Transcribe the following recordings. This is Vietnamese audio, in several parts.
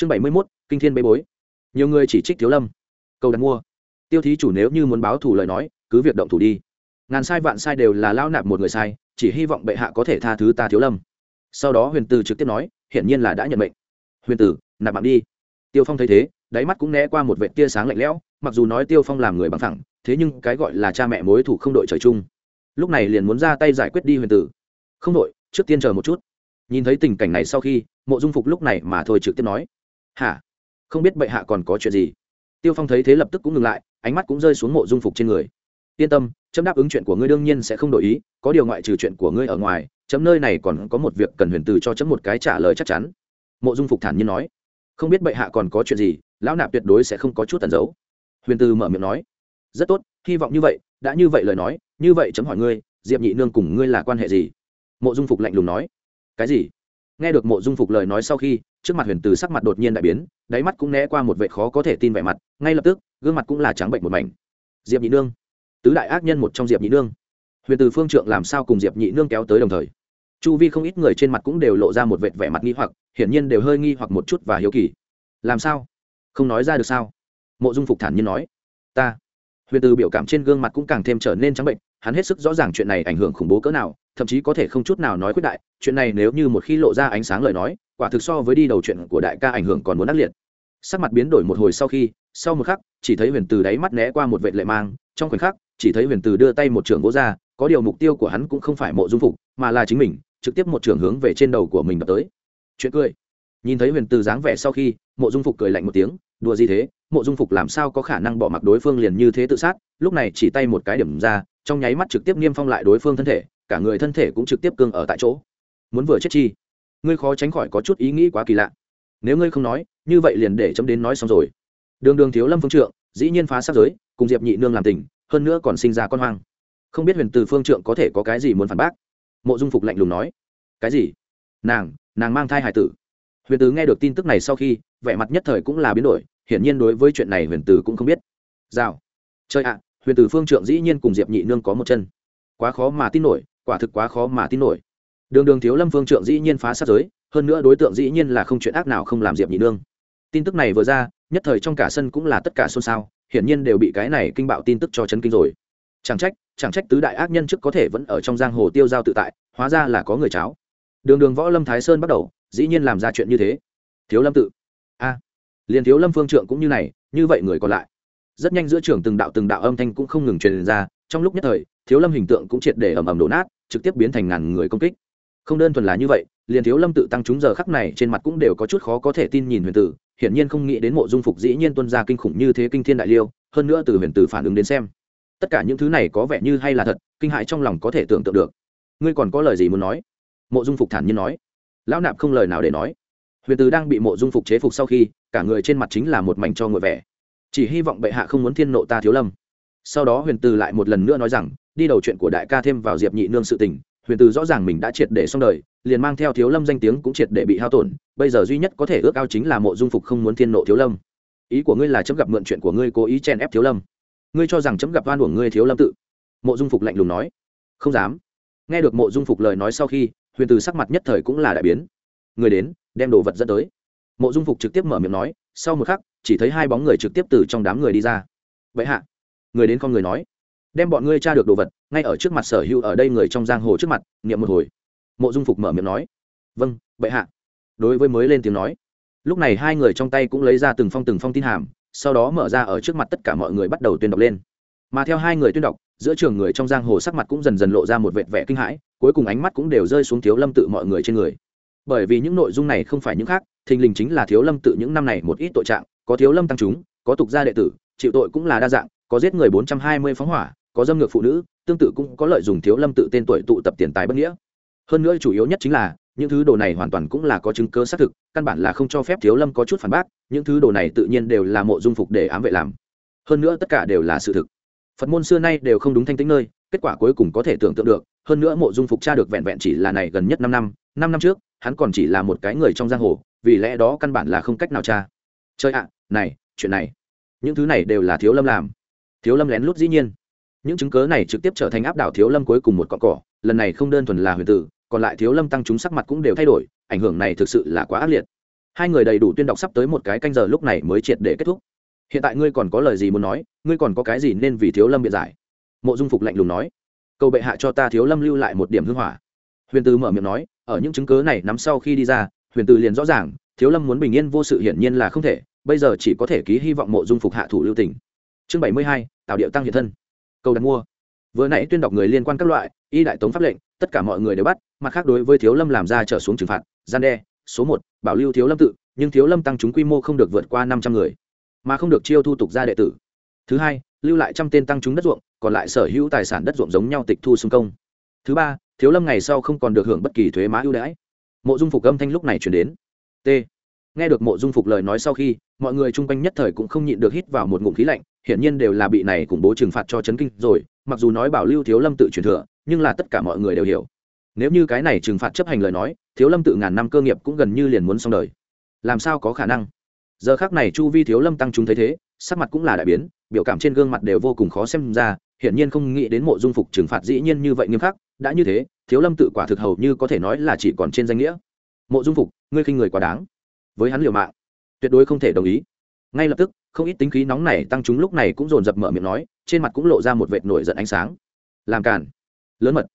chương bảy mươi mốt, kinh thiên bê bối. Nhiều người chỉ trích thiếu lâm. Cầu đặt mua. Tiêu thí chủ nếu như muốn báo thù lời nói, cứ việc động thủ đi. Ngàn sai vạn sai đều là lao nạp một người sai, chỉ hy vọng bệ hạ có thể tha thứ ta thiếu lâm. Sau đó huyền Tử trực tiếp nói, hiển nhiên là đã nhận mệnh. Huyền tử nạp mạng đi. Tiêu phong thấy thế, đáy mắt cũng né qua một vệ tia sáng lạnh lẽo, mặc dù nói tiêu phong làm người bằng thẳng thế nhưng cái gọi là cha mẹ mối thủ không đội trời chung. Lúc này liền muốn ra tay giải quyết đi huyền tử không đội, trước tiên chờ một chút. Nhìn thấy tình cảnh này sau khi, mộ dung phục lúc này mà thôi trực tiếp nói hả? Không biết bệ hạ còn có chuyện gì? Tiêu phong thấy thế lập tức cũng ngừng lại, ánh mắt cũng rơi xuống mộ dung phục trên người. Yên tâm, chấm đáp ứng chuyện của ngươi đương nhiên sẽ không đổi ý, có điều ngoại trừ chuyện của ngươi ở ngoài, chấm nơi này còn có một việc cần huyền từ cho chấm một cái trả lời chắc chắn. Mộ dung phục thản nhiên nói. Không biết bệ hạ còn có chuyện gì, lão nạp tuyệt đối sẽ không có chút tẩn giấu. Huyền từ mở miệng nói. Rất tốt, hy vọng như vậy, đã như vậy lời nói, như vậy chấm hỏi ngươi, diệp nhị nương cùng ngươi là quan hệ gì? Mộ dung phục lạnh lùng nói. Cái gì? Nghe được mộ dung phục lời nói sau khi, trước mặt huyền từ sắc mặt đột nhiên đại biến, đáy mắt cũng né qua một vệ khó có thể tin vẻ mặt, ngay lập tức, gương mặt cũng là trắng bệnh một mảnh. Diệp nhị nương. Tứ đại ác nhân một trong diệp nhị nương. Huyền từ phương trượng làm sao cùng diệp nhị nương kéo tới đồng thời? Chu vi không ít người trên mặt cũng đều lộ ra một vệt vẻ mặt nghi hoặc, hiển nhiên đều hơi nghi hoặc một chút và hiếu kỳ. Làm sao? Không nói ra được sao? Mộ dung phục thản nhiên nói. Ta. Huyền từ biểu cảm trên gương mặt cũng càng thêm trở nên trắng bệnh, hắn hết sức rõ ràng chuyện này ảnh hưởng khủng bố cỡ nào thậm chí có thể không chút nào nói quyết đại, chuyện này nếu như một khi lộ ra ánh sáng lời nói, quả thực so với đi đầu chuyện của đại ca ảnh hưởng còn muốn ác liệt. Sắc mặt biến đổi một hồi sau khi, sau một khắc, chỉ thấy huyền từ đáy mắt né qua một vệ lệ mang, trong khoảnh khắc, chỉ thấy huyền từ đưa tay một trường gỗ ra, có điều mục tiêu của hắn cũng không phải mộ dung phục, mà là chính mình, trực tiếp một trường hướng về trên đầu của mình đập tới. Chuyện cười. Nhìn thấy huyền từ dáng vẻ sau khi, mộ dung phục cười lạnh một tiếng, đùa gì thế, mộ dung phục làm sao có khả năng bỏ mặc đối phương liền như thế tự sát, lúc này chỉ tay một cái điểm ra, trong nháy mắt trực tiếp niêm phong lại đối phương thân thể cả người thân thể cũng trực tiếp cương ở tại chỗ. Muốn vừa chết chi? Ngươi khó tránh khỏi có chút ý nghĩ quá kỳ lạ. Nếu ngươi không nói, như vậy liền để chấm đến nói xong rồi. Đường đường thiếu lâm phương trượng, dĩ nhiên phá sát giới, cùng diệp nhị nương làm tình, hơn nữa còn sinh ra con hoang. Không biết huyền từ phương trượng có thể có cái gì muốn phản bác? Mộ dung phục lạnh lùng nói. Cái gì? Nàng nàng mang thai hải tử. Huyền từ nghe được tin tức này sau khi, vẻ mặt nhất thời cũng là biến đổi, hiển nhiên đối với chuyện này huyền từ cũng không biết. Rào. Trời ạ, huyền từ phương trượng dĩ nhiên cùng diệp nhị nương có một chân. Quá khó mà tin nổi quả thực quá khó mà tin nổi. Đường đường thiếu lâm phương trượng dĩ nhiên phá sát giới, hơn nữa đối tượng dĩ nhiên là không chuyện ác nào không làm diệp nhị nương. Tin tức này vừa ra, nhất thời trong cả sân cũng là tất cả xôn xao, hiển nhiên đều bị cái này kinh bạo tin tức cho chấn kinh rồi. Chẳng trách chẳng trách tứ đại ác nhân trước có thể vẫn ở trong giang hồ tiêu giao tự tại, hóa ra là có người cháo. Đường đường võ lâm thái sơn bắt đầu, dĩ nhiên làm ra chuyện như thế. Thiếu lâm tự. A. Liền thiếu lâm phương trượng cũng như này, như vậy người còn lại. Rất nhanh giữa trường từng đạo từng đạo âm thanh cũng không ngừng truyền ra, trong lúc nhất thời, thiếu lâm hình tượng cũng triệt để ầm ầm đổ nát trực tiếp biến thành ngàn người công kích. Không đơn thuần là như vậy, liền thiếu lâm tự tăng chúng giờ khắc này trên mặt cũng đều có chút khó có thể tin nhìn huyền tử, hiển nhiên không nghĩ đến mộ dung phục dĩ nhiên tuân ra kinh khủng như thế kinh thiên đại liêu, hơn nữa từ huyền tử phản ứng đến xem, tất cả những thứ này có vẻ như hay là thật, kinh hại trong lòng có thể tưởng tượng được. Ngươi còn có lời gì muốn nói? Mộ dung phục thản nhiên nói. Lão nạp không lời nào để nói. Huyền tử đang bị mộ dung phục chế phục sau khi, cả người trên mặt chính là một mảnh cho ngồi vẻ. Chỉ hy vọng bệ hạ không muốn thiên nộ ta thiếu lâm. Sau đó huyền tử lại một lần nữa nói rằng đi đầu chuyện của đại ca thêm vào diệp nhị nương sự tình, huyền từ rõ ràng mình đã triệt để xong đời, liền mang theo thiếu lâm danh tiếng cũng triệt để bị hao tổn, bây giờ duy nhất có thể ước ao chính là mộ dung phục không muốn thiên nộ thiếu lâm. Ý của ngươi là chấm gặp mượn chuyện của ngươi cố ý chen ép thiếu lâm. Ngươi cho rằng chấm gặp oan của ngươi thiếu lâm tự? Mộ dung phục lạnh lùng nói. Không dám. Nghe được mộ dung phục lời nói sau khi, huyền từ sắc mặt nhất thời cũng là đại biến. Người đến, đem đồ vật dẫn tới. Mộ dung phục trực tiếp mở miệng nói, sau một khắc, chỉ thấy hai bóng người trực tiếp từ trong đám người đi ra. Vậy hạ. Người đến con người nói đem bọn ngươi tra được đồ vật, ngay ở trước mặt sở hữu ở đây người trong giang hồ trước mặt, niệm một hồi. Mộ dung phục mở miệng nói vâng bệ hạ. Đối với mới lên tiếng nói. Lúc này hai người trong tay cũng lấy ra từng phong từng phong tin hàm, sau đó mở ra ở trước mặt tất cả mọi người bắt đầu tuyên đọc lên. Mà theo hai người tuyên đọc, giữa trường người trong giang hồ sắc mặt cũng dần dần lộ ra một vệt vẻ kinh hãi, cuối cùng ánh mắt cũng đều rơi xuống thiếu lâm tự mọi người trên người. Bởi vì những nội dung này không phải những khác, thình lình chính là thiếu lâm tự những năm này một ít tội trạng, có thiếu lâm tăng chúng, có tục gia đệ tử, chịu tội cũng là đa dạng, có giết người bốn trăm hai mươi phóng hỏa có dâm ngược phụ nữ, tương tự cũng có lợi dùng thiếu lâm tự tên tuổi tụ tập tiền tài bất nghĩa. Hơn nữa chủ yếu nhất chính là, những thứ đồ này hoàn toàn cũng là có chứng cơ xác thực, căn bản là không cho phép thiếu lâm có chút phản bác, những thứ đồ này tự nhiên đều là mộ dung phục để ám vệ làm. Hơn nữa tất cả đều là sự thực. Phật môn xưa nay đều không đúng thanh tính nơi, kết quả cuối cùng có thể tưởng tượng được, hơn nữa mộ dung phục cha được vẹn vẹn chỉ là này gần nhất năm năm năm năm trước, hắn còn chỉ là một cái người trong giang hồ, vì lẽ đó căn bản là không cách nào cha chơi ạ, này, chuyện này. Những thứ này đều là thiếu lâm làm. Thiếu lâm lén lút dĩ nhiên những chứng cớ này trực tiếp trở thành áp đảo thiếu lâm cuối cùng một cọn cỏ, lần này không đơn thuần là huyền tử, còn lại thiếu lâm tăng chúng sắc mặt cũng đều thay đổi, ảnh hưởng này thực sự là quá ác liệt. Hai người đầy đủ tuyên đọc sắp tới một cái canh giờ lúc này mới triệt để kết thúc. Hiện tại ngươi còn có lời gì muốn nói, ngươi còn có cái gì nên vì thiếu lâm biện giải? Mộ dung phục lạnh lùng nói. Cầu bệ hạ cho ta thiếu lâm lưu lại một điểm hưng hỏa. Huyền tử mở miệng nói, ở những chứng cớ này nắm sau khi đi ra, huyền tử liền rõ ràng, thiếu lâm muốn bình yên vô sự hiển nhiên là không thể, bây giờ chỉ có thể ký hy vọng mộ dung phục hạ thủ lưu tỉnh chương bảy mươi hai tạo điệu tăng hiện thân. Câu đặt mua. Vừa nãy tuyên đọc người liên quan các loại, y đại tống pháp lệnh, tất cả mọi người đều bắt, mặt khác đối với thiếu lâm làm ra trở xuống trừng phạt, gian đe, số một, bảo lưu thiếu lâm tự, nhưng thiếu lâm tăng chúng quy mô không được vượt qua năm trăm người, mà không được chiêu thu tục ra đệ tử. Thứ hai, lưu lại trăm tên tăng chúng đất ruộng, còn lại sở hữu tài sản đất ruộng giống nhau tịch thu xung công. Thứ ba, thiếu lâm ngày sau không còn được hưởng bất kỳ thuế má ưu đãi. Mộ dung phục âm thanh lúc này chuyển đến. T nghe được mộ dung phục lời nói sau khi, mọi người chung quanh nhất thời cũng không nhịn được hít vào một ngụm khí lạnh, hiển nhiên đều là bị này cùng bố trừng phạt cho chấn kinh rồi, mặc dù nói bảo lưu thiếu lâm tự truyền thừa, nhưng là tất cả mọi người đều hiểu. Nếu như cái này trừng phạt chấp hành lời nói, thiếu lâm tự ngàn năm cơ nghiệp cũng gần như liền muốn xong đời. Làm sao có khả năng? Giờ khác này chu vi thiếu lâm tăng chúng thấy thế, sắc mặt cũng là đại biến, biểu cảm trên gương mặt đều vô cùng khó xem ra, hiển nhiên không nghĩ đến mộ dung phục trừng phạt dĩ nhiên như vậy nghiêm khắc, đã như thế, thiếu lâm tự quả thực hầu như có thể nói là chỉ còn trên danh nghĩa. Mộ dung phục, ngươi khinh người quá đáng với hắn liều mạng. Tuyệt đối không thể đồng ý. Ngay lập tức, không ít tính khí nóng này tăng chúng lúc này cũng dồn dập mở miệng nói, trên mặt cũng lộ ra một vệt nổi giận ánh sáng. Làm cản lớn mật.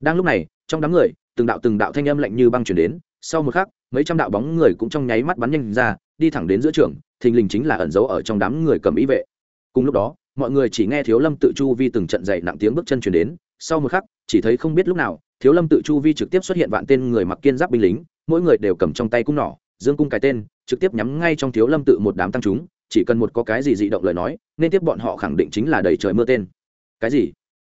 Đang lúc này, trong đám người, từng đạo từng đạo thanh âm lạnh như băng chuyển đến, sau một khắc, mấy trăm đạo bóng người cũng trong nháy mắt bắn nhanh ra, đi thẳng đến giữa trường, thình lình chính là ẩn giấu ở trong đám người cầm ý vệ. Cùng lúc đó, mọi người chỉ nghe thiếu lâm tự chu vi từng trận dậy nặng tiếng bước chân chuyển đến, sau một khắc, chỉ thấy không biết lúc nào, thiếu lâm tự chu vi trực tiếp xuất hiện vạn tên người mặc kiên giáp binh lính, mỗi người đều cầm trong tay cung nỏ dương cung cái tên, trực tiếp nhắm ngay trong thiếu lâm tự một đám tăng chúng, chỉ cần một có cái gì dị động lời nói, nên tiếp bọn họ khẳng định chính là đầy trời mưa tên. Cái gì?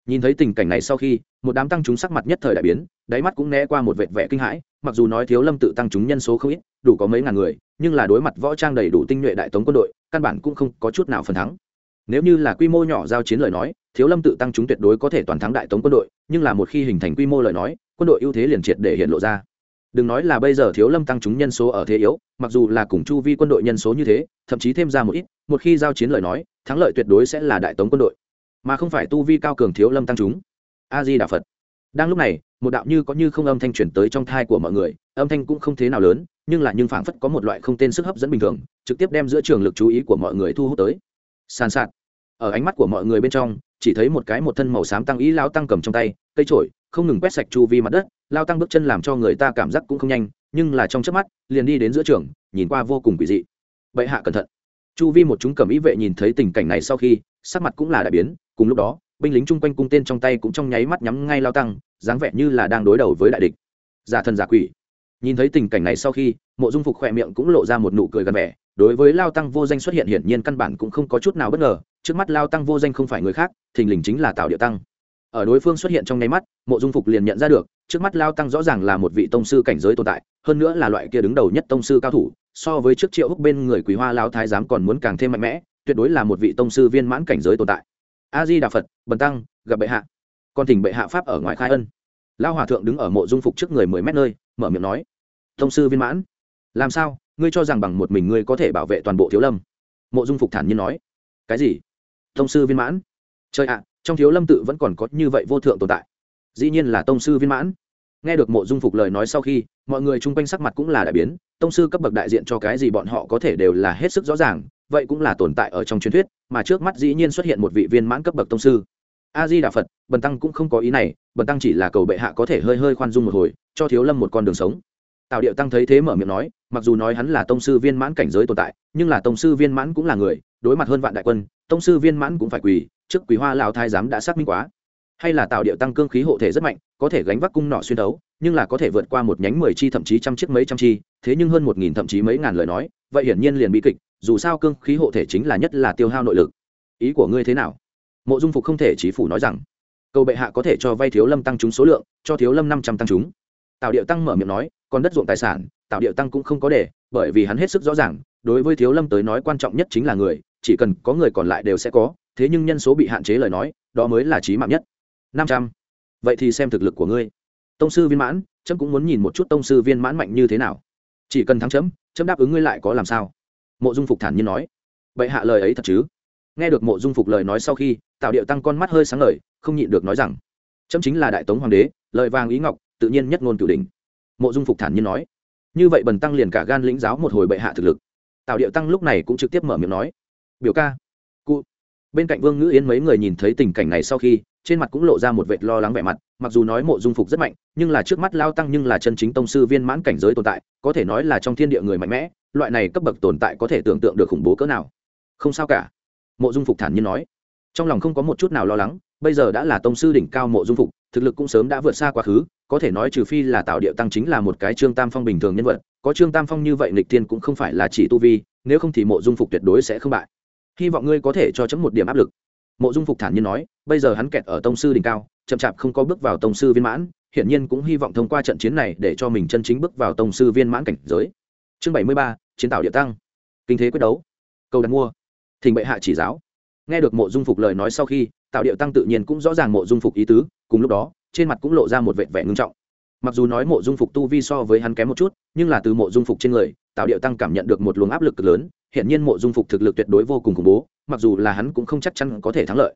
Nhìn thấy tình cảnh này sau khi, một đám tăng chúng sắc mặt nhất thời đại biến, đáy mắt cũng né qua một vệt vẻ kinh hãi, mặc dù nói thiếu lâm tự tăng chúng nhân số không ít, đủ có mấy ngàn người, nhưng là đối mặt võ trang đầy đủ tinh nhuệ đại tống quân đội, căn bản cũng không có chút nào phần thắng. Nếu như là quy mô nhỏ giao chiến lời nói, thiếu lâm tự tăng chúng tuyệt đối có thể toàn thắng đại tống quân đội, nhưng là một khi hình thành quy mô lời nói, quân đội ưu thế liền triệt để hiện lộ ra đừng nói là bây giờ thiếu lâm tăng chúng nhân số ở thế yếu, mặc dù là cùng chu vi quân đội nhân số như thế, thậm chí thêm ra một ít, một khi giao chiến lời nói, thắng lợi tuyệt đối sẽ là đại tống quân đội. Mà không phải tu vi cao cường thiếu lâm tăng chúng. A di đà phật đang lúc này, một đạo như có như không âm thanh chuyển tới trong thai của mọi người, âm thanh cũng không thế nào lớn, nhưng là nhưng phảng phất có một loại không tên sức hấp dẫn bình thường, trực tiếp đem giữa trường lực chú ý của mọi người thu hút tới. Sàn sạt. Ở ánh mắt của mọi người bên trong, chỉ thấy một cái một thân màu xám tăng ý lao tăng cầm trong tay, cây trổi không ngừng quét sạch chu vi mặt đất lao tăng bước chân làm cho người ta cảm giác cũng không nhanh, nhưng là trong chớp mắt, liền đi đến giữa trường, nhìn qua vô cùng quỷ dị. Bệ hạ cẩn thận. Chu vi một chúng cầm ý vệ nhìn thấy tình cảnh này sau khi, sắc mặt cũng là đại biến, cùng lúc đó, binh lính chung quanh cung tên trong tay cũng trong nháy mắt nhắm ngay lao tăng, dáng vẻ như là đang đối đầu với đại địch. Giả thần giả quỷ. Nhìn thấy tình cảnh này sau khi, mộ dung phục khỏe miệng cũng lộ ra một nụ cười gần vẻ, đối với lao tăng vô danh xuất hiện hiển nhiên căn bản cũng không có chút nào bất ngờ, trước mắt lao tăng vô danh không phải người khác, thình lình chính là tào địa tăng ở đối phương xuất hiện trong nháy mắt, mộ dung phục liền nhận ra được, trước mắt lao tăng rõ ràng là một vị tông sư cảnh giới tồn tại, hơn nữa là loại kia đứng đầu nhất tông sư cao thủ, so với trước triệu húc bên người quý hoa lao thái giám còn muốn càng thêm mạnh mẽ, tuyệt đối là một vị tông sư viên mãn cảnh giới tồn tại. A di đà phật, bần tăng, gặp bệ hạ. Còn thỉnh bệ hạ pháp ở ngoài khai ân. Lao hòa thượng đứng ở mộ dung phục trước người mười mét nơi, mở miệng nói, tông sư viên mãn, làm sao? Ngươi cho rằng bằng một mình ngươi có thể bảo vệ toàn bộ thiếu lâm? Mộ dung phục thản nhiên nói, cái gì? Tông sư viên mãn? Trời ạ trong thiếu lâm tự vẫn còn có như vậy vô thượng tồn tại. Dĩ nhiên là tông sư viên mãn. Nghe được mộ dung phục lời nói sau khi, mọi người chung quanh sắc mặt cũng là đại biến, tông sư cấp bậc đại diện cho cái gì bọn họ có thể đều là hết sức rõ ràng, vậy cũng là tồn tại ở trong truyền thuyết, mà trước mắt dĩ nhiên xuất hiện một vị viên mãn cấp bậc tông sư. A di đà phật, bần tăng cũng không có ý này, bần tăng chỉ là cầu bệ hạ có thể hơi hơi khoan dung một hồi, cho thiếu lâm một con đường sống tào điệu tăng thấy thế mở miệng nói, mặc dù nói hắn là tông sư viên mãn cảnh giới tồn tại, nhưng là tông sư viên mãn cũng là người, đối mặt hơn vạn đại quân, tông sư viên mãn cũng phải quỳ, trước quý hoa lão thái giám đã xác minh quá. Hay là tạo điệu tăng cương khí hộ thể rất mạnh, có thể gánh vác cung nọ xuyên đấu, nhưng là có thể vượt qua một nhánh mười chi, thậm chí trăm chiếc mấy trăm chi, thế nhưng hơn một nghìn, thậm chí mấy ngàn lời nói, vậy hiển nhiên liền bị kịch, dù sao cương khí hộ thể chính là nhất là tiêu hao nội lực. Ý của ngươi thế nào? Mộ dung phục không thể chí phủ nói rằng, cầu bệ hạ có thể cho vay thiếu lâm tăng chúng số lượng, cho thiếu lâm năm trăm tăng chúng tạo điệu tăng mở miệng nói, còn đất ruộng tài sản tạo điệu tăng cũng không có để, bởi vì hắn hết sức rõ ràng, đối với thiếu lâm tới nói quan trọng nhất chính là người, chỉ cần có người còn lại đều sẽ có, thế nhưng nhân số bị hạn chế lời nói, đó mới là trí mạng nhất. Năm trăm. Vậy thì xem thực lực của ngươi. Tông sư viên mãn trâm cũng muốn nhìn một chút tông sư viên mãn mạnh như thế nào. Chỉ cần thắng chấm chấm đáp ứng ngươi lại có làm sao? Mộ dung phục thản nhiên nói. Vậy hạ lời ấy thật chứ? Nghe được mộ dung phục lời nói sau khi tạo điệu tăng con mắt hơi sáng lời không nhịn được nói rằng, chấm chính là đại tống hoàng đế, lời vàng ý ngọc tự nhiên nhất ngôn cửu đỉnh. mộ dung phục thản nhiên nói, như vậy bần tăng liền cả gan lĩnh giáo một hồi bệ hạ thực lực. Tạo điệu tăng lúc này cũng trực tiếp mở miệng nói, biểu ca, cụ. Bên cạnh vương ngữ yến mấy người nhìn thấy tình cảnh này sau khi, trên mặt cũng lộ ra một vệt lo lắng vẻ mặt, mặc dù nói mộ dung phục rất mạnh, nhưng là trước mắt lao tăng nhưng là chân chính tông sư viên mãn cảnh giới tồn tại, có thể nói là trong thiên địa người mạnh mẽ, loại này cấp bậc tồn tại có thể tưởng tượng được khủng bố cỡ nào. Không sao cả, mộ dung phục thản nhiên nói. Trong lòng không có một chút nào lo lắng, bây giờ đã là tông sư đỉnh cao mộ dung phục, thực lực cũng sớm đã vượt xa quá khứ có thể nói trừ phi là tạo điệu tăng chính là một cái trương tam phong bình thường nhân vật, có trương tam phong như vậy nịch tiên cũng không phải là chỉ tu vi, nếu không thì mộ dung phục tuyệt đối sẽ không bại. Hy vọng ngươi có thể cho chấm một điểm áp lực. Mộ dung phục thản nhiên nói, bây giờ hắn kẹt ở tông sư đỉnh cao, chậm chạp không có bước vào tông sư viên mãn, hiển nhiên cũng hy vọng thông qua trận chiến này để cho mình chân chính bước vào tông sư viên mãn cảnh giới. Chương bảy mươi ba, chiến tạo địa tăng. Kinh thế quyết đấu. Câu đặt mua. Thỉnh bệ hạ chỉ giáo. Nghe được mộ dung phục lời nói sau khi, tạo điệu tăng tự nhiên cũng rõ ràng mộ dung phục ý tứ, cùng lúc đó trên mặt cũng lộ ra một vệt vẻ ngưng trọng. Mặc dù nói mộ dung phục tu vi so với hắn kém một chút, nhưng là từ mộ dung phục trên người tạo điệu tăng cảm nhận được một luồng áp lực cực lớn hiện nhiên mộ dung phục thực lực tuyệt đối vô cùng khủng bố, mặc dù là hắn cũng không chắc chắn có thể thắng lợi.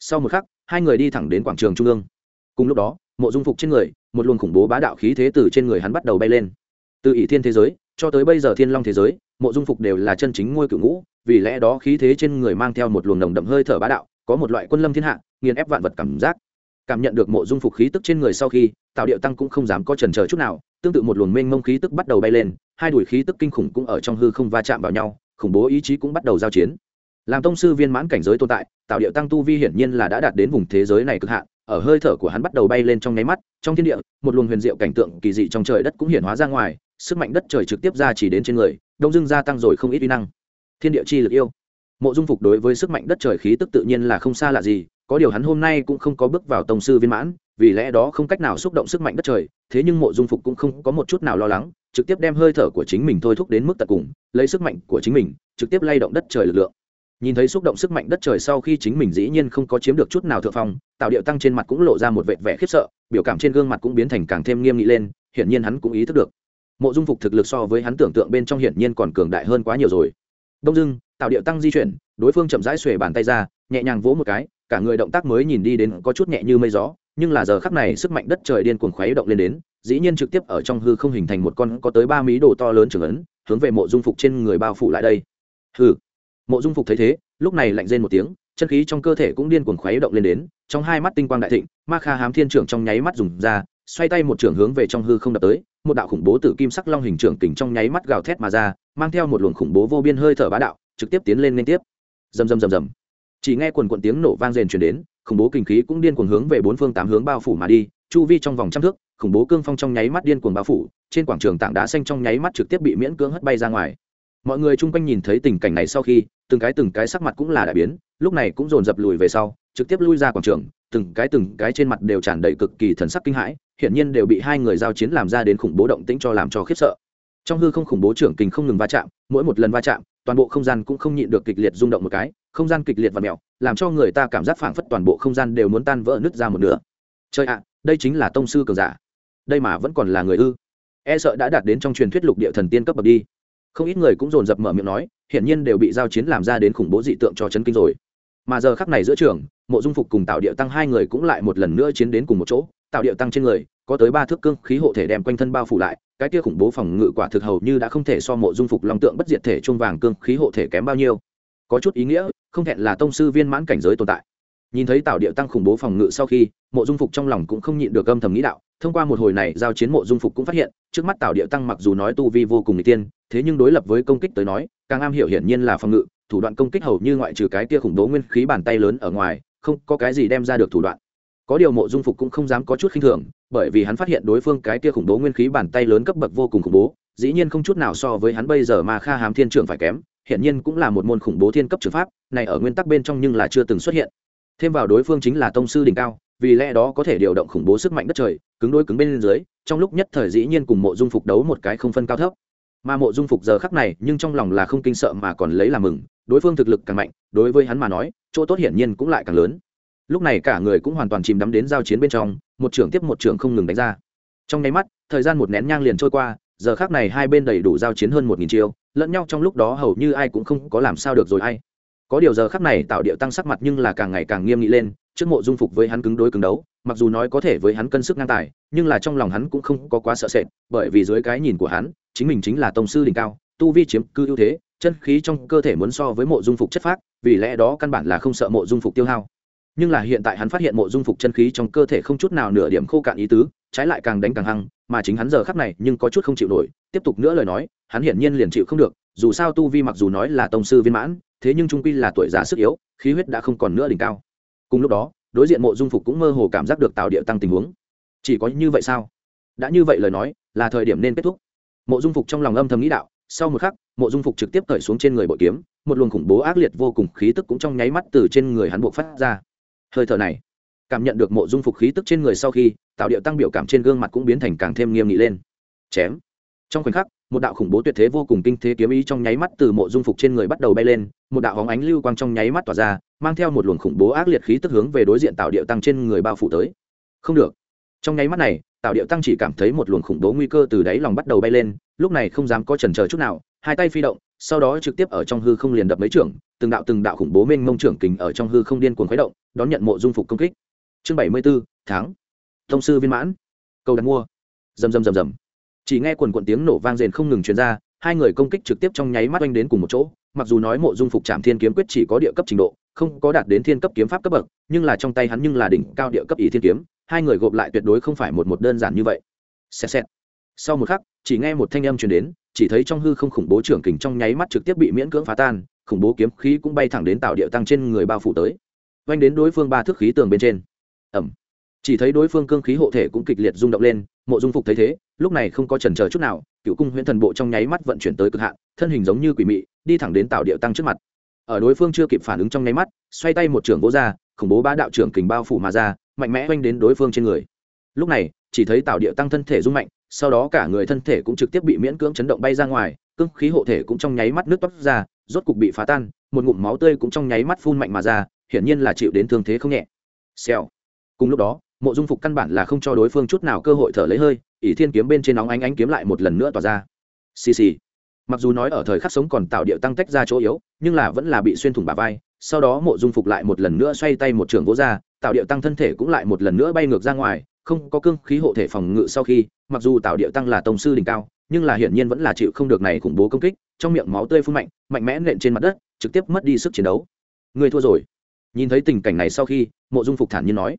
Sau một khắc, hai người đi thẳng đến quảng trường trung ương. Cùng lúc đó, mộ dung phục trên người, một luồng khủng bố bá đạo khí thế từ trên người hắn bắt đầu bay lên. Từ ỷ thiên thế giới, cho tới bây giờ thiên long thế giới, mộ dung phục đều là chân chính ngôi cựu ngũ, vì lẽ đó khí thế trên người mang theo một luồng nồng đậm hơi thở bá đạo, có một loại quân lâm thiên hạ, nghiền ép vạn vật cảm giác cảm nhận được mộ dung phục khí tức trên người sau khi tạo điệu tăng cũng không dám có trần chờ chút nào, tương tự một luồng mênh mông khí tức bắt đầu bay lên, hai đuổi khí tức kinh khủng cũng ở trong hư không va chạm vào nhau, khủng bố ý chí cũng bắt đầu giao chiến. Làm tông sư viên mãn cảnh giới tồn tại tạo điệu tăng tu vi hiển nhiên là đã đạt đến vùng thế giới này cực hạn, ở hơi thở của hắn bắt đầu bay lên trong nháy mắt, trong thiên địa, một luồng huyền diệu cảnh tượng kỳ dị trong trời đất cũng hiển hóa ra ngoài, sức mạnh đất trời trực tiếp ra chỉ đến trên người, đông dưng gia tăng rồi không ít uy năng. Thiên địa chi lực yêu. Mộ dung phục đối với sức mạnh đất trời khí tức tự nhiên là không xa lạ gì có điều hắn hôm nay cũng không có bước vào tổng sư viên mãn, vì lẽ đó không cách nào xúc động sức mạnh đất trời, thế nhưng mộ dung phục cũng không có một chút nào lo lắng, trực tiếp đem hơi thở của chính mình thôi thúc đến mức tận cùng, lấy sức mạnh của chính mình, trực tiếp lay động đất trời lực lượng. Nhìn thấy xúc động sức mạnh đất trời sau khi chính mình dĩ nhiên không có chiếm được chút nào thượng phong tạo điệu tăng trên mặt cũng lộ ra một vẻ vẻ khiếp sợ, biểu cảm trên gương mặt cũng biến thành càng thêm nghiêm nghị lên, hiển nhiên hắn cũng ý thức được. Mộ dung phục thực lực so với hắn tưởng tượng bên trong hiển nhiên còn cường đại hơn quá nhiều rồi. Đông dưng tạo điệu tăng di chuyển, đối phương chậm rãi xuề bàn tay ra, nhẹ nhàng vỗ một cái cả người động tác mới nhìn đi đến có chút nhẹ như mây gió, nhưng là giờ khắc này sức mạnh đất trời điên cuồng khuấy động lên đến, dĩ nhiên trực tiếp ở trong hư không hình thành một con có tới ba mí đồ to lớn trưởng ấn, hướng về mộ dung phục trên người bao phủ lại đây. Hư mộ dung phục thấy thế, lúc này lạnh rên một tiếng, chân khí trong cơ thể cũng điên cuồng khuấy động lên đến, trong hai mắt tinh quang đại thịnh, ma kha hám thiên trưởng trong nháy mắt dùng ra, xoay tay một trưởng hướng về trong hư không đập tới, một đạo khủng bố tử kim sắc long hình trưởng kình trong nháy mắt gào thét mà ra, mang theo một luồng khủng bố vô biên hơi thở bá đạo, trực tiếp tiến lên liên tiếp. Rầm rầm rầm rầm chỉ nghe quần quận tiếng nổ vang rền truyền đến, khủng bố kinh khí cũng điên cuồng hướng về bốn phương tám hướng bao phủ mà đi, chu vi trong vòng trăm thước, khủng bố cương phong trong nháy mắt điên cuồng bao phủ, trên quảng trường tảng đá xanh trong nháy mắt trực tiếp bị miễn cưỡng hất bay ra ngoài. Mọi người chung quanh nhìn thấy tình cảnh này sau khi, từng cái từng cái sắc mặt cũng là đại biến, lúc này cũng dồn dập lùi về sau, trực tiếp lui ra quảng trường, từng cái từng cái trên mặt đều tràn đầy cực kỳ thần sắc kinh hãi, hiển nhiên đều bị hai người giao chiến làm ra đến khủng bố động tĩnh cho làm cho khiếp sợ. Trong hư không khủng bố trưởng kình không ngừng va chạm, mỗi một lần va chạm, toàn bộ không gian cũng không nhịn được kịch liệt rung động một cái không gian kịch liệt và mèo làm cho người ta cảm giác phảng phất toàn bộ không gian đều muốn tan vỡ, nứt ra một nửa. Chơi ạ, đây chính là tông sư cường giả. Đây mà vẫn còn là người ư? E sợ đã đạt đến trong truyền thuyết lục địa thần tiên cấp bậc đi. Không ít người cũng dồn dập mở miệng nói, hiển nhiên đều bị giao chiến làm ra đến khủng bố dị tượng cho chấn kinh rồi. Mà giờ khắc này giữa trường, mộ dung phục cùng tạo điệu tăng hai người cũng lại một lần nữa chiến đến cùng một chỗ. Tạo điệu tăng trên người, có tới ba thước cương khí hộ thể đem quanh thân bao phủ lại, cái kia khủng bố phòng ngự quả thực hầu như đã không thể so mộ dung phục long tượng bất diệt thể chuông vàng cương khí hộ thể kém bao nhiêu có chút ý nghĩa, không hẹn là tông sư viên mãn cảnh giới tồn tại. Nhìn thấy tạo điệu tăng khủng bố phòng ngự sau khi, mộ dung phục trong lòng cũng không nhịn được âm thầm nghĩ đạo, thông qua một hồi này giao chiến mộ dung phục cũng phát hiện, trước mắt tạo điệu tăng mặc dù nói tu vi vô cùng n tiên, thế nhưng đối lập với công kích tới nói, càng am hiểu hiển nhiên là phòng ngự, thủ đoạn công kích hầu như ngoại trừ cái kia khủng bố nguyên khí bàn tay lớn ở ngoài, không có cái gì đem ra được thủ đoạn. Có điều mộ dung phục cũng không dám có chút khinh thường, bởi vì hắn phát hiện đối phương cái kia khủng bố nguyên khí bàn tay lớn cấp bậc vô cùng khủng bố, dĩ nhiên không chút nào so với hắn bây giờ mà kha hám thiên trưởng phải kém hiện nhiên cũng là một môn khủng bố thiên cấp trường pháp, này ở nguyên tắc bên trong nhưng là chưa từng xuất hiện. Thêm vào đối phương chính là tông sư đỉnh cao, vì lẽ đó có thể điều động khủng bố sức mạnh đất trời, cứng đôi cứng bên dưới, trong lúc nhất thời dĩ nhiên cùng mộ dung phục đấu một cái không phân cao thấp. Mà mộ dung phục giờ khắc này, nhưng trong lòng là không kinh sợ mà còn lấy làm mừng, đối phương thực lực càng mạnh, đối với hắn mà nói, chỗ tốt hiển nhiên cũng lại càng lớn. Lúc này cả người cũng hoàn toàn chìm đắm đến giao chiến bên trong, một trưởng tiếp một trưởng không ngừng đánh ra. Trong nháy mắt, thời gian một nén nhang liền trôi qua giờ khác này hai bên đầy đủ giao chiến hơn một nghìn chiêu, lẫn nhau trong lúc đó hầu như ai cũng không có làm sao được rồi ai. Có điều giờ khắc này tạo điệu tăng sắc mặt nhưng là càng ngày càng nghiêm nghị lên, trước mộ dung phục với hắn cứng đối cứng đấu, mặc dù nói có thể với hắn cân sức ngang tài, nhưng là trong lòng hắn cũng không có quá sợ sệt, bởi vì dưới cái nhìn của hắn, chính mình chính là tổng sư đỉnh cao, tu vi chiếm cư ưu thế, chân khí trong cơ thể muốn so với mộ dung phục chất phác, vì lẽ đó căn bản là không sợ mộ dung phục tiêu hao nhưng là hiện tại hắn phát hiện mộ dung phục chân khí trong cơ thể không chút nào nửa điểm khô cạn ý tứ, trái lại càng đánh càng hăng, mà chính hắn giờ khắc này nhưng có chút không chịu nổi, tiếp tục nữa lời nói, hắn hiển nhiên liền chịu không được, dù sao tu vi mặc dù nói là tông sư viên mãn, thế nhưng trung quy là tuổi già sức yếu, khí huyết đã không còn nữa đỉnh cao. Cùng lúc đó, đối diện mộ dung phục cũng mơ hồ cảm giác được tạo địa tăng tình huống. Chỉ có như vậy sao? Đã như vậy lời nói, là thời điểm nên kết thúc. Mộ dung phục trong lòng âm thầm nghĩ đạo, sau một khắc, mộ dung phục trực tiếp cởi xuống trên người bội kiếm, một luồng khủng bố ác liệt vô cùng khí tức cũng trong nháy mắt từ trên người hắn buộc phát ra hơi thở này, cảm nhận được mộ dung phục khí tức trên người sau khi tạo điệu tăng biểu cảm trên gương mặt cũng biến thành càng thêm nghiêm nghị lên. Chém. Trong khoảnh khắc, một đạo khủng bố tuyệt thế vô cùng kinh thế kiếm ý trong nháy mắt từ mộ dung phục trên người bắt đầu bay lên, một đạo hóng ánh lưu quang trong nháy mắt tỏa ra, mang theo một luồng khủng bố ác liệt khí tức hướng về đối diện tạo điệu tăng trên người bao phủ tới. Không được. Trong nháy mắt này tạo điệu tăng chỉ cảm thấy một luồng khủng bố nguy cơ từ đáy lòng bắt đầu bay lên, lúc này không dám có chần chờ chút nào hai tay phi động, sau đó trực tiếp ở trong hư không liền đập mấy trưởng, từng đạo từng đạo khủng bố mênh mông trưởng kình ở trong hư không điên cuồng khuấy động, đón nhận mộ dung phục công kích. Chương bảy mươi b ố tháng. Thông sư viên mãn. Câu đặt mua. Rầm rầm rầm rầm. Chỉ nghe quần quận tiếng nổ vang rền không ngừng truyền ra, hai người công kích trực tiếp trong nháy mắt oanh đến cùng một chỗ, mặc dù nói mộ dung phục trạm thiên kiếm quyết chỉ có địa cấp trình độ, không có đạt đến thiên cấp kiếm pháp cấp bậc, nhưng là trong tay hắn nhưng là đỉnh cao địa cấp ý thiên kiếm, hai người gộp lại tuyệt đối không phải một một đơn giản như vậy. Xẹt xẹt. Sau một khắc, chỉ nghe một thanh âm truyền đến chỉ thấy trong hư không khủng bố trưởng kình trong nháy mắt trực tiếp bị miễn cưỡng phá tan, khủng bố kiếm khí cũng bay thẳng đến tạo địa tăng trên người bao phủ tới. Oanh đến đối phương ba thước khí tường bên trên. Ẩm chỉ thấy đối phương cương khí hộ thể cũng kịch liệt rung động lên, mộ dung phục thấy thế, lúc này không có trần chờ chút nào, cựu cung huyễn thần bộ trong nháy mắt vận chuyển tới cực hạn, thân hình giống như quỷ mị, đi thẳng đến tạo địa tăng trước mặt. Ở đối phương chưa kịp phản ứng trong nháy mắt, xoay tay một trưởng vỗ ra, khủng bố ba đạo trưởng kình bao phủ mà ra, mạnh mẽ oanh đến đối phương trên người. Lúc này, chỉ thấy tạo địa tăng thân thể rung mạnh sau đó cả người thân thể cũng trực tiếp bị miễn cưỡng chấn động bay ra ngoài, cương khí hộ thể cũng trong nháy mắt nước toát ra, rốt cục bị phá tan, một ngụm máu tươi cũng trong nháy mắt phun mạnh mà ra, hiển nhiên là chịu đến thương thế không nhẹ. Xèo. Cùng lúc đó, mộ dung phục căn bản là không cho đối phương chút nào cơ hội thở lấy hơi, ỷ thiên kiếm bên trên nóng ánh ánh kiếm lại một lần nữa tỏa ra. Xì xì. Mặc dù nói ở thời khắc sống còn tạo điệu tăng tách ra chỗ yếu, nhưng là vẫn là bị xuyên thủng bà vai, sau đó mộ dung phục lại một lần nữa xoay tay một trường vỗ ra, tạo điệu tăng thân thể cũng lại một lần nữa bay ngược ra ngoài không có cương khí hộ thể phòng ngự sau khi, mặc dù tạo điệu tăng là tổng sư đỉnh cao, nhưng là hiển nhiên vẫn là chịu không được này khủng bố công kích, trong miệng máu tươi phun mạnh mạnh mẽ nện trên mặt đất, trực tiếp mất đi sức chiến đấu. Người thua rồi. Nhìn thấy tình cảnh này sau khi, mộ dung phục thản nhiên nói,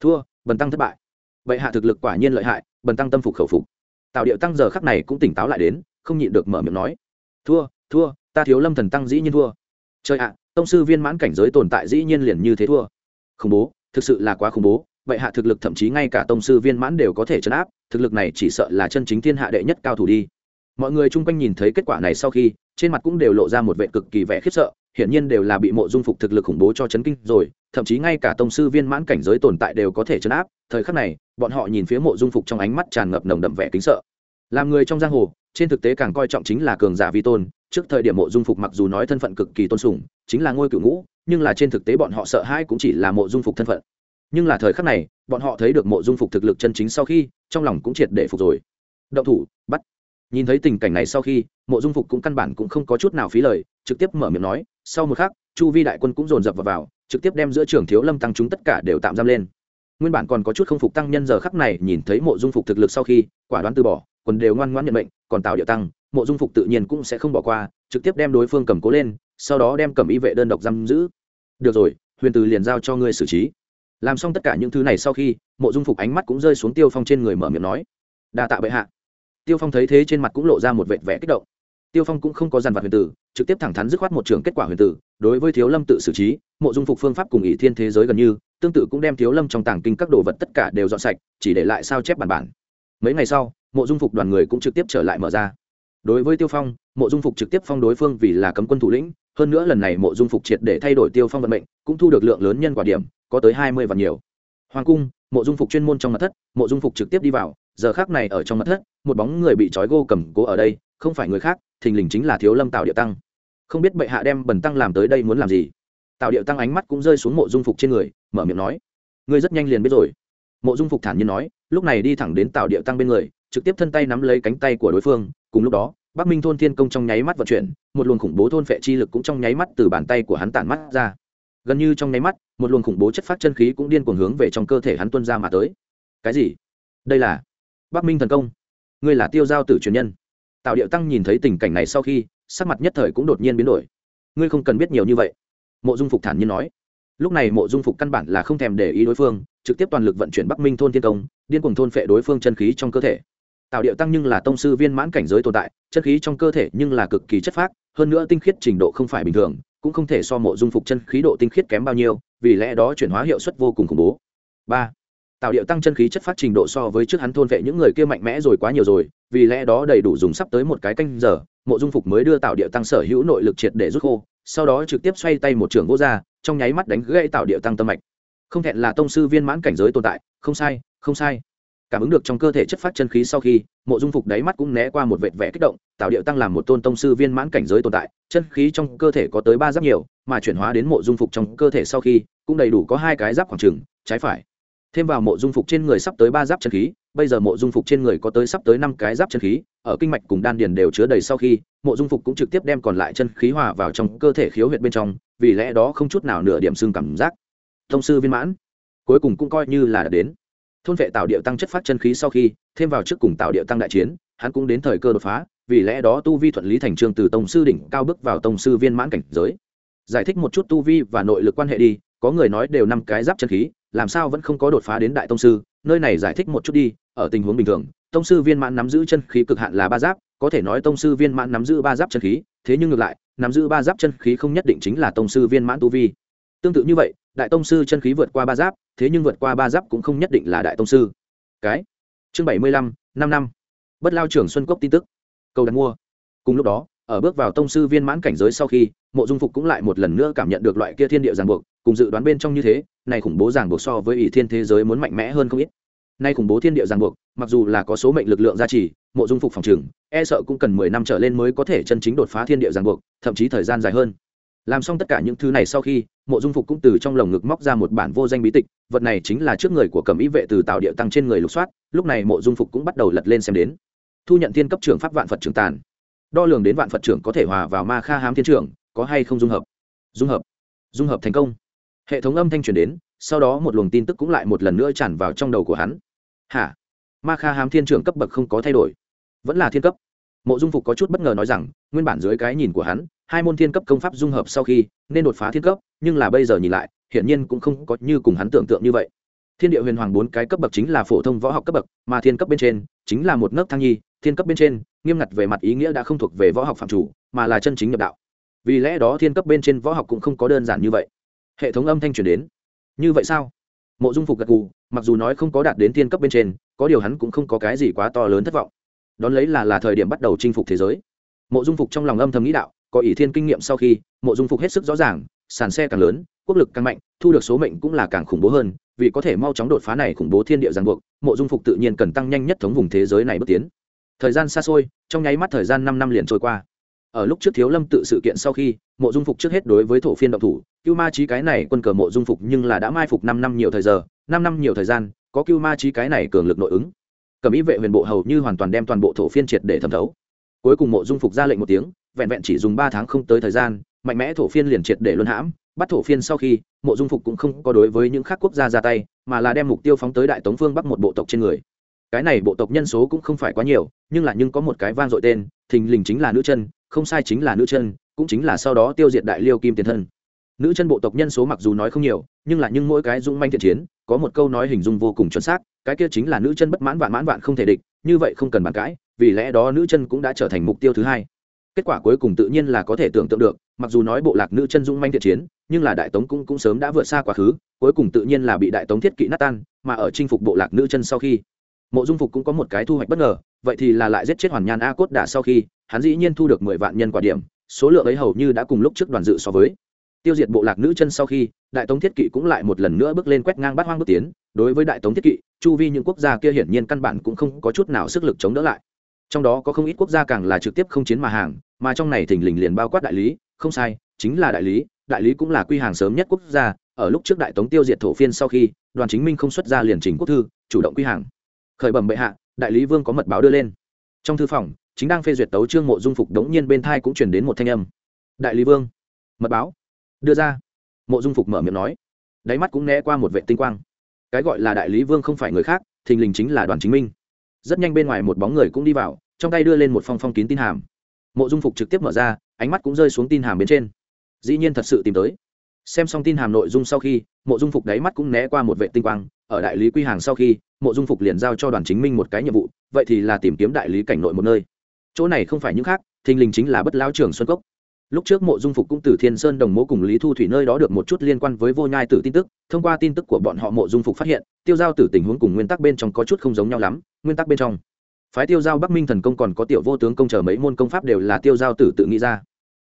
thua, bần tăng thất bại. Vậy hạ thực lực quả nhiên lợi hại, bần tăng tâm phục khẩu phục. Tạo điệu tăng giờ khắc này cũng tỉnh táo lại đến, không nhịn được mở miệng nói, thua thua, ta thiếu lâm thần tăng dĩ nhiên thua. Trời ạ, tông sư viên mãn cảnh giới tồn tại dĩ nhiên liền như thế thua. Khủng bố, thực sự là quá khủng bố vậy hạ thực lực thậm chí ngay cả tông sư viên mãn đều có thể chấn áp, thực lực này chỉ sợ là chân chính thiên hạ đệ nhất cao thủ đi. Mọi người chung quanh nhìn thấy kết quả này sau khi, trên mặt cũng đều lộ ra một vệ cực kỳ vẻ khiếp sợ, hiển nhiên đều là bị mộ dung phục thực lực khủng bố cho chấn kinh rồi, thậm chí ngay cả tông sư viên mãn cảnh giới tồn tại đều có thể chấn áp, thời khắc này, bọn họ nhìn phía mộ dung phục trong ánh mắt tràn ngập nồng đậm vẻ kính sợ. Làm người trong giang hồ, trên thực tế càng coi trọng chính là cường giả vi tôn, trước thời điểm mộ dung phục mặc dù nói thân phận cực kỳ tôn sùng, chính là ngôi cửu ngũ, nhưng là trên thực tế bọn họ sợ hãi cũng chỉ là mộ dung phục thân phận nhưng là thời khắc này bọn họ thấy được mộ dung phục thực lực chân chính sau khi trong lòng cũng triệt để phục rồi. Động thủ bắt. Nhìn thấy tình cảnh này sau khi mộ dung phục cũng căn bản cũng không có chút nào phí lời trực tiếp mở miệng nói sau một khắc chu vi đại quân cũng dồn dập vào, vào trực tiếp đem giữa trường thiếu lâm tăng chúng tất cả đều tạm giam lên. Nguyên bản còn có chút không phục tăng nhân giờ khắc này nhìn thấy mộ dung phục thực lực sau khi quả đoán từ bỏ quần đều ngoan ngoãn nhận mệnh còn tạo địa tăng mộ dung phục tự nhiên cũng sẽ không bỏ qua trực tiếp đem đối phương cầm cố lên sau đó đem cầm y vệ đơn độc giam giữ. Được rồi huyền từ liền giao cho ngươi xử trí làm xong tất cả những thứ này sau khi, mộ dung phục ánh mắt cũng rơi xuống tiêu phong trên người mở miệng nói, đa tạ bệ hạ. Tiêu phong thấy thế trên mặt cũng lộ ra một vệt vẻ kích động. Tiêu phong cũng không có dàn vặt huyền tử, trực tiếp thẳng thắn dứt khoát một trường kết quả huyền tử, đối với thiếu lâm tự xử trí, mộ dung phục phương pháp cùng ỷ thiên thế giới gần như, tương tự cũng đem thiếu lâm trong tàng kinh các đồ vật tất cả đều dọn sạch, chỉ để lại sao chép bản bản. Mấy ngày sau, mộ dung phục đoàn người cũng trực tiếp trở lại mở ra. Đối với tiêu phong, mộ dung phục trực tiếp phong đối phương vì là cấm quân thủ lĩnh, hơn nữa lần này mộ dung phục triệt để thay đổi tiêu phong vận mệnh, cũng thu được lượng lớn nhân quả điểm có tới hai mươi vạn nhiều. Hoàng cung, mộ dung phục chuyên môn trong mặt thất, mộ dung phục trực tiếp đi vào, giờ khác này ở trong mặt thất, một bóng người bị trói gô cầm cố ở đây, không phải người khác, thình lình chính là thiếu lâm tạo điệu tăng. Không biết bệ hạ đem bần tăng làm tới đây muốn làm gì? Tạo điệu tăng ánh mắt cũng rơi xuống mộ dung phục trên người, mở miệng nói, ngươi rất nhanh liền biết rồi. Mộ dung phục thản nhiên nói, lúc này đi thẳng đến tạo điệu tăng bên người, trực tiếp thân tay nắm lấy cánh tay của đối phương, cùng lúc đó, bắc minh thôn thiên công trong nháy mắt vận chuyển, một luồng khủng bố thôn phệ chi lực cũng trong nháy mắt từ bàn tay của hắn tản mắt ra gần như trong nháy mắt, một luồng khủng bố chất phát chân khí cũng điên cuồng hướng về trong cơ thể hắn tuân ra mà tới. Cái gì? Đây là bắc minh thần công. Ngươi là tiêu giao tử truyền nhân. Tạo điệu tăng nhìn thấy tình cảnh này sau khi, sắc mặt nhất thời cũng đột nhiên biến đổi. Ngươi không cần biết nhiều như vậy. Mộ dung phục thản nhiên nói. Lúc này mộ dung phục căn bản là không thèm để ý đối phương, trực tiếp toàn lực vận chuyển bắc minh thôn thiên công, điên cuồng thôn phệ đối phương chân khí trong cơ thể. Tạo điệu tăng nhưng là tông sư viên mãn cảnh giới tồn tại, chân khí trong cơ thể nhưng là cực kỳ chất phác, hơn nữa tinh khiết trình độ không phải bình thường cũng không thể so mộ dung phục chân khí độ tinh khiết kém bao nhiêu, vì lẽ đó chuyển hóa hiệu suất vô cùng khủng bố. Ba tạo điệu tăng chân khí chất phát trình độ so với trước hắn thôn vệ những người kia mạnh mẽ rồi quá nhiều rồi, vì lẽ đó đầy đủ dùng sắp tới một cái canh giờ, mộ dung phục mới đưa tạo điệu tăng sở hữu nội lực triệt để rút khô, sau đó trực tiếp xoay tay một trường gỗ ra, trong nháy mắt đánh gãy tạo điệu tăng tâm mạch. Không thẹn là tông sư viên mãn cảnh giới tồn tại, không sai không sai cảm ứng được trong cơ thể chất phát chân khí sau khi, mộ dung phục đáy mắt cũng né qua một vệt vẻ kích động, tạo điệu tăng làm một tôn tông sư viên mãn cảnh giới tồn tại, chân khí trong cơ thể có tới ba giáp nhiều, mà chuyển hóa đến mộ dung phục trong cơ thể sau khi, cũng đầy đủ có hai cái giáp khoảng trừng trái phải. Thêm vào mộ dung phục trên người sắp tới ba giáp chân khí, bây giờ mộ dung phục trên người có tới sắp tới năm cái giáp chân khí, ở kinh mạch cùng đan điền đều chứa đầy sau khi, mộ dung phục cũng trực tiếp đem còn lại chân khí hòa vào trong cơ thể khiếu huyệt bên trong, vì lẽ đó không chút nào nửa điểm xương cảm giác. Thông sư viên mãn, cuối cùng cũng coi như là đã đến thôn vệ tạo điệu tăng chất phát chân khí sau khi, thêm vào trước cùng tạo điệu tăng đại chiến, hắn cũng đến thời cơ đột phá, vì lẽ đó tu vi thuận lý thành trương từ tông sư đỉnh cao bước vào tông sư viên mãn cảnh giới. Giải thích một chút tu vi và nội lực quan hệ đi, có người nói đều năm cái giáp chân khí, làm sao vẫn không có đột phá đến đại tông sư, nơi này giải thích một chút đi, ở tình huống bình thường, tông sư viên mãn nắm giữ chân khí cực hạn là ba giáp, có thể nói tông sư viên mãn nắm giữ ba giáp chân khí, thế nhưng ngược lại, nắm giữ ba giáp chân khí không nhất định chính là tông sư viên mãn tu vi. Tương tự như vậy, đại tông sư chân khí vượt qua ba giáp thế nhưng vượt qua ba giáp cũng không nhất định là đại tông sư. Cái, chương bảy mươi lăm, năm năm. Bất lao trưởng xuân cốc tin tức. Câu đặt mua. Cùng lúc đó, ở bước vào tông sư viên mãn cảnh giới sau khi, mộ dung phục cũng lại một lần nữa cảm nhận được loại kia thiên địa ràng buộc, cùng dự đoán bên trong như thế, này khủng bố ràng buộc so với ỷ thiên thế giới muốn mạnh mẽ hơn không ít. Nay khủng bố thiên địa ràng buộc, mặc dù là có số mệnh lực lượng gia trì, mộ dung phục phòng trừng e sợ cũng cần mười năm trở lên mới có thể chân chính đột phá thiên địa ràng buộc, thậm chí thời gian dài hơn làm xong tất cả những thứ này sau khi, mộ dung phục cũng từ trong lồng ngực móc ra một bản vô danh bí tịch, vật này chính là trước người của cẩm ý vệ từ tạo địa tăng trên người lục soát, lúc này mộ dung phục cũng bắt đầu lật lên xem đến. Thu nhận thiên cấp trưởng pháp vạn phật trưởng tàn. Đo lường đến vạn phật trưởng có thể hòa vào ma kha hám thiên trưởng, có hay không dung hợp? Dung hợp. Dung hợp thành công. Hệ thống âm thanh truyền đến, sau đó một luồng tin tức cũng lại một lần nữa tràn vào trong đầu của hắn. Hả? Ma kha hám thiên trưởng cấp bậc không có thay đổi. Vẫn là thiên cấp. Mộ dung phục có chút bất ngờ nói rằng, nguyên bản dưới cái nhìn của hắn hai môn thiên cấp công pháp dung hợp sau khi nên đột phá thiên cấp, nhưng là bây giờ nhìn lại, hiển nhiên cũng không có như cùng hắn tưởng tượng như vậy. Thiên địa huyền hoàng bốn cái cấp bậc chính là phổ thông võ học cấp bậc, mà thiên cấp bên trên chính là một nấc thang nhi, thiên cấp bên trên nghiêm ngặt về mặt ý nghĩa đã không thuộc về võ học phạm chủ, mà là chân chính nhập đạo. Vì lẽ đó thiên cấp bên trên võ học cũng không có đơn giản như vậy. Hệ thống âm thanh truyền đến. Như vậy sao? Mộ dung phục gật gù, mặc dù nói không có đạt đến thiên cấp bên trên, có điều hắn cũng không có cái gì quá to lớn thất vọng. Đón lấy là là thời điểm bắt đầu chinh phục thế giới. Mộ dung phục trong lòng âm thầm nghĩ đạo có ỷ thiên kinh nghiệm sau khi, mộ dung phục hết sức rõ ràng, sàn xe càng lớn, quốc lực càng mạnh, thu được số mệnh cũng là càng khủng bố hơn, vì có thể mau chóng đột phá này khủng bố thiên địa giang buộc, mộ dung phục tự nhiên cần tăng nhanh nhất thống vùng thế giới này bước tiến. Thời gian xa xôi, trong nháy mắt thời gian năm năm liền trôi qua. Ở lúc trước thiếu lâm tự sự kiện sau khi, mộ dung phục trước hết đối với thổ phiên động thủ, cưu ma trí cái này quân cờ mộ dung phục nhưng là đã mai phục năm năm nhiều thời giờ, năm năm nhiều thời gian, có cưu ma trí cái này cường lực nội ứng. Cầm ý vệ huyền bộ hầu như hoàn toàn đem toàn bộ thổ phiên triệt để thẩm thấu. Cuối cùng mộ dung phục ra lệnh một tiếng vẹn vẹn chỉ dùng ba tháng không tới thời gian, mạnh mẽ thổ phiên liền triệt để luân hãm, bắt thổ phiên sau khi, mộ dung phục cũng không có đối với những khác quốc gia ra tay, mà là đem mục tiêu phóng tới đại tống phương bắc một bộ tộc trên người. Cái này bộ tộc nhân số cũng không phải quá nhiều, nhưng là nhưng có một cái vang dội tên, thình lình chính là nữ chân, không sai chính là nữ chân, cũng chính là sau đó tiêu diệt đại liêu kim tiền thân. Nữ chân bộ tộc nhân số mặc dù nói không nhiều, nhưng là nhưng mỗi cái dũng manh thiện chiến, có một câu nói hình dung vô cùng chuẩn xác, cái kia chính là nữ chân bất mãn vạn mãn vạn không thể địch, như vậy không cần bàn cãi, vì lẽ đó nữ chân cũng đã trở thành mục tiêu thứ hai kết quả cuối cùng tự nhiên là có thể tưởng tượng được, mặc dù nói bộ lạc nữ chân dung manh thiện chiến, nhưng là đại tống cũng cũng sớm đã vượt xa quá khứ, cuối cùng tự nhiên là bị đại tống thiết kỵ nát tan, mà ở chinh phục bộ lạc nữ chân sau khi, mộ dung phục cũng có một cái thu hoạch bất ngờ, vậy thì là lại giết chết hoàn nhan a cốt đả sau khi, hắn dĩ nhiên thu được mười vạn nhân quả điểm, số lượng ấy hầu như đã cùng lúc trước đoàn dự so với. Tiêu diệt bộ lạc nữ chân sau khi, đại tống thiết kỵ cũng lại một lần nữa bước lên quét ngang bát hoang bước tiến, đối với đại tống thiết kỵ, chu vi những quốc gia kia hiển nhiên căn bản cũng không có chút nào sức lực chống đỡ lại. Trong đó có không ít quốc gia càng là trực tiếp không chiến mà hàng mà trong này thình lình liền bao quát đại lý, không sai, chính là đại lý đại lý cũng là quy hàng sớm nhất quốc gia, ở lúc trước đại tống tiêu diệt thổ phiên sau khi, đoàn chính minh không xuất ra liền trình quốc thư, chủ động quy hàng. Khởi bẩm bệ hạ, đại lý vương có mật báo đưa lên. Trong thư phòng, chính đang phê duyệt tấu trương mộ dung phục đống nhiên bên thai cũng chuyển đến một thanh âm. Đại lý vương, mật báo, đưa ra. Mộ dung phục mở miệng nói. Đáy mắt cũng né qua một vệ tinh quang. Cái gọi là đại lý vương không phải người khác, thình lình chính là đoàn chính minh. Rất nhanh bên ngoài một bóng người cũng đi vào, trong tay đưa lên một phong phong kín tin hàm mộ dung phục trực tiếp mở ra, ánh mắt cũng rơi xuống tin hàm bên trên. Dĩ nhiên thật sự tìm tới. Xem xong tin hàm nội dung sau khi, mộ dung phục đáy mắt cũng né qua một vệ tinh quang, ở đại lý quy hàng sau khi, mộ dung phục liền giao cho đoàn chính minh một cái nhiệm vụ, vậy thì là tìm kiếm đại lý cảnh nội một nơi. Chỗ này không phải những khác, thình lình chính là bất lao trường xuân cốc. Lúc trước mộ dung phục cũng từ thiên sơn đồng mố cùng lý thu thủy nơi đó được một chút liên quan với vô nhai tử tin tức, thông qua tin tức của bọn họ mộ dung phục phát hiện, tiêu giao tử tình huống cùng nguyên tắc bên trong có chút không giống nhau lắm, nguyên tắc bên trong phái tiêu giao bắc minh thần công còn có tiểu vô tướng công chờ mấy môn công pháp đều là tiêu giao tử tự nghĩ ra.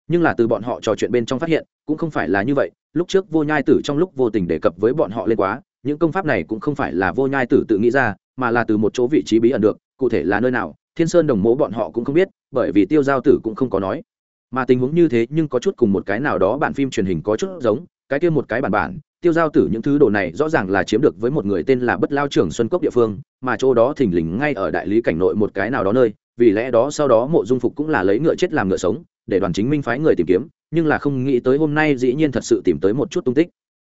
Nhưng là từ bọn họ trò chuyện bên trong phát hiện, cũng không phải là như vậy, lúc trước vô nhai tử trong lúc vô tình đề cập với bọn họ lên quá, những công pháp này cũng không phải là vô nhai tử tự nghĩ ra, mà là từ một chỗ vị trí bí ẩn được, cụ thể là nơi nào, thiên sơn đồng mố bọn họ cũng không biết, bởi vì tiêu giao tử cũng không có nói. Mà tình huống như thế nhưng có chút cùng một cái nào đó bản phim truyền hình có chút giống, cái kia một cái bản bản tiêu giao tử những thứ đồ này rõ ràng là chiếm được với một người tên là bất lao trưởng xuân cốc địa phương, mà chỗ đó thình lình ngay ở đại lý cảnh nội một cái nào đó nơi, vì lẽ đó sau đó mộ dung phục cũng là lấy ngựa chết làm ngựa sống, để đoàn chính minh phái người tìm kiếm, nhưng là không nghĩ tới hôm nay dĩ nhiên thật sự tìm tới một chút tung tích.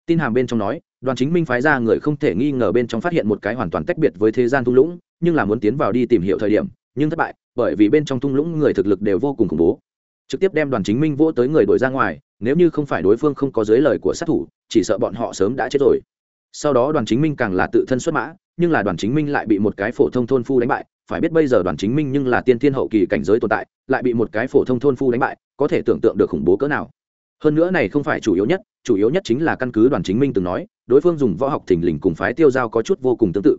Tin hàm bên trong nói, đoàn chính minh phái ra người không thể nghi ngờ bên trong phát hiện một cái hoàn toàn tách biệt với thế gian thung lũng, nhưng là muốn tiến vào đi tìm hiểu thời điểm, nhưng thất bại, bởi vì bên trong thung lũng người thực lực đều vô cùng khủng bố trực tiếp đem đoàn chính minh vỗ tới người đổi ra ngoài, nếu như không phải đối phương không có dưới lời của sát thủ, chỉ sợ bọn họ sớm đã chết rồi. Sau đó đoàn chính minh càng là tự thân xuất mã, nhưng là đoàn chính minh lại bị một cái phổ thông thôn phu đánh bại. Phải biết bây giờ đoàn chính minh nhưng là tiên thiên hậu kỳ cảnh giới tồn tại, lại bị một cái phổ thông thôn phu đánh bại, có thể tưởng tượng được khủng bố cỡ nào. Hơn nữa này không phải chủ yếu nhất, chủ yếu nhất chính là căn cứ đoàn chính minh từng nói, đối phương dùng võ học thình lình cùng phái tiêu giao có chút vô cùng tương tự.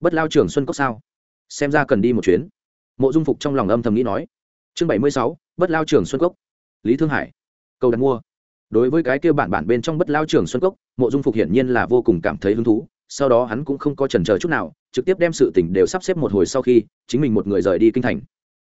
Bất lao trường xuân cốc sao? Xem ra cần đi một chuyến. Mộ dung phục trong lòng âm thầm nghĩ nói. Chương bảy mươi sáu bất lao trường xuân cốc. Lý thương hải. Câu đặt mua. Đối với cái kia bản bản bên trong bất lao trường xuân cốc, mộ dung phục hiển nhiên là vô cùng cảm thấy hứng thú, sau đó hắn cũng không có trần chờ chút nào, trực tiếp đem sự tình đều sắp xếp một hồi sau khi, chính mình một người rời đi kinh thành.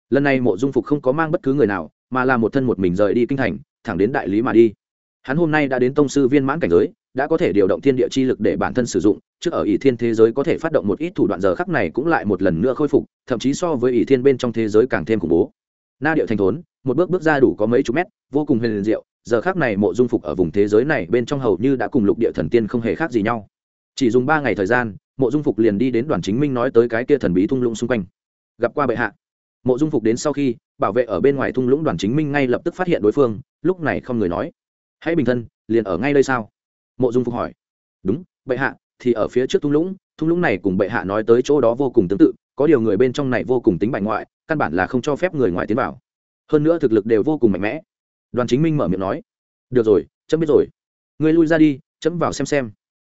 Lần này mộ dung phục không có mang bất cứ người nào, mà là một thân một mình rời đi kinh thành, thẳng đến đại lý mà đi. Hắn hôm nay đã đến tông sư viên mãn cảnh giới, đã có thể điều động thiên địa chi lực để bản thân sử dụng, trước ở ỷ thiên thế giới có thể phát động một ít thủ đoạn giờ khắc này cũng lại một lần nữa khôi phục, thậm chí so với ỷ thiên bên trong thế giới càng thêm khủng bố na điệu thành thốn, một bước bước ra đủ có mấy chục mét, vô cùng huyền diệu, giờ khắc này mộ dung phục ở vùng thế giới này bên trong hầu như đã cùng lục địa thần tiên không hề khác gì nhau. Chỉ dùng ba ngày thời gian, mộ dung phục liền đi đến đoàn chính minh nói tới cái kia thần bí thung lũng xung quanh. Gặp qua bệ hạ. Mộ dung phục đến sau khi, bảo vệ ở bên ngoài thung lũng đoàn chính minh ngay lập tức phát hiện đối phương, lúc này không người nói. Hãy bình thân, liền ở ngay đây sao? Mộ dung phục hỏi. Đúng, bệ hạ, thì ở phía trước thung lũng thung lũng này cùng bệ hạ nói tới chỗ đó vô cùng tương tự có điều người bên trong này vô cùng tính bại ngoại, căn bản là không cho phép người ngoài tiến vào. Hơn nữa thực lực đều vô cùng mạnh mẽ. Đoàn chính minh mở miệng nói, được rồi, chấm biết rồi. Người lui ra đi, chấm vào xem xem.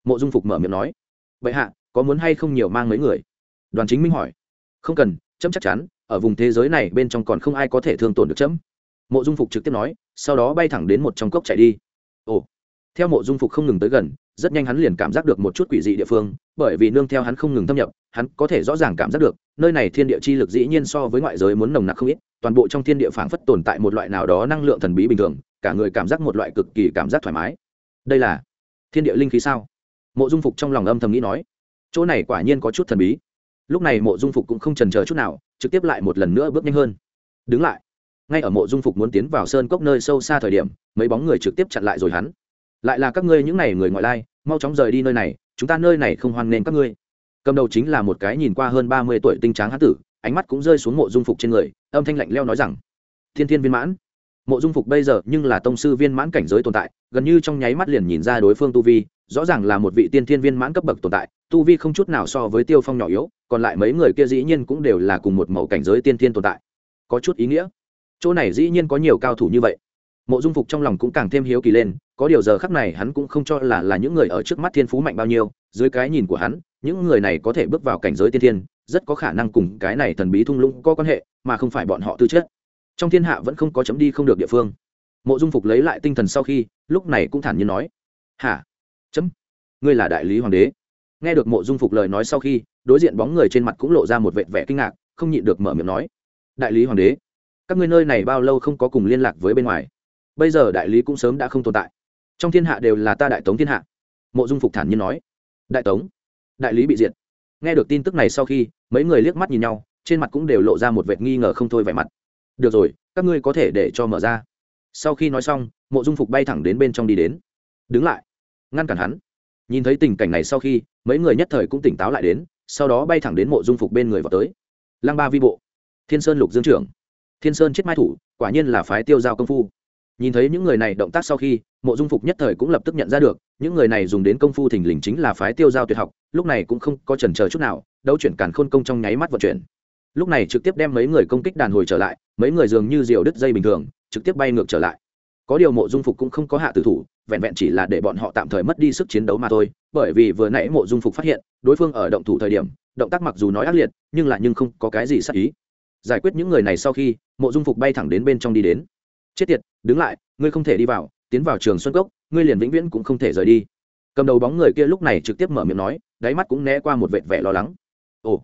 Mộ dung phục mở miệng nói, bệ hạ, có muốn hay không nhiều mang mấy người? Đoàn chính minh hỏi, không cần, chấm chắc chắn, ở vùng thế giới này bên trong còn không ai có thể thương tổn được chấm. Mộ dung phục trực tiếp nói, sau đó bay thẳng đến một trong cốc chạy đi. Ồ theo mộ dung phục không ngừng tới gần, rất nhanh hắn liền cảm giác được một chút quỷ dị địa phương, bởi vì nương theo hắn không ngừng thâm nhập, hắn có thể rõ ràng cảm giác được, nơi này thiên địa chi lực dĩ nhiên so với ngoại giới muốn nồng nặc không ít, toàn bộ trong thiên địa phảng phất tồn tại một loại nào đó năng lượng thần bí bình thường, cả người cảm giác một loại cực kỳ cảm giác thoải mái. Đây là thiên địa linh khí sao? Mộ dung phục trong lòng âm thầm nghĩ nói. Chỗ này quả nhiên có chút thần bí. Lúc này mộ dung phục cũng không trần chờ chút nào, trực tiếp lại một lần nữa bước nhanh hơn. Đứng lại. Ngay ở mộ dung phục muốn tiến vào sơn cốc nơi sâu xa thời điểm, mấy bóng người trực tiếp chặn lại rồi hắn lại là các ngươi những này người ngoại lai, mau chóng rời đi nơi này, chúng ta nơi này không hoan nghênh các ngươi. Cầm đầu chính là một cái nhìn qua hơn ba mươi tuổi tinh tráng hán tử, ánh mắt cũng rơi xuống mộ dung phục trên người, âm thanh lạnh leo nói rằng, thiên thiên viên mãn. Mộ dung phục bây giờ nhưng là tông sư viên mãn cảnh giới tồn tại, gần như trong nháy mắt liền nhìn ra đối phương tu vi, rõ ràng là một vị tiên thiên viên mãn cấp bậc tồn tại, tu vi không chút nào so với tiêu phong nhỏ yếu, còn lại mấy người kia dĩ nhiên cũng đều là cùng một mẫu cảnh giới tiên thiên tồn tại. Có chút ý nghĩa. Chỗ này dĩ nhiên có nhiều cao thủ như vậy. Mộ dung phục trong lòng cũng càng thêm hiếu kỳ lên có điều giờ khắc này hắn cũng không cho là là những người ở trước mắt thiên phú mạnh bao nhiêu, dưới cái nhìn của hắn, những người này có thể bước vào cảnh giới tiên thiên, rất có khả năng cùng cái này thần bí thung lũng có quan hệ, mà không phải bọn họ tư chất. Trong thiên hạ vẫn không có chấm đi không được địa phương. Mộ dung phục lấy lại tinh thần sau khi, lúc này cũng thản nhiên nói, hả? Chấm? Ngươi là đại lý hoàng đế. Nghe được mộ dung phục lời nói sau khi, đối diện bóng người trên mặt cũng lộ ra một vệ vẻ kinh ngạc, không nhịn được mở miệng nói, đại lý hoàng đế, các ngươi nơi này bao lâu không có cùng liên lạc với bên ngoài? Bây giờ đại lý cũng sớm đã không tồn tại trong thiên hạ đều là ta đại tống thiên hạ. Mộ dung phục thản nhiên nói. Đại tống? Đại lý bị diệt. Nghe được tin tức này sau khi, mấy người liếc mắt nhìn nhau, trên mặt cũng đều lộ ra một vệt nghi ngờ không thôi vẻ mặt. Được rồi, các ngươi có thể để cho mở ra. Sau khi nói xong, mộ dung phục bay thẳng đến bên trong đi đến. Đứng lại. Ngăn cản hắn. Nhìn thấy tình cảnh này sau khi, mấy người nhất thời cũng tỉnh táo lại đến, sau đó bay thẳng đến mộ dung phục bên người vào tới. Lăng ba vi bộ. Thiên sơn lục dương trưởng. Thiên sơn chết mai thủ, quả nhiên là phái tiêu giao công phu nhìn thấy những người này động tác sau khi, mộ dung phục nhất thời cũng lập tức nhận ra được, những người này dùng đến công phu thình lình chính là phái tiêu giao tuyệt học, lúc này cũng không có chần chờ chút nào, đấu chuyển càn khôn công trong nháy mắt vận chuyển. Lúc này trực tiếp đem mấy người công kích đàn hồi trở lại, mấy người dường như diều đứt dây bình thường, trực tiếp bay ngược trở lại. Có điều mộ dung phục cũng không có hạ tử thủ, vẹn vẹn chỉ là để bọn họ tạm thời mất đi sức chiến đấu mà thôi, bởi vì vừa nãy mộ dung phục phát hiện, đối phương ở động thủ thời điểm, động tác mặc dù nói ác liệt, nhưng lại nhưng không có cái gì sắc ý. Giải quyết những người này sau khi, mộ dung phục bay thẳng đến bên trong đi đến chết tiệt, đứng lại, ngươi không thể đi vào, tiến vào trường xuân cốc, ngươi liền vĩnh viễn cũng không thể rời đi. Cầm đầu bóng người kia lúc này trực tiếp mở miệng nói, đáy mắt cũng né qua một vệt vẻ lo lắng. Ồ,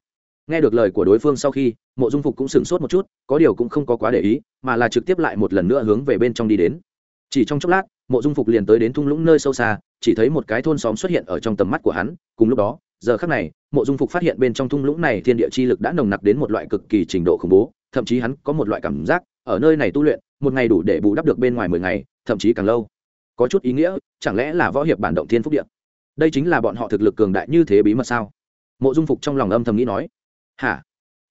nghe được lời của đối phương sau khi, mộ dung phục cũng sửng sốt một chút, có điều cũng không có quá để ý, mà là trực tiếp lại một lần nữa hướng về bên trong đi đến. Chỉ trong chốc lát, mộ dung phục liền tới đến thung lũng nơi sâu xa, chỉ thấy một cái thôn xóm xuất hiện ở trong tầm mắt của hắn, cùng lúc đó, giờ khác này, mộ dung phục phát hiện bên trong thung lũng này thiên địa chi lực đã nồng nặc đến một loại cực kỳ trình độ khủng bố, thậm chí hắn có một loại cảm giác ở nơi này tu luyện, một ngày đủ để bù đắp được bên ngoài mười ngày, thậm chí càng lâu. Có chút ý nghĩa, chẳng lẽ là võ hiệp bản động thiên phúc điện đây chính là bọn họ thực lực cường đại như thế bí mật sao? Mộ dung phục trong lòng âm thầm nghĩ nói. Hả?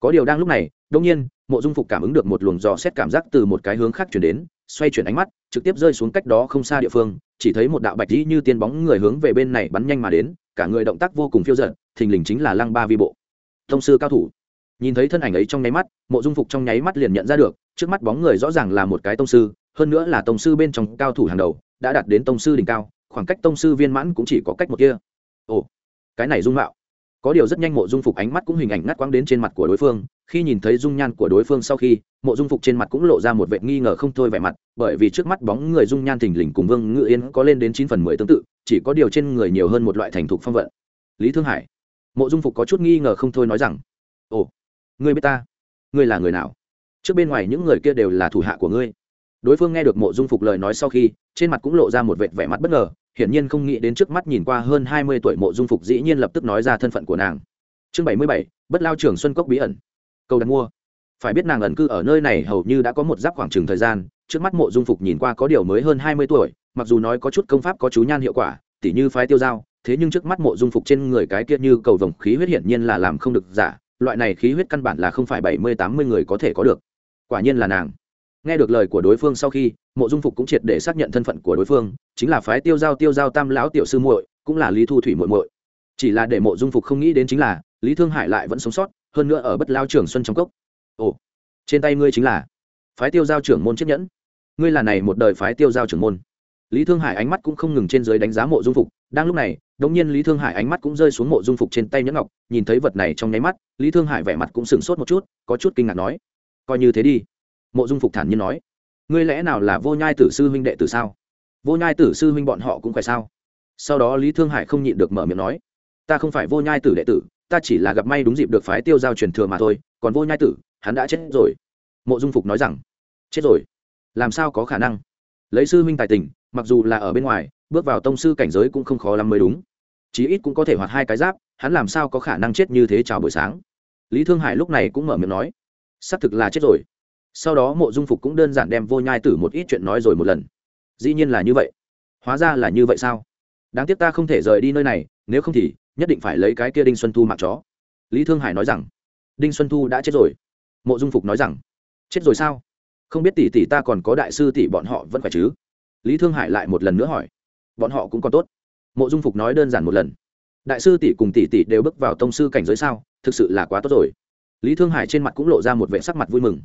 Có điều đang lúc này đông nhiên, mộ dung phục cảm ứng được một luồng dò xét cảm giác từ một cái hướng khác chuyển đến, xoay chuyển ánh mắt, trực tiếp rơi xuống cách đó không xa địa phương, chỉ thấy một đạo bạch dĩ như tiên bóng người hướng về bên này bắn nhanh mà đến, cả người động tác vô cùng phiêu giận thình lình chính là lăng ba vi bộ. Thông sư cao thủ nhìn thấy thân ảnh ấy trong nháy mắt, mộ dung phục trong nháy mắt liền nhận ra được, trước mắt bóng người rõ ràng là một cái tông sư, hơn nữa là tông sư bên trong cao thủ hàng đầu, đã đạt đến tông sư đỉnh cao, khoảng cách tông sư viên mãn cũng chỉ có cách một kia. Ồ, cái này dung mạo. Có điều rất nhanh mộ dung phục ánh mắt cũng hình ảnh ngắt quãng đến trên mặt của đối phương, khi nhìn thấy dung nhan của đối phương sau khi, mộ dung phục trên mặt cũng lộ ra một vệ nghi ngờ không thôi vẻ mặt, bởi vì trước mắt bóng người dung nhan thình lình cùng vương ngự yên có lên đến chín phần mười tương tự, chỉ có điều trên người nhiều hơn một loại thành thục phong vận. Lý thương hải. Mộ dung phục có chút nghi ngờ không thôi nói rằng, ồ ngươi biết ta? Ngươi là người nào? Trước bên ngoài những người kia đều là thủ hạ của ngươi. Đối phương nghe được mộ dung phục lời nói sau khi, trên mặt cũng lộ ra một vệt vẻ mặt bất ngờ, hiển nhiên không nghĩ đến trước mắt nhìn qua hơn hai mươi tuổi mộ dung phục dĩ nhiên lập tức nói ra thân phận của nàng. Chương bảy mươi bảy, bất lao trường xuân cốc bí ẩn. Câu đặt mua. Phải biết nàng ẩn cư ở nơi này hầu như đã có một giáp khoảng trừng thời gian, trước mắt mộ dung phục nhìn qua có điều mới hơn hai mươi tuổi, mặc dù nói có chút công pháp có chú nhan hiệu quả, tỉ như phái tiêu dao, thế nhưng trước mắt mộ dung phục trên người cái kia như cầu vồng khí huyết hiển nhiên là làm không được giả loại này khí huyết căn bản là không phải bảy mươi tám mươi người có thể có được. Quả nhiên là nàng. Nghe được lời của đối phương sau khi, mộ dung phục cũng triệt để xác nhận thân phận của đối phương, chính là phái tiêu giao tiêu giao tam lão tiểu sư muội, cũng là lý thu thủy muội muội. Chỉ là để mộ dung phục không nghĩ đến chính là, lý thương hải lại vẫn sống sót, hơn nữa ở bất lao trường xuân trong cốc. Ồ, trên tay ngươi chính là phái tiêu giao trưởng môn chiếc nhẫn. Ngươi là này một đời phái tiêu giao trưởng môn. Lý thương hải ánh mắt cũng không ngừng trên dưới đánh giá mộ dung phục, đang lúc này Đồng nhiên lý thương hải ánh mắt cũng rơi xuống mộ dung phục trên tay nhẫn ngọc, nhìn thấy vật này trong nháy mắt, lý thương hải vẻ mặt cũng sửng sốt một chút, có chút kinh ngạc nói, coi như thế đi. Mộ dung phục thản nhiên nói, ngươi lẽ nào là vô nhai tử sư huynh đệ tử sao? Vô nhai tử sư huynh bọn họ cũng phải sao? Sau đó lý thương hải không nhịn được mở miệng nói, ta không phải vô nhai tử đệ tử, ta chỉ là gặp may đúng dịp được phái tiêu giao truyền thừa mà thôi, còn vô nhai tử, hắn đã chết rồi. Mộ dung phục nói rằng, chết rồi? Làm sao có khả năng? Lấy sư huynh tài tình, mặc dù là ở bên ngoài, bước vào tông sư cảnh giới cũng không khó lắm mới đúng chí ít cũng có thể hoạt hai cái giáp, hắn làm sao có khả năng chết như thế chào buổi sáng? Lý thương hải lúc này cũng mở miệng nói, xác thực là chết rồi. Sau đó mộ dung phục cũng đơn giản đem vô nhai tử một ít chuyện nói rồi một lần. Dĩ nhiên là như vậy. Hóa ra là như vậy sao? Đáng tiếc ta không thể rời đi nơi này, nếu không thì nhất định phải lấy cái kia đinh xuân thu mặc chó. Lý thương hải nói rằng, đinh xuân thu đã chết rồi. Mộ dung phục nói rằng, chết rồi sao? Không biết tỷ tỷ ta còn có đại sư tỷ bọn họ vẫn khỏe chứ? Lý thương hải lại một lần nữa hỏi, bọn họ cũng còn tốt mộ dung phục nói đơn giản một lần. Đại sư tỷ cùng tỷ tỷ đều bước vào tông sư cảnh giới sao? Thực sự là quá tốt rồi. Lý thương hải trên mặt cũng lộ ra một vệ sắc mặt vui mừng.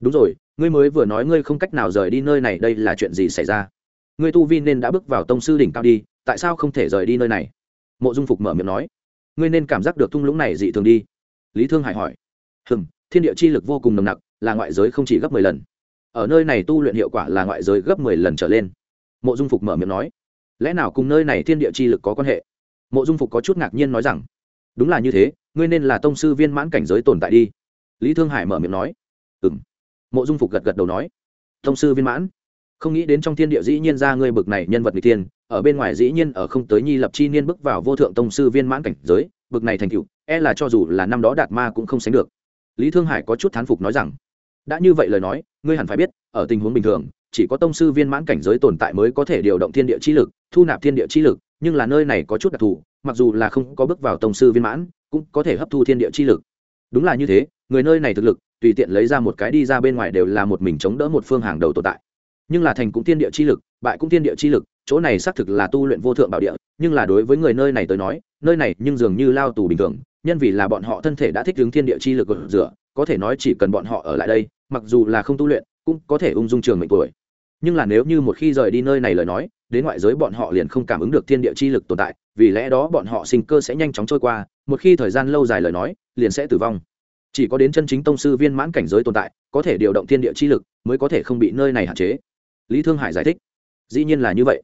Đúng rồi, ngươi mới vừa nói ngươi không cách nào rời đi nơi này, đây là chuyện gì xảy ra? Ngươi tu vi nên đã bước vào tông sư đỉnh cao đi, tại sao không thể rời đi nơi này? Mộ dung phục mở miệng nói. Ngươi nên cảm giác được thung lũng này dị thường đi. Lý thương hải hỏi. Hừm, thiên địa chi lực vô cùng nồng nặc, là ngoại giới không chỉ gấp mười lần. Ở nơi này tu luyện hiệu quả là ngoại giới gấp mười lần trở lên. Mộ dung phục mở miệng nói lẽ nào cùng nơi này thiên địa chi lực có quan hệ? Mộ dung phục có chút ngạc nhiên nói rằng, đúng là như thế, ngươi nên là tông sư viên mãn cảnh giới tồn tại đi. Lý thương hải mở miệng nói ừ m mộ dung phục gật gật đầu nói, tông sư viên mãn? Không nghĩ đến trong thiên địa dĩ nhiên ra ngươi bực này nhân vật người tiên ở bên ngoài dĩ nhiên ở không tới nhi lập chi niên bước vào vô thượng tông sư viên mãn cảnh giới, bực này thành cựu e là cho dù là năm đó đạt ma cũng không sánh được. Lý thương hải có chút thán phục nói rằng, đã như vậy lời nói, ngươi hẳn phải biết, ở tình huống bình thường chỉ có tông sư viên mãn cảnh giới tồn tại mới có thể điều động thiên địa chi lực, thu nạp thiên địa chi lực, nhưng là nơi này có chút đặc thù, mặc dù là không có bước vào tông sư viên mãn, cũng có thể hấp thu thiên địa chi lực. Đúng là như thế, người nơi này thực lực, tùy tiện lấy ra một cái đi ra bên ngoài đều là một mình chống đỡ một phương hàng đầu tồn tại. Nhưng là thành cũng thiên địa chi lực, bại cũng thiên địa chi lực, chỗ này xác thực là tu luyện vô thượng bảo địa, nhưng là đối với người nơi này tới nói, nơi này nhưng dường như lao tù bình thường, nhân vì là bọn họ thân thể đã thích ứng thiên địa chi lực rửa có thể nói chỉ cần bọn họ ở lại đây, mặc dù là không tu luyện, cũng có thể ung dung trường mệnh tuổi nhưng là nếu như một khi rời đi nơi này lời nói, đến ngoại giới bọn họ liền không cảm ứng được thiên địa chi lực tồn tại, vì lẽ đó bọn họ sinh cơ sẽ nhanh chóng trôi qua, một khi thời gian lâu dài lời nói, liền sẽ tử vong. Chỉ có đến chân chính tông sư viên mãn cảnh giới tồn tại, có thể điều động thiên địa chi lực, mới có thể không bị nơi này hạn chế. Lý thương hải giải thích. Dĩ nhiên là như vậy.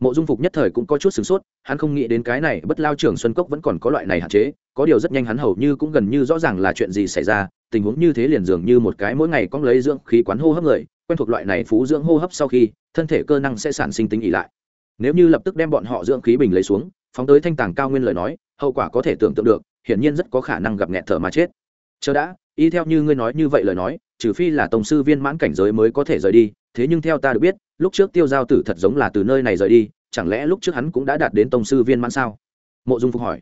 Mộ dung phục nhất thời cũng có chút sửng sốt, hắn không nghĩ đến cái này bất lao trưởng xuân cốc vẫn còn có loại này hạn chế, có điều rất nhanh hắn hầu như cũng gần như rõ ràng là chuyện gì xảy ra, tình huống như thế liền dường như một cái mỗi ngày có lấy dưỡng khí quán hô hấp người quen thuộc loại này phú dưỡng hô hấp sau khi, thân thể cơ năng sẽ sản sinh tính ỉ lại. Nếu như lập tức đem bọn họ dưỡng khí bình lấy xuống, phóng tới thanh tàng cao nguyên lời nói, hậu quả có thể tưởng tượng được, hiển nhiên rất có khả năng gặp nghẹt thở mà chết. Chờ đã, y theo như ngươi nói như vậy lời nói, trừ phi là tổng sư viên mãn cảnh giới mới có thể rời đi, thế nhưng theo ta được biết, lúc trước tiêu giao tử thật giống là từ nơi này rời đi, chẳng lẽ lúc trước hắn cũng đã đạt đến tổng sư viên mãn sao? Mộ dung phục hỏi.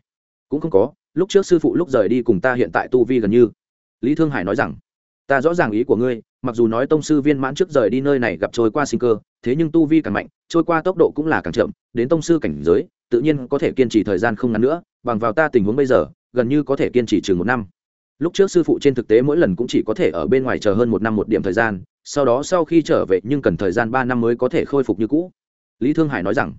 Cũng không có, lúc trước sư phụ lúc rời đi cùng ta hiện tại tu vi gần như. Lý thương hải nói rằng, ta rõ ràng ý của ngươi mặc dù nói tông sư viên mãn trước rời đi nơi này gặp trôi qua sinh cơ, thế nhưng tu vi càng mạnh, trôi qua tốc độ cũng là càng chậm, đến tông sư cảnh giới, tự nhiên có thể kiên trì thời gian không ngắn nữa, bằng vào ta tình huống bây giờ, gần như có thể kiên trì chừng một năm. Lúc trước sư phụ trên thực tế mỗi lần cũng chỉ có thể ở bên ngoài chờ hơn một năm một điểm thời gian, sau đó sau khi trở về nhưng cần thời gian ba năm mới có thể khôi phục như cũ. Lý thương hải nói rằng,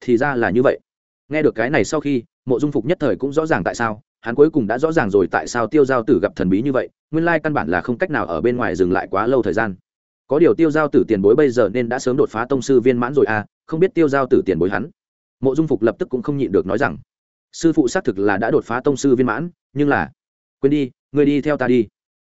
thì ra là như vậy. Nghe được cái này sau khi, mộ dung phục nhất thời cũng rõ ràng tại sao hắn cuối cùng đã rõ ràng rồi tại sao tiêu giao tử gặp thần bí như vậy, nguyên lai căn bản là không cách nào ở bên ngoài dừng lại quá lâu thời gian. Có điều tiêu giao tử tiền bối bây giờ nên đã sớm đột phá tông sư viên mãn rồi à không biết tiêu giao tử tiền bối hắn. Mộ dung phục lập tức cũng không nhịn được nói rằng, sư phụ xác thực là đã đột phá tông sư viên mãn, nhưng là, quên đi người đi theo ta đi.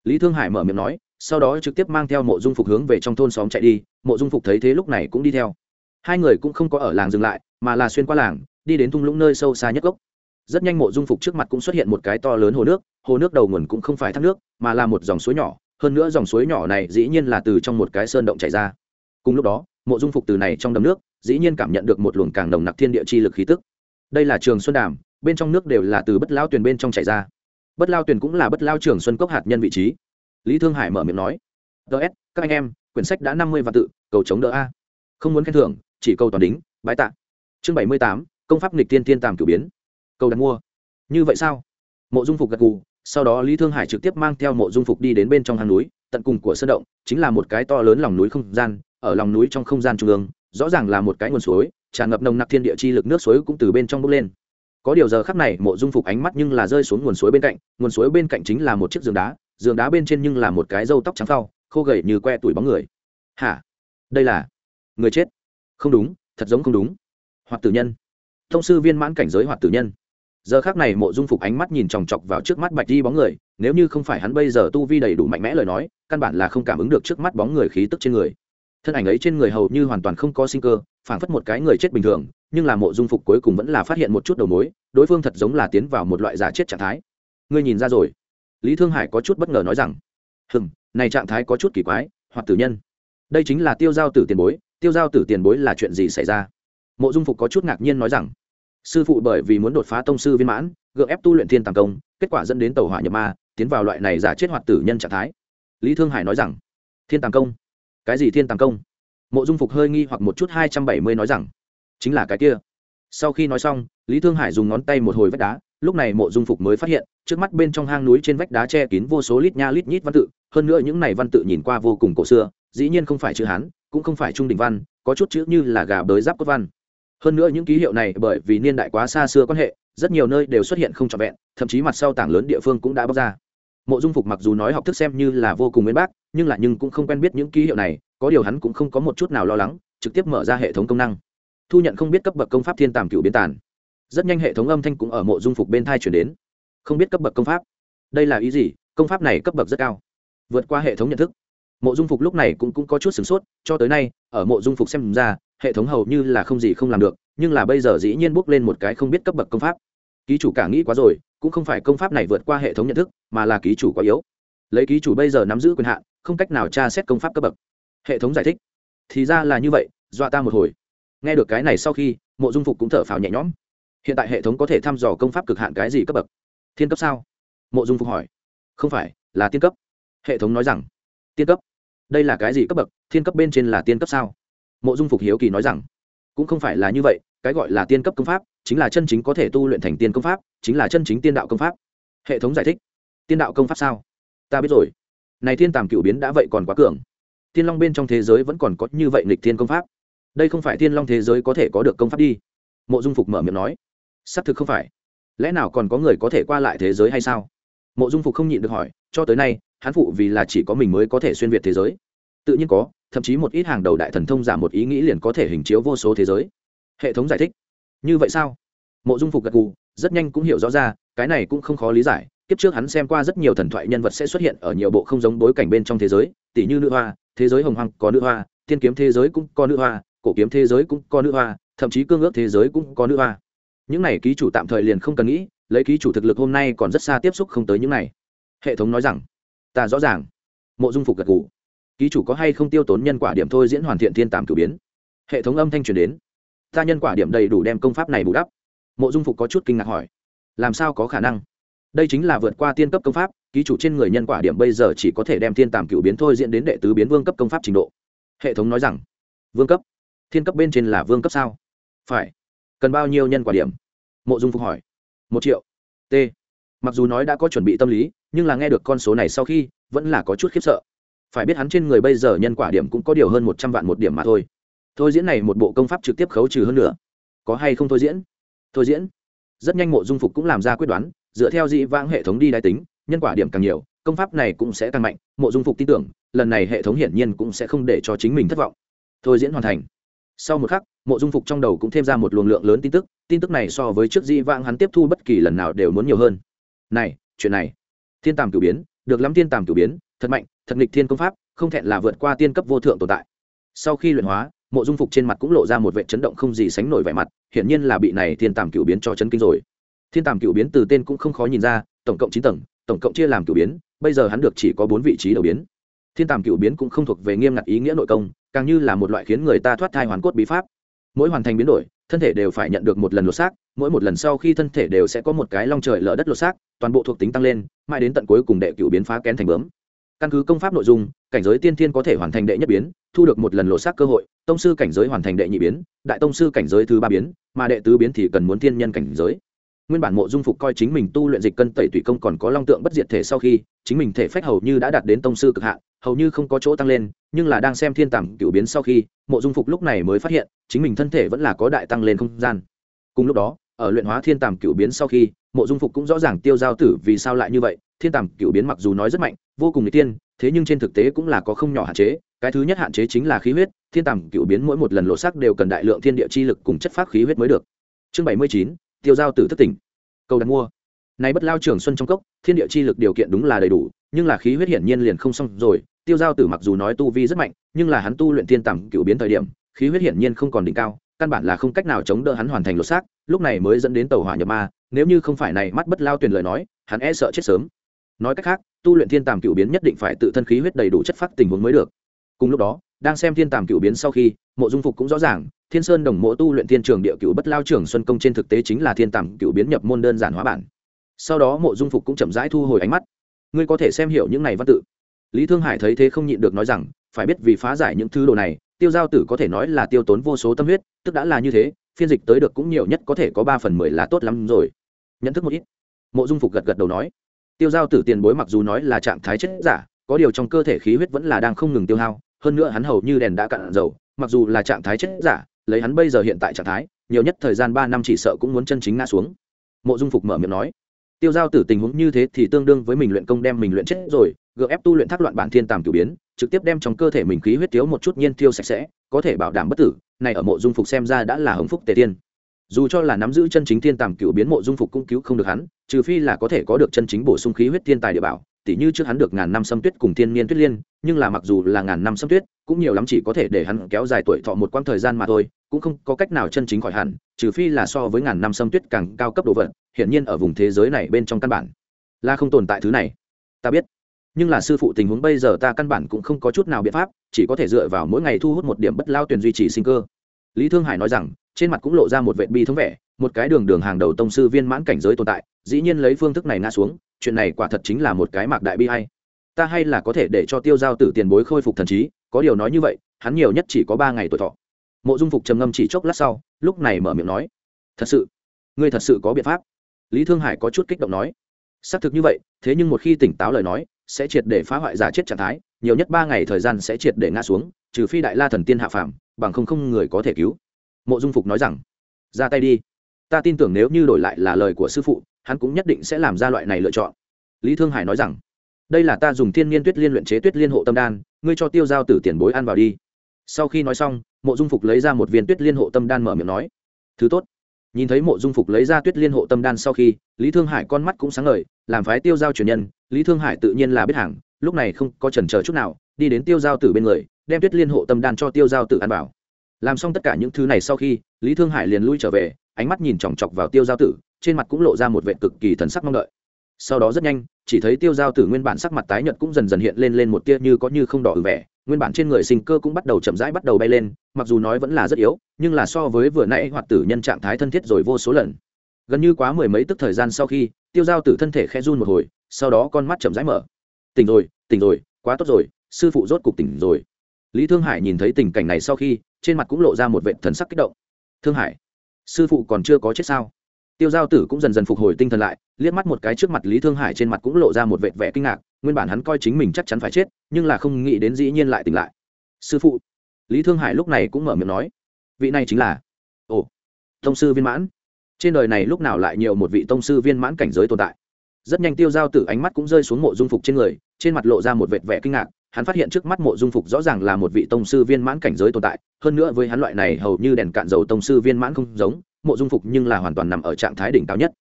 Lý thương hải mở miệng nói, sau đó trực tiếp mang theo mộ dung phục hướng về trong thôn xóm chạy đi, mộ dung phục thấy thế lúc này cũng đi theo. Hai người cũng không có ở làng dừng lại, mà là xuyên qua làng, đi đến thung lũng nơi sâu xa nhất gốc rất nhanh mộ dung phục trước mặt cũng xuất hiện một cái to lớn hồ nước hồ nước đầu nguồn cũng không phải thác nước, mà là một dòng suối nhỏ, hơn nữa dòng suối nhỏ này dĩ nhiên là từ trong một cái sơn động chảy ra. Cùng lúc đó, mộ dung phục từ này trong đầm nước, dĩ nhiên cảm nhận được một luồng càng nồng nặc thiên địa chi lực khí tức. Đây là trường xuân đàm, bên trong nước đều là từ bất lao tuyền bên trong chảy ra. Bất lao tuyền cũng là bất lao trường xuân cốc hạt nhân vị trí. Lý thương hải mở miệng nói ts các anh em, quyển sách đã năm mươi và tự, cầu chống đỡ a. Không muốn khen thưởng, chỉ câu toàn đính, bái tạ. Chương bảy mươi tám, công pháp nghịch tiên tiên tàm cử biến cầu đặt mua. Như vậy sao? Mộ dung phục gật gù, sau đó lý thương hải trực tiếp mang theo mộ dung phục đi đến bên trong hang núi, tận cùng của sơn động, chính là một cái to lớn lòng núi không gian, ở lòng núi trong không gian trung ương, rõ ràng là một cái nguồn suối, tràn ngập nồng nặc thiên địa chi lực nước suối cũng từ bên trong bốc lên. Có điều giờ khắc này, mộ dung phục ánh mắt nhưng là rơi xuống nguồn suối bên cạnh, nguồn suối bên cạnh chính là một chiếc giường đá giường đá bên trên nhưng là một cái râu tóc trắng phao khô gầy như que tuổi bóng người. Hả? Đây là người chết. Không đúng, thật giống không đúng. Hoặc tử nhân. Thông sư viên mãn cảnh giới hoặc tử nhân giờ khác này mộ dung phục ánh mắt nhìn chòng chọc vào trước mắt bạch di bóng người, nếu như không phải hắn bây giờ tu vi đầy đủ mạnh mẽ lời nói, căn bản là không cảm ứng được trước mắt bóng người khí tức trên người. Thân ảnh ấy trên người hầu như hoàn toàn không có sinh cơ, phảng phất một cái người chết bình thường, nhưng là mộ dung phục cuối cùng vẫn là phát hiện một chút đầu mối, đối phương thật giống là tiến vào một loại giả chết trạng thái. Ngươi nhìn ra rồi. Lý thương hải có chút bất ngờ nói rằng hừng này trạng thái có chút kỳ quái, hoặc tử nhân. Đây chính là tiêu giao tử tiền bối, tiêu giao tử tiền bối là chuyện gì xảy ra? Mộ dung phục có chút ngạc nhiên nói rằng sư phụ bởi vì muốn đột phá tông sư viên mãn, gượng ép tu luyện thiên tàng công, kết quả dẫn đến tàu hỏa nhập ma, tiến vào loại này giả chết hoạt tử nhân trạng thái. Lý thương hải nói rằng, thiên tàng công? Cái gì thiên tàng công? Mộ dung phục hơi nghi hoặc một chút hai trăm bảy mươi nói rằng, chính là cái kia. Sau khi nói xong, lý thương hải dùng ngón tay một hồi vách đá, lúc này mộ dung phục mới phát hiện, trước mắt bên trong hang núi trên vách đá che kín vô số lít nha lít nhít văn tự, hơn nữa những này văn tự nhìn qua vô cùng cổ xưa, dĩ nhiên không phải chữ hán, cũng không phải trung đình văn, có chút chữ như là gà bới giáp cốt văn hơn nữa những ký hiệu này bởi vì niên đại quá xa xưa quan hệ rất nhiều nơi đều xuất hiện không trọn vẹn thậm chí mặt sau tảng lớn địa phương cũng đã bóc ra. Mộ dung phục mặc dù nói học thức xem như là vô cùng nguyên bác nhưng lại nhưng cũng không quen biết những ký hiệu này có điều hắn cũng không có một chút nào lo lắng trực tiếp mở ra hệ thống công năng. Thu nhận không biết cấp bậc công pháp thiên tàm cựu biến tàn. Rất nhanh hệ thống âm thanh cũng ở mộ dung phục bên thai chuyển đến. Không biết cấp bậc công pháp? Đây là ý gì? Công pháp này cấp bậc rất cao. Vượt qua hệ thống nhận thức. Mộ dung phục lúc này cũng, cũng có chút sửng sốt cho tới nay ở mộ dung phục xem ra hệ thống hầu như là không gì không làm được, nhưng là bây giờ dĩ nhiên bước lên một cái không biết cấp bậc công pháp. Ký chủ cả nghĩ quá rồi, cũng không phải công pháp này vượt qua hệ thống nhận thức, mà là ký chủ quá yếu. Lấy ký chủ bây giờ nắm giữ quyền hạn, không cách nào tra xét công pháp cấp bậc. Hệ thống giải thích. Thì ra là như vậy, dọa ta một hồi. Nghe được cái này sau khi, mộ dung phục cũng thở phào nhẹ nhõm. Hiện tại hệ thống có thể thăm dò công pháp cực hạn cái gì cấp bậc? Thiên cấp sao? Mộ dung phục hỏi. Không phải, là tiên cấp. Hệ thống nói rằng, tiên cấp. Đây là cái gì cấp bậc? Thiên cấp bên trên là tiên cấp sao? Mộ dung phục hiếu kỳ nói rằng, cũng không phải là như vậy, cái gọi là tiên cấp công pháp, chính là chân chính có thể tu luyện thành tiên công pháp, chính là chân chính tiên đạo công pháp. Hệ thống giải thích, tiên đạo công pháp sao? Ta biết rồi. Này thiên tàm cựu biến đã vậy còn quá cường. Tiên long bên trong thế giới vẫn còn có như vậy nghịch thiên công pháp. Đây không phải tiên long thế giới có thể có được công pháp đi. Mộ dung phục mở miệng nói, xác thực không phải. Lẽ nào còn có người có thể qua lại thế giới hay sao? Mộ dung phục không nhịn được hỏi, cho tới nay, hắn phụ vì là chỉ có mình mới có thể xuyên việt thế giới. Tự nhiên có thậm chí một ít hàng đầu đại thần thông giả một ý nghĩ liền có thể hình chiếu vô số thế giới. Hệ thống giải thích. Như vậy sao? Mộ dung phục gật gù, rất nhanh cũng hiểu rõ ra, cái này cũng không khó lý giải, kiếp trước hắn xem qua rất nhiều thần thoại nhân vật sẽ xuất hiện ở nhiều bộ không giống bối cảnh bên trong thế giới, tỷ như nữ hoa, thế giới hồng hoàng có nữ hoa, thiên kiếm thế giới cũng có nữ hoa, cổ kiếm thế giới cũng có nữ hoa, thậm chí cương ước thế giới cũng có nữ hoa. Những này ký chủ tạm thời liền không cần nghĩ, lấy ký chủ thực lực hôm nay còn rất xa tiếp xúc không tới những này. Hệ thống nói rằng, ta rõ ràng. Mộ dung phục gật gù ký chủ có hay không tiêu tốn nhân quả điểm thôi diễn hoàn thiện thiên tàm cử biến. Hệ thống âm thanh truyền đến. Ta nhân quả điểm đầy đủ đem công pháp này bù đắp. Mộ dung phục có chút kinh ngạc hỏi. Làm sao có khả năng? Đây chính là vượt qua tiên cấp công pháp, ký chủ trên người nhân quả điểm bây giờ chỉ có thể đem thiên tàm cựu biến thôi diễn đến đệ tứ biến vương cấp công pháp trình độ. Hệ thống nói rằng, vương cấp? Thiên cấp bên trên là vương cấp sao? Phải. Cần bao nhiêu nhân quả điểm? Mộ dung phục hỏi. Một triệu. T. Mặc dù nói đã có chuẩn bị tâm lý, nhưng là nghe được con số này sau khi, vẫn là có chút khiếp sợ phải biết hắn trên người bây giờ nhân quả điểm cũng có điều hơn một trăm vạn một điểm mà thôi. Thôi diễn này một bộ công pháp trực tiếp khấu trừ hơn nữa. Có hay không thôi diễn? Thôi diễn. Rất nhanh mộ dung phục cũng làm ra quyết đoán, dựa theo dị vãng hệ thống đi đại tính, nhân quả điểm càng nhiều, công pháp này cũng sẽ càng mạnh. Mộ dung phục tin tưởng, lần này hệ thống hiển nhiên cũng sẽ không để cho chính mình thất vọng. Thôi diễn hoàn thành. Sau một khắc, mộ dung phục trong đầu cũng thêm ra một luồng lượng lớn tin tức tin tức này so với trước dị vãng hắn tiếp thu bất kỳ lần nào đều muốn nhiều hơn. Này, chuyện này. Thiên tàm cử biến, được lắm thiên tàm cử biến, thật mạnh thật nghịch thiên công pháp, không thẹn là vượt qua tiên cấp vô thượng tồn tại. Sau khi luyện hóa, mộ dung phục trên mặt cũng lộ ra một vệ chấn động không gì sánh nổi vẻ mặt, hiển nhiên là bị này thiên tàm cựu biến cho chấn kinh rồi. Thiên tàm cựu biến từ tên cũng không khó nhìn ra, tổng cộng chín tầng, tổng cộng chia làm cựu biến, bây giờ hắn được chỉ có bốn vị trí đầu biến. Thiên tàm cựu biến cũng không thuộc về nghiêm ngặt ý nghĩa nội công, càng như là một loại khiến người ta thoát thai hoàn cốt bí pháp. Mỗi hoàn thành biến đổi, thân thể đều phải nhận được một lần lột xác, mỗi một lần sau khi thân thể đều sẽ có một cái long trời lở đất lột xác, toàn bộ thuộc tính tăng lên, mãi đến tận cuối cùng đệ cựu biến phá kén thành bướm căn cứ công pháp nội dung, cảnh giới tiên thiên có thể hoàn thành đệ nhất biến, thu được một lần lộ xác cơ hội, tông sư cảnh giới hoàn thành đệ nhị biến, đại tông sư cảnh giới thứ ba biến, mà đệ tứ biến thì cần muốn thiên nhân cảnh giới. Nguyên bản mộ dung phục coi chính mình tu luyện dịch cân tẩy tủy công còn có long tượng bất diệt thể sau khi, chính mình thể phách hầu như đã đạt đến tông sư cực hạn, hầu như không có chỗ tăng lên, nhưng là đang xem thiên tàm cựu biến sau khi, mộ dung phục lúc này mới phát hiện, chính mình thân thể vẫn là có đại tăng lên không gian. Cùng lúc đó ở luyện hóa thiên tàm cựu biến sau khi, mộ dung phục cũng rõ ràng tiêu giao tử vì sao lại như vậy, thiên tàm cựu biến mặc dù nói rất mạnh, vô cùng n tiên, thế nhưng trên thực tế cũng là có không nhỏ hạn chế, cái thứ nhất hạn chế chính là khí huyết, thiên tàm cựu biến mỗi một lần lộ sắc đều cần đại lượng thiên địa chi lực cùng chất phát khí huyết mới được. Chương bảy mươi chín, tiêu giao tử thất tỉnh. Cầu đặt mua. Này bất lao trường xuân trong cốc, thiên địa chi lực điều kiện đúng là đầy đủ, nhưng là khí huyết hiển nhiên liền không xong rồi, tiêu giao tử mặc dù nói tu vi rất mạnh, nhưng là hắn tu luyện thiên tàm cựu biến thời điểm, khí huyết hiển nhiên không còn đỉnh cao, căn bản là không cách nào chống đỡ hắn hoàn thành lột xác lúc này mới dẫn đến tàu hỏa nhập ma, nếu như không phải này mắt bất lao tuyển lời nói, hắn e sợ chết sớm. Nói cách khác, tu luyện thiên tàm cựu biến nhất định phải tự thân khí huyết đầy đủ chất phát tình huống mới được. Cùng lúc đó, đang xem thiên tàm cựu biến sau khi, mộ dung phục cũng rõ ràng, thiên sơn đồng mộ tu luyện thiên trường địa cựu bất lao trưởng xuân công trên thực tế chính là thiên tàm cựu biến nhập môn đơn giản hóa bản. Sau đó mộ dung phục cũng chậm rãi thu hồi ánh mắt. Ngươi có thể xem hiểu những này văn tự. Lý thương hải thấy thế không nhịn được nói rằng, phải biết vì phá giải những thứ đồ này, tiêu giao tử có thể nói là tiêu tốn vô số tâm huyết, tức đã là như thế phiên dịch tới được cũng nhiều nhất có thể có ba phần mười là tốt lắm rồi. Nhận thức một ít. Mộ dung phục gật gật đầu nói. Tiêu giao tử tiền bối mặc dù nói là trạng thái chết giả, có điều trong cơ thể khí huyết vẫn là đang không ngừng tiêu hao, hơn nữa hắn hầu như đèn đã cạn dầu, mặc dù là trạng thái chết giả, lấy hắn bây giờ hiện tại trạng thái, nhiều nhất thời gian ba năm chỉ sợ cũng muốn chân chính ngã xuống. Mộ dung phục mở miệng nói. Tiêu giao tử tình huống như thế thì tương đương với mình luyện công đem mình luyện chết rồi, gượng ép tu luyện thác loạn bản thiên tàm cử biến, trực tiếp đem trong cơ thể mình khí huyết thiếu một chút nhiên tiêu sạch sẽ, có thể bảo đảm bất tử này ở mộ dung phục xem ra đã là hồng phúc tề tiên. Dù cho là nắm giữ chân chính thiên tàm cựu biến mộ dung phục cũng cứu không được hắn, trừ phi là có thể có được chân chính bổ sung khí huyết thiên tài địa bảo, tỉ như trước hắn được ngàn năm xâm tuyết cùng thiên niên tuyết liên, nhưng là mặc dù là ngàn năm xâm tuyết, cũng nhiều lắm chỉ có thể để hắn kéo dài tuổi thọ một quãng thời gian mà thôi, cũng không có cách nào chân chính khỏi hẳn, trừ phi là so với ngàn năm xâm tuyết càng cao cấp đồ vật, hiển nhiên ở vùng thế giới này bên trong căn bản là không tồn tại thứ này. Ta biết nhưng là sư phụ tình huống bây giờ ta căn bản cũng không có chút nào biện pháp, chỉ có thể dựa vào mỗi ngày thu hút một điểm bất lao tuyển duy trì sinh cơ. Lý thương hải nói rằng, trên mặt cũng lộ ra một vệ bi thống vẻ, một cái đường đường hàng đầu tông sư viên mãn cảnh giới tồn tại, dĩ nhiên lấy phương thức này ngã xuống, chuyện này quả thật chính là một cái mạc đại bi hay ta hay là có thể để cho tiêu giao tử tiền bối khôi phục thần trí, có điều nói như vậy, hắn nhiều nhất chỉ có ba ngày tuổi thọ. Mộ dung phục trầm ngâm chỉ chốc lát sau, lúc này mở miệng nói, thật sự, ngươi thật sự có biện pháp. Lý thương hải có chút kích động nói, xác thực như vậy, thế nhưng một khi tỉnh táo lời nói sẽ triệt để phá hoại giả chết trạng thái, nhiều nhất ba ngày thời gian sẽ triệt để ngã xuống, trừ phi đại la thần tiên hạ phàm, bằng không không người có thể cứu. Mộ dung phục nói rằng, ra tay đi. Ta tin tưởng nếu như đổi lại là lời của sư phụ, hắn cũng nhất định sẽ làm ra loại này lựa chọn. Lý thương hải nói rằng, đây là ta dùng thiên niên tuyết liên luyện chế tuyết liên hộ tâm đan, ngươi cho tiêu giao tử tiền bối ăn vào đi. Sau khi nói xong, mộ dung phục lấy ra một viên tuyết liên hộ tâm đan mở miệng nói, thứ tốt. Nhìn thấy mộ dung phục lấy ra tuyết liên hộ tâm đan sau khi, lý thương hải con mắt cũng sáng ngời, làm phái tiêu giao truyền nhân lý thương hải tự nhiên là biết hàng, lúc này không có chần chờ chút nào, đi đến tiêu giao tử bên người, đem tuyết liên hộ tâm đan cho tiêu giao tử ăn vào. Làm xong tất cả những thứ này sau khi, lý thương hải liền lui trở về, ánh mắt nhìn chòng chọc vào tiêu giao tử, trên mặt cũng lộ ra một vệ cực kỳ thần sắc mong đợi. Sau đó rất nhanh, chỉ thấy tiêu giao tử nguyên bản sắc mặt tái nhợt cũng dần dần hiện lên lên một tia như có như không đỏ ử vẻ, nguyên bản trên người sinh cơ cũng bắt đầu chậm rãi bắt đầu bay lên, mặc dù nói vẫn là rất yếu, nhưng là so với vừa nãy hoạt tử nhân trạng thái thân thiết rồi vô số lần. Gần như quá mười mấy tức thời gian sau khi, tiêu giao tử thân thể khe run một hồi sau đó con mắt chậm rãi mở. Tỉnh rồi tỉnh rồi, quá tốt rồi, sư phụ rốt cục tỉnh rồi. Lý thương hải nhìn thấy tình cảnh này sau khi, trên mặt cũng lộ ra một vệ thần sắc kích động. Thương hải, sư phụ còn chưa có chết sao? Tiêu giao tử cũng dần dần phục hồi tinh thần lại, liếc mắt một cái trước mặt lý thương hải trên mặt cũng lộ ra một vệ vẻ kinh ngạc, nguyên bản hắn coi chính mình chắc chắn phải chết, nhưng là không nghĩ đến dĩ nhiên lại tỉnh lại. Sư phụ, lý thương hải lúc này cũng mở miệng nói, vị này chính là, ồ, tông sư viên mãn. Trên đời này lúc nào lại nhiều một vị tông sư viên mãn cảnh giới tồn tại? Rất nhanh tiêu giao tử ánh mắt cũng rơi xuống mộ dung phục trên người, trên mặt lộ ra một vệt vẻ kinh ngạc, hắn phát hiện trước mắt mộ dung phục rõ ràng là một vị tông sư viên mãn cảnh giới tồn tại, hơn nữa với hắn loại này hầu như đèn cạn dầu tông sư viên mãn không giống, mộ dung phục nhưng là hoàn toàn nằm ở trạng thái đỉnh cao nhất.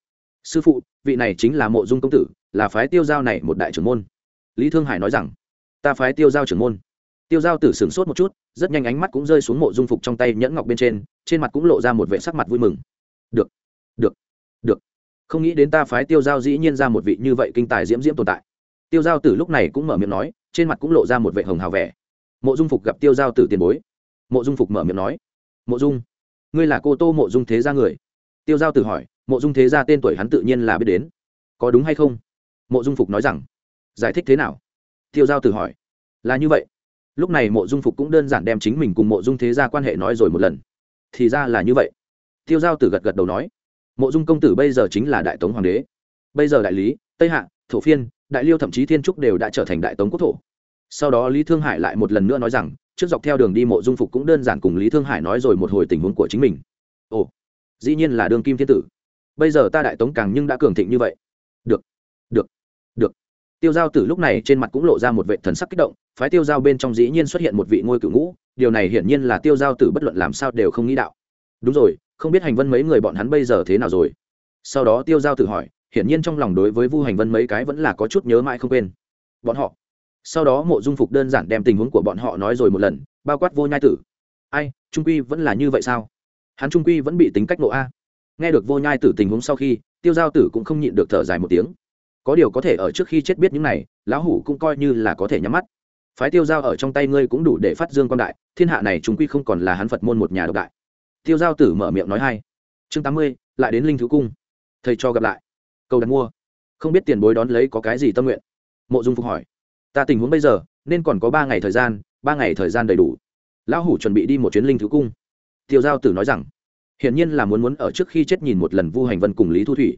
Sư phụ, vị này chính là mộ dung công tử, là phái tiêu giao này một đại trưởng môn. Lý thương hải nói rằng, ta phái tiêu giao trưởng môn. Tiêu giao tử sửng sốt một chút, rất nhanh ánh mắt cũng rơi xuống mộ dung phục trong tay nhẫn ngọc bên trên trên mặt cũng lộ ra một vệ sắc mặt vui mừng. Được được được không nghĩ đến ta phái tiêu giao dĩ nhiên ra một vị như vậy kinh tài diễm diễm tồn tại. Tiêu giao tử lúc này cũng mở miệng nói, trên mặt cũng lộ ra một vệ hồng hào vẻ. Mộ dung phục gặp tiêu giao tử tiền bối. Mộ dung phục mở miệng nói, mộ dung, ngươi là cô tô mộ dung thế gia người? Tiêu giao tử hỏi, mộ dung thế gia tên tuổi hắn tự nhiên là biết đến. Có đúng hay không? Mộ dung phục nói rằng, giải thích thế nào? Tiêu giao tử hỏi, là như vậy. Lúc này mộ dung phục cũng đơn giản đem chính mình cùng mộ dung thế gia quan hệ nói rồi một lần. Thì ra là như vậy. Tiêu giao tử gật gật đầu nói mộ dung công tử bây giờ chính là đại tống hoàng đế. Bây giờ đại lý, tây hạ, thổ phiên, đại liêu thậm chí thiên trúc đều đã trở thành đại tống quốc thổ. Sau đó lý thương hải lại một lần nữa nói rằng, trước dọc theo đường đi mộ dung phục cũng đơn giản cùng lý thương hải nói rồi một hồi tình huống của chính mình. Ồ, dĩ nhiên là đương kim thiên tử. Bây giờ ta đại tống càng nhưng đã cường thịnh như vậy. Được được được. Tiêu giao tử lúc này trên mặt cũng lộ ra một vệ thần sắc kích động, phái tiêu giao bên trong dĩ nhiên xuất hiện một vị ngôi cựu ngũ, điều này hiển nhiên là tiêu giao tử bất luận làm sao đều không nghĩ đạo. Đúng rồi không biết hành vân mấy người bọn hắn bây giờ thế nào rồi. Sau đó tiêu giao tự hỏi, hiển nhiên trong lòng đối với vu hành vân mấy cái vẫn là có chút nhớ mãi không quên. Bọn họ. Sau đó mộ dung phục đơn giản đem tình huống của bọn họ nói rồi một lần, bao quát vô nhai tử. Ai, trung quy vẫn là như vậy sao? Hắn trung quy vẫn bị tính cách nộ a. Nghe được vô nhai tử tình huống sau khi, tiêu giao tử cũng không nhịn được thở dài một tiếng. Có điều có thể ở trước khi chết biết những này, lão hủ cũng coi như là có thể nhắm mắt. Phái tiêu giao ở trong tay ngươi cũng đủ để phát dương quan đại, thiên hạ này chúng quy không còn là hắn phật môn một nhà độc đại tiêu giao tử mở miệng nói hai chương tám mươi, lại đến linh thứ cung. Thầy cho gặp lại. Câu đặt mua. Không biết tiền bối đón lấy có cái gì tâm nguyện? Mộ dung phục hỏi. Ta tình huống bây giờ, nên còn có ba ngày thời gian, ba ngày thời gian đầy đủ. Lão hủ chuẩn bị đi một chuyến linh thứ cung. Tiêu giao tử nói rằng, hiển nhiên là muốn muốn ở trước khi chết nhìn một lần vu hành vân cùng lý thu thủy.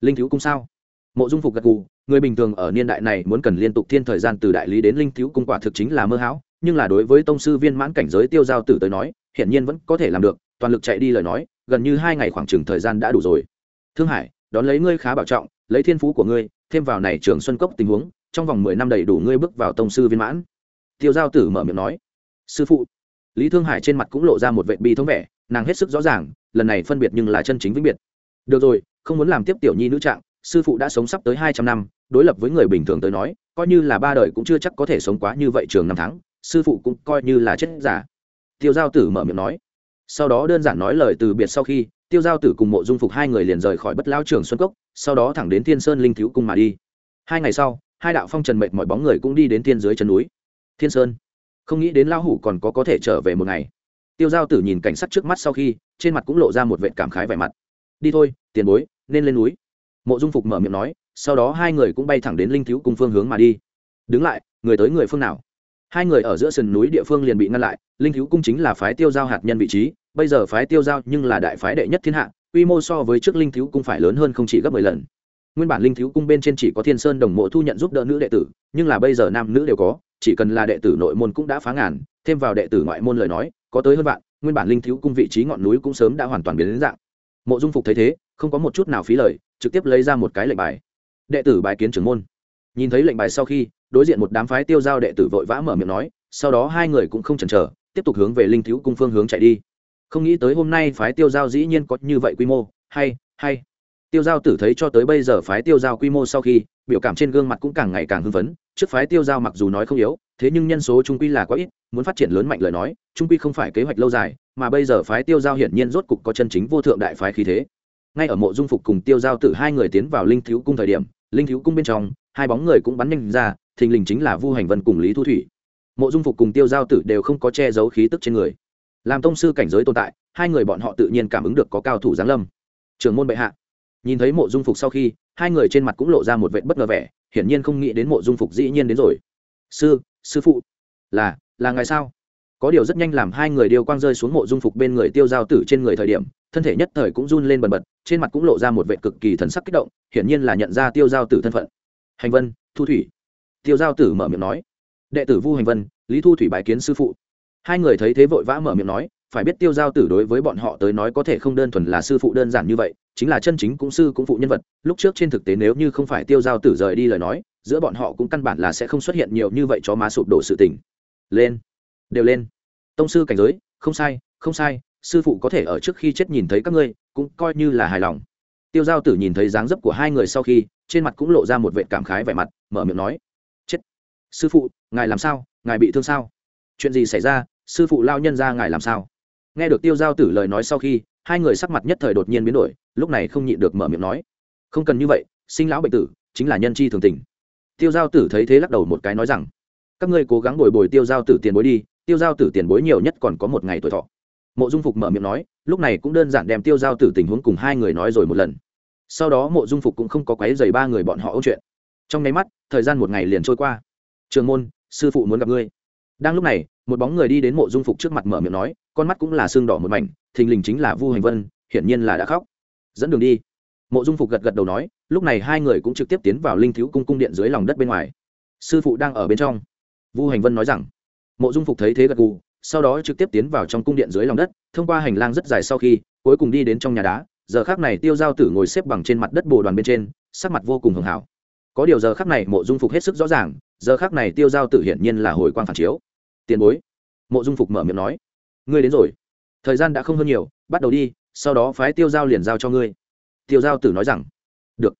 Linh thiếu cung sao? Mộ dung phục gật gù, người bình thường ở niên đại này muốn cần liên tục thiên thời gian từ đại lý đến linh thiếu cung quả thực chính là mơ hão, nhưng là đối với tông sư viên mãn cảnh giới tiêu giao tử tới nói, hiển nhiên vẫn có thể làm được toàn lực chạy đi lời nói, gần như hai ngày khoảng chừng thời gian đã đủ rồi. Thương hải, đón lấy ngươi khá bảo trọng, lấy thiên phú của ngươi, thêm vào này trường xuân cốc tình huống, trong vòng mười năm đầy đủ ngươi bước vào tông sư viên mãn. Tiêu giao tử mở miệng nói, sư phụ. Lý thương hải trên mặt cũng lộ ra một vệ bi thống vẻ, nàng hết sức rõ ràng, lần này phân biệt nhưng là chân chính vĩnh biệt. Được rồi, không muốn làm tiếp tiểu nhi nữ trạng, sư phụ đã sống sắp tới hai trăm năm, đối lập với người bình thường tới nói, coi như là ba đời cũng chưa chắc có thể sống quá như vậy trường năm tháng, sư phụ cũng coi như là chết giả. Tiêu giao tử mở miệng nói sau đó đơn giản nói lời từ biệt sau khi, tiêu giao tử cùng mộ dung phục hai người liền rời khỏi bất lao trường xuân cốc, sau đó thẳng đến thiên sơn linh thiếu cung mà đi. Hai ngày sau, hai đạo phong trần mệt mọi bóng người cũng đi đến thiên dưới chân núi. Thiên sơn, không nghĩ đến lao hủ còn có có thể trở về một ngày. Tiêu giao tử nhìn cảnh sắc trước mắt sau khi, trên mặt cũng lộ ra một vệ cảm khái vẻ mặt. Đi thôi, tiền bối, nên lên núi. Mộ dung phục mở miệng nói, sau đó hai người cũng bay thẳng đến linh thiếu cung phương hướng mà đi. Đứng lại, người tới người phương nào? Hai người ở giữa sườn núi địa phương liền bị ngăn lại, linh thiếu cung chính là phái tiêu giao hạt nhân vị trí, bây giờ phái tiêu giao nhưng là đại phái đệ nhất thiên hạ, quy mô so với trước linh thiếu cung phải lớn hơn không chỉ gấp mười lần. Nguyên bản linh thiếu cung bên trên chỉ có thiên sơn đồng mộ thu nhận giúp đỡ nữ đệ tử, nhưng là bây giờ nam nữ đều có, chỉ cần là đệ tử nội môn cũng đã phá ngàn, thêm vào đệ tử ngoại môn lời nói, có tới hơn vạn, nguyên bản linh thiếu cung vị trí ngọn núi cũng sớm đã hoàn toàn biến đến dạng. Mộ dung phục thấy thế, không có một chút nào phí lời, trực tiếp lấy ra một cái lệnh bài. Đệ tử bài kiến trưởng môn nhìn thấy lệnh bài sau khi, đối diện một đám phái tiêu giao đệ tử vội vã mở miệng nói, sau đó hai người cũng không chần chờ, tiếp tục hướng về linh thiếu cung phương hướng chạy đi. Không nghĩ tới hôm nay phái tiêu giao dĩ nhiên có như vậy quy mô, hay hay. Tiêu giao tử thấy cho tới bây giờ phái tiêu giao quy mô sau khi, biểu cảm trên gương mặt cũng càng ngày càng hưng phấn, trước phái tiêu giao mặc dù nói không yếu, thế nhưng nhân số trung quy là quá ít, muốn phát triển lớn mạnh lời nói, trung quy không phải kế hoạch lâu dài, mà bây giờ phái tiêu giao hiển nhiên rốt cục có chân chính vô thượng đại phái khí thế. Ngay ở mộ dung phục cùng tiêu giao tử hai người tiến vào linh thiếu cung thời điểm, linh thiếu cung bên trong hai bóng người cũng bắn nhanh ra, thình lình chính là vu hành vân cùng lý thu thủy. Mộ dung phục cùng tiêu giao tử đều không có che giấu khí tức trên người. Làm tông sư cảnh giới tồn tại, hai người bọn họ tự nhiên cảm ứng được có cao thủ giáng lâm. Trường môn bệ hạ. Nhìn thấy mộ dung phục sau khi, hai người trên mặt cũng lộ ra một vệ bất ngờ vẻ, hiển nhiên không nghĩ đến mộ dung phục dĩ nhiên đến rồi. Sư sư phụ. Là là ngày sao? Có điều rất nhanh làm hai người điêu quang rơi xuống mộ dung phục bên người tiêu giao tử trên người thời điểm, thân thể nhất thời cũng run lên bần bật, trên mặt cũng lộ ra một vệ cực kỳ thần sắc kích động, hiển nhiên là nhận ra tiêu giao tử thân phận hành vân, thu thủy. Tiêu giao tử mở miệng nói. Đệ tử vu hành vân, lý thu thủy bài kiến sư phụ. Hai người thấy thế vội vã mở miệng nói, phải biết tiêu giao tử đối với bọn họ tới nói có thể không đơn thuần là sư phụ đơn giản như vậy, chính là chân chính cũng sư cũng phụ nhân vật. Lúc trước trên thực tế nếu như không phải tiêu giao tử rời đi lời nói, giữa bọn họ cũng căn bản là sẽ không xuất hiện nhiều như vậy cho má sụp đổ sự tình. Lên. Đều lên. Tông sư cảnh giới, không sai không sai, sư phụ có thể ở trước khi chết nhìn thấy các ngươi, cũng coi như là hài lòng tiêu giao tử nhìn thấy dáng dấp của hai người sau khi, trên mặt cũng lộ ra một vệ cảm khái vẻ mặt, mở miệng nói, chết! Sư phụ, ngài làm sao? Ngài bị thương sao? Chuyện gì xảy ra? Sư phụ lao nhân ra ngài làm sao? Nghe được tiêu giao tử lời nói sau khi, hai người sắc mặt nhất thời đột nhiên biến đổi, lúc này không nhịn được mở miệng nói, không cần như vậy, sinh lão bệnh tử chính là nhân chi thường tình. Tiêu giao tử thấy thế lắc đầu một cái nói rằng, các ngươi cố gắng bồi bồi tiêu giao tử tiền bối đi, tiêu giao tử tiền bối nhiều nhất còn có một ngày tuổi thọ mộ dung phục mở miệng nói, lúc này cũng đơn giản đem tiêu giao tử tình huống cùng hai người nói rồi một lần. Sau đó mộ dung phục cũng không có quấy dày ba người bọn họ ôn chuyện. Trong nháy mắt, thời gian một ngày liền trôi qua. Trường môn, sư phụ muốn gặp ngươi. Đang lúc này, một bóng người đi đến mộ dung phục trước mặt mở miệng nói, con mắt cũng là xương đỏ một mảnh, thình lình chính là vu hành vân, hiển nhiên là đã khóc. Dẫn đường đi. Mộ dung phục gật gật đầu nói, lúc này hai người cũng trực tiếp tiến vào linh thiếu cung cung điện dưới lòng đất bên ngoài. Sư phụ đang ở bên trong. Vu hành vân nói rằng. Mộ dung phục thấy thế gật gù sau đó trực tiếp tiến vào trong cung điện dưới lòng đất, thông qua hành lang rất dài sau khi, cuối cùng đi đến trong nhà đá, giờ khác này tiêu giao tử ngồi xếp bằng trên mặt đất bồ đoàn bên trên, sắc mặt vô cùng hưởng hảo. Có điều giờ khác này mộ dung phục hết sức rõ ràng, giờ khác này tiêu giao tử hiển nhiên là hồi quang phản chiếu. Tiền bối. Mộ dung phục mở miệng nói. Ngươi đến rồi. Thời gian đã không hơn nhiều, bắt đầu đi, sau đó phái tiêu giao liền giao cho ngươi. Tiêu giao tử nói rằng. Được.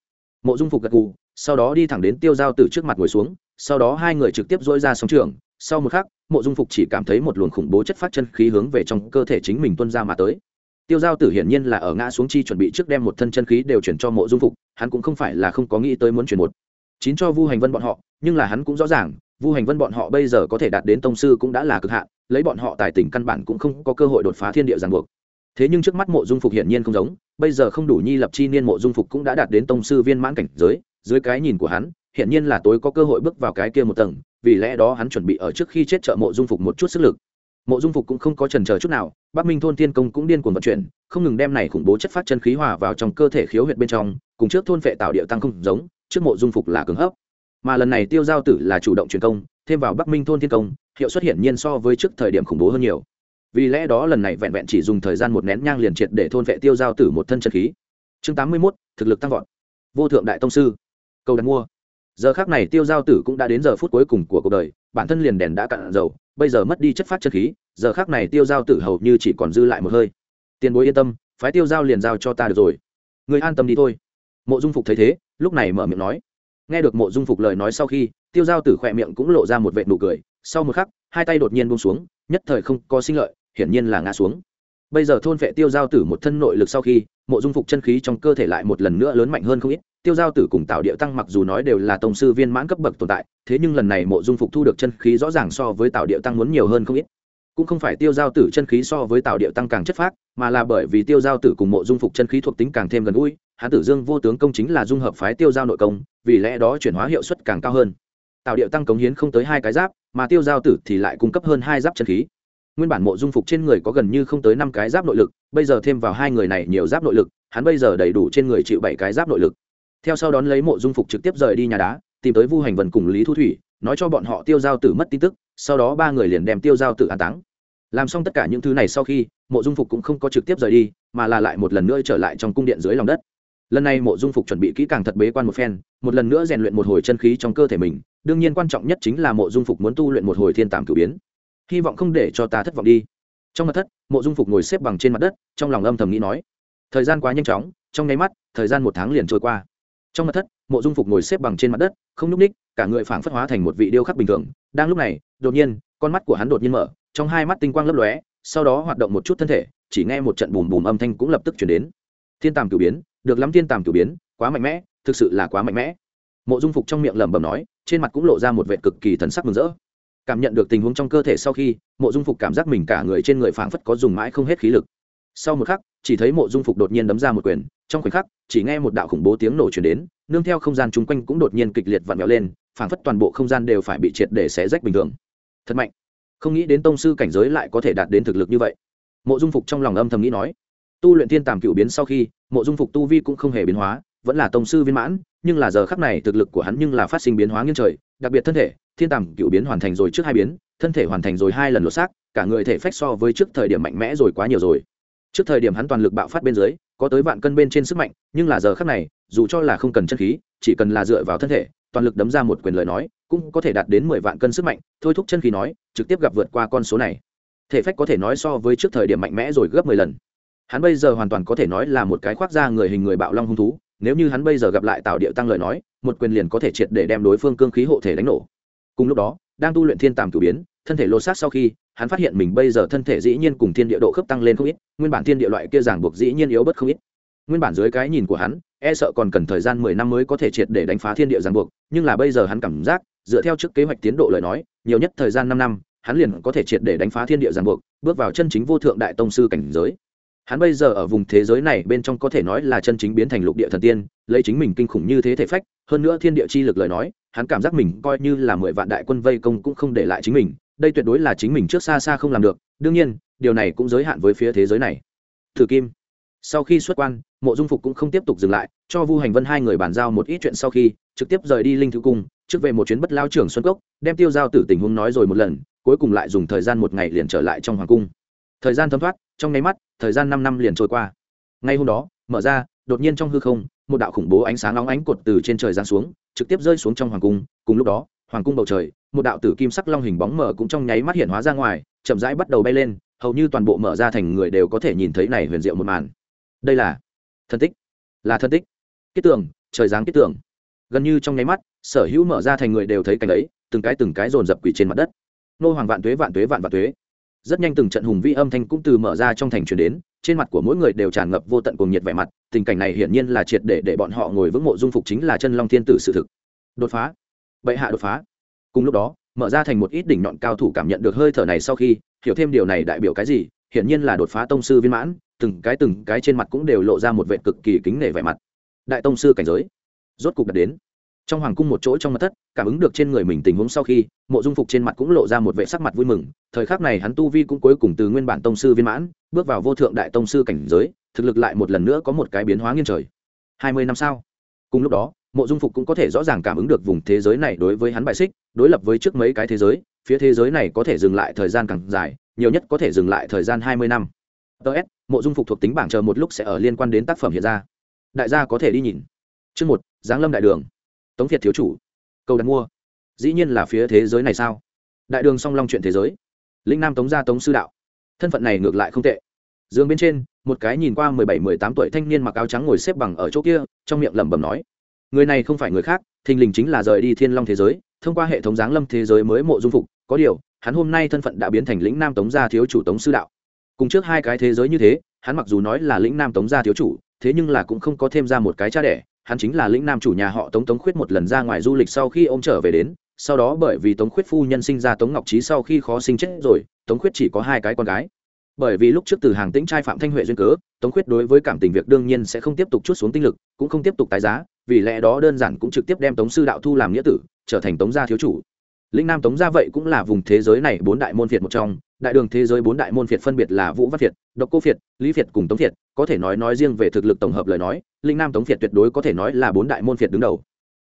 Mộ dung phục gật gù, sau đó đi thẳng đến tiêu giao tử trước mặt ngồi xuống, sau đó hai người trực tiếp dỗi ra sóng trường, sau một khắc mộ dung phục chỉ cảm thấy một luồng khủng bố chất phát chân khí hướng về trong cơ thể chính mình tuân ra mà tới. Tiêu giao tử hiển nhiên là ở ngã xuống chi chuẩn bị trước đem một thân chân khí đều chuyển cho mộ dung phục, hắn cũng không phải là không có nghĩ tới muốn chuyển một. Chín cho vu hành vân bọn họ, nhưng là hắn cũng rõ ràng, vu hành vân bọn họ bây giờ có thể đạt đến tông sư cũng đã là cực hạn, lấy bọn họ tài tình căn bản cũng không có cơ hội đột phá thiên địa giàn buộc. Thế nhưng trước mắt mộ dung phục hiển nhiên không giống, bây giờ không đủ nhi lập chi niên mộ dung phục cũng đã đạt đến tông sư viên mãn cảnh giới, dưới cái nhìn của hắn, hiển nhiên là tối có cơ hội bước vào cái kia một tầng vì lẽ đó hắn chuẩn bị ở trước khi chết trợ mộ dung phục một chút sức lực. Mộ dung phục cũng không có trần chờ chút nào, bắc minh thôn thiên công cũng điên cuồng vận chuyển, không ngừng đem này khủng bố chất phát chân khí hòa vào trong cơ thể khiếu huyệt bên trong, cùng trước thôn phệ tạo điệu tăng không giống, trước mộ dung phục là cứng hấp. Mà lần này tiêu giao tử là chủ động truyền công, thêm vào bắc minh thôn thiên công, hiệu xuất hiện nhiên so với trước thời điểm khủng bố hơn nhiều. Vì lẽ đó lần này vẹn vẹn chỉ dùng thời gian một nén nhang liền triệt để thôn vệ tiêu giao tử một thân chân khí. Chương tám mươi mốt, thực lực tăng vọt. Vô thượng đại tông sư. Câu đặt mua giờ khác này tiêu giao tử cũng đã đến giờ phút cuối cùng của cuộc đời, bản thân liền đèn đã cạn dầu, bây giờ mất đi chất phát chân khí, giờ khác này tiêu giao tử hầu như chỉ còn dư lại một hơi. Tiền bối yên tâm, phái tiêu giao liền giao cho ta được rồi. Người an tâm đi thôi. Mộ dung phục thấy thế, lúc này mở miệng nói. Nghe được mộ dung phục lời nói sau khi, tiêu giao tử khỏe miệng cũng lộ ra một vệ nụ cười. Sau một khắc, hai tay đột nhiên buông xuống, nhất thời không có sinh lợi, hiển nhiên là ngã xuống. Bây giờ thôn vệ tiêu giao tử một thân nội lực sau khi mộ dung phục chân khí trong cơ thể lại một lần nữa lớn mạnh hơn không ít. Tiêu giao tử cùng tạo điệu tăng mặc dù nói đều là tổng sư viên mãn cấp bậc tồn tại, thế nhưng lần này mộ dung phục thu được chân khí rõ ràng so với tạo điệu tăng muốn nhiều hơn không ít. Cũng không phải tiêu giao tử chân khí so với tạo điệu tăng càng chất phác, mà là bởi vì tiêu giao tử cùng mộ dung phục chân khí thuộc tính càng thêm gần gũi, hán tử dương vô tướng công chính là dung hợp phái tiêu giao nội công, vì lẽ đó chuyển hóa hiệu suất càng cao hơn. Tạo điệu tăng cống hiến không tới hai cái giáp, mà tiêu giao tử thì lại cung cấp hơn hai giáp chân khí nguyên bản mộ dung phục trên người có gần như không tới năm cái giáp nội lực, bây giờ thêm vào hai người này nhiều giáp nội lực, hắn bây giờ đầy đủ trên người chịu bảy cái giáp nội lực. Theo sau đón lấy mộ dung phục trực tiếp rời đi nhà đá, tìm tới vu hành vần cùng lý thu thủy, nói cho bọn họ tiêu giao tử mất tin tức, sau đó ba người liền đem tiêu giao tử an táng. Làm xong tất cả những thứ này sau khi, mộ dung phục cũng không có trực tiếp rời đi, mà là lại một lần nữa trở lại trong cung điện dưới lòng đất. Lần này mộ dung phục chuẩn bị kỹ càng thật bế quan một phen, một lần nữa rèn luyện một hồi chân khí trong cơ thể mình, đương nhiên quan trọng nhất chính là mộ dung phục muốn tu luyện một hồi thiên tàm cử biến hy vọng không để cho ta thất vọng đi. Trong mặt thất, mộ dung phục ngồi xếp bằng trên mặt đất, trong lòng âm thầm nghĩ nói, thời gian quá nhanh chóng, trong nháy mắt, thời gian một tháng liền trôi qua. Trong mặt thất, mộ dung phục ngồi xếp bằng trên mặt đất, không nhúc ních, cả người phảng phất hóa thành một vị điêu khắc bình thường. Đang lúc này, đột nhiên, con mắt của hắn đột nhiên mở, trong hai mắt tinh quang lấp lóe, sau đó hoạt động một chút thân thể, chỉ nghe một trận bùm bùm âm thanh cũng lập tức chuyển đến. Thiên tàm cử biến, được lắm thiên tàm cử biến, quá mạnh mẽ, thực sự là quá mạnh mẽ. Mộ dung phục trong miệng lẩm bẩm nói, trên mặt cũng lộ ra một vệ cực kỳ thần sắc mừng rỡ cảm nhận được tình huống trong cơ thể sau khi, mộ dung phục cảm giác mình cả người trên người phảng phất có dùng mãi không hết khí lực. Sau một khắc, chỉ thấy mộ dung phục đột nhiên đấm ra một quyền, trong khoảnh khắc, chỉ nghe một đạo khủng bố tiếng nổ chuyển đến, nương theo không gian chung quanh cũng đột nhiên kịch liệt vặn vẹo lên, phảng phất toàn bộ không gian đều phải bị triệt để xé rách bình thường. Thật mạnh. Không nghĩ đến tông sư cảnh giới lại có thể đạt đến thực lực như vậy. Mộ dung phục trong lòng âm thầm nghĩ nói. Tu luyện thiên tàm cựu biến sau khi, mộ dung phục tu vi cũng không hề biến hóa, vẫn là tông sư viên mãn, nhưng là giờ khắc này thực lực của hắn nhưng là phát sinh biến hóa nghiêng trời, đặc biệt thân thể thiên tàm cựu biến hoàn thành rồi trước hai biến, thân thể hoàn thành rồi hai lần lột xác, cả người thể phách so với trước thời điểm mạnh mẽ rồi quá nhiều rồi. Trước thời điểm hắn toàn lực bạo phát bên dưới, có tới vạn cân bên trên sức mạnh, nhưng là giờ khắc này, dù cho là không cần chân khí, chỉ cần là dựa vào thân thể, toàn lực đấm ra một quyền lời nói, cũng có thể đạt đến mười vạn cân sức mạnh. Thôi thúc chân khí nói, trực tiếp gặp vượt qua con số này. Thể phách có thể nói so với trước thời điểm mạnh mẽ rồi gấp mười lần. Hắn bây giờ hoàn toàn có thể nói là một cái khoác da người hình người bạo long hung thú, nếu như hắn bây giờ gặp lại tạo điệu tăng lời nói, một quyền liền có thể triệt để đem đối phương cương khí hộ thể đánh nổ cùng lúc đó, đang tu luyện thiên tàm cử biến, thân thể lột xác sau khi, hắn phát hiện mình bây giờ thân thể dĩ nhiên cùng thiên địa độ khớp tăng lên không ít, nguyên bản thiên địa loại kia giảng buộc dĩ nhiên yếu bất không ít. Nguyên bản dưới cái nhìn của hắn e sợ còn cần thời gian mười năm mới có thể triệt để đánh phá thiên địa giảng buộc, nhưng là bây giờ hắn cảm giác, dựa theo trước kế hoạch tiến độ lời nói, nhiều nhất thời gian năm năm, hắn liền có thể triệt để đánh phá thiên địa giảng buộc, bước vào chân chính vô thượng đại tông sư cảnh giới hắn bây giờ ở vùng thế giới này bên trong có thể nói là chân chính biến thành lục địa thần tiên, lấy chính mình kinh khủng như thế thể phách, hơn nữa thiên địa chi lực lời nói, hắn cảm giác mình coi như là mười vạn đại quân vây công cũng không để lại chính mình, đây tuyệt đối là chính mình trước xa xa không làm được, đương nhiên, điều này cũng giới hạn với phía thế giới này. Thử kim, sau khi xuất quan, mộ dung phục cũng không tiếp tục dừng lại, cho vu hành vân hai người bàn giao một ít chuyện sau khi, trực tiếp rời đi linh thứ cung, trước về một chuyến bất lao trưởng xuân cốc, đem tiêu giao tử tình huống nói rồi một lần, cuối cùng lại dùng thời gian một ngày liền trở lại trong hoàng cung thời gian thấm thoát, trong nháy mắt, thời gian năm năm liền trôi qua. Ngay hôm đó, mở ra, đột nhiên trong hư không, một đạo khủng bố ánh sáng nóng ánh cột từ trên trời giáng xuống, trực tiếp rơi xuống trong hoàng cung. Cùng lúc đó, hoàng cung bầu trời, một đạo tử kim sắc long hình bóng mở cũng trong nháy mắt hiện hóa ra ngoài, chậm rãi bắt đầu bay lên, hầu như toàn bộ mở ra thành người đều có thể nhìn thấy này huyền diệu một màn. Đây là thân tích. Là thân tích. Kết tường, trời giáng kết tường. Gần như trong nháy mắt, sở hữu mở ra thành người đều thấy cảnh ấy, từng cái từng cái dồn dập quỷ trên mặt đất. Nô hoàng vạn tuế vạn tuế, vạn vạn tuế rất nhanh từng trận hùng vi âm thanh cũng từ mở ra trong thành truyền đến, trên mặt của mỗi người đều tràn ngập vô tận cùng nhiệt vẻ mặt, tình cảnh này hiển nhiên là triệt để để bọn họ ngồi vững mộ dung phục chính là chân long thiên tử sự thực. Đột phá. Bệ hạ đột phá. Cùng lúc đó, mở ra thành một ít đỉnh nhọn cao thủ cảm nhận được hơi thở này sau khi, hiểu thêm điều này đại biểu cái gì, hiển nhiên là đột phá tông sư viên mãn, từng cái từng cái trên mặt cũng đều lộ ra một vệ cực kỳ kính nể vẻ mặt. Đại tông sư cảnh giới. Rốt cục đạt đến trong hoàng cung một chỗ trong mặt thất, cảm ứng được trên người mình tình huống sau khi, mộ dung phục trên mặt cũng lộ ra một vệ sắc mặt vui mừng. Thời khắc này hắn tu vi cũng cuối cùng từ nguyên bản tông sư viên mãn, bước vào vô thượng đại tông sư cảnh giới, thực lực lại một lần nữa có một cái biến hóa nghiêng trời. Hai mươi năm sau, cùng lúc đó, mộ dung phục cũng có thể rõ ràng cảm ứng được vùng thế giới này đối với hắn bại xích, đối lập với trước mấy cái thế giới, phía thế giới này có thể dừng lại thời gian càng dài, nhiều nhất có thể dừng lại thời gian hai mươi năm. Ts mộ dung phục thuộc tính bảng chờ một lúc sẽ ở liên quan đến tác phẩm hiện ra. Đại gia có thể đi nhìn. Chương một, giáng lâm đại đường tống việt thiếu chủ, cầu đặt mua. Dĩ nhiên là phía thế giới này sao? Đại đường song long chuyện thế giới. Linh nam tống gia tống sư đạo. Thân phận này ngược lại không tệ. Dương bên trên, một cái nhìn qua mười bảy, mười tám tuổi thanh niên mặc áo trắng ngồi xếp bằng ở chỗ kia, trong miệng lẩm bẩm nói, người này không phải người khác, thình lình chính là rời đi thiên long thế giới, thông qua hệ thống giáng lâm thế giới mới mộ dung phục, có điều, hắn hôm nay thân phận đã biến thành lĩnh nam tống gia thiếu chủ tống sư đạo. Cùng trước hai cái thế giới như thế, hắn mặc dù nói là lĩnh nam tống gia thiếu chủ, thế nhưng là cũng không có thêm ra một cái cha đẻ hắn chính là lĩnh nam chủ nhà họ tống tống khuyết một lần ra ngoài du lịch sau khi ông trở về đến, sau đó bởi vì tống khuyết phu nhân sinh ra tống ngọc trí sau khi khó sinh chết rồi, tống khuyết chỉ có hai cái con gái. Bởi vì lúc trước từ hàng tĩnh trai phạm thanh huệ duyên cớ, tống khuyết đối với cảm tình việc đương nhiên sẽ không tiếp tục chút xuống tinh lực, cũng không tiếp tục tái giá, vì lẽ đó đơn giản cũng trực tiếp đem tống sư đạo thu làm nghĩa tử, trở thành tống gia thiếu chủ lĩnh nam tống gia vậy cũng là vùng thế giới này bốn đại môn việt một trong, đại đường thế giới bốn đại môn việt phân biệt là vũ văn việt độc cô việt lý việt cùng tống việt có thể nói nói riêng về thực lực tổng hợp lời nói lĩnh nam tống việt tuyệt đối có thể nói là bốn đại môn việt đứng đầu.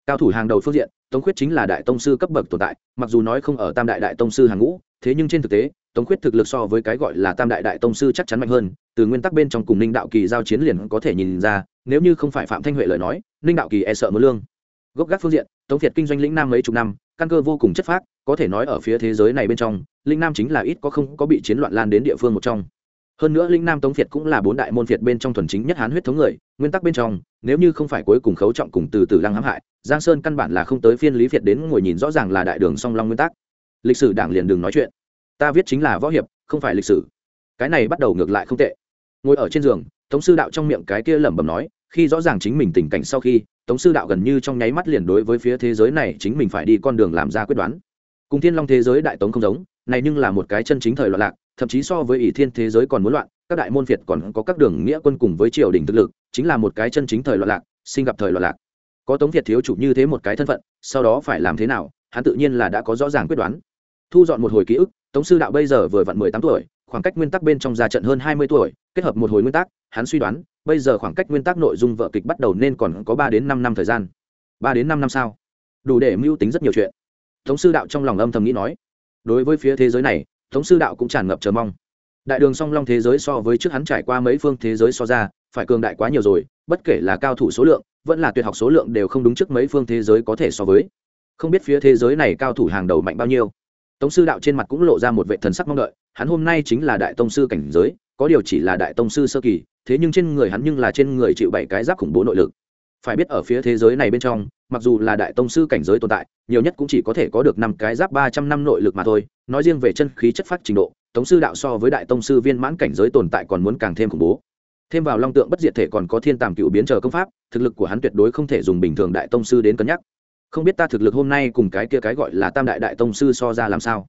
Cao thủ hàng đầu phương diện, tống khuyết chính là đại tông sư cấp bậc tồn tại, mặc dù nói không ở tam đại đại tông sư hàng ngũ, thế nhưng trên thực tế, tống khuyết thực lực so với cái gọi là tam đại đại tông sư chắc chắn mạnh hơn, từ nguyên tắc bên trong cùng ninh đạo kỳ giao chiến liền có thể nhìn ra, nếu như không phải phạm thanh huệ lời nói, ninh đạo kỳ e sợ mơ lương. Gốc gác phương diện, tống việt kinh doanh lĩnh nam mấy chục năm căn cơ vô cùng chất phác, có thể nói ở phía thế giới này bên trong, linh nam chính là ít có không có bị chiến loạn lan đến địa phương một trong. Hơn nữa linh nam tống việt cũng là bốn đại môn việt bên trong thuần chính nhất hán huyết thống người, nguyên tắc bên trong, nếu như không phải cuối cùng khấu trọng cùng từ từ lăng hãm hại, giang sơn căn bản là không tới phiên lý việt đến ngồi nhìn rõ ràng là đại đường song long nguyên tắc. Lịch sử đảng liền đừng nói chuyện. Ta viết chính là võ hiệp, không phải lịch sử. Cái này bắt đầu ngược lại không tệ. Ngồi ở trên giường, tống sư đạo trong miệng cái kia lẩm bẩm nói khi rõ ràng chính mình tình cảnh sau khi, tống sư đạo gần như trong nháy mắt liền đối với phía thế giới này chính mình phải đi con đường làm ra quyết đoán. Cùng thiên long thế giới đại tống không giống, này nhưng là một cái chân chính thời loạn lạc, thậm chí so với ỷ thiên thế giới còn muốn loạn, các đại môn việt còn có các đường nghĩa quân cùng với triều đình thực lực, chính là một cái chân chính thời loạn lạc, sinh gặp thời loạn lạc. Có tống việt thiếu chủ như thế một cái thân phận, sau đó phải làm thế nào, hắn tự nhiên là đã có rõ ràng quyết đoán. Thu dọn một hồi ký ức, tống sư đạo bây giờ vừa vặn mười tám tuổi, khoảng cách nguyên tắc bên trong ra trận hơn hai mươi tuổi, kết hợp một hồi nguyên tắc, hắn suy đoán bây giờ khoảng cách nguyên tắc nội dung vợ kịch bắt đầu nên còn có ba đến năm năm thời gian. Ba đến năm năm sao? Đủ để mưu tính rất nhiều chuyện. Tống sư đạo trong lòng âm thầm nghĩ nói. Đối với phía thế giới này, tống sư đạo cũng tràn ngập chờ mong. Đại đường song long thế giới so với trước hắn trải qua mấy phương thế giới so ra, phải cường đại quá nhiều rồi, bất kể là cao thủ số lượng, vẫn là tuyệt học số lượng đều không đúng trước mấy phương thế giới có thể so với. Không biết phía thế giới này cao thủ hàng đầu mạnh bao nhiêu. Tống sư đạo trên mặt cũng lộ ra một vệ thần sắc mong đợi, hắn hôm nay chính là đại tông sư cảnh giới, có điều chỉ là đại tông sư sơ kỳ thế nhưng trên người hắn nhưng là trên người chịu bảy cái giáp khủng bố nội lực. Phải biết ở phía thế giới này bên trong, mặc dù là đại tông sư cảnh giới tồn tại, nhiều nhất cũng chỉ có thể có được năm cái giáp ba trăm năm nội lực mà thôi, nói riêng về chân khí chất phát trình độ tống sư đạo so với đại tông sư viên mãn cảnh giới tồn tại còn muốn càng thêm khủng bố. Thêm vào long tượng bất diệt thể còn có thiên tàm cựu biến chờ công pháp, thực lực của hắn tuyệt đối không thể dùng bình thường đại tông sư đến cân nhắc. Không biết ta thực lực hôm nay cùng cái kia cái gọi là tam đại đại tông sư so ra làm sao?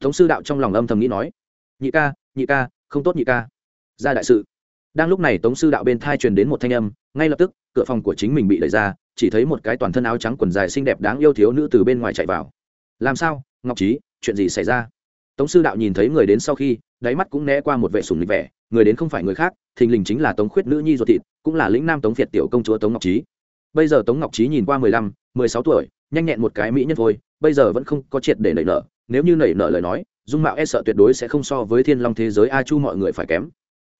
Tống sư đạo trong lòng âm thầm nghĩ nói, nhị ca nhị ca, không tốt nhị ca. Ra đại sự đang lúc này tống sư đạo bên thai truyền đến một thanh âm, ngay lập tức, cửa phòng của chính mình bị đẩy ra, chỉ thấy một cái toàn thân áo trắng quần dài xinh đẹp đáng yêu thiếu nữ từ bên ngoài chạy vào. Làm sao, ngọc trí chuyện gì xảy ra? Tống sư đạo nhìn thấy người đến sau khi, đáy mắt cũng né qua một vệ sùng lịch vẻ, người đến không phải người khác, thình lình chính là tống khuyết nữ nhi ruột thịt, cũng là lĩnh nam tống việt tiểu công chúa tống ngọc trí bây giờ tống ngọc trí nhìn qua mười lăm, mười sáu tuổi, nhanh nhẹn một cái mỹ nhân thôi, bây giờ vẫn không có triệt để nảy nở. Nếu như nảy nở lời nói, dung mạo e sợ tuyệt đối sẽ không so với thiên long thế giới a chu mọi người phải kém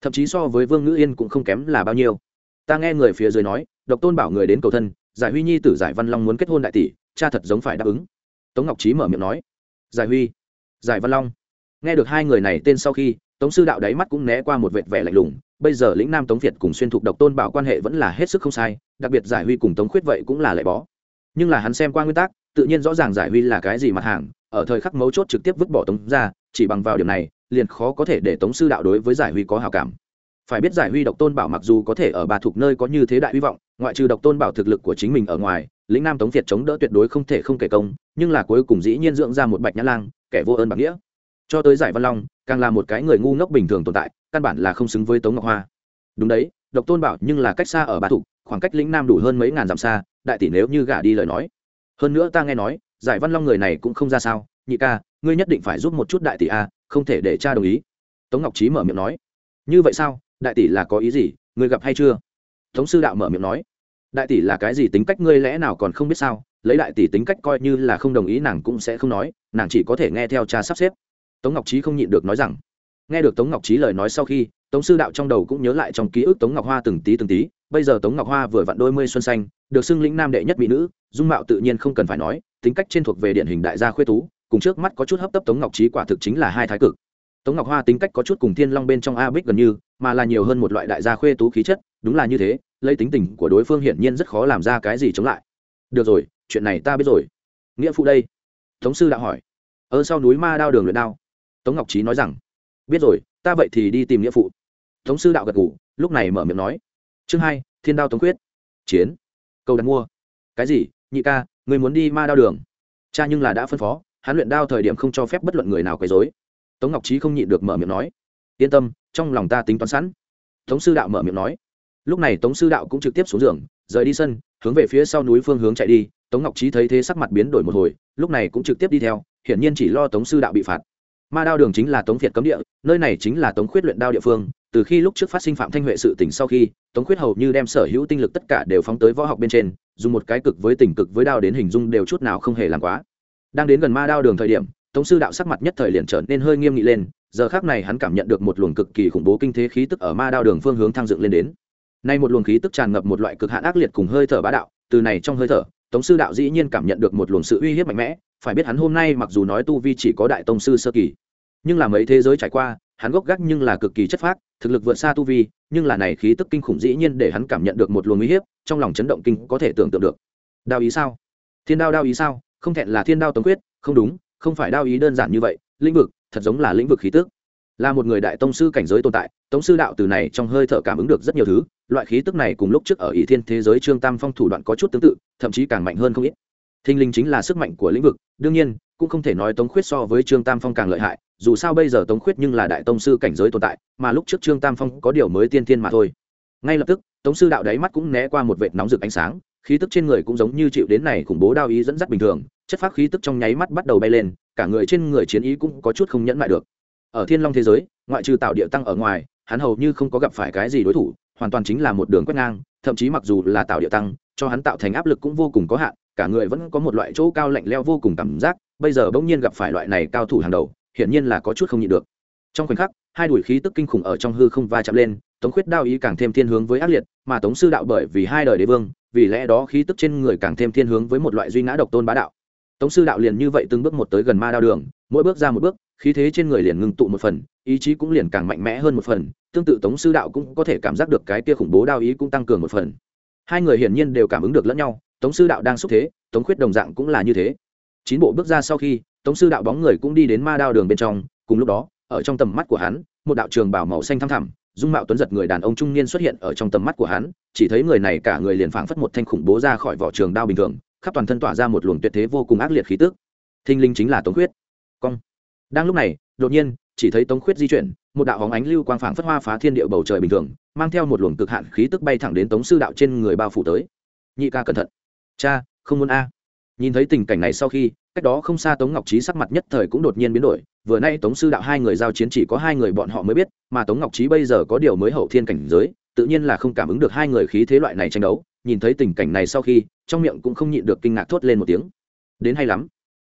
thậm chí so với vương ngữ yên cũng không kém là bao nhiêu. Ta nghe người phía dưới nói, độc tôn bảo người đến cầu thân, giải huy nhi tử giải văn long muốn kết hôn đại tỷ, cha thật giống phải đáp ứng. Tống ngọc trí mở miệng nói, giải huy, giải văn long. Nghe được hai người này tên sau khi, tống sư đạo đáy mắt cũng né qua một vệt vẻ lạnh lùng, bây giờ lĩnh nam tống việt cùng xuyên thục độc tôn bảo quan hệ vẫn là hết sức không sai, đặc biệt giải huy cùng tống khuyết vậy cũng là lệ bó. Nhưng là hắn xem qua nguyên tắc, tự nhiên rõ ràng giải huy là cái gì mặt hàng, ở thời khắc mấu chốt trực tiếp vứt bỏ tống ra, chỉ bằng vào điểm này liền khó có thể để tống sư đạo đối với giải huy có hào cảm. Phải biết giải huy độc tôn bảo mặc dù có thể ở bà thuộc nơi có như thế đại hy vọng, ngoại trừ độc tôn bảo thực lực của chính mình ở ngoài, lĩnh nam tống việt chống đỡ tuyệt đối không thể không kể công, nhưng là cuối cùng dĩ nhiên dưỡng ra một bạch nhã lang, kẻ vô ơn bạc nghĩa. Cho tới giải văn long, càng là một cái người ngu ngốc bình thường tồn tại, căn bản là không xứng với tống ngọc hoa. Đúng đấy, độc tôn bảo nhưng là cách xa ở bà thục khoảng cách lĩnh nam đủ hơn mấy ngàn dặm xa, đại tỷ nếu như gả đi lời nói. Hơn nữa ta nghe nói, giải văn long người này cũng không ra sao, nhị ca, ngươi nhất định phải giúp một chút đại tỷ a không thể để cha đồng ý. Tống ngọc trí mở miệng nói, như vậy sao? Đại tỷ là có ý gì? Người gặp hay chưa? Tống sư đạo mở miệng nói, đại tỷ là cái gì tính cách ngươi lẽ nào còn không biết sao? Lấy đại tỷ tính cách coi như là không đồng ý nàng cũng sẽ không nói, nàng chỉ có thể nghe theo cha sắp xếp. Tống ngọc trí không nhịn được nói rằng, nghe được tống ngọc trí lời nói sau khi, tống sư đạo trong đầu cũng nhớ lại trong ký ức tống ngọc hoa từng tí từng tí, bây giờ tống ngọc hoa vừa vặn đôi mươi xuân xanh, được xưng lĩnh nam đệ nhất mỹ nữ, dung mạo tự nhiên không cần phải nói, tính cách trên thuộc về điển hình đại gia khuê tú cùng trước mắt có chút hấp tấp tống ngọc trí quả thực chính là hai thái cực. Tống ngọc hoa tính cách có chút cùng thiên long bên trong a bích gần như, mà là nhiều hơn một loại đại gia khuê tú khí chất, đúng là như thế, lấy tính tình của đối phương hiển nhiên rất khó làm ra cái gì chống lại. Được rồi, chuyện này ta biết rồi. Nghĩa phụ đây. Tống sư đã hỏi. Ở sau núi ma đao đường luyện đao. Tống ngọc trí nói rằng. Biết rồi, ta vậy thì đi tìm nghĩa phụ. Tống sư đạo gật ngủ lúc này mở miệng nói. Chương hai, thiên đao tống quyết chiến. Cầu đặt mua. Cái gì, nhị ca, người muốn đi ma đao đường. Cha nhưng là đã phân phó hắn luyện đao thời điểm không cho phép bất luận người nào quấy rối. tống ngọc trí không nhịn được mở miệng nói, yên tâm, trong lòng ta tính toán sẵn. Tống sư đạo mở miệng nói. Lúc này tống sư đạo cũng trực tiếp xuống giường, rời đi sân, hướng về phía sau núi phương hướng chạy đi. Tống ngọc trí thấy thế sắc mặt biến đổi một hồi, lúc này cũng trực tiếp đi theo, hiển nhiên chỉ lo tống sư đạo bị phạt. Ma đao đường chính là tống việt cấm địa, nơi này chính là tống khuyết luyện đao địa phương. Từ khi lúc trước phát sinh phạm thanh huệ sự tỉnh sau khi, tống khuyết hầu như đem sở hữu tinh lực tất cả đều phóng tới võ học bên trên, dùng một cái cực với tình cực với đao đến hình dung đều chút nào không hề làm quá đang đến gần ma đao đường thời điểm, tống sư đạo sắc mặt nhất thời liền trở nên hơi nghiêm nghị lên, giờ khác này hắn cảm nhận được một luồng cực kỳ khủng bố kinh thế khí tức ở ma đao đường phương hướng thăng dựng lên đến. Nay một luồng khí tức tràn ngập một loại cực hạn ác liệt cùng hơi thở bá đạo, từ này trong hơi thở, tống sư đạo dĩ nhiên cảm nhận được một luồng sự uy hiếp mạnh mẽ, phải biết hắn hôm nay mặc dù nói tu vi chỉ có đại tông sư sơ kỳ, nhưng là mấy thế giới trải qua, hắn gốc gác nhưng là cực kỳ chất phác, thực lực vượt xa tu vi, nhưng là này khí tức kinh khủng dĩ nhiên để hắn cảm nhận được một luồng uy hiếp, trong lòng chấn động kinh có thể tưởng tượng được. Đao ý sao? Thiên đao đao ý sao? Không thẹn là thiên đao tống quyết, không đúng, không phải đao ý đơn giản như vậy, lĩnh vực, thật giống là lĩnh vực khí tức. Là một người đại tông sư cảnh giới tồn tại tống sư đạo từ này trong hơi thở cảm ứng được rất nhiều thứ, loại khí tức này cùng lúc trước ở ý thiên thế giới trương tam phong thủ đoạn có chút tương tự, thậm chí càng mạnh hơn không ít. Thinh linh chính là sức mạnh của lĩnh vực, đương nhiên, cũng không thể nói tống khuyết so với trương tam phong càng lợi hại, dù sao bây giờ tống khuyết nhưng là đại tông sư cảnh giới tồn tại, mà lúc trước trương tam phong có điều mới tiên tiên mà thôi. Ngay lập tức, tống sư đạo đáy mắt cũng né qua một vệt nóng rực ánh sáng khí tức trên người cũng giống như chịu đến này khủng bố đao ý dẫn dắt bình thường, chất phát khí tức trong nháy mắt bắt đầu bay lên, cả người trên người chiến ý cũng có chút không nhẫn lại được. Ở thiên long thế giới, ngoại trừ tạo địa tăng ở ngoài, hắn hầu như không có gặp phải cái gì đối thủ, hoàn toàn chính là một đường quét ngang, thậm chí mặc dù là tạo địa tăng, cho hắn tạo thành áp lực cũng vô cùng có hạn, cả người vẫn có một loại chỗ cao lạnh leo vô cùng cảm giác, bây giờ bỗng nhiên gặp phải loại này cao thủ hàng đầu, hiển nhiên là có chút không nhịn được. Trong khoảnh khắc, hai đuổi khí tức kinh khủng ở trong hư không va chạm lên, tống khuyết đao ý càng thêm thiên hướng với ác liệt, mà tống sư đạo bởi vì hai đời đế vương vì lẽ đó khí tức trên người càng thêm thiên hướng với một loại duy ngã độc tôn bá đạo. Tống sư đạo liền như vậy từng bước một tới gần ma đao đường, mỗi bước ra một bước, khí thế trên người liền ngưng tụ một phần, ý chí cũng liền càng mạnh mẽ hơn một phần, tương tự tống sư đạo cũng có thể cảm giác được cái tia khủng bố đao ý cũng tăng cường một phần. Hai người hiển nhiên đều cảm ứng được lẫn nhau, tống sư đạo đang xúc thế, tống khuyết đồng dạng cũng là như thế. Chín bộ bước ra sau khi, tống sư đạo bóng người cũng đi đến ma đao đường bên trong, cùng lúc đó, ở trong tầm mắt của hắn, một đạo trường bảo màu xanh thăm thẳm dung mạo tuấn giật người đàn ông trung niên xuất hiện ở trong tầm mắt của hắn, chỉ thấy người này cả người liền phảng phất một thanh khủng bố ra khỏi vỏ trường đao bình thường, khắp toàn thân tỏa ra một luồng tuyệt thế vô cùng ác liệt khí tức. Thinh linh chính là tống khuyết. Cong. Đang lúc này, đột nhiên, chỉ thấy tống khuyết di chuyển, một đạo hóng ánh lưu quang phảng phất hoa phá thiên địa bầu trời bình thường, mang theo một luồng cực hạn khí tức bay thẳng đến tống sư đạo trên người bao phủ tới. Nhị ca cẩn thận. Cha, không muốn a. Nhìn thấy tình cảnh này sau khi, cách đó không xa tống ngọc trí sắc mặt nhất thời cũng đột nhiên biến đổi vừa nay tống sư đạo hai người giao chiến chỉ có hai người bọn họ mới biết, mà tống ngọc trí bây giờ có điều mới hậu thiên cảnh giới, tự nhiên là không cảm ứng được hai người khí thế loại này tranh đấu, nhìn thấy tình cảnh này sau khi, trong miệng cũng không nhịn được kinh ngạc thốt lên một tiếng. Đến hay lắm.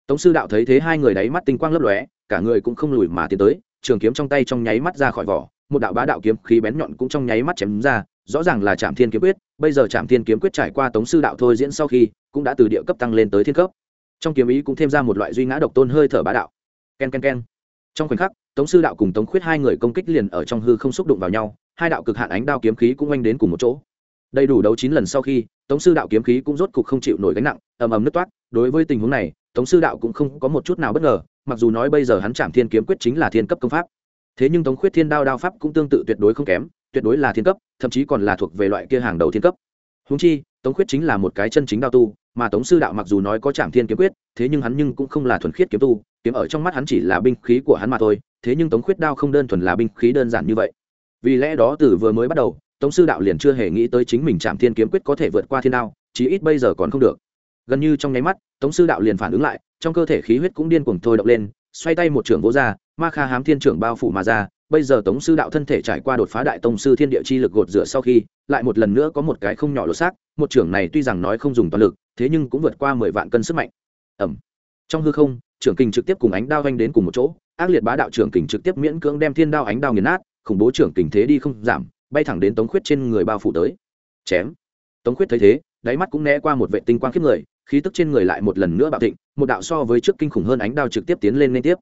Tống sư đạo thấy thế hai người đáy mắt tinh quang lấp lóe, cả người cũng không lùi mà tiến tới, trường kiếm trong tay trong nháy mắt ra khỏi vỏ, một đạo bá đạo kiếm khí bén nhọn cũng trong nháy mắt chém ra, rõ ràng là trạm thiên kiếm quyết, bây giờ trạm thiên kiếm quyết trải qua tống sư đạo thôi diễn sau khi, cũng đã từ địa cấp tăng lên tới thiên cấp. Trong kiếm ý cũng thêm ra một loại duy ngã độc tôn hơi thở bá đạo ken ken ken. Trong khoảnh khắc, tống sư đạo cùng tống khuyết hai người công kích liền ở trong hư không xúc đụng vào nhau, hai đạo cực hạn ánh đao kiếm khí cũng oanh đến cùng một chỗ. Đầy đủ đấu chín lần sau khi, tống sư đạo kiếm khí cũng rốt cục không chịu nổi gánh nặng, ầm ầm nứt toát. Đối với tình huống này, tống sư đạo cũng không có một chút nào bất ngờ, mặc dù nói bây giờ hắn chạm thiên kiếm quyết chính là thiên cấp công pháp. Thế nhưng tống khuyết thiên đao đao pháp cũng tương tự tuyệt đối không kém, tuyệt đối là thiên cấp, thậm chí còn là thuộc về loại kia hàng đầu thiên cấp. Húng chi, tống khuyết chính là một cái chân chính đao tu, mà tống sư đạo mặc dù nói có chạm thiên kiếm quyết, thế nhưng hắn nhưng cũng không là thuần khiết kiếm tu kiếm ở trong mắt hắn chỉ là binh khí của hắn mà thôi, thế nhưng tống khuyết đao không đơn thuần là binh khí đơn giản như vậy. Vì lẽ đó từ vừa mới bắt đầu, tống sư đạo liền chưa hề nghĩ tới chính mình chạm thiên kiếm quyết có thể vượt qua thiên đao, chí ít bây giờ còn không được. Gần như trong nháy mắt, tống sư đạo liền phản ứng lại, trong cơ thể khí huyết cũng điên cuồng thôi động lên, xoay tay một trưởng vỗ ra, ma kha hám thiên trưởng bao phủ mà ra, bây giờ tống sư đạo thân thể trải qua đột phá đại tông sư thiên địa chi lực gột rửa sau khi, lại một lần nữa có một cái không nhỏ lột xác, một trưởng này tuy rằng nói không dùng toàn lực, thế nhưng cũng vượt qua mười vạn cân sức mạnh. Ẩm trong hư không trưởng kình trực tiếp cùng ánh đao vanh đến cùng một chỗ, ác liệt bá đạo trưởng kình trực tiếp miễn cưỡng đem thiên đao ánh đao nghiền nát, khủng bố trưởng kình thế đi không giảm, bay thẳng đến tống khuyết trên người bao phủ tới. Chém. Tống khuyết thấy thế, đáy mắt cũng né qua một vệ tinh quang khiếp người, khí tức trên người lại một lần nữa bạo thịnh, một đạo so với trước kinh khủng hơn ánh đao trực tiếp tiến lên liên tiếp.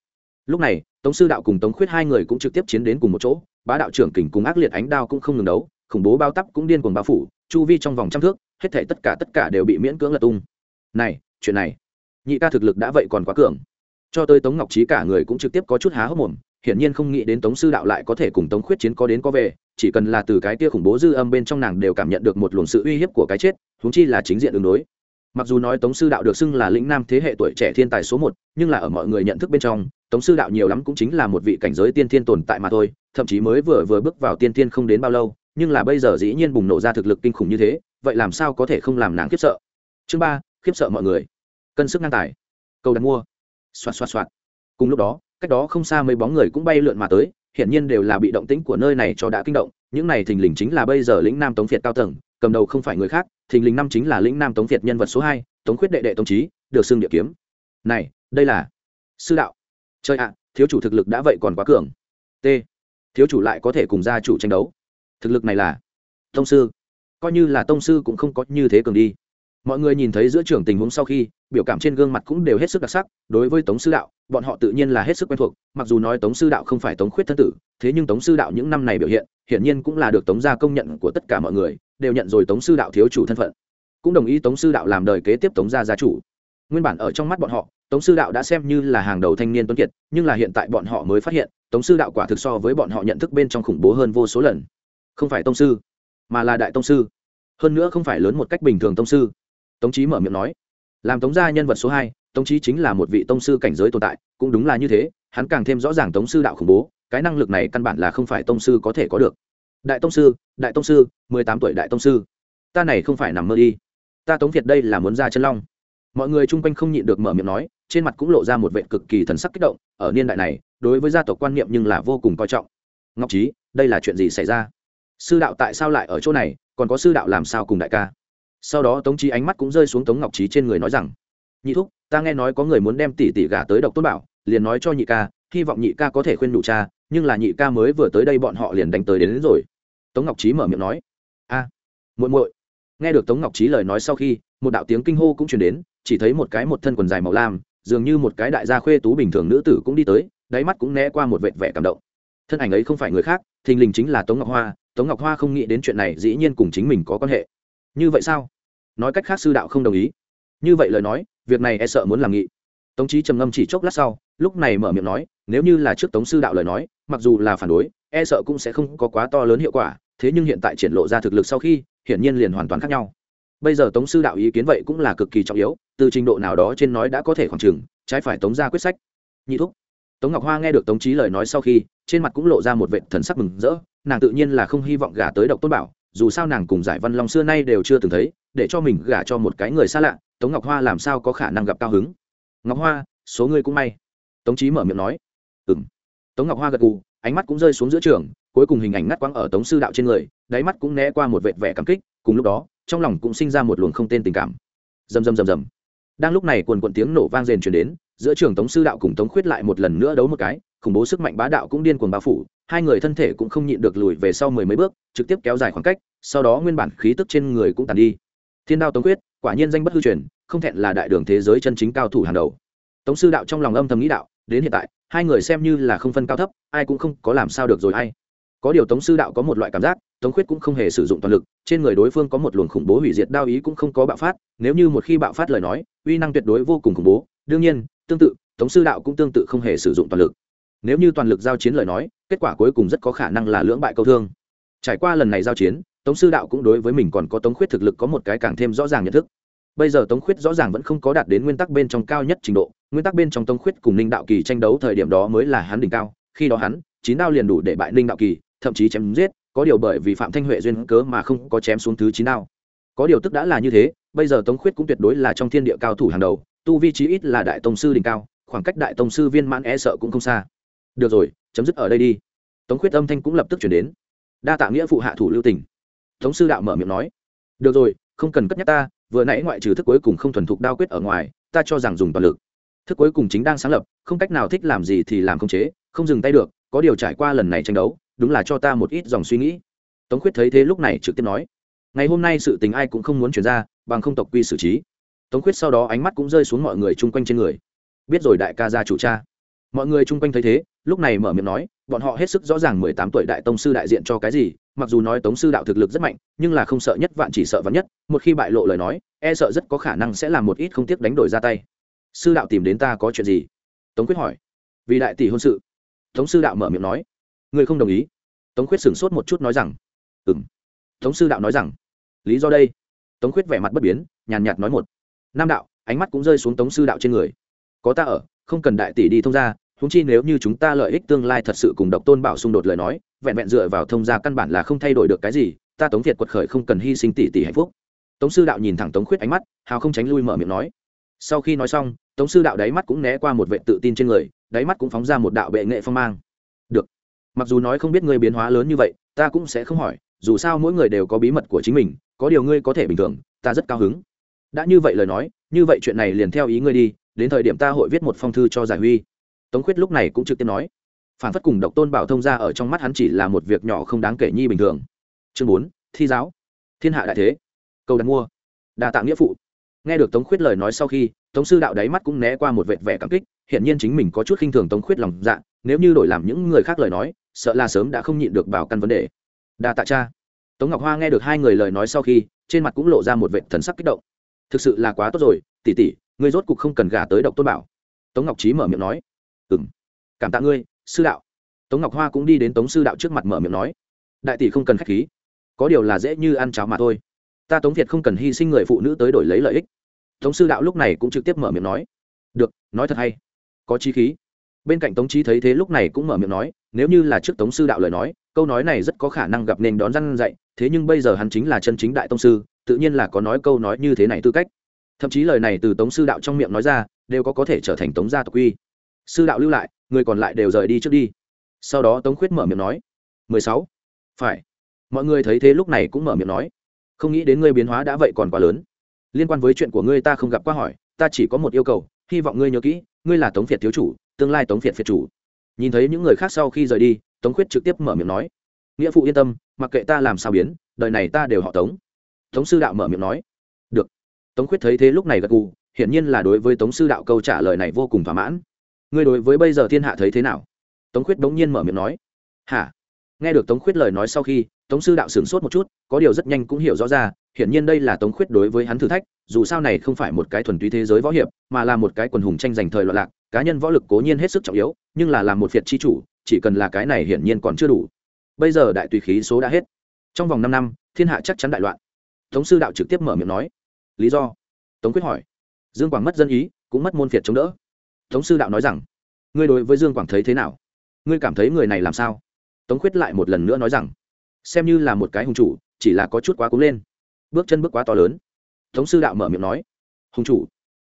Lúc này, tống sư đạo cùng tống khuyết hai người cũng trực tiếp chiến đến cùng một chỗ, bá đạo trưởng kình cùng ác liệt ánh đao cũng không ngừng đấu, khủng bố bao tắp cũng điên cuồng bao phủ, chu vi trong vòng trăm thước, hết thể tất cả tất cả đều bị miễn cưỡng lật tung. Này, chuyện này, nhị ca thực lực đã vậy còn quá cường cho tới tống ngọc trí cả người cũng trực tiếp có chút há hốc mồm, hiển nhiên không nghĩ đến tống sư đạo lại có thể cùng tống khuyết chiến có đến có về, chỉ cần là từ cái kia khủng bố dư âm bên trong nàng đều cảm nhận được một luồng sự uy hiếp của cái chết húng chi là chính diện đường đối. Mặc dù nói tống sư đạo được xưng là lĩnh nam thế hệ tuổi trẻ thiên tài số một, nhưng là ở mọi người nhận thức bên trong, tống sư đạo nhiều lắm cũng chính là một vị cảnh giới tiên thiên tồn tại mà thôi, thậm chí mới vừa vừa bước vào tiên thiên không đến bao lâu, nhưng là bây giờ dĩ nhiên bùng nổ ra thực lực kinh khủng như thế, vậy làm sao có thể không làm nàng khiếp sợ? Chương ba, khiếp sợ mọi người. Cân sức ngang tài. Cầu đặt mua xoạt xoạt xoạt. Cùng lúc đó, cách đó không xa mấy bóng người cũng bay lượn mà tới hiện nhiên đều là bị động tĩnh của nơi này cho đã kinh động. Những này thình lình chính là bây giờ lĩnh nam tống việt cao tầng, cầm đầu không phải người khác, thình lình năm chính là lĩnh nam tống việt nhân vật số hai, tống khuyết đệ đệ tống trí được xưng địa kiếm. Này, đây là sư đạo. Chơi ạ, thiếu chủ thực lực đã vậy còn quá cường. T. Thiếu chủ lại có thể cùng gia chủ tranh đấu. Thực lực này là tông sư. Coi như là tông sư cũng không có như thế cường đi mọi người nhìn thấy giữa trường tình huống sau khi, biểu cảm trên gương mặt cũng đều hết sức đặc sắc, đối với tống sư đạo, bọn họ tự nhiên là hết sức quen thuộc, mặc dù nói tống sư đạo không phải tống khuyết thân tử, thế nhưng tống sư đạo những năm này biểu hiện, hiển nhiên cũng là được tống gia công nhận của tất cả mọi người, đều nhận rồi tống sư đạo thiếu chủ thân phận. Cũng đồng ý tống sư đạo làm đời kế tiếp tống gia gia chủ. Nguyên bản ở trong mắt bọn họ, tống sư đạo đã xem như là hàng đầu thanh niên tuấn kiệt, nhưng là hiện tại bọn họ mới phát hiện, tống sư đạo quả thực so với bọn họ nhận thức bên trong khủng bố hơn vô số lần. Không phải tông sư, mà là đại tông sư. Hơn nữa không phải lớn một cách bình thường tông sư tống trí mở miệng nói, làm tống gia nhân vật số hai, tống trí chính là một vị tông sư cảnh giới tồn tại, cũng đúng là như thế, hắn càng thêm rõ ràng tống sư đạo khủng bố, cái năng lực này căn bản là không phải tông sư có thể có được. Đại tông sư, đại tông sư, mười tám tuổi đại tông sư, ta này không phải nằm mơ đi. Ta tống việt đây là muốn ra chân long. Mọi người chung quanh không nhịn được mở miệng nói, trên mặt cũng lộ ra một vệ cực kỳ thần sắc kích động, ở niên đại này, đối với gia tộc quan niệm nhưng là vô cùng coi trọng. Ngọc trí đây là chuyện gì xảy ra? Sư đạo tại sao lại ở chỗ này, còn có sư đạo làm sao cùng đại ca? Sau đó tống trí ánh mắt cũng rơi xuống tống ngọc trí trên người nói rằng nhị thúc ta nghe nói có người muốn đem tỷ tỷ gả tới độc tôn bảo liền nói cho nhị ca hy vọng nhị ca có thể khuyên đủ cha nhưng là nhị ca mới vừa tới đây bọn họ liền đánh tới đến, đến rồi. Tống ngọc trí mở miệng nói a muội muội. Nghe được tống ngọc trí lời nói sau khi một đạo tiếng kinh hô cũng truyền đến chỉ thấy một cái một thân quần dài màu lam dường như một cái đại gia khuê tú bình thường nữ tử cũng đi tới đáy mắt cũng né qua một vệt vẻ cảm động. Thân ảnh ấy không phải người khác thình lình chính là tống ngọc hoa tống ngọc hoa không nghĩ đến chuyện này dĩ nhiên cùng chính mình có quan hệ như vậy sao? Nói cách khác sư đạo không đồng ý. Như vậy lời nói, việc này e sợ muốn làm nghị. Tống trí trầm ngâm chỉ chốc lát sau, lúc này mở miệng nói, nếu như là trước tống sư đạo lời nói, mặc dù là phản đối e sợ cũng sẽ không có quá to lớn hiệu quả, thế nhưng hiện tại triển lộ ra thực lực sau khi, hiển nhiên liền hoàn toàn khác nhau. Bây giờ tống sư đạo ý kiến vậy cũng là cực kỳ trọng yếu, từ trình độ nào đó trên nói đã có thể khoảng trừng trái phải tống ra quyết sách. Nhị thúc. Tống ngọc hoa nghe được tống trí lời nói sau khi, trên mặt cũng lộ ra một vệ thần sắc mừng rỡ, nàng tự nhiên là không hy vọng gả tới độc tôn bảo dù sao nàng cùng giải văn long xưa nay đều chưa từng thấy, để cho mình gả cho một cái người xa lạ, tống ngọc hoa làm sao có khả năng gặp cao hứng? Ngọc hoa, số ngươi cũng may. Tống trí mở miệng nói. Ừ m tống ngọc hoa gật gù, ánh mắt cũng rơi xuống giữa trường, cuối cùng hình ảnh ngắt quăng ở tống sư đạo trên người, đáy mắt cũng né qua một vệt vẻ cảm kích, cùng lúc đó, trong lòng cũng sinh ra một luồng không tên tình cảm. Rầm rầm rầm rầm. Đang lúc này quần quận tiếng nổ vang rền chuyển đến, giữa trường tống sư đạo cùng tống khuyết lại một lần nữa đấu một cái, khủng bố sức mạnh bá đạo cũng điên cuồng bao phủ hai người thân thể cũng không nhịn được lùi về sau mười mấy bước, trực tiếp kéo dài khoảng cách, sau đó nguyên bản khí tức trên người cũng tàn đi. Thiên đao tống quyết, quả nhiên danh bất hư truyền, không thẹn là đại đường thế giới chân chính cao thủ hàng đầu. Tống sư đạo trong lòng âm thầm nghĩ đạo, đến hiện tại, hai người xem như là không phân cao thấp, ai cũng không có làm sao được rồi hay có điều tống sư đạo có một loại cảm giác, tống khuyết cũng không hề sử dụng toàn lực, trên người đối phương có một luồng khủng bố hủy diệt đao ý cũng không có bạo phát, nếu như một khi bạo phát lời nói, uy năng tuyệt đối vô cùng khủng bố. Đương nhiên, tương tự, tống sư đạo cũng tương tự không hề sử dụng toàn lực nếu như toàn lực giao chiến lời nói, kết quả cuối cùng rất có khả năng là lưỡng bại câu thương. Trải qua lần này giao chiến, tống sư đạo cũng đối với mình còn có tống khuyết thực lực có một cái càng thêm rõ ràng nhận thức. Bây giờ tống khuyết rõ ràng vẫn không có đạt đến nguyên tắc bên trong cao nhất trình độ, nguyên tắc bên trong tống khuyết cùng ninh đạo kỳ tranh đấu thời điểm đó mới là hắn đỉnh cao, khi đó hắn, chín đao liền đủ để bại ninh đạo kỳ, thậm chí chém giết, có điều bởi vì phạm thanh huệ duyên cớ mà không có chém xuống thứ chín đao. Có điều tức đã là như thế, bây giờ tống khuyết cũng tuyệt đối là trong thiên địa cao thủ hàng đầu, tu vi trí ít là đại tông sư đỉnh cao, khoảng cách đại tông sư viên mãn e sợ cũng không xa được rồi, chấm dứt ở đây đi. Tống khuyết âm thanh cũng lập tức chuyển đến. Đa tạ nghĩa phụ hạ thủ lưu tỉnh tống sư đạo mở miệng nói. Được rồi, không cần cất nhắc ta, vừa nãy ngoại trừ thức cuối cùng không thuần thục đao quyết ở ngoài, ta cho rằng dùng toàn lực. Thức cuối cùng chính đang sáng lập, không cách nào thích làm gì thì làm không chế, không dừng tay được, có điều trải qua lần này tranh đấu, đúng là cho ta một ít dòng suy nghĩ. Tống khuyết thấy thế lúc này trực tiếp nói. Ngày hôm nay sự tình ai cũng không muốn chuyển ra, bằng không tộc quy xử trí. Tống khuyết sau đó ánh mắt cũng rơi xuống mọi người chung quanh trên người. Biết rồi đại ca gia chủ cha mọi người chung quanh thấy thế, lúc này mở miệng nói, bọn họ hết sức rõ ràng mười tám tuổi đại tông sư đại diện cho cái gì, mặc dù nói tống sư đạo thực lực rất mạnh, nhưng là không sợ nhất vạn chỉ sợ vắn nhất. Một khi bại lộ lời nói e sợ rất có khả năng sẽ làm một ít không tiếc đánh đổi ra tay. Sư đạo tìm đến ta có chuyện gì? Tống quyết hỏi. Vì đại tỷ hôn sự. Tống sư đạo mở miệng nói. Người không đồng ý. Tống quyết sửng sốt một chút nói rằng. Ừ m tống sư đạo nói rằng. Lý do đây? Tống quyết vẻ mặt bất biến, nhàn nhạt nói một. Nam đạo, ánh mắt cũng rơi xuống tống sư đạo trên người. Có ta ở không cần đại tỷ đi thông gia, húng chi nếu như chúng ta lợi ích tương lai thật sự cùng độc tôn bảo xung đột lời nói vẹn vẹn dựa vào thông gia căn bản là không thay đổi được cái gì ta tống việt quật khởi không cần hy sinh tỷ tỷ hạnh phúc. Tống sư đạo nhìn thẳng tống khuyết ánh mắt hào không tránh lui mở miệng nói. Sau khi nói xong tống sư đạo đáy mắt cũng né qua một vệ tự tin trên người đáy mắt cũng phóng ra một đạo bệ nghệ phong mang. Được. Mặc dù nói không biết ngươi biến hóa lớn như vậy ta cũng sẽ không hỏi dù sao mỗi người đều có bí mật của chính mình có điều ngươi có thể bình thường ta rất cao hứng. Đã như vậy lời nói như vậy chuyện này liền theo ý ngươi đi đến thời điểm ta hội viết một phong thư cho giải huy. Tống khuyết lúc này cũng trực tiếp nói, phản phất cùng độc tôn bảo thông ra ở trong mắt hắn chỉ là một việc nhỏ không đáng kể nhi bình thường. Chương bốn, thi giáo. Thiên hạ đại thế. Câu đặt mua. Đa tạ nghĩa phụ. Nghe được tống khuyết lời nói sau khi, tống sư đạo đáy mắt cũng né qua một vệt vẻ cảm kích hiện nhiên chính mình có chút khinh thường tống khuyết lòng dạ nếu như đổi làm những người khác lời nói, sợ là sớm đã không nhịn được bảo căn vấn đề. Đa tạ cha. Tống ngọc hoa nghe được hai người lời nói sau khi, trên mặt cũng lộ ra một vệt thần sắc kích động. Thực sự là quá tốt rồi tỉ tỉ ngươi rốt cục không cần gả tới độc tôn bảo. Tống ngọc trí mở miệng nói. Ừ m cảm tạ ngươi, sư đạo. Tống ngọc hoa cũng đi đến tống sư đạo trước mặt mở miệng nói. Đại tỷ không cần k h á c h khí. Có điều là dễ như ăn cháo mà thôi. Ta tống việt không cần hy sinh người phụ nữ tới đổi lấy lợi ích. Tống sư đạo lúc này cũng trực tiếp mở miệng nói. Được, nói thật hay. Có chi khí. Bên cạnh tống trí thấy thế lúc này cũng mở miệng nói, nếu như là trước tống sư đạo lời nói, câu nói này rất có khả năng gặp nên đón răn dạy, thế nhưng bây giờ hắn chính là chân chính đại tông sư, tự nhiên là có nói câu nói như thế này tư cách thậm chí lời này từ tống sư đạo trong miệng nói ra, đều có có thể trở thành tống gia tộc quy sư đạo lưu lại, người còn lại đều rời đi trước đi. Sau đó tống khuyết mở miệng nói, mười sáu. Phải. Mọi người thấy thế lúc này cũng mở miệng nói, không nghĩ đến ngươi biến hóa đã vậy còn quá lớn. Liên quan với chuyện của ngươi ta không gặp qua hỏi, ta chỉ có một yêu cầu, hy vọng ngươi nhớ kỹ, ngươi là tống việt thiếu chủ, tương lai tống việt phiệt chủ. Nhìn thấy những người khác sau khi rời đi, tống khuyết trực tiếp mở miệng nói, nghĩa phụ yên tâm, mặc kệ ta làm sao biến, đời này ta đều họ tống. Tống sư đạo mở miệng nói tống khuyết thấy thế lúc này gật gù, hiển nhiên là đối với tống sư đạo câu trả lời này vô cùng thỏa mãn. Ngươi đối với bây giờ thiên hạ thấy thế nào? Tống khuyết bỗng nhiên mở miệng nói. Hả? Nghe được tống khuyết lời nói sau khi, tống sư đạo sửng sốt một chút, có điều rất nhanh cũng hiểu rõ ra, hiển nhiên đây là tống khuyết đối với hắn thử thách, dù sao này không phải một cái thuần túy thế giới võ hiệp, mà là một cái quần hùng tranh giành thời loạn lạc, cá nhân võ lực cố nhiên hết sức trọng yếu, nhưng là làm một phiệt chi chủ, chỉ cần là cái này hiển nhiên còn chưa đủ. Bây giờ đại tùy khí số đã hết. Trong vòng năm năm, thiên hạ chắc chắn đại loạn. Tống sư đạo trực tiếp mở miệng nói lý do. Tống quyết hỏi. Dương quảng mất dân ý, cũng mất môn phiệt chống đỡ. Tống sư đạo nói rằng, ngươi đối với dương quảng thấy thế nào? Ngươi cảm thấy người này làm sao? Tống quyết lại một lần nữa nói rằng, xem như là một cái hùng chủ, chỉ là có chút quá cúng lên. Bước chân bước quá to lớn. Tống sư đạo mở miệng nói, hùng chủ.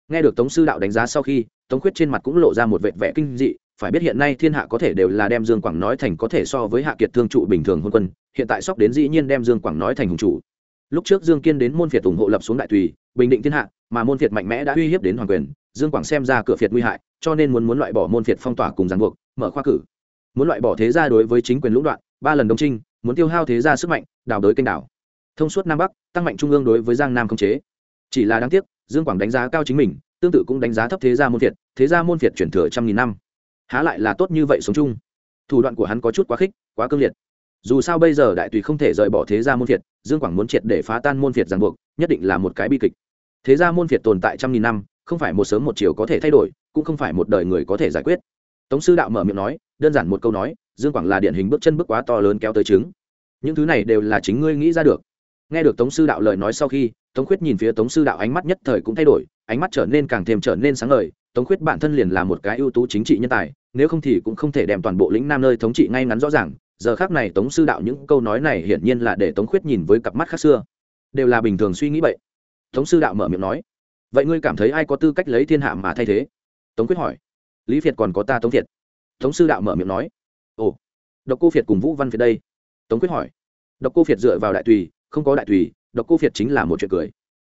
Nghe được tống sư đạo đánh giá sau khi, tống quyết trên mặt cũng lộ ra một vệt vẻ kinh dị, phải biết hiện nay thiên hạ có thể đều là đem dương quảng nói thành có thể so với hạ kiệt thương trụ bình thường hôn quân, hiện tại sóc đến dĩ nhiên đem dương quảng nói thành hùng chủ lúc trước dương kiên đến môn phiệt ủng hộ lập xuống đại tùy bình định thiên hạ, mà môn phiệt mạnh mẽ đã uy hiếp đến hoàng quyền, dương quảng xem ra cửa phiệt nguy hại, cho nên muốn muốn loại bỏ môn phiệt phong tỏa cùng giàn buộc, mở khoa cử. Muốn loại bỏ thế gia đối với chính quyền lũng đoạn, ba lần đông trinh, muốn tiêu hao thế gia sức mạnh, đào đới kênh đảo. Thông suốt nam bắc, tăng mạnh trung ương đối với giang nam không chế. Chỉ là đáng tiếc, dương quảng đánh giá cao chính mình, tương tự cũng đánh giá thấp thế gia môn phiệt thế gia môn phiệt chuyển thừa trăm nghìn năm. Há lại là tốt như vậy sống chung. Thủ đoạn của hắn có chút quá khích, quá cương liệt dù sao bây giờ đại tùy không thể rời bỏ thế gia môn phiệt, dương quảng muốn triệt để phá tan môn phiệt ràng buộc, nhất định là một cái bi kịch. Thế gia môn phiệt tồn tại trăm nghìn năm, không phải một sớm một chiều có thể thay đổi, cũng không phải một đời người có thể giải quyết. Tống sư đạo mở miệng nói, đơn giản một câu nói, dương quảng là điển hình bước chân bước quá to lớn kéo tới trứng. Những thứ này đều là chính ngươi nghĩ ra được. Nghe được tống sư đạo lời nói sau khi, tống khuyết nhìn phía tống sư đạo ánh mắt nhất thời cũng thay đổi, ánh mắt trở nên càng thêm trở nên sáng ngời, tống khuyết bản thân liền là một cái ưu tú chính trị nhân tài, nếu không thì cũng không thể đem toàn bộ lĩnh nam nơi thống trị ngay ngắn rõ ràng giờ khác này tống sư đạo những câu nói này hiển nhiên là để tống khuyết nhìn với cặp mắt khác xưa. Đều là bình thường suy nghĩ vậy. Tống sư đạo mở miệng nói, vậy ngươi cảm thấy ai có tư cách lấy thiên hạ mà thay thế? Tống quyết hỏi, lý việt còn có ta tống việt. Tống sư đạo mở miệng nói, ồ, độc cô việt cùng vũ văn việt đây. Tống quyết hỏi, độc cô việt dựa vào đại tùy, không có đại tùy, độc cô việt chính là một chuyện cười.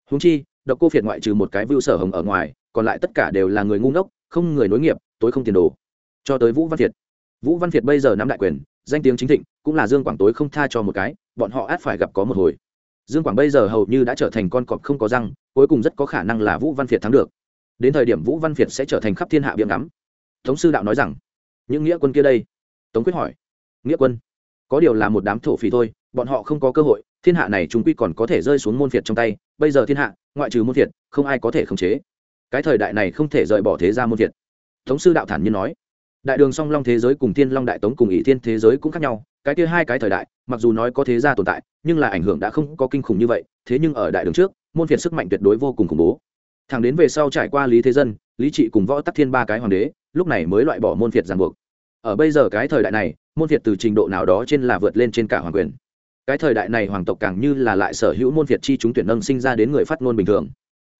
Húng chi, độc cô việt ngoại trừ một cái vưu sở hồng ở ngoài, còn lại tất cả đều là người ngu ngốc, không người nối nghiệp, tối không tiền đồ. Cho tới vũ văn việt. Vũ văn việt bây giờ nắm đại quyền danh tiếng chính thịnh, cũng là dương quảng tối không tha cho một cái, bọn họ át phải gặp có một hồi. Dương quảng bây giờ hầu như đã trở thành con cọp không có răng, cuối cùng rất có khả năng là vũ văn việt thắng được. Đến thời điểm vũ văn việt sẽ trở thành khắp thiên hạ biếng ngắm. Tống sư đạo nói rằng, những nghĩa quân kia đây? Tống quyết hỏi. Nghĩa quân? Có điều là một đám thổ phỉ thôi, bọn họ không có cơ hội, thiên hạ này chúng quy còn có thể rơi xuống môn việt trong tay, bây giờ thiên hạ, ngoại trừ môn việt, không ai có thể khống chế. Cái thời đại này không thể rời bỏ thế ra môn việt. Tống sư đạo thản nhiên nói đại đường song long thế giới cùng thiên long đại tống cùng ỷ thiên thế giới cũng khác nhau, cái kia hai cái thời đại, mặc dù nói có thế gia tồn tại, nhưng là ảnh hưởng đã không có kinh khủng như vậy, thế nhưng ở đại đường trước, môn phiệt sức mạnh tuyệt đối vô cùng khủng bố. Thẳng đến về sau trải qua lý thế dân, lý trị cùng võ tắc thiên ba cái hoàng đế, lúc này mới loại bỏ môn phiệt ràng buộc. Ở bây giờ cái thời đại này, môn phiệt từ trình độ nào đó trên là vượt lên trên cả hoàng quyền. Cái thời đại này hoàng tộc càng như là lại sở hữu môn phiệt chi chúng tuyển nâng sinh ra đến người phát ngôn bình thường.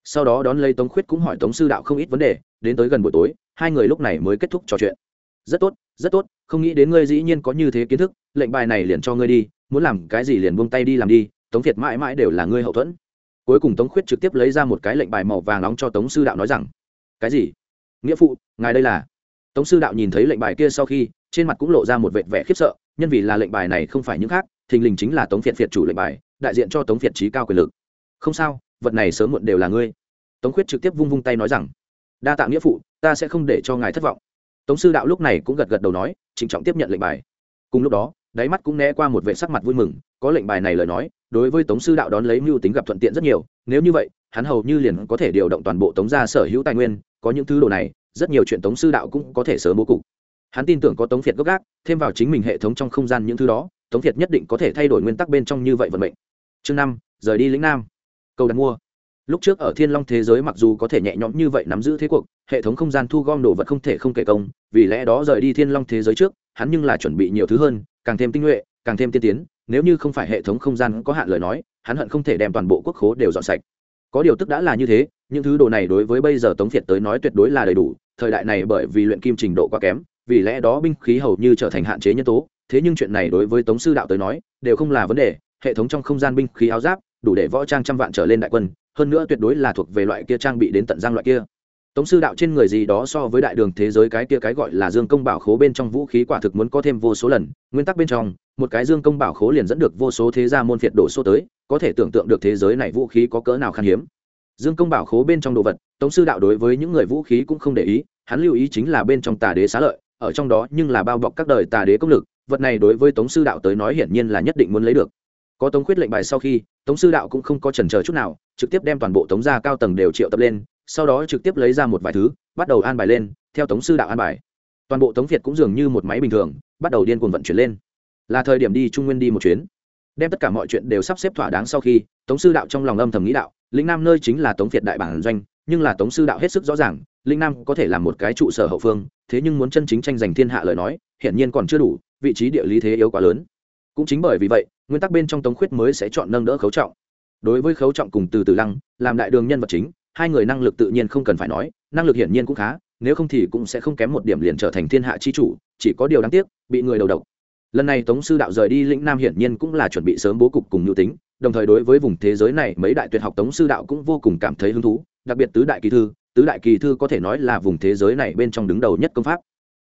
Sau đó đón lấy tống khuyết cũng hỏi tống sư đạo không ít vấn đề, đến tới gần buổi tối, hai người lúc này mới kết thúc trò chuyện rất tốt rất tốt, không nghĩ đến ngươi dĩ nhiên có như thế kiến thức, lệnh bài này liền cho ngươi đi, muốn làm cái gì liền buông tay đi làm đi, tống việt mãi mãi đều là ngươi hậu thuẫn. Cuối cùng tống khuyết trực tiếp lấy ra một cái lệnh bài màu vàng nóng cho tống sư đạo nói rằng, cái gì? Nghĩa phụ, ngài đây là? Tống sư đạo nhìn thấy lệnh bài kia sau khi, trên mặt cũng lộ ra một vệt vẻ khiếp sợ, nhân vì là lệnh bài này không phải những khác, thình lình chính là tống việt việt chủ lệnh bài, đại diện cho tống việt trí cao quyền lực. Không sao, vật này sớm muộn đều là ngươi. Tống khuyết trực tiếp vung vung tay nói rằng, đa tạ nghĩa phụ, ta sẽ không để cho ngài thất vọng tống sư đạo lúc này cũng gật gật đầu nói, trịnh trọng tiếp nhận lệnh bài. Cùng lúc đó, đáy mắt cũng né qua một vệ sắc mặt vui mừng, có lệnh bài này lời nói, đối với tống sư đạo đón lấy mưu tính gặp thuận tiện rất nhiều, nếu như vậy, hắn hầu như liền có thể điều động toàn bộ tống gia sở hữu tài nguyên, có những thứ đồ này, rất nhiều chuyện tống sư đạo cũng có thể sớm bố cục. Hắn tin tưởng có tống việt gốc gác, thêm vào chính mình hệ thống trong không gian những thứ đó, tống việt nhất định có thể thay đổi nguyên tắc bên trong như vậy vận mệnh. Chương năm, rời đi lĩnh nam. Cầu đặt mua lúc trước ở thiên long thế giới mặc dù có thể nhẹ nhõm như vậy nắm giữ thế cuộc, hệ thống không gian thu gom đồ vật không thể không kể công, vì lẽ đó rời đi thiên long thế giới trước, hắn nhưng là chuẩn bị nhiều thứ hơn, càng thêm tinh nhuệ, càng thêm tiên tiến, nếu như không phải hệ thống không gian có hạn lời nói, hắn hận không thể đem toàn bộ quốc khố đều dọn sạch. Có điều tức đã là như thế, những thứ đồ này đối với bây giờ tống việt tới nói tuyệt đối là đầy đủ, thời đại này bởi vì luyện kim trình độ quá kém, vì lẽ đó binh khí hầu như trở thành hạn chế nhân tố, thế nhưng chuyện này đối với tống sư đạo tới nói, đều không là vấn đề, hệ thống trong không gian binh khí áo giáp đủ để võ trang trăm vạn trở lên đại quân, hơn nữa tuyệt đối là thuộc về loại kia trang bị đến tận giang loại kia. Tống sư đạo trên người gì đó so với đại đường thế giới cái kia cái gọi là dương công bảo khố bên trong vũ khí quả thực muốn có thêm vô số lần, nguyên tắc bên trong, một cái dương công bảo khố liền dẫn được vô số thế gia môn phiệt đổ số tới, có thể tưởng tượng được thế giới này vũ khí có cỡ nào khan hiếm. Dương công bảo khố bên trong đồ vật, tống sư đạo đối với những người vũ khí cũng không để ý, hắn lưu ý chính là bên trong tà đế xá lợi, ở trong đó nhưng là bao bọc các đời tà đế công lực, vật này đối với tống sư đạo tới nói hiển nhiên là nhất định muốn lấy được có tống quyết lệnh bài sau khi, tống sư đạo cũng không có trần chờ chút nào, trực tiếp đem toàn bộ tống gia cao tầng đều triệu tập lên, sau đó trực tiếp lấy ra một vài thứ, bắt đầu an bài lên, theo tống sư đạo an bài. Toàn bộ tống việt cũng dường như một máy bình thường, bắt đầu điên cuồng vận chuyển lên. Là thời điểm đi trung nguyên đi một chuyến. Đem tất cả mọi chuyện đều sắp xếp thỏa đáng sau khi, tống sư đạo trong lòng âm thầm nghĩ đạo lĩnh nam nơi chính là tống việt đại bản doanh, nhưng là tống sư đạo hết sức rõ ràng lĩnh nam có thể là một cái trụ sở hậu phương, thế nhưng muốn chân chính tranh giành thiên hạ lời nói, hiển nhiên còn chưa đủ, vị trí địa lý thế yếu quá lớn. Cũng chính bởi vì vậy nguyên tắc bên trong tống khuyết mới sẽ chọn nâng đỡ khấu trọng. Đối với khấu trọng cùng từ từ lăng, làm đại đường nhân vật chính, hai người năng lực tự nhiên không cần phải nói, năng lực hiển nhiên cũng khá, nếu không thì cũng sẽ không kém một điểm liền trở thành thiên hạ chi chủ, chỉ có điều đáng tiếc, bị người đầu độc. Lần này tống sư đạo rời đi lĩnh nam hiển nhiên cũng là chuẩn bị sớm bố cục cùng nhu tính, đồng thời đối với vùng thế giới này mấy đại tuyệt học tống sư đạo cũng vô cùng cảm thấy hứng thú, đặc biệt tứ đại kỳ thư, tứ đại kỳ thư có thể nói là vùng thế giới này bên trong đứng đầu nhất công pháp.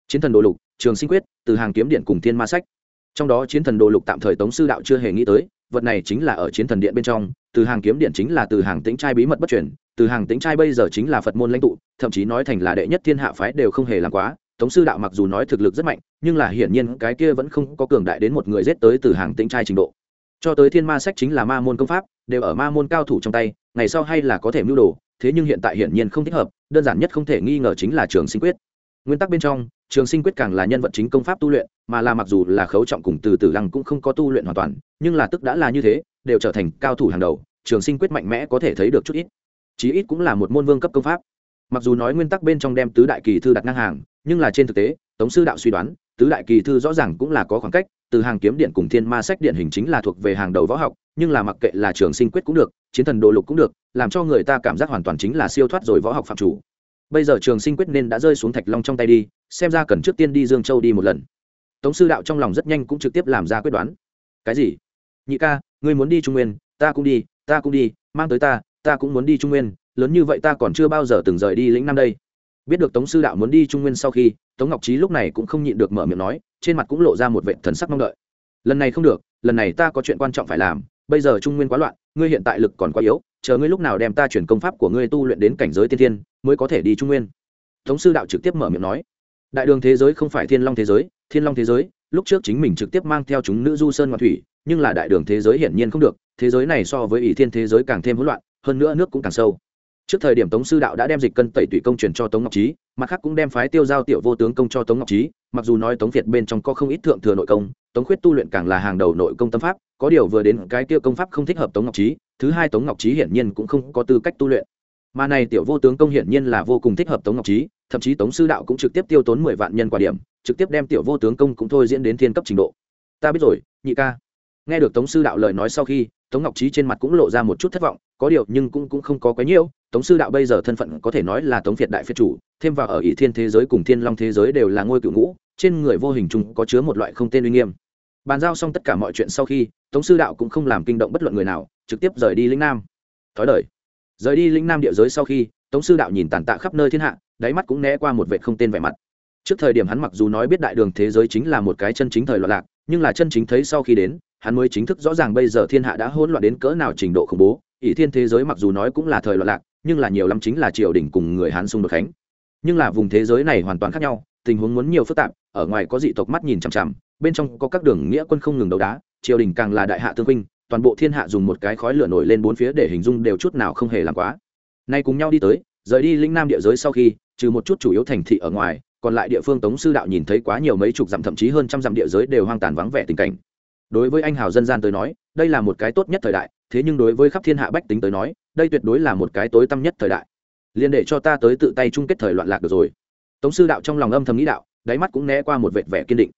Chiến thần đồ lục, trường sinh quyết, từ hàng kiếm điện cùng thiên ma sách trong đó chiến thần đồ lục tạm thời tống sư đạo chưa hề nghĩ tới, vật này chính là ở chiến thần điện bên trong, từ hàng kiếm điện chính là từ hàng tính trai bí mật bất chuyển từ hàng tính trai bây giờ chính là phật môn lãnh tụ, thậm chí nói thành là đệ nhất thiên hạ phái đều không hề làm quá. Tống sư đạo mặc dù nói thực lực rất mạnh, nhưng là hiển nhiên cái kia vẫn không có cường đại đến một người giết tới từ hàng tính trai trình độ. Cho tới thiên ma sách chính là ma môn công pháp, đều ở ma môn cao thủ trong tay, ngày sau hay là có thể mưu đồ, thế nhưng hiện tại hiển nhiên không thích hợp, đơn giản nhất không thể nghi ngờ chính là trường sinh quyết. Nguyên tắc bên trong trường sinh quyết càng là nhân vật chính công pháp tu luyện, mà là mặc dù là khấu trọng cùng từ từ lăng cũng không có tu luyện hoàn toàn, nhưng là tức đã là như thế, đều trở thành cao thủ hàng đầu, trường sinh quyết mạnh mẽ có thể thấy được chút ít. Chí ít cũng là một môn vương cấp công pháp. Mặc dù nói nguyên tắc bên trong đem tứ đại kỳ thư đặt ngang hàng, nhưng là trên thực tế, tống sư đạo suy đoán, tứ đại kỳ thư rõ ràng cũng là có khoảng cách, từ hàng kiếm điện cùng thiên ma sách điện hình chính là thuộc về hàng đầu võ học, nhưng là mặc kệ là trường sinh quyết cũng được, chiến thần đồ lục cũng được, làm cho người ta cảm giác hoàn toàn chính là siêu thoát rồi võ học phạm chủ bây giờ trường sinh quyết nên đã rơi xuống thạch long trong tay đi, xem ra cần trước tiên đi dương châu đi một lần. Tống sư đạo trong lòng rất nhanh cũng trực tiếp làm ra quyết đoán. Cái gì? Nhị ca, ngươi muốn đi trung nguyên, ta cũng đi, ta cũng đi, mang tới ta ta cũng muốn đi trung nguyên, lớn như vậy ta còn chưa bao giờ từng rời đi lĩnh nam đây. Biết được tống sư đạo muốn đi trung nguyên sau khi, tống ngọc trí lúc này cũng không nhịn được mở miệng nói, trên mặt cũng lộ ra một vệ thần sắc mong đợi. Lần này không được, lần này ta có chuyện quan trọng phải làm bây giờ trung nguyên quá loạn, ngươi hiện tại lực còn quá yếu, chờ ngươi lúc nào đem ta chuyển công pháp của ngươi tu luyện đến cảnh giới tiên thiên, mới có thể đi trung nguyên. Tống sư đạo trực tiếp mở miệng nói, đại đường thế giới không phải thiên long thế giới, thiên long thế giới, lúc trước chính mình trực tiếp mang theo chúng nữ du sơn ngoại thủy, nhưng là đại đường thế giới hiển nhiên không được, thế giới này so với ỷ thiên thế giới càng thêm hỗn loạn, hơn nữa nước cũng càng sâu. Trước thời điểm tống sư đạo đã đem dịch cân tẩy tủy công truyền cho tống ngọc trí mặt khác cũng đem phái tiêu giao tiểu vô tướng công cho tống ngọc trí mặc dù nói tống việt bên trong có không ít thượng thừa nội công, tống khuyết tu luyện càng là hàng đầu nội công tâm pháp, có điều vừa đến cái tiêu công pháp không thích hợp tống ngọc trí thứ hai tống ngọc trí hiển nhiên cũng không có tư cách tu luyện. Mà này tiểu vô tướng công hiển nhiên là vô cùng thích hợp tống ngọc trí thậm chí tống sư đạo cũng trực tiếp tiêu tốn mười vạn nhân quả điểm, trực tiếp đem tiểu vô tướng công cũng thôi diễn đến thiên cấp trình độ. Ta biết rồi, nhị ca. Nghe được tống sư đạo lời nói sau khi, tống ngọc trí trên mặt cũng lộ ra một chút thất vọng, có điều nhưng cũng cũng không có quá nhiều, tống sư đạo bây giờ thân phận có thể nói là tống việt đại phiệt chủ, thêm vào ở ỷ thiên thế giới cùng thiên long thế giới đều là ngôi cựu ngũ trên người vô hình chung có chứa một loại không tên uy nghiêm. Bàn giao xong tất cả mọi chuyện sau khi, tống sư đạo cũng không làm kinh động bất luận người nào, trực tiếp rời đi lĩnh nam. Thói đời. Rời đi lĩnh nam địa giới sau khi, tống sư đạo nhìn tàn tạ khắp nơi thiên hạ, đáy mắt cũng né qua một vệ không tên vẻ mặt. Trước thời điểm hắn mặc dù nói biết đại đường thế giới chính là một cái chân chính thời loạn lạc, nhưng là chân chính thấy sau khi đến, hắn mới chính thức rõ ràng bây giờ thiên hạ đã hỗn loạn đến cỡ nào trình độ khủng bố. Ỷ thiên thế giới mặc dù nói cũng là thời loạn lạc, nhưng là nhiều lắm chính là triều đình cùng người hán xung đột khánh. Nhưng là vùng thế giới này hoàn toàn khác nhau tình huống muốn nhiều phức tạp, ở ngoài có dị tộc mắt nhìn chằm chằm, bên trong có các đường nghĩa quân không ngừng đấu đá, triều đình càng là đại hạ tương huynh, toàn bộ thiên hạ dùng một cái khói lửa nổi lên bốn phía để hình dung đều chút nào không hề làm quá. Nay cùng nhau đi tới, rời đi linh nam địa giới sau khi, trừ một chút chủ yếu thành thị ở ngoài, còn lại địa phương tống sư đạo nhìn thấy quá nhiều mấy chục dặm thậm chí hơn trăm dặm địa giới đều hoang tàn vắng vẻ tình cảnh. Đối với anh hào dân gian tới nói, đây là một cái tốt nhất thời đại, thế nhưng đối với khắp thiên hạ bách tính tới nói, đây tuyệt đối là một cái tối tăm nhất thời đại. Liền để cho ta tới tự tay chung kết thời loạn lạc được rồi tống sư đạo trong lòng âm thầm nghĩ đạo, đáy mắt cũng né qua một vệt vẻ kiên định.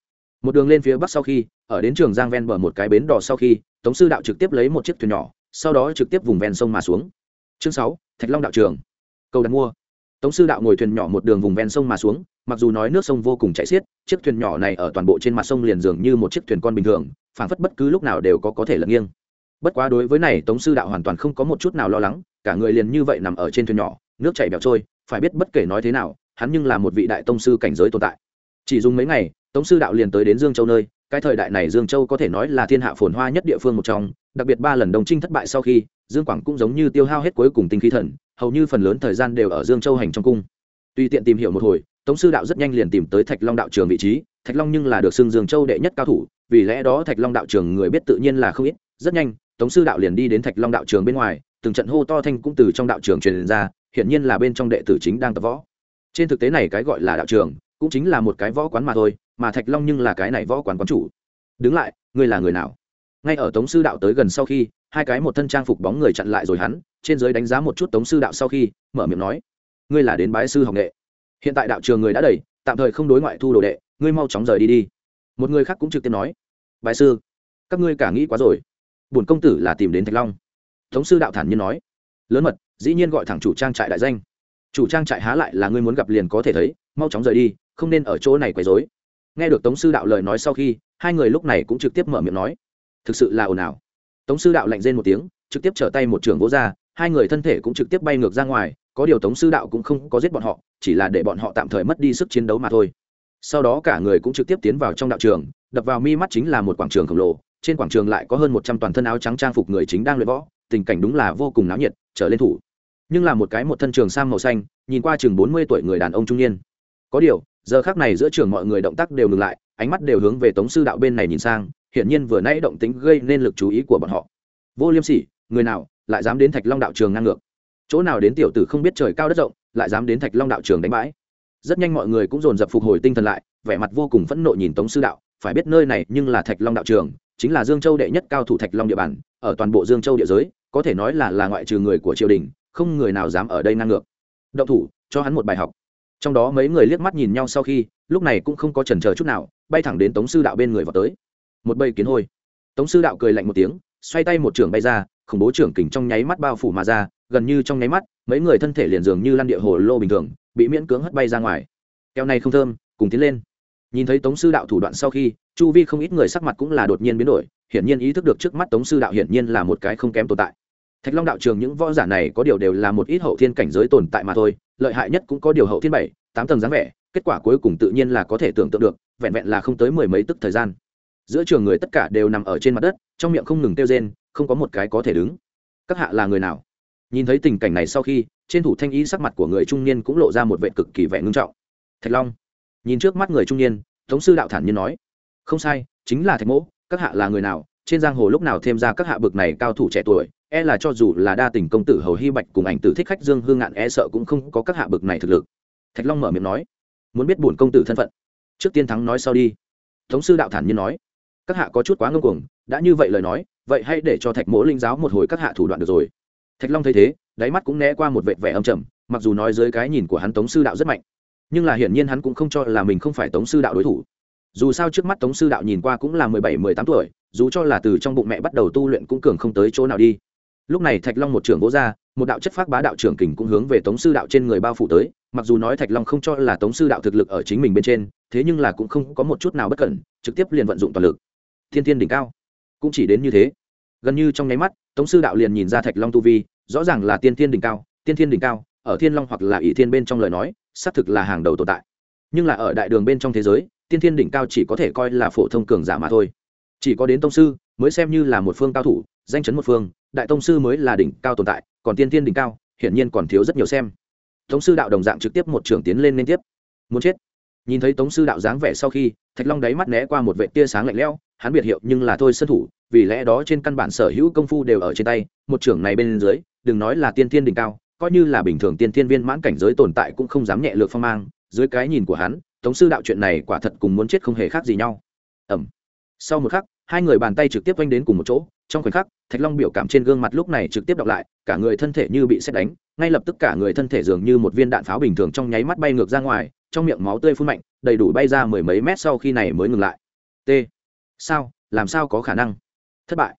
Một đường lên phía bắc sau khi, ở đến trường giang ven bờ một cái bến đò sau khi, tống sư đạo trực tiếp lấy một chiếc thuyền nhỏ, sau đó trực tiếp vùng ven sông mà xuống. Chương sáu, thạch long đạo trường. Cầu đặt mua. Tống sư đạo ngồi thuyền nhỏ một đường vùng ven sông mà xuống, mặc dù nói nước sông vô cùng chảy xiết, chiếc thuyền nhỏ này ở toàn bộ trên mặt sông liền dường như một chiếc thuyền con bình thường, phảng phất bất cứ lúc nào đều có có thể lật nghiêng. Bất quá đối với này, tống sư đạo hoàn toàn không có một chút nào lo lắng, cả người liền như vậy nằm ở trên thuyền nhỏ, nước chảy bẹo trôi, phải biết bất kể nói thế nào hắn nhưng là một vị đại tông sư cảnh giới tồn tại. Chỉ dùng mấy ngày tống sư đạo liền tới đến dương châu nơi, cái thời đại này dương châu có thể nói là thiên hạ phồn hoa nhất địa phương một trong, đặc biệt ba lần đồng trinh thất bại sau khi, dương quảng cũng giống như tiêu hao hết cuối cùng tinh khí thần, hầu như phần lớn thời gian đều ở dương châu hành trong cung. Tùy tiện tìm hiểu một hồi tống sư đạo rất nhanh liền tìm tới thạch long đạo trường vị trí, thạch long nhưng là được xưng dương châu đệ nhất cao thủ, vì lẽ đó thạch long đạo trường người biết tự nhiên là không ít, rất nhanh tống sư đạo liền đi đến thạch long đạo trường bên ngoài, từng trận hô to thanh cũng từ trong đạo trường truyền ra, hiển nhiên là bên trong đệ tử chính đang tập võ trên thực tế này cái gọi là đạo trường, cũng chính là một cái võ quán mà thôi, mà thạch long nhưng là cái này võ quán quán chủ. Đứng lại, ngươi là người nào? Ngay ở tống sư đạo tới gần sau khi, hai cái một thân trang phục bóng người chặn lại rồi hắn, trên giới đánh giá một chút tống sư đạo sau khi, mở miệng nói, ngươi là đến bái sư học nghệ. Hiện tại đạo trường người đã đầy, tạm thời không đối ngoại thu đồ đệ, ngươi mau chóng rời đi đi. Một người khác cũng trực tiếp nói, bái sư, các ngươi cả nghĩ quá rồi. Bổn công tử là tìm đến thạch long. Tống sư đạo thản nhiên nói, lớn mật, dĩ nhiên gọi thẳng chủ trang trại đại danh chủ trang trại há lại là ngươi muốn gặp liền có thể thấy, mau chóng rời đi, không nên ở chỗ này quấy rối. Nghe được tống sư đạo lời nói sau khi, hai người lúc này cũng trực tiếp mở miệng nói. Thực sự là ồn ào. Tống sư đạo lạnh rên một tiếng, trực tiếp trở tay một trường vỗ ra, hai người thân thể cũng trực tiếp bay ngược ra ngoài, có điều tống sư đạo cũng không có giết bọn họ, chỉ là để bọn họ tạm thời mất đi sức chiến đấu mà thôi. Sau đó cả người cũng trực tiếp tiến vào trong đạo trường, đập vào mi mắt chính là một quảng trường khổng lồ, trên quảng trường lại có hơn một trăm toàn thân áo trắng trang phục người chính đang luyện võ, tình cảnh đúng là vô cùng náo nhiệt, trở lên thủ nhưng là một cái một thân trường sang màu xanh, nhìn qua chừng bốn mươi tuổi người đàn ông trung niên. Có điều, giờ khác này giữa trường mọi người động tác đều ngừng lại, ánh mắt đều hướng về tống sư đạo bên này nhìn sang, hiển nhiên vừa nãy động tính gây nên lực chú ý của bọn họ. Vô liêm sỉ, người nào, lại dám đến thạch long đạo trường ngang ngược? Chỗ nào đến tiểu tử không biết trời cao đất rộng, lại dám đến thạch long đạo trường đánh bãi? Rất nhanh mọi người cũng dồn dập phục hồi tinh thần lại, vẻ mặt vô cùng phẫn nộ nhìn tống sư đạo, phải biết nơi này nhưng là thạch long đạo trường, chính là dương châu đệ nhất cao thủ thạch long địa bàn, ở toàn bộ dương châu địa giới, có thể nói là là ngoại trừ người của triều đình không người nào dám ở đây ngang ngược. Động thủ, cho hắn một bài học. Trong đó mấy người liếc mắt nhìn nhau sau khi, lúc này cũng không có chần chờ chút nào, bay thẳng đến tống sư đạo bên người vào tới. Một bầy kiến hôi. Tống sư đạo cười lạnh một tiếng, xoay tay một trưởng bay ra, khủng bố trưởng kình trong nháy mắt bao phủ mà ra, gần như trong nháy mắt, mấy người thân thể liền dường như lăn địa hồ lô bình thường, bị miễn cưỡng hất bay ra ngoài. Keo này không thơm, cùng tiến lên. Nhìn thấy tống sư đạo thủ đoạn sau khi, chu vi không ít người sắc mặt cũng là đột nhiên biến đổi, hiển nhiên ý thức được trước mắt tống sư đạo hiển nhiên là một cái không kém tồn tại thạch long đạo trường những võ giả này có điều đều là một ít hậu thiên cảnh giới tồn tại mà thôi, lợi hại nhất cũng có điều hậu thiên bảy, tám tầng dáng vẻ, kết quả cuối cùng tự nhiên là có thể tưởng tượng được, vẹn vẹn là không tới mười mấy tức thời gian. Giữa trường người tất cả đều nằm ở trên mặt đất, trong miệng không ngừng kêu rên, không có một cái có thể đứng. Các hạ là người nào? Nhìn thấy tình cảnh này sau khi, trên thủ thanh ý sắc mặt của người trung niên cũng lộ ra một vệ cực kỳ vẻ ngưng trọng. Thạch long, nhìn trước mắt người trung niên, tống sư đạo thản nhiên nói, không sai, chính là thạch mỗ, các hạ là người nào? Trên giang hồ lúc nào thêm ra các hạ bực này cao thủ trẻ tuổi e là cho dù là đa tình công tử hầu hy bạch cùng ảnh tử thích khách dương hương ngạn e sợ cũng không có các hạ bực này thực lực. Thạch long mở miệng nói, muốn biết bổn công tử thân phận, trước tiên thắng nói sau đi. Tống sư đạo thản nhiên nói, các hạ có chút quá ngưng cuồng, đã như vậy lời nói, vậy hãy để cho thạch mỗ linh giáo một hồi các hạ thủ đoạn được rồi. Thạch long thấy thế, đáy mắt cũng né qua một vệ vẻ âm trầm, mặc dù nói dưới cái nhìn của hắn tống sư đạo rất mạnh, nhưng là hiển nhiên hắn cũng không cho là mình không phải tống sư đạo đối thủ. Dù sao trước mắt tống sư đạo nhìn qua cũng là mười bảy, mười tám tuổi, dù cho là từ trong bụng mẹ bắt đầu tu luyện cũng cường không tới chỗ nào đi lúc này thạch long một trưởng vỗ ra, một đạo chất phác bá đạo trưởng kình cũng hướng về tống sư đạo trên người bao phủ tới, mặc dù nói thạch long không cho là tống sư đạo thực lực ở chính mình bên trên, thế nhưng là cũng không có một chút nào bất cẩn, trực tiếp liền vận dụng toàn lực. Thiên thiên đỉnh cao, cũng chỉ đến như thế. Gần như trong nháy mắt, tống sư đạo liền nhìn ra thạch long tu vi, rõ ràng là tiên thiên đỉnh cao, tiên thiên đỉnh cao, ở thiên long hoặc là ỷ thiên bên trong lời nói, xác thực là hàng đầu tồn tại. Nhưng là ở đại đường bên trong thế giới, tiên thiên đỉnh cao chỉ có thể coi là phổ thông cường giả mà thôi. Chỉ có đến tông sư, mới xem như là một phương cao thủ danh chấn một phương, đại tông sư mới là đỉnh cao tồn tại, còn tiên thiên đỉnh cao, hiển nhiên còn thiếu rất nhiều xem. Tống sư đạo đồng dạng trực tiếp một trường tiến lên liên tiếp. Muốn chết. Nhìn thấy tống sư đạo dáng vẻ sau khi, thạch long đáy mắt né qua một vệ tia sáng lạnh lẽo, hắn biệt hiệu nhưng là thôi sân thủ, vì lẽ đó trên căn bản sở hữu công phu đều ở trên tay, một trưởng này bên dưới, đừng nói là tiên thiên đỉnh cao, coi như là bình thường tiên thiên viên mãn cảnh giới tồn tại cũng không dám nhẹ lược phong mang, dưới cái nhìn của hắn, tống sư đạo chuyện này quả thật cùng muốn chết không hề khác gì nhau. Ẩm sau một khắc, hai người bàn tay trực tiếp oanh đến cùng một chỗ trong khoảnh khắc, thạch long biểu cảm trên gương mặt lúc này trực tiếp đọc lại, cả người thân thể như bị xét đánh, ngay lập tức cả người thân thể dường như một viên đạn pháo bình thường trong nháy mắt bay ngược ra ngoài, trong miệng máu tươi phun mạnh, đầy đủ bay ra mười mấy mét sau khi này mới ngừng lại. T. Sao? Làm sao có khả năng? Thất bại.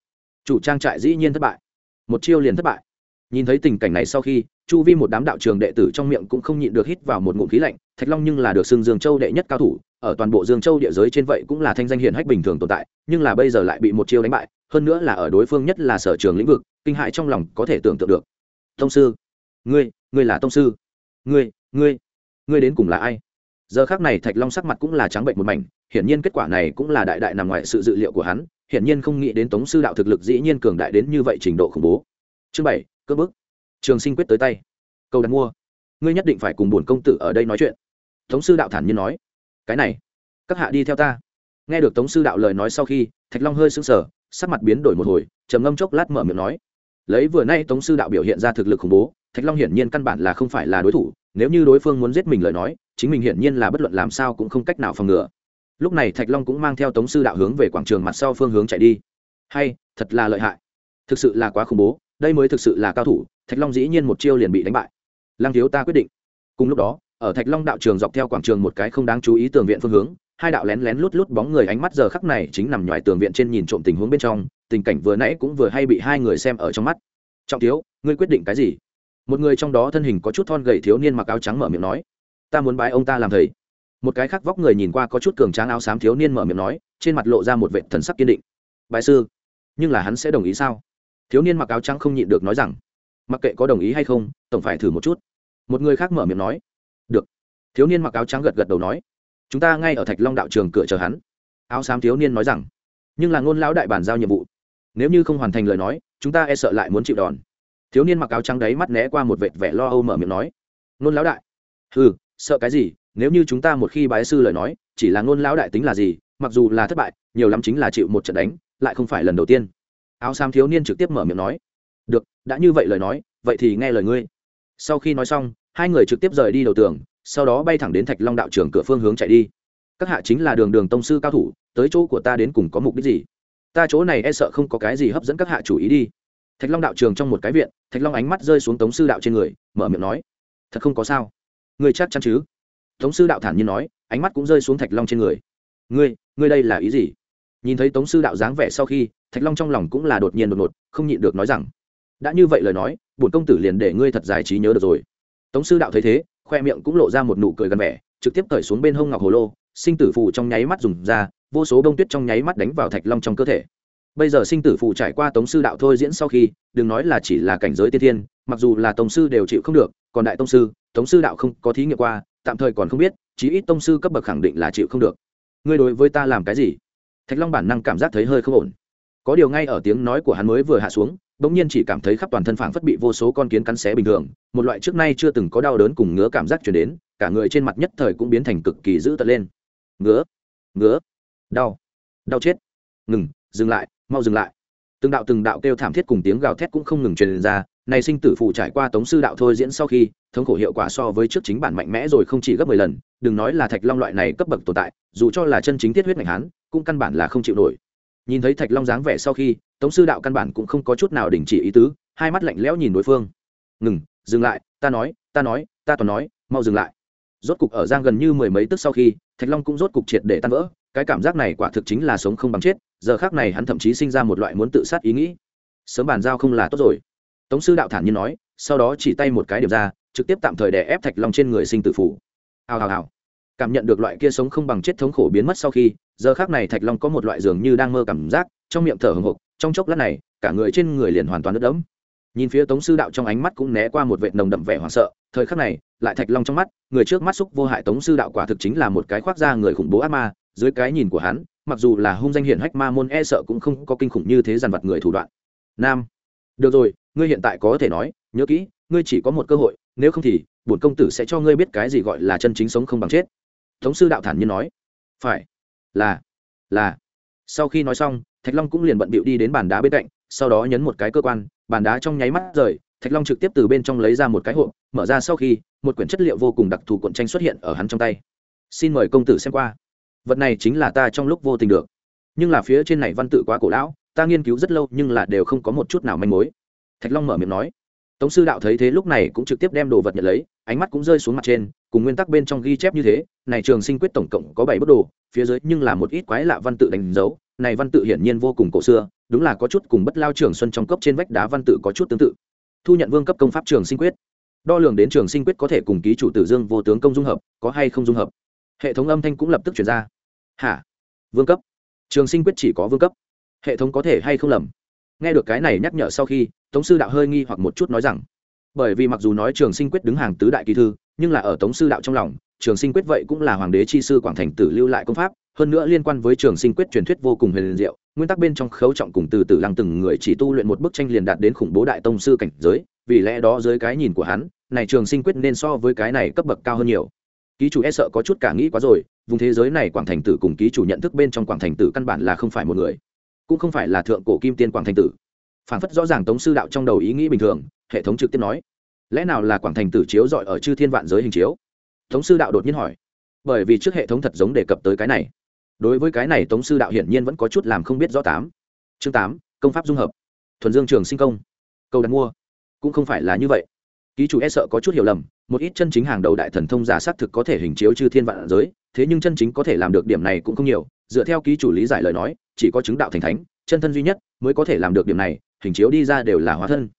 Chủ trang trại dĩ nhiên thất bại. Một chiêu liền thất bại. Nhìn thấy tình cảnh này sau khi, chu vi một đám đạo trường đệ tử trong miệng cũng không nhịn được hít vào một ngụm khí lạnh, thạch long nhưng là được xưng dương châu đệ nhất cao thủ, ở toàn bộ dương châu địa giới trên vậy cũng là thanh danh hiển hách bình thường tồn tại, nhưng là bây giờ lại bị một chiêu đánh bại hơn nữa là ở đối phương nhất là sở trường lĩnh vực, kinh hại trong lòng có thể tưởng tượng được. Tông sư, ngươi ngươi là tông sư. Ngươi ngươi ngươi đến cùng là ai? Giờ khác này thạch long sắc mặt cũng là trắng bệnh một mảnh, hiển nhiên kết quả này cũng là đại đại nằm ngoài sự dự liệu của hắn, hiển nhiên không nghĩ đến tống sư đạo thực lực dĩ nhiên cường đại đến như vậy trình độ khủng bố. Chương bảy cơ bức. Trường sinh quyết tới tay. Câu đặt mua. Ngươi nhất định phải cùng bổn công tử ở đây nói chuyện. Tống sư đạo thản nhiên nói. Cái này, các hạ đi theo ta. Nghe được tống sư đạo lời nói sau khi, thạch long hơi sững sờ sắc mặt biến đổi một hồi, trầm ngâm chốc lát mở miệng nói, lấy vừa nay tống sư đạo biểu hiện ra thực lực khủng bố, thạch long hiển nhiên căn bản là không phải là đối thủ, nếu như đối phương muốn giết mình lời nói, chính mình hiển nhiên là bất luận làm sao cũng không cách nào phòng ngừa. Lúc này thạch long cũng mang theo tống sư đạo hướng về quảng trường mặt sau phương hướng chạy đi. Hay, thật là lợi hại. Thực sự là quá khủng bố, đây mới thực sự là cao thủ, thạch long dĩ nhiên một chiêu liền bị đánh bại. Lăng thiếu ta quyết định. Cùng lúc đó, ở thạch long đạo trường dọc theo quảng trường một cái không đáng chú ý tường viện phương hướng hai đạo lén lén lút lút bóng người ánh mắt giờ khắc này chính nằm ngoài tường viện trên nhìn trộm tình huống bên trong, tình cảnh vừa nãy cũng vừa hay bị hai người xem ở trong mắt. Trọng thiếu, ngươi quyết định cái gì? Một người trong đó thân hình có chút thon gầy thiếu niên mặc áo trắng mở miệng nói. Ta muốn bái ông ta làm thầy. Một cái khác vóc người nhìn qua có chút cường tráng áo xám thiếu niên mở miệng nói, trên mặt lộ ra một vệ thần sắc kiên định. Bái sư, nhưng là hắn sẽ đồng ý sao? Thiếu niên mặc áo trắng không nhịn được nói rằng, mặc kệ có đồng ý hay không, tổng phải thử một chút. Một người khác mở miệng nói, được. Thiếu niên mặc áo trắng gật gật đầu nói chúng ta ngay ở thạch long đạo trường cửa chờ hắn. Áo xám thiếu niên nói rằng, nhưng là ngôn lão đại bàn giao nhiệm vụ. Nếu như không hoàn thành lời nói, chúng ta e sợ lại muốn chịu đòn. Thiếu niên mặc áo trắng đấy mắt né qua một vệt vẻ lo âu mở miệng nói, ngôn lão đại. Ừ sợ cái gì? Nếu như chúng ta một khi bái sư lời nói, chỉ là ngôn lão đại tính là gì, mặc dù là thất bại, nhiều lắm chính là chịu một trận đánh, lại không phải lần đầu tiên. Áo xám thiếu niên trực tiếp mở miệng nói, được, đã như vậy lời nói, vậy thì nghe lời ngươi. Sau khi nói xong, hai người trực tiếp rời đi đầu tường sau đó bay thẳng đến thạch long đạo trưởng cửa phương hướng chạy đi. Các hạ chính là đường đường tông sư cao thủ, tới chỗ của ta đến cùng có mục đích gì? Ta chỗ này e sợ không có cái gì hấp dẫn các hạ chủ ý đi. Thạch long đạo trường trong một cái viện, thạch long ánh mắt rơi xuống tống sư đạo trên người, mở miệng nói, thật không có sao. Người chắc chắn chứ? Tống sư đạo thản nhiên nói, ánh mắt cũng rơi xuống thạch long trên người. Ngươi ngươi đây là ý gì? Nhìn thấy tống sư đạo dáng vẻ sau khi, thạch long trong lòng cũng là đột nhiên đột ngột, không nhịn được nói rằng, đã như vậy lời nói, bổn công tử liền để ngươi thật giải trí nhớ được rồi. Tống sư đạo thấy thế khoe miệng cũng lộ ra một nụ cười gần vẻ, trực tiếp cởi xuống bên hông ngọc hồ lô, sinh tử phù trong nháy mắt dùng ra, vô số bông tuyết trong nháy mắt đánh vào thạch long trong cơ thể. Bây giờ sinh tử phù trải qua tống sư đạo thôi diễn sau khi, đừng nói là chỉ là cảnh giới tiên thiên, mặc dù là tông sư đều chịu không được, còn đại tông sư tống sư đạo không có thí nghiệm qua, tạm thời còn không biết, chí ít tông sư cấp bậc khẳng định là chịu không được. Ngươi đối với ta làm cái gì? Thạch long bản năng cảm giác thấy hơi không ổn. Có điều ngay ở tiếng nói của hắn mới vừa hạ xuống bỗng nhiên chỉ cảm thấy khắp toàn thân phảng phất bị vô số con kiến cắn xé bình thường, một loại trước nay chưa từng có đau đớn cùng ngứa cảm giác truyền đến, cả người trên mặt nhất thời cũng biến thành cực kỳ dữ tợn lên. Ngứa ngứa, đau đau chết. Ngừng, dừng lại, mau dừng lại. Từng đạo từng đạo kêu thảm thiết cùng tiếng gào thét cũng không ngừng truyền ra, này sinh tử phụ trải qua tống sư đạo thôi diễn sau khi, thống khổ hiệu quả so với trước chính bản mạnh mẽ rồi không chỉ gấp mười lần, đừng nói là thạch long loại này cấp bậc tồn tại, dù cho là chân chính thiết huyết mạnh hán cũng căn bản là không chịu nổi nhìn thấy thạch long dáng vẻ sau khi, tống sư đạo căn bản cũng không có chút nào đình chỉ ý tứ, hai mắt lạnh lẽo nhìn đối phương. Ngừng, dừng lại, ta nói ta nói, ta toàn nói, mau dừng lại. Rốt cục ở giang gần như mười mấy tức sau khi, thạch long cũng rốt cục triệt để tan vỡ, cái cảm giác này quả thực chính là sống không bằng chết, giờ khác này hắn thậm chí sinh ra một loại muốn tự sát ý nghĩ. Sớm bàn giao không là tốt rồi. Tống sư đạo thản nhiên nói, sau đó chỉ tay một cái điểm ra, trực tiếp tạm thời đè ép thạch long trên người sinh tử phủ hào hào hào cảm nhận được loại kia sống không bằng chết thống khổ biến mất sau khi, giờ khác này thạch long có một loại dường như đang mơ cảm giác, trong miệng thở hồng hộc, trong chốc lát này, cả người trên người liền hoàn toàn đất đẫm. Nhìn phía tống sư đạo trong ánh mắt cũng né qua một vệt nồng đậm vẻ hoảng sợ, thời khắc này, lại thạch long trong mắt, người trước mắt xúc vô hại tống sư đạo quả thực chính là một cái khoác da người khủng bố ác ma, dưới cái nhìn của hắn, mặc dù là hung danh hiển hách ma môn e sợ cũng không có kinh khủng như thế dàn vật người thủ đoạn. Nam, được rồi, ngươi hiện tại có thể nói, nhớ kỹ, ngươi chỉ có một cơ hội, nếu không thì, bổn công tử sẽ cho ngươi biết cái gì gọi là chân chính sống không bằng chết tống sư đạo thản nhiên nói. Phải. Là. Là. Sau khi nói xong, thạch long cũng liền bận bịu đi đến bàn đá bên cạnh, sau đó nhấn một cái cơ quan, bàn đá trong nháy mắt rời, thạch long trực tiếp từ bên trong lấy ra một cái hộp, mở ra sau khi, một quyển chất liệu vô cùng đặc thù cuộn tranh xuất hiện ở hắn trong tay. Xin mời công tử xem qua. Vật này chính là ta trong lúc vô tình được. Nhưng là phía trên này văn tự quá cổ lão, ta nghiên cứu rất lâu nhưng là đều không có một chút nào manh mối. Thạch long mở miệng nói. Tống sư đạo thấy thế lúc này cũng trực tiếp đem đồ vật nhận lấy, ánh mắt cũng rơi xuống mặt trên cùng nguyên tắc bên trong ghi chép như thế, này trường sinh quyết tổng cộng có bảy bức đồ, phía dưới nhưng là một ít quái lạ văn tự đánh dấu, này văn tự hiển nhiên vô cùng cổ xưa, đúng là có chút cùng bất lao trường xuân trong cấp trên vách đá văn tự có chút tương tự. Thu nhận vương cấp công pháp trường sinh quyết. Đo lường đến trường sinh quyết có thể cùng ký chủ tử dương vô tướng công dung hợp, có hay không dung hợp. Hệ thống âm thanh cũng lập tức chuyển ra. Hả? Vương cấp. Trường sinh quyết chỉ có vương cấp. Hệ thống có thể hay không lầm? Nghe được cái này nhắc nhở sau khi, tống sư đạo hơi nghi hoặc một chút nói rằng, bởi vì mặc dù nói trường sinh quyết đứng hàng tứ đại kỳ thư nhưng là ở tống sư đạo trong lòng, trường sinh quyết vậy cũng là hoàng đế chi sư quảng thành tử lưu lại công pháp, hơn nữa liên quan với trường sinh quyết truyền thuyết vô cùng huyền diệu, nguyên tắc bên trong khấu trọng cùng từ từ lăng từng người chỉ tu luyện một bức tranh liền đạt đến khủng bố đại tông sư cảnh giới, vì lẽ đó dưới cái nhìn của hắn, này trường sinh quyết nên so với cái này cấp bậc cao hơn nhiều. Ký chủ e sợ có chút cả nghĩ quá rồi, vùng thế giới này quảng thành tử cùng ký chủ nhận thức bên trong quảng thành tử căn bản là không phải một người, cũng không phải là thượng cổ kim tiên quảng thành tử. Phản phất rõ ràng tống sư đạo trong đầu ý nghĩ bình thường, hệ thống trực tiếp nói lẽ nào là quảng thành tử chiếu dọi ở chư thiên vạn giới hình chiếu? Tống sư đạo đột nhiên hỏi. Bởi vì trước hệ thống thật giống đề cập tới cái này. Đối với cái này tống sư đạo hiển nhiên vẫn có chút làm không biết rõ tám. Chương tám, công pháp dung hợp. Thuần dương trường sinh công. Câu đặt mua. Cũng không phải là như vậy. Ký chủ e sợ có chút hiểu lầm, một ít chân chính hàng đầu đại thần thông giả xác thực có thể hình chiếu chư thiên vạn giới, thế nhưng chân chính có thể làm được điểm này cũng không nhiều, dựa theo ký chủ lý giải lời nói, chỉ có chứng đạo thành thánh, chân thân duy nhất mới có thể làm được điểm này, hình chiếu đi ra đều là hóa thân.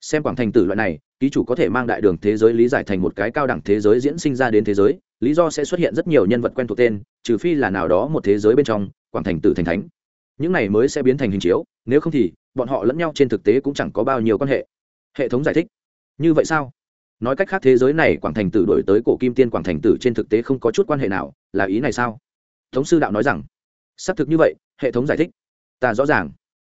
Xem quảng thành tử loại này ký chủ có thể mang đại đường thế giới lý giải thành một cái cao đẳng thế giới diễn sinh ra đến thế giới, lý do sẽ xuất hiện rất nhiều nhân vật quen thuộc tên, trừ phi là nào đó một thế giới bên trong, quảng thành tử thành thánh. Những này mới sẽ biến thành hình chiếu, nếu không thì, bọn họ lẫn nhau trên thực tế cũng chẳng có bao nhiêu quan hệ. Hệ thống giải thích. Như vậy sao? Nói cách khác thế giới này quảng thành tử đổi tới cổ kim tiên quảng thành tử trên thực tế không có chút quan hệ nào, là ý này sao? Tống sư đạo nói rằng, xác thực như vậy, hệ thống giải thích. Ta rõ ràng.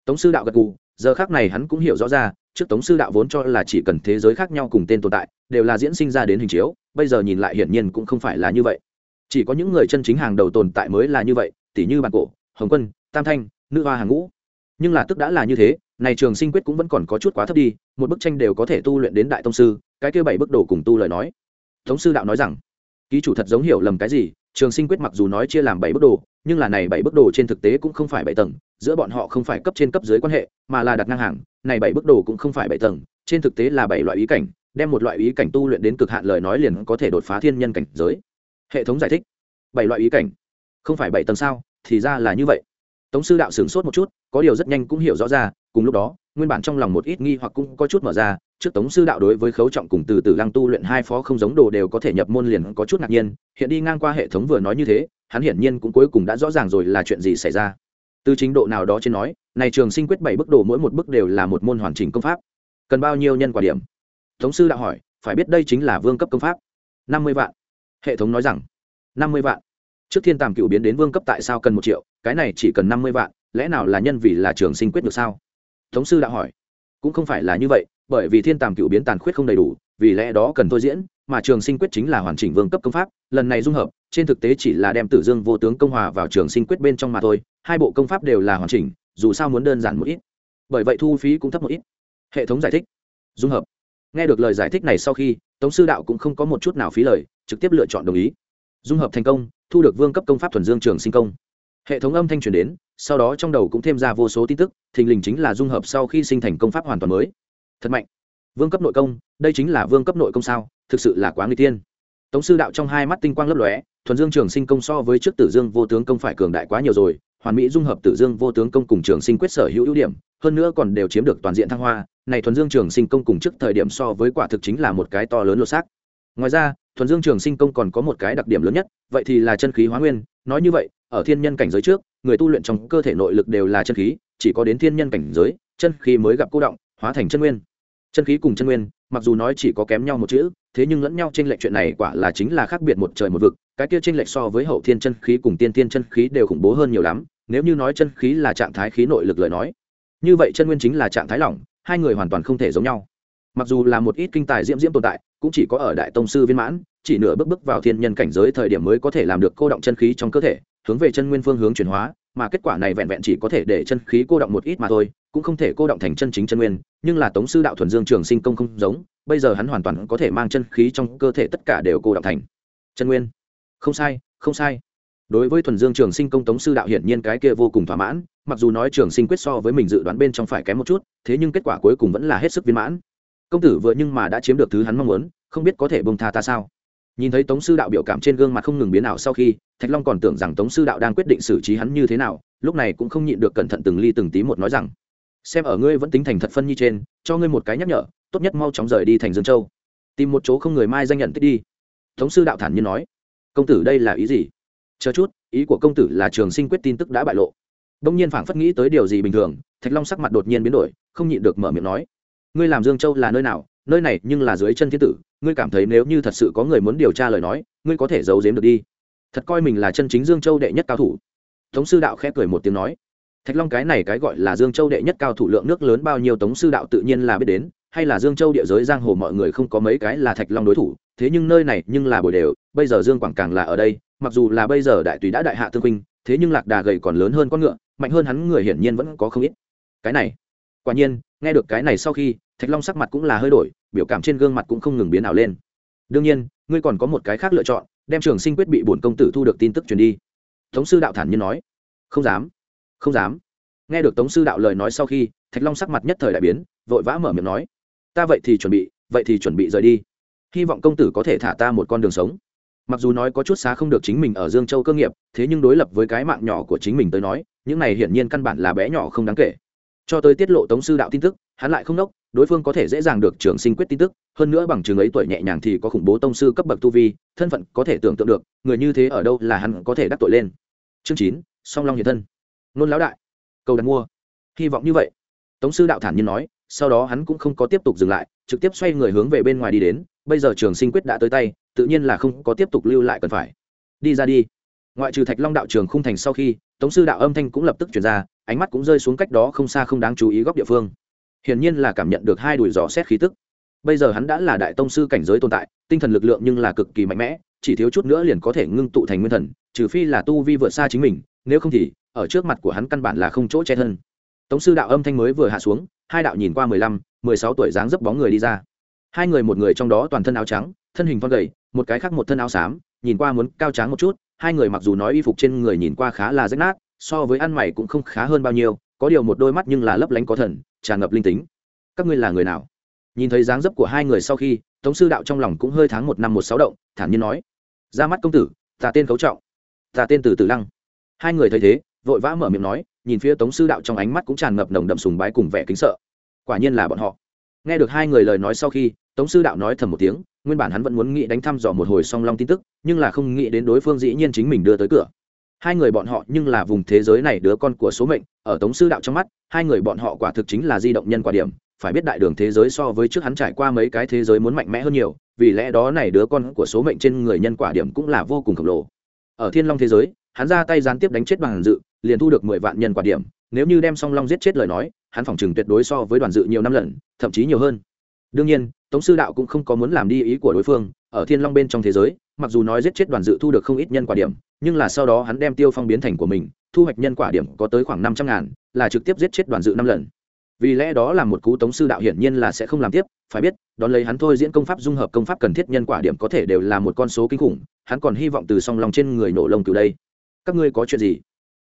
Tống sư đạo gật gù, giờ khác này hắn cũng hiểu rõ ra trước tống sư đạo vốn cho là chỉ cần thế giới khác nhau cùng tên tồn tại, đều là diễn sinh ra đến hình chiếu, bây giờ nhìn lại hiển nhiên cũng không phải là như vậy. Chỉ có những người chân chính hàng đầu tồn tại mới là như vậy tỷ như bản cổ, hồng quân, tam thanh, nữ hoa hàng ngũ. Nhưng là tức đã là như thế, này trường sinh quyết cũng vẫn còn có chút quá thấp đi, một bức tranh đều có thể tu luyện đến đại tông sư, cái kia bảy bức đồ cùng tu lời nói. Tống sư đạo nói rằng, ký chủ thật giống hiểu lầm cái gì, trường sinh quyết mặc dù nói chia làm bảy bức đồ, nhưng là này bảy bức đồ trên thực tế cũng không phải bảy tầng, giữa bọn họ không phải cấp trên cấp dưới quan hệ, mà là đặt ngang hàng này bảy bức đồ cũng không phải bảy tầng, trên thực tế là bảy loại ý cảnh, đem một loại ý cảnh tu luyện đến cực hạn lời nói liền có thể đột phá thiên nhân cảnh giới. Hệ thống giải thích, bảy loại ý cảnh, không phải bảy tầng sao? Thì ra là như vậy. Tống sư đạo sửng sốt một chút, có điều rất nhanh cũng hiểu rõ ra, cùng lúc đó, nguyên bản trong lòng một ít nghi hoặc cũng có chút mở ra, trước tống sư đạo đối với khấu trọng cùng từ từ lăng tu luyện hai phó không giống đồ đều có thể nhập môn liền có chút ngạc nhiên, hiện đi ngang qua hệ thống vừa nói như thế, hắn hiển nhiên cũng cuối cùng đã rõ ràng rồi là chuyện gì xảy ra từ chính độ nào đó trên nói, này trường sinh quyết bảy bức đồ mỗi một bức đều là một môn hoàn chỉnh công pháp. Cần bao nhiêu nhân quả điểm? Thống sư đã hỏi, phải biết đây chính là vương cấp công pháp. Năm mươi vạn. Hệ thống nói rằng, năm mươi vạn. Trước thiên tàm cựu biến đến vương cấp tại sao cần một triệu, cái này chỉ cần năm mươi vạn, lẽ nào là nhân vì là trường sinh quyết được sao? Thống sư đã hỏi, cũng không phải là như vậy, bởi vì thiên tàm cựu biến tàn khuyết không đầy đủ, vì lẽ đó cần thôi diễn, mà trường sinh quyết chính là hoàn chỉnh vương cấp công pháp, lần này dung hợp, trên thực tế chỉ là đem tử dương vô tướng công hòa vào trường sinh quyết bên trong mà thôi hai bộ công pháp đều là hoàn chỉnh, dù sao muốn đơn giản một ít. Bởi vậy thu phí cũng thấp một ít. Hệ thống giải thích. Dung hợp. Nghe được lời giải thích này sau khi, tống sư đạo cũng không có một chút nào phí lời, trực tiếp lựa chọn đồng ý. Dung hợp thành công, thu được vương cấp công pháp thuần dương trường sinh công. Hệ thống âm thanh truyền đến, sau đó trong đầu cũng thêm ra vô số tin tức, thình lình chính là dung hợp sau khi sinh thành công pháp hoàn toàn mới. Thật mạnh. Vương cấp nội công, đây chính là vương cấp nội công sao, thực sự là quá nguy tiên. Tống sư đạo trong hai mắt tinh quang lấp lóe, thuần dương trường sinh công so với trước tử dương vô tướng công phải cường đại quá nhiều rồi hoàn mỹ dung hợp tử dương vô tướng công cùng trường sinh quyết sở hữu ưu điểm, hơn nữa còn đều chiếm được toàn diện thăng hoa, này thuần dương trường sinh công cùng trước thời điểm so với quả thực chính là một cái to lớn lột xác. Ngoài ra, thuần dương trường sinh công còn có một cái đặc điểm lớn nhất, vậy thì là chân khí hóa nguyên, nói như vậy, ở thiên nhân cảnh giới trước, người tu luyện trong cơ thể nội lực đều là chân khí, chỉ có đến thiên nhân cảnh giới, chân khí mới gặp cô động, hóa thành chân nguyên. Chân khí cùng chân nguyên mặc dù nói chỉ có kém nhau một chữ, thế nhưng lẫn nhau trên lệch chuyện này quả là chính là khác biệt một trời một vực, cái kia trên lệch so với hậu thiên chân khí cùng tiên tiên chân khí đều khủng bố hơn nhiều lắm, nếu như nói chân khí là trạng thái khí nội lực lời nói, như vậy chân nguyên chính là trạng thái lỏng, hai người hoàn toàn không thể giống nhau. Mặc dù là một ít kinh tài diễm diễm tồn tại, cũng chỉ có ở đại tông sư viên mãn, chỉ nửa bước bước vào thiên nhân cảnh giới thời điểm mới có thể làm được cô động chân khí trong cơ thể, hướng về chân nguyên phương hướng chuyển hóa mà kết quả này vẹn vẹn chỉ có thể để chân khí cô động một ít mà thôi, cũng không thể cô động thành chân chính chân nguyên, nhưng là tống sư đạo thuần dương trường sinh công không giống, bây giờ hắn hoàn toàn có thể mang chân khí trong cơ thể tất cả đều cô động thành chân nguyên. Không sai không sai. Đối với thuần dương trường sinh công tống sư đạo hiển nhiên cái kia vô cùng thỏa mãn, mặc dù nói trường sinh quyết so với mình dự đoán bên trong phải kém một chút, thế nhưng kết quả cuối cùng vẫn là hết sức viên mãn. Công tử vừa nhưng mà đã chiếm được thứ hắn mong muốn, không biết có thể bông tha ta sao? Nhìn thấy tống sư đạo biểu cảm trên gương mặt không ngừng biến ảo sau khi, thạch long còn tưởng rằng tống sư đạo đang quyết định xử trí hắn như thế nào, lúc này cũng không nhịn được cẩn thận từng ly từng tí một nói rằng, xem ở ngươi vẫn tính thành thật phân nhi trên, cho ngươi một cái nhắc nhở, tốt nhất mau chóng rời đi thành dương châu. Tìm một chỗ không người mai danh nhận tích đi. Tống sư đạo thản nhiên nói, công tử đây là ý gì? Chờ chút, ý của công tử là trường sinh quyết tin tức đã bại lộ. Đông nhiên phảng phất nghĩ tới điều gì bình thường, thạch long sắc mặt đột nhiên biến đổi, không nhịn được mở miệng nói, ngươi làm dương châu là nơi nào nơi này nhưng là dưới chân thiên tử, ngươi cảm thấy nếu như thật sự có người muốn điều tra lời nói, ngươi có thể giấu giếm được đi. Thật coi mình là chân chính dương châu đệ nhất cao thủ. Tống sư đạo khẽ cười một tiếng nói. Thạch long cái này cái gọi là dương châu đệ nhất cao thủ lượng nước lớn bao nhiêu tống sư đạo tự nhiên là biết đến, hay là dương châu địa giới giang hồ mọi người không có mấy cái là thạch long đối thủ, thế nhưng nơi này nhưng là bồi đều, bây giờ dương quảng càng là ở đây, mặc dù là bây giờ đại tùy đã đại hạ tương huynh, thế nhưng lạc đà gầy còn lớn hơn con ngựa, mạnh hơn hắn người hiển nhiên vẫn có không ít. Cái này? Quả nhiên, nghe được cái này sau khi thạch long sắc mặt cũng là hơi đổi, biểu cảm trên gương mặt cũng không ngừng biến ảo lên. Đương nhiên, ngươi còn có một cái khác lựa chọn, đem trường sinh quyết bị bổn công tử thu được tin tức truyền đi. Tống sư đạo thản nhiên nói. Không dám không dám. Nghe được tống sư đạo lời nói sau khi, thạch long sắc mặt nhất thời đại biến, vội vã mở miệng nói. Ta vậy thì chuẩn bị, vậy thì chuẩn bị rời đi. Hy vọng công tử có thể thả ta một con đường sống. Mặc dù nói có chút xá không được chính mình ở dương châu cơ nghiệp, thế nhưng đối lập với cái mạng nhỏ của chính mình tới nói, những này hiển nhiên căn bản là bé nhỏ không đáng kể cho tới tiết lộ tống sư đạo tin tức, hắn lại không đốc, đối phương có thể dễ dàng được trường sinh quyết tin tức, hơn nữa bằng trường ấy tuổi nhẹ nhàng thì có khủng bố tông sư cấp bậc tu vi, thân phận có thể tưởng tượng được, người như thế ở đâu là hắn có thể đắc tội lên. Chương chín, song long hiện thân. Nôn lão đại, cầu đặt mua. Hy vọng như vậy. Tống sư đạo thản nhiên nói, sau đó hắn cũng không có tiếp tục dừng lại, trực tiếp xoay người hướng về bên ngoài đi đến, bây giờ trường sinh quyết đã tới tay, tự nhiên là không có tiếp tục lưu lại cần phải. Đi ra đi. Ngoại trừ thạch long đạo trường khung thành sau khi, tống sư đạo âm thanh cũng lập tức chuyển ra ánh mắt cũng rơi xuống cách đó không xa không đáng chú ý góc địa phương. Hiển nhiên là cảm nhận được hai đùi giỏ xét khí tức. Bây giờ hắn đã là đại tông sư cảnh giới tồn tại, tinh thần lực lượng nhưng là cực kỳ mạnh mẽ, chỉ thiếu chút nữa liền có thể ngưng tụ thành nguyên thần, trừ phi là tu vi vượt xa chính mình, nếu không thì, ở trước mặt của hắn căn bản là không chỗ che thân. Tống sư đạo âm thanh mới vừa hạ xuống, hai đạo nhìn qua mười lăm, mười sáu tuổi dáng dấp bóng người đi ra. Hai người một người trong đó toàn thân áo trắng, thân hình con gầy, một cái khác một thân áo xám, nhìn qua muốn cao tráng một chút, hai người mặc dù nói y phục trên người nhìn qua khá là rách nát so với ăn mày cũng không khá hơn bao nhiêu, có điều một đôi mắt nhưng là lấp lánh có thần, tràn ngập linh tính. Các ngươi là người nào? Nhìn thấy dáng dấp của hai người sau khi, tống sư đạo trong lòng cũng hơi tháng một năm một sáu động, thản nhiên nói, ra mắt công tử, ta tên cấu trọng, ta tên từ tử lăng. Hai người thấy thế, vội vã mở miệng nói, nhìn phía tống sư đạo trong ánh mắt cũng tràn ngập nồng đậm sùng bái cùng vẻ kính sợ. Quả nhiên là bọn họ. Nghe được hai người lời nói sau khi, tống sư đạo nói thầm một tiếng, nguyên bản hắn vẫn muốn nghĩ đánh thăm dò một hồi song long tin tức, nhưng là không nghĩ đến đối phương dĩ nhiên chính mình đưa tới cửa hai người bọn họ nhưng là vùng thế giới này đứa con của số mệnh, ở tống sư đạo trong mắt, hai người bọn họ quả thực chính là di động nhân quả điểm. Phải biết đại đường thế giới so với trước hắn trải qua mấy cái thế giới muốn mạnh mẽ hơn nhiều, vì lẽ đó này đứa con của số mệnh trên người nhân quả điểm cũng là vô cùng khổng lồ. Ở thiên long thế giới, hắn ra tay gián tiếp đánh chết bằng dự, liền thu được mười vạn nhân quả điểm. Nếu như đem song long giết chết lời nói, hắn phòng chừng tuyệt đối so với đoàn dự nhiều năm lần, thậm chí nhiều hơn. Đương nhiên, tống sư đạo cũng không có muốn làm đi ý của đối phương ở thiên long bên trong thế giới, mặc dù nói giết chết đoàn dự thu được không ít nhân quả điểm, nhưng là sau đó hắn đem tiêu phong biến thành của mình, thu hoạch nhân quả điểm có tới khoảng năm trăm ngàn, là trực tiếp giết chết đoàn dự năm lần. Vì lẽ đó là một cú tống sư đạo hiển nhiên là sẽ không làm tiếp, phải biết, đón lấy hắn thôi diễn công pháp dung hợp công pháp cần thiết nhân quả điểm có thể đều là một con số kinh khủng, hắn còn hy vọng từ song lòng trên người nổ lông từ đây. Các ngươi có chuyện gì?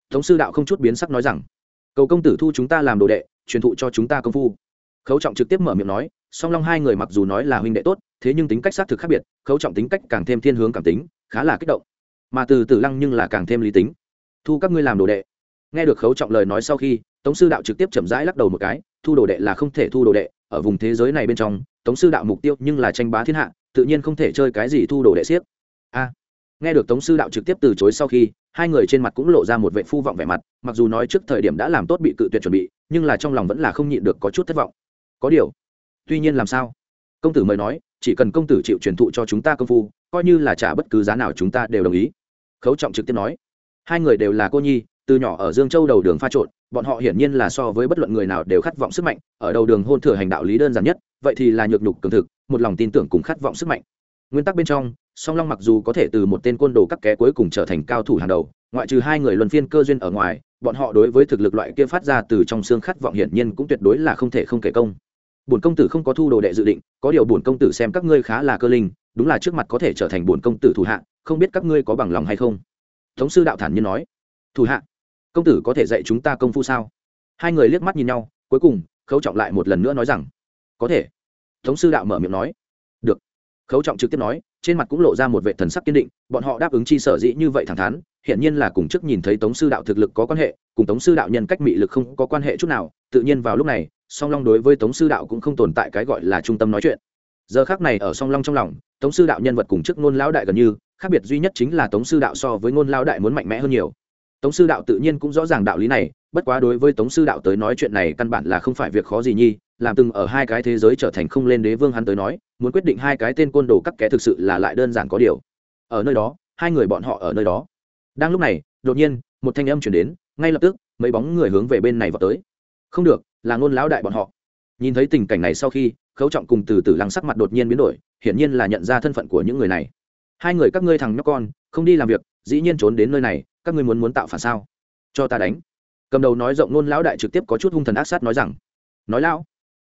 Tống sư đạo không chút biến sắc nói rằng, cầu công tử thu chúng ta làm đồ đệ, truyền thụ cho chúng ta công phu khấu trọng trực tiếp mở miệng nói, song long hai người mặc dù nói là huynh đệ tốt, thế nhưng tính cách xác thực khác biệt, khấu trọng tính cách càng thêm thiên hướng cảm tính, khá là kích động. Mà từ tử lăng nhưng là càng thêm lý tính. Thu các ngươi làm đồ đệ. Nghe được khấu trọng lời nói sau khi, tống sư đạo trực tiếp chậm rãi lắc đầu một cái, thu đồ đệ là không thể thu đồ đệ, ở vùng thế giới này bên trong, tống sư đạo mục tiêu nhưng là tranh bá thiên hạ, tự nhiên không thể chơi cái gì thu đồ đệ siếc a. Nghe được tống sư đạo trực tiếp từ chối sau khi, hai người trên mặt cũng lộ ra một vệ phu vọng vẻ mặt, mặc dù nói trước thời điểm đã làm tốt bị cự tuyệt chuẩn bị, nhưng là trong lòng vẫn là không nhịn được có chút thất vọng có điều. Tuy nhiên làm sao? Công tử mời nói, chỉ cần công tử chịu truyền thụ cho chúng ta công phu, coi như là trả bất cứ giá nào chúng ta đều đồng ý. Khấu trọng trực tiếp nói, hai người đều là cô nhi, từ nhỏ ở dương châu đầu đường pha trộn, bọn họ hiển nhiên là so với bất luận người nào đều khát vọng sức mạnh, ở đầu đường hôn thừa hành đạo lý đơn giản nhất, vậy thì là nhược nhục cường thực, một lòng tin tưởng cùng khát vọng sức mạnh. Nguyên tắc bên trong, song long mặc dù có thể từ một tên côn đồ các ké cuối cùng trở thành cao thủ hàng đầu, ngoại trừ hai người luân phiên cơ duyên ở ngoài bọn họ đối với thực lực loại kia phát ra từ trong xương khát vọng hiển nhiên cũng tuyệt đối là không thể không kể công. Bổn công tử không có thu đồ đệ dự định, có điều bổn công tử xem các ngươi khá là cơ linh, đúng là trước mặt có thể trở thành bổn công tử thủ hạ, không biết các ngươi có bằng lòng hay không? Thống sư đạo thản nhiên nói. Thủ hạ, công tử có thể dạy chúng ta công phu sao? Hai người liếc mắt nhìn nhau, cuối cùng, khấu trọng lại một lần nữa nói rằng, có thể. Thống sư đạo mở miệng nói. Được. Khấu trọng trực tiếp nói trên mặt cũng lộ ra một vệ thần sắc kiên định, bọn họ đáp ứng chi sở dĩ như vậy thẳng thắn hiện nhiên là cùng trước nhìn thấy tống sư đạo thực lực có quan hệ, cùng tống sư đạo nhân cách mị lực không có quan hệ chút nào, tự nhiên vào lúc này, song long đối với tống sư đạo cũng không tồn tại cái gọi là trung tâm nói chuyện. Giờ khác này ở song long trong lòng, tống sư đạo nhân vật cùng trước ngôn lão đại gần như, khác biệt duy nhất chính là tống sư đạo so với ngôn lão đại muốn mạnh mẽ hơn nhiều. Tống sư đạo tự nhiên cũng rõ ràng đạo lý này, bất quá đối với tống sư đạo tới nói chuyện này căn bản là không phải việc khó gì nhi làm từng ở hai cái thế giới trở thành không lên đế vương hắn tới nói, muốn quyết định hai cái tên côn đồ các kẽ thực sự là lại đơn giản có điều. Ở nơi đó, hai người bọn họ ở nơi đó. Đang lúc này, đột nhiên, một thanh âm chuyển đến, ngay lập tức, mấy bóng người hướng về bên này vào tới. Không được, là ngôn lão đại bọn họ. Nhìn thấy tình cảnh này sau khi, khấu trọng cùng từ từ lăng sắc mặt đột nhiên biến đổi, hiển nhiên là nhận ra thân phận của những người này. Hai người các ngươi thằng nhóc con, không đi làm việc, dĩ nhiên trốn đến nơi này, các ngươi muốn muốn tạo phản sao? Cho ta đánh. Cầm đầu nói rộng nôn lão đại trực tiếp có chút hung thần ác sát nói rằng, nói lão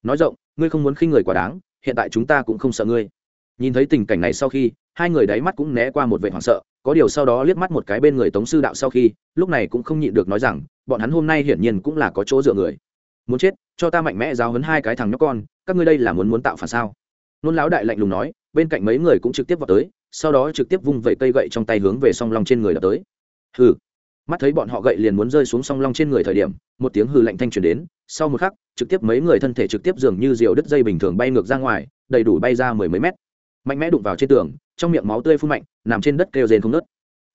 nói rộng, ngươi không muốn khinh người quá đáng, hiện tại chúng ta cũng không sợ ngươi. Nhìn thấy tình cảnh này sau khi, hai người đáy mắt cũng né qua một vệ hoảng sợ, có điều sau đó liếc mắt một cái bên người tống sư đạo sau khi, lúc này cũng không nhịn được nói rằng, bọn hắn hôm nay hiển nhiên cũng là có chỗ dựa người. Muốn chết, cho ta mạnh mẽ giáo hấn hai cái thằng nhóc con, các ngươi đây là muốn muốn tạo phản sao? Nôn lão đại lạnh lùng nói, bên cạnh mấy người cũng trực tiếp vào tới, sau đó trực tiếp vung vẩy cây gậy trong tay hướng về song long trên người đập tới. Hừ mắt thấy bọn họ gậy liền muốn rơi xuống song long trên người thời điểm, một tiếng hừ lạnh thanh truyền đến, sau một khắc, trực tiếp mấy người thân thể trực tiếp dường như diều đứt dây bình thường bay ngược ra ngoài, đầy đủ bay ra mười mấy mét. Mạnh mẽ đụng vào trên tường, trong miệng máu tươi phun mạnh, nằm trên đất kêu rên không nớt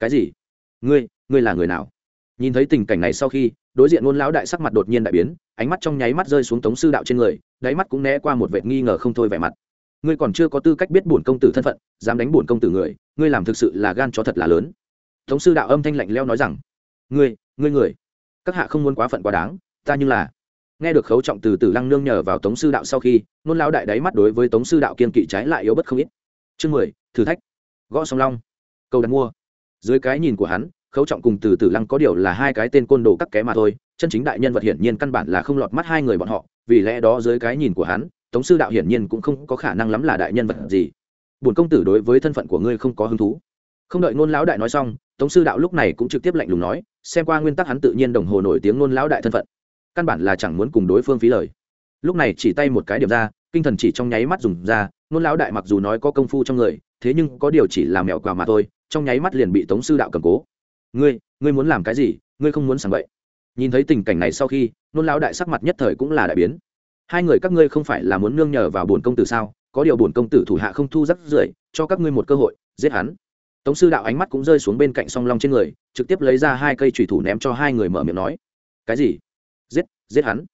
cái gì? Ngươi ngươi là người nào? Nhìn thấy tình cảnh này sau khi, đối diện ngôn lão đại sắc mặt đột nhiên đại biến, ánh mắt trong nháy mắt rơi xuống tống sư đạo trên người, đáy mắt cũng né qua một vệt nghi ngờ không thôi vẻ mặt. Ngươi còn chưa có tư cách biết bổn công tử thân phận, dám đánh bổn công tử người, ngươi làm thực sự là gan chó thật là lớn. Tống sư đạo âm thanh lạnh leo nói rằng ngươi ngươi người. Các hạ không muốn quá phận quá đáng, ta như là. Nghe được khấu trọng từ từ lăng nương nhờ vào tống sư đạo sau khi, nôn lão đại đáy mắt đối với tống sư đạo kiên kỵ trái lại yếu bất không ít. Chương mười, thử thách. Gõ song long. Cầu đặt mua. Dưới cái nhìn của hắn, khấu trọng cùng từ từ lăng có điều là hai cái tên côn đồ cắt ké mà thôi, chân chính đại nhân vật hiển nhiên căn bản là không lọt mắt hai người bọn họ, vì lẽ đó dưới cái nhìn của hắn, tống sư đạo hiển nhiên cũng không có khả năng lắm là đại nhân vật gì. Bổn công tử đối với thân phận của ngươi không có hứng thú. Không đợi ngôn lão đại nói xong, tống sư đạo lúc này cũng trực tiếp lạnh lùng nói xem qua nguyên tắc hắn tự nhiên đồng hồ nổi tiếng ngôn lão đại thân phận. Căn bản là chẳng muốn cùng đối phương phí lời. Lúc này chỉ tay một cái điểm ra, kinh thần chỉ trong nháy mắt dùng ra, ngôn lão đại mặc dù nói có công phu trong người, thế nhưng có điều chỉ làm mẹo quà mà thôi, trong nháy mắt liền bị tống sư đạo cầm cố. Ngươi ngươi muốn làm cái gì? Ngươi không muốn sảng vậy? nhìn thấy tình cảnh này sau khi nôn lão đại sắc mặt nhất thời cũng là đại biến. Hai người các ngươi không phải là muốn nương nhờ vào bổn công tử sao? Có điều bổn công tử thủ hạ không thu rắc rưởi, cho các ngươi một cơ hội, giết hắn tống sư đạo ánh mắt cũng rơi xuống bên cạnh song long trên người, trực tiếp lấy ra hai cây thủy thủ ném cho hai người mở miệng nói. Cái gì? Giết giết hắn.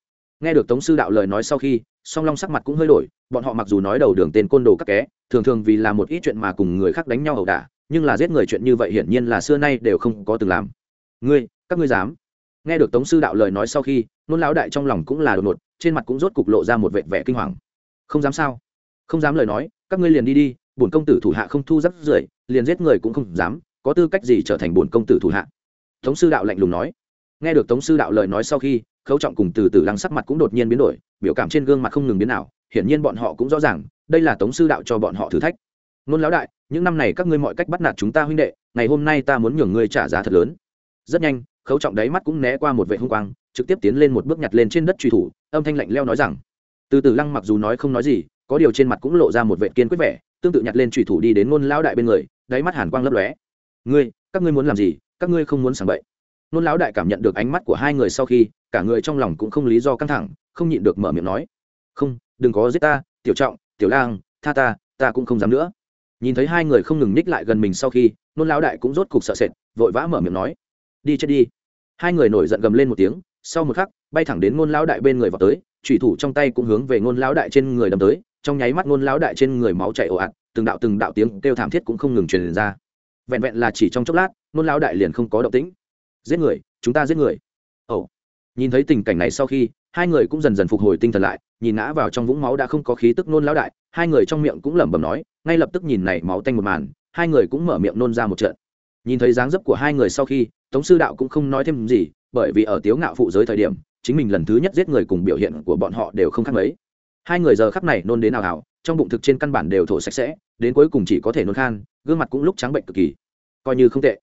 Nghe được tống sư đạo lời nói sau khi, song long sắc mặt cũng hơi đổi, bọn họ mặc dù nói đầu đường tên côn đồ các ké thường thường vì làm một ít chuyện mà cùng người khác đánh nhau ẩu đả, nhưng là giết người chuyện như vậy hiển nhiên là xưa nay đều không có từng làm. Ngươi, các ngươi dám? Nghe được tống sư đạo lời nói sau khi, nôn lão đại trong lòng cũng là đột ngột, trên mặt cũng rốt cục lộ ra một vệt vẻ kinh hoàng. Không dám sao? Không dám lời nói, các ngươi liền đi đi bổn công tử thủ hạ không thu rắc rưởi liền giết người cũng không dám, có tư cách gì trở thành bổn công tử thủ hạ? Tống sư đạo lạnh lùng nói. Nghe được tống sư đạo lời nói sau khi, khấu trọng cùng từ từ lăng sắc mặt cũng đột nhiên biến đổi, biểu cảm trên gương mặt không ngừng biến nào hiển nhiên bọn họ cũng rõ ràng, đây là tống sư đạo cho bọn họ thử thách. Nôn lão đại, những năm này các ngươi mọi cách bắt nạt chúng ta huynh đệ, ngày hôm nay ta muốn nhường ngươi trả giá thật lớn. Rất nhanh, khấu trọng đáy mắt cũng né qua một vệ hung quang, trực tiếp tiến lên một bước nhặt lên trên đất truy thủ, âm thanh lạnh leo nói rằng. Từ từ lăng mặc dù nói không nói gì, có điều trên mặt cũng lộ ra một vệ kiên quyết vẻ tương tự nhặt lên trùy thủ đi đến ngôn lão đại bên người, đáy mắt hàn quang lấp lóe. Ngươi, các ngươi muốn làm gì? Các ngươi không muốn sảng bậy. Ngôn lão đại cảm nhận được ánh mắt của hai người sau khi, cả người trong lòng cũng không lý do căng thẳng, không nhịn được mở miệng nói. Không, đừng có giết ta, tiểu trọng, tiểu lang, tha ta ta cũng không dám nữa. Nhìn thấy hai người không ngừng ních lại gần mình sau khi nôn lão đại cũng rốt cục sợ sệt, vội vã mở miệng nói. Đi chết đi. Hai người nổi giận gầm lên một tiếng, sau một khắc, bay thẳng đến ngôn lão đại bên người vào tới thủy thủ trong tay cũng hướng về ngôn lão đại trên người đâm tới, trong nháy mắt ngôn lão đại trên người máu chảy ồ ạt, từng đạo từng đạo tiếng kêu thảm thiết cũng không ngừng truyền ra. Vẹn vẹn là chỉ trong chốc lát, ngôn lão đại liền không có động tĩnh. Giết người, chúng ta giết người. Ồ. Nhìn thấy tình cảnh này sau khi, hai người cũng dần dần phục hồi tinh thần lại, nhìn ngã vào trong vũng máu đã không có khí tức nôn lão đại, hai người trong miệng cũng lẩm bẩm nói, ngay lập tức nhìn này máu tanh một màn, hai người cũng mở miệng nôn ra một trận. Nhìn thấy dáng dấp của hai người sau khi, tống sư đạo cũng không nói thêm gì, bởi vì ở tiếu ngạo phụ giới thời điểm chính mình lần thứ nhất giết người cùng biểu hiện của bọn họ đều không khác mấy. Hai người giờ khắc này nôn đến nào hảo trong bụng thực trên căn bản đều thổ sạch sẽ, đến cuối cùng chỉ có thể nôn khan, gương mặt cũng lúc trắng bệnh cực kỳ. Coi như không tệ.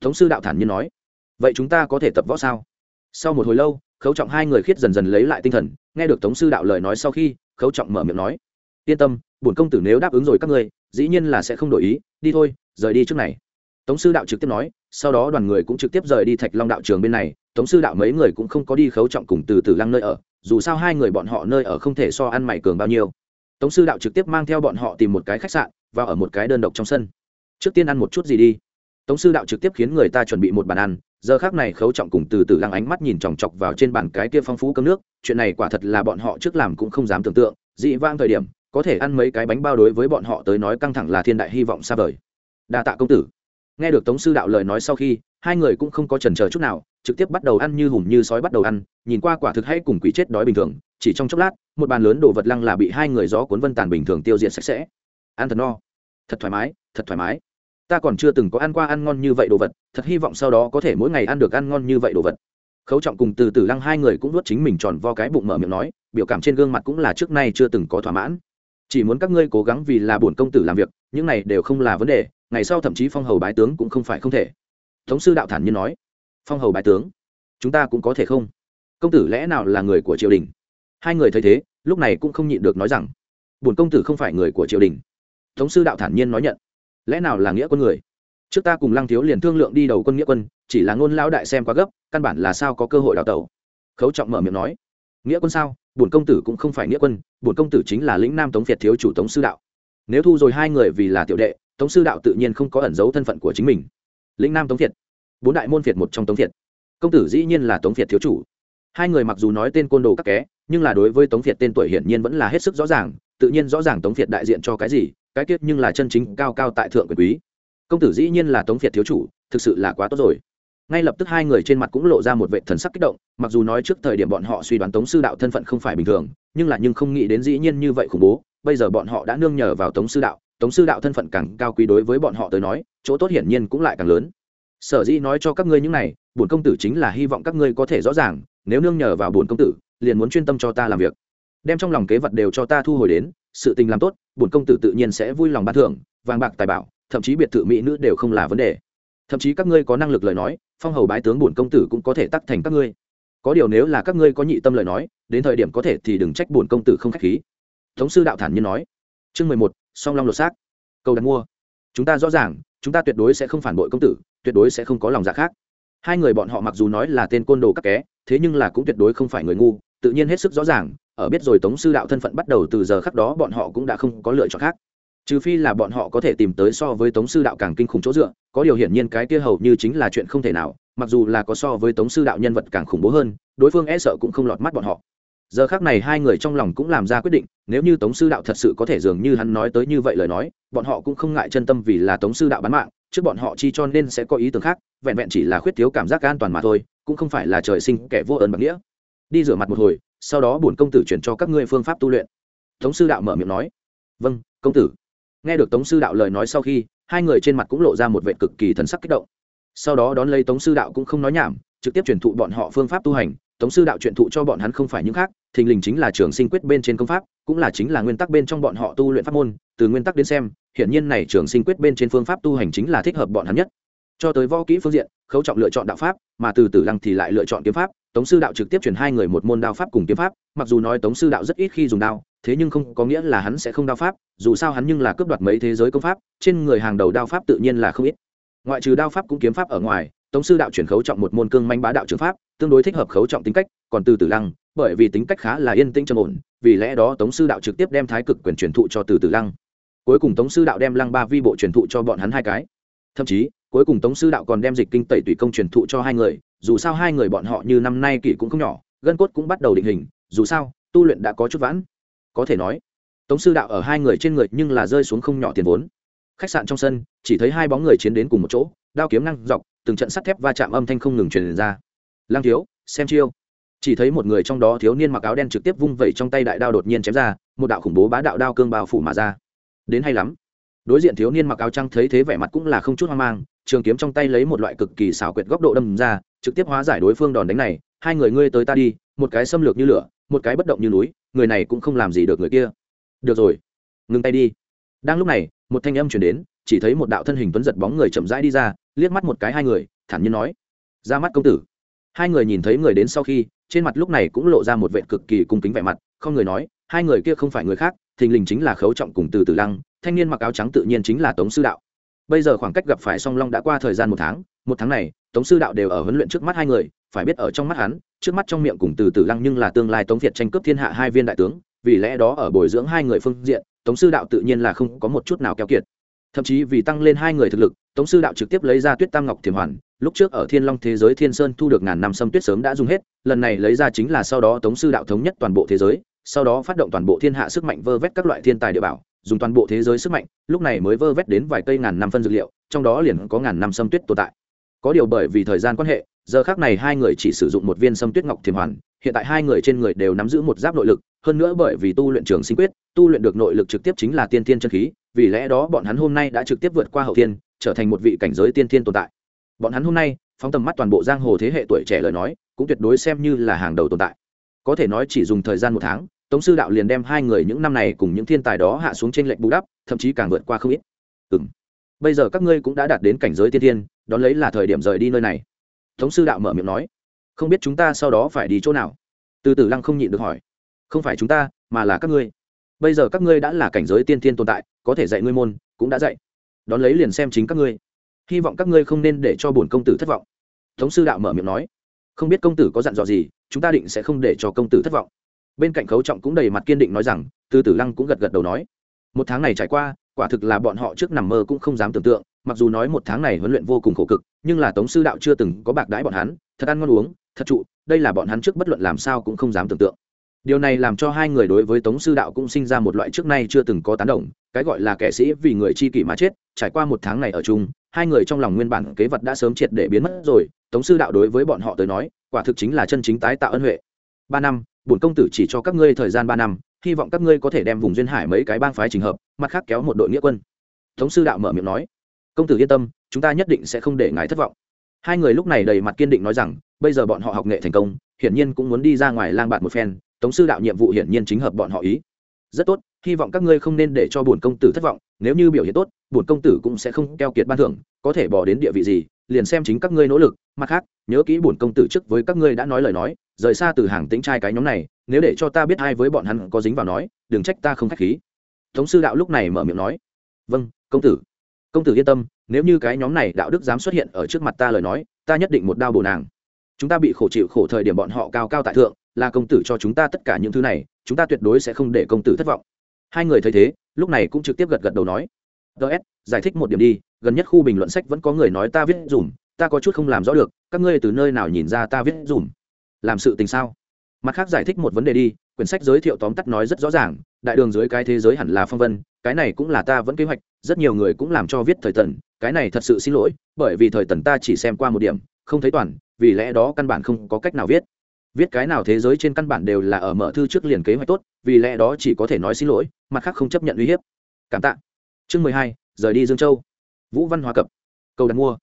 Thống sư đạo thản nhiên nói. Vậy chúng ta có thể tập võ sao? Sau một hồi lâu, khấu trọng hai người khiết dần dần lấy lại tinh thần, nghe được tống sư đạo lời nói sau khi, khấu trọng mở miệng nói. Yên tâm, bổn công tử nếu đáp ứng rồi các ngươi, dĩ nhiên là sẽ không đổi ý, đi thôi, rời đi trước này. Tống sư đạo trực tiếp nói, sau đó đoàn người cũng trực tiếp rời đi thạch long đạo trường bên này tống sư đạo mấy người cũng không có đi khấu trọng cùng từ từ lăng nơi ở, dù sao hai người bọn họ nơi ở không thể so ăn mày cường bao nhiêu. Tống sư đạo trực tiếp mang theo bọn họ tìm một cái khách sạn và ở một cái đơn độc trong sân. Trước tiên ăn một chút gì đi. Tống sư đạo trực tiếp khiến người ta chuẩn bị một bàn ăn, giờ khác này khấu trọng cùng từ từ lăng ánh mắt nhìn chòng chọc vào trên bàn cái kia phong phú cơm nước, chuyện này quả thật là bọn họ trước làm cũng không dám tưởng tượng, dị vang thời điểm, có thể ăn mấy cái bánh bao đối với bọn họ tới nói căng thẳng là thiên đại hy vọng xa vời. Đa tạ công tử. Nghe được tống sư đạo lời nói sau khi hai người cũng không có chần chờ chút nào, trực tiếp bắt đầu ăn như hùm như sói bắt đầu ăn, nhìn qua quả thực hay cùng quỷ chết đói bình thường, chỉ trong chốc lát, một bàn lớn đồ vật lăng là bị hai người gió cuốn vân tàn bình thường tiêu diệt sạch sẽ. Ăn thật no. Thật thoải mái, thật thoải mái. Ta còn chưa từng có ăn qua ăn ngon như vậy đồ vật, thật hy vọng sau đó có thể mỗi ngày ăn được ăn ngon như vậy đồ vật. Khấu trọng cùng từ từ lăng hai người cũng nuốt chính mình tròn vo cái bụng mở miệng nói, biểu cảm trên gương mặt cũng là trước nay chưa từng có thỏa mãn. Chỉ muốn các ngươi cố gắng vì là bổn công tử làm việc, những này đều không là vấn đề, ngày sau thậm chí phong hầu bái tướng cũng không phải không thể thống sư đạo thản nhiên nói, phong hầu bái tướng, chúng ta cũng có thể không? Công tử lẽ nào là người của triều đình? Hai người thấy thế, lúc này cũng không nhịn được nói rằng bổn công tử không phải người của triều đình. Thống sư đạo thản nhiên nói nhận, lẽ nào là nghĩa quân người? Trước ta cùng lăng thiếu liền thương lượng đi đầu quân nghĩa quân, chỉ là ngôn lão đại xem quá gấp, căn bản là sao có cơ hội đào tẩu. Khấu trọng mở miệng nói, nghĩa quân sao? Bổn công tử cũng không phải nghĩa quân bổn công tử chính là lĩnh nam tống việt thiếu chủ tống sư đạo. Nếu thu rồi hai người vì là tiểu đệ, tống sư đạo tự nhiên không có ẩn giấu thân phận của chính mình lĩnh nam tống việt bốn đại môn việt một trong tống việt công tử dĩ nhiên là tống việt thiếu chủ hai người mặc dù nói tên côn đồ các ké nhưng là đối với tống việt tên tuổi hiển nhiên vẫn là hết sức rõ ràng tự nhiên rõ ràng tống việt đại diện cho cái gì cái tiết nhưng là chân chính cao cao tại thượng quyền quý công tử dĩ nhiên là tống việt thiếu chủ thực sự là quá tốt rồi ngay lập tức hai người trên mặt cũng lộ ra một vệ thần sắc kích động mặc dù nói trước thời điểm bọn họ suy đoán tống sư đạo thân phận không phải bình thường nhưng là nhưng không nghĩ đến dĩ nhiên như vậy khủng bố bây giờ bọn họ đã nương nhờ vào tống sư đạo tống sư đạo thân phận càng cao quý đối với bọn họ tới nói, chỗ tốt hiển nhiên cũng lại càng lớn. Sở dĩ nói cho các ngươi những này, bổn công tử chính là hy vọng các ngươi có thể rõ ràng, nếu nương nhờ vào bổn công tử, liền muốn chuyên tâm cho ta làm việc. Đem trong lòng kế vật đều cho ta thu hồi đến, sự tình làm tốt, bổn công tử tự nhiên sẽ vui lòng ban thưởng, vàng bạc tài bảo, thậm chí biệt thự mỹ nữ đều không là vấn đề. Thậm chí các ngươi có năng lực lời nói, phong hầu bái tướng bổn công tử cũng có thể tắc thành các ngươi. Có điều nếu là các ngươi có nhị tâm lời nói, đến thời điểm có thể thì đừng trách bổn công tử không khách khí. Tống sư đạo thản nhiên nói. Chương mười một song long lột xác. Câu đặt mua. Chúng ta rõ ràng, chúng ta tuyệt đối sẽ không phản bội công tử, tuyệt đối sẽ không có lòng dạ khác. Hai người bọn họ mặc dù nói là tên côn đồ các ké thế nhưng là cũng tuyệt đối không phải người ngu, tự nhiên hết sức rõ ràng, ở biết rồi tống sư đạo thân phận bắt đầu từ giờ khắc đó bọn họ cũng đã không có lựa chọn khác. Trừ phi là bọn họ có thể tìm tới so với tống sư đạo càng kinh khủng chỗ dựa, có điều hiển nhiên cái kia hầu như chính là chuyện không thể nào, mặc dù là có so với tống sư đạo nhân vật càng khủng bố hơn, đối phương e sợ cũng không lọt mắt bọn họ giờ khác này hai người trong lòng cũng làm ra quyết định, nếu như tống sư đạo thật sự có thể dường như hắn nói tới như vậy lời nói, bọn họ cũng không ngại chân tâm vì là tống sư đạo bán mạng, trước bọn họ chi cho nên sẽ có ý tưởng khác, vẹn vẹn chỉ là khuyết thiếu cảm giác an toàn mà thôi, cũng không phải là trời sinh kẻ vô ơn bằng nghĩa. Đi rửa mặt một hồi, sau đó bổn công tử chuyển cho các ngươi phương pháp tu luyện. Tống sư đạo mở miệng nói. Vâng công tử. Nghe được tống sư đạo lời nói sau khi, hai người trên mặt cũng lộ ra một vệ cực kỳ thần sắc kích động. Sau đó đón lấy tống sư đạo cũng không nói nhảm, trực tiếp truyền thụ bọn họ phương pháp tu hành tống sư đạo truyền thụ cho bọn hắn không phải những khác, thình lình chính là trường sinh quyết bên trên công pháp, cũng là chính là nguyên tắc bên trong bọn họ tu luyện pháp môn, từ nguyên tắc đến xem, hiển nhiên này trường sinh quyết bên trên phương pháp tu hành chính là thích hợp bọn hắn nhất. Cho tới võ kỹ phương diện, khấu trọng lựa chọn đạo pháp, mà từ từ lăng thì lại lựa chọn kiếm pháp, tống sư đạo trực tiếp chuyển hai người một môn đao pháp cùng kiếm pháp, mặc dù nói tống sư đạo rất ít khi dùng đao, thế nhưng không có nghĩa là hắn sẽ không đao pháp, dù sao hắn nhưng là cướp đoạt mấy thế giới công pháp, trên người hàng đầu đao pháp tự nhiên là không ít. Ngoại trừ đao pháp cũng kiếm pháp ở ngoài tống sư đạo chuyển khấu trọng một môn cương manh bá đạo trường pháp, tương đối thích hợp khấu trọng tính cách, còn từ tử lăng, bởi vì tính cách khá là yên tĩnh trầm ổn, vì lẽ đó tống sư đạo trực tiếp đem thái cực quyền truyền thụ cho từ tử lăng. Cuối cùng tống sư đạo đem lăng ba vi bộ truyền thụ cho bọn hắn hai cái. Thậm chí, cuối cùng tống sư đạo còn đem dịch kinh tẩy tùy công truyền thụ cho hai người, dù sao hai người bọn họ như năm nay kỷ cũng không nhỏ, gân cốt cũng bắt đầu định hình, dù sao, tu luyện đã có chút vãn. Có thể nói, tống sư đạo ở hai người trên người nhưng là rơi xuống không nhỏ tiền vốn. Khách sạn trong sân, chỉ thấy hai bóng người chiến đến cùng một chỗ đao kiếm năng dọc, từng trận sắt thép va chạm âm thanh không ngừng truyền ra. Lang thiếu, xem chiêu. Chỉ thấy một người trong đó thiếu niên mặc áo đen trực tiếp vung vẩy trong tay đại đao đột nhiên chém ra, một đạo khủng bố bá đạo đao cương bao phủ mà ra. Đến hay lắm. Đối diện thiếu niên mặc áo trắng thấy thế vẻ mặt cũng là không chút hoang mang, trường kiếm trong tay lấy một loại cực kỳ xảo quyệt góc độ đâm ra, trực tiếp hóa giải đối phương đòn đánh này. Hai người ngươi tới ta đi, một cái xâm lược như lửa, một cái bất động như núi, người này cũng không làm gì được người kia. Được rồi. Ngừng tay đi. Đang lúc này, một thanh âm chuyển đến, chỉ thấy một đạo thân hình tuấn giật bóng người chậm rãi đi ra liếc mắt một cái hai người, thản nhiên nói, ra mắt công tử. Hai người nhìn thấy người đến sau khi, trên mặt lúc này cũng lộ ra một vệ cực kỳ cung kính vẻ mặt, không người nói, hai người kia không phải người khác, thình lình chính là khấu trọng cùng từ từ lăng, thanh niên mặc áo trắng tự nhiên chính là tống sư đạo. Bây giờ khoảng cách gặp phải song long đã qua thời gian một tháng một tháng này, tống sư đạo đều ở huấn luyện trước mắt hai người, phải biết ở trong mắt hắn, trước mắt trong miệng cùng từ từ lăng nhưng là tương lai tống việt tranh cướp thiên hạ hai viên đại tướng, vì lẽ đó ở bồi dưỡng hai người phương diện, tống sư đạo tự nhiên là không có một chút nào keo kiệt. Thậm chí vì tăng lên hai người thực lực tống sư đạo trực tiếp lấy ra tuyết tam ngọc thiềm hoàn, lúc trước ở thiên long thế giới thiên sơn thu được ngàn năm sâm tuyết sớm đã dùng hết, lần này lấy ra chính là sau đó tống sư đạo thống nhất toàn bộ thế giới, sau đó phát động toàn bộ thiên hạ sức mạnh vơ vét các loại thiên tài địa bảo, dùng toàn bộ thế giới sức mạnh, lúc này mới vơ vét đến vài cây ngàn năm phân dược liệu, trong đó liền có ngàn năm sâm tuyết tồn tại. Có điều bởi vì thời gian quan hệ, giờ khác này hai người chỉ sử dụng một viên sâm tuyết ngọc thiềm hoàn, hiện tại hai người trên người đều nắm giữ một giáp nội lực, hơn nữa bởi vì tu luyện trường sinh quyết, tu luyện được nội lực trực tiếp chính là tiên thiên chân khí, vì lẽ đó bọn hắn hôm nay đã trực tiếp vượt qua hậu thiên trở thành một vị cảnh giới tiên thiên tồn tại. Bọn hắn hôm nay, phóng tầm mắt toàn bộ giang hồ thế hệ tuổi trẻ lời nói, cũng tuyệt đối xem như là hàng đầu tồn tại. Có thể nói chỉ dùng thời gian một tháng, tống sư đạo liền đem hai người những năm này cùng những thiên tài đó hạ xuống trên lệnh bù đắp, thậm chí càng vượt qua không ít. Ừ m bây giờ các ngươi cũng đã đạt đến cảnh giới tiên thiên, đón lấy là thời điểm rời đi nơi này. Tống sư đạo mở miệng nói. Không biết chúng ta sau đó phải đi chỗ nào? Từ từ lăng không nhịn được hỏi. Không phải chúng ta, mà là các ngươi. Bây giờ các ngươi đã là cảnh giới tiên thiên tồn tại, có thể dạy ngươi môn, cũng đã dạy đón lấy liền xem chính các ngươi. Hy vọng các ngươi không nên để cho bổn công tử thất vọng. Tống sư đạo mở miệng nói. Không biết công tử có dặn dò gì, chúng ta định sẽ không để cho công tử thất vọng. Bên cạnh khấu trọng cũng đầy mặt kiên định nói rằng từ tử lăng cũng gật gật đầu nói. Một tháng này trải qua, quả thực là bọn họ trước nằm mơ cũng không dám tưởng tượng, mặc dù nói một tháng này huấn luyện vô cùng khổ cực, nhưng là tống sư đạo chưa từng có bạc đãi bọn hắn, thật ăn ngon uống, thật trụ, đây là bọn hắn trước bất luận làm sao cũng không dám tưởng tượng. Điều này làm cho hai người đối với tống sư đạo cũng sinh ra một loại trước nay chưa từng có tán đồng cái gọi là kẻ sĩ vì người chi kỷ mà chết, trải qua một tháng này ở chung, hai người trong lòng nguyên bản kế vật đã sớm triệt để biến mất rồi, tống sư đạo đối với bọn họ tới nói, quả thực chính là chân chính tái tạo ân huệ. Ba năm, bổn công tử chỉ cho các ngươi thời gian ba năm, hy vọng các ngươi có thể đem vùng duyên hải mấy cái bang phái trình hợp, mặt khác kéo một đội nghĩa quân. Tống sư đạo mở miệng nói. Công tử yên tâm, chúng ta nhất định sẽ không để ngài thất vọng. Hai người lúc này đầy mặt kiên định nói rằng, bây giờ bọn họ học nghệ thành công, hiển nhiên cũng muốn đi ra ngoài lang bạt một phen, tống sư đạo nhiệm vụ hiển nhiên chính hợp bọn họ ý rất tốt, hy vọng các ngươi không nên để cho bổn công tử thất vọng, nếu như biểu hiện tốt, bổn công tử cũng sẽ không keo kiệt ban thưởng, có thể bỏ đến địa vị gì, liền xem chính các ngươi nỗ lực. Mặt khác, nhớ kỹ bổn công tử trước với các ngươi đã nói lời nói, rời xa từ hàng tính trai cái nhóm này, nếu để cho ta biết ai với bọn hắn có dính vào nói, đừng trách ta không k h á c h khí. Tống sư đạo lúc này mở miệng nói vâng công tử. Công tử yên tâm, nếu như cái nhóm này đạo đức dám xuất hiện ở trước mặt ta lời nói, ta nhất định một đao bổ nàng. Chúng ta bị khổ chịu khổ thời điểm bọn họ cao cao tại thượng là công tử cho chúng ta tất cả những thứ này, chúng ta tuyệt đối sẽ không để công tử thất vọng. Hai người thấy thế, lúc này cũng trực tiếp gật gật đầu nói. Ts giải thích một điểm đi, gần nhất khu bình luận sách vẫn có người nói ta viết dùm, ta có chút không làm rõ được, các ngươi từ nơi nào nhìn ra ta viết dùm? Làm sự tình sao? Mặt khác giải thích một vấn đề đi, quyển sách giới thiệu tóm tắt nói rất rõ ràng, đại đường dưới cái thế giới hẳn là phong vân, cái này cũng là ta vẫn kế hoạch, rất nhiều người cũng làm cho viết thời tần, cái này thật sự xin lỗi, bởi vì thời tần ta chỉ xem qua một điểm, không thấy toàn, vì lẽ đó căn bản không có cách nào viết viết cái nào thế giới trên căn bản đều là ở mở thư trước liền kế hoạch tốt, vì lẽ đó chỉ có thể nói xin lỗi, mặt khác không chấp nhận uy hiếp. Cảm tạ. Chương mười hai, rời đi dương châu. Vũ văn hóa cập. Cầu đặt mua.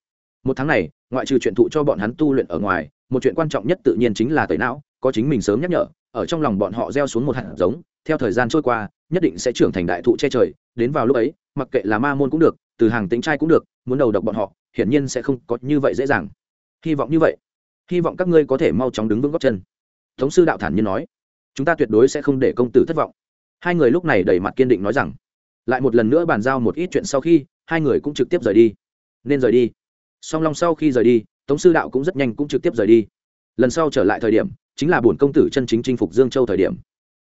Một tháng này, ngoại trừ chuyện thụ cho bọn hắn tu luyện ở ngoài, một chuyện quan trọng nhất tự nhiên chính là tẩy não, có chính mình sớm nhắc nhở, ở trong lòng bọn họ gieo xuống một hạt giống, theo thời gian trôi qua, nhất định sẽ trưởng thành đại thụ che trời, đến vào lúc ấy, mặc kệ là ma môn cũng được, từ hàng tính trai cũng được, muốn đầu độc bọn họ, hiển nhiên sẽ không có như vậy dễ dàng. Hy vọng như vậy hy vọng các ngươi có thể mau chóng đứng vững góc chân. Tống sư đạo thản nhiên nói, chúng ta tuyệt đối sẽ không để công tử thất vọng. Hai người lúc này đầy mặt kiên định nói rằng, lại một lần nữa bàn giao một ít chuyện sau khi, hai người cũng trực tiếp rời đi. Nên rời đi. Song long sau khi rời đi, tống sư đạo cũng rất nhanh cũng trực tiếp rời đi. Lần sau trở lại thời điểm, chính là bổn công tử chân chính chinh phục dương châu thời điểm.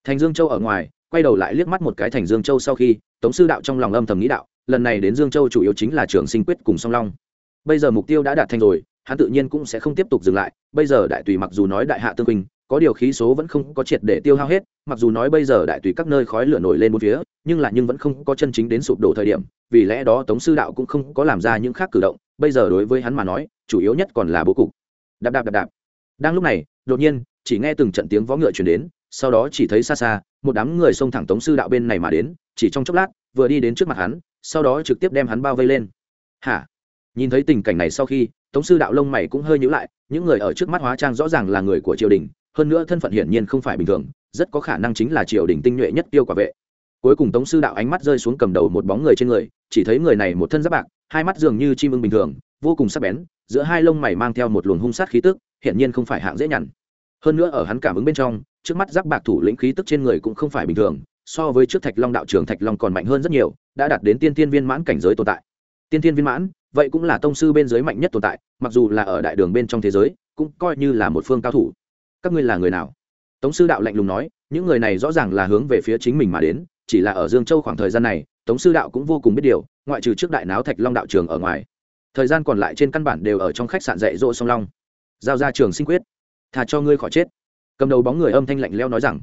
Thành dương châu ở ngoài, quay đầu lại liếc mắt một cái thành dương châu sau khi, tống sư đạo trong lòng âm thầm nghĩ đạo, lần này đến dương châu chủ yếu chính là trường sinh quyết cùng song long. Bây giờ mục tiêu đã đạt thành rồi hắn tự nhiên cũng sẽ không tiếp tục dừng lại. Bây giờ đại tùy mặc dù nói đại hạ tương quỳnh có điều khí số vẫn không có triệt để tiêu hao hết, mặc dù nói bây giờ đại tùy các nơi khói lửa nổi lên một phía, nhưng là nhưng vẫn không có chân chính đến sụp đổ thời điểm, vì lẽ đó tống sư đạo cũng không có làm ra những khác cử động. Bây giờ đối với hắn mà nói, chủ yếu nhất còn là bố cục. Đạp đạp đạp đạp. Đang lúc này, đột nhiên, chỉ nghe từng trận tiếng vó ngựa chuyển đến, sau đó chỉ thấy xa xa, một đám người xông thẳng tống sư đạo bên này mà đến, chỉ trong chốc lát, vừa đi đến trước mặt hắn, sau đó trực tiếp đem hắn bao vây lên. Hả? Nhìn thấy tình cảnh này sau khi tống sư đạo lông mày cũng hơi nhữ lại, những người ở trước mắt hóa trang rõ ràng là người của triều đình, hơn nữa thân phận hiển nhiên không phải bình thường, rất có khả năng chính là triều đình tinh nhuệ nhất tiêu quả vệ. Cuối cùng tống sư đạo ánh mắt rơi xuống cầm đầu một bóng người trên người, chỉ thấy người này một thân giáp bạc, hai mắt dường như chim ưng bình thường, vô cùng sắc bén, giữa hai lông mày mang theo một luồng hung sát khí tức, hiển nhiên không phải hạng dễ nhằn. Hơn nữa ở hắn cảm ứng bên trong, trước mắt giáp bạc thủ lĩnh khí tức trên người cũng không phải bình thường, so với trước thạch long đạo trưởng thạch long còn mạnh hơn rất nhiều, đã đạt đến tiên tiên viên mãn cảnh giới tồn tại. Tiên tiên viên mãn vậy cũng là tông sư bên dưới mạnh nhất tồn tại, mặc dù là ở đại đường bên trong thế giới, cũng coi như là một phương cao thủ. Các ngươi là người nào? Tống sư đạo lạnh lùng nói, những người này rõ ràng là hướng về phía chính mình mà đến, chỉ là ở dương châu khoảng thời gian này, tống sư đạo cũng vô cùng biết điều, ngoại trừ trước đại náo thạch long đạo trường ở ngoài. Thời gian còn lại trên căn bản đều ở trong khách sạn dạy dỗ song long. Giao ra trường sinh quyết. Thà cho ngươi khỏi chết. Cầm đầu bóng người âm thanh lạnh leo nói rằng.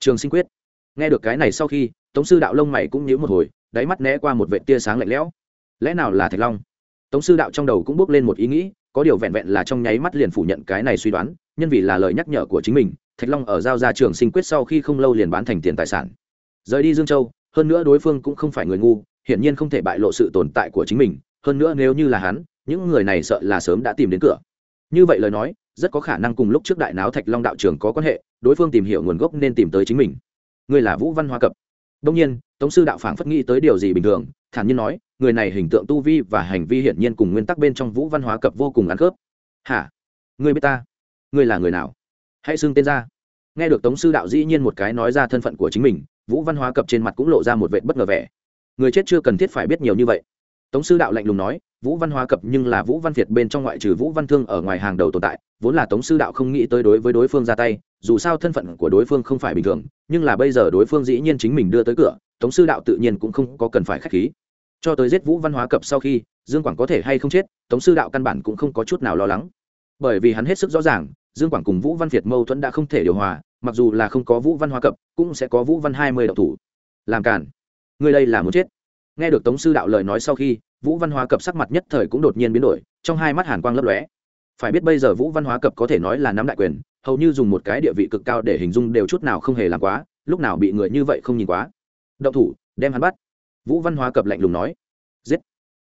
Trường sinh quyết. Nghe được cái này sau khi, tống sư đạo lông mày cũng nhíu một hồi, đáy mắt né qua một vệ tia sáng lạnh lẽo. Lẽ nào là thạch long? Tống sư đạo trong đầu cũng bước lên một ý nghĩ, có điều vẹn vẹn là trong nháy mắt liền phủ nhận cái này suy đoán, nhân vì là lời nhắc nhở của chính mình, thạch long ở giao ra trường sinh quyết sau khi không lâu liền bán thành tiền tài sản. Rời đi dương châu, hơn nữa đối phương cũng không phải người ngu, hiển nhiên không thể bại lộ sự tồn tại của chính mình, hơn nữa nếu như là hắn, những người này sợ là sớm đã tìm đến cửa. Như vậy lời nói, rất có khả năng cùng lúc trước đại náo thạch long đạo trường có quan hệ, đối phương tìm hiểu nguồn gốc nên tìm tới chính mình. Người là vũ văn hoa cập đông nhiên, tống sư đạo phảng phất nghĩ tới điều gì bình thường, thản nhiên nói, người này hình tượng tu vi và hành vi hiển nhiên cùng nguyên tắc bên trong vũ văn hóa cập vô cùng ăn khớp. Hả? Người biết ta? Người là người nào? Hãy xưng tên ra. Nghe được tống sư đạo dĩ nhiên một cái nói ra thân phận của chính mình, vũ văn hóa cập trên mặt cũng lộ ra một vẻ bất ngờ vẻ. Người chết chưa cần thiết phải biết nhiều như vậy. Tống sư đạo lạnh lùng nói vũ văn hóa cập nhưng là vũ văn việt bên trong ngoại trừ vũ văn thương ở ngoài hàng đầu tồn tại, vốn là tống sư đạo không nghĩ tới đối với đối phương ra tay, dù sao thân phận của đối phương không phải bình thường, nhưng là bây giờ đối phương dĩ nhiên chính mình đưa tới cửa, tống sư đạo tự nhiên cũng không có cần phải k h á c h khí. Cho tới giết vũ văn hóa cập sau khi, dương quảng có thể hay không chết, tống sư đạo căn bản cũng không có chút nào lo lắng. Bởi vì hắn hết sức rõ ràng, dương quảng cùng vũ văn việt mâu thuẫn đã không thể điều hòa, mặc dù là không có vũ văn hóa cập, cũng sẽ có vũ văn hai mươi đạo thủ. Làm cản người đây là muốn chết. Nghe được tống sư đạo lời nói sau khi vũ văn hóa cập sắc mặt nhất thời cũng đột nhiên biến đổi, trong hai mắt hàn quang lấp lóe. Phải biết bây giờ vũ văn hóa cập có thể nói là nắm đại quyền, hầu như dùng một cái địa vị cực cao để hình dung đều chút nào không hề làm quá, lúc nào bị người như vậy không nhìn quá. Động thủ, đem hắn bắt. Vũ văn hóa cập lạnh lùng nói. Giết.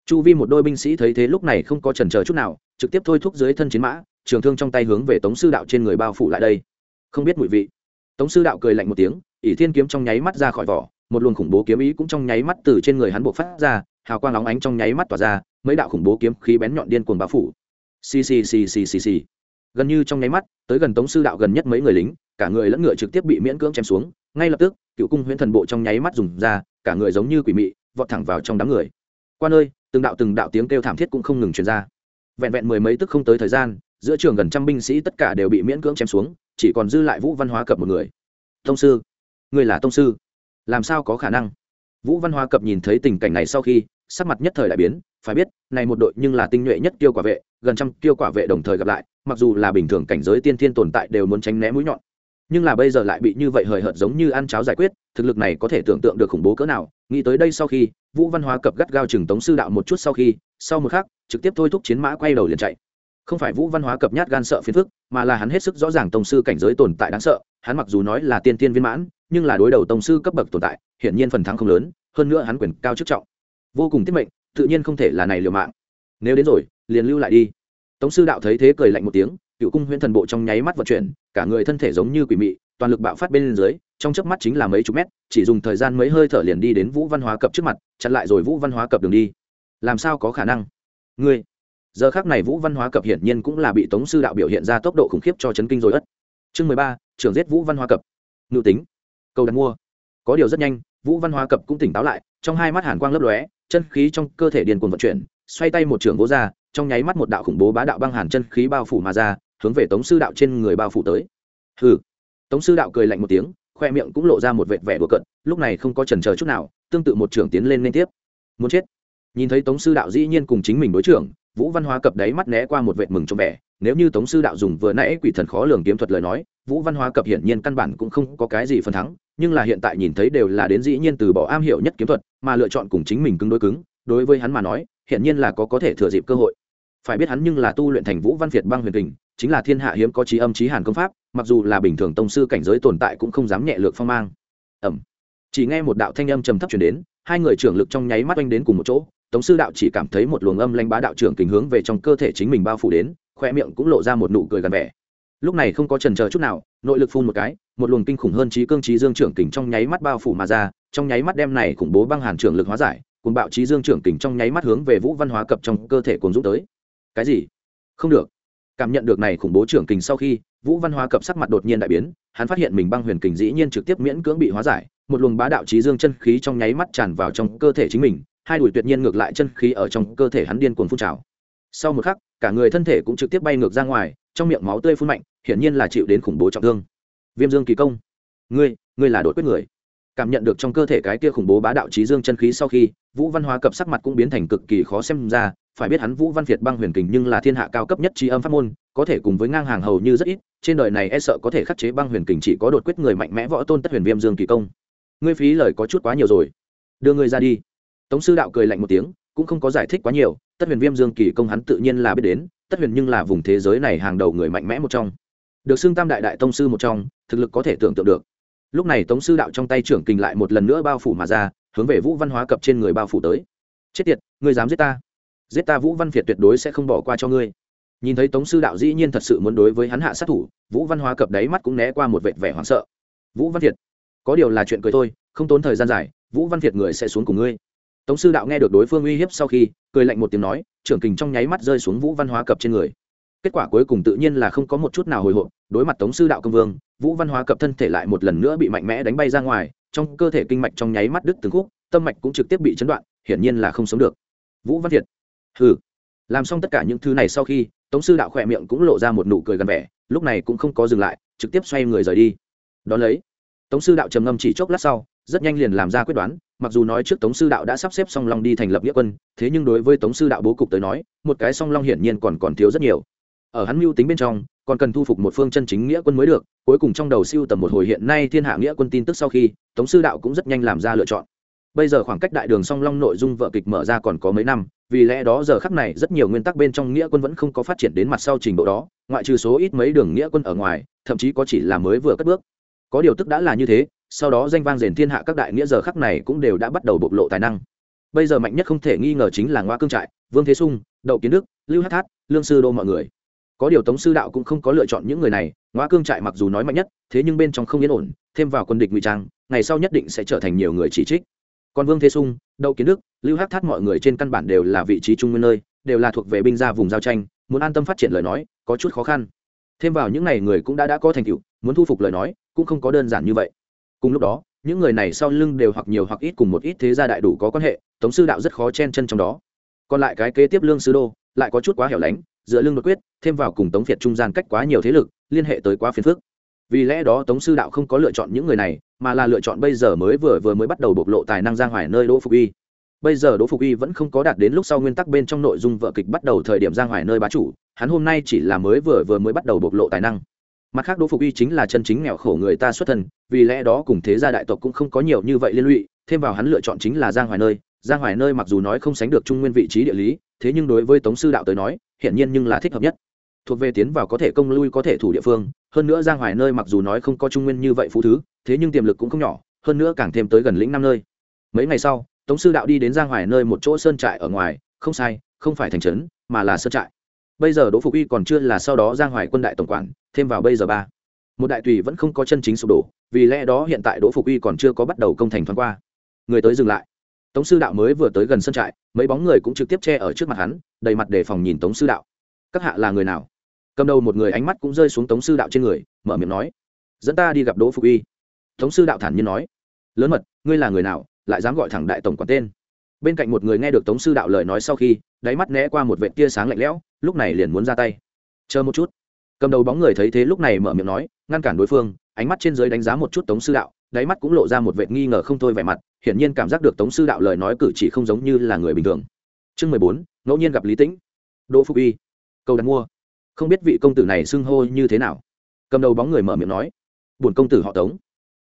Chu vi một đôi binh sĩ thấy thế lúc này không có trần chờ chút nào, trực tiếp thôi thúc dưới thân chiến mã, trường thương trong tay hướng về tống sư đạo trên người bao phủ lại đây. Không biết mùi vị. Tống sư đạo cười lạnh một tiếng, ỷ thiên kiếm trong nháy mắt ra khỏi vỏ, một luồng khủng bố kiếm ý cũng trong nháy mắt từ trên người hắn buộc phát ra hào quang óng ánh trong nháy mắt tỏa ra, mấy đạo khủng bố kiếm khí bén nhọn điên cuồng bao phủ. Xì xì xì xì xì xì. Gần như trong nháy mắt, tới gần tống sư đạo gần nhất mấy người lính, cả người lẫn ngựa trực tiếp bị miễn cưỡng chém xuống, ngay lập tức, cựu cung huyễn thần bộ trong nháy mắt dùng ra, cả người giống như quỷ mị, vọt thẳng vào trong đám người. Quan ơi, từng đạo từng đạo tiếng kêu thảm thiết cũng không ngừng truyền ra. Vẹn vẹn mười mấy tức không tới thời gian, giữa trường gần trăm binh sĩ tất cả đều bị miễn cưỡng chém xuống, chỉ còn dư lại vũ văn hóa cập một người. Tông sư, người là tông sư. Làm sao có khả năng? Vũ văn hóa cập nhìn thấy tình cảnh này sau khi sắc mặt nhất thời đại biến, phải biết, này một đội nhưng là tinh nhuệ nhất tiêu quả vệ, gần trăm tiêu quả vệ đồng thời gặp lại, mặc dù là bình thường cảnh giới tiên thiên tồn tại đều muốn tránh né mũi nhọn. Nhưng là bây giờ lại bị như vậy hời hợt giống như ăn cháo giải quyết, thực lực này có thể tưởng tượng được khủng bố cỡ nào, nghĩ tới đây sau khi, vũ văn hóa cập gắt gao chừng tống sư đạo một chút sau khi, sau một khắc, trực tiếp thôi thúc chiến mã quay đầu liền chạy. Không phải vũ văn hóa cập nhát gan sợ phiền phức, mà là hắn hết sức rõ ràng tông sư cảnh giới tồn tại đáng sợ, hắn mặc dù nói là tiên tiên viên mãn, nhưng là đối đầu tông sư cấp bậc tồn tại, hiển nhiên phần thắng không lớn, hơn nữa hắn quyền cao chức trọng vô cùng tiết mệnh, tự nhiên không thể là này liều mạng. Nếu đến rồi, liền lưu lại đi. Tống sư đạo thấy thế cười lạnh một tiếng, cựu cung huyễn thần bộ trong nháy mắt vận chuyển, cả người thân thể giống như quỷ mị, toàn lực bạo phát bên dưới, trong chớp mắt chính là mấy chục mét, chỉ dùng thời gian mấy hơi thở liền đi đến vũ văn hóa cập trước mặt, chặn lại rồi vũ văn hóa cập đường đi. Làm sao có khả năng? Ngươi? Giờ khác này vũ văn hóa cập hiển nhiên cũng là bị tống sư đạo biểu hiện ra tốc độ khủng khiếp cho chấn kinh rồi ất. Chương mười ba, trưởng giết vũ văn hóa cập. Ngự tính. Cầu đặt mua. Có điều rất nhanh, vũ văn hóa cập cũng tỉnh táo lại, trong hai mắt hàn quang lấp lóe chân khí trong cơ thể điền cuồng vận chuyển, xoay tay một trường vỗ ra, trong nháy mắt một đạo khủng bố bá đạo băng hàn chân khí bao phủ mà ra, hướng về tống sư đạo trên người bao phủ tới. Hừ. Tống sư đạo cười lạnh một tiếng, khoe miệng cũng lộ ra một vệt vẻ đùa cận lúc này không có trần chờ chút nào, tương tự một trưởng tiến lên liên tiếp. Muốn chết. Nhìn thấy tống sư đạo dĩ nhiên cùng chính mình đối trưởng, vũ văn hóa cập đáy mắt né qua một vệt mừng trong vẻ nếu như tống sư đạo dùng vừa nãy quỷ thần khó lường kiếm thuật lời nói, vũ văn hóa cập hiển nhiên căn bản cũng không có cái gì phần thắng, nhưng là hiện tại nhìn thấy đều là đến dĩ nhiên từ bỏ am hiểu nhất kiếm thuật, mà lựa chọn cùng chính mình cứng đối cứng, đối với hắn mà nói, hiển nhiên là có có thể thừa dịp cơ hội. Phải biết hắn nhưng là tu luyện thành vũ văn việt băng huyền kình, chính là thiên hạ hiếm có trí âm trí hàn công pháp, mặc dù là bình thường tông sư cảnh giới tồn tại cũng không dám nhẹ lược phong mang. Ẩm. Chỉ nghe một đạo thanh âm trầm thấp chuyển đến, hai người trưởng lực trong nháy mắt oanh đến cùng một chỗ, tống sư đạo chỉ cảm thấy một luồng âm lanh bá đạo trưởng kình hướng về trong cơ thể chính mình bao phủ đến khoe miệng cũng lộ ra một nụ cười gần vẻ. Lúc này không có trần chờ chút nào, nội lực phun một cái, một luồng kinh khủng hơn trí cương trí dương trưởng kình trong nháy mắt bao phủ mà ra, trong nháy mắt đem này khủng bố băng hàn trưởng lực hóa giải cùng bạo trí dương trưởng kình trong nháy mắt hướng về vũ văn hóa cập trong cơ thể cuồng dũng tới. Cái gì? Không được. Cảm nhận được này khủng bố trưởng kình sau khi, vũ văn hóa cập sắc mặt đột nhiên đại biến, hắn phát hiện mình băng huyền kình dĩ nhiên trực tiếp miễn cưỡng bị hóa giải, một luồng bá đạo trí dương chân khí trong nháy mắt tràn vào trong cơ thể chính mình, hai đùi tuyệt nhiên ngược lại chân khí ở trong cơ thể hắn điên cuồng phun trào sau một khắc, cả người thân thể cũng trực tiếp bay ngược ra ngoài, trong miệng máu tươi phun mạnh, hiển nhiên là chịu đến khủng bố trọng thương. Viêm dương kỳ công, ngươi ngươi là đột quyết người. Cảm nhận được trong cơ thể cái kia khủng bố bá đạo trí dương chân khí sau khi, vũ văn hóa cập sắc mặt cũng biến thành cực kỳ khó xem ra, phải biết hắn vũ văn việt băng huyền kình nhưng là thiên hạ cao cấp nhất trí âm pháp môn, có thể cùng với ngang hàng hầu như rất ít, trên đời này e sợ có thể khắc chế băng huyền kình chỉ có đột quyết người mạnh mẽ võ tôn tất huyền viêm dương kỳ công. Ngươi phí lời có chút quá nhiều rồi. Đưa ngươi ra đi. Tống sư đạo cười lạnh một tiếng cũng không có giải thích quá nhiều, tất huyền viêm dương kỳ công hắn tự nhiên là biết đến, tất huyền nhưng là vùng thế giới này hàng đầu người mạnh mẽ một trong. Được xưng tam đại đại tông sư một trong, thực lực có thể tưởng tượng được. Lúc này tống sư đạo trong tay trưởng kình lại một lần nữa bao phủ mà ra, hướng về vũ văn hóa cập trên người bao phủ tới. Chết tiệt, ngươi dám giết ta? Giết ta vũ văn việt tuyệt đối sẽ không bỏ qua cho ngươi. Nhìn thấy tống sư đạo dĩ nhiên thật sự muốn đối với hắn hạ sát thủ, vũ văn hóa cập đáy mắt cũng né qua một vệt vẻ hoảng sợ. Vũ văn việt, có điều là chuyện cười thôi, không tốn thời gian dài, vũ văn việt người sẽ xuống cùng ngươi tống sư đạo nghe được đối phương uy hiếp sau khi, cười lạnh một tiếng nói, trưởng kình trong nháy mắt rơi xuống vũ văn hóa cập trên người. Kết quả cuối cùng tự nhiên là không có một chút nào hồi hộp, đối mặt tống sư đạo công vương, vũ văn hóa cập thân thể lại một lần nữa bị mạnh mẽ đánh bay ra ngoài, trong cơ thể kinh mạch trong nháy mắt đứt từng khúc, tâm mạch cũng trực tiếp bị chấn đoạn, hiển nhiên là không sống được. Vũ văn thiệt. Hừ. Làm xong tất cả những thứ này sau khi, tống sư đạo khỏe miệng cũng lộ ra một nụ cười gần vẻ, lúc này cũng không có dừng lại, trực tiếp xoay người rời đi. Đón lấy, tống sư đạo trầm ngâm chỉ chốc lát sau rất nhanh liền làm ra quyết đoán, mặc dù nói trước tống sư đạo đã sắp xếp song long đi thành lập nghĩa quân, thế nhưng đối với tống sư đạo bố cục tới nói, một cái song long hiển nhiên còn còn thiếu rất nhiều. Ở hắn mưu tính bên trong, còn cần thu phục một phương chân chính nghĩa quân mới được, cuối cùng trong đầu siêu tầm một hồi hiện nay thiên hạ nghĩa quân tin tức sau khi, tống sư đạo cũng rất nhanh làm ra lựa chọn. Bây giờ khoảng cách đại đường song long nội dung vợ kịch mở ra còn có mấy năm, vì lẽ đó giờ khắc này rất nhiều nguyên tắc bên trong nghĩa quân vẫn không có phát triển đến mặt sau trình độ đó, ngoại trừ số ít mấy đường nghĩa quân ở ngoài, thậm chí có chỉ là mới vừa cất bước. Có điều tức đã là như thế sau đó danh vang rền thiên hạ các đại nghĩa giờ khắc này cũng đều đã bắt đầu bộc lộ tài năng. Bây giờ mạnh nhất không thể nghi ngờ chính là ngoa cương trại, vương thế sung, đậu kiến đức, lưu hát thát lương sư đô mọi người. Có điều tống sư đạo cũng không có lựa chọn những người này, ngoa cương trại mặc dù nói mạnh nhất, thế nhưng bên trong không yên ổn, thêm vào quân địch ngụy trang, ngày sau nhất định sẽ trở thành nhiều người chỉ trích. Còn vương thế sung, đậu kiến đức, lưu hát thát mọi người trên căn bản đều là vị trí trung nguyên nơi, đều là thuộc về binh gia vùng giao tranh, muốn an tâm phát triển lời nói, có chút khó khăn. Thêm vào những n à y người cũng đã đã có thành tựu, muốn thu phục lời nói, cũng không có đơn giản như vậy cùng lúc đó, những người này sau lưng đều hoặc nhiều hoặc ít cùng một ít thế gia đại đủ có quan hệ, tống sư đạo rất khó chen chân trong đó. Còn lại cái kế tiếp lương sư đô, lại có chút quá hẻo lánh giữa lương đột quyết, thêm vào cùng tống việt trung gian cách quá nhiều thế lực, liên hệ tới quá phiền phức. Vì lẽ đó tống sư đạo không có lựa chọn những người này, mà là lựa chọn bây giờ mới vừa vừa mới bắt đầu bộc lộ tài năng giang hoài nơi đỗ phục y bây giờ đỗ phục y vẫn không có đạt đến lúc sau nguyên tắc bên trong nội dung vợ kịch bắt đầu thời điểm giang hoài nơi bá chủ, hắn hôm nay chỉ là mới vừa vừa mới bắt đầu bộc lộ tài năng mặt khác đỗ phục y chính là chân chính nghèo khổ người ta xuất thân, vì lẽ đó cùng thế gia đại tộc cũng không có nhiều như vậy liên lụy, thêm vào hắn lựa chọn chính là giang hoài nơi. Giang hoài nơi mặc dù nói không sánh được trung nguyên vị trí địa lý, thế nhưng đối với tống sư đạo tới nói, hiển nhiên nhưng là thích hợp nhất. Thuộc về tiến vào có thể công lui có thể thủ địa phương, hơn nữa giang hoài nơi mặc dù nói không có trung nguyên như vậy phú thứ, thế nhưng tiềm lực cũng không nhỏ, hơn nữa càng thêm tới gần lĩnh năm nơi. Mấy ngày sau, tống sư đạo đi đến giang hoài nơi một chỗ sơn trại ở ngoài, không sai, không phải thành trấn, mà là sơn trại bây giờ đỗ phục Y còn chưa là sau đó giang hoài quân đại tổng quản, thêm vào bây giờ ba. Một đại tùy vẫn không có chân chính sụp đổ, vì lẽ đó hiện tại đỗ phục Y còn chưa có bắt đầu công thành thoáng qua. Người tới dừng lại. Tống sư đạo mới vừa tới gần sân trại, mấy bóng người cũng trực tiếp che ở trước mặt hắn, đầy mặt đề phòng nhìn tống sư đạo. Các hạ là người nào? Cầm đầu một người ánh mắt cũng rơi xuống tống sư đạo trên người, mở miệng nói, dẫn ta đi gặp đỗ phục Y. Tống sư đạo thản nhiên nói, lớn mật, ngươi là người nào, lại dám gọi thẳng đại tổng quản tên? Bên cạnh một người nghe được tống sư đạo lời nói sau khi, đáy mắt né qua một vệ tia sáng lạnh lẽo, lúc này liền muốn ra tay. Chờ một chút. Cầm đầu bóng người thấy thế lúc này mở miệng nói, ngăn cản đối phương, ánh mắt trên dưới đánh giá một chút tống sư đạo, đáy mắt cũng lộ ra một vệ nghi ngờ không thôi vẻ mặt, hiển nhiên cảm giác được tống sư đạo lời nói cử chỉ không giống như là người bình thường. Chương mười bốn, ngẫu nhiên gặp lý tĩnh. Đỗ phúc y câu đặt mua. Không biết vị công tử này xưng hô như thế nào. Cầm đầu bóng người mở miệng nói. Bổn công tử họ tống.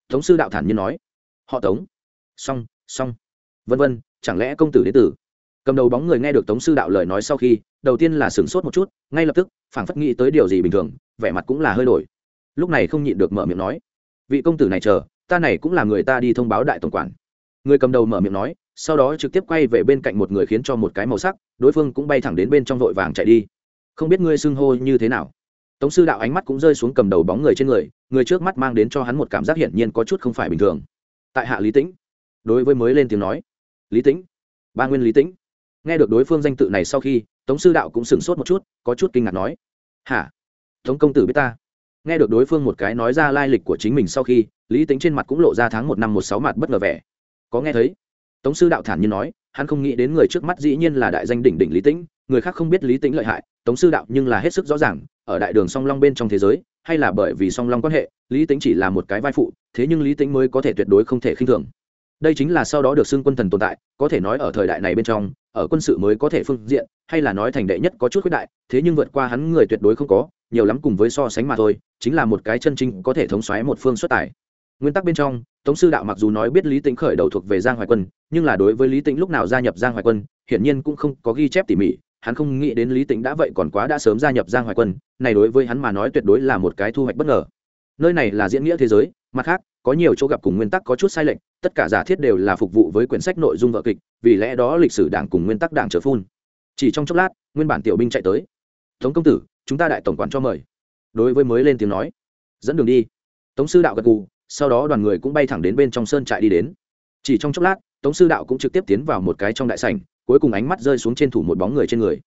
Tống sư đạo thản nhiên nói. Họ tống. Song song vân vân chẳng lẽ công tử đế tử cầm đầu bóng người nghe được tống sư đạo lời nói sau khi, đầu tiên là sửng sốt một chút, ngay lập tức, phảng phất nghĩ tới điều gì bình thường, vẻ mặt cũng là hơi đổi. Lúc này không nhịn được mở miệng nói, vị công tử này chờ, ta này cũng là người ta đi thông báo đại tổng quản. Người cầm đầu mở miệng nói, sau đó trực tiếp quay về bên cạnh một người khiến cho một cái màu sắc, đối phương cũng bay thẳng đến bên trong vội vàng chạy đi. Không biết ngươi xưng hô như thế nào? Tống sư đạo ánh mắt cũng rơi xuống cầm đầu bóng người trên người người trước mắt mang đến cho hắn một cảm giác hiển nhiên có chút không phải bình thường. Tại hạ lý tĩnh. Đối với mới lên tiếng nói lý tĩnh. Ba nguyên lý tĩnh. Nghe được đối phương danh tự này sau khi, tống sư đạo cũng sửng sốt một chút, có chút kinh ngạc nói, hả? Tống công tử biết ta? Nghe được đối phương một cái nói ra lai lịch của chính mình sau khi, lý tính trên mặt cũng lộ ra tháng một năm một sáu mặt bất ngờ vẻ. Có nghe thấy? Tống sư đạo thản nhiên nói, hắn không nghĩ đến người trước mắt dĩ nhiên là đại danh đỉnh đỉnh lý tĩnh, người khác không biết lý tĩnh lợi hại, tống sư đạo nhưng là hết sức rõ ràng, ở đại đường song long bên trong thế giới, hay là bởi vì song long quan hệ, lý tĩnh chỉ là một cái vai phụ, thế nhưng lý tĩnh mới có thể tuyệt đối không thể khinh thường đây chính là sau đó được xưng quân thần tồn tại, có thể nói ở thời đại này bên trong, ở quân sự mới có thể phương diện, hay là nói thành đệ nhất có chút khuyết đại, thế nhưng vượt qua hắn người tuyệt đối không có, nhiều lắm cùng với so sánh mà thôi, chính là một cái chân chính có thể thống xoáy một phương xuất tài. Nguyên tắc bên trong, tống sư đạo mặc dù nói biết lý tĩnh khởi đầu thuộc về giang hoài quân, nhưng là đối với lý tĩnh lúc nào gia nhập giang hoài quân, hiển nhiên cũng không có ghi chép tỉ mỉ, hắn không nghĩ đến lý tĩnh đã vậy còn quá đã sớm gia nhập giang hoài quân, này đối với hắn mà nói tuyệt đối là một cái thu hoạch bất ngờ. Nơi này là diễn nghĩa thế giới, mặt khác có nhiều chỗ gặp cùng nguyên tắc có chút sai lệch, tất cả giả thiết đều là phục vụ với quyển sách nội dung vợ kịch, vì lẽ đó lịch sử đảng cùng nguyên tắc đảng trở phun. Chỉ trong chốc lát, nguyên bản tiểu binh chạy tới. Tống công tử, chúng ta đại tổng quản cho mời. Đối với mới lên tiếng nói. Dẫn đường đi. Tống sư đạo gật gù, sau đó đoàn người cũng bay thẳng đến bên trong sơn trại đi đến. Chỉ trong chốc lát, tống sư đạo cũng trực tiếp tiến vào một cái trong đại sảnh, cuối cùng ánh mắt rơi xuống trên thủ một bóng người trên người.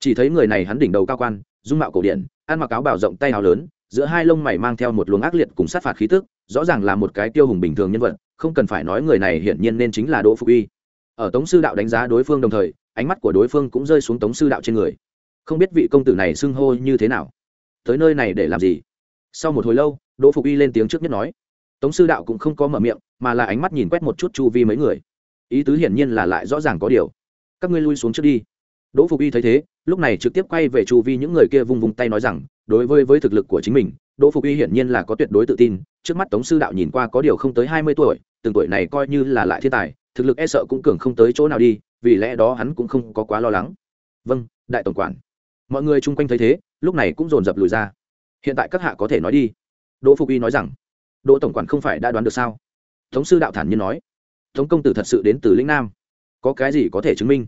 Chỉ thấy người này hắn đỉnh đầu cao quan, dung mạo cổ điển, ăn mặc áo bảo rộng tay áo lớn giữa hai lông mày mang theo một luồng ác liệt cùng sát phạt khí tức, rõ ràng là một cái tiêu hùng bình thường nhân vật, không cần phải nói người này hiển nhiên nên chính là đỗ phục uy. Ở tống sư đạo đánh giá đối phương đồng thời, ánh mắt của đối phương cũng rơi xuống tống sư đạo trên người. Không biết vị công tử này xưng hô như thế nào? Tới nơi này để làm gì? Sau một hồi lâu, đỗ phục uy lên tiếng trước nhất nói. Tống sư đạo cũng không có mở miệng, mà là ánh mắt nhìn quét một chút chu vi mấy người. Ý tứ hiển nhiên là lại rõ ràng có điều. Các ngươi lui xuống trước đi. Đỗ phục uy thấy thế, lúc này trực tiếp quay về chu vi những người kia vung vung tay nói rằng đối với với thực lực của chính mình, đỗ phục uy hiển nhiên là có tuyệt đối tự tin. Trước mắt tống sư đạo nhìn qua có điều không tới hai mươi tuổi, từng tuổi này coi như là lại thiên tài, thực lực e sợ cũng cường không tới chỗ nào đi, vì lẽ đó hắn cũng không có quá lo lắng. Vâng đại tổng quản. Mọi người chung quanh thấy thế, lúc này cũng dồn dập lùi ra. Hiện tại các hạ có thể nói đi. Đỗ phục uy nói rằng, đỗ tổng quản không phải đã đoán được sao? Tống sư đạo thản nhiên nói, tống công tử thật sự đến từ lĩnh nam. Có cái gì có thể chứng minh?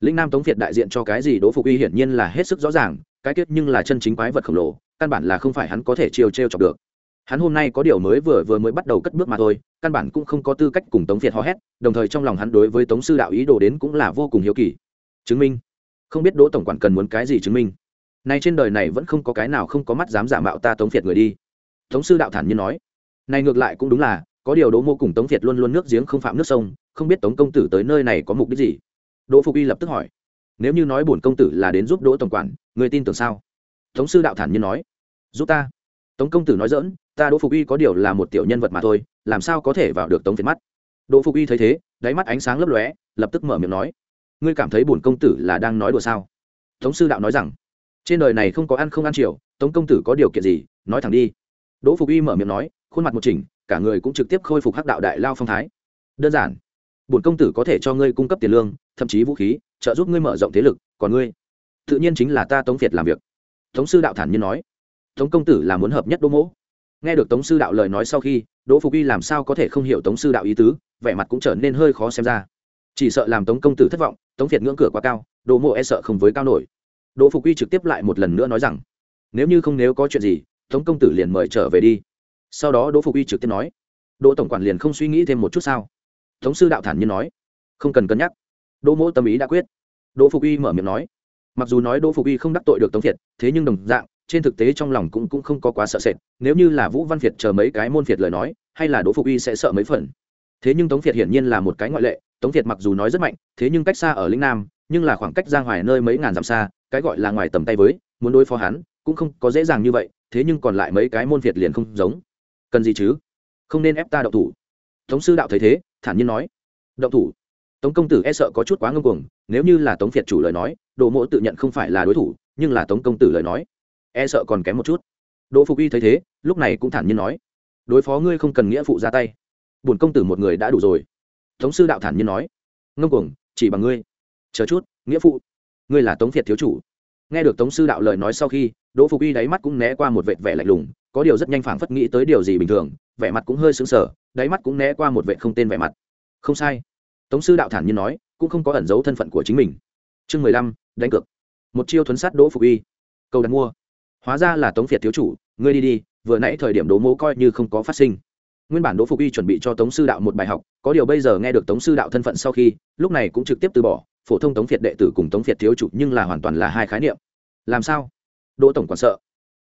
Lĩnh nam tống việt đại diện cho cái gì, đỗ phục uy hiển nhiên là hết sức rõ ràng cái kết nhưng là chân chính quái vật khổng lồ, căn bản là không phải hắn có thể chiêu t r e o chọc được. Hắn hôm nay có điều mới vừa vừa mới bắt đầu cất bước mà thôi, căn bản cũng không có tư cách cùng tống việt hò hét, đồng thời trong lòng hắn đối với tống sư đạo ý đồ đến cũng là vô cùng hiếu kỳ. Chứng minh. Không biết đỗ tổng quản cần muốn cái gì chứng minh. Nay trên đời này vẫn không có cái nào không có mắt dám giả mạo ta tống việt người đi. Tống sư đạo thản nhiên nói. Này ngược lại cũng đúng là, có điều đỗ mô cùng tống việt luôn luôn nước giếng không phạm nước sông, không biết tống công tử tới nơi này có mục đích gì. Đỗ phục y lập tức hỏi nếu như nói bổn công tử là đến giúp đỗ tổng quản, người tin tưởng sao? Tống sư đạo thản nhiên nói. Giúp ta. Tống công tử nói dỡn ta đỗ phục y có điều là một tiểu nhân vật mà thôi, làm sao có thể vào được tống việt mắt? Đỗ phục y thấy thế, đáy mắt ánh sáng lấp lóe, lập tức mở miệng nói. Ngươi cảm thấy bổn công tử là đang nói đùa sao? Tống sư đạo nói rằng. Trên đời này không có ăn không ăn chiều, tống công tử có điều kiện gì? Nói thẳng đi. Đỗ phục y mở miệng nói, khuôn mặt một chỉnh, cả người cũng trực tiếp khôi phục hắc đạo đại lao phong thái. Đơn giản. Bổn công tử có thể cho ngươi cung cấp tiền lương, thậm chí vũ khí trợ giúp ngươi mở rộng thế lực, còn ngươi, tự nhiên chính là ta tống việt làm việc. Tống sư đạo thản nhiên nói. Tống công tử là muốn hợp nhất đỗ mỗ. Nghe được tống sư đạo lời nói sau khi, đỗ phục y làm sao có thể không hiểu tống sư đạo ý tứ, vẻ mặt cũng trở nên hơi khó xem ra. Chỉ sợ làm tống công tử thất vọng, tống việt ngưỡng cửa quá cao, đỗ mộ e sợ không với cao nổi. Đỗ phục y trực tiếp lại một lần nữa nói rằng, nếu như không nếu có chuyện gì, tống công tử liền mời trở về đi. Sau đó đỗ phục y trực tiếp nói, đỗ tổng quản liền không suy nghĩ thêm một chút sao? Tống sư đạo thản nhiên nói, không cần cân nhắc đỗ mỗ tâm ý đã quyết. Đỗ phục uy mở miệng nói, mặc dù nói đỗ phục uy không đắc tội được tống thiệt thế nhưng đồng dạng, trên thực tế trong lòng cũng cũng không có quá sợ sệt, nếu như là vũ văn việt chờ mấy cái môn việt lời nói, hay là đỗ phục uy sẽ sợ mấy phần. Thế nhưng tống việt hiển nhiên là một cái ngoại lệ, tống việt mặc dù nói rất mạnh, thế nhưng cách xa ở lĩnh nam, nhưng là khoảng cách giang hoài nơi mấy ngàn dặm xa, cái gọi là ngoài tầm tay với, muốn đối phó hắn, cũng không có dễ dàng như vậy, thế nhưng còn lại mấy cái môn việt liền không giống. Cần gì chứ? Không nên ép ta đậu thủ. Tống sư đạo thấy thế, thản nhiên nói. Động thủ? Tống công tử e sợ có chút quá ngưng cuồng, nếu như là tống việt chủ lời nói, Đỗ mộ tự nhận không phải là đối thủ, nhưng là tống công tử lời nói e sợ còn kém một chút. Đỗ phục y thấy thế, lúc này cũng thản nhiên nói, đối phó ngươi không cần nghĩa phụ ra tay. Bổn công tử một người đã đủ rồi. Tống sư đạo thản nhiên nói, ngông cuồng, chỉ bằng ngươi. Chờ chút, nghĩa phụ, ngươi là tống việt thiếu chủ. Nghe được tống sư đạo lời nói sau khi, đỗ phục y đáy mắt cũng né qua một vệt vẻ lạnh lùng, có điều rất nhanh phảng phất nghĩ tới điều gì bình thường, vẻ mặt cũng hơi sững sờ, đáy mắt cũng né qua một vệt không tên vẻ mặt. Không sai tống sư đạo thản nhiên nói, cũng không có ẩn giấu thân phận của chính mình. Chương mười lăm, đánh cược. Một chiêu thuấn sát đỗ phục y câu đặt mua. Hóa ra là tống việt thiếu chủ, ngươi đi đi, vừa nãy thời điểm đố mô coi như không có phát sinh. Nguyên bản đỗ phục y chuẩn bị cho tống sư đạo một bài học, có điều bây giờ nghe được tống sư đạo thân phận sau khi, lúc này cũng trực tiếp từ bỏ, phổ thông tống việt đệ tử cùng tống việt thiếu chủ nhưng là hoàn toàn là hai khái niệm. Làm sao? Đỗ tổng còn sợ.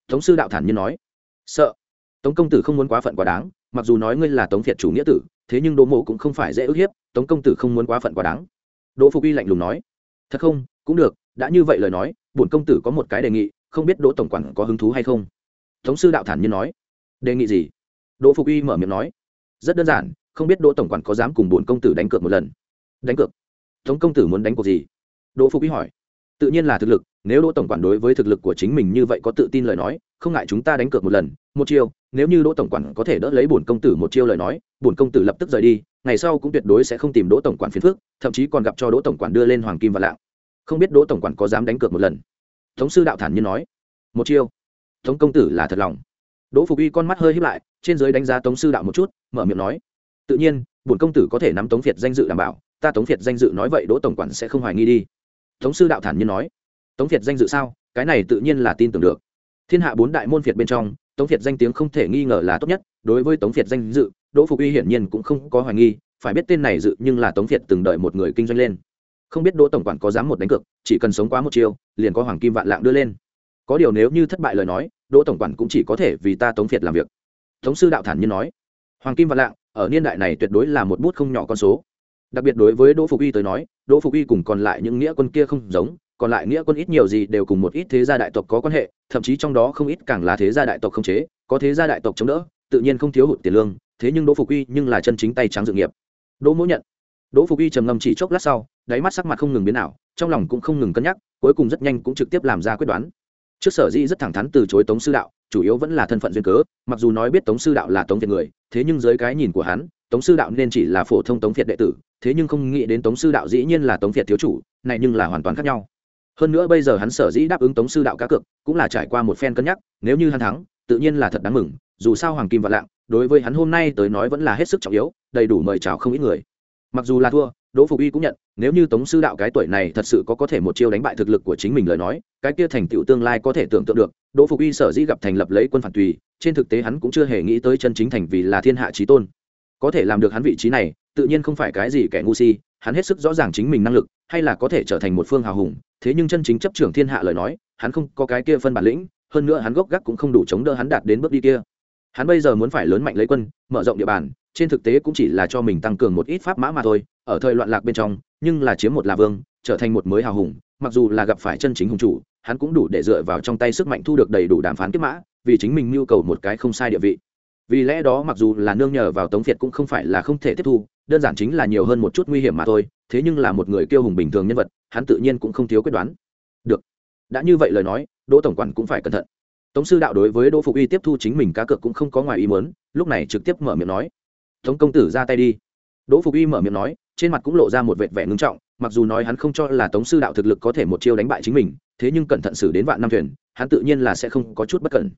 Tống sư đạo thản nhiên nói. Sợ tống công tử không muốn quá phận quá đáng, mặc dù nói ngươi là tống việt chủ nghĩa tử, thế nhưng đỗ mộ cũng không phải dễ ức hiếp, tống công tử không muốn quá phận quá đáng. Đỗ phục y lạnh lùng nói, thật không, cũng được, đã như vậy lời nói, bổn công tử có một cái đề nghị, không biết đỗ tổng quản có hứng thú hay không? Tống sư đạo thản nhiên nói, đề nghị gì? Đỗ phục y mở miệng nói, rất đơn giản, không biết đỗ tổng quản có dám cùng bổn công tử đánh cược một lần. Đánh cược? Tống công tử muốn đánh cuộc gì? Đỗ phục y hỏi tự nhiên là thực lực, nếu đỗ tổng quản đối với thực lực của chính mình như vậy có tự tin lời nói, không ngại chúng ta đánh cược một lần, một chiêu, nếu như đỗ tổng quản có thể đỡ lấy bổn công tử một chiêu lời nói, bổn công tử lập tức rời đi, ngày sau cũng tuyệt đối sẽ không tìm đỗ tổng quản phiền phức, thậm chí còn gặp cho đỗ tổng quản đưa lên hoàng kim và lạng. Không biết đỗ tổng quản có dám đánh cược một lần? Tống sư đạo thản nhiên nói. Một chiêu. Tống công tử là thật lòng. Đỗ phục uy con mắt hơi hiếp lại, trên dưới đánh giá tống sư đạo một chút, mở miệng nói. Tự nhiên, bổn công tử có thể nắm tống việt danh dự đảm bảo, ta tống việt danh dự nói vậy đỗ tổng quản sẽ không hoài nghi đi tống sư đạo thản nhiên nói, tống việt danh dự sao? Cái này tự nhiên là tin tưởng được. Thiên hạ bốn đại môn việt bên trong, tống việt danh tiếng không thể nghi ngờ là tốt nhất, đối với tống việt danh dự, đỗ phục uy hiển nhiên cũng không có hoài nghi, phải biết tên này dự nhưng là tống việt từng đợi một người kinh doanh lên. Không biết đỗ tổng quản có dám một đánh cược, chỉ cần sống quá một chiều liền có hoàng kim vạn lạng đưa lên. Có điều nếu như thất bại lời nói, đỗ tổng quản cũng chỉ có thể vì ta tống việt làm việc. Tống sư đạo thản nhiên nói, hoàng kim vạn lạng, ở niên đại này tuyệt đối là một bút không nhỏ con số đặc biệt đối với đỗ phục uy tới nói, đỗ phục uy cùng còn lại những nghĩa quân kia không giống, còn lại nghĩa quân ít nhiều gì đều cùng một ít thế gia đại tộc có quan hệ, thậm chí trong đó không ít càng là thế gia đại tộc không chế, có thế gia đại tộc chống đỡ, tự nhiên không thiếu hụt tiền lương, thế nhưng đỗ phục uy nhưng là chân chính tay trắng dự nghiệp. Đỗ mỗ nhận. Đỗ phục uy trầm ngâm chỉ chốc lát sau, đáy mắt sắc mặt không ngừng biến nào trong lòng cũng không ngừng cân nhắc, cuối cùng rất nhanh cũng trực tiếp làm ra quyết đoán. Trước sở dĩ rất thẳng thắn từ chối tống sư đạo, chủ yếu vẫn là thân phận duyên cớ, mặc dù nói biết tống sư đạo là tống việt người, thế nhưng dưới cái nhìn của hắn tống sư đạo nên chỉ là phổ thông tống việt đệ tử, thế nhưng không nghĩ đến tống sư đạo dĩ nhiên là tống việt thiếu chủ, này nhưng là hoàn toàn khác nhau. Hơn nữa bây giờ hắn sở dĩ đáp ứng tống sư đạo cá cược, cũng là trải qua một phen cân nhắc, nếu như hắn thắng, tự nhiên là thật đáng mừng, dù sao hoàng kim và lạng, đối với hắn hôm nay tới nói vẫn là hết sức trọng yếu, đầy đủ mời chào không ít người. Mặc dù là thua, đỗ phục y cũng nhận, nếu như tống sư đạo cái tuổi này thật sự có có thể một chiêu đánh bại thực lực của chính mình lời nói, cái kia thành tựu tương lai có thể tưởng tượng được, đỗ phục y sở dĩ gặp thành lập lấy quân phản tùy, trên thực tế hắn cũng chưa hề nghĩ tới chân chính thành vì là thiên hạ trí tôn có thể làm được hắn vị trí này, tự nhiên không phải cái gì kẻ ngu si, hắn hết sức rõ ràng chính mình năng lực, hay là có thể trở thành một phương hào hùng, thế nhưng chân chính chấp trưởng thiên hạ lời nói, hắn không có cái kia phân bản lĩnh, hơn nữa hắn gốc gác cũng không đủ chống đỡ hắn đạt đến bước đi kia. Hắn bây giờ muốn phải lớn mạnh lấy quân, mở rộng địa bàn, trên thực tế cũng chỉ là cho mình tăng cường một ít pháp mã mà thôi, ở thời loạn lạc bên trong, nhưng là chiếm một là vương, trở thành một mới hào hùng, mặc dù là gặp phải chân chính hùng chủ, hắn cũng đủ để dựa vào trong tay sức mạnh thu được đầy đủ đàm phán kiếp mã, vì chính mình nhu cầu một cái không sai địa vị vì lẽ đó mặc dù là nương nhờ vào tống việt cũng không phải là không thể tiếp thu, đơn giản chính là nhiều hơn một chút nguy hiểm mà thôi, thế nhưng là một người kiêu hùng bình thường nhân vật, hắn tự nhiên cũng không thiếu quyết đoán. Được. Đã như vậy lời nói, đỗ tổng quản cũng phải cẩn thận. Tống sư đạo đối với đỗ phục y tiếp thu chính mình cá cược cũng không có ngoài ý muốn, lúc này trực tiếp mở miệng nói. Tống công tử ra tay đi. Đỗ phục y mở miệng nói, trên mặt cũng lộ ra một vệt vẻ ngưng trọng, mặc dù nói hắn không cho là tống sư đạo thực lực có thể một chiêu đánh bại chính mình, thế nhưng cẩn thận xử đến vạn năm thuyền, hắn tự nhiên là sẽ không có chút bất cẩn.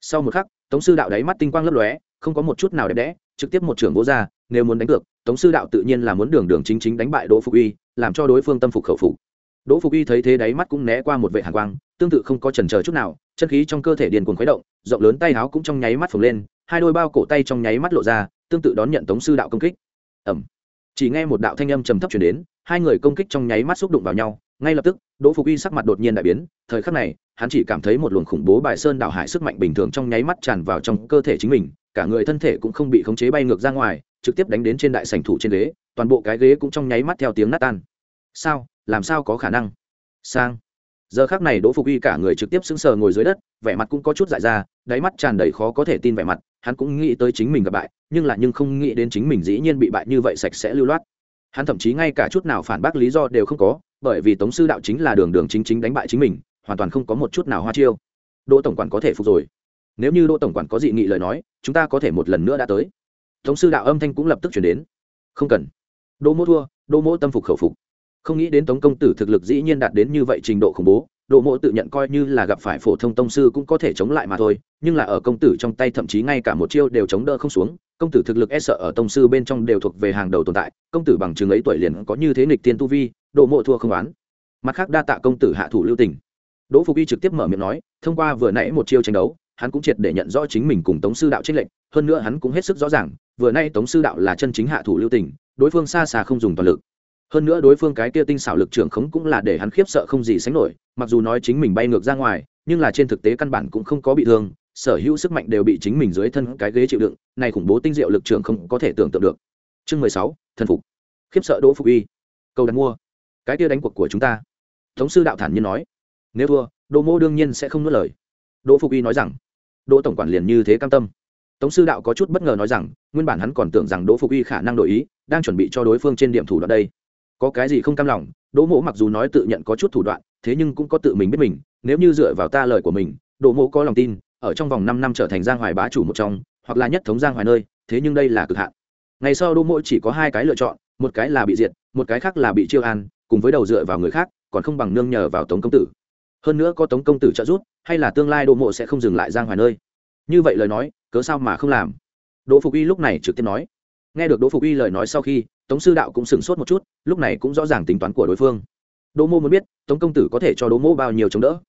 Sau một khắc tống sư đạo đáy mắt tinh quang lấp lóe, không có một chút nào đẹp đẽ, trực tiếp một trưởng vô ra, nếu muốn đánh cược, tống sư đạo tự nhiên là muốn đường đường chính chính đánh bại đỗ phục uy, làm cho đối phương tâm phục khẩu phục. Đỗ phục uy thấy thế đáy mắt cũng né qua một vệ hàn quang, tương tự không có chần chờ chút nào, chân khí trong cơ thể điền cuồng khuấy động, rộng lớn tay áo cũng trong nháy mắt phồng lên, hai đôi bao cổ tay trong nháy mắt lộ ra, tương tự đón nhận tống sư đạo công kích. Ẩm chỉ nghe một đạo thanh âm trầm thấp chuyển đến hai người công kích trong nháy mắt xúc đụng vào nhau, ngay lập tức, đỗ phục y sắc mặt đột nhiên đại biến, thời khắc này, hắn chỉ cảm thấy một luồng khủng bố bài sơn đảo hải sức mạnh bình thường trong nháy mắt tràn vào trong cơ thể chính mình, cả người thân thể cũng không bị khống chế bay ngược ra ngoài, trực tiếp đánh đến trên đại sảnh thủ trên ghế, toàn bộ cái ghế cũng trong nháy mắt theo tiếng nát tan. Sao? Làm sao có khả năng? Sang. Giờ khác này đỗ phục y cả người trực tiếp sững sờ ngồi dưới đất, vẻ mặt cũng có chút dại ra, đáy mắt tràn đầy khó có thể tin vẻ mặt, hắn cũng nghĩ tới chính mình gặp bại, nhưng là nhưng không nghĩ đến chính mình dĩ nhiên bị bại như vậy sạch sẽ lưu loát hắn thậm chí ngay cả chút nào phản bác lý do đều không có, bởi vì tống sư đạo chính là đường đường chính chính đánh bại chính mình, hoàn toàn không có một chút nào hoa chiêu. Đỗ tổng quản có thể phục rồi. Nếu như đỗ tổng quản có dị nghị lời nói, chúng ta có thể một lần nữa đã tới. Tống sư đạo âm thanh cũng lập tức chuyển đến. Không cần. Đỗ mỗ thua, đỗ mỗ tâm phục khẩu phục. Không nghĩ đến tống công tử thực lực dĩ nhiên đạt đến như vậy trình độ khủng bố đỗ mỗ tự nhận coi như là gặp phải phổ thông tông sư cũng có thể chống lại mà thôi, nhưng là ở công tử trong tay thậm chí ngay cả một chiêu đều chống đỡ không xuống, công tử thực lực e sợ ở tông sư bên trong đều thuộc về hàng đầu tồn tại, công tử bằng chứng ấy tuổi liền có như thế nghịch tiên tu vi, đỗ mộ thua không oán. Mặt khác đa tạ công tử hạ thủ lưu tình. Đỗ phục y trực tiếp mở miệng nói, thông qua vừa nãy một chiêu tranh đấu, hắn cũng triệt để nhận rõ chính mình cùng tống sư đạo trích lệnh hơn nữa hắn cũng hết sức rõ ràng, vừa nay tống sư đạo là chân chính hạ thủ lưu tình, đối phương xa xa không dùng toàn lực hơn nữa đối phương cái kia tinh xảo lực trưởng khống cũng là để hắn khiếp sợ không gì sánh nổi, mặc dù nói chính mình bay ngược ra ngoài, nhưng là trên thực tế căn bản cũng không có bị thương, sở hữu sức mạnh đều bị chính mình dưới thân cái ghế chịu đựng, này khủng bố tinh diệu lực trưởng không có thể tưởng tượng được. Chương mười sáu, thần phục. Khiếp sợ đỗ phục uy. Câu đặt mua. Cái kia đánh cuộc của chúng ta. Thống sư đạo thản nhiên nói. Nếu thua, đỗ mô đương nhiên sẽ không nuốt lời. Đỗ phục uy nói rằng. Đỗ tổng quản liền như thế cam tâm. Tống sư đạo có chút bất ngờ nói rằng, nguyên bản hắn còn tưởng rằng đỗ phục uy khả năng đổi ý, đang chuẩn bị cho đối phương trên điểm thủ đoạn đây có cái gì không cam lòng, đỗ mỗ mặc dù nói tự nhận có chút thủ đoạn, thế nhưng cũng có tự mình biết mình, nếu như dựa vào ta lời của mình, đỗ mỗ có lòng tin, ở trong vòng năm năm trở thành giang hoài bá chủ một trong, hoặc là nhất thống giang hoài nơi, thế nhưng đây là cực hạn. Ngày sau đỗ mỗ chỉ có hai cái lựa chọn, một cái là bị diệt, một cái khác là bị chiêu an, cùng với đầu dựa vào người khác, còn không bằng nương nhờ vào tống công tử. Hơn nữa có tống công tử trợ giúp, hay là tương lai đỗ mộ sẽ không dừng lại giang hoài nơi. Như vậy lời nói, cớ sao mà không làm? Đỗ phục y lúc này trực tiếp nói. Nghe được đỗ phục y lời nói sau khi tống sư đạo cũng sửng sốt một chút, lúc này cũng rõ ràng tính toán của đối phương. Đỗ mô muốn biết, tống công tử có thể cho đỗ mô bao nhiêu chống đỡ?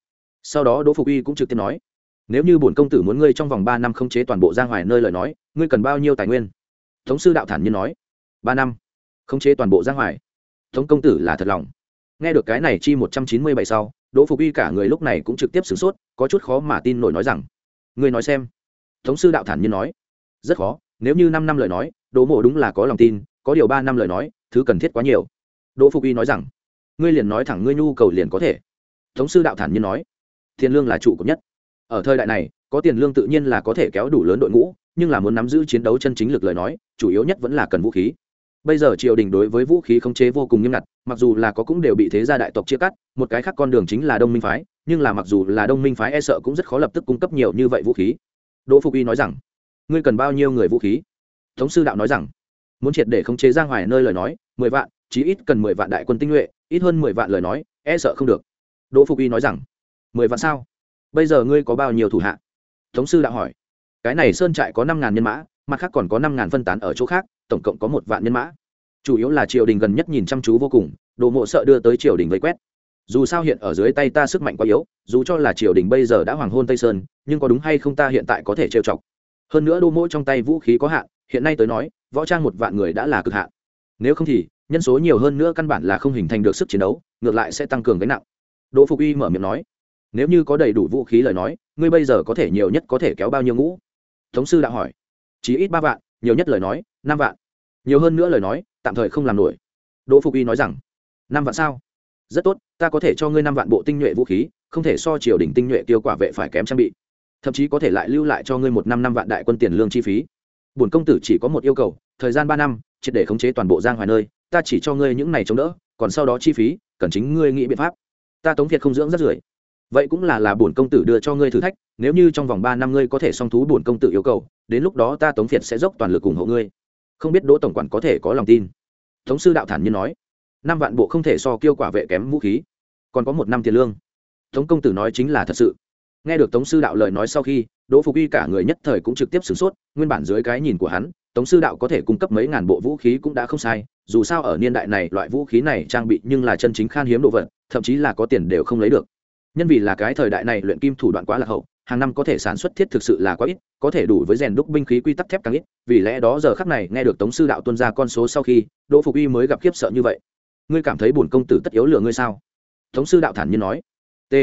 Sau đó đỗ phục uy cũng trực tiếp nói, nếu như bổn công tử muốn ngươi trong vòng ba năm không chế toàn bộ giang hoài nơi lời nói, ngươi cần bao nhiêu tài nguyên? Tống sư đạo thản nhiên nói, ba năm không chế toàn bộ giang hoài tống công tử là thật lòng. Nghe được cái này chi một trăm chín mươi bảy sau, đỗ phục uy cả người lúc này cũng trực tiếp sửng sốt, có chút khó mà tin nổi nói rằng, ngươi nói xem. Tống sư đạo thản nhiên nói, rất khó, nếu như năm năm lời nói, đỗ mộ đúng là có lòng tin có điều ba năm lời nói, thứ cần thiết quá nhiều. Đỗ phục y nói rằng, ngươi liền nói thẳng ngươi nhu cầu liền có thể. Tống sư đạo thản nhiên nói, tiền lương là trụ cột nhất. Ở thời đại này, có tiền lương tự nhiên là có thể kéo đủ lớn đội ngũ, nhưng là muốn nắm giữ chiến đấu chân chính lực lời nói, chủ yếu nhất vẫn là cần vũ khí. Bây giờ triều đình đối với vũ khí khống chế vô cùng nghiêm ngặt, mặc dù là có cũng đều bị thế gia đại tộc chia cắt, một cái khác con đường chính là đông minh phái, nhưng là mặc dù là đông minh phái e sợ cũng rất khó lập tức cung cấp nhiều như vậy vũ khí. Đỗ phục y nói rằng, ngươi cần bao nhiêu người vũ khí? Tống sư đạo nói rằng muốn triệt để khống chế giang hoài nơi lời nói, mười vạn, chí ít cần mười vạn đại quân tinh nhuệ, ít hơn mười vạn lời nói e sợ không được. Đỗ phục y nói rằng, mười vạn sao? Bây giờ ngươi có bao nhiêu thủ hạ? Tống sư đã hỏi. Cái này sơn trại có năm ngàn nhân mã, mặt khác còn có năm ngàn phân tán ở chỗ khác, tổng cộng có một vạn nhân mã. Chủ yếu là triều đình gần nhất nhìn chăm chú vô cùng đồ mộ sợ đưa tới triều đình vây quét. Dù sao hiện ở dưới tay ta sức mạnh quá yếu, dù cho là triều đình bây giờ đã hoàng hôn tây sơn, nhưng có đúng hay không ta hiện tại có thể trêu chọc. Hơn nữa đô Mỗ trong tay vũ khí có hạn, hiện nay tới nói võ trang một vạn người đã là cực hạn. Nếu không thì, nhân số nhiều hơn nữa căn bản là không hình thành được sức chiến đấu, ngược lại sẽ tăng cường gánh nặng. Đỗ phục uy mở miệng nói. Nếu như có đầy đủ vũ khí lời nói, ngươi bây giờ có thể nhiều nhất có thể kéo bao nhiêu ngũ? Thống sư đã hỏi. Chỉ ít ba vạn, nhiều nhất lời nói, năm vạn. Nhiều hơn nữa lời nói, tạm thời không làm nổi. Đỗ phục y nói rằng. Năm vạn sao? Rất tốt, ta có thể cho ngươi năm vạn bộ tinh nhuệ vũ khí, không thể so triều đình tinh nhuệ tiêu quả vệ phải kém trang bị. Thậm chí có thể lại lưu lại cho ngươi một năm năm vạn đại quân tiền lương chi phí bổn công tử chỉ có một yêu cầu, thời gian ba năm, triệt để khống chế toàn bộ giang hoài nơi, ta chỉ cho ngươi những này chống đỡ, còn sau đó chi phí, cần chính ngươi nghĩ biện pháp. Ta tống việt không dưỡng rất rưởi. Vậy cũng là là bổn công tử đưa cho ngươi thử thách, nếu như trong vòng ba năm ngươi có thể song thú bổn công tử yêu cầu, đến lúc đó ta tống việt sẽ dốc toàn lực ủng hộ ngươi. Không biết đỗ tổng quản có thể có lòng tin. Tống sư đạo thản nhiên nói, năm vạn bộ không thể so kiêu quả vệ kém vũ khí, còn có một năm tiền lương. Tống công tử nói chính là thật sự nghe được tống sư đạo lời nói sau khi, đỗ phục y cả người nhất thời cũng trực tiếp sửng sốt, nguyên bản dưới cái nhìn của hắn, tống sư đạo có thể cung cấp mấy ngàn bộ vũ khí cũng đã không sai, dù sao ở niên đại này loại vũ khí này trang bị nhưng là chân chính khan hiếm đồ vật, thậm chí là có tiền đều không lấy được. Nhân vì là cái thời đại này luyện kim thủ đoạn quá là hậu, hàng năm có thể sản xuất thiết thực sự là quá ít, có thể đủ với rèn đúc binh khí quy tắc thép càng ít, vì lẽ đó giờ khắc này nghe được tống sư đạo tuân ra con số sau khi, đỗ phục y mới gặp khiếp sợ như vậy. Ngươi cảm thấy bổn công tử tất yếu lừa ngươi sao? Tống sư đạo thản nhiên nói. T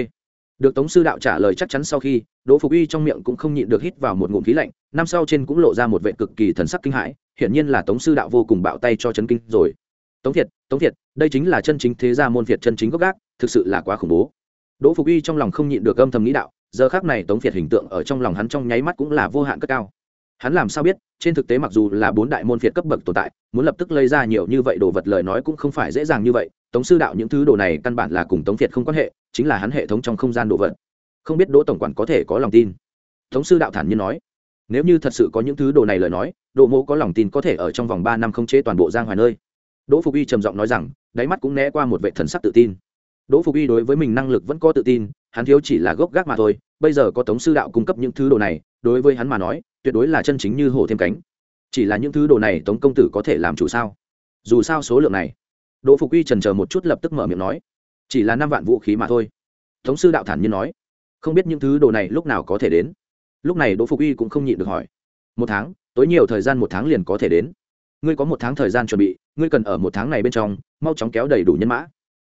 được tống sư đạo trả lời chắc chắn sau khi, đỗ phục uy trong miệng cũng không nhịn được hít vào một ngụm khí lạnh, năm sau trên cũng lộ ra một vệ cực kỳ thần sắc kinh hãi, hiển nhiên là tống sư đạo vô cùng bạo tay cho chấn kinh rồi. Tống thiệt tống thiệt, đây chính là chân chính thế gia môn việt chân chính gốc gác, thực sự là quá khủng bố. Đỗ phục uy trong lòng không nhịn được âm thầm nghĩ đạo, giờ khác này tống việt hình tượng ở trong lòng hắn trong nháy mắt cũng là vô hạn cất cao. Hắn làm sao biết, trên thực tế mặc dù là bốn đại môn việt cấp bậc tồn tại, muốn lập tức lấy ra nhiều như vậy đồ vật lời nói cũng không phải dễ dàng như vậy, tống sư đạo những thứ đồ này căn bản là cùng tống việt không quan hệ chính là hắn hệ thống trong không gian đồ vật. Không biết đỗ tổng quản có thể có lòng tin. Thống sư đạo thản nhiên nói, nếu như thật sự có những thứ đồ này lời nói, đỗ mẫu có lòng tin có thể ở trong vòng ba năm không chế toàn bộ giang hoài nơi. Đỗ phục y trầm giọng nói rằng, đáy mắt cũng né qua một vệ thần sắc tự tin. Đỗ phục y đối với mình năng lực vẫn có tự tin, hắn thiếu chỉ là gốc gác mà thôi, bây giờ có tống sư đạo cung cấp những thứ đồ này, đối với hắn mà nói, tuyệt đối là chân chính như hổ thêm cánh. Chỉ là những thứ đồ này tống công tử có thể làm chủ sao? Dù sao số lượng này. Đỗ phục y trần chờ một chút lập tức mở miệng nói chỉ là năm vạn vũ khí mà thôi. Tống sư đạo thản nhiên nói, không biết những thứ đồ này lúc nào có thể đến. Lúc này đỗ phục y cũng không nhịn được hỏi, một tháng, tối nhiều thời gian một tháng liền có thể đến. Ngươi có một tháng thời gian chuẩn bị, ngươi cần ở một tháng này bên trong, mau chóng kéo đầy đủ nhân mã.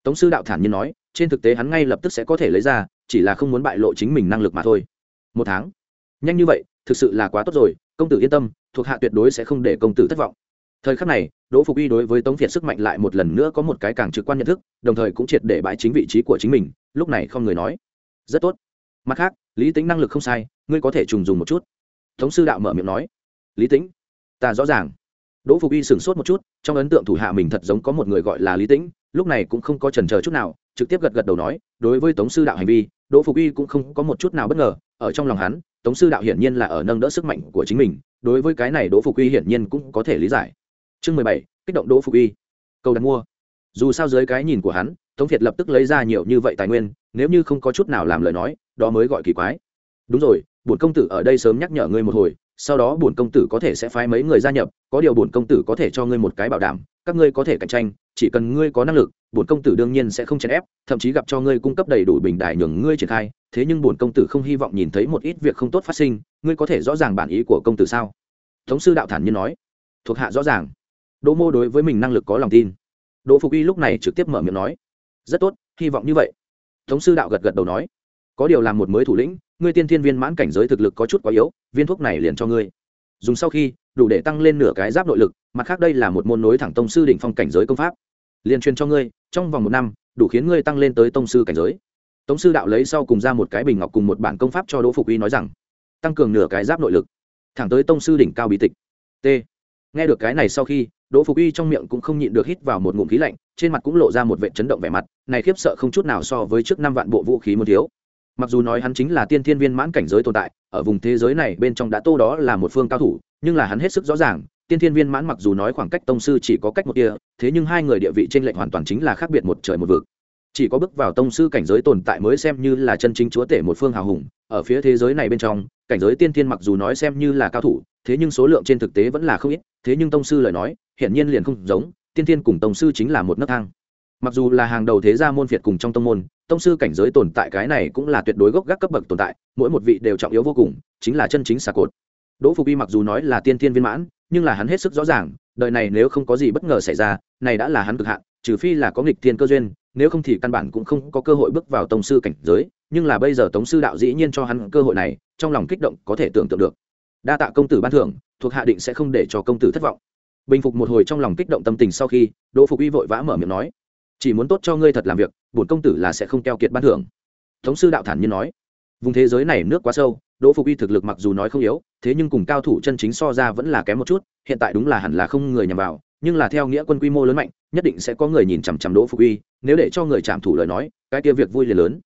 Tống sư đạo thản nhiên nói, trên thực tế hắn ngay lập tức sẽ có thể lấy ra, chỉ là không muốn bại lộ chính mình năng lực mà thôi. Một tháng? Nhanh như vậy, thực sự là quá tốt rồi, công tử yên tâm, thuộc hạ tuyệt đối sẽ không để công tử thất vọng thời khắc này, đỗ phục uy đối với tống việt sức mạnh lại một lần nữa có một cái càng trực quan nhận thức, đồng thời cũng triệt để bãi chính vị trí của chính mình, lúc này không người nói. Rất tốt. Mặt khác, lý tính năng lực không sai, ngươi có thể trùng dùng một chút. Tống sư đạo mở miệng nói. Lý tính ta rõ ràng. Đỗ phục y sửng sốt một chút, trong ấn tượng thủ hạ mình thật giống có một người gọi là lý tĩnh, lúc này cũng không có chần ờ chút nào, trực tiếp gật gật đầu nói, đối với tống sư đạo hành vi, đỗ phục y cũng không có một chút nào bất ngờ, ở trong lòng hắn, tống sư đạo hiển nhiên là ở nâng đỡ sức mạnh của chính mình, đối với cái này đỗ phục y hiển nhiên cũng có thể lý giải chương mười bảy, kích động đỗ phục y. Câu đặt mua. Dù sao dưới cái nhìn của hắn, tống việt lập tức lấy ra nhiều như vậy tài nguyên, nếu như không có chút nào làm lời nói, đó mới gọi kỳ quái. Đúng rồi, bổn công tử ở đây sớm nhắc nhở ngươi một hồi, sau đó bổn công tử có thể sẽ phái mấy người gia nhập, có điều bổn công tử có thể cho ngươi một cái bảo đảm, các ngươi có thể cạnh tranh, chỉ cần ngươi có năng lực, bổn công tử đương nhiên sẽ không chèn ép, thậm chí gặp cho ngươi cung cấp đầy đủ bình đài nhường ngươi triển khai, thế nhưng bổn công tử không hy vọng nhìn thấy một ít việc không tốt phát sinh, ngươi có thể rõ ràng bản ý của công tử sao? Thống sư đạo thản nhiên nói. Thuộc hạ rõ ràng đỗ mô đối với mình năng lực có lòng tin. Đỗ phục y lúc này trực tiếp mở miệng nói, rất tốt, hy vọng như vậy. Tống sư đạo gật gật đầu nói, có điều làm một mới thủ lĩnh, ngươi tiên thiên viên mãn cảnh giới thực lực có chút quá yếu, viên thuốc này liền cho ngươi. Dùng sau khi, đủ để tăng lên nửa cái giáp nội lực, mặt khác đây là một môn nối thẳng tông sư đỉnh phong cảnh giới công pháp. Liền truyền cho ngươi, trong vòng một năm, đủ khiến ngươi tăng lên tới tông sư cảnh giới. Tống sư đạo lấy sau cùng ra một cái bình ngọc cùng một bản công pháp cho đỗ phục uy nói rằng, tăng cường nửa cái giáp nội lực, thẳng tới tông sư đỉnh cao bí tịch. T. Nghe được cái này sau khi đỗ phục uy trong miệng cũng không nhịn được hít vào một ngụm khí lạnh, trên mặt cũng lộ ra một vệ chấn động vẻ mặt, này khiếp sợ không chút nào so với trước năm vạn bộ vũ khí muốn thiếu. Mặc dù nói hắn chính là tiên thiên viên mãn cảnh giới tồn tại, ở vùng thế giới này bên trong đã tô đó là một phương cao thủ, nhưng là hắn hết sức rõ ràng, tiên thiên viên mãn mặc dù nói khoảng cách tông sư chỉ có cách một kia thế nhưng hai người địa vị t r ê n lệch hoàn toàn chính là khác biệt một trời một vực. Chỉ có bước vào tông sư cảnh giới tồn tại mới xem như là chân chính chúa tể một phương hào hùng, ở phía thế giới này bên trong cảnh giới tiên thiên mặc dù nói xem như là cao thủ, thế nhưng số lượng trên thực tế vẫn là không ít, thế nhưng tông sư lời nói, hiển nhiên liền không giống, tiên thiên cùng tông sư chính là một nấc thang. Mặc dù là hàng đầu thế gia môn phiệt cùng trong tông môn, tông sư cảnh giới tồn tại cái này cũng là tuyệt đối gốc gác cấp bậc tồn tại, mỗi một vị đều trọng yếu vô cùng, chính là chân chính xà cột. Đỗ phục y mặc dù nói là tiên thiên viên mãn, nhưng là hắn hết sức rõ ràng, đời này nếu không có gì bất ngờ xảy ra, này đã là hắn cực hạn, trừ phi là có nghịch thiên cơ duyên, nếu không thì căn bản cũng không có cơ hội bước vào tông sư cảnh giới, nhưng là bây giờ tống sư đạo dĩ nhiên cho hắn cơ hội này trong lòng kích động có thể tưởng tượng được. Đa tạ công tử ban thưởng, thuộc hạ định sẽ không để cho công tử thất vọng. Bình phục một hồi trong lòng kích động tâm tình sau khi, đỗ phục uy vội vã mở miệng nói, chỉ muốn tốt cho ngươi thật làm việc, bổn công tử là sẽ không keo kiệt ban thưởng. Thống sư đạo thản nhiên nói, vùng thế giới này nước quá sâu, đỗ phục uy thực lực mặc dù nói không yếu, thế nhưng cùng cao thủ chân chính so ra vẫn là kém một chút, hiện tại đúng là hẳn là không người nhằm vào, nhưng là theo nghĩa quân quy mô lớn mạnh, nhất định sẽ có người nhìn chằm chằm đỗ phục uy nếu để cho người chạm thủ lời nói, cái kia việc vui liền lớn.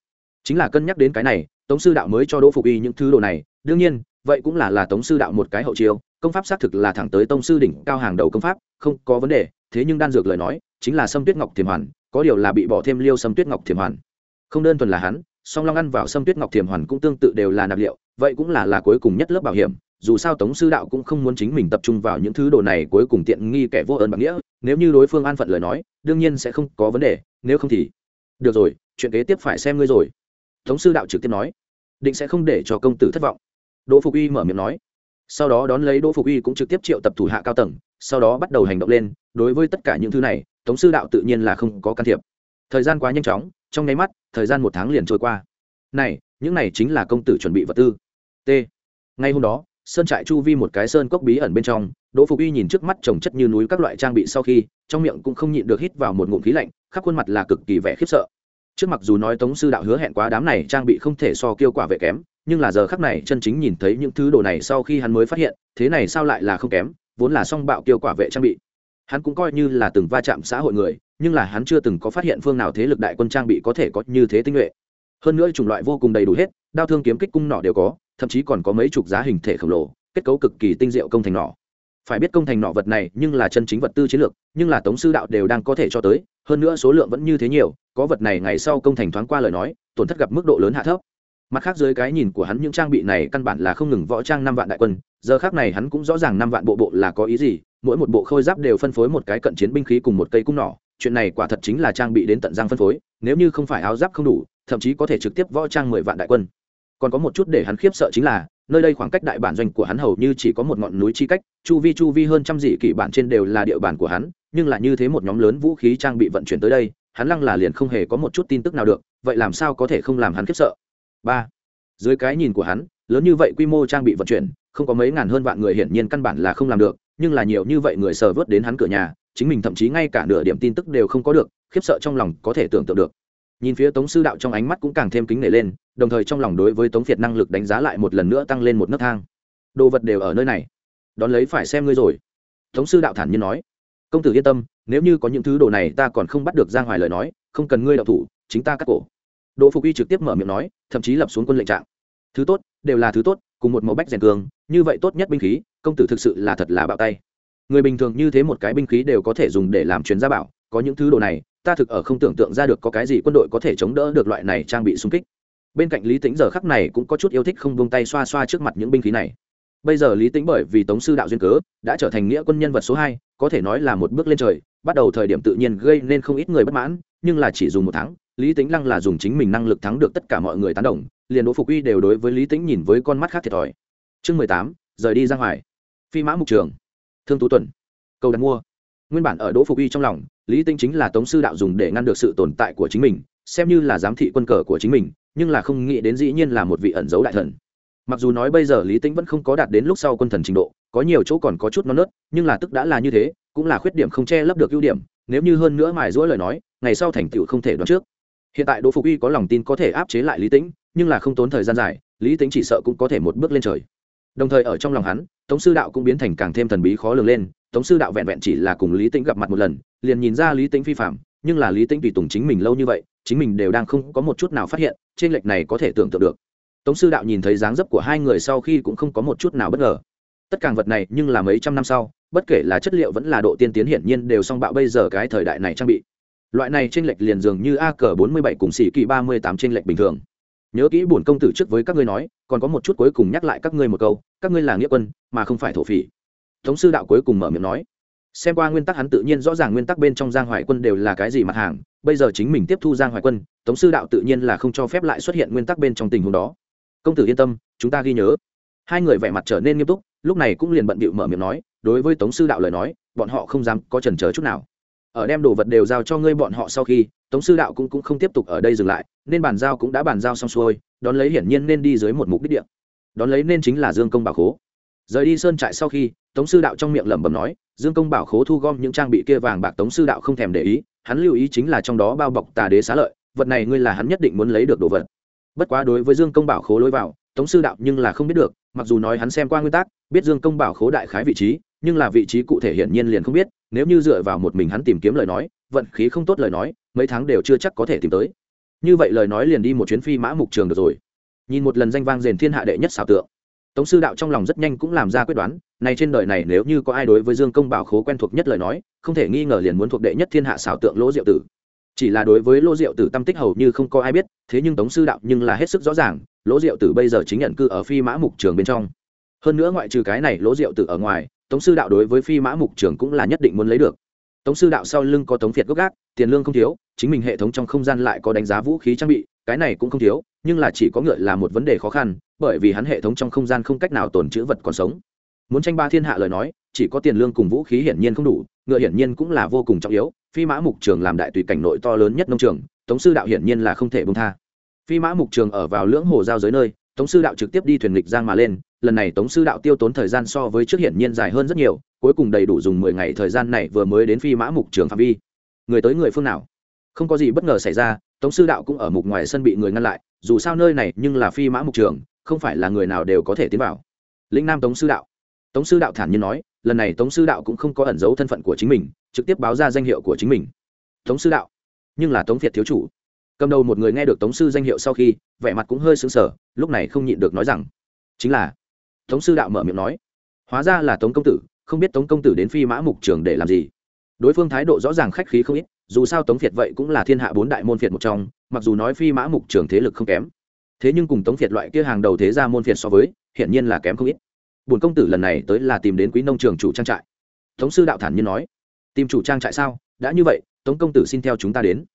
Chính là cân nhắc đến cái này tống sư đạo mới cho đỗ phục y những thứ đồ này đương nhiên vậy cũng là là tống sư đạo một cái hậu chiêu công pháp xác thực là thẳng tới tông sư đỉnh cao hàng đầu công pháp không có vấn đề thế nhưng đan dược lời nói chính là sâm tuyết ngọc thiềm hoàn có điều là bị bỏ thêm liêu sâm tuyết ngọc thiềm hoàn không đơn thuần là hắn song long ăn vào sâm tuyết ngọc thiềm hoàn cũng tương tự đều là nạp liệu vậy cũng là là cuối cùng nhất lớp bảo hiểm dù sao tống sư đạo cũng không muốn chính mình tập trung vào những thứ đồ này cuối cùng tiện nghi kẻ vô ơn bằng nghĩa nếu như đối phương an phận lời nói đương nhiên sẽ không có vấn đề nếu không thì được rồi chuyện kế tiếp phải xem ngươi rồi tống sư đạo trực tiếp nói, định sẽ không để cho công tử thất vọng. Đỗ phục uy mở miệng nói. Sau đó đón lấy đỗ phục uy cũng trực tiếp triệu tập thủ hạ cao tầng, sau đó bắt đầu hành động lên. Đối với tất cả những thứ này, tống sư đạo tự nhiên là không có can thiệp. Thời gian quá nhanh chóng, trong nháy mắt, thời gian một tháng liền trôi qua. Này, những này chính là công tử chuẩn bị vật tư. T. Ngay hôm đó, sơn trại chu vi một cái sơn cốc bí ẩn bên trong, đỗ phục uy nhìn trước mắt trồng chất như núi các loại trang bị sau khi, trong miệng cũng không nhịn được hít vào một ngụm khí lạnh, khắp khuôn mặt là cực kỳ vẻ khiếp sợ trước mặc dù nói tống sư đạo hứa hẹn quá đám này trang bị không thể so kiêu quả vệ kém, nhưng là giờ khắc này chân chính nhìn thấy những thứ đồ này sau khi hắn mới phát hiện, thế này sao lại là không kém, vốn là song bạo kiêu quả vệ trang bị. Hắn cũng coi như là từng va chạm xã hội người, nhưng là hắn chưa từng có phát hiện phương nào thế lực đại quân trang bị có thể có như thế tinh nhuệ. Hơn nữa chủng loại vô cùng đầy đủ hết, đao thương kiếm kích cung nỏ đều có, thậm chí còn có mấy chục giá hình thể khổng lồ, kết cấu cực kỳ tinh diệu công thành nỏ phải biết công thành nọ vật này nhưng là chân chính vật tư chiến lược, nhưng là tống sư đạo đều đang có thể cho tới, hơn nữa số lượng vẫn như thế nhiều, có vật này ngày sau công thành thoáng qua lời nói, tổn thất gặp mức độ lớn hạ thấp. Mặt khác dưới cái nhìn của hắn những trang bị này căn bản là không ngừng võ trang năm vạn đại quân, giờ khác này hắn cũng rõ ràng năm vạn bộ bộ là có ý gì, mỗi một bộ khôi giáp đều phân phối một cái cận chiến binh khí cùng một cây cung nỏ, chuyện này quả thật chính là trang bị đến tận giang phân phối, nếu như không phải áo giáp không đủ, thậm chí có thể trực tiếp võ trang mười vạn đại quân. Còn có một chút để hắn khiếp sợ chính là nơi đây khoảng cách đại bản doanh của hắn hầu như chỉ có một ngọn núi chi cách, chu vi chu vi hơn trăm dị kỷ bản trên đều là địa bàn của hắn, nhưng là như thế một nhóm lớn vũ khí trang bị vận chuyển tới đây, hắn lăng là liền không hề có một chút tin tức nào được, vậy làm sao có thể không làm hắn khiếp sợ? Ba. Dưới cái nhìn của hắn, lớn như vậy quy mô trang bị vận chuyển, không có mấy ngàn hơn vạn người hiển nhiên căn bản là không làm được, nhưng là nhiều như vậy người sờ vớt đến hắn cửa nhà, chính mình thậm chí ngay cả nửa điểm tin tức đều không có được, khiếp sợ trong lòng có thể tưởng tượng được nhìn phía tống sư đạo trong ánh mắt cũng càng thêm kính nể lên, đồng thời trong lòng đối với tống việt năng lực đánh giá lại một lần nữa tăng lên một nấc thang. Đồ vật đều ở nơi này. Đón lấy phải xem ngươi rồi. Tống sư đạo thản nhiên nói. Công tử yên tâm, nếu như có những thứ đồ này ta còn không bắt được giang hoài lời nói, không cần ngươi đạo thủ, chính ta cắt cổ. Đỗ phục y trực tiếp mở miệng nói, thậm chí lập xuống quân lệnh trạng. Thứ tốt, đều là thứ tốt, cùng một màu bách rèn cường, như vậy tốt nhất binh khí, công tử thực sự là thật là bạo tay. Người bình thường như thế một cái binh khí đều có thể dùng để làm chuyến gia bảo, có những thứ đồ này ta thực ở không tưởng tượng ra được có cái gì quân đội có thể chống đỡ được loại này trang bị xung kích. Bên cạnh lý tính giờ khắc này cũng có chút yêu thích không buông tay xoa xoa trước mặt những binh khí này. Bây giờ lý tính bởi vì tống sư đạo duyên cớ, đã trở thành nghĩa quân nhân vật số hai, có thể nói là một bước lên trời, bắt đầu thời điểm tự nhiên gây nên không ít người bất mãn, nhưng là chỉ dùng một tháng, lý tính lăng là dùng chính mình năng lực thắng được tất cả mọi người tán đồng, liền đỗ phục uy đều đối với lý tính nhìn với con mắt khác thiệt thòi. Chương mười tám, rời đi ra ngoài. Phi mã mục trường. Thương tú tuần. Cầu đặt mua. Nguyên bản ở đỗ phục uy trong lòng lý tinh chính là tống sư đạo dùng để ngăn được sự tồn tại của chính mình, xem như là giám thị quân cờ của chính mình, nhưng là không nghĩ đến dĩ nhiên là một vị ẩn giấu đại thần. Mặc dù nói bây giờ lý Tinh vẫn không có đạt đến lúc sau quân thần trình độ, có nhiều chỗ còn có chút non nớt, nhưng là tức đã là như thế, cũng là khuyết điểm không che lấp được ưu điểm, nếu như hơn nữa mài rũa lời nói, ngày sau thành tựu không thể đoán trước. Hiện tại đỗ phục uy có lòng tin có thể áp chế lại lý tĩnh, nhưng là không tốn thời gian dài, lý tĩnh chỉ sợ cũng có thể một bước lên trời. Đồng thời ở trong lòng hắn, tống sư đạo cũng biến thành càng thêm thần bí khó lường lên, tống sư đạo vẹn vẹn chỉ là cùng lý tĩnh gặp mặt một lần liền nhìn ra lý tính phi phạm, nhưng là lý tính tùy tùng chính mình lâu như vậy, chính mình đều đang không có một chút nào phát hiện, trên lệch này có thể tưởng tượng được. Tống sư đạo nhìn thấy dáng dấp của hai người sau khi cũng không có một chút nào bất ngờ. Tất cả vật này nhưng là mấy trăm năm sau, bất kể là chất liệu vẫn là độ tiên tiến hiển nhiên đều song bạo bây giờ cái thời đại này trang bị. Loại này trên lệch liền dường như a cờ bốn mươi bảy cùng xỉ kỳ ba mươi tám trên lệch bình thường. Nhớ kỹ bổn công tử trước với các ngươi nói, còn có một chút cuối cùng nhắc lại các ngươi một câu, các ngươi là nghĩa quân, mà không phải thổ phỉ. Tống sư đạo cuối cùng mở miệng nói xem qua nguyên tắc hắn tự nhiên rõ ràng nguyên tắc bên trong giang hoài quân đều là cái gì mặt hàng bây giờ chính mình tiếp thu giang hoài quân tống sư đạo tự nhiên là không cho phép lại xuất hiện nguyên tắc bên trong tình huống đó. Công tử yên tâm chúng ta ghi nhớ. Hai người vẻ mặt trở nên nghiêm túc lúc này cũng liền bận bịu mở miệng nói đối với tống sư đạo lời nói bọn họ không dám có trần trớ chút nào. Ở đem đồ vật đều giao cho ngươi bọn họ sau khi tống sư đạo cũng, cũng không tiếp tục ở đây dừng lại nên bàn giao cũng đã bàn giao xong xuôi đón lấy hiển nhiên nên đi dưới một mục đích địa. Đón lấy nên chính là dương công bảo khố. Rời đi sơn trại sau khi tống sư đạo trong miệng lẩm bẩm nói dương công bảo khố thu gom những trang bị kia vàng bạc tống sư đạo không thèm để ý, hắn lưu ý chính là trong đó bao bọc tà đế xá lợi, vật này ngươi là hắn nhất định muốn lấy được đồ vật. Bất quá đối với dương công bảo khố lối vào, tống sư đạo nhưng là không biết được, mặc dù nói hắn xem qua nguyên tắc, biết dương công bảo khố đại khái vị trí, nhưng là vị trí cụ thể hiển nhiên liền không biết, nếu như dựa vào một mình hắn tìm kiếm lời nói, vận khí không tốt lời nói, mấy tháng đều chưa chắc có thể tìm tới. Như vậy lời nói liền đi một chuyến phi mã mục trường được rồi. Nhìn một lần danh vang rền thiên hạ đệ nhất xảo tượng, tống sư đạo trong lòng rất nhanh cũng làm ra quyết đoán này trên đời này nếu như có ai đối với dương công bảo khố quen thuộc nhất lời nói, không thể nghi ngờ liền muốn thuộc đệ nhất thiên hạ xảo tượng lỗ diệu tử. Chỉ là đối với lỗ diệu tử tâm tích hầu như không có ai biết, thế nhưng tống sư đạo nhưng là hết sức rõ ràng, lỗ diệu tử bây giờ chính nhận cư ở phi mã mục trường bên trong. Hơn nữa ngoại trừ cái này lỗ diệu tử ở ngoài, tống sư đạo đối với phi mã mục trường cũng là nhất định muốn lấy được. Tống sư đạo sau lưng có tống việt gốc gác, tiền lương không thiếu, chính mình hệ thống trong không gian lại có đánh giá vũ khí trang bị, cái này cũng không thiếu, nhưng là chỉ có ngựa là một vấn đề khó khăn, bởi vì hắn hệ thống trong không gian không cách nào tồn chữ vật còn sống muốn tranh ba thiên hạ lời nói, chỉ có tiền lương cùng vũ khí hiển nhiên không đủ, ngựa hiển nhiên cũng là vô cùng trọng yếu, phi mã mục trường làm đại tùy cảnh nội to lớn nhất nông trường, tống sư đạo hiển nhiên là không thể bông tha. Phi mã mục trường ở vào lưỡng hồ giao giới nơi, tống sư đạo trực tiếp đi thuyền lịch giang mà lên, lần này tống sư đạo tiêu tốn thời gian so với trước hiển nhiên dài hơn rất nhiều, cuối cùng đầy đủ dùng mười ngày thời gian này vừa mới đến phi mã mục trường phạm vi. Người tới người phương nào? Không có gì bất ngờ xảy ra, tống sư đạo cũng ở mục ngoài sân bị người ngăn lại, dù sao nơi này nhưng là phi mã mục trường, không phải là người nào đều có thể tiến vào. Lĩnh nam tống sư đạo tống sư đạo thản nhiên nói, lần này tống sư đạo cũng không có ẩn giấu thân phận của chính mình, trực tiếp báo ra danh hiệu của chính mình. Tống sư đạo? Nhưng là tống việt thiếu chủ. Cầm đầu một người nghe được tống sư danh hiệu sau khi, vẻ mặt cũng hơi sững sờ, lúc này không nhịn được nói rằng, chính là, tống sư đạo mở miệng nói, hóa ra là tống công tử, không biết tống công tử đến phi mã mục trường để làm gì. Đối phương thái độ rõ ràng khách khí không ít, dù sao tống việt vậy cũng là thiên hạ bốn đại môn việt một trong, mặc dù nói phi mã mục trường thế lực không kém. Thế nhưng cùng tống việt loại kia hàng đầu thế ra môn việt so với, hiển nhiên là kém không ít bổn công tử lần này tới là tìm đến quý nông trường chủ trang trại. Tống sư đạo thản nhiên nói. Tìm chủ trang trại sao? Đã như vậy, tống công tử xin theo chúng ta đến.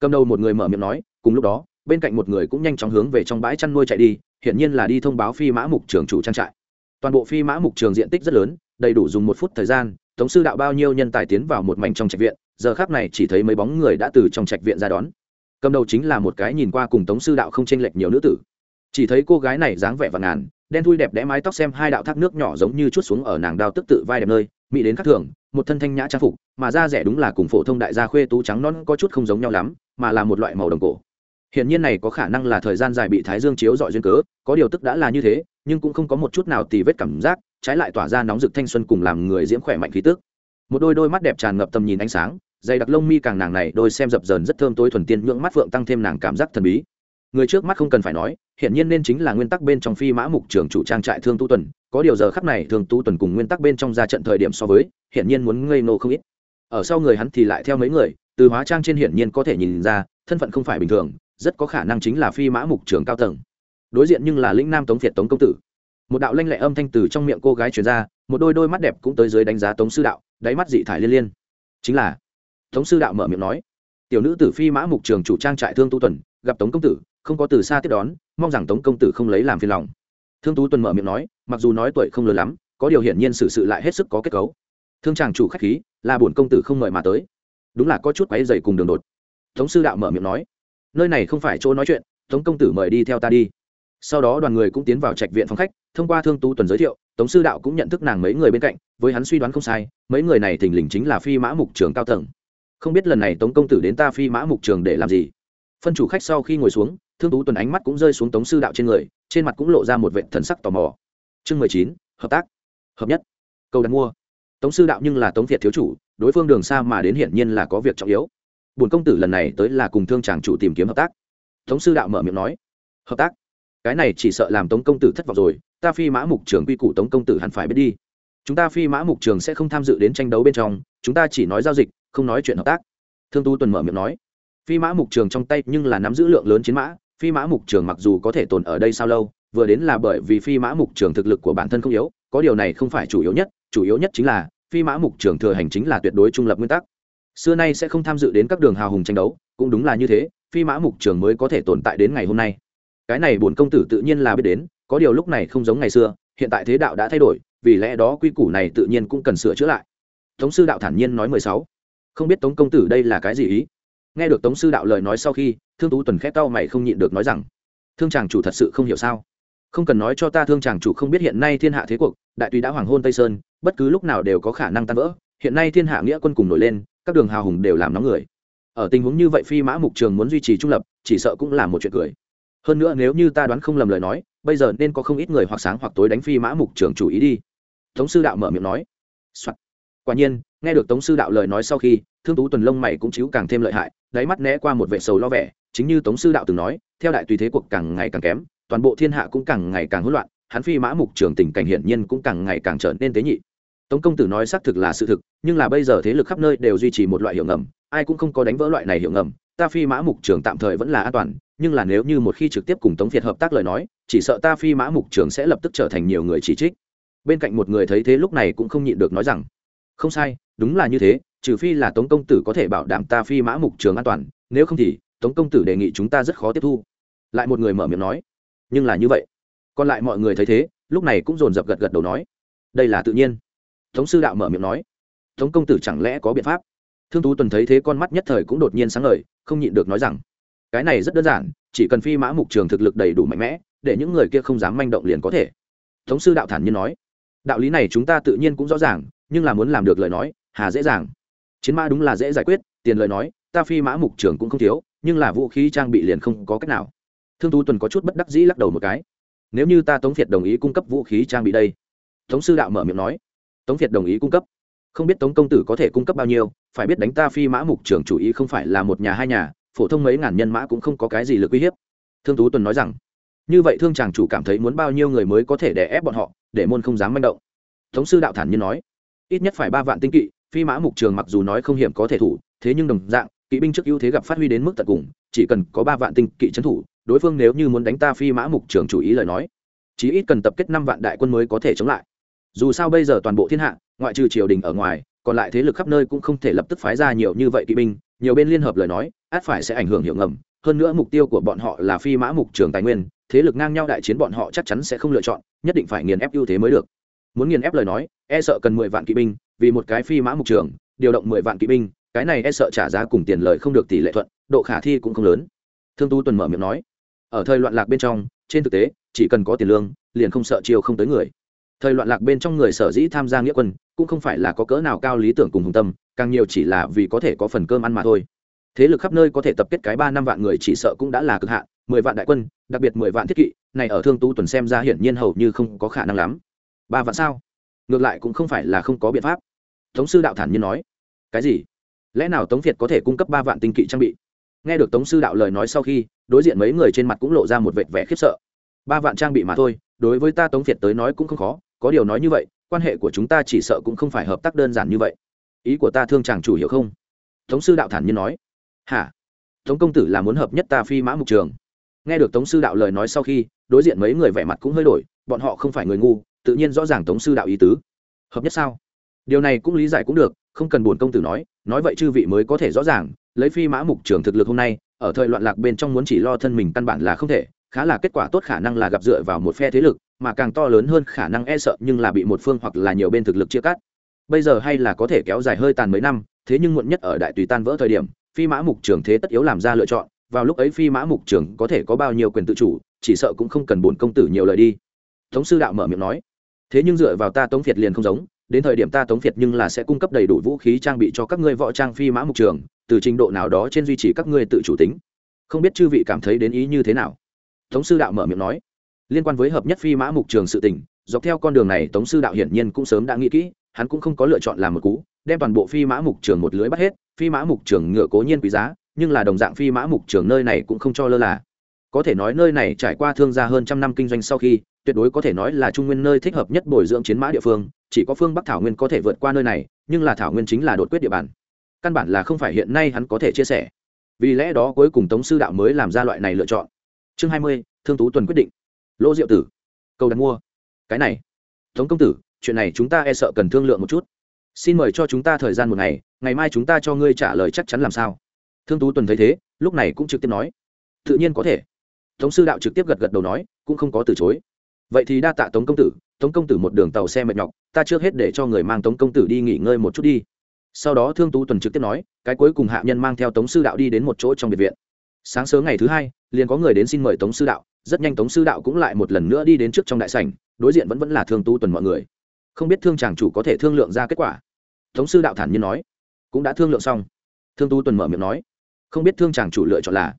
Cầm đầu một người mở miệng nói, cùng lúc đó, bên cạnh một người cũng nhanh chóng hướng về trong bãi chăn nuôi chạy đi, hiển nhiên là đi thông báo phi mã mục trường chủ trang trại. Toàn bộ phi mã mục trường diện tích rất lớn, đầy đủ dùng một phút thời gian, tống sư đạo bao nhiêu nhân tài tiến vào một mảnh trong trạch viện, giờ khác này chỉ thấy mấy bóng người đã từ trong trạch viện ra đón. Cầm đầu chính là một cái nhìn qua cùng tống sư đạo không chênh lệch nhiều nữ tử. Chỉ thấy cô gái này dáng vẻ và ngàn đen thui đẹp đẽ mái tóc xem hai đạo thác nước nhỏ giống như chút xuống ở nàng đao tức tự vai đẹp nơi, mỹ đến khắc thường, một thân thanh nhã trang phục, mà da rẻ đúng là cùng phổ thông đại gia khuê tú trắng non có chút không giống nhau lắm, mà là một loại màu đồng cổ. Hiện nhiên này có khả năng là thời gian dài bị thái dương chiếu dọi duyên cớ, có điều tức đã là như thế, nhưng cũng không có một chút nào tì vết cảm giác, trái lại tỏa ra nóng rực thanh xuân cùng làm người diễm khỏe mạnh khí tức. Một đôi đôi mắt đẹp tràn ngập tầm nhìn ánh sáng, dày đặc lông mi càng nàng này đôi xem dập dờn rất thơm tối thuần tiên nhưỡng mắt phượng tăng thêm nàng cảm giác thần bí người trước mắt không cần phải nói hiện nhiên nên chính là nguyên tắc bên trong phi mã mục trưởng chủ trang trại thương tu tuần, có điều giờ khắc này thương tu tuần cùng nguyên tắc bên trong ra trận thời điểm so với hiện nhiên muốn ngây nô không ít. Ở sau người hắn thì lại theo mấy người, từ hóa trang trên hiển nhiên có thể nhìn ra, thân phận không phải bình thường, rất có khả năng chính là phi mã mục trưởng cao tầng. Đối diện nhưng là lĩnh nam tống việt tống công tử. Một đạo lanh lệ âm thanh từ trong miệng cô gái truyền ra, một đôi đôi mắt đẹp cũng tới dưới đánh giá tống sư đạo, đáy mắt dị thải liên liên. Chính là, tống sư đạo mở miệng nói, tiểu nữ tử phi mã mục trường chủ trang trại thương tu tuần, gặp tống công tử không có từ xa tiếp đón, mong rằng tống công tử không lấy làm phiền lòng. Thương tú tuần mở miệng nói, mặc dù nói tuổi không lớn lắm, có điều hiển nhiên xử sự lại hết sức có kết cấu. Thương chàng chủ khách khí, là bổn công tử không mời mà tới. Đúng là có chút quáy dày cùng đường đột. Tống sư đạo mở miệng nói, nơi này không phải chỗ nói chuyện, tống công tử mời đi theo ta đi. Sau đó đoàn người cũng tiến vào trạch viện phòng khách, thông qua thương tú tuần giới thiệu, tống sư đạo cũng nhận thức nàng mấy người bên cạnh, với hắn suy đoán không sai, mấy người này thình lình chính là phi mã mục trường cao tầng. Không biết lần này tống công tử đến ta phi mã mục trường để làm gì. Phân chủ khách sau khi ngồi xuống thương tú tuần ánh mắt cũng rơi xuống tống sư đạo trên người, trên mặt cũng lộ ra một vệ thần sắc tò mò. Chương mười chín, hợp tác. Hợp nhất. Câu đặt mua. Tống sư đạo nhưng là tống việt thiếu chủ, đối phương đường xa mà đến hiển nhiên là có việc trọng yếu. Bùn công tử lần này tới là cùng thương chàng chủ tìm kiếm hợp tác. Tống sư đạo mở miệng nói. Hợp tác? Cái này chỉ sợ làm tống công tử thất vọng rồi, ta phi mã mục trường quy củ tống công tử hẳn phải biết đi. Chúng ta phi mã mục trường sẽ không tham dự đến tranh đấu bên trong, chúng ta chỉ nói giao dịch, không nói chuyện hợp tác. Thương tu tuần mở miệng nói. Phi mã mục trường trong tay nhưng là nắm giữ lượng lớn chiến mã phi mã mục trường mặc dù có thể tồn ở đây sao lâu, vừa đến là bởi vì phi mã mục trường thực lực của bản thân không yếu, có điều này không phải chủ yếu nhất, chủ yếu nhất chính là, phi mã mục trường thừa hành chính là tuyệt đối trung lập nguyên tắc. Xưa nay sẽ không tham dự đến các đường hào hùng tranh đấu, cũng đúng là như thế, phi mã mục trường mới có thể tồn tại đến ngày hôm nay. Cái này bổn công tử tự nhiên là biết đến, có điều lúc này không giống ngày xưa, hiện tại thế đạo đã thay đổi, vì lẽ đó quy củ này tự nhiên cũng cần sửa chữa lại. Tống sư đạo thản nhiên nói mười sáu. Không biết tống công tử đây là cái gì ý? Nghe được tống sư đạo lời nói sau khi, thương tú tuần khét tao mày không nhịn được nói rằng, thương chàng chủ thật sự không hiểu sao? Không cần nói cho ta thương chàng chủ không biết hiện nay thiên hạ thế cuộc, đại tùy đã hoàng hôn tây sơn, bất cứ lúc nào đều có khả năng tan vỡ. Hiện nay thiên hạ nghĩa quân cùng nổi lên, các đường hào hùng đều làm nóng người. Ở tình huống như vậy phi mã mục trường muốn duy trì trung lập, chỉ sợ cũng là một chuyện cười. Hơn nữa nếu như ta đoán không lầm lời nói, bây giờ nên có không ít người hoặc sáng hoặc tối đánh phi mã mục trường chủ ý đi. Tống sư đạo mở miệng nói、Soạn. quả nhiên, nghe được tống sư đạo lời nói sau khi, thương tú tuần lông mày cũng chiếu càng thêm lợi hại đáy mắt né qua một vệ sầu lo vẻ, chính như tống sư đạo từng nói, theo đại tùy thế cuộc càng ngày càng kém, toàn bộ thiên hạ cũng càng ngày càng hỗn loạn, hắn phi mã mục trường tình cảnh hiển nhiên cũng càng ngày càng trở nên tế nhị. Tống công tử nói xác thực là sự thực, nhưng là bây giờ thế lực khắp nơi đều duy trì một loại hiệu ngầm, ai cũng không có đánh vỡ loại này hiệu ngầm, ta phi mã mục trường tạm thời vẫn là an toàn, nhưng là nếu như một khi trực tiếp cùng tống việt hợp tác lời nói, chỉ sợ ta phi mã mục trường sẽ lập tức trở thành nhiều người chỉ trích. Bên cạnh một người thấy thế lúc này cũng không nhịn được nói rằng, không sai đúng là như thế, trừ phi là tống công tử có thể bảo đảm ta phi mã mục trường an toàn, nếu không thì tống công tử đề nghị chúng ta rất khó tiếp thu. Lại một người mở miệng nói. Nhưng là như vậy. Còn lại mọi người thấy thế, lúc này cũng dồn dập gật gật đầu nói. Đây là tự nhiên. Tống sư đạo mở miệng nói. Tống công tử chẳng lẽ có biện pháp? Thương tú tuần thấy thế con mắt nhất thời cũng đột nhiên sáng lời không nhịn được nói rằng, cái này rất đơn giản, chỉ cần phi mã mục trường thực lực đầy đủ mạnh mẽ, để những người kia không dám manh động liền có thể. Tống sư đạo thản nhiên nói. Đạo lý này chúng ta tự nhiên cũng rõ ràng, nhưng là muốn làm được lời nói hà dễ dàng. Chiến mã đúng là dễ giải quyết, tiền lời nói, ta phi mã mục trưởng cũng không thiếu, nhưng là vũ khí trang bị liền không có cách nào. Thương tú tuần có chút bất đắc dĩ lắc đầu một cái. Nếu như ta tống việt đồng ý cung cấp vũ khí trang bị đây. Tống sư đạo mở miệng nói. Tống việt đồng ý cung cấp. Không biết tống công tử có thể cung cấp bao nhiêu, phải biết đánh ta phi mã mục trưởng chủ ý không phải là một nhà hai nhà, phổ thông mấy ngàn nhân mã cũng không có cái gì lực uy hiếp. Thương tú tuần nói rằng, như vậy thương chàng chủ cảm thấy muốn bao nhiêu người mới có thể đè ép bọn họ, để môn không dám manh động. Tống sư đạo thản nhiên nói, ít nhất phải ba vạn tinh kỵ phi mã mục trường mặc dù nói không hiểm có thể thủ, thế nhưng đồng dạng, kỵ binh trước ưu thế gặp phát huy đến mức tận cùng, chỉ cần có ba vạn tinh kỵ trấn thủ, đối phương nếu như muốn đánh ta phi mã mục trường chủ ý lời nói, chí ít cần tập kết năm vạn đại quân mới có thể chống lại. Dù sao bây giờ toàn bộ thiên hạ, ngoại trừ triều đình ở ngoài, còn lại thế lực khắp nơi cũng không thể lập tức phái ra nhiều như vậy kỵ binh, nhiều bên liên hợp lời nói, át phải sẽ ảnh hưởng hiệu ngầm, hơn nữa mục tiêu của bọn họ là phi mã mục trường tài nguyên, thế lực ngang nhau đại chiến bọn họ chắc chắn sẽ không lựa chọn, nhất định phải nghiền ép ưu thế mới được muốn nghiền ép lời nói e sợ cần mười vạn kỵ binh, vì một cái phi mã mục trường, điều động mười vạn kỵ binh, cái này e sợ trả giá cùng tiền lời không được tỷ lệ thuận, độ khả thi cũng không lớn. Thương tu tuần mở miệng nói. Ở thời loạn lạc bên trong, trên thực tế, chỉ cần có tiền lương, liền không sợ chiêu không tới người. Thời loạn lạc bên trong người sở dĩ tham gia nghĩa quân, cũng không phải là có cỡ nào cao lý tưởng cùng hùng tâm, càng nhiều chỉ là vì có thể có phần cơm ăn mà thôi. Thế lực khắp nơi có thể tập kết cái ba năm vạn người chỉ sợ cũng đã là cực hạn, mười vạn đại quân, đặc biệt mười vạn thiết kỵ, này ở thương tu tuần xem ra hiển nhiên hầu như không có khả năng lắm ba vạn sao? Ngược lại cũng không phải là không có biện pháp. Tống sư đạo thản nhiên nói. Cái gì? Lẽ nào tống việt có thể cung cấp ba vạn tinh kỵ trang bị? Nghe được tống sư đạo lời nói sau khi, đối diện mấy người trên mặt cũng lộ ra một vệt vẻ khiếp sợ. Ba vạn trang bị mà thôi, đối với ta tống việt tới nói cũng không khó, có điều nói như vậy, quan hệ của chúng ta chỉ sợ cũng không phải hợp tác đơn giản như vậy. Ý của ta thương chàng chủ hiểu không? Tống sư đạo thản nhiên nói. Hả? Tống công tử là muốn hợp nhất ta phi mã mục trường. Nghe được tống sư đạo lời nói sau khi, đối diện mấy người vẻ mặt cũng hơi đổi, bọn họ không phải người ngu tự nhiên rõ ràng tống sư đạo ý tứ. Hợp nhất sao? Điều này cũng lý giải cũng được, không cần buồn công tử nói nói vậy chư vị mới có thể rõ ràng, lấy phi mã mục trưởng thực lực hôm nay, ở thời loạn lạc bên trong muốn chỉ lo thân mình căn bản là không thể, khá là kết quả tốt khả năng là gặp dựa vào một phe thế lực, mà càng to lớn hơn khả năng e sợ nhưng là bị một phương hoặc là nhiều bên thực lực chia cắt. Bây giờ hay là có thể kéo dài hơi tàn mấy năm, thế nhưng muộn nhất ở đại tùy tan vỡ thời điểm, phi mã mục trưởng thế tất yếu làm ra lựa chọn, vào lúc ấy phi mã mục trưởng có thể có bao nhiêu quyền tự chủ, chỉ sợ cũng không cần bổn công tử nhiều lời đi. Tống sư đạo mở miệng nói thế nhưng dựa vào ta tống việt liền không giống, đến thời điểm ta tống việt nhưng là sẽ cung cấp đầy đủ vũ khí trang bị cho các ngươi võ trang phi mã mục trường, từ trình độ nào đó trên duy trì các ngươi tự chủ tính. Không biết chư vị cảm thấy đến ý như thế nào? Tống sư đạo mở miệng nói. Liên quan với hợp nhất phi mã mục trường sự tỉnh dọc theo con đường này tống sư đạo hiển nhiên cũng sớm đã nghĩ kỹ, hắn cũng không có lựa chọn làm một cú, đem toàn bộ phi mã mục trường một lưới bắt hết, phi mã mục trường ngựa cố nhiên quý giá, nhưng là đồng dạng phi mã mục trường nơi này cũng không cho lơ là có thể nói nơi này trải qua thương gia hơn trăm năm kinh doanh sau khi, tuyệt đối có thể nói là trung nguyên nơi thích hợp nhất bồi dưỡng chiến mã địa phương, chỉ có phương bắc thảo nguyên có thể vượt qua nơi này, nhưng là thảo nguyên chính là đột quyết địa bàn. Căn bản là không phải hiện nay hắn có thể chia sẻ. Vì lẽ đó cuối cùng tống sư đạo mới làm ra loại này lựa chọn. Chương hai mươi, thương tú tuần quyết định. Lỗ diệu tử. Cầu đặt mua. Cái này. Tống công tử, chuyện này chúng ta e sợ cần thương lượng một chút. Xin mời cho chúng ta thời gian một ngày ngày mai chúng ta cho ngươi trả lời chắc chắn làm sao. Thương tú tuần thấy thế, lúc này cũng trực tiếp nói. Tự nhiên có thể tống sư đạo trực tiếp gật gật đầu nói, cũng không có từ chối. Vậy thì đa tạ tống công tử, tống công tử một đường tàu xe mệt nhọc, ta trước hết để cho người mang tống công tử đi nghỉ ngơi một chút đi. Sau đó thương tú tuần trực tiếp nói, cái cuối cùng hạ nhân mang theo tống sư đạo đi đến một chỗ trong biệt viện. Sáng sớm ngày thứ hai, liền có người đến xin mời tống sư đạo, rất nhanh tống sư đạo cũng lại một lần nữa đi đến trước trong đại sảnh, đối diện vẫn vẫn là thương tú tuần mọi người. Không biết thương chàng chủ có thể thương lượng ra kết quả. Tống sư đạo thản nhiên nói, cũng đã thương lượng xong. Thương tú tuần mở miệng nói, không biết thương chàng chủ lựa chọn là.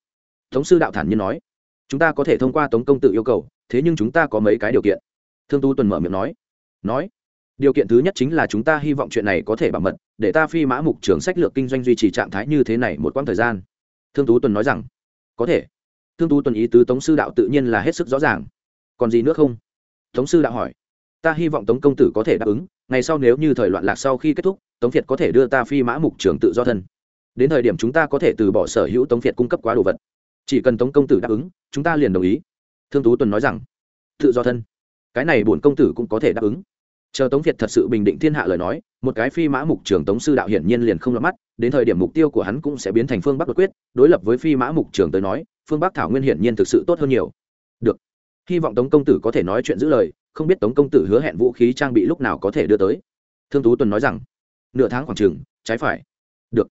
Tống sư đạo thản nhiên nói chúng ta có thể thông qua tống công tự yêu cầu, thế nhưng chúng ta có mấy cái điều kiện. Thương tu tuần mở miệng nói. Nói, điều kiện thứ nhất chính là chúng ta hy vọng chuyện này có thể bảo mật, để ta phi mã mục trưởng sách lược kinh doanh duy trì trạng thái như thế này một quãng thời gian. Thương tú tuần nói rằng, có thể. Thương tú tuần ý tứ tống sư đạo tự nhiên là hết sức rõ ràng. Còn gì nữa không? Tống sư đạo hỏi. Ta hy vọng tống công tử có thể đáp ứng, ngày sau nếu như thời loạn lạc sau khi kết thúc, tống việt có thể đưa ta phi mã mục trưởng tự do thân. Đến thời điểm chúng ta có thể từ bỏ sở hữu tống việt cung cấp quá đồ vật chỉ cần tống công tử đáp ứng, chúng ta liền đồng ý. Thương tú tuần nói rằng, tự do thân. Cái này bổn công tử cũng có thể đáp ứng. Chờ tống việt thật sự bình định thiên hạ lời nói, một cái phi mã mục trường tống sư đạo hiển nhiên liền không lọt mắt, đến thời điểm mục tiêu của hắn cũng sẽ biến thành phương bắc đột quyết, đối lập với phi mã mục trường tới nói, phương bắc thảo nguyên hiển nhiên thực sự tốt hơn nhiều. Được. Hy vọng tống công tử có thể nói chuyện giữ lời, không biết tống công tử hứa hẹn vũ khí trang bị lúc nào có thể đưa tới. Thương tú tuần nói rằng, nửa tháng khoảng trường trái phải. Được.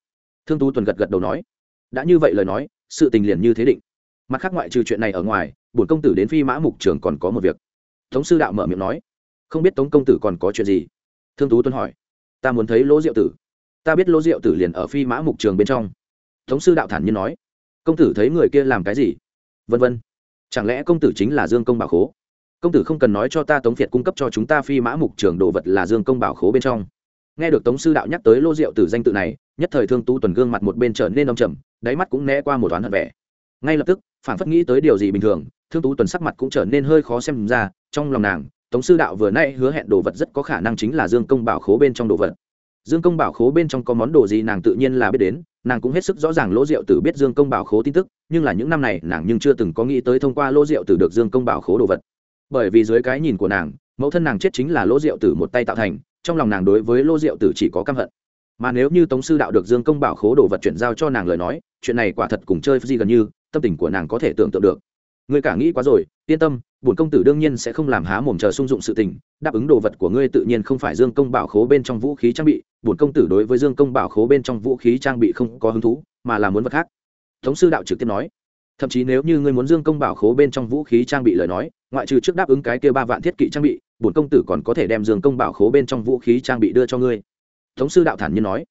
Thương tú tuần gật gật đầu nói, đã như vậy lời nói sự tình liền như thế định. Mặt khác ngoại trừ chuyện này ở ngoài, bổn công tử đến phi mã mục trường còn có một việc. Tống sư đạo mở miệng nói, không biết tống công tử còn có chuyện gì? Thương tú tuân hỏi, ta muốn thấy lỗ diệu tử. Ta biết lỗ diệu tử liền ở phi mã mục trường bên trong. Tống sư đạo thản nhiên nói, công tử thấy người kia làm cái gì? Vân vân. Chẳng lẽ công tử chính là dương công bảo khố? Công tử không cần nói cho ta tống việt cung cấp cho chúng ta phi mã mục trường đồ vật là dương công bảo khố bên trong nghe được tống sư đạo nhắc tới lô diệu tử danh tự này, nhất thời thương tu tuần gương mặt một bên trở nên đông trầm, đáy mắt cũng né qua một toán hận vẻ. Ngay lập tức, phản phất nghĩ tới điều gì bình thường, thương tú tuần sắc mặt cũng trở nên hơi khó xem ra, trong lòng nàng, tống sư đạo vừa nay hứa hẹn đồ vật rất có khả năng chính là dương công bảo khố bên trong đồ vật. Dương công bảo khố bên trong có món đồ gì nàng tự nhiên là biết đến, nàng cũng hết sức rõ ràng lỗ diệu tử biết dương công bảo khố tin tức, nhưng là những năm này nàng nhưng chưa từng có nghĩ tới thông qua lỗ diệu tử được dương công bảo khố đồ vật. Bởi vì dưới cái nhìn của nàng, mẫu thân nàng chết chính là lỗ diệu tử một tay tạo thành trong lòng nàng đối với lô diệu tử chỉ có căm hận. Mà nếu như tống sư đạo được dương công bảo khố đồ vật chuyển giao cho nàng lời nói, chuyện này quả thật cùng chơi gì gần như, tâm tình của nàng có thể tưởng tượng được. Ngươi cả nghĩ quá rồi, yên tâm, bổn công tử đương nhiên sẽ không làm há mồm chờ sung dụng sự tình, đáp ứng đồ vật của ngươi tự nhiên không phải dương công bảo khố bên trong vũ khí trang bị, bổn công tử đối với dương công bảo khố bên trong vũ khí trang bị không có hứng thú, mà là muốn vật khác. Tống sư đạo trực tiếp nói, thậm chí nếu như ngươi muốn dương công bảo khố bên trong vũ khí trang bị lời nói, ngoại trừ trước đáp ứng cái kia ba vạn thiết kỵ trang bị bổn công tử còn có thể đem dương công bảo khố bên trong vũ khí trang bị đưa cho ngươi. Tống sư đạo thản nhiên nói.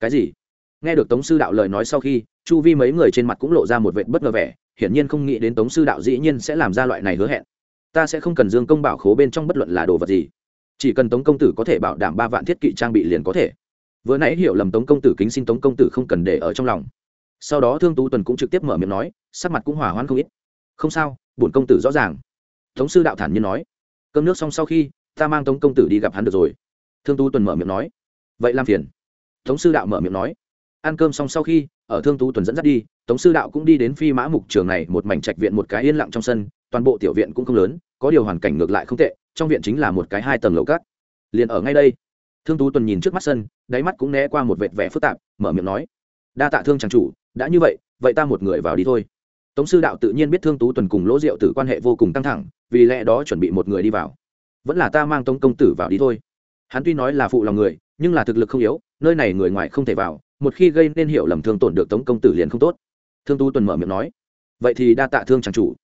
Cái gì? Nghe được tống sư đạo lời nói sau khi, chu vi mấy người trên mặt cũng lộ ra một vệt bất ngờ vẻ, hiển nhiên không nghĩ đến tống sư đạo dĩ nhiên sẽ làm ra loại này hứa hẹn. Ta sẽ không cần dương công bảo khố bên trong bất luận là đồ vật gì. Chỉ cần tống công tử có thể bảo đảm ba vạn thiết kỵ trang bị liền có thể. Vừa nãy hiểu lầm tống công tử kính xin tống công tử không cần để ở trong lòng. Sau đó thương tú tuần cũng trực tiếp mở miệng nói, sắc mặt cũng hỏa hoãn không ít. Không sao, bổn công tử rõ ràng. Tống sư đạo thản nhiên nói cơm nước xong sau khi, ta mang tống công tử đi gặp hắn được rồi. Thương tú tuần mở miệng nói. Vậy làm phiền. Tống sư đạo mở miệng nói. Ăn cơm xong sau khi, ở thương tú tuần dẫn dắt đi, tống sư đạo cũng đi đến phi mã mục trường này, một mảnh trạch viện một cái yên lặng trong sân, toàn bộ tiểu viện cũng không lớn, có điều hoàn cảnh ngược lại không tệ, trong viện chính là một cái hai tầng lầu cát. Liền ở ngay đây, thương tú tuần nhìn trước mắt sân, đáy mắt cũng né qua một vệt vẻ phức tạp, mở miệng nói. Đa tạ thương trang chủ, đã như vậy vậy ta một người vào đi thôi. Tống sư đạo tự nhiên biết thương tú tuần cùng lỗ diệu tử quan hệ vô cùng căng thẳng vì lẽ đó chuẩn bị một người đi vào. Vẫn là ta mang tống công tử vào đi thôi. Hắn tuy nói là phụ lòng người, nhưng là thực lực không yếu, nơi này người ngoài không thể vào, một khi gây nên hiểu lầm thương tổn được tống công tử liền không tốt. Thương tu tuần mở miệng nói. Vậy thì đa tạ thương chàng chủ.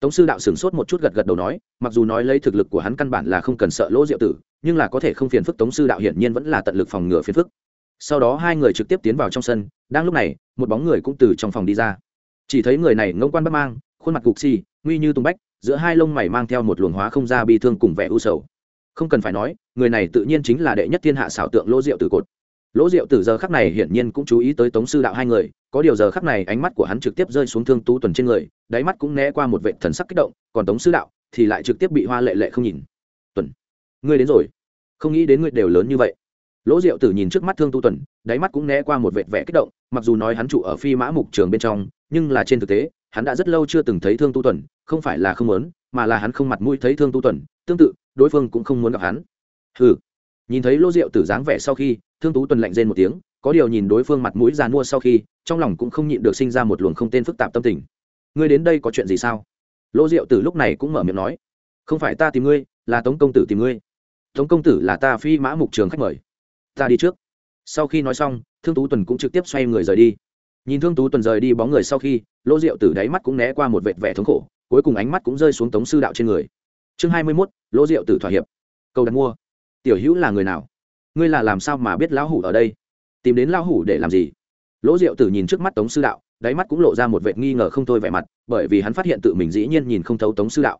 Tống sư đạo sửng sốt một chút gật gật đầu nói, mặc dù nói lấy thực lực của hắn căn bản là không cần sợ lỗ diệu tử, nhưng là có thể không phiền phức tống sư đạo hiển nhiên vẫn là tận lực phòng ngừa phiền phức. Sau đó hai người trực tiếp tiến vào trong sân, đang lúc này, một bóng người cũng từ trong phòng đi ra. Chỉ thấy người này ngông quan bất mang, khuôn mặt cục xì, nguy như tung bách giữa hai lông mày mang theo một luồng hóa không ra bi thương cùng vẻ u sầu. Không cần phải nói, người này tự nhiên chính là đệ nhất thiên hạ xảo tượng lỗ diệu tử cột. Lỗ diệu tử giờ khắc này hiển nhiên cũng chú ý tới tống sư đạo hai người, có điều giờ khắc này ánh mắt của hắn trực tiếp rơi xuống thương tú tuần trên người, đáy mắt cũng né qua một vệ thần sắc kích động, còn tống sư đạo thì lại trực tiếp bị hoa lệ lệ không nhìn. Tuần, ngươi đến rồi. Không nghĩ đến ngươi đều lớn như vậy. Lỗ diệu tử nhìn trước mắt thương tu tuần, đáy mắt cũng né qua một vệt vẻ kích động, mặc dù nói hắn trụ ở phi mã mục trường bên trong, nhưng là trên thực tế hắn đã rất lâu chưa từng thấy thương tu tuần, không phải là không muốn, mà là hắn không mặt mũi thấy thương tu tuần, tương tự, đối phương cũng không muốn gặp hắn. Ừ nhìn thấy lô diệu tử dáng vẻ sau khi, thương tú tuần lạnh rên một tiếng, có điều nhìn đối phương mặt mũi giàn mua sau khi, trong lòng cũng không nhịn được sinh ra một luồng không tên phức tạp tâm tình. Ngươi đến đây có chuyện gì sao? Lô diệu tử lúc này cũng mở miệng nói. Không phải ta tìm ngươi, là tống công tử tìm ngươi. Tống công tử là ta phi mã mục trường khách mời. Ta đi trước. Sau khi nói xong, thương tú tuần cũng trực tiếp xoay người rời đi nhìn thương tú tuần rời đi bóng người sau khi, lỗ rượu từ đáy mắt cũng né qua một vệt vẻ thống khổ, cuối cùng ánh mắt cũng rơi xuống tống sư đạo trên người. Chương hai mươi mốt, lỗ rượu tử thỏa hiệp. Câu đặt mua. Tiểu hữu là người nào? Ngươi là làm sao mà biết lão hủ ở đây? Tìm đến lão hủ để làm gì? Lỗ rượu tử nhìn trước mắt tống sư đạo, đáy mắt cũng lộ ra một vệt nghi ngờ không thôi vẻ mặt, bởi vì hắn phát hiện tự mình dĩ nhiên nhìn không thấu tống sư đạo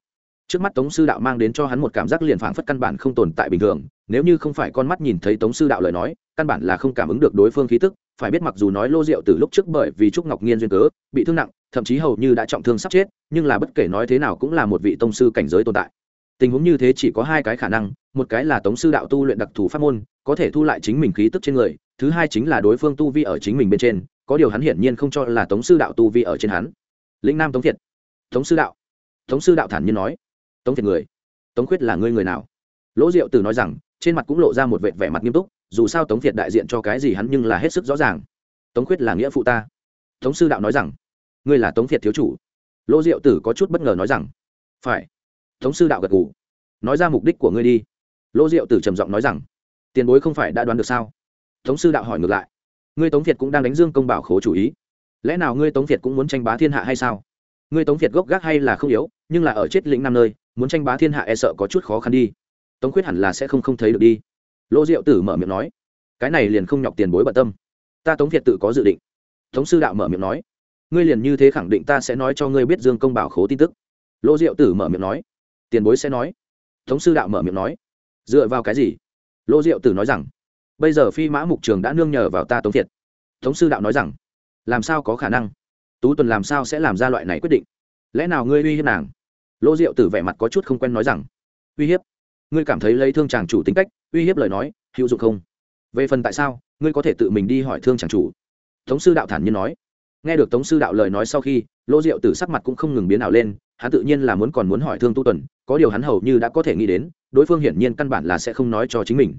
trước mắt tống sư đạo mang đến cho hắn một cảm giác liền phảng phất căn bản không tồn tại bình thường, nếu như không phải con mắt nhìn thấy tống sư đạo lời nói, căn bản là không cảm ứng được đối phương khí tức, phải biết mặc dù nói lô rượu từ lúc trước bởi vì trúc ngọc nhiên duyên cớ, bị thương nặng, thậm chí hầu như đã trọng thương sắp chết, nhưng là bất kể nói thế nào cũng là một vị tông sư cảnh giới tồn tại. Tình huống như thế chỉ có hai cái khả năng, một cái là tống sư đạo tu luyện đặc thù pháp môn, có thể thu lại chính mình khí tức trên người, thứ hai chính là đối phương tu vi ở chính mình bên trên, có điều hắn hiển nhiên không cho là tống sư đạo tu vi ở trên hắn. Lĩnh nam tống thiệt. Tống sư đạo. Tống sư đạo thản nhiên nói tống thiệt người tống khuyết là ngươi người nào lỗ diệu từ nói rằng trên mặt cũng lộ ra một vệt vẻ mặt nghiêm túc dù sao tống thiệt đại diện cho cái gì hắn nhưng là hết sức rõ ràng tống khuyết là nghĩa phụ ta tống sư đạo nói rằng ngươi là tống thiệt thiếu chủ lỗ diệu tử có chút bất ngờ nói rằng phải tống sư đạo gật gù nói ra mục đích của ngươi đi lỗ diệu tử trầm giọng nói rằng tiền bối không phải đã đoán được sao tống sư đạo hỏi ngược lại ngươi tống Thiệt cũng đang đánh dương công bảo khố chủ ý lẽ nào ngươi tống Thiệt cũng muốn tranh bá thiên hạ hay sao ngươi tống việt gốc gác hay là không yếu, nhưng là ở chết lĩnh năm nơi, muốn tranh bá thiên hạ e sợ có chút khó khăn đi. Tống khuyết hẳn là sẽ không không thấy được đi. Lỗ diệu tử mở miệng nói, cái này liền không nhọc tiền bối bận tâm. Ta tống việt tự có dự định. Tống sư đạo mở miệng nói, ngươi liền như thế khẳng định ta sẽ nói cho ngươi biết dương công bảo khố tin tức. Lỗ diệu tử mở miệng nói, tiền bối sẽ nói. Tống sư đạo mở miệng nói, dựa vào cái gì? Lỗ diệu tử nói rằng, bây giờ phi mã mục trường đã nương nhờ vào ta tống việt tống sư đạo nói rằng, làm sao có khả năng? Tú tuần làm sao sẽ làm ra loại này quyết định? Lẽ nào ngươi uy hiếp nàng? Lỗ diệu tử vẻ mặt có chút không quen nói rằng, uy hiếp? Ngươi cảm thấy lấy thương chàng chủ tính cách, uy hiếp lời nói, hữu dụng không? Về phần tại sao, ngươi có thể tự mình đi hỏi thương chàng chủ? Tống sư đạo thản nhiên nói. Nghe được tống sư đạo lời nói sau khi, lỗ diệu tử sắc mặt cũng không ngừng biến ảo lên, hắn tự nhiên là muốn còn muốn hỏi thương tu tuần, có điều hắn hầu như đã có thể nghĩ đến, đối phương hiển nhiên căn bản là sẽ không nói cho chính mình.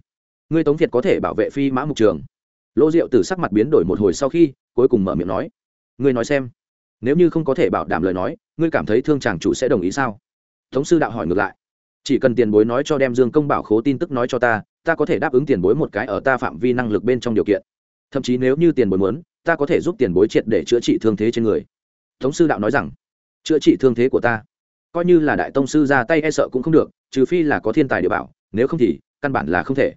Ngươi tống việt có thể bảo vệ phi mã mục trường? Lỗ diệu tử sắc mặt biến đổi một hồi sau khi, cuối cùng mở miệng nói ngươi nói xem. Nếu như không có thể bảo đảm lời nói, ngươi cảm thấy thương chàng chủ sẽ đồng ý sao? Tống sư đạo hỏi ngược lại. Chỉ cần tiền bối nói cho đem dương công bảo khố tin tức nói cho ta ta có thể đáp ứng tiền bối một cái ở ta phạm vi năng lực bên trong điều kiện. Thậm chí nếu như tiền bối muốn, ta có thể giúp tiền bối triệt để chữa trị thương thế trên người. Tống sư đạo nói rằng, chữa trị thương thế của ta? Coi như là đại tông sư ra tay e sợ cũng không được, trừ phi là có thiên tài địa bảo, nếu không thì, căn bản là không thể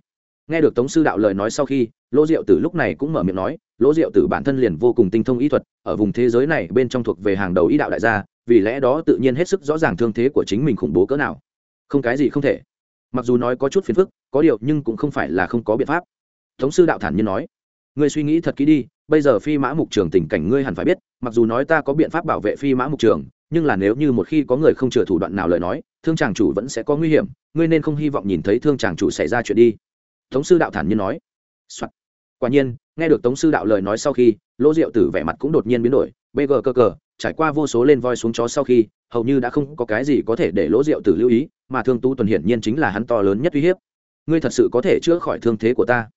nghe được tống sư đạo lời nói sau khi, lỗ diệu tử lúc này cũng mở miệng nói, lỗ diệu tử bản thân liền vô cùng tinh thông y thuật, ở vùng thế giới này bên trong thuộc về hàng đầu y đạo đại gia, vì lẽ đó tự nhiên hết sức rõ ràng thương thế của chính mình khủng bố cỡ nào. Không cái gì không thể. Mặc dù nói có chút phiền phức, có điều nhưng cũng không phải là không có biện pháp. Tống sư đạo thản nhiên nói, ngươi suy nghĩ thật kỹ đi, bây giờ phi mã mục trường tình cảnh ngươi hẳn phải biết, mặc dù nói ta có biện pháp bảo vệ phi mã mục trường, nhưng là nếu như một khi có người không chừa thủ đoạn nào lời nói, thương chàng chủ vẫn sẽ có nguy hiểm, ngươi nên không hy vọng nhìn thấy thương chàng chủ xảy ra chuyện đi tống sư đạo thản nhiên nói、Soạn. quả nhiên, nghe được tống sư đạo lời nói sau khi lỗ diệu tử vẻ mặt cũng đột nhiên biến đổi bg cơ cờ, trải qua vô số lên voi xuống chó sau khi, hầu như đã không có cái gì có thể để lỗ diệu tử lưu ý, mà thương tu tuần hiển nhiên chính là hắn to lớn nhất uy hiếp. Ngươi thật sự có thể chữa khỏi thương thế của ta.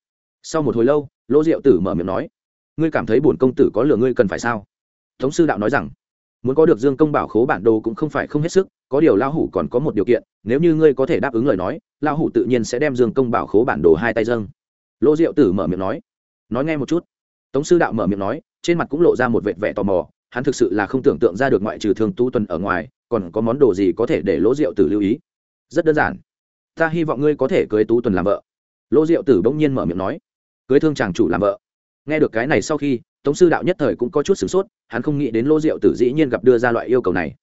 Sau một hồi lâu lỗ diệu tử mở miệng nói. Ngươi cảm thấy bổn công tử có lừa ngươi cần phải sao? Tống sư đạo nói rằng muốn có được dương công bảo khố bản đồ cũng không phải không hết sức, có điều lao hủ còn có một điều kiện, nếu như ngươi có thể đáp ứng lời nói lao hủ tự nhiên sẽ đem dương công bảo khố bản đồ hai tay dâng. Lỗ diệu tử mở miệng nói. Nói nghe một chút. Tống sư đạo mở miệng nói, trên mặt cũng lộ ra một vệt vẻ tò mò, hắn thực sự là không tưởng tượng ra được ngoại trừ thường tu tuần ở ngoài, còn có món đồ gì có thể để lỗ diệu tử lưu ý. Rất đơn giản. Ta hy vọng ngươi có thể cưới tú tuần làm vợ. Lỗ diệu tử bỗng nhiên mở miệng nói. Cưới thương chàng chủ làm vợ. Nghe được cái này sau khi tống sư đạo nhất thời cũng có chút sửng sốt, hắn không nghĩ đến Lô diệu tử dĩ nhiên gặp đưa ra loại yêu cầu này.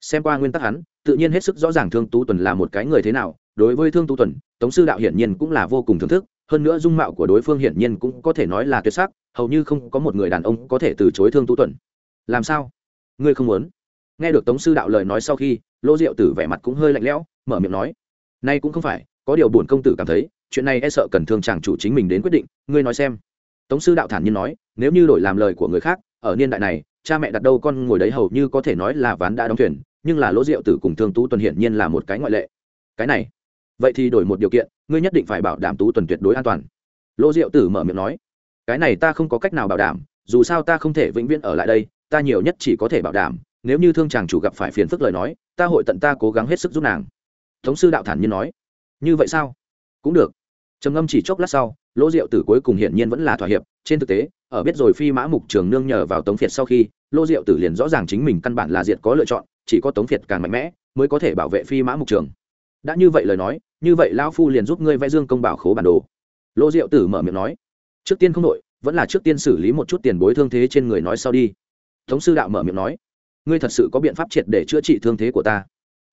Xem qua nguyên tắc hắn, tự nhiên hết sức rõ ràng thương tú tuần là một cái người thế nào, đối với thương tú tuần, tống sư đạo hiển nhiên cũng là vô cùng thưởng thức, hơn nữa dung mạo của đối phương hiển nhiên cũng có thể nói là tuyệt sắc, hầu như không có một người đàn ông có thể từ chối thương tú tuần. Làm sao? Ngươi không muốn? Nghe được tống sư đạo lời nói sau khi, Lô diệu tử vẻ mặt cũng hơi lạnh lẽo, mở miệng nói, nay cũng không phải, có điều bổn công tử cảm thấy, chuyện này e sợ cần thương chàng chủ chính mình đến quyết định, ngươi nói xem. Tống sư đạo thản nhiên nói nếu như đổi làm lời của người khác, ở niên đại này, cha mẹ đặt đâu con ngồi đấy hầu như có thể nói là ván đã đóng thuyền, nhưng là lỗ diệu tử cùng thương tú tuần hiển nhiên là một cái ngoại lệ. Cái này, vậy thì đổi một điều kiện, ngươi nhất định phải bảo đảm tú tuần tuyệt đối an toàn. Lỗ diệu tử mở miệng nói, cái này ta không có cách nào bảo đảm, dù sao ta không thể vĩnh viễn ở lại đây, ta nhiều nhất chỉ có thể bảo đảm, nếu như thương chàng chủ gặp phải phiền phức lời nói, ta hội tận ta cố gắng hết sức giúp nàng. Tống sư đạo thản nhiên nói, như vậy sao? Cũng được trầm ngâm chỉ chốc lát sau, lỗ diệu tử cuối cùng hiển nhiên vẫn là thỏa hiệp. Trên thực tế, ở biết rồi phi mã mục trường nương nhờ vào tống việt sau khi, lỗ diệu tử liền rõ ràng chính mình căn bản là diệt có lựa chọn, chỉ có tống việt càng mạnh mẽ mới có thể bảo vệ phi mã mục trường. Đã như vậy lời nói, như vậy lão phu liền giúp ngươi vẽ dương công bảo khố bản đồ. Lỗ diệu tử mở miệng nói, trước tiên không đội vẫn là trước tiên xử lý một chút tiền bối thương thế trên người nói sau đi. Tống sư đạo mở miệng nói, ngươi thật sự có biện pháp triệt để chữa trị thương thế của ta?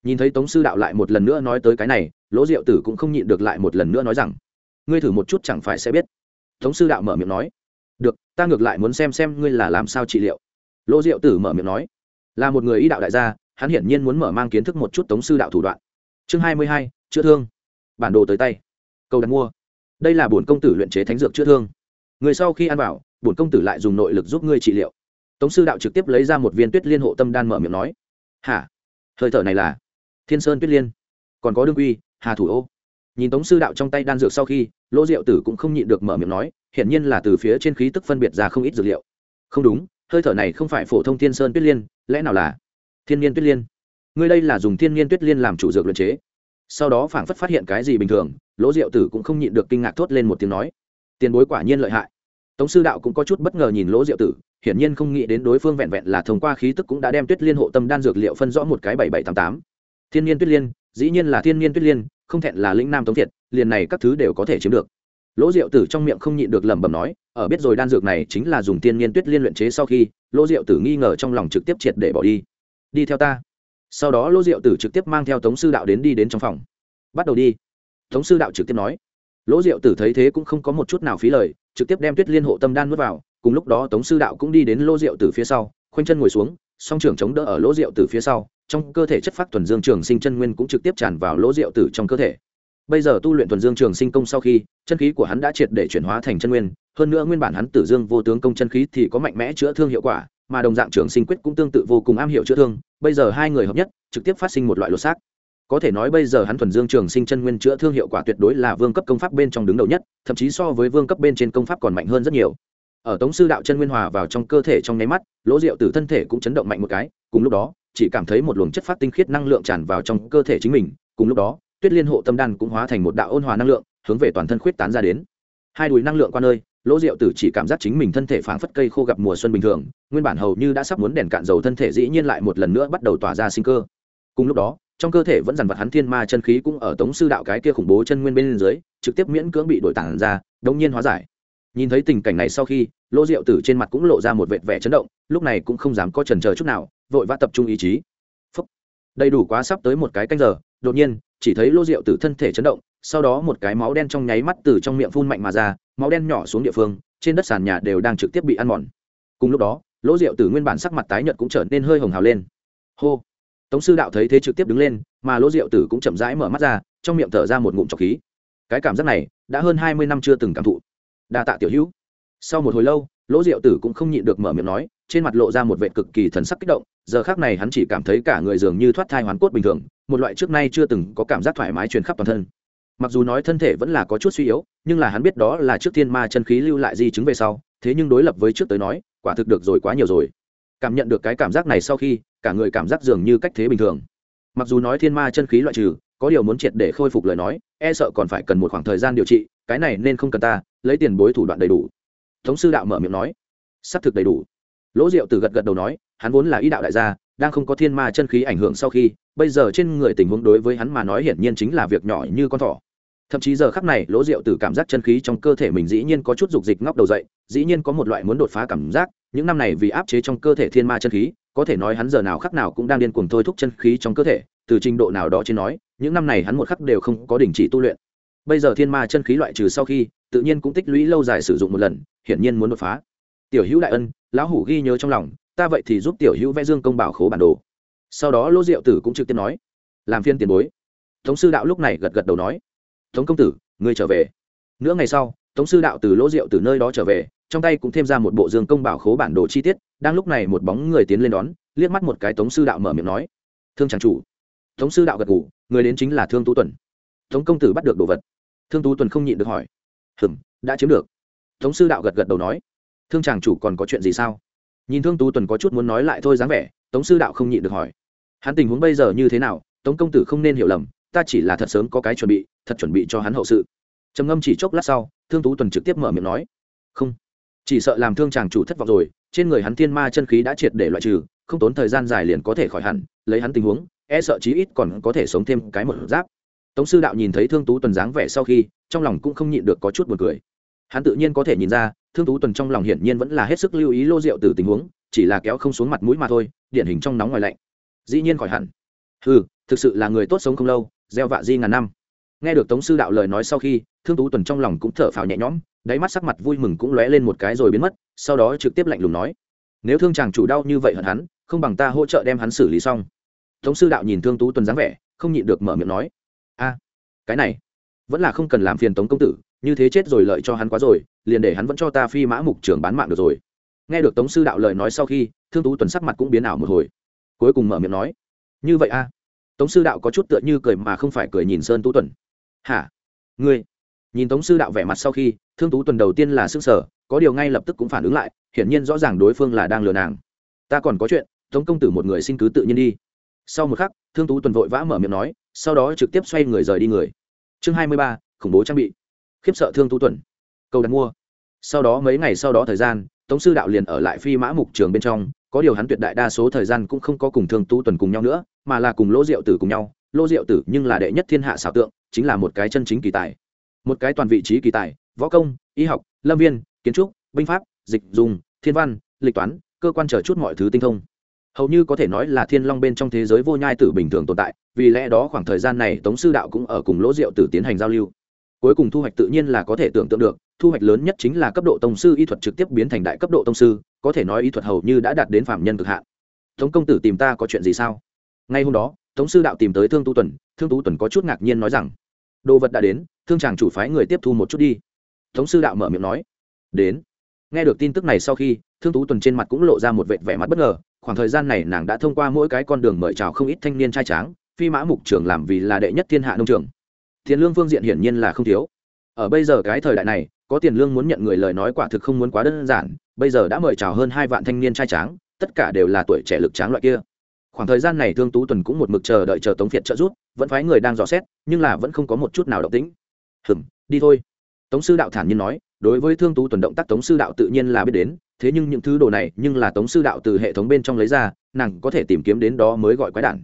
Nhìn thấy tống sư đạo lại một lần nữa nói tới cái này, lỗ diệu tử cũng không nhịn được lại một lần nữa nói rằng ngươi thử một chút chẳng phải sẽ biết. Tống sư đạo mở miệng nói. Được, ta ngược lại muốn xem xem ngươi là làm sao trị liệu. Lỗ diệu tử mở miệng nói. Là một người y đạo đại gia, hắn hiển nhiên muốn mở mang kiến thức một chút tống sư đạo thủ đoạn. Chương hai mươi hai, chữa thương. Bản đồ tới tay. Câu đặt mua. Đây là bổn công tử luyện chế thánh dược chữa thương. Người sau khi ăn vào, bổn công tử lại dùng nội lực giúp ngươi trị liệu. Tống sư đạo trực tiếp lấy ra một viên tuyết liên hộ tâm đan mở miệng nói. Hả? Hơi thở này là thiên sơn tuyết liên. Còn có đương quy, hà thủ ô nhìn tống sư đạo trong tay đan dược sau khi lỗ diệu tử cũng không nhịn được mở miệng nói, hiển nhiên là từ phía trên khí tức phân biệt ra không ít dược liệu. Không đúng, hơi thở này không phải phổ thông thiên sơn tuyết liên, lẽ nào là thiên nhiên tuyết liên? Ngươi đây là dùng thiên nhiên tuyết liên làm chủ dược luyện chế. Sau đó phảng phất phát hiện cái gì bình thường lỗ diệu tử cũng không nhịn được kinh ngạc thốt lên một tiếng nói, tiền bối quả nhiên lợi hại. Tống sư đạo cũng có chút bất ngờ nhìn lỗ diệu tử, hiển nhiên không nghĩ đến đối phương vẹn vẹn là thông qua khí tức cũng đã đem tuyết liên hộ tâm đan dược liệu phân rõ một cái bảy bảy tám tám. Thiên nhiên tuyết liên dĩ nhiên là thiên nhiên tuyết liên, không thẹn là lĩnh nam tống thiệt, liền này các thứ đều có thể chiếm được. Lỗ diệu tử trong miệng không nhịn được lẩm bẩm nói, ở biết rồi đan dược này chính là dùng thiên nhiên tuyết liên luyện chế sau khi, lỗ diệu tử nghi ngờ trong lòng trực tiếp triệt để bỏ đi. Đi theo ta. Sau đó lỗ diệu tử trực tiếp mang theo tống sư đạo đến đi đến trong phòng. Bắt đầu đi. Tống sư đạo trực tiếp nói. Lỗ diệu tử thấy thế cũng không có một chút nào phí lời, trực tiếp đem tuyết liên hộ tâm đan nuốt vào, cùng lúc đó tống sư đạo cũng đi đến lỗ diệu tử phía sau, khoanh chân ngồi xuống, song trưởng chống đỡ ở lỗ diệu tử phía sau trong cơ thể chất phát thuần dương trường sinh chân nguyên cũng trực tiếp tràn vào lỗ diệu tử trong cơ thể. Bây giờ tu luyện thuần dương trường sinh công sau khi, chân khí của hắn đã triệt để chuyển hóa thành chân nguyên, hơn nữa nguyên bản hắn tử dương vô tướng công chân khí thì có mạnh mẽ chữa thương hiệu quả, mà đồng dạng trường sinh quyết cũng tương tự vô cùng am hiểu chữa thương, bây giờ hai người hợp nhất, trực tiếp phát sinh một loại lột xác. Có thể nói bây giờ hắn thuần dương trường sinh chân nguyên chữa thương hiệu quả tuyệt đối là vương cấp công pháp bên trong đứng đầu nhất, thậm chí so với vương cấp bên trên công pháp còn mạnh hơn rất nhiều ở tống sư đạo chân nguyên hòa vào trong cơ thể trong nháy mắt, lỗ rượu từ thân thể cũng chấn động mạnh một cái, cùng lúc đó, chỉ cảm thấy một luồng chất phát tinh khiết năng lượng tràn vào trong cơ thể chính mình, cùng lúc đó, tuyết liên hộ tâm đan cũng hóa thành một đạo ôn hòa năng lượng, hướng về toàn thân khuyết tán ra đến. Hai đùi năng lượng qua nơi, lỗ rượu tử chỉ cảm giác chính mình thân thể phảng phất cây khô gặp mùa xuân bình thường, nguyên bản hầu như đã sắp muốn đèn cạn dầu thân thể dĩ nhiên lại một lần nữa bắt đầu tỏa ra sinh cơ. Cùng lúc đó, trong cơ thể vẫn dằn vặt hắn thiên ma chân khí cũng ở tống sư đạo cái kia khủng bố chân nguyên bên dưới, trực tiếp miễn cưỡng bị đổi tản ra, đống nhiên hóa giải nhìn thấy tình cảnh này sau khi lỗ rượu tử trên mặt cũng lộ ra một vệt vẻ chấn động, lúc này cũng không dám có trần chờ chút nào, vội vã tập trung ý chí. Phúc. đầy đủ quá sắp tới một cái canh giờ, đột nhiên, chỉ thấy lỗ rượu tử thân thể chấn động, sau đó một cái máu đen trong nháy mắt từ trong miệng phun mạnh mà ra, máu đen nhỏ xuống địa phương, trên đất sàn nhà đều đang trực tiếp bị ăn mòn. Cùng lúc đó lỗ rượu tử nguyên bản sắc mặt tái nhợt cũng trở nên hơi hồng hào lên. Hô. Tống sư đạo thấy thế trực tiếp đứng lên, mà lỗ rượu tử cũng chậm rãi mở mắt ra, trong miệng thở ra một ngụm trọc khí. Cái cảm giác này, đã hơn hai mươi năm chưa từng cảm thụ đa tạ tiểu hữu. Sau một hồi lâu, lỗ diệu tử cũng không nhịn được mở miệng nói, trên mặt lộ ra một vệ cực kỳ thần sắc kích động, giờ khác này hắn chỉ cảm thấy cả người dường như thoát thai hoàn cốt bình thường, một loại trước nay chưa từng có cảm giác thoải mái truyền khắp toàn thân. Mặc dù nói thân thể vẫn là có chút suy yếu, nhưng là hắn biết đó là trước thiên ma chân khí lưu lại di chứng về sau, thế nhưng đối lập với trước tới nói, quả thực được rồi quá nhiều rồi. Cảm nhận được cái cảm giác này sau khi, cả người cảm giác dường như cách thế bình thường. Mặc dù nói thiên ma chân khí loại trừ, có điều muốn triệt để khôi phục lời nói e sợ còn phải cần một khoảng thời gian điều trị, cái này nên không cần ta lấy tiền bối thủ đoạn đầy đủ. Thống sư đạo mở miệng nói xác thực đầy đủ. Lỗ diệu từ gật gật đầu nói, hắn vốn là ý đạo đại gia, đang không có thiên ma chân khí ảnh hưởng sau khi, bây giờ trên người tình huống đối với hắn mà nói hiển nhiên chính là việc nhỏ như con thỏ. Thậm chí giờ khắc này, lỗ diệu từ cảm giác chân khí trong cơ thể mình dĩ nhiên có chút dục dịch ngóc đầu dậy, dĩ nhiên có một loại muốn đột phá cảm giác, những năm này vì áp chế trong cơ thể thiên ma chân khí, có thể nói hắn giờ nào khắc nào cũng đang điên cuồng thôi thúc chân khí trong cơ thể, từ trình độ nào đó trên nói, những năm này hắn một khắc đều không có đình chỉ tu luyện. Bây giờ thiên ma chân khí loại trừ sau khi tự nhiên cũng tích lũy lâu dài sử dụng một lần, hiển nhiên muốn đột phá. Tiểu hữu đại ân, lão hủ ghi nhớ trong lòng, ta vậy thì giúp tiểu hữu vẽ dương công bảo khố bản đồ. Sau đó lỗ diệu tử cũng trực tiếp nói, làm phiên tiền bối. Tống sư đạo lúc này gật gật đầu nói, tống công tử, ngươi trở về. Nửa ngày sau, tống sư đạo từ lỗ diệu từ nơi đó trở về, trong tay cũng thêm ra một bộ dương công bảo khố bản đồ chi tiết, đang lúc này một bóng người tiến lên đón, liếc mắt một cái tống sư đạo mở miệng nói, thương tràng chủ. Tống sư đạo gật ngủ người đến chính là thương tú tuần. Tống công tử bắt được đồ vật. Thương tú tuần không nhịn được hỏi hừm, đã chiếm được. Tống sư đạo gật gật đầu nói. Thương chàng chủ còn có chuyện gì sao? Nhìn thương tú tuần có chút muốn nói lại thôi dáng vẻ, tống sư đạo không nhịn được hỏi. Hắn tình huống bây giờ như thế nào? Tống công tử không nên hiểu lầm, ta chỉ là thật sớm có cái chuẩn bị, thật chuẩn bị cho hắn hậu sự. Trầm ngâm chỉ chốc lát sau, thương tú tuần trực tiếp mở miệng nói. Không. Chỉ sợ làm thương chàng chủ thất vọng rồi, trên người hắn thiên ma chân khí đã triệt để loại trừ, không tốn thời gian dài liền có thể khỏi hẳn, lấy hắn tình huống e sợ chí ít còn có thể sống thêm cái một giáp. Tống sư đạo nhìn thấy thương tú tuần dáng vẻ sau khi trong lòng cũng không nhịn được có chút buồn cười. Hắn tự nhiên có thể nhìn ra, thương tú tuần trong lòng hiển nhiên vẫn là hết sức lưu ý lô rượu từ tình huống, chỉ là kéo không xuống mặt mũi mà thôi, điển hình trong nóng ngoài lạnh. Dĩ nhiên khỏi hẳn. Ừ thực sự là người tốt sống không lâu, gieo vạ di ngàn năm. Nghe được tống sư đạo lời nói sau khi, thương tú tuần trong lòng cũng thở phào nhẹ nhõm, đáy mắt sắc mặt vui mừng cũng lóe lên một cái rồi biến mất, sau đó trực tiếp lạnh lùng nói, nếu thương chàng chủ đau như vậy hận hắn, không bằng ta hỗ trợ đem hắn xử lý xong. Tống sư đạo nhìn thương tú tuần dáng vẻ, không nhịn được mở miệng nói, a, cái này vẫn là không cần làm phiền tống công tử, như thế chết rồi lợi cho hắn quá rồi, liền để hắn vẫn cho ta phi mã mục trưởng bán mạng được rồi. Nghe được tống sư đạo lời nói sau khi, thương tú tuần sắc mặt cũng biến ảo một hồi, cuối cùng mở miệng nói, như vậy a tống sư đạo có chút tựa như cười mà không phải cười nhìn sơn tú tuần. Hả? Ngươi? Nhìn tống sư đạo vẻ mặt sau khi, thương tú tuần đầu tiên là s ư n g sở có điều ngay lập tức cũng phản ứng lại, hiển nhiên rõ ràng đối phương là đang lừa nàng. Ta còn có chuyện, tống công tử một người xin cứ tự nhiên đi. Sau một khắc, thương tú tuần vội vã mở miệng nói, sau đó trực tiếp xoay người rời đi người chương hai mươi ba, khủng bố trang bị. Khiếp sợ thương tu tuần. Câu đặt mua. Sau đó mấy ngày sau đó thời gian, tống sư đạo liền ở lại phi mã mục trường bên trong, có điều hắn tuyệt đại đa số thời gian cũng không có cùng thương tu tuần cùng nhau nữa, mà là cùng lỗ diệu tử cùng nhau. Lỗ diệu tử nhưng là đệ nhất thiên hạ xảo tượng, chính là một cái chân chính kỳ tài. Một cái toàn vị trí kỳ tài, võ công, y học, lâm viên, kiến trúc, binh pháp, dịch dùng, thiên văn, lịch toán, cơ quan chờ chút mọi thứ tinh thông hầu như có thể nói là thiên long bên trong thế giới vô nhai tử bình thường tồn tại, vì lẽ đó khoảng thời gian này tống sư đạo cũng ở cùng lỗ diệu tử tiến hành giao lưu. Cuối cùng thu hoạch tự nhiên là có thể tưởng tượng được, thu hoạch lớn nhất chính là cấp độ tông sư y thuật trực tiếp biến thành đại cấp độ tông sư, có thể nói y thuật hầu như đã đạt đến phạm nhân cực hạn. Tống công tử tìm ta có chuyện gì sao? Ngay hôm đó, tống sư đạo tìm tới thương tu tuần, thương tú tuần có chút ngạc nhiên nói rằng, đồ vật đã đến, thương chàng chủ phái người tiếp thu một chút đi. Tống sư đạo mở miệng nói, đến. Nghe được tin tức này sau khi, thương tú tuần trên mặt cũng lộ ra một vệt vẻ mặt bất ngờ khoảng thời gian này nàng đã thông qua mỗi cái con đường mời chào không ít thanh niên trai tráng, phi mã mục trưởng làm vì là đệ nhất thiên hạ nông trường. Tiền lương phương diện hiển nhiên là không thiếu. Ở bây giờ cái thời đại này, có tiền lương muốn nhận người lời nói quả thực không muốn quá đơn giản, bây giờ đã mời chào hơn hai vạn thanh niên trai tráng, tất cả đều là tuổi trẻ lực tráng loại kia. Khoảng thời gian này thương tú tuần cũng một mực chờ đợi chờ tống việt trợ giúp, vẫn phái người đang dò xét, nhưng là vẫn không có một chút nào động tĩnh. Hừm, đi thôi. Tống sư đạo thản nhiên nói, đối với thương tú tuần động tác tống sư đạo tự nhiên là biết đến thế nhưng những thứ đồ này nhưng là tống sư đạo từ hệ thống bên trong lấy ra, nàng có thể tìm kiếm đến đó mới gọi quái đản.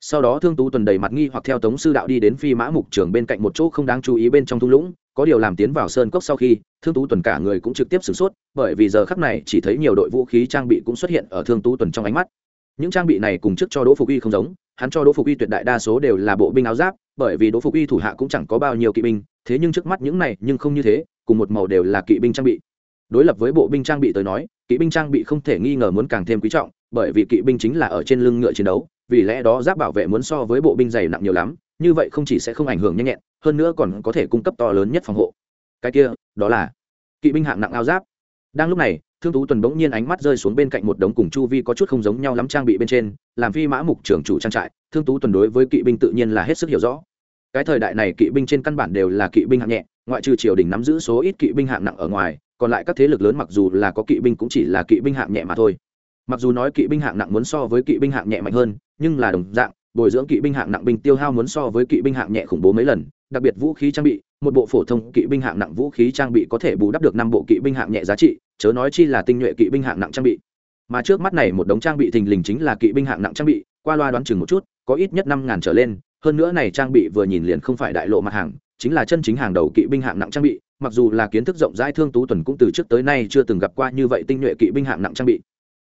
Sau đó thương tú tuần đầy mặt nghi hoặc theo tống sư đạo đi đến phi mã mục trường bên cạnh một chỗ không đáng chú ý bên trong thung lũng, có điều làm tiến vào sơn cốc sau khi, thương tú tuần cả người cũng trực tiếp sửng sốt, bởi vì giờ khắc này chỉ thấy nhiều đội vũ khí trang bị cũng xuất hiện ở thương tú tuần trong ánh mắt. Những trang bị này cùng trước cho đỗ phục uy không giống, hắn cho đỗ phục uy tuyệt đại đa số đều là bộ binh áo giáp, bởi vì đỗ phục uy thủ hạ cũng chẳng có bao nhiêu kỵ binh, thế nhưng trước mắt những này nhưng không như thế, cùng một màu đều là kỵ binh trang bị đối lập với bộ binh trang bị tới nói, kỵ binh trang bị không thể nghi ngờ muốn càng thêm quý trọng, bởi vì kỵ binh chính là ở trên lưng ngựa chiến đấu, vì lẽ đó giáp bảo vệ muốn so với bộ binh dày nặng nhiều lắm, như vậy không chỉ sẽ không ảnh hưởng nhanh nhẹn, hơn nữa còn có thể cung cấp to lớn nhất phòng hộ. Cái kia, đó là kỵ binh hạng nặng áo giáp. Đang lúc này, thương tú tuần bỗng nhiên ánh mắt rơi xuống bên cạnh một đống cùng chu vi có chút không giống nhau lắm trang bị bên trên, làm phi mã mục trưởng chủ trang trại, thương tú tuần đối với kỵ binh tự nhiên là hết sức hiểu rõ. Cái thời đại này kỵ binh trên căn bản đều là kỵ binh hạng nhẹ, ngoại trừ triều đình nắm giữ số ít kỵ binh hạng nặng ở ngoài còn lại các thế lực lớn mặc dù là có kỵ binh cũng chỉ là kỵ binh hạng nhẹ mà thôi mặc dù nói kỵ binh hạng nặng muốn so với kỵ binh hạng nhẹ mạnh hơn nhưng là đồng dạng bồi dưỡng kỵ binh hạng nặng binh tiêu hao muốn so với kỵ binh hạng nhẹ khủng bố mấy lần đặc biệt vũ khí trang bị một bộ phổ thông kỵ binh hạng nặng vũ khí trang bị có thể bù đắp được năm bộ kỵ binh hạng nhẹ giá trị chớ nói chi là tinh nhuệ kỵ binh hạng nặng trang bị mà trước mắt này một đống trang bị thình lình chính là kỵ binh hạng nặng trang bị qua loa đoán chừng một chút có ít nhất năm ngàn trở lên hơn nữa này trang bị vừa nhìn liền không phải đại lộ mặt hàng chính là chân chính hàng đầu kỵ binh hạng nặng trang bị mặc dù là kiến thức rộng rãi thương tú tuần cũng từ trước tới nay chưa từng gặp qua như vậy tinh nhuệ kỵ binh hạng nặng trang bị.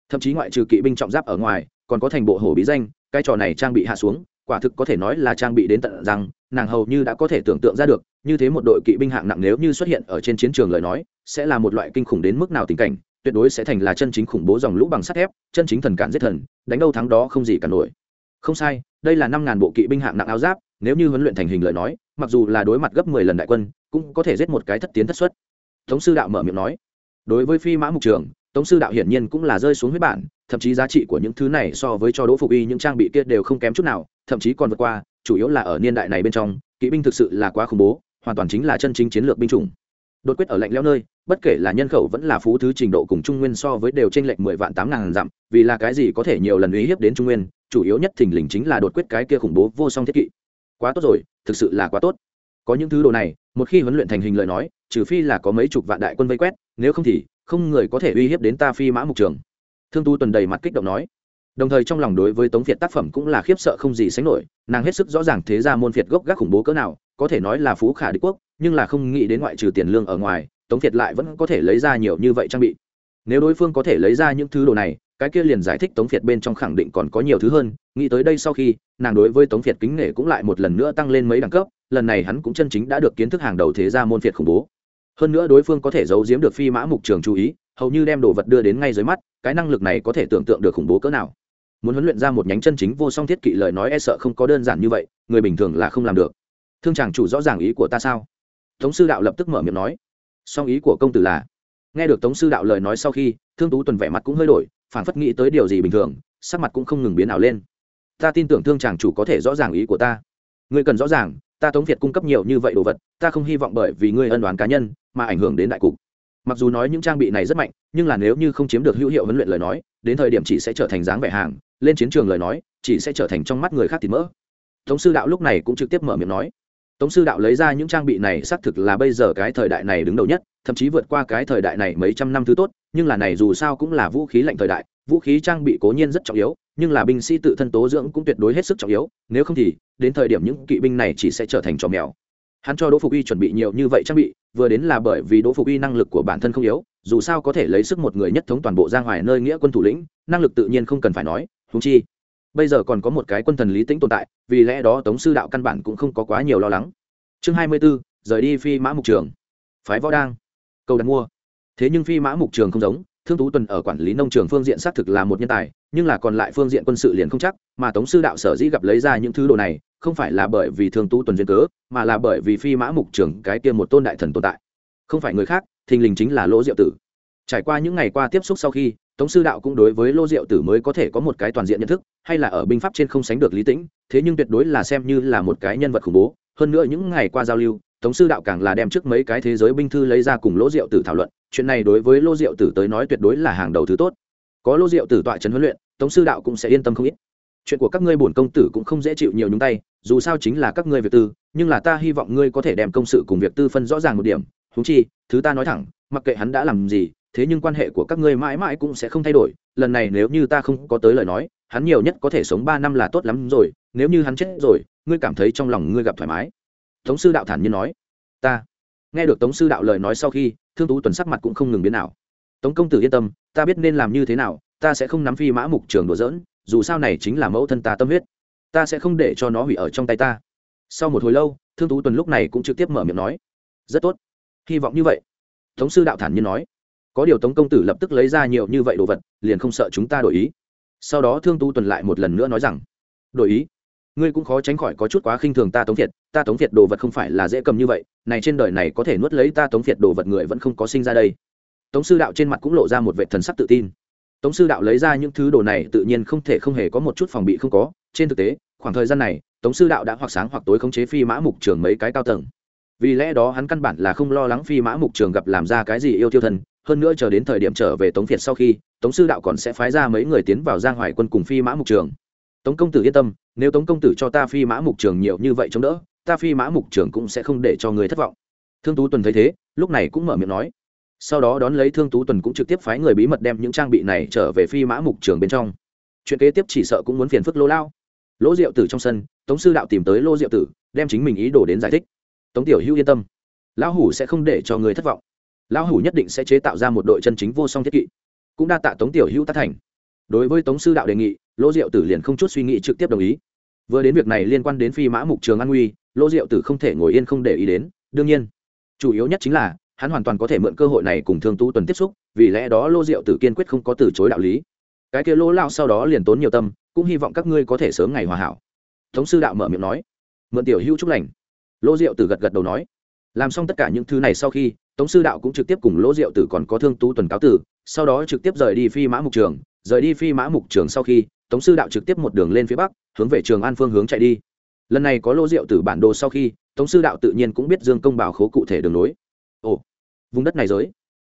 Thậm chí ngoại trừ kỵ binh trọng giáp ở ngoài, còn có thành bộ hổ bí danh, cái trò này trang bị hạ xuống, quả thực có thể nói là trang bị đến tận rằng nàng hầu như đã có thể tưởng tượng ra được, như thế một đội kỵ binh hạng nặng nếu như xuất hiện ở trên chiến trường lời nói, sẽ là một loại kinh khủng đến mức nào tình cảnh, tuyệt đối sẽ thành là chân chính khủng bố dòng lũ bằng sắt thép, chân chính thần cản giết thần, đánh đâu thắng đó không gì cả nổi. Không sai, đây là năm ngàn bộ kỵ binh hạng nặng áo giáp, nếu như huấn luyện thành hình lời nói, mặc dù là đối mặt gấp mười lần đại quân cũng có thể giết một cái thất tiến thất xuất. Tống sư đạo mở miệng nói. Đối với phi mã mục trường, tống sư đạo hiển nhiên cũng là rơi xuống huyết bản, thậm chí giá trị của những thứ này so với cho đỗ phục y những trang bị kia đều không kém chút nào, thậm chí còn vượt qua, chủ yếu là ở niên đại này bên trong, kỵ binh thực sự là quá khủng bố, hoàn toàn chính là chân chính chiến lược binh chủng. Đột quyết ở lạnh lẽo nơi, bất kể là nhân khẩu vẫn là phú thứ trình độ cùng trung nguyên so với đều trên lệnh mười vạn tám ngàn dặm, vì là cái gì có thể nhiều lần uy hiếp đến trung nguyên, chủ yếu nhất thình lình chính là đột quyết cái kia khủng bố vô song thiết kỵ. Quá tốt rồi, thực sự là quá tốt. Có những thứ đồ này một khi huấn luyện thành hình lời nói, trừ phi là có mấy chục vạn đại quân vây quét, nếu không thì không người có thể uy hiếp đến ta phi mã mục trường. Thương tu tuần đầy mặt kích động nói. Đồng thời trong lòng đối với tống việt tác phẩm cũng là khiếp sợ không gì sánh nổi, nàng hết sức rõ ràng thế ra môn việt gốc gác khủng bố cỡ nào, có thể nói là phú khả đế quốc, nhưng là không nghĩ đến ngoại trừ tiền lương ở ngoài, tống việt lại vẫn có thể lấy ra nhiều như vậy trang bị. Nếu đối phương có thể lấy ra những thứ đồ này, cái kia liền giải thích tống việt bên trong khẳng định còn có nhiều thứ hơn, nghĩ tới đây sau khi, nàng đối với tống việt kính nể cũng lại một lần nữa tăng lên mấy đẳng cấp lần này hắn cũng chân chính đã được kiến thức hàng đầu thế gia môn phiệt khủng bố. Hơn nữa đối phương có thể giấu giếm được phi mã mục trường chú ý, hầu như đem đồ vật đưa đến ngay dưới mắt, cái năng lực này có thể tưởng tượng được khủng bố cỡ nào. Muốn huấn luyện ra một nhánh chân chính vô song thiết kỵ lời nói e sợ không có đơn giản như vậy, người bình thường là không làm được. Thương chàng chủ rõ ràng ý của ta sao? Tống sư đạo lập tức mở miệng nói. Song ý của công tử là, nghe được tống sư đạo lời nói sau khi, thương tú tuần vẻ mặt cũng hơi đổi phản phất nghĩ tới điều gì bình thường, sắc mặt cũng không ngừng biến ảo lên. Ta tin tưởng thương chàng chủ có thể rõ ràng ý của ta. Ngươi cần rõ ràng ta tống việt cung cấp nhiều như vậy đồ vật, ta không hy vọng bởi vì ngươi ân đoán cá nhân mà ảnh hưởng đến đại cục. Mặc dù nói những trang bị này rất mạnh, nhưng là nếu như không chiếm được hữu hiệu huấn luyện lời nói, đến thời điểm chỉ sẽ trở thành dáng vẻ hàng, lên chiến trường lời nói, chỉ sẽ trở thành trong mắt người khác thịt mỡ. Tống sư đạo lúc này cũng trực tiếp mở miệng nói. Tống sư đạo lấy ra những trang bị này xác thực là bây giờ cái thời đại này đứng đầu nhất, thậm chí vượt qua cái thời đại này mấy trăm năm thứ tốt, nhưng là này dù sao cũng là vũ khí lạnh thời đại, vũ khí trang bị cố nhiên rất trọng yếu nhưng là binh sĩ tự thân tố dưỡng cũng tuyệt đối hết sức trọng yếu nếu không thì đến thời điểm những kỵ binh này chỉ sẽ trở thành trò mèo. Hắn cho đỗ phục Y chuẩn bị nhiều như vậy trang bị vừa đến là bởi vì đỗ phục Y năng lực của bản thân không yếu dù sao có thể lấy sức một người nhất thống toàn bộ giang hoài nơi nghĩa quân thủ lĩnh năng lực tự nhiên không cần phải nói húng chi bây giờ còn có một cái quân thần lý tĩnh tồn tại vì lẽ đó tống sư đạo căn bản cũng không có quá nhiều lo lắng. Chương hai mươi 24, rời đi phi mã mục trường. Phái võ đang. Cầu đặt mua. Thế nhưng phi mã mục trường không giống thương tú tuần ở quản lý nông trường phương diện xác thực là một nhân tài, nhưng là còn lại phương diện quân sự liền không chắc, mà tống sư đạo sở dĩ gặp lấy ra những thứ đồ này, không phải là bởi vì thương tú tuần duyên cớ, mà là bởi vì phi mã mục trưởng cái kia một tôn đại thần tồn tại. Không phải người khác, thình lình chính là lỗ diệu tử. Trải qua những ngày qua tiếp xúc sau khi, tống sư đạo cũng đối với lô diệu tử mới có thể có một cái toàn diện nhận thức, hay là ở binh pháp trên không sánh được lý tĩnh, thế nhưng tuyệt đối là xem như là một cái nhân vật khủng bố, hơn nữa những ngày qua giao lưu tống sư đạo càng là đem trước mấy cái thế giới binh thư lấy ra cùng lỗ diệu tử thảo luận, chuyện này đối với lô diệu tử tới nói tuyệt đối là hàng đầu thứ tốt. Có lô diệu tử tọa trấn huấn luyện, tống sư đạo cũng sẽ yên tâm không ít. Chuyện của các ngươi bổn công tử cũng không dễ chịu nhiều nhúng tay, dù sao chính là các ngươi việc tư, nhưng là ta hy vọng ngươi có thể đem công sự cùng việc tư phân rõ ràng một điểm. Thú chi, thứ ta nói thẳng, mặc kệ hắn đã làm gì, thế nhưng quan hệ của các ngươi mãi mãi cũng sẽ không thay đổi. Lần này nếu như ta không có tới lời nói, hắn nhiều nhất có thể sống ba năm là tốt lắm rồi, nếu như hắn chết rồi, ngươi cảm thấy trong lòng ngươi gặp thoải mái tống sư đạo thản nhiên nói, ta. Nghe được tống sư đạo lời nói sau khi, thương tú tuần sắc mặt cũng không ngừng biến nào tống công tử yên tâm, ta biết nên làm như thế nào, ta sẽ không nắm phi mã mục trường đùa dỡn dù sao này chính là mẫu thân ta tâm huyết. Ta sẽ không để cho nó hủy ở trong tay ta. Sau một hồi lâu, thương tú tuần lúc này cũng trực tiếp mở miệng nói, rất tốt, hy vọng như vậy. Tống sư đạo thản nhiên nói, có điều tống công tử lập tức lấy ra nhiều như vậy đồ vật, liền không sợ chúng ta đổi ý. Sau đó thương tú tuần lại một lần nữa nói rằng, đổi ý ngươi cũng khó tránh khỏi có chút quá khinh thường ta tống thiệt ta tống thiệt đồ vật không phải là dễ cầm như vậy, này trên đời này có thể nuốt lấy ta tống thiệt đồ vật người vẫn không có sinh ra đây. Tống sư đạo trên mặt cũng lộ ra một vệ thần sắc tự tin. Tống sư đạo lấy ra những thứ đồ này tự nhiên không thể không hề có một chút phòng bị không có. Trên thực tế, khoảng thời gian này, tống sư đạo đã hoặc sáng hoặc tối khống chế phi mã mục trường mấy cái cao tầng. Vì lẽ đó hắn căn bản là không lo lắng phi mã mục trường gặp làm ra cái gì yêu tiêu thần, hơn nữa chờ đến thời điểm trở về tống việt sau khi, tống sư đạo còn sẽ phái ra mấy người tiến vào giang hoài quân cùng phi mã mục trường. Tống công tử yên tâm nếu tống công tử cho ta phi mã mục trường nhiều như vậy chống đỡ, ta phi mã mục trường cũng sẽ không để cho người thất vọng. Thương tú tuần thấy thế, lúc này cũng mở miệng nói. Sau đó đón lấy thương tú tuần cũng trực tiếp phái người bí mật đem những trang bị này trở về phi mã mục trường bên trong. Chuyện kế tiếp chỉ sợ cũng muốn phiền phức lô lao. Lỗ diệu tử trong sân, tống sư đạo tìm tới lô diệu tử, đem chính mình ý đồ đến giải thích. Tống tiểu hữu yên tâm. Lão hủ sẽ không để cho người thất vọng. Lão hủ nhất định sẽ chế tạo ra một đội chân chính vô song thiết kỵ. Cũng đa tạ tống tiểu hữu tác thành đối với tống sư đạo đề nghị, lỗ diệu tử liền không chút suy nghĩ trực tiếp đồng ý. Vừa đến việc này liên quan đến phi mã mục trường an nguy, lỗ diệu tử không thể ngồi yên không để ý đến. Đương nhiên, chủ yếu nhất chính là, hắn hoàn toàn có thể mượn cơ hội này cùng thương tú tuần tiếp xúc, vì lẽ đó lô diệu tử kiên quyết không có từ chối đạo lý. Cái kia lỗ lao sau đó liền tốn nhiều tâm, cũng hy vọng các ngươi có thể sớm ngày hòa hảo. Tống sư đạo mở miệng nói, mượn tiểu hữu chúc lành. Lỗ diệu tử gật gật đầu nói. Làm xong tất cả những thứ này sau khi, tống sư đạo cũng trực tiếp cùng lỗ diệu tử còn có thương tú tuần cáo tử sau đó trực tiếp rời đi phi mã mục trường rời đi phi mã mục trường sau khi, tống sư đạo trực tiếp một đường lên phía bắc, hướng về trường an phương hướng chạy đi. Lần này có lô diệu tử bản đồ sau khi, tống sư đạo tự nhiên cũng biết dương công bảo khố cụ thể đường nối ồ, vùng đất này giới.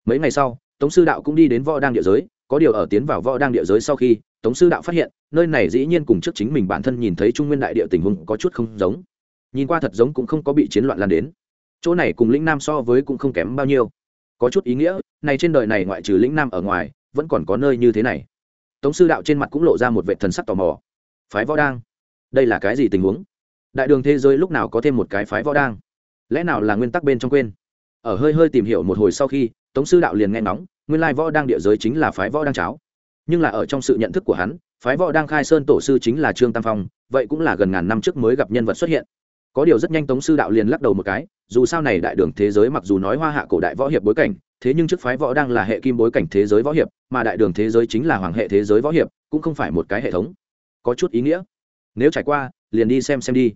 Mấy ngày sau, tống sư đạo cũng đi đến võ đang địa giới, có điều ở tiến vào võ đang địa giới sau khi, tống sư đạo phát hiện, nơi này dĩ nhiên cùng trước chính mình bản thân nhìn thấy trung nguyên đại địa tình huống có chút không giống. Nhìn qua thật giống cũng không có bị chiến loạn lan đến. Chỗ này cùng lĩnh nam so với cũng không kém bao nhiêu. Có chút ý nghĩa, này trên đời này ngoại trừ lĩnh nam ở ngoài, vẫn còn có nơi như thế này tống sư đạo trên mặt cũng lộ ra một vệ thần sắc tò mò. Phái võ đang? Đây là cái gì tình huống? Đại đường thế giới lúc nào có thêm một cái phái võ đang? Lẽ nào là nguyên tắc bên trong quên? Ở hơi hơi tìm hiểu một hồi sau khi, tống sư đạo liền nghe nóng. nguyên lai võ đang địa giới chính là phái võ đang cháo. Nhưng là ở trong sự nhận thức của hắn, phái võ đang khai sơn tổ sư chính là trương tam phong, vậy cũng là gần ngàn năm trước mới gặp nhân vật xuất hiện có điều rất nhanh tống sư đạo liền lắc đầu một cái, dù sao này đại đường thế giới mặc dù nói hoa hạ cổ đại võ hiệp bối cảnh, thế nhưng trước phái võ đang là hệ kim bối cảnh thế giới võ hiệp, mà đại đường thế giới chính là hoàng hệ thế giới võ hiệp, cũng không phải một cái hệ thống. Có chút ý nghĩa. Nếu trải qua, liền đi xem xem đi.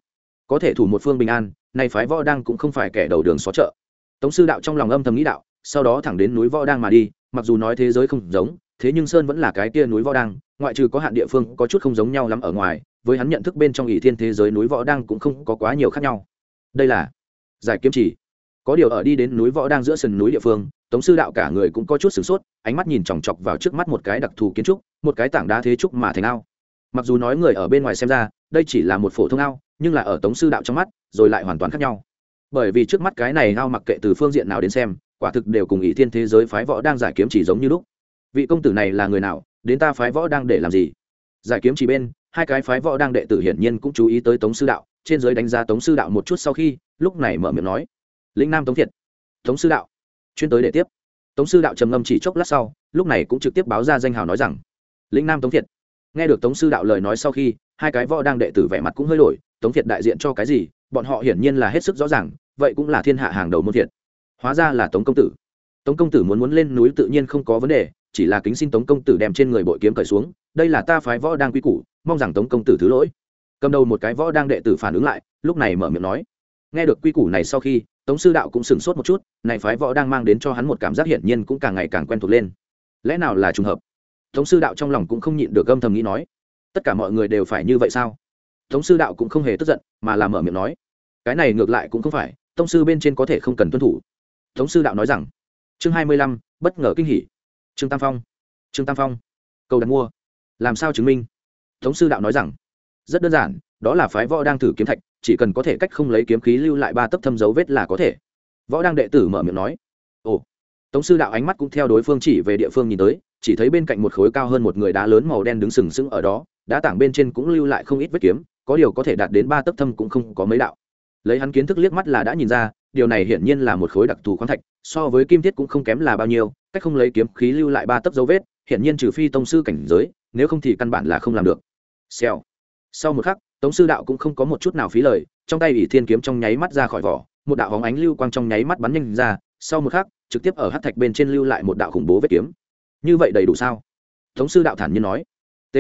Có thể thủ một phương bình an, nay phái võ đang cũng không phải kẻ đầu đường xó chợ. Tống sư đạo trong lòng âm thầm nghĩ đạo, sau đó thẳng đến núi võ đang mà đi, mặc dù nói thế giới không giống, thế nhưng sơn vẫn là cái kia núi võ đang, ngoại trừ có hạn địa phương có chút không giống nhau lắm ở ngoài với hắn nhận thức bên trong ỷ thiên thế giới núi võ đang cũng không có quá nhiều khác nhau. Đây là giải kiếm chỉ. Có điều ở đi đến núi võ đang giữa sườn núi địa phương, tống sư đạo cả người cũng có chút sửng sốt, ánh mắt nhìn chòng chọc vào trước mắt một cái đặc thù kiến trúc, một cái tảng đá thế trúc mà thành ao. Mặc dù nói người ở bên ngoài xem ra, đây chỉ là một phổ thông ao, nhưng là ở tống sư đạo trong mắt, rồi lại hoàn toàn khác nhau. Bởi vì trước mắt cái này ao mặc kệ từ phương diện nào đến xem, quả thực đều cùng ỷ thiên thế giới phái võ đang giải kiếm chỉ giống như lúc. Vị công tử này là người nào, đến ta phái võ đang để làm gì? Giải kiếm chỉ bên hai cái phái võ đang đệ tử hiển nhiên cũng chú ý tới tống sư đạo, trên giới đánh giá tống sư đạo một chút sau khi, lúc này mở miệng nói, lĩnh nam tống thiệt. Tống sư đạo? Chuyên tới để tiếp. Tống sư đạo trầm ngâm chỉ chốc lát sau, lúc này cũng trực tiếp báo ra danh hào nói rằng, lĩnh nam tống thiệt. Nghe được tống sư đạo lời nói sau khi, hai cái võ đang đệ tử vẻ mặt cũng hơi đổi, tống thiệt đại diện cho cái gì? Bọn họ hiển nhiên là hết sức rõ ràng, vậy cũng là thiên hạ hàng đầu môn thiệt. Hóa ra là tống công tử. Tống công tử muốn muốn lên núi tự nhiên không có vấn đề, chỉ là kính xin tống công tử đem trên người bội kiếm cởi xuống, đây là ta phái võ đang quy củ mong rằng tống công tử thứ lỗi. Cầm đầu một cái võ đang đệ tử phản ứng lại, lúc này mở miệng nói. Nghe được quy củ này sau khi, tống sư đạo cũng sửng sốt một chút, này phái võ đang mang đến cho hắn một cảm giác hiển nhiên cũng càng ngày càng quen thuộc lên. Lẽ nào là trùng hợp? Tống sư đạo trong lòng cũng không nhịn được gâm thầm nghĩ nói. Tất cả mọi người đều phải như vậy sao? Tống sư đạo cũng không hề tức giận, mà làm mở miệng nói. Cái này ngược lại cũng không phải, tông sư bên trên có thể không cần tuân thủ. Tống sư đạo nói rằng. Chương hai mươi lăm, bất ngờ kinh hỉ. Trương tam phong. Trương tam phong. Cầu đặt mua. Làm sao chứng minh? Tống sư đạo nói rằng, rất đơn giản, đó là phái võ đang thử kiếm thạch, chỉ cần có thể cách không lấy kiếm khí lưu lại ba tấc thâm dấu vết là có thể. Võ đang đệ tử mở miệng nói, ồ. Tống sư đạo ánh mắt cũng theo đối phương chỉ về địa phương nhìn tới, chỉ thấy bên cạnh một khối cao hơn một người đá lớn màu đen đứng sừng sững ở đó, đá tảng bên trên cũng lưu lại không ít vết kiếm, có điều có thể đạt đến ba tấc thâm cũng không có mấy đạo. Lấy hắn kiến thức liếc mắt là đã nhìn ra, điều này hiển nhiên là một khối đặc thù khoáng thạch, so với kim thiết cũng không kém là bao nhiêu, cách không lấy kiếm khí lưu lại ba tấc dấu vết, hiển nhiên trừ phi tông sư cảnh giới nếu không thì căn bản là không làm được. Xèo. Sau một khắc, tống sư đạo cũng không có một chút nào phí lời, trong tay ỷ thiên kiếm trong nháy mắt ra khỏi vỏ, một đạo hóng ánh lưu quang trong nháy mắt bắn nhanh ra, sau một khắc, trực tiếp ở hát thạch bên trên lưu lại một đạo khủng bố vết kiếm. Như vậy đầy đủ sao? Tống sư đạo thản nhiên nói. T.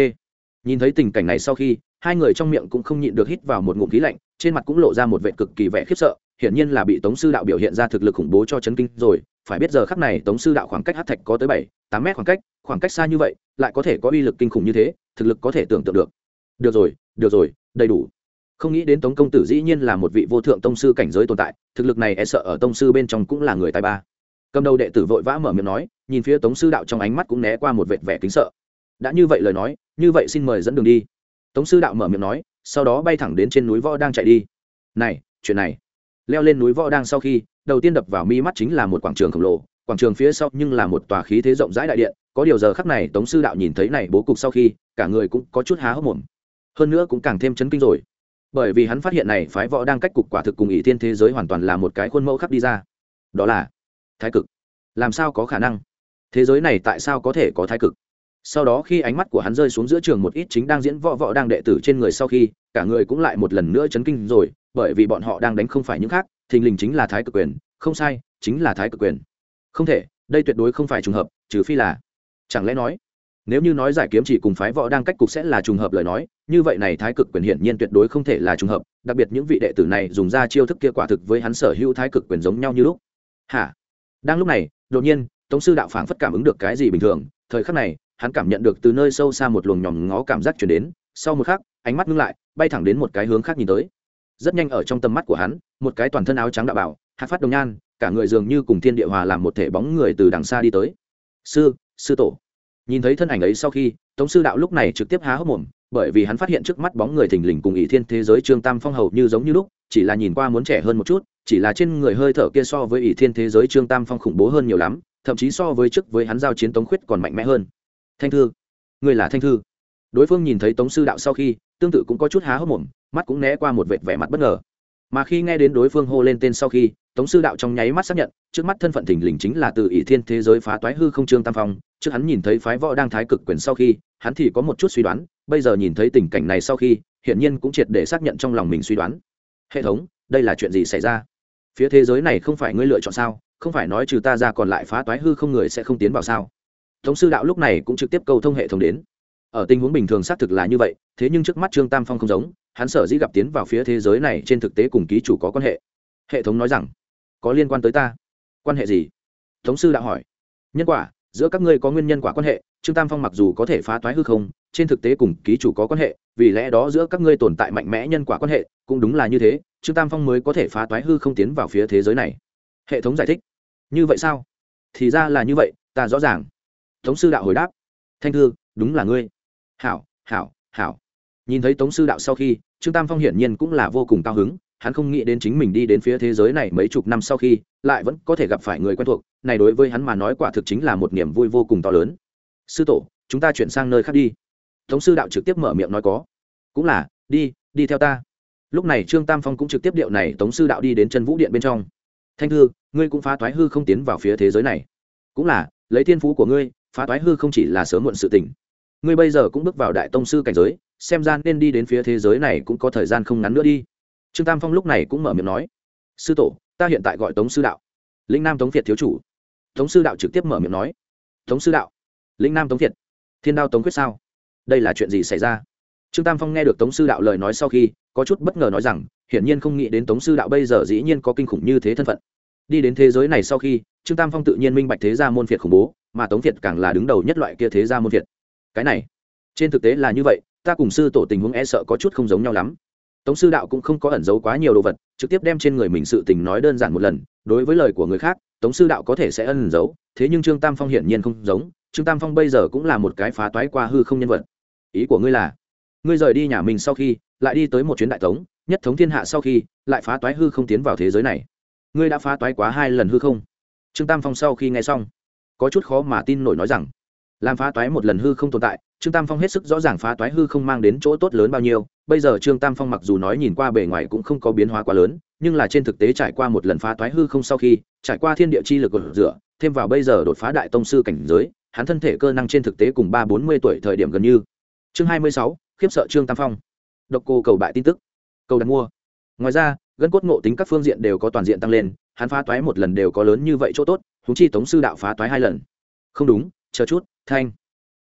Nhìn thấy tình cảnh này sau khi, hai người trong miệng cũng không nhịn được hít vào một ngụm khí lạnh, trên mặt cũng lộ ra một vệ cực kỳ vẻ khiếp sợ, hiển nhiên là bị tống sư đạo biểu hiện ra thực lực khủng bố cho chấn kinh rồi. Phải biết giờ khắc này tống sư đạo khoảng cách hát thạch có tới bảy, tám mét khoảng cách khoảng cách xa như vậy lại có thể có uy lực kinh khủng như thế, thực lực có thể tưởng tượng được. Được rồi được rồi, đầy đủ. Không nghĩ đến tống công tử dĩ nhiên là một vị vô thượng tông sư cảnh giới tồn tại, thực lực này e sợ ở tông sư bên trong cũng là người tài ba. Cầm đầu đệ tử vội vã mở miệng nói, nhìn phía tống sư đạo trong ánh mắt cũng né qua một vệt vẻ kính sợ. Đã như vậy lời nói, như vậy xin mời dẫn đường đi. Tống sư đạo mở miệng nói, sau đó bay thẳng đến trên núi võ đang chạy đi. Này, chuyện này. Leo lên núi võ đang sau khi, đầu tiên đập vào mi mắt chính là một quảng trường khổng lồ, quảng trường phía sau nhưng là một tòa khí thế rộng rãi đại điện có điều giờ khắc này tống sư đạo nhìn thấy này bố cục sau khi, cả người cũng có chút há hốc mồm. Hơn nữa cũng càng thêm chấn kinh rồi. Bởi vì hắn phát hiện này phái võ đang cách cục quả thực cùng ỷ thiên thế giới hoàn toàn là một cái khuôn mẫu khắc đi ra. Đó là thái cực. Làm sao có khả năng? Thế giới này tại sao có thể có thái cực? Sau đó khi ánh mắt của hắn rơi xuống giữa trường một ít chính đang diễn võ võ đang đệ tử trên người sau khi, cả người cũng lại một lần nữa chấn kinh rồi, bởi vì bọn họ đang đánh không phải những khác, thình lình chính là thái cực quyền, không sai, chính là thái cực quyền. Không thể, đây tuyệt đối không phải trùng hợp, trừ phi là chẳng lẽ nói, nếu như nói giải kiếm chỉ cùng phái võ đang cách cục sẽ là trùng hợp lời nói, như vậy này thái cực quyền hiển nhiên tuyệt đối không thể là trùng hợp, đặc biệt những vị đệ tử này dùng ra chiêu thức kia quả thực với hắn sở hữu thái cực quyền giống nhau như lúc. Hả? Đang lúc này, đột nhiên, tống sư đạo phảng phất cảm ứng được cái gì bình thường, thời khắc này, hắn cảm nhận được từ nơi sâu xa một luồng nhòm ngó cảm giác chuyển đến, sau một khắc, ánh mắt ngưng lại, bay thẳng đến một cái hướng khác nhìn tới. Rất nhanh ở trong tầm mắt của hắn, một cái toàn thân áo trắng đạo bảo, hạt phát đồng nhan, cả người dường như cùng thiên địa hòa làm một thể bóng người từ đằng xa đi tới. Sư sư tổ. Nhìn thấy thân ảnh ấy sau khi, tống sư đạo lúc này trực tiếp há hốc mồm, bởi vì hắn phát hiện trước mắt bóng người thình lình cùng ỷ thiên thế giới trương tam phong hầu như giống như lúc, chỉ là nhìn qua muốn trẻ hơn một chút, chỉ là trên người hơi thở kia so với ỷ thiên thế giới trương tam phong khủng bố hơn nhiều lắm, thậm chí so với trước với hắn giao chiến tống khuyết còn mạnh mẽ hơn. Thanh thư, người là thanh thư. Đối phương nhìn thấy tống sư đạo sau khi, tương tự cũng có chút há hốc mồm, mắt cũng né qua một vệt vẻ mặt bất ngờ. Mà khi nghe đến đối phương hô lên tên sau khi, tống sư đạo trong nháy mắt xác nhận, trước mắt thân phận thình lình chính là từ ỷ thiên thế giới phá toái hư không trương tam phong trước hắn nhìn thấy phái võ đang thái cực quyền sau khi, hắn thì có một chút suy đoán, bây giờ nhìn thấy tình cảnh này sau khi, hiển nhiên cũng triệt để xác nhận trong lòng mình suy đoán. Hệ thống, đây là chuyện gì xảy ra? Phía thế giới này không phải ngươi lựa chọn sao? Không phải nói trừ ta ra còn lại phá toái hư không người sẽ không tiến vào sao? Tống sư đạo lúc này cũng trực tiếp cầu thông hệ thống đến. Ở tình huống bình thường xác thực là như vậy, thế nhưng trước mắt trương tam phong không giống, hắn sở dĩ gặp tiến vào phía thế giới này trên thực tế cùng ký chủ có quan hệ. Hệ thống nói rằng, có liên quan tới ta. Quan hệ gì? Tống sư đạo hỏi. Nhân quả giữa các ngươi có nguyên nhân quả quan hệ, trương tam phong mặc dù có thể phá toái hư không, trên thực tế cùng ký chủ có quan hệ, vì lẽ đó giữa các ngươi tồn tại mạnh mẽ nhân quả quan hệ, cũng đúng là như thế, trương tam phong mới có thể phá toái hư không tiến vào phía thế giới này. Hệ thống giải thích. Như vậy sao? Thì ra là như vậy, ta rõ ràng. Tống sư đạo hồi đáp. Thanh thư, đúng là ngươi. Hảo hảo hảo. Nhìn thấy tống sư đạo sau khi, trương tam phong hiển nhiên cũng là vô cùng cao hứng hắn không nghĩ đến chính mình đi đến phía thế giới này mấy chục năm sau khi, lại vẫn có thể gặp phải người quen thuộc. Này đối với hắn mà nói quả thực chính là một niềm vui vô cùng to lớn. Sư tổ, chúng ta chuyển sang nơi khác đi. Tống sư đạo trực tiếp mở miệng nói có. Cũng là, đi đi theo ta. Lúc này trương tam phong cũng trực tiếp điệu này tống sư đạo đi đến chân vũ điện bên trong. Thanh thư, ngươi cũng phá toái hư không tiến vào phía thế giới này. Cũng là, lấy thiên phú của ngươi, phá toái hư không chỉ là sớm muộn sự tình. Ngươi bây giờ cũng bước vào đại tông sư cảnh giới, xem ra nên đi đến phía thế giới này cũng có thời gian không ngắn nữa đi trương tam phong lúc này cũng mở miệng nói, sư tổ, ta hiện tại gọi tống sư đạo. Lĩnh nam tống việt thiếu chủ. Tống sư đạo trực tiếp mở miệng nói, tống sư đạo lĩnh nam tống việt, thiên đao tống quyết sao? Đây là chuyện gì xảy ra? Trương tam phong nghe được tống sư đạo lời nói sau khi, có chút bất ngờ nói rằng, hiển nhiên không nghĩ đến tống sư đạo bây giờ dĩ nhiên có kinh khủng như thế thân phận. Đi đến thế giới này sau khi, trương tam phong tự nhiên minh bạch thế gia môn việt khủng bố, mà tống việt càng là đứng đầu nhất loại kia thế gia môn việt. Cái này, trên thực tế là như vậy, ta cùng sư tổ tình huống e sợ có chút không giống nhau lắm tống sư đạo cũng không có ẩn giấu quá nhiều đồ vật, trực tiếp đem trên người mình sự tình nói đơn giản một lần, đối với lời của người khác, tống sư đạo có thể sẽ ẩn giấu, thế nhưng trương tam phong hiển nhiên không giống, trương tam phong bây giờ cũng là một cái phá toái qua hư không nhân vật. Ý của ngươi là, ngươi rời đi nhà mình sau khi, lại đi tới một chuyến đại tống, nhất thống thiên hạ sau khi, lại phá toái hư không tiến vào thế giới này. Ngươi đã phá toái quá hai lần hư không? Trương tam phong sau khi nghe xong, có chút khó mà tin nổi nói rằng, làm phá toái một lần hư không tồn tại, trương tam phong hết sức rõ ràng phá toái hư không mang đến chỗ tốt lớn bao nhiêu bây giờ trương tam phong mặc dù nói nhìn qua bề ngoài cũng không có biến hóa quá lớn, nhưng là trên thực tế trải qua một lần phá toái hư không sau khi, trải qua thiên địa chi lực rửa, thêm vào bây giờ đột phá đại tông sư cảnh giới, hắn thân thể cơ năng trên thực tế cùng ba bốn mươi tuổi thời điểm gần như. Chương hai mươi sáu, khiếp sợ trương tam phong. Độc cô cầu bại tin tức. Cầu đặt mua. Ngoài ra, gân cốt ngộ tính các phương diện đều có toàn diện tăng lên, hắn phá toái một lần đều có lớn như vậy chỗ tốt húng chi tống sư đạo phá toái hai lần. Không đúng, chờ chút, thanh.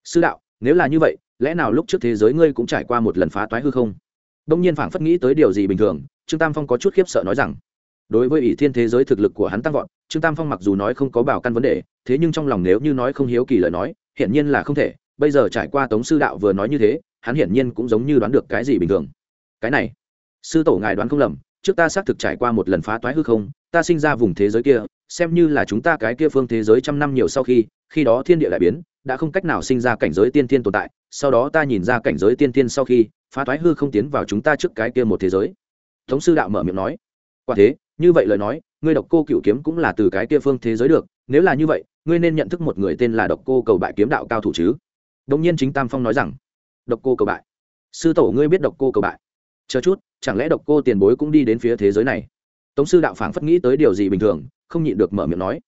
Sư đạo, nếu là như vậy lẽ nào lúc trước thế giới ngươi cũng trải qua một lần phá toái hư không? Đông nhiên phảng phất nghĩ tới điều gì bình thường, trương tam phong có chút khiếp sợ nói rằng, đối với ỷ thiên thế giới thực lực của hắn tăng vọt, trương tam phong mặc dù nói không có bảo căn vấn đề, thế nhưng trong lòng nếu như nói không hiếu kỳ lời nói, hiển nhiên là không thể. Bây giờ trải qua tống sư đạo vừa nói như thế, hắn hiển nhiên cũng giống như đoán được cái gì bình thường. Cái này, sư tổ ngài đoán không lầm, trước ta xác thực trải qua một lần phá toái hư không, ta sinh ra vùng thế giới kia, xem như là chúng ta cái kia phương thế giới trăm năm nhiều sau khi khi đó thiên địa đại biến, đã không cách nào sinh ra cảnh giới tiên thiên tồn tại sau đó ta nhìn ra cảnh giới tiên tiên sau khi, phá thoái hư không tiến vào chúng ta trước cái kia một thế giới. Thống sư đạo mở miệng nói. Quả thế, như vậy lời nói, ngươi độc cô cựu kiếm cũng là từ cái kia phương thế giới được, nếu là như vậy, ngươi nên nhận thức một người tên là độc cô cầu bại kiếm đạo cao thủ chứ? Đông nhiên chính tam phong nói rằng. Độc cô cầu bại. Sư tổ ngươi biết độc cô cầu bại. Chờ chút, chẳng lẽ độc cô tiền bối cũng đi đến phía thế giới này? Tống sư đạo phảng phất nghĩ tới điều gì bình thường, không nhịn được mở miệng nói.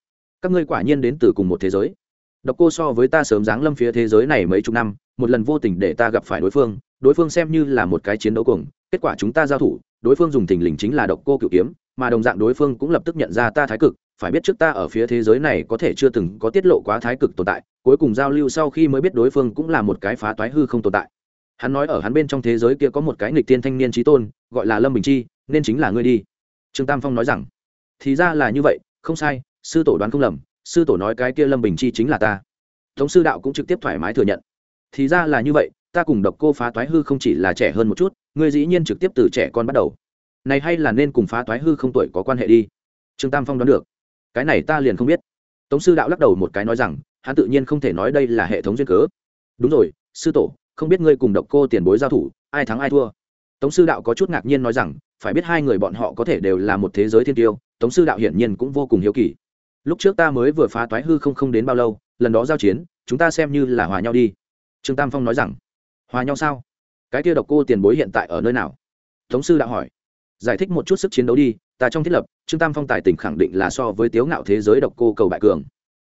Các ngươi quả nhiên đến từ cùng một thế giới. Độc cô so với ta sớm giáng lâm phía thế giới này mấy chục năm một lần vô tình để ta gặp phải đối phương đối phương xem như là một cái chiến đấu cùng kết quả chúng ta giao thủ, đối phương dùng thình lình chính là độc cô cựu kiếm, mà đồng dạng đối phương cũng lập tức nhận ra ta thái cực, phải biết trước ta ở phía thế giới này có thể chưa từng có tiết lộ quá thái cực tồn tại, cuối cùng giao lưu sau khi mới biết đối phương cũng là một cái phá toái hư không tồn tại. Hắn nói ở hắn bên trong thế giới kia có một cái nghịch tiên thanh niên trí tôn, gọi là lâm bình chi, nên chính là ngươi đi. Trương tam phong nói rằng, thì ra là như vậy, không sai, sư tổ đoán không lầm, sư tổ nói cái kia lâm bình chi chính là ta. Tống sư đạo cũng trực tiếp thoải mái thừa nhận thì ra là như vậy, ta cùng độc cô phá toái hư không chỉ là trẻ hơn một chút, ngươi dĩ nhiên trực tiếp từ trẻ con bắt đầu. Này hay là nên cùng phá toái hư không tuổi có quan hệ đi. Trương tam phong đoán được. Cái này ta liền không biết. Tống sư đạo lắc đầu một cái nói rằng, hắn tự nhiên không thể nói đây là hệ thống duyên cớ. Đúng rồi, sư tổ, không biết ngươi cùng độc cô tiền bối giao thủ, ai thắng ai thua? Tống sư đạo có chút ngạc nhiên nói rằng, phải biết hai người bọn họ có thể đều là một thế giới thiên tiêu, tống sư đạo hiển nhiên cũng vô cùng hiếu kỳ. Lúc trước ta mới vừa phá toái hư không không đến bao lâu, lần đó giao chiến, chúng ta xem như là hòa nhau đi trương tam phong nói rằng, hòa nhau sao? Cái kia độc cô tiền bối hiện tại ở nơi nào? Tống sư đã hỏi. Giải thích một chút sức chiến đấu đi, ta trong thiết lập, trương tam phong tài tỉnh khẳng định là so với tiếu ngạo thế giới độc cô cầu bại cường.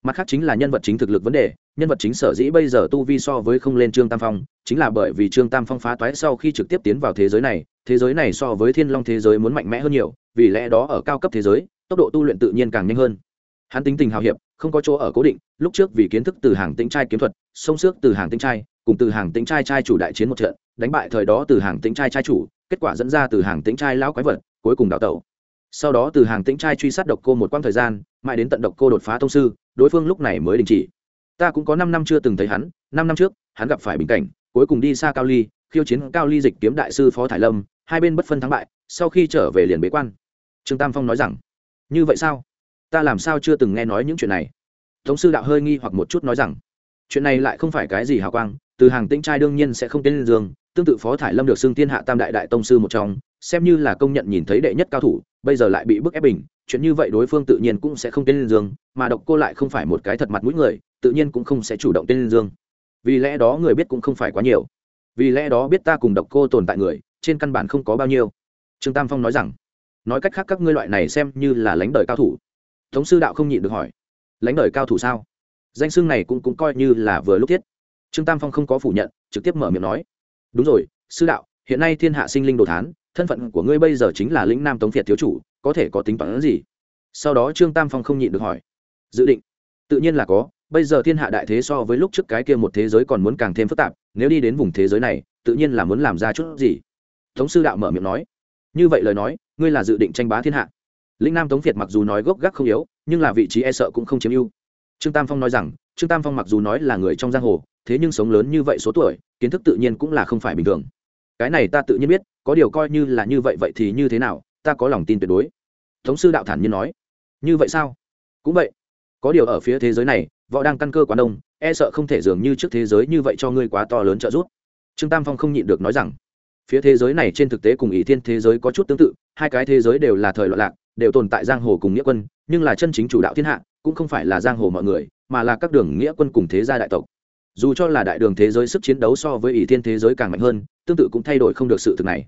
Mặt khác chính là nhân vật chính thực lực vấn đề, nhân vật chính sở dĩ bây giờ tu vi so với không lên trương tam phong, chính là bởi vì trương tam phong phá toái sau khi trực tiếp tiến vào thế giới này, thế giới này so với thiên long thế giới muốn mạnh mẽ hơn nhiều, vì lẽ đó ở cao cấp thế giới, tốc độ tu luyện tự nhiên càng nhanh hơn. Hắn tính tình hào hiệp không có chỗ ở cố định, lúc trước vì kiến thức từ hàng tĩnh trai kiếm thuật, sông xước từ hàng tĩnh trai, cùng từ hàng tĩnh trai trai chủ đại chiến một trận, đánh bại thời đó từ hàng tĩnh trai trai chủ, kết quả dẫn ra từ hàng tĩnh trai lão quái vật, cuối cùng đào tẩu. Sau đó từ hàng tĩnh trai truy sát độc cô một quãng thời gian, mãi đến tận độc cô đột phá thông sư, đối phương lúc này mới đình chỉ. Ta cũng có năm năm chưa từng thấy hắn, năm năm trước, hắn gặp phải bình cảnh, cuối cùng đi xa cao ly, khiêu chiến cao ly dịch kiếm đại sư phó thải lâm, hai bên bất phân thắng bại, sau khi trở về liền bế quan. Trương tam phong nói rằng, như vậy sao? Ta làm sao chưa từng nghe nói những chuyện này? Tống sư đạo hơi nghi hoặc một chút nói rằng, chuyện này lại không phải cái gì hào quang, từ hàng tĩnh trai đương nhiên sẽ không tên giường tương tự phó thải lâm được xưng tiên hạ tam đại đại tông sư một trong, xem như là công nhận nhìn thấy đệ nhất cao thủ, bây giờ lại bị bức ép bình, chuyện như vậy đối phương tự nhiên cũng sẽ không tên lên dương, mà độc cô lại không phải một cái thật mặt mũi người, tự nhiên cũng không sẽ chủ động tên lên dương. Vì lẽ đó người biết cũng không phải quá nhiều. Vì lẽ đó biết ta cùng độc cô tồn tại người, trên căn bản không có bao nhiêu. Trương tam phong nói rằng, nói cách khác các ngươi loại này xem như là lánh đời cao thủ tống sư đạo không nhịn được hỏi, lãnh đời cao thủ sao? Danh xưng này cũng cũng coi như là vừa lúc thiết. Trương tam phong không có phủ nhận, trực tiếp mở miệng nói, đúng rồi, sư đạo, hiện nay thiên hạ sinh linh đồ thán, thân phận của ngươi bây giờ chính là lĩnh nam tống việt thiếu chủ, có thể có tính toán gì? Sau đó trương tam phong không nhịn được hỏi, dự định, tự nhiên là có, bây giờ thiên hạ đại thế so với lúc trước cái kia một thế giới còn muốn càng thêm phức tạp, nếu đi đến vùng thế giới này, tự nhiên là muốn làm ra chút gì? Tống sư đạo mở miệng nói, như vậy lời nói, ngươi là dự định tranh bá thiên hạ lĩnh nam tống việt mặc dù nói gốc gác không yếu nhưng là vị trí e sợ cũng không chiếm ưu trương tam phong nói rằng trương tam phong mặc dù nói là người trong giang hồ thế nhưng sống lớn như vậy số tuổi kiến thức tự nhiên cũng là không phải bình thường cái này ta tự nhiên biết có điều coi như là như vậy vậy thì như thế nào ta có lòng tin tuyệt đối thống sư đạo thản nhiên nói như vậy sao cũng vậy có điều ở phía thế giới này võ đang căn cơ quá đông e sợ không thể dường như trước thế giới như vậy cho ngươi quá to lớn trợ giúp trương tam phong không nhịn được nói rằng phía thế giới này trên thực tế cùng ý thiên thế giới có chút tương tự hai cái thế giới đều là thời loạn lạc đều tồn tại giang hồ cùng nghĩa quân, nhưng là chân chính chủ đạo thiên hạ, cũng không phải là giang hồ mọi người, mà là các đường nghĩa quân cùng thế gia đại tộc. Dù cho là đại đường thế giới sức chiến đấu so với ỷ thiên thế giới càng mạnh hơn, tương tự cũng thay đổi không được sự thực này.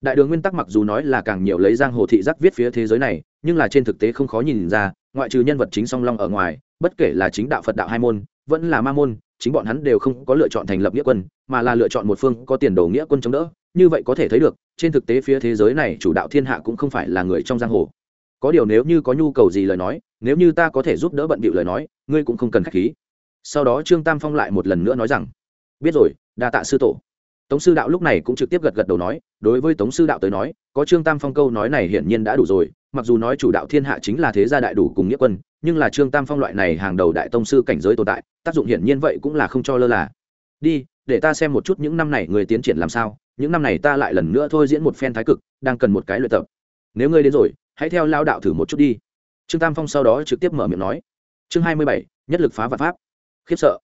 Đại đường nguyên tắc mặc dù nói là càng nhiều lấy giang hồ thị giác viết phía thế giới này, nhưng là trên thực tế không khó nhìn ra, ngoại trừ nhân vật chính song long ở ngoài, bất kể là chính đạo phật đạo hai môn, vẫn là ma môn, chính bọn hắn đều không có lựa chọn thành lập nghĩa quân, mà là lựa chọn một phương có tiền đồ nghĩa quân chống đỡ. Như vậy có thể thấy được, trên thực tế phía thế giới này chủ đạo thiên hạ cũng không phải là người trong giang hồ có điều nếu như có nhu cầu gì lời nói, nếu như ta có thể giúp đỡ bận bịu lời nói, ngươi cũng không cần k h á c h khí. Sau đó trương tam phong lại một lần nữa nói rằng, biết rồi, đa tạ sư tổ. Tống sư đạo lúc này cũng trực tiếp gật gật đầu nói, đối với tống sư đạo tới nói, có trương tam phong câu nói này hiển nhiên đã đủ rồi, mặc dù nói chủ đạo thiên hạ chính là thế gia đại đủ cùng nghĩa quân, nhưng là trương tam phong loại này hàng đầu đại tông sư cảnh giới tồn tại, tác dụng hiển nhiên vậy cũng là không cho lơ là. Đi, để ta xem một chút những năm này người tiến triển làm sao, những năm này ta lại lần nữa thôi diễn một phen thái cực, đang cần một cái luyện tập. Nếu ngươi đến rồi hãy theo lao đạo thử một chút đi. Trương tam phong sau đó trực tiếp mở miệng nói. Chương hai mươi bảy, nhất lực phá vạn pháp. Khiếp sợ.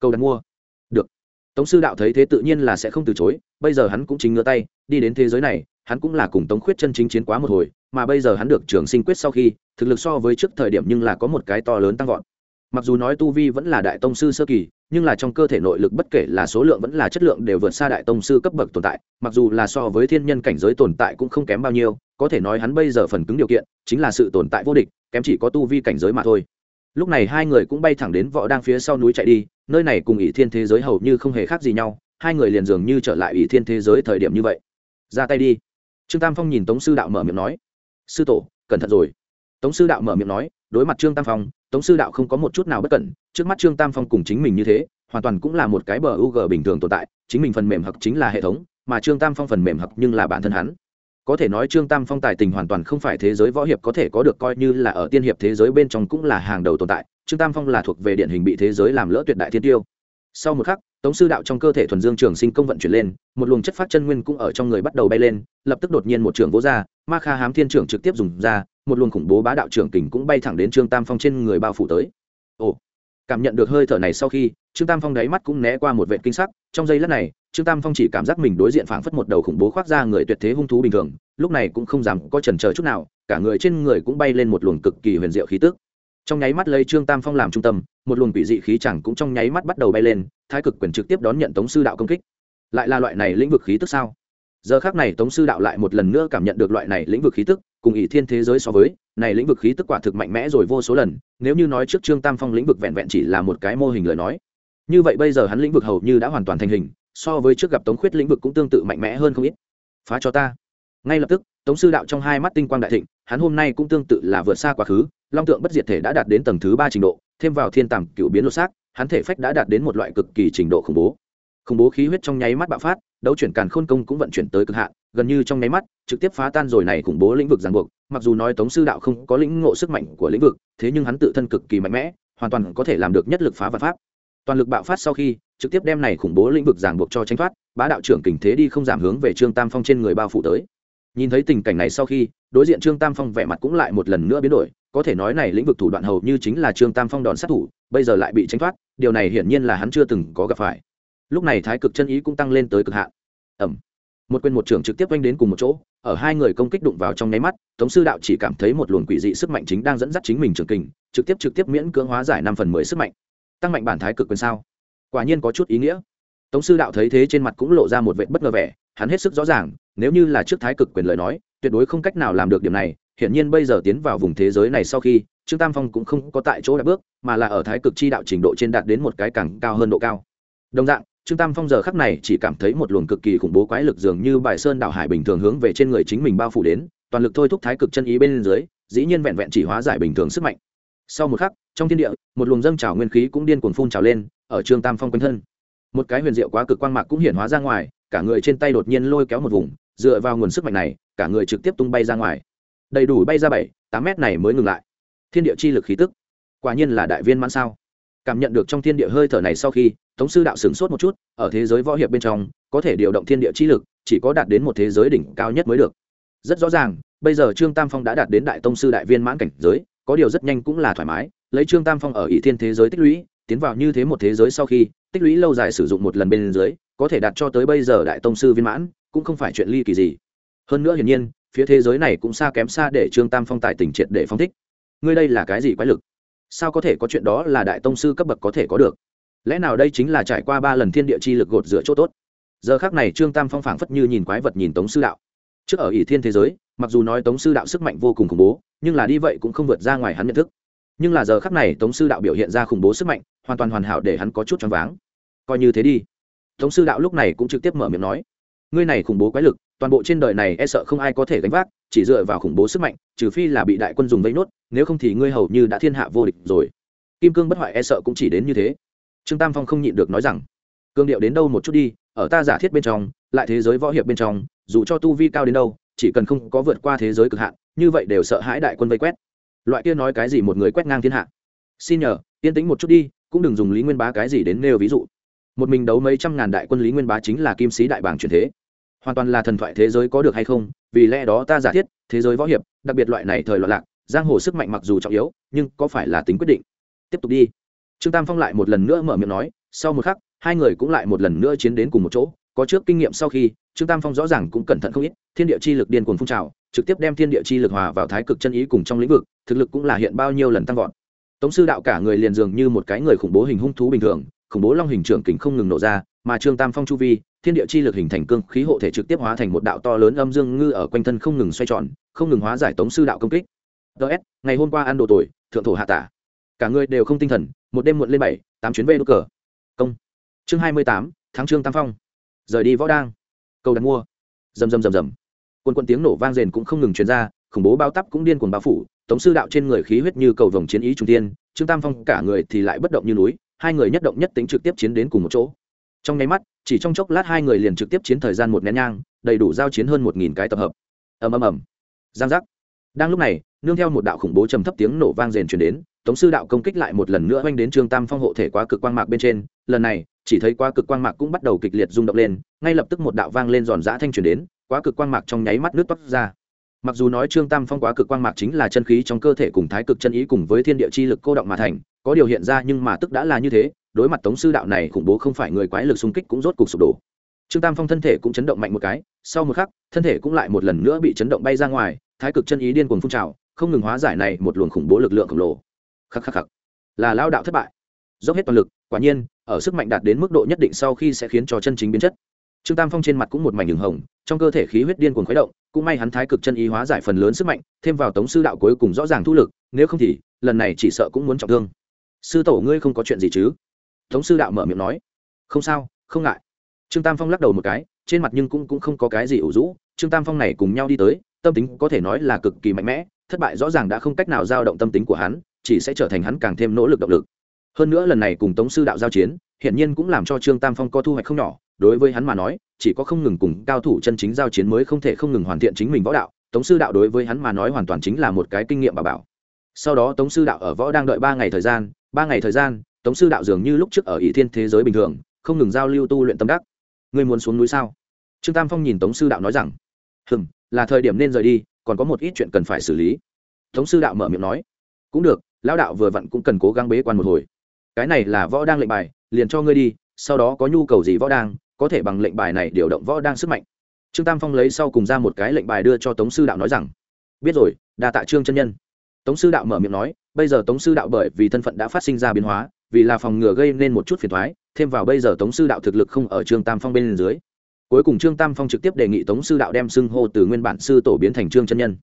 Cầu đặt mua. Được. Tống sư đạo thấy thế tự nhiên là sẽ không từ chối, bây giờ hắn cũng chính ngửa tay, đi đến thế giới này, hắn cũng là cùng tống khuyết chân chính chiến quá một hồi, mà bây giờ hắn được trường sinh quyết sau khi, thực lực so với trước thời điểm nhưng là có một cái to lớn tăng vọt. Mặc dù nói tu vi vẫn là đại tông sư sơ kỳ, nhưng là trong cơ thể nội lực bất kể là số lượng vẫn là chất lượng đều vượt xa đại tông sư cấp bậc tồn tại, mặc dù là so với thiên nhân cảnh giới tồn tại cũng không kém bao nhiêu có thể nói hắn bây giờ phần cứng điều kiện chính là sự tồn tại vô địch, kém chỉ có tu vi cảnh giới mà thôi. Lúc này hai người cũng bay thẳng đến võ đang phía sau núi chạy đi, nơi này cùng ỷ thiên thế giới hầu như không hề khác gì nhau, hai người liền dường như trở lại ỷ thiên thế giới thời điểm như vậy. Ra tay đi. Trương tam phong nhìn tống sư đạo mở miệng nói, sư tổ, cẩn thận rồi. Tống sư đạo mở miệng nói, đối mặt trương tam phong, tống sư đạo không có một chút nào bất cẩn, trước mắt trương tam phong cùng chính mình như thế, hoàn toàn cũng là một cái bờ u g bình thường tồn tại, chính mình phần mềm hặc chính là hệ thống, mà trương tam phong phần mềm hặc nhưng là bản thân hắn có thể nói trương tam phong tài tình hoàn toàn không phải thế giới võ hiệp có thể có được, coi như là ở tiên hiệp thế giới bên trong cũng là hàng đầu tồn tại. Trương tam phong là thuộc về điển hình bị thế giới làm lỡ tuyệt đại thiên tiêu. Sau một khắc, tống sư đạo trong cơ thể thuần dương trường sinh công vận chuyển lên, một luồng chất phát chân nguyên cũng ở trong người bắt đầu bay lên, lập tức đột nhiên một trường vỗ ra, ma kha hám thiên trưởng trực tiếp dùng ra, một luồng khủng bố bá đạo trưởng kình cũng bay thẳng đến trương tam phong trên người bao phủ tới. Ồ, cảm nhận được hơi thở này sau khi, trương tam phong đáy mắt cũng né qua một vệ kinh sắc, trong giây lát này trương tam phong chỉ cảm giác mình đối diện phảng phất một đầu khủng bố khoác ra người tuyệt thế hung thú bình thường, lúc này cũng không dám có chần chờ chút nào, cả người trên người cũng bay lên một luồng cực kỳ huyền diệu khí tức. Trong nháy mắt lấy trương tam phong làm trung tâm, một luồng quỷ dị khí chẳng cũng trong nháy mắt bắt đầu bay lên, thái cực quyền trực tiếp đón nhận tống sư đạo công kích. Lại là loại này lĩnh vực khí tức sao? Giờ khác này tống sư đạo lại một lần nữa cảm nhận được loại này lĩnh vực khí tức, cùng ỷ thiên thế giới so với, này lĩnh vực khí tức quả thực mạnh mẽ rồi vô số lần, nếu như nói trước trương tam phong lĩnh vực vẹn vẹn chỉ là một cái mô hình lời nói. Như vậy bây giờ hắn lĩnh vực hầu như đã hoàn toàn thành hình so với trước gặp tống khuyết lĩnh vực cũng tương tự mạnh mẽ hơn không ít. Phá cho ta. Ngay lập tức, tống sư đạo trong hai mắt tinh quang đại thịnh, hắn hôm nay cũng tương tự là vượt xa quá khứ, long tượng bất diệt thể đã đạt đến tầng thứ ba trình độ, thêm vào thiên tàm cựu biến lột xác, hắn thể phách đã đạt đến một loại cực kỳ trình độ khủng bố. Khủng bố khí huyết trong nháy mắt bạo phát, đấu chuyển càn khôn công cũng vận chuyển tới cực hạn, gần như trong nháy mắt, trực tiếp phá tan rồi này khủng bố lĩnh vực ràng buộc, mặc dù nói tống sư đạo không có lĩnh ngộ sức mạnh của lĩnh vực, thế nhưng hắn tự thân cực kỳ mạnh mẽ, hoàn toàn có thể làm được nhất lực phá vật pháp toàn lực bạo phát sau khi, trực tiếp đem này khủng bố lĩnh vực ràng buộc cho tranh thoát, bá đạo trưởng kình thế đi không giảm hướng về trương tam phong trên người bao phủ tới. Nhìn thấy tình cảnh này sau khi, đối diện trương tam phong vẻ mặt cũng lại một lần nữa biến đổi, có thể nói này lĩnh vực thủ đoạn hầu như chính là trương tam phong đòn sát thủ, bây giờ lại bị tranh thoát, điều này hiển nhiên là hắn chưa từng có gặp phải. Lúc này thái cực chân ý cũng tăng lên tới cực hạn. Ẩm một quyền một trưởng trực tiếp oanh đến cùng một chỗ, ở hai người công kích đụng vào trong nháy mắt, tống sư đạo chỉ cảm thấy một luồng quỷ dị sức mạnh chính đang dẫn dắt chính mình trường kình, trực tiếp trực tiếp miễn cưỡng hóa giải năm phần mười sức mạnh tăng mạnh bản thái cực quyền sao? Quả nhiên có chút ý nghĩa. Tống sư đạo thấy thế trên mặt cũng lộ ra một vệ bất ngờ vẻ, hắn hết sức rõ ràng, nếu như là trước thái cực quyền lời nói, tuyệt đối không cách nào làm được điểm này, hiển nhiên bây giờ tiến vào vùng thế giới này sau khi, trương tam phong cũng không có tại chỗ đã bước, mà là ở thái cực chi đạo trình độ trên đạt đến một cái càng cao hơn độ cao. Đồng dạng, trương tam phong giờ khắc này chỉ cảm thấy một luồng cực kỳ khủng bố quái lực dường như bài sơn đảo hải bình thường hướng về trên người chính mình bao phủ đến, toàn lực thôi thúc thái cực chân ý bên dưới, dĩ nhiên vẹn vẹn chỉ hóa giải bình thường sức mạnh. Sau một khắc trong thiên địa, một luồng dâng trào nguyên khí cũng điên cuồng phun trào lên, ở trương tam phong quanh thân. Một cái huyền diệu quá cực quang mạc cũng hiển hóa ra ngoài, cả người trên tay đột nhiên lôi kéo một vùng, dựa vào nguồn sức mạnh này, cả người trực tiếp tung bay ra ngoài. Đầy đủ bay ra bảy, tám mét này mới ngừng lại. Thiên địa chi lực khí tức, quả nhiên là đại viên mãn sao. Cảm nhận được trong thiên địa hơi thở này sau khi, tống sư đạo sửng sốt một chút, ở thế giới võ hiệp bên trong, có thể điều động thiên địa chi lực, chỉ có đạt đến một thế giới đỉnh cao nhất mới được. Rất rõ ràng, bây giờ trương tam phong đã đạt đến đại tông sư đại viên mãn cảnh giới, có điều rất nhanh cũng là thoải mái lấy trương tam phong ở ỷ thiên thế giới tích lũy, tiến vào như thế một thế giới sau khi, tích lũy lâu dài sử dụng một lần bên dưới, có thể đạt cho tới bây giờ đại tông sư viên mãn, cũng không phải chuyện ly kỳ gì. Hơn nữa hiển nhiên, phía thế giới này cũng xa kém xa để trương tam phong tài tình triệt để phong thích. Ngươi đây là cái gì quái lực? Sao có thể có chuyện đó là đại tông sư cấp bậc có thể có được? Lẽ nào đây chính là trải qua ba lần thiên địa chi lực gột rửa chỗ tốt? Giờ khác này trương tam phong phảng phất như nhìn quái vật nhìn tống sư đạo. Trước ở ỷ thiên thế giới, mặc dù nói tống sư đạo sức mạnh vô cùng khủng bố, nhưng là đi vậy cũng không vượt ra ngoài hắn nhận thức nhưng là giờ khắc này tống sư đạo biểu hiện ra khủng bố sức mạnh, hoàn toàn hoàn hảo để hắn có chút choáng váng. Coi như thế đi. Tống sư đạo lúc này cũng trực tiếp mở miệng nói, ngươi này khủng bố quái lực, toàn bộ trên đời này e sợ không ai có thể gánh vác, chỉ dựa vào khủng bố sức mạnh, trừ phi là bị đại quân dùng vây nốt, nếu không thì ngươi hầu như đã thiên hạ vô địch rồi. Kim cương bất hoại e sợ cũng chỉ đến như thế. Trương tam phong không nhịn được nói rằng, cương điệu đến đâu một chút đi, ở ta giả thiết bên trong, lại thế giới võ hiệp bên trong, dù cho tu vi cao đến đâu, chỉ cần không có vượt qua thế giới cực hạn, như vậy đều sợ hãi đại quân vây quét loại kia nói cái gì một người quét ngang thiên hạ. Xin nhờ, yên tĩnh một chút đi, cũng đừng dùng lý nguyên bá cái gì đến nêu ví dụ. Một mình đấu mấy trăm ngàn đại quân lý nguyên bá chính là kim sĩ đại bảng truyền thế. Hoàn toàn là thần thoại thế giới có được hay không, vì lẽ đó ta giả thiết, thế giới võ hiệp, đặc biệt loại này thời loạn lạc, giang hồ sức mạnh mặc dù trọng yếu, nhưng có phải là tính quyết định? Tiếp tục đi. Trương tam phong lại một lần nữa mở miệng nói, sau một khắc, hai người cũng lại một lần nữa chiến đến cùng một chỗ có trước kinh nghiệm sau khi, trương tam phong rõ ràng cũng cẩn thận không ít, thiên địa chi lực điên cuồng phun trào, trực tiếp đem thiên địa chi lực hòa vào thái cực chân ý cùng trong lĩnh vực, thực lực cũng là hiện bao nhiêu lần tăng vọt. Tống sư đạo cả người liền dường như một cái người khủng bố hình hung thú bình thường, khủng bố long hình trưởng kình không ngừng nổ ra, mà trương tam phong chu vi, thiên địa chi lực hình thành cương khí hộ thể trực tiếp hóa thành một đạo to lớn âm dương ngư ở quanh thân không ngừng xoay tròn, không ngừng hóa giải tống sư đạo công kích. Ts ngày hôm qua ăn đồ tuổi thượng thổ hạ tả. Cả người đều không tinh thần, một đêm muộn lên bảy, tám chuyến về đ cờ. Công. Chương hai mươi tám tháng trương tam phong rời đi võ đang. Cầu đặt mua. Rầm rầm rầm rầm. Quân quân tiếng nổ vang rền cũng không ngừng truyền ra, khủng bố bao tắp cũng điên cuồng bao phủ, tống sư đạo trên người khí huyết như cầu vồng chiến ý trung tiên, trương tam phong cả người thì lại bất động như núi, hai người nhất động nhất tính trực tiếp chiến đến cùng một chỗ. Trong nháy mắt, chỉ trong chốc lát hai người liền trực tiếp chiến thời gian một nén nhang, đầy đủ giao chiến hơn một nghìn cái tập hợp. Ầm ầm ầm. Giang giác. Đang lúc này, nương theo một đạo khủng bố trầm thấp tiếng nổ vang rền truyền đến tống sư đạo công kích lại một lần nữa oanh đến trương tam phong hộ thể quá cực quang mạc bên trên, lần này, chỉ thấy quá cực quang mạc cũng bắt đầu kịch liệt rung động lên, ngay lập tức một đạo vang lên giòn giã thanh truyền đến, quá cực quang mạc trong nháy mắt nước toát ra. Mặc dù nói trương tam phong quá cực quang mạc chính là chân khí trong cơ thể cùng thái cực chân ý cùng với thiên địa chi lực cô động mà thành, có điều hiện ra nhưng mà tức đã là như thế, đối mặt tống sư đạo này khủng bố không phải người quái lực xung kích cũng rốt cục sụp đổ. Trương tam phong thân thể cũng chấn động mạnh một cái, sau một khắc, thân thể cũng lại một lần nữa bị chấn động bay ra ngoài, thái cực chân ý điên cuồng phun trào, không ngừng hóa giải này một luồng khủng bố lực lượng khổng lồ khắc khắc khắc. Là lao đạo thất bại. Dốc hết toàn lực quả nhiên ở sức mạnh đạt đến mức độ nhất định sau khi sẽ khiến cho chân chính biến chất. Trương tam phong trên mặt cũng một mảnh đường hồng trong cơ thể khí huyết điên cuồng khuấy động cũng may hắn thái cực chân ý hóa giải phần lớn sức mạnh thêm vào tống sư đạo cuối cùng rõ ràng thu lực nếu không thì lần này chỉ sợ cũng muốn trọng thương. Sư tổ ngươi không có chuyện gì chứ? Tống sư đạo mở miệng nói. Không sao không ngại. Trương tam phong lắc đầu một cái trên mặt nhưng cũng, cũng không có cái gì ủ rũ. Trương tam phong này cùng nhau đi tới tâm tính có thể nói là cực kỳ mạnh mẽ thất bại rõ ràng đã không cách nào giao động tâm tính của hắn chỉ sẽ trở thành hắn càng thêm nỗ lực động lực. Hơn nữa lần này cùng tống sư đạo giao chiến, hiển nhiên cũng làm cho trương tam phong có thu hoạch không nhỏ, đối với hắn mà nói, chỉ có không ngừng cùng cao thủ chân chính giao chiến mới không thể không ngừng hoàn thiện chính mình võ đạo, tống sư đạo đối với hắn mà nói hoàn toàn chính là một cái kinh nghiệm bà bảo. Sau đó tống sư đạo ở võ đang đợi ba ngày thời gian, ba ngày thời gian, tống sư đạo dường như lúc trước ở ỷ thiên thế giới bình thường, không ngừng giao lưu tu luyện tâm đắc. Ngươi muốn xuống núi sao? Trương tam phong nhìn tống sư đạo nói rằng, hừm, là thời điểm nên rời đi, còn có một ít chuyện cần phải xử lý. Tống sư đạo mở miệng nói, cũng được lão đạo vừa vặn cũng cần cố gắng bế quan một hồi. Cái này là võ đang lệnh bài, liền cho ngươi đi, sau đó có nhu cầu gì võ đang, có thể bằng lệnh bài này điều động võ đang sức mạnh. Trương tam phong lấy sau cùng ra một cái lệnh bài đưa cho tống sư đạo nói rằng, biết rồi, đa tạ trương chân nhân. Tống sư đạo mở miệng nói, bây giờ tống sư đạo bởi vì thân phận đã phát sinh ra biến hóa, vì là phòng ngừa gây nên một chút phiền thoái thêm vào bây giờ tống sư đạo thực lực không ở trương tam phong bên dưới. Cuối cùng trương tam phong trực tiếp đề nghị tống sư đạo đem xưng hô từ nguyên bản sư tổ biến thành trương chân nhân.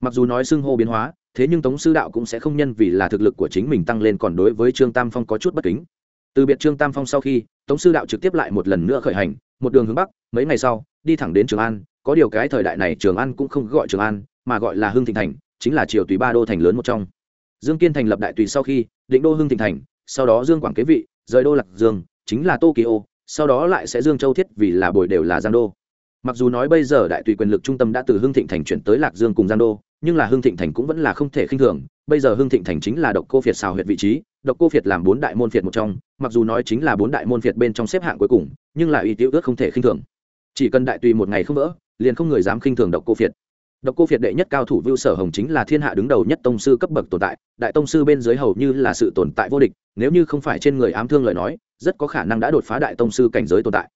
Mặc dù nói xưng hô biến hóa thế nhưng tống sư đạo cũng sẽ không nhân vì là thực lực của chính mình tăng lên còn đối với trương tam phong có chút bất kính. Từ biệt trương tam phong sau khi, tống sư đạo trực tiếp lại một lần nữa khởi hành, một đường hướng bắc, mấy ngày sau, đi thẳng đến trường an, có điều cái thời đại này trường an cũng không gọi trường an, mà gọi là hưng thịnh thành, chính là triều tùy ba đô thành lớn một trong. Dương kiên thành lập đại tùy sau khi, định đô hưng thịnh thành, sau đó dương quảng kế vị, rời đô lạc dương, chính là tokyo sau đó lại sẽ dương châu thiết vì là bồi đều là giang đô mặc dù nói bây giờ đại tùy quyền lực trung tâm đã từ hưng thịnh thành chuyển tới lạc dương cùng giang đô, nhưng là hưng thịnh thành cũng vẫn là không thể khinh thường. Bây giờ hưng thịnh thành chính là độc cô phiệt xào huyệt vị trí, độc cô phiệt làm bốn đại môn phiệt một trong, mặc dù nói chính là bốn đại môn phiệt bên trong xếp hạng cuối cùng, nhưng là uy tiêu ước không thể khinh thường. Chỉ cần đại tùy một ngày không vỡ, liền không người dám khinh thường độc cô phiệt độc cô phiệt đệ nhất cao thủ vưu sở hồng chính là thiên hạ đứng đầu nhất tông sư cấp bậc tồn tại, đại tông sư bên dưới hầu như là sự tồn tại vô địch, nếu như không phải trên người ám thương lời nói, rất có khả năng đã đột phá đại tông sư cảnh giới tồn tại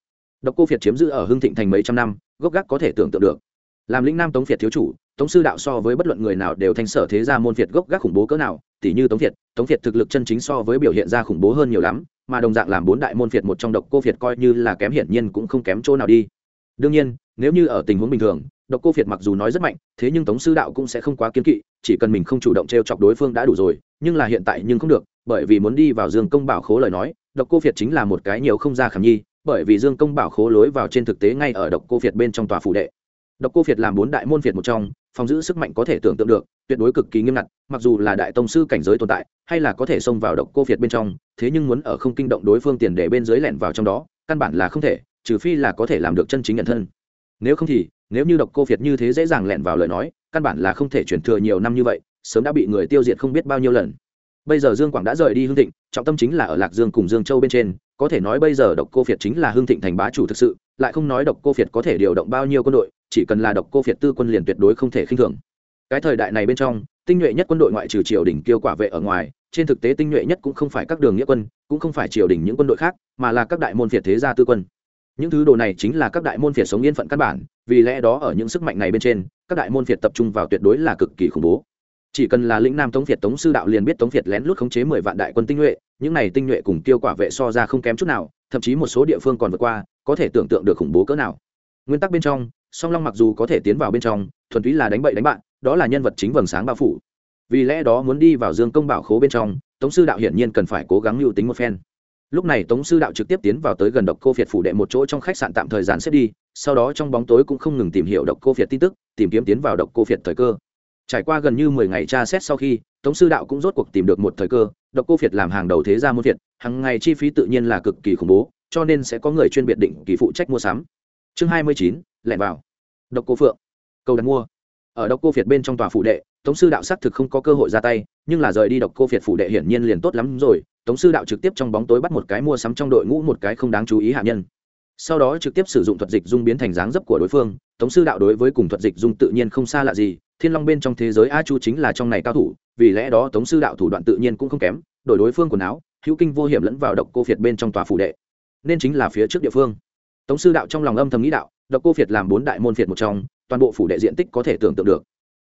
độc cô phiệt chiếm giữ ở hưng thịnh thành mấy trăm năm, gốc gác có thể tưởng tượng được. Làm lĩnh nam tống phiệt thiếu chủ, tống sư đạo so với bất luận người nào đều thanh sở thế gia môn phiệt gốc gác khủng bố cỡ nào tỷ như tống phiệt tống phiệt thực lực chân chính so với biểu hiện ra khủng bố hơn nhiều lắm, mà đồng dạng làm bốn đại môn phiệt một trong độc cô phiệt coi như là kém hiển nhiên cũng không kém chỗ nào đi. Đương nhiên, nếu như ở tình huống bình thường, độc cô phiệt mặc dù nói rất mạnh, thế nhưng tống sư đạo cũng sẽ không quá kiến kỵ, chỉ cần mình không chủ động t r e o chọc đối phương đã đủ rồi, nhưng là hiện tại nhưng không được, bởi vì muốn đi vào dương công bảo khố lời nói, độc cô phiệt chính là một cái nhiều không ra khảm nhi bởi vì dương công bảo khố lối vào trên thực tế ngay ở độc cô việt bên trong tòa phủ đệ. Độc cô Việt làm bốn đại môn việt một trong, phòng giữ sức mạnh có thể tưởng tượng được, tuyệt đối cực kỳ nghiêm ngặt, mặc dù là đại tông sư cảnh giới tồn tại, hay là có thể xông vào độc cô việt bên trong, thế nhưng muốn ở không kinh động đối phương tiền để bên dưới lẻn vào trong đó, căn bản là không thể, trừ phi là có thể làm được chân chính nhận thân. Nếu không thì, nếu như độc cô việt như thế dễ dàng lẻn vào lời nói, căn bản là không thể chuyển thừa nhiều năm như vậy, sớm đã bị người tiêu diệt không biết bao nhiêu lần. Bây giờ dương quảng đã rời đi hương thịnh, trọng tâm chính là ở lạc dương cùng dương châu bên trên có thể nói bây giờ độc cô phiệt chính là hương thịnh thành bá chủ thực sự, lại không nói độc cô phiệt có thể điều động bao nhiêu quân đội, chỉ cần là độc cô phiệt tư quân liền tuyệt đối không thể khinh thường. Cái thời đại này bên trong, tinh nhuệ nhất quân đội ngoại trừ triều đình kiêu quả vệ ở ngoài, trên thực tế tinh nhuệ nhất cũng không phải các đường nghĩa quân, cũng không phải triều đình những quân đội khác, mà là các đại môn phiệt thế gia tư quân. Những thứ đồ này chính là các đại môn phiệt sống yên phận căn bản, vì lẽ đó ở những sức mạnh này bên trên, các đại môn phiệt tập trung vào tuyệt đối là cực kỳ khủng bố. Chỉ cần là lĩnh nam tống phiệt tống sư đạo liền biết tống phiệt lén lút khống chế mười vạn đại quân tinh nhuệ những này tinh nhuệ cùng tiêu quả vệ so ra không kém chút nào, thậm chí một số địa phương còn vượt qua, có thể tưởng tượng được khủng bố cỡ nào. Nguyên tắc bên trong, song long mặc dù có thể tiến vào bên trong, thuần túy là đánh bậy đánh bạn, đó là nhân vật chính vầng sáng bao phủ. Vì lẽ đó muốn đi vào dương công bảo khố bên trong, tống sư đạo hiển nhiên cần phải cố gắng lưu tính một phen. Lúc này tống sư đạo trực tiếp tiến vào tới gần độc cô việt phủ đệ một chỗ trong khách sạn tạm thời gian xếp đi, sau đó trong bóng tối cũng không ngừng tìm hiểu độc cô việt tin tức, tìm kiếm tiến vào độc cô việt thời cơ. Trải qua gần như mười ngày tra xét sau khi tống sư đạo cũng rốt cuộc tìm được một thời cơ, độc cô phiệt làm hàng đầu thế gia môn phiệt hàng ngày chi phí tự nhiên là cực kỳ khủng bố, cho nên sẽ có người chuyên biệt định kỳ phụ trách mua sắm. Chương hai mươi chín, lẻn vào. Độc cô phượng. Cầu đặt mua. Ở độc cô phiệt bên trong tòa phủ đệ, tống sư đạo xác thực không có cơ hội ra tay, nhưng là rời đi độc cô phiệt phủ đệ hiển nhiên liền tốt lắm rồi. Tống sư đạo trực tiếp trong bóng tối bắt một cái mua sắm trong đội ngũ một cái không đáng chú ý hạ nhân. Sau đó trực tiếp sử dụng thuật dịch dung biến thành dáng dấp của đối phương. Tống sư đạo đối với cùng thuật dịch dung tự nhiên không xa lạ gì. Thiên long bên trong thế giới a chu chính là trong này cao thủ vì lẽ đó tống sư đạo thủ đoạn tự nhiên cũng không kém, đổi đối phương quần áo, hữu kinh vô hiểm lẫn vào độc cô phiệt bên trong tòa phủ đệ. Nên chính là phía trước địa phương. Tống sư đạo trong lòng âm thầm nghĩ đạo, độc cô phiệt làm bốn đại môn phiệt một trong, toàn bộ phủ đệ diện tích có thể tưởng tượng được.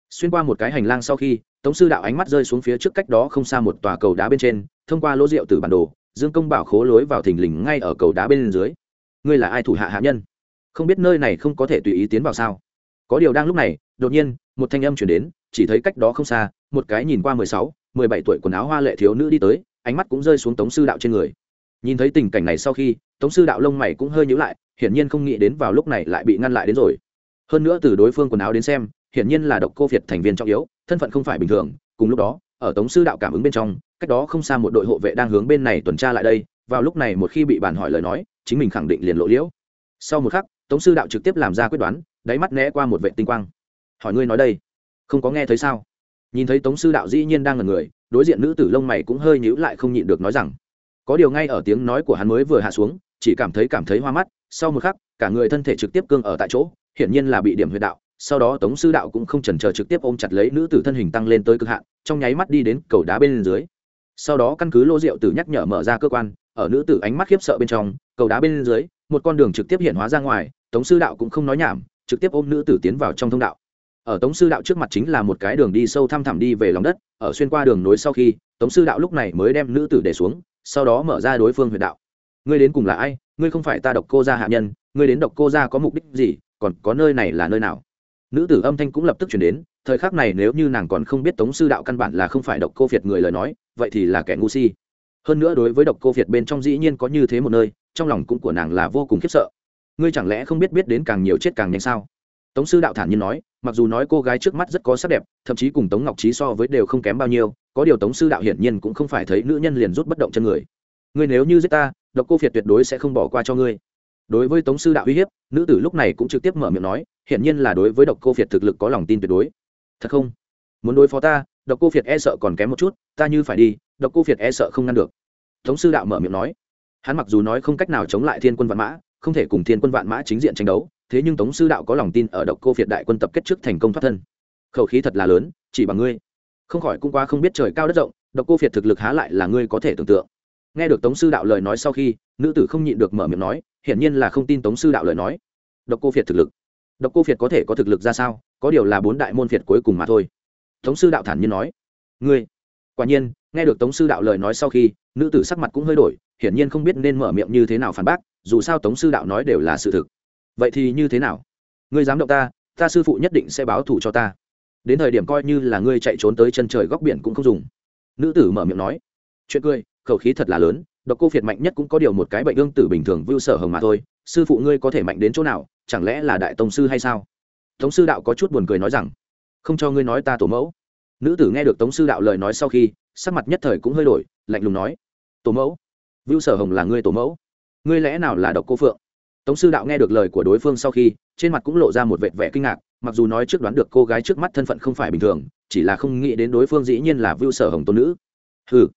Xuyên qua một cái hành lang sau khi, tống sư đạo ánh mắt rơi xuống phía trước cách đó không xa một tòa cầu đá bên trên, thông qua lỗ rượu từ bản đồ, dương công bảo khố lối vào thình lình ngay ở cầu đá bên dưới. Ngươi là ai thủ hạ hạ nhân? Không biết nơi này không có thể tùy ý tiến vào sao? Có điều đang lúc này, đột nhiên, một thanh âm chuyển đến, chỉ thấy cách đó không xa một cái nhìn qua mười sáu, mười bảy tuổi quần áo hoa lệ thiếu nữ đi tới, ánh mắt cũng rơi xuống tống sư đạo trên người. Nhìn thấy tình cảnh này sau khi, tống sư đạo lông mày cũng hơi nhữ lại, hiển nhiên không nghĩ đến vào lúc này lại bị ngăn lại đến rồi. Hơn nữa từ đối phương quần áo đến xem, hiển nhiên là độc cô việt thành viên trọng yếu, thân phận không phải bình thường. Cùng lúc đó, ở tống sư đạo cảm ứng bên trong, cách đó không xa một đội hộ vệ đang hướng bên này tuần tra lại đây. Vào lúc này một khi bị bản hỏi lời nói, chính mình khẳng định liền lộ liễu. Sau một khắc, tống sư đạo trực tiếp làm ra quyết đoán, đáy mắt né qua một vệ tinh quang. Hỏi ngươi nói đây, không có nghe thấy sao? Nhìn thấy tống sư đạo dĩ nhiên đang ngần người, đối diện nữ tử lông mày cũng hơi nhíu lại không nhịn được nói rằng, có điều ngay ở tiếng nói của hắn mới vừa hạ xuống, chỉ cảm thấy cảm thấy hoa mắt, sau một khắc, cả người thân thể trực tiếp cương ở tại chỗ, hiển nhiên là bị điểm huyệt đạo, sau đó tống sư đạo cũng không chần chờ trực tiếp ôm chặt lấy nữ tử thân hình tăng lên tới cực hạn, trong nháy mắt đi đến cầu đá bên dưới. Sau đó căn cứ lô rượu tử nhắc nhở mở ra cơ quan, ở nữ tử ánh mắt khiếp sợ bên trong, cầu đá bên dưới, một con đường trực tiếp hiện hóa ra ngoài, tống sư đạo cũng không nói nhảm, trực tiếp ôm nữ tử tiến vào trong thông đạo ở tống sư đạo trước mặt chính là một cái đường đi sâu thăm thẳm đi về lòng đất, ở xuyên qua đường nối sau khi, tống sư đạo lúc này mới đem nữ tử để xuống, sau đó mở ra đối phương huyền đạo. Ngươi đến cùng là ai? Ngươi không phải ta độc cô gia hạ nhân, ngươi đến độc cô gia có mục đích gì? Còn có nơi này là nơi nào? Nữ tử âm thanh cũng lập tức chuyển đến, thời khắc này nếu như nàng còn không biết tống sư đạo căn bản là không phải độc cô việt người lời nói, vậy thì là kẻ ngu si. Hơn nữa đối với độc cô việt bên trong dĩ nhiên có như thế một nơi, trong lòng cũng của nàng là vô cùng khiếp sợ. Ngươi chẳng lẽ không biết biết đến càng nhiều chết càng nhanh sao? Tống sư đạo thản nhiên nói mặc dù nói cô gái trước mắt rất có sắc đẹp, thậm chí cùng tống ngọc trí so với đều không kém bao nhiêu, có điều tống sư đạo hiển nhiên cũng không phải thấy nữ nhân liền rút bất động chân người. Ngươi nếu như giết ta, độc cô việt tuyệt đối sẽ không bỏ qua cho ngươi. Đối với tống sư đạo uy hiếp, nữ tử lúc này cũng trực tiếp mở miệng nói, hiển nhiên là đối với độc cô việt thực lực có lòng tin tuyệt đối. Thật không? Muốn đối phó ta, độc cô việt e sợ còn kém một chút, ta như phải đi, độc cô việt e sợ không ngăn được. Tống sư đạo mở miệng nói. Hắn mặc dù nói không cách nào chống lại thiên quân vạn mã, không thể cùng thiên quân vạn mã chính diện tranh đấu thế nhưng tống sư đạo có lòng tin ở độc cô việt đại quân tập kết trước thành công thoát thân. Khẩu khí thật là lớn, chỉ bằng ngươi. Không khỏi cũng qua không biết trời cao đất rộng, độc cô việt thực lực há lại là ngươi có thể tưởng tượng. Nghe được tống sư đạo lời nói sau khi, nữ tử không nhịn được mở miệng nói, hiển nhiên là không tin tống sư đạo lời nói. Độc cô việt thực lực. Độc cô việt có thể có thực lực ra sao? Có điều là bốn đại môn việt cuối cùng mà thôi. Tống sư đạo thản nhiên nói, ngươi. Quả nhiên, nghe được tống sư đạo lời nói sau khi, nữ tử sắc mặt cũng hơi đổi, hiển nhiên không biết nên mở miệng như thế nào phản bác, dù sao tống sư đạo nói đều là sự thực vậy thì như thế nào? Ngươi dám động ta ta sư phụ nhất định sẽ báo thù cho ta. Đến thời điểm coi như là ngươi chạy trốn tới chân trời góc biển cũng không dùng. Nữ tử mở miệng nói. Chuyện cười, khẩu khí thật là lớn, độc cô phiệt mạnh nhất cũng có điều một cái bệnh ương tử bình thường vưu sở hồng mà thôi. Sư phụ ngươi có thể mạnh đến chỗ nào, chẳng lẽ là đại tông sư hay sao? Tống sư đạo có chút buồn cười nói rằng, không cho ngươi nói ta tổ mẫu. Nữ tử nghe được tống sư đạo lời nói sau khi, sắc mặt nhất thời cũng hơi đổi, lạnh lùng nói, tổ mẫu? Vưu sở hồng là ngươi tổ mẫu? Ngươi lẽ nào là độc cô phượng? Tống sư đạo nghe được lời của đối phương sau khi, trên mặt cũng lộ ra một vệt vẻ kinh ngạc, mặc dù nói trước đoán được cô gái trước mắt thân phận không phải bình thường, chỉ là không nghĩ đến đối phương dĩ nhiên là vưu sở hồng tôn nữ. Ừ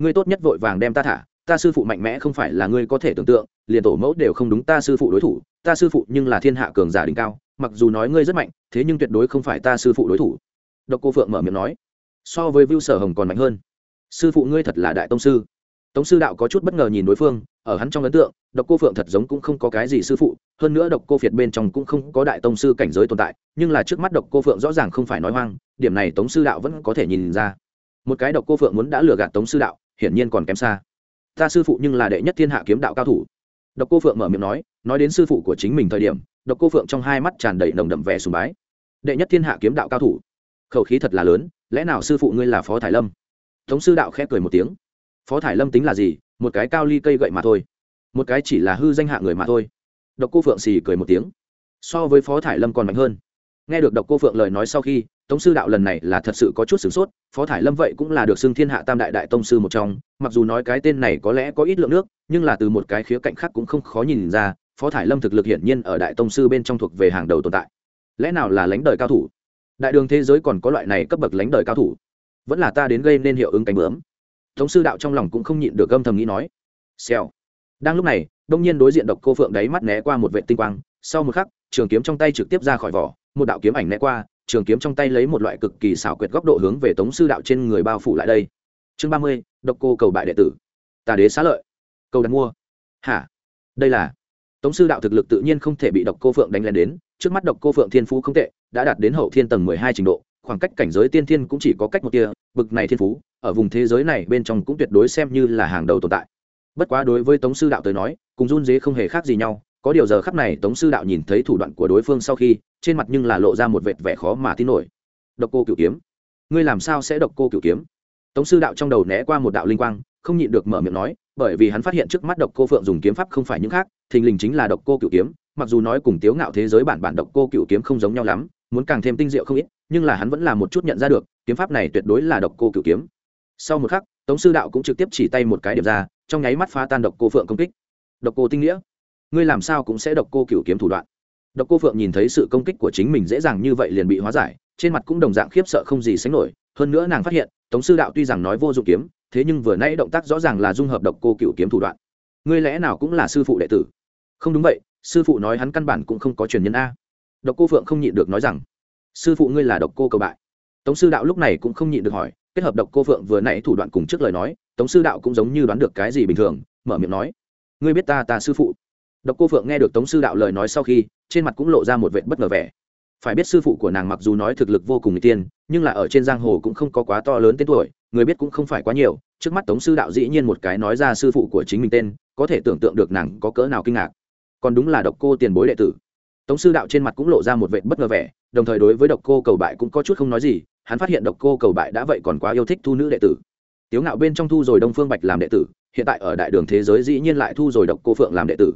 ngươi tốt nhất vội vàng đem ta thả, ta sư phụ mạnh mẽ không phải là ngươi có thể tưởng tượng, liền tổ mẫu đều không đúng ta sư phụ đối thủ, ta sư phụ nhưng là thiên hạ cường giả đỉnh cao, mặc dù nói ngươi rất mạnh, thế nhưng tuyệt đối không phải ta sư phụ đối thủ. Độc cô phượng mở miệng nói. So với vưu sở hồng còn mạnh hơn. Sư phụ ngươi thật là đại tông sư. Tống sư đạo có chút bất ngờ nhìn đối phương ở hắn trong ấn tượng, độc cô phượng thật giống cũng không có cái gì sư phụ, hơn nữa độc cô phiệt bên trong cũng không có đại tông sư cảnh giới tồn tại, nhưng là trước mắt độc cô phượng rõ ràng không phải nói hoang, điểm này tống sư đạo vẫn có thể nhìn ra. Một cái độc cô phượng muốn đã lừa gạt tống sư đạo, hiển nhiên còn kém xa. Ta sư phụ nhưng là đệ nhất thiên hạ kiếm đạo cao thủ. Độc cô phượng mở miệng nói nói đến sư phụ của chính mình thời điểm, độc cô phượng trong hai mắt tràn đầy nồng đậm vẻ sùng bái. Đệ nhất thiên hạ kiếm đạo cao thủ. Khẩu khí thật là lớn, lẽ nào sư phụ ngươi là phó thải lâm? Tống sư đạo khẽ cười một tiếng. Phó thải lâm tính là gì? Một cái cao ly cây gậy mà thôi. Một cái chỉ là hư danh hạ người mà thôi. Độc cô phượng xì cười một tiếng. So với phó thải lâm còn mạnh hơn. Nghe được độc cô phượng lời nói sau khi, tống sư đạo lần này là thật sự có chút sửng sốt. Phó thải lâm vậy cũng là được xưng thiên hạ tam đại đại tông sư một trong. Mặc dù nói cái tên này có lẽ có ít lượng nước, nhưng là từ một cái khía cạnh khác cũng không khó nhìn ra, phó thải lâm thực lực hiển nhiên ở đại tông sư bên trong thuộc về hàng đầu tồn tại. Lẽ nào là lãnh đời cao thủ? Đại đường thế giới còn có loại này cấp bậc lãnh đời cao thủ? Vẫn là ta đến gây nên hiệu ứng cánh bướm tống sư đạo trong lòng cũng không nhịn được gâm thầm nghĩ nói, xèo. Đang lúc này, đông nhiên đối diện độc cô phượng đáy mắt né qua một vệ tinh quang, sau một khắc, trường kiếm trong tay trực tiếp ra khỏi vỏ, một đạo kiếm ảnh né qua, trường kiếm trong tay lấy một loại cực kỳ xảo quyệt góc độ hướng về tống sư đạo trên người bao phủ lại đây. Chương ba mươi, độc cô cầu bại đệ tử. Tà đế xá lợi. Cầu đặt mua. Hả? Đây là? Tống sư đạo thực lực tự nhiên không thể bị độc cô phượng đánh lên đến, trước mắt độc cô phượng thiên phú không tệ, đã đạt đến hậu thiên tầng mười hai trình độ, khoảng cách cảnh giới tiên thiên cũng chỉ có cách một tia bực này thiên phú, ở vùng thế giới này bên trong cũng tuyệt đối xem như là hàng đầu tồn tại. Bất quá đối với tống sư đạo tới nói, cùng run dế không hề khác gì nhau, có điều giờ khắp này tống sư đạo nhìn thấy thủ đoạn của đối phương sau khi, trên mặt nhưng là lộ ra một vệt vẻ khó mà tin nổi. Độc cô cựu kiếm. Ngươi làm sao sẽ độc cô cựu kiếm? Tống sư đạo trong đầu né qua một đạo linh quang, không nhịn được mở miệng nói, bởi vì hắn phát hiện trước mắt độc cô phượng dùng kiếm pháp không phải những khác, thình lình chính là độc cô cựu kiếm, mặc dù nói cùng tiếu ngạo thế giới bản bản độc cô cựu kiếm không giống nhau lắm, muốn càng thêm tinh diệu không ít nhưng là hắn vẫn là một chút nhận ra được, kiếm pháp này tuyệt đối là độc cô cửu kiếm. Sau một khắc, tống sư đạo cũng trực tiếp chỉ tay một cái điểm ra, trong nháy mắt phá tan độc cô phượng công kích. Độc cô tinh nghĩa, ngươi làm sao cũng sẽ độc cô cửu kiếm thủ đoạn. Độc cô phượng nhìn thấy sự công kích của chính mình dễ dàng như vậy liền bị hóa giải, trên mặt cũng đồng dạng khiếp sợ không gì sánh nổi. Hơn nữa nàng phát hiện, tống sư đạo tuy rằng nói vô dụng kiếm, thế nhưng vừa nãy động tác rõ ràng là dung hợp độc cô cửu kiếm thủ đoạn. Ngươi lẽ nào cũng là sư phụ đệ tử? Không đúng vậy, sư phụ nói hắn căn bản cũng không có truyền nhân a. Độc cô phượng không nhịn được nói rằng sư phụ ngươi là độc cô cầu bại. Tống sư đạo lúc này cũng không nhịn được hỏi, kết hợp độc cô phượng vừa nãy thủ đoạn cùng trước lời nói, tống sư đạo cũng giống như đoán được cái gì bình thường, mở miệng nói, ngươi biết ta ta sư phụ. Độc cô phượng nghe được tống sư đạo lời nói sau khi, trên mặt cũng lộ ra một vệ bất ngờ vẻ. Phải biết sư phụ của nàng mặc dù nói thực lực vô cùng n tiên nhưng là ở trên giang hồ cũng không có quá to lớn tên tuổi, người biết cũng không phải quá nhiều, trước mắt tống sư đạo dĩ nhiên một cái nói ra sư phụ của chính mình tên, có thể tưởng tượng được nàng có cỡ nào kinh ngạc. Còn đúng là độc cô tiền bối đệ tử tống sư đạo trên mặt cũng lộ ra một vệ bất ngờ vẻ, đồng thời đối với độc cô cầu bại cũng có chút không nói gì, hắn phát hiện độc cô cầu bại đã vậy còn quá yêu thích thu nữ đệ tử. Tiếu ngạo bên trong thu rồi đông phương bạch làm đệ tử, hiện tại ở đại đường thế giới dĩ nhiên lại thu rồi độc cô phượng làm đệ tử.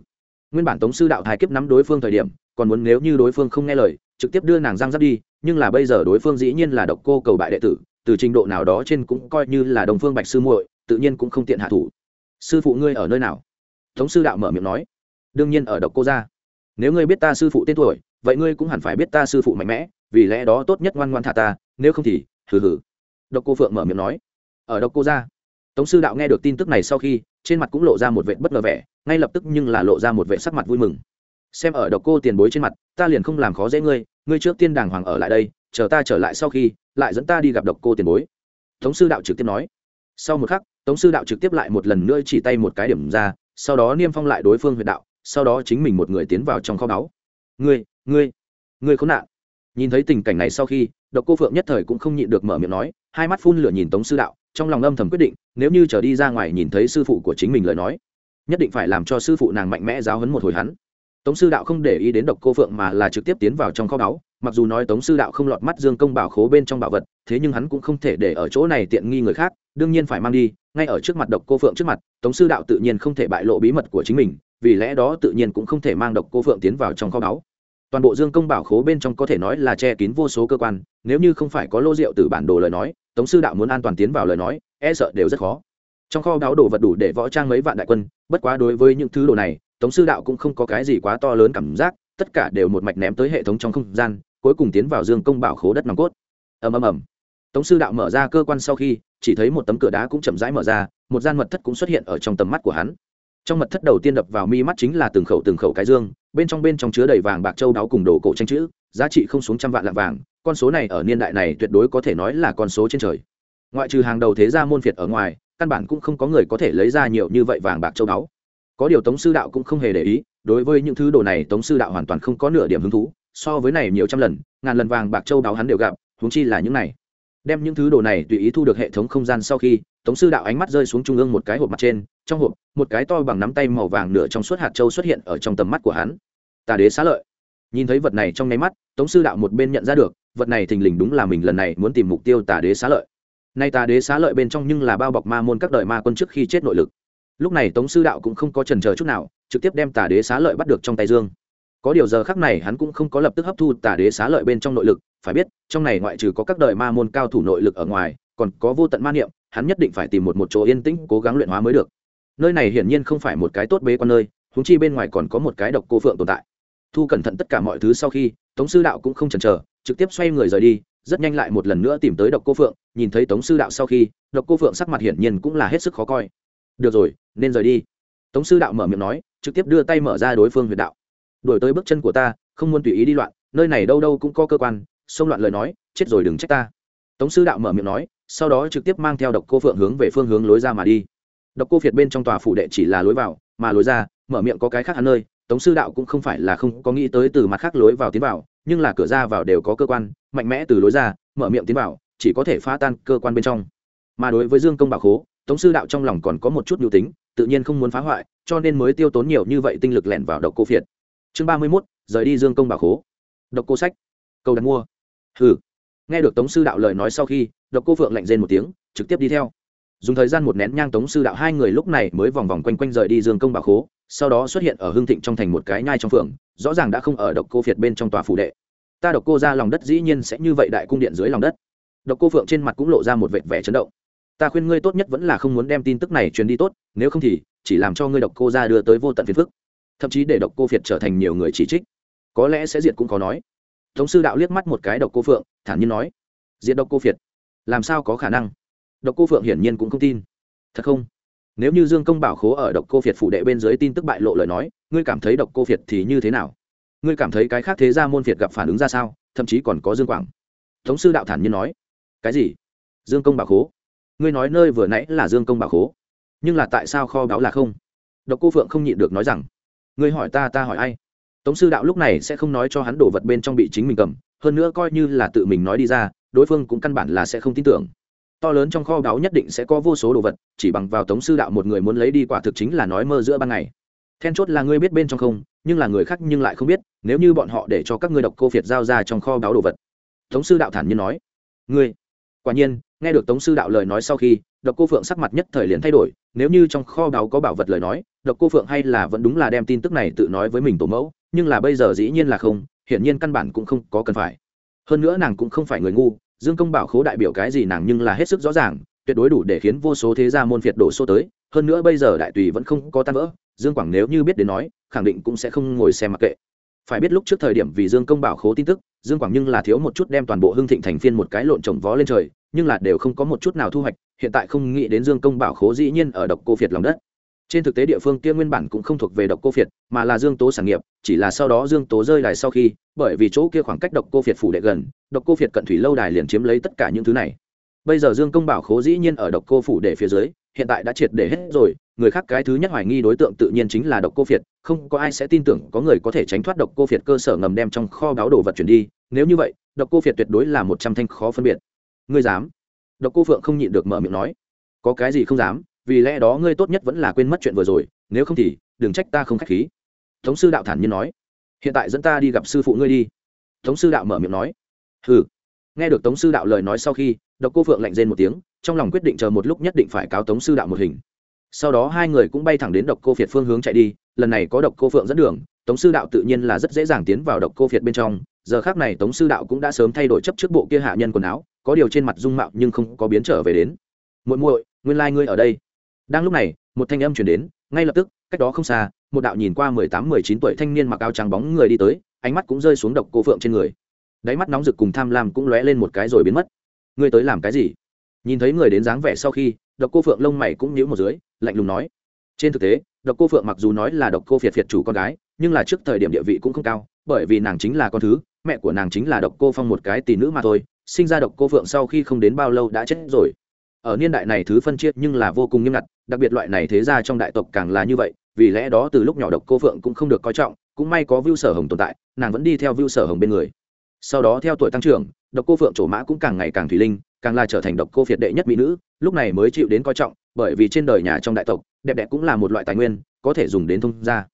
Nguyên bản tống sư đạo thái kiếp nắm đối phương thời điểm, còn muốn nếu như đối phương không nghe lời, trực tiếp đưa nàng giang giáp đi, nhưng là bây giờ đối phương dĩ nhiên là độc cô cầu bại đệ tử, từ trình độ nào đó trên cũng coi như là đồng phương bạch sư muội, tự nhiên cũng không tiện hạ thủ. Sư phụ ngươi ở nơi nào? Tống sư đạo mở miệng nói. Đương nhiên ở độc cô gia nếu ngươi biết ta sư phụ tên tuổi, vậy ngươi cũng hẳn phải biết ta sư phụ mạnh mẽ, vì lẽ đó tốt nhất ngoan ngoan thả ta, nếu không thì, hừ hừ. Độc cô phượng mở miệng nói. Ở độc cô gia tống sư đạo nghe được tin tức này sau khi, trên mặt cũng lộ ra một vệ bất ngờ vẻ, ngay lập tức nhưng là lộ ra một vệ sắc mặt vui mừng. Xem ở độc cô tiền bối trên mặt, ta liền không làm khó dễ ngươi ngươi trước tiên đàng hoàng ở lại đây, chờ ta trở lại sau khi, lại dẫn ta đi gặp độc cô tiền bối. Tống sư đạo trực tiếp nói. Sau một khắc, tống sư đạo trực tiếp lại một lần nữa chỉ tay một cái điểm ra, sau đó niêm phong lại đối phương huyện đạo sau đó chính mình một người tiến vào trong kho báu. Ngươi ngươi ngươi khốn nạn. Nhìn thấy tình cảnh này sau khi, độc cô phượng nhất thời cũng không nhịn được mở miệng nói, hai mắt phun lửa nhìn tống sư đạo, trong lòng âm thầm quyết định, nếu như trở đi ra ngoài nhìn thấy sư phụ của chính mình lời nói, nhất định phải làm cho sư phụ nàng mạnh mẽ giáo hấn một hồi hắn. Tống sư đạo không để ý đến độc cô phượng mà là trực tiếp tiến vào trong kho báu, mặc dù nói tống sư đạo không lọt mắt dương công bảo khố bên trong bảo vật, thế nhưng hắn cũng không thể để ở chỗ này tiện nghi người khác, đương nhiên phải mang đi, ngay ở trước mặt độc cô phượng trước mặt, tống sư đạo tự nhiên không thể bại lộ bí mật của chính mình vì lẽ đó tự nhiên cũng không thể mang độc cô phượng tiến vào trong kho báu. Toàn bộ dương công bảo khố bên trong có thể nói là che kín vô số cơ quan, nếu như không phải có lô rượu từ bản đồ lời nói, tống sư đạo muốn an toàn tiến vào lời nói e sợ đều rất khó. Trong kho báu đồ vật đủ để võ trang mấy vạn đại quân, bất quá đối với những thứ đồ này, tống sư đạo cũng không có cái gì quá to lớn cảm giác, tất cả đều một mạch ném tới hệ thống trong không gian, cuối cùng tiến vào dương công bảo khố đất nòng cốt. Ầm ầm ầm. Tống sư đạo mở ra cơ quan sau khi, chỉ thấy một tấm cửa đá cũng chậm rãi mở ra, một gian mật thất cũng xuất hiện ở trong tầm mắt của hắn trong mật thất đầu tiên đập vào mi mắt chính là từng khẩu từng khẩu cái dương, bên trong bên trong chứa đầy vàng bạc châu đáo cùng đồ cổ tranh chữ, giá trị không xuống trăm vạn lạng vàng, con số này ở niên đại này tuyệt đối có thể nói là con số trên trời. Ngoại trừ hàng đầu thế gia môn phiệt ở ngoài, căn bản cũng không có người có thể lấy ra nhiều như vậy vàng bạc châu đáo. Có điều tống sư đạo cũng không hề để ý, đối với những thứ đồ này tống sư đạo hoàn toàn không có nửa điểm hứng thú, so với này nhiều trăm lần, ngàn lần vàng bạc châu đáo hắn đều gặp, huống chi là những này. Đem những thứ đồ này tùy ý thu được hệ thống không gian sau khi, tống sư đạo ánh mắt rơi xuống trung ương một cái hộp mặt trên trong hộp, một cái to bằng nắm tay màu vàng nửa trong suốt hạt châu xuất hiện ở trong tầm mắt của hắn. Tà đế xá lợi. Nhìn thấy vật này trong nháy mắt, tống sư đạo một bên nhận ra được, vật này thình lình đúng là mình lần này muốn tìm mục tiêu tà đế xá lợi. Nay tà đế xá lợi bên trong nhưng là bao bọc ma môn các đời ma quân trước khi chết nội lực. Lúc này tống sư đạo cũng không có trần chờ chút nào, trực tiếp đem tà đế xá lợi bắt được trong tay dương. Có điều giờ khắc này hắn cũng không có lập tức hấp thu tà đế xá lợi bên trong nội lực, phải biết, trong này ngoại trừ có các đời ma môn cao thủ nội lực ở ngoài, còn có vô tận ma niệm, hắn nhất định phải tìm một một chỗ yên tĩnh, cố gắng luyện hóa mới được nơi này hiển nhiên không phải một cái tốt bế quan nơi húng chi bên ngoài còn có một cái độc cô phượng tồn tại. Thu cẩn thận tất cả mọi thứ sau khi, tống sư đạo cũng không chần chờ, trực tiếp xoay người rời đi, rất nhanh lại một lần nữa tìm tới độc cô phượng, nhìn thấy tống sư đạo sau khi, độc cô phượng sắc mặt hiển nhiên cũng là hết sức khó coi. Được rồi, nên rời đi. Tống sư đạo mở miệng nói, trực tiếp đưa tay mở ra đối phương huyệt đạo. Đổi tới bước chân của ta, không muốn tùy ý đi loạn, nơi này đâu đâu cũng có cơ quan, xông loạn lời nói, chết rồi đừng trách ta. Tống sư đạo mở miệng nói, sau đó trực tiếp mang theo độc cô phượng hướng về phương hướng lối ra mà đi độc cô phiệt bên trong tòa phủ đệ chỉ là lối vào, mà lối ra, mở miệng có cái khác hắn nơi, tống sư đạo cũng không phải là không có nghĩ tới từ mặt khác lối vào tiến vào, nhưng là cửa ra vào đều có cơ quan, mạnh mẽ từ lối ra, mở miệng tiến vào, chỉ có thể phá tan cơ quan bên trong. Mà đối với dương công bảo khố, tống sư đạo trong lòng còn có một chút nhu tính, tự nhiên không muốn phá hoại, cho nên mới tiêu tốn nhiều như vậy tinh lực lẻn vào độc cô phiệt chương ba mươi mốt, rời đi dương công bảo khố. Độc cô sách, câu đặt mua. Hừ. Nghe được tống sư đạo lời nói sau khi, độc cô phượng lạnh rên một tiếng, trực tiếp đi theo dùng thời gian một nén nhang tống sư đạo hai người lúc này mới vòng vòng quanh quanh rời đi dương công bà khố, sau đó xuất hiện ở hương thịnh trong thành một cái nhai trong phượng rõ ràng đã không ở độc cô phiệt bên trong tòa phủ đệ. Ta độc cô ra lòng đất dĩ nhiên sẽ như vậy đại cung điện dưới lòng đất. Độc cô phượng trên mặt cũng lộ ra một vệt vẻ chấn động. Ta khuyên ngươi tốt nhất vẫn là không muốn đem tin tức này truyền đi tốt, nếu không thì chỉ làm cho ngươi độc cô ra đưa tới vô tận phiền phức. Thậm chí để độc cô phiệt trở thành nhiều người chỉ trích. Có lẽ sẽ diệt cũng có nói. Tống sư đạo liếc mắt một cái độc cô phượng, thản nhiên nói, diệt độc cô phiệt làm sao có khả năng? Độc cô phượng hiển nhiên cũng không tin. Thật không? Nếu như dương công bảo khố ở độc cô phiệt phụ đệ bên dưới tin tức bại lộ lời nói, ngươi cảm thấy độc cô phiệt thì như thế nào? Ngươi cảm thấy cái khác thế ra môn phiệt gặp phản ứng ra sao? Thậm chí còn có dương quảng. Thống sư đạo thản nhiên nói. Cái gì? Dương công bảo khố. Ngươi nói nơi vừa nãy là dương công bảo khố. Nhưng là tại sao kho báo là không? Độc cô phượng không nhịn được nói rằng. Ngươi hỏi ta ta hỏi ai? Tống sư đạo lúc này sẽ không nói cho hắn đồ vật bên trong bị chính mình cầm, hơn nữa coi như là tự mình nói đi ra, đối phương cũng căn bản là sẽ không tin tưởng to lớn trong kho báu nhất định sẽ có vô số đồ vật, chỉ bằng vào tống sư đạo một người muốn lấy đi quả thực chính là nói mơ giữa ban ngày. Then chốt là ngươi biết bên trong không, nhưng là người khác nhưng lại không biết, nếu như bọn họ để cho các ngươi độc cô phiệt giao ra trong kho báu đồ vật. Tống sư đạo thản nhiên nói. Ngươi. Quả nhiên, nghe được tống sư đạo lời nói sau khi, độc cô phượng sắc mặt nhất thời liền thay đổi, nếu như trong kho báu có bảo vật lời nói, độc cô phượng hay là vẫn đúng là đem tin tức này tự nói với mình tổ mẫu, nhưng là bây giờ dĩ nhiên là không, hiển nhiên căn bản cũng không có cần phải. Hơn nữa nàng cũng không phải người ngu dương công bảo khố đại biểu cái gì nàng nhưng là hết sức rõ ràng, tuyệt đối đủ để khiến vô số thế gia môn phiệt đổ số tới, hơn nữa bây giờ đại tùy vẫn không có tan vỡ, dương quảng nếu như biết đến nói, khẳng định cũng sẽ không ngồi xem mặc kệ. Phải biết lúc trước thời điểm vì dương công bảo khố tin tức, dương quảng nhưng là thiếu một chút đem toàn bộ hưng thịnh thành phiên một cái lộn trồng vó lên trời, nhưng là đều không có một chút nào thu hoạch, hiện tại không nghĩ đến dương công bảo khố dĩ nhiên ở độc cô phiệt lòng đất trên thực tế địa phương kia nguyên bản cũng không thuộc về độc cô phiệt mà là dương tố sản nghiệp, chỉ là sau đó dương tố rơi đài sau khi, bởi vì chỗ kia khoảng cách độc cô phiệt phủ đệ gần, độc cô phiệt cận thủy lâu đài liền chiếm lấy tất cả những thứ này. Bây giờ dương công bảo khố dĩ nhiên ở độc cô phủ đệ phía dưới, hiện tại đã triệt để hết rồi, người khác cái thứ nhất hoài nghi đối tượng tự nhiên chính là độc cô phiệt không có ai sẽ tin tưởng có người có thể tránh thoát độc cô phiệt cơ sở ngầm đem trong kho báo đồ vật chuyển đi, nếu như vậy, độc cô phiệt tuyệt đối là một trăm thanh khó phân biệt. Ngươi dám? Độc cô phượng không nhịn được mở miệng nói. Có cái gì không dám? Vì lẽ đó ngươi tốt nhất vẫn là quên mất chuyện vừa rồi, nếu không thì đừng trách ta không k h á c h khí. Tống sư đạo thản nhiên nói. Hiện tại dẫn ta đi gặp sư phụ ngươi đi. Tống sư đạo mở miệng nói. Ừ nghe được tống sư đạo lời nói sau khi, độc cô phượng lạnh rên một tiếng, trong lòng quyết định chờ một lúc nhất định phải cáo tống sư đạo một hình. Sau đó hai người cũng bay thẳng đến độc cô phiệt phương hướng chạy đi, lần này có độc cô phượng dẫn đường, tống sư đạo tự nhiên là rất dễ dàng tiến vào độc cô phiệt bên trong, giờ khác này tống sư đạo cũng đã sớm thay đổi chấp trước bộ kia hạ nhân quần áo, có điều trên mặt dung mạo nhưng không có biến trở về đến. Muội muội, nguyên lai、like、ngươi ở đây đang lúc này, một thanh âm chuyển đến, ngay lập tức, cách đó không xa, một đạo nhìn qua mười tám, mười chín tuổi thanh niên mặc áo trắng bóng người đi tới, ánh mắt cũng rơi xuống độc cô phượng trên người. Đáy mắt nóng rực cùng tham lam cũng lóe lên một cái rồi biến mất. Ngươi tới làm cái gì? Nhìn thấy người đến dáng vẻ sau khi, độc cô phượng lông mày cũng nhíu một dưới, lạnh lùng nói. Trên thực tế, độc cô phượng mặc dù nói là độc cô phiệt phiệt chủ con gái, nhưng là trước thời điểm địa vị cũng không cao, bởi vì nàng chính là con thứ, mẹ của nàng chính là độc cô phong một cái tỷ nữ mà thôi, sinh ra độc cô phượng sau khi không đến bao lâu đã chết rồi ở niên đại này thứ phân chia nhưng là vô cùng nghiêm ngặt, đặc biệt loại này thế ra trong đại tộc càng là như vậy, vì lẽ đó từ lúc nhỏ độc cô phượng cũng không được coi trọng, cũng may có vưu sở hồng tồn tại, nàng vẫn đi theo vưu sở hồng bên người. Sau đó theo tuổi tăng trưởng, độc cô phượng trổ mã cũng càng ngày càng thủy linh, càng là trở thành độc cô phiệt đệ nhất mỹ nữ, lúc này mới chịu đến coi trọng, bởi vì trên đời nhà trong đại tộc, đẹp đẽ cũng là một loại tài nguyên, có thể dùng đến thông gia.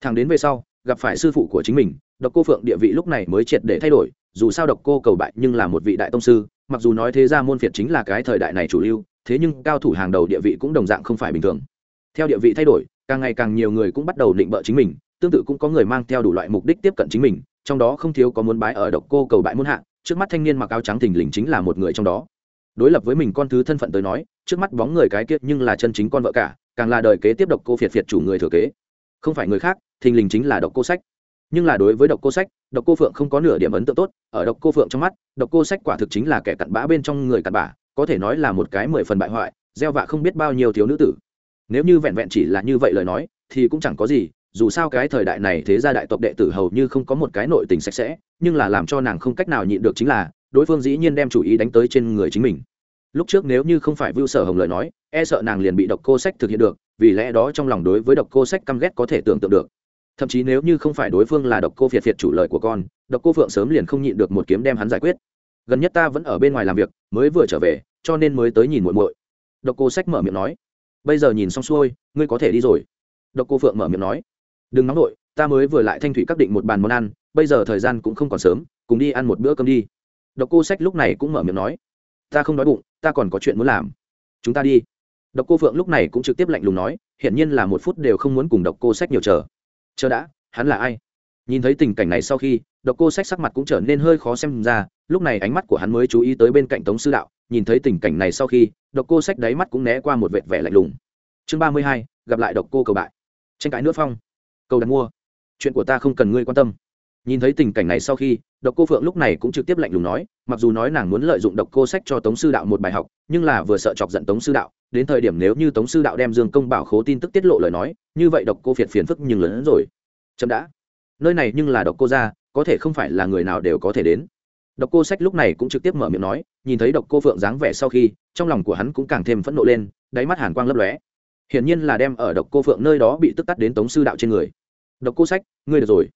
Thằng đến về sau, gặp phải sư phụ của chính mình, độc cô phượng địa vị lúc này mới triệt để thay đổi, dù sao độc cô cầu bại nhưng là một vị đại tông sư mặc dù nói thế ra môn phiệt chính là cái thời đại này chủ lưu, thế nhưng cao thủ hàng đầu địa vị cũng đồng dạng không phải bình thường. Theo địa vị thay đổi, càng ngày càng nhiều người cũng bắt đầu định bợ chính mình, tương tự cũng có người mang theo đủ loại mục đích tiếp cận chính mình, trong đó không thiếu có muốn bái ở độc cô cầu bại muôn hạ, trước mắt thanh niên mặc áo trắng thình lình chính là một người trong đó. Đối lập với mình con thứ thân phận tới nói, trước mắt bóng người cái kiết nhưng là chân chính con vợ cả, càng là đời kế tiếp độc cô phiệt phiệt chủ người thừa kế. Không phải người khác, thình lình chính là độc cô sách nhưng là đối với độc cô sách, độc cô phượng không có nửa điểm ấn tượng tốt, ở độc cô phượng trong mắt, độc cô sách quả thực chính là kẻ cặn bã bên trong người cặn bã, có thể nói là một cái mười phần bại hoại, gieo vạ không biết bao nhiêu thiếu nữ tử. Nếu như vẹn vẹn chỉ là như vậy lời nói, thì cũng chẳng có gì, dù sao cái thời đại này thế gia đại tộc đệ tử hầu như không có một cái nội tình sạch sẽ, nhưng là làm cho nàng không cách nào nhịn được chính là, đối phương dĩ nhiên đem chủ ý đánh tới trên người chính mình. Lúc trước nếu như không phải vưu sở hồng lời nói e sợ nàng liền bị độc cô sách thực hiện được, vì lẽ đó trong lòng đối với độc cô sách căm ghét có thể tưởng tượng được thậm chí nếu như không phải đối phương là độc cô phiệt phiệt chủ lợi của con, độc cô phượng sớm liền không nhịn được một kiếm đem hắn giải quyết. Gần nhất ta vẫn ở bên ngoài làm việc, mới vừa trở về, cho nên mới tới nhìn muội muội. Độc cô sách mở miệng nói. Bây giờ nhìn xong xuôi, ngươi có thể đi rồi. Độc cô phượng mở miệng nói. Đừng nóng nổi ta mới vừa lại thanh thủy các định một bàn món ăn, bây giờ thời gian cũng không còn sớm, cùng đi ăn một bữa cơm đi. Độc cô sách lúc này cũng mở miệng nói. Ta không đói bụng, ta còn có chuyện muốn làm. Chúng ta đi. Độc cô phượng lúc này cũng trực tiếp lạnh lùng nói, hiển nhiên là một phút đều không muốn cùng độc cô sách nhiều chờ chờ đã, hắn là ai? Nhìn thấy tình cảnh này sau khi, độc cô sách sắc mặt cũng trở nên hơi khó xem ra, lúc này ánh mắt của hắn mới chú ý tới bên cạnh tống sư đạo, nhìn thấy tình cảnh này sau khi, độc cô sách đáy mắt cũng né qua một vệt vẻ lạnh lùng. Chương ba mươi hai, gặp lại độc cô cầu bại. Tranh cãi nước phong. Cầu đặt mua. Chuyện của ta không cần ngươi quan tâm. Nhìn thấy tình cảnh này sau khi, độc cô phượng lúc này cũng trực tiếp lạnh lùng nói, mặc dù nói nàng muốn lợi dụng độc cô sách cho tống sư đạo một bài học, nhưng là vừa sợ chọc giận tống sư đạo đến thời điểm nếu như tống sư đạo đem dương công bảo khố tin tức tiết lộ lời nói, như vậy độc cô phiệt phiền phức nhưng lớn hơn rồi. Chậm đã. Nơi này nhưng là độc cô ra có thể không phải là người nào đều có thể đến. Độc cô sách lúc này cũng trực tiếp mở miệng nói, nhìn thấy độc cô phượng dáng vẻ sau khi, trong lòng của hắn cũng càng thêm phẫn nộ lên, đáy mắt hàn quang lấp lóe. Hiển nhiên là đem ở độc cô phượng nơi đó bị tức tắt đến tống sư đạo trên người. Độc cô sách, ngươi được rồi.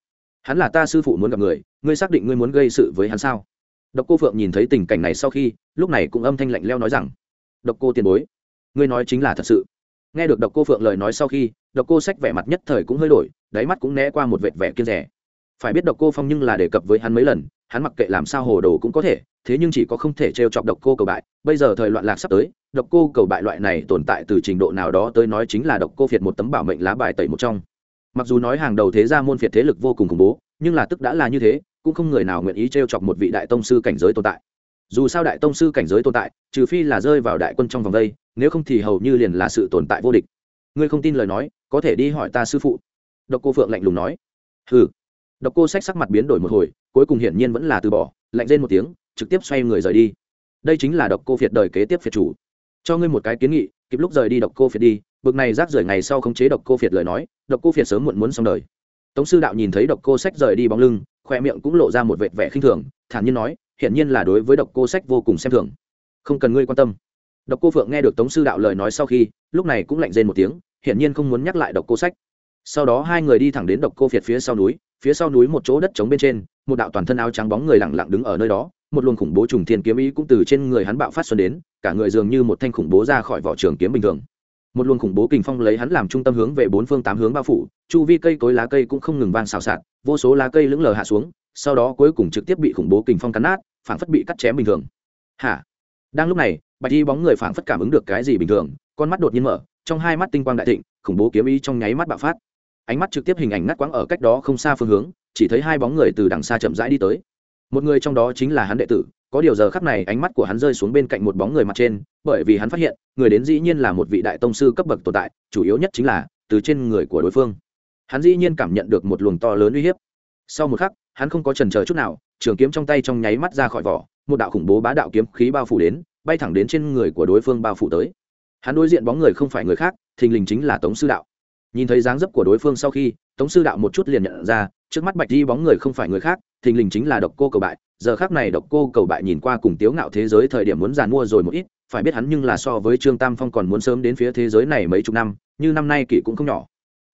Hắn là ta sư phụ muốn gặp người, ngươi xác định ngươi muốn gây sự với hắn sao? Độc cô phượng nhìn thấy tình cảnh này sau khi, lúc này cũng âm thanh lạnh leo nói rằng, độc cô tiền bối ngươi nói chính là thật sự. Nghe được độc cô phượng lời nói sau khi, độc cô sách vẻ mặt nhất thời cũng hơi đổi, đáy mắt cũng né qua một vệt vẻ kiên rẻ. Phải biết độc cô phong nhưng là đề cập với hắn mấy lần, hắn mặc kệ làm sao hồ đồ cũng có thể, thế nhưng chỉ có không thể trêu chọc độc cô cầu bại. Bây giờ thời loạn lạc sắp tới, độc cô cầu bại loại này tồn tại từ trình độ nào đó tới nói chính là độc cô phiệt một tấm bảo mệnh lá bài tẩy một trong. Mặc dù nói hàng đầu thế gia môn phiệt thế lực vô cùng khủng bố, nhưng là tức đã là như thế, cũng không người nào nguyện ý trêu chọc một vị đại tông sư cảnh giới tồn tại dù sao đại tông sư cảnh giới tồn tại, trừ phi là rơi vào đại quân trong vòng đây, nếu không thì hầu như liền là sự tồn tại vô địch. Ngươi không tin lời nói, có thể đi hỏi ta sư phụ. Độc cô phượng lạnh lùng nói. Ừ độc cô sách sắc mặt biến đổi một hồi, cuối cùng hiển nhiên vẫn là từ bỏ, lạnh lên một tiếng, trực tiếp xoay người rời đi. Đây chính là độc cô phiệt đời kế tiếp phiệt chủ. Cho ngươi một cái kiến nghị, kịp lúc rời đi độc cô phiệt đi, bực này rác rưởi ngày sau khống chế độc cô phiệt lời nói, độc cô phiệt sớm muộn muốn xong đời. Tống sư đạo nhìn thấy độc cô sách rời đi bóng lưng, khoe miệng cũng lộ ra một vệt vẻ khinh thường, thản nhiên nói hiển nhiên là đối với độc cô sách vô cùng xem thường. Không cần ngươi quan tâm. Độc cô phượng nghe được tống sư đạo lời nói sau khi, lúc này cũng lạnh rên một tiếng, hiển nhiên không muốn nhắc lại độc cô sách. Sau đó hai người đi thẳng đến độc cô phiệt phía sau núi, phía sau núi một chỗ đất trống bên trên, một đạo toàn thân áo trắng bóng người lặng lặng đứng ở nơi đó, một luồng khủng bố trùng thiên kiếm ý cũng từ trên người hắn bạo phát xuân đến, cả người dường như một thanh khủng bố ra khỏi vỏ trường kiếm bình thường. Một luồng khủng bố kình phong lấy hắn làm trung tâm hướng về bốn phương tám hướng bao phủ, chu vi cây cối lá cây cũng không ngừng vang xào xạc, vô số lá cây lững lờ hạ xuống, sau đó cuối cùng trực tiếp bị khủng bố kình phong cắn nát phảng phất bị cắt chém bình thường. Hả? Đang lúc này, bạch y bóng người phảng phất cảm ứng được cái gì bình thường, con mắt đột nhiên mở, trong hai mắt tinh quang đại thịnh, khủng bố kiếm ý trong nháy mắt bạo phát. Ánh mắt trực tiếp hình ảnh ngắt quãng ở cách đó không xa phương hướng, chỉ thấy hai bóng người từ đằng xa chậm rãi đi tới. Một người trong đó chính là hắn đệ tử, có điều giờ khắc này ánh mắt của hắn rơi xuống bên cạnh một bóng người mặt trên, bởi vì hắn phát hiện, người đến dĩ nhiên là một vị đại tông sư cấp bậc tồn tại, chủ yếu nhất chính là từ trên người của đối phương. Hắn dĩ nhiên cảm nhận được một luồng to lớn uy hiếp. Sau một khắc hắn không có trần chờ chút nào, trường kiếm trong tay trong nháy mắt ra khỏi vỏ, một đạo khủng bố bá đạo kiếm khí bao phủ đến, bay thẳng đến trên người của đối phương bao phủ tới. Hắn đối diện bóng người không phải người khác, thình lình chính là tống sư đạo. Nhìn thấy dáng dấp của đối phương sau khi, tống sư đạo một chút liền nhận ra, trước mắt bạch di bóng người không phải người khác, thình lình chính là độc cô cầu bại. Giờ khác này độc cô cầu bại nhìn qua cùng tiếu ngạo thế giới thời điểm muốn giàn mua rồi một ít, phải biết hắn nhưng là so với trương tam phong còn muốn sớm đến phía thế giới này mấy chục năm, như năm nay kỷ cũng không nhỏ.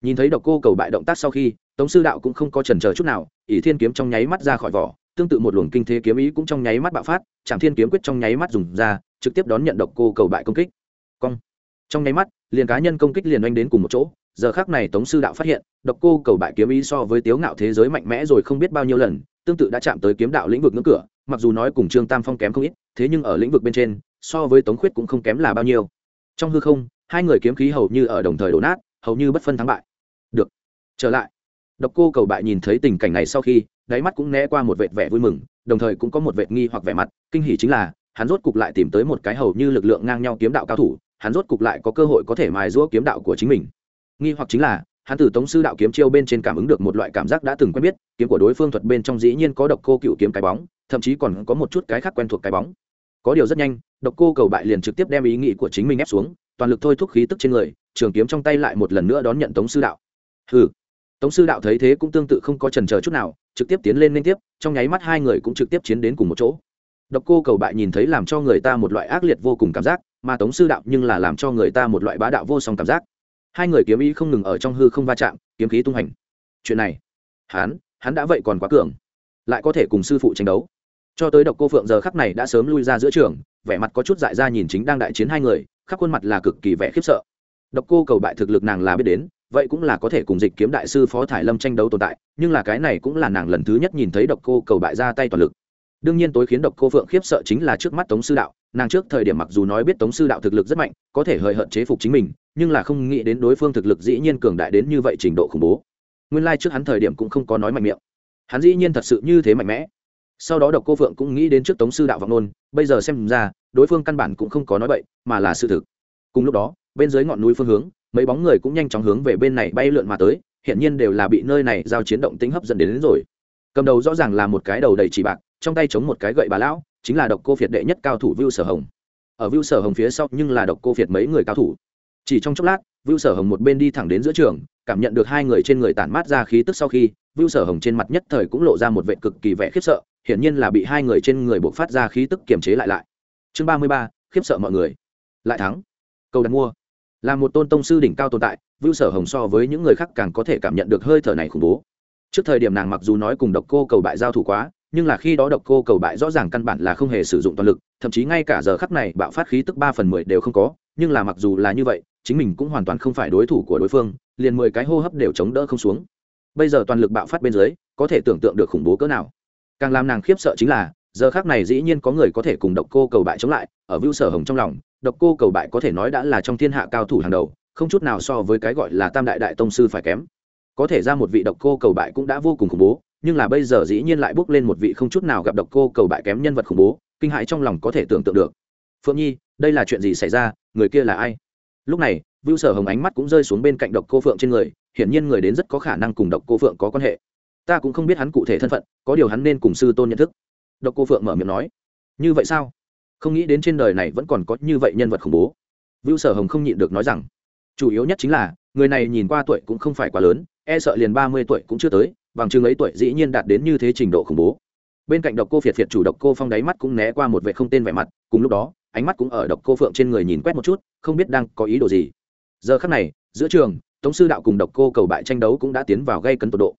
Nhìn thấy độc cô cầu bại động tác sau khi tống sư đạo cũng không có trần chờ chút nào, ỷ thiên kiếm trong nháy mắt ra khỏi vỏ, tương tự một luồng kinh thế kiếm ý cũng trong nháy mắt bạo phát, trảm thiên kiếm quyết trong nháy mắt dùng ra, trực tiếp đón nhận độc cô cầu bại công kích. Cong. Trong nháy mắt, liền cá nhân công kích liền oanh đến cùng một chỗ, giờ khác này tống sư đạo phát hiện, độc cô cầu bại kiếm ý so với tiếu ngạo thế giới mạnh mẽ rồi không biết bao nhiêu lần, tương tự đã chạm tới kiếm đạo lĩnh vực ngưỡng cửa, mặc dù nói cùng trương tam phong kém không ít, thế nhưng ở lĩnh vực bên trên, so với tống khuyết cũng không kém là bao nhiêu. Trong hư không, hai người kiếm khí hầu như ở đồng thời đổ nát, hầu như bất phân thắng bại. Được. Trở lại độc cô cầu bại nhìn thấy tình cảnh này sau khi, đáy mắt cũng né qua một vệt vẻ vui mừng, đồng thời cũng có một vệt nghi hoặc vẻ mặt. Kinh hỉ chính là, hắn rốt cục lại tìm tới một cái hầu như lực lượng ngang nhau kiếm đạo cao thủ, hắn rốt cục lại có cơ hội có thể mài giũa kiếm đạo của chính mình. Nghi hoặc chính là, hắn từ tống sư đạo kiếm chiêu bên trên cảm ứng được một loại cảm giác đã từng quen biết, kiếm của đối phương thuật bên trong dĩ nhiên có độc cô cựu kiếm cái bóng, thậm chí còn có một chút cái khác quen thuộc cái bóng. Có điều rất nhanh, độc cô cầu bại liền trực tiếp đem ý nghĩ của chính mình ép xuống, toàn lực thôi thúc khí tức trên người, trường kiếm trong tay lại một lần nữa đón nhận tống sư đạo. Hừ tống sư đạo thấy thế cũng tương tự không có trần chờ chút nào, trực tiếp tiến lên liên tiếp, trong nháy mắt hai người cũng trực tiếp chiến đến cùng một chỗ. Độc cô cầu bại nhìn thấy làm cho người ta một loại ác liệt vô cùng cảm giác, mà tống sư đạo nhưng là làm cho người ta một loại bá đạo vô song cảm giác. Hai người kiếm ý không ngừng ở trong hư không va chạm, kiếm khí tung hành. Chuyện này, hắn hắn đã vậy còn quá cường, lại có thể cùng sư phụ tranh đấu. Cho tới độc cô phượng giờ khắc này đã sớm lui ra giữa trường, vẻ mặt có chút dại ra nhìn chính đang đại chiến hai người, khắp khuôn mặt là cực kỳ vẻ khiếp sợ. Độc cô cầu bại thực lực nàng là biết đến vậy cũng là có thể cùng dịch kiếm đại sư phó thải lâm tranh đấu tồn tại, nhưng là cái này cũng là nàng lần thứ nhất nhìn thấy độc cô cầu bại ra tay toàn lực. Đương nhiên tối khiến độc cô phượng khiếp sợ chính là trước mắt tống sư đạo, nàng trước thời điểm mặc dù nói biết tống sư đạo thực lực rất mạnh, có thể hời hợt chế phục chính mình, nhưng là không nghĩ đến đối phương thực lực dĩ nhiên cường đại đến như vậy trình độ khủng bố. Nguyên lai、like、trước hắn thời điểm cũng không có nói mạnh miệng. Hắn dĩ nhiên thật sự như thế mạnh mẽ. Sau đó độc cô phượng cũng nghĩ đến trước tống sư đạo vọng nôn bây giờ xem ra, đối phương căn bản cũng không có nói bậy, mà là sự thực. Cùng lúc đó, bên dưới ngọn núi phương hướng mấy bóng người cũng nhanh chóng hướng về bên này bay lượn mà tới hiện nhiên đều là bị nơi này giao chiến động tính hấp dẫn đến, đến rồi. Cầm đầu rõ ràng là một cái đầu đầy chỉ bạc trong tay chống một cái gậy bà lão chính là độc cô phiệt đệ nhất cao thủ vưu sở hồng. Ở vưu sở hồng phía sau nhưng là độc cô phiệt mấy người cao thủ. Chỉ trong chốc lát vưu sở hồng một bên đi thẳng đến giữa trường cảm nhận được hai người trên người tản mát ra khí tức sau khi vưu sở hồng trên mặt nhất thời cũng lộ ra một vệ cực kỳ vẻ khiếp sợ hiển nhiên là bị hai người trên người buộc phát ra khí tức kiềm chế lại lại. Chương ba mươi ba khiếp sợ mọi người. Lại thắng. Cầu đặt mua là một tôn tông sư đỉnh cao tồn tại vưu sở hồng so với những người khác càng có thể cảm nhận được hơi thở này khủng bố. Trước thời điểm nàng mặc dù nói cùng độc cô cầu bại giao thủ quá, nhưng là khi đó độc cô cầu bại rõ ràng căn bản là không hề sử dụng toàn lực, thậm chí ngay cả giờ khắc này bạo phát khí tức ba phần mười đều không có, nhưng là mặc dù là như vậy, chính mình cũng hoàn toàn không phải đối thủ của đối phương, liền mười cái hô hấp đều chống đỡ không xuống. Bây giờ toàn lực bạo phát bên dưới, có thể tưởng tượng được khủng bố cỡ nào. Càng làm nàng khiếp sợ chính là, giờ khác này dĩ nhiên có người có thể cùng độc cô cầu bại chống lại ở vưu sở hồng trong lòng, độc cô cầu bại có thể nói đã là trong thiên hạ cao thủ hàng đầu, không chút nào so với cái gọi là tam đại đại tông sư phải kém. Có thể ra một vị độc cô cầu bại cũng đã vô cùng khủng bố, nhưng là bây giờ dĩ nhiên lại bước lên một vị không chút nào gặp độc cô cầu bại kém nhân vật khủng bố, kinh hãi trong lòng có thể tưởng tượng được. Phượng nhi, đây là chuyện gì xảy ra, người kia là ai? Lúc này, vưu sở hồng ánh mắt cũng rơi xuống bên cạnh độc cô phượng trên người, hiển nhiên người đến rất có khả năng cùng độc cô phượng có quan hệ. Ta cũng không biết hắn cụ thể thân phận, có điều hắn nên cùng sư tôn nhận thức. Độc cô phượng mở miệng nói. Như vậy sao? Không nghĩ đến trên đời này vẫn còn có như vậy nhân vật khủng bố. Vưu sở hồng không nhịn được nói rằng, chủ yếu nhất chính là, người này nhìn qua tuổi cũng không phải quá lớn e sợ liền ba mươi tuổi cũng chưa tới, bằng chứng ấy tuổi dĩ nhiên đạt đến như thế trình độ khủng bố. Bên cạnh độc cô phiệt phiệt chủ độc cô phong đáy mắt cũng né qua một vệ không tên vẻ mặt, cùng lúc đó, ánh mắt cũng ở độc cô phượng trên người nhìn quét một chút, không biết đang có ý đồ gì. Giờ khắc này, giữa trường, tống sư đạo cùng độc cô cầu bại tranh đấu cũng đã tiến vào gây cấn tột độ.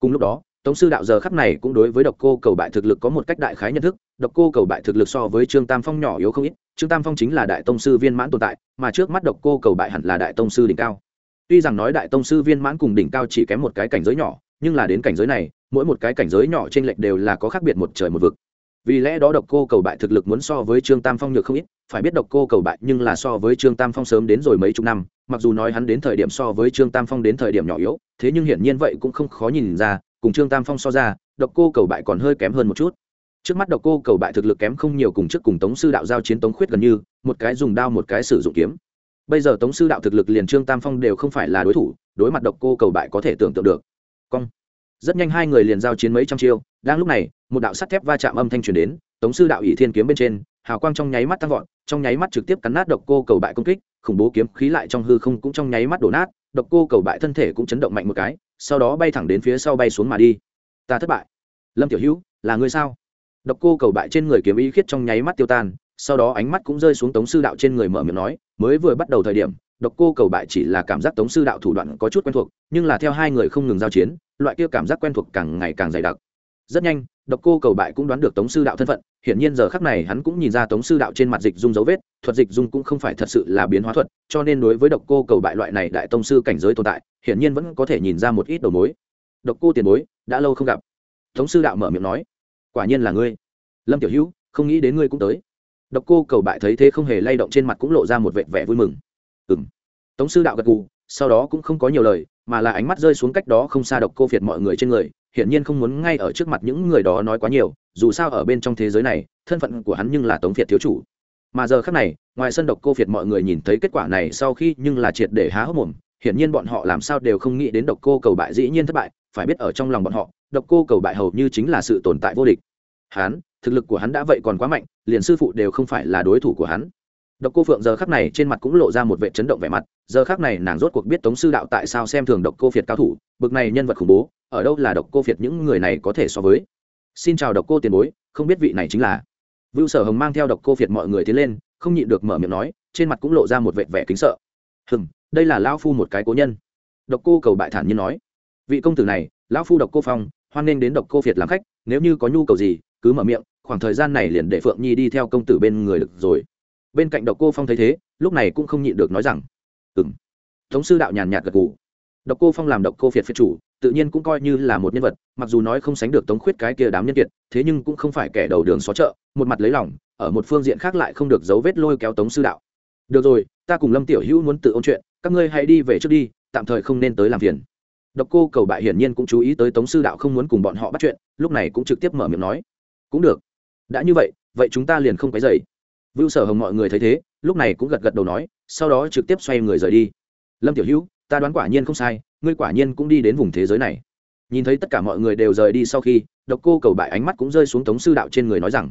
Cùng lúc đó, tống sư đạo giờ khắc này cũng đối với độc cô cầu bại thực lực có một cách đại khái nhận thức độc cô cầu bại thực lực so với trương tam phong nhỏ yếu không ít, trương tam phong chính là đại tông sư viên mãn tồn tại, mà trước mắt độc cô cầu bại hẳn là đại tông sư đỉnh cao. Tuy rằng nói đại tông sư viên mãn cùng đỉnh cao chỉ kém một cái cảnh giới nhỏ, nhưng là đến cảnh giới này, mỗi một cái cảnh giới nhỏ trên lệch đều là có khác biệt một trời một vực. Vì lẽ đó độc cô cầu bại thực lực muốn so với trương tam phong nhược không ít, phải biết độc cô cầu bại nhưng là so với trương tam phong sớm đến rồi mấy chục năm, mặc dù nói hắn đến thời điểm so với trương tam phong đến thời điểm nhỏ yếu, thế nhưng hiển nhiên vậy cũng không khó nhìn ra, cùng trương tam phong so ra, độc cô cầu bại còn hơi kém hơn một chút trước mắt độc cô cầu bại thực lực kém không nhiều cùng trước cùng tống sư đạo giao chiến tống khuyết gần như, một cái dùng đao một cái sử dụng kiếm. Bây giờ tống sư đạo thực lực liền trương tam phong đều không phải là đối thủ, đối mặt độc cô cầu bại có thể tưởng tượng được. Cong. Rất nhanh hai người liền giao chiến mấy trăm chiêu, đang lúc này, một đạo sắt thép va chạm âm thanh truyền đến, tống sư đạo ỷ thiên kiếm bên trên, hào quang trong nháy mắt tăng vọt, trong nháy mắt trực tiếp cắn nát độc cô cầu bại công kích, khủng bố kiếm khí lại trong hư không cũng trong nháy mắt đổ nát, độc cô cầu bại thân thể cũng chấn động mạnh một cái, sau đó bay thẳng đến phía sau bay xuống mà đi. Ta thất bại. Lâm tiểu hữu, là người sao? Độc cô cầu bại trên người kiếm ý khiết trong nháy mắt tiêu tan, sau đó ánh mắt cũng rơi xuống tống sư đạo trên người mở miệng nói, mới vừa bắt đầu thời điểm, độc cô cầu bại chỉ là cảm giác tống sư đạo thủ đoạn có chút quen thuộc, nhưng là theo hai người không ngừng giao chiến, loại kia cảm giác quen thuộc càng ngày càng dày đặc. Rất nhanh, độc cô cầu bại cũng đoán được tống sư đạo thân phận, hiển nhiên giờ khắc này hắn cũng nhìn ra tống sư đạo trên mặt dịch dung dấu vết, thuật dịch dung cũng không phải thật sự là biến hóa thuật, cho nên đối với độc cô cầu bại loại này đại tông sư cảnh giới tồn tại, hiển nhiên vẫn có thể nhìn ra một ít đầu mối. Độc cô tiền bối, đã lâu không gặp. Tống sư đạo mở miệng nói quả nhiên là ngươi. Lâm tiểu hữu, không nghĩ đến ngươi cũng tới. Độc cô cầu bại thấy thế không hề lay động trên mặt cũng lộ ra một vẻ vẻ vui mừng. Ừ m tống sư đạo gật gù, sau đó cũng không có nhiều lời, mà là ánh mắt rơi xuống cách đó không xa độc cô phiệt mọi người trên người, hiển nhiên không muốn ngay ở trước mặt những người đó nói quá nhiều, dù sao ở bên trong thế giới này, thân phận của hắn nhưng là tống phiệt thiếu chủ. Mà giờ khác này, ngoài sân độc cô phiệt mọi người nhìn thấy kết quả này sau khi nhưng là triệt để há hốc mồm hiển nhiên bọn họ làm sao đều không nghĩ đến độc cô cầu bại dĩ nhiên thất bại, phải biết ở trong lòng bọn họ, độc cô cầu bại hầu như chính là sự tồn tại vô địch. Hắn, thực lực của hắn đã vậy còn quá mạnh, liền sư phụ đều không phải là đối thủ của hắn. Độc cô phượng giờ khắc này trên mặt cũng lộ ra một vệ chấn động vẻ mặt, giờ khắc này nàng rốt cuộc biết tống sư đạo tại sao xem thường độc cô phiệt cao thủ, bực này nhân vật khủng bố, ở đâu là độc cô phiệt những người này có thể so với. Xin chào độc cô tiền bối, không biết vị này chính là. Vưu sở hồng mang theo độc cô phiệt mọi người tiến lên, không nhịn được mở miệng nói, trên mặt cũng lộ ra một vệ vẻ kính sợ. Hừm đây là lão phu một cái cố nhân. Độc cô cầu bại thản nhiên nói. Vị công tử này, lão phu độc cô phong, hoan nghênh đến độc cô Việt làm khách, nếu như có nhu cầu gì, cứ mở miệng, khoảng thời gian này liền để phượng nhi đi theo công tử bên người được rồi. Bên cạnh độc cô phong thấy thế, lúc này cũng không nhịn được nói rằng ừng tống sư đạo nhàn nhạt gật gù. độc cô phong làm độc cô phiệt phiệt chủ, tự nhiên cũng coi như là một nhân vật, mặc dù nói không sánh được tống khuyết cái kia đám nhân kiệt, thế nhưng cũng không phải kẻ đầu đường xó chợ, một mặt lấy lòng, ở một phương diện khác lại không được dấu vết lôi kéo tống sư đạo. Được rồi, ta cùng lâm tiểu hữu muốn tự ôn chuyện các ngươi hãy đi về trước đi, tạm thời không nên tới làm phiền. Độc cô cầu bại hiển nhiên cũng chú ý tới tống sư đạo không muốn cùng bọn họ bắt chuyện, lúc này cũng trực tiếp mở miệng nói. Cũng được. Đã như vậy vậy chúng ta liền không quấy dày vưu sở hồng mọi người thấy thế, lúc này cũng gật gật đầu nói, sau đó trực tiếp xoay người rời đi. Lâm tiểu hữu, ta đoán quả nhiên không sai, ngươi quả nhiên cũng đi đến vùng thế giới này. Nhìn thấy tất cả mọi người đều rời đi sau khi, độc cô cầu bại ánh mắt cũng rơi xuống tống sư đạo trên người nói rằng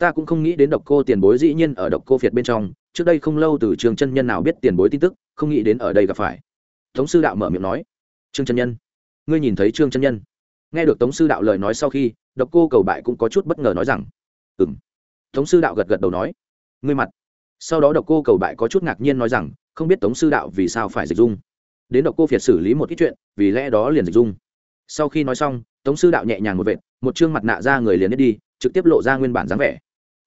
ta cũng không nghĩ đến độc cô tiền bối dĩ nhiên ở độc cô việt bên trong, trước đây không lâu từ trường chân nhân nào biết tiền bối tin tức, không nghĩ đến ở đây gặp phải. Tống sư đạo mở miệng nói. Trương chân nhân. Ngươi nhìn thấy trương chân nhân. Nghe được tống sư đạo lời nói sau khi, độc cô cầu bại cũng có chút bất ngờ nói rằng. Ừ m tống sư đạo gật gật đầu nói. Ngươi mặt. Sau đó độc cô cầu bại có chút ngạc nhiên nói rằng, không biết tống sư đạo vì sao phải dịch dung. Đến độc cô việt xử lý một ít chuyện, vì lẽ đó liền dịch dung. Sau khi nói xong, tống sư đạo nhẹ nhàng một vệt, một chương mặt nạ ra người liền đi, trực tiếp lộ ra nguyên bản dáng vẻ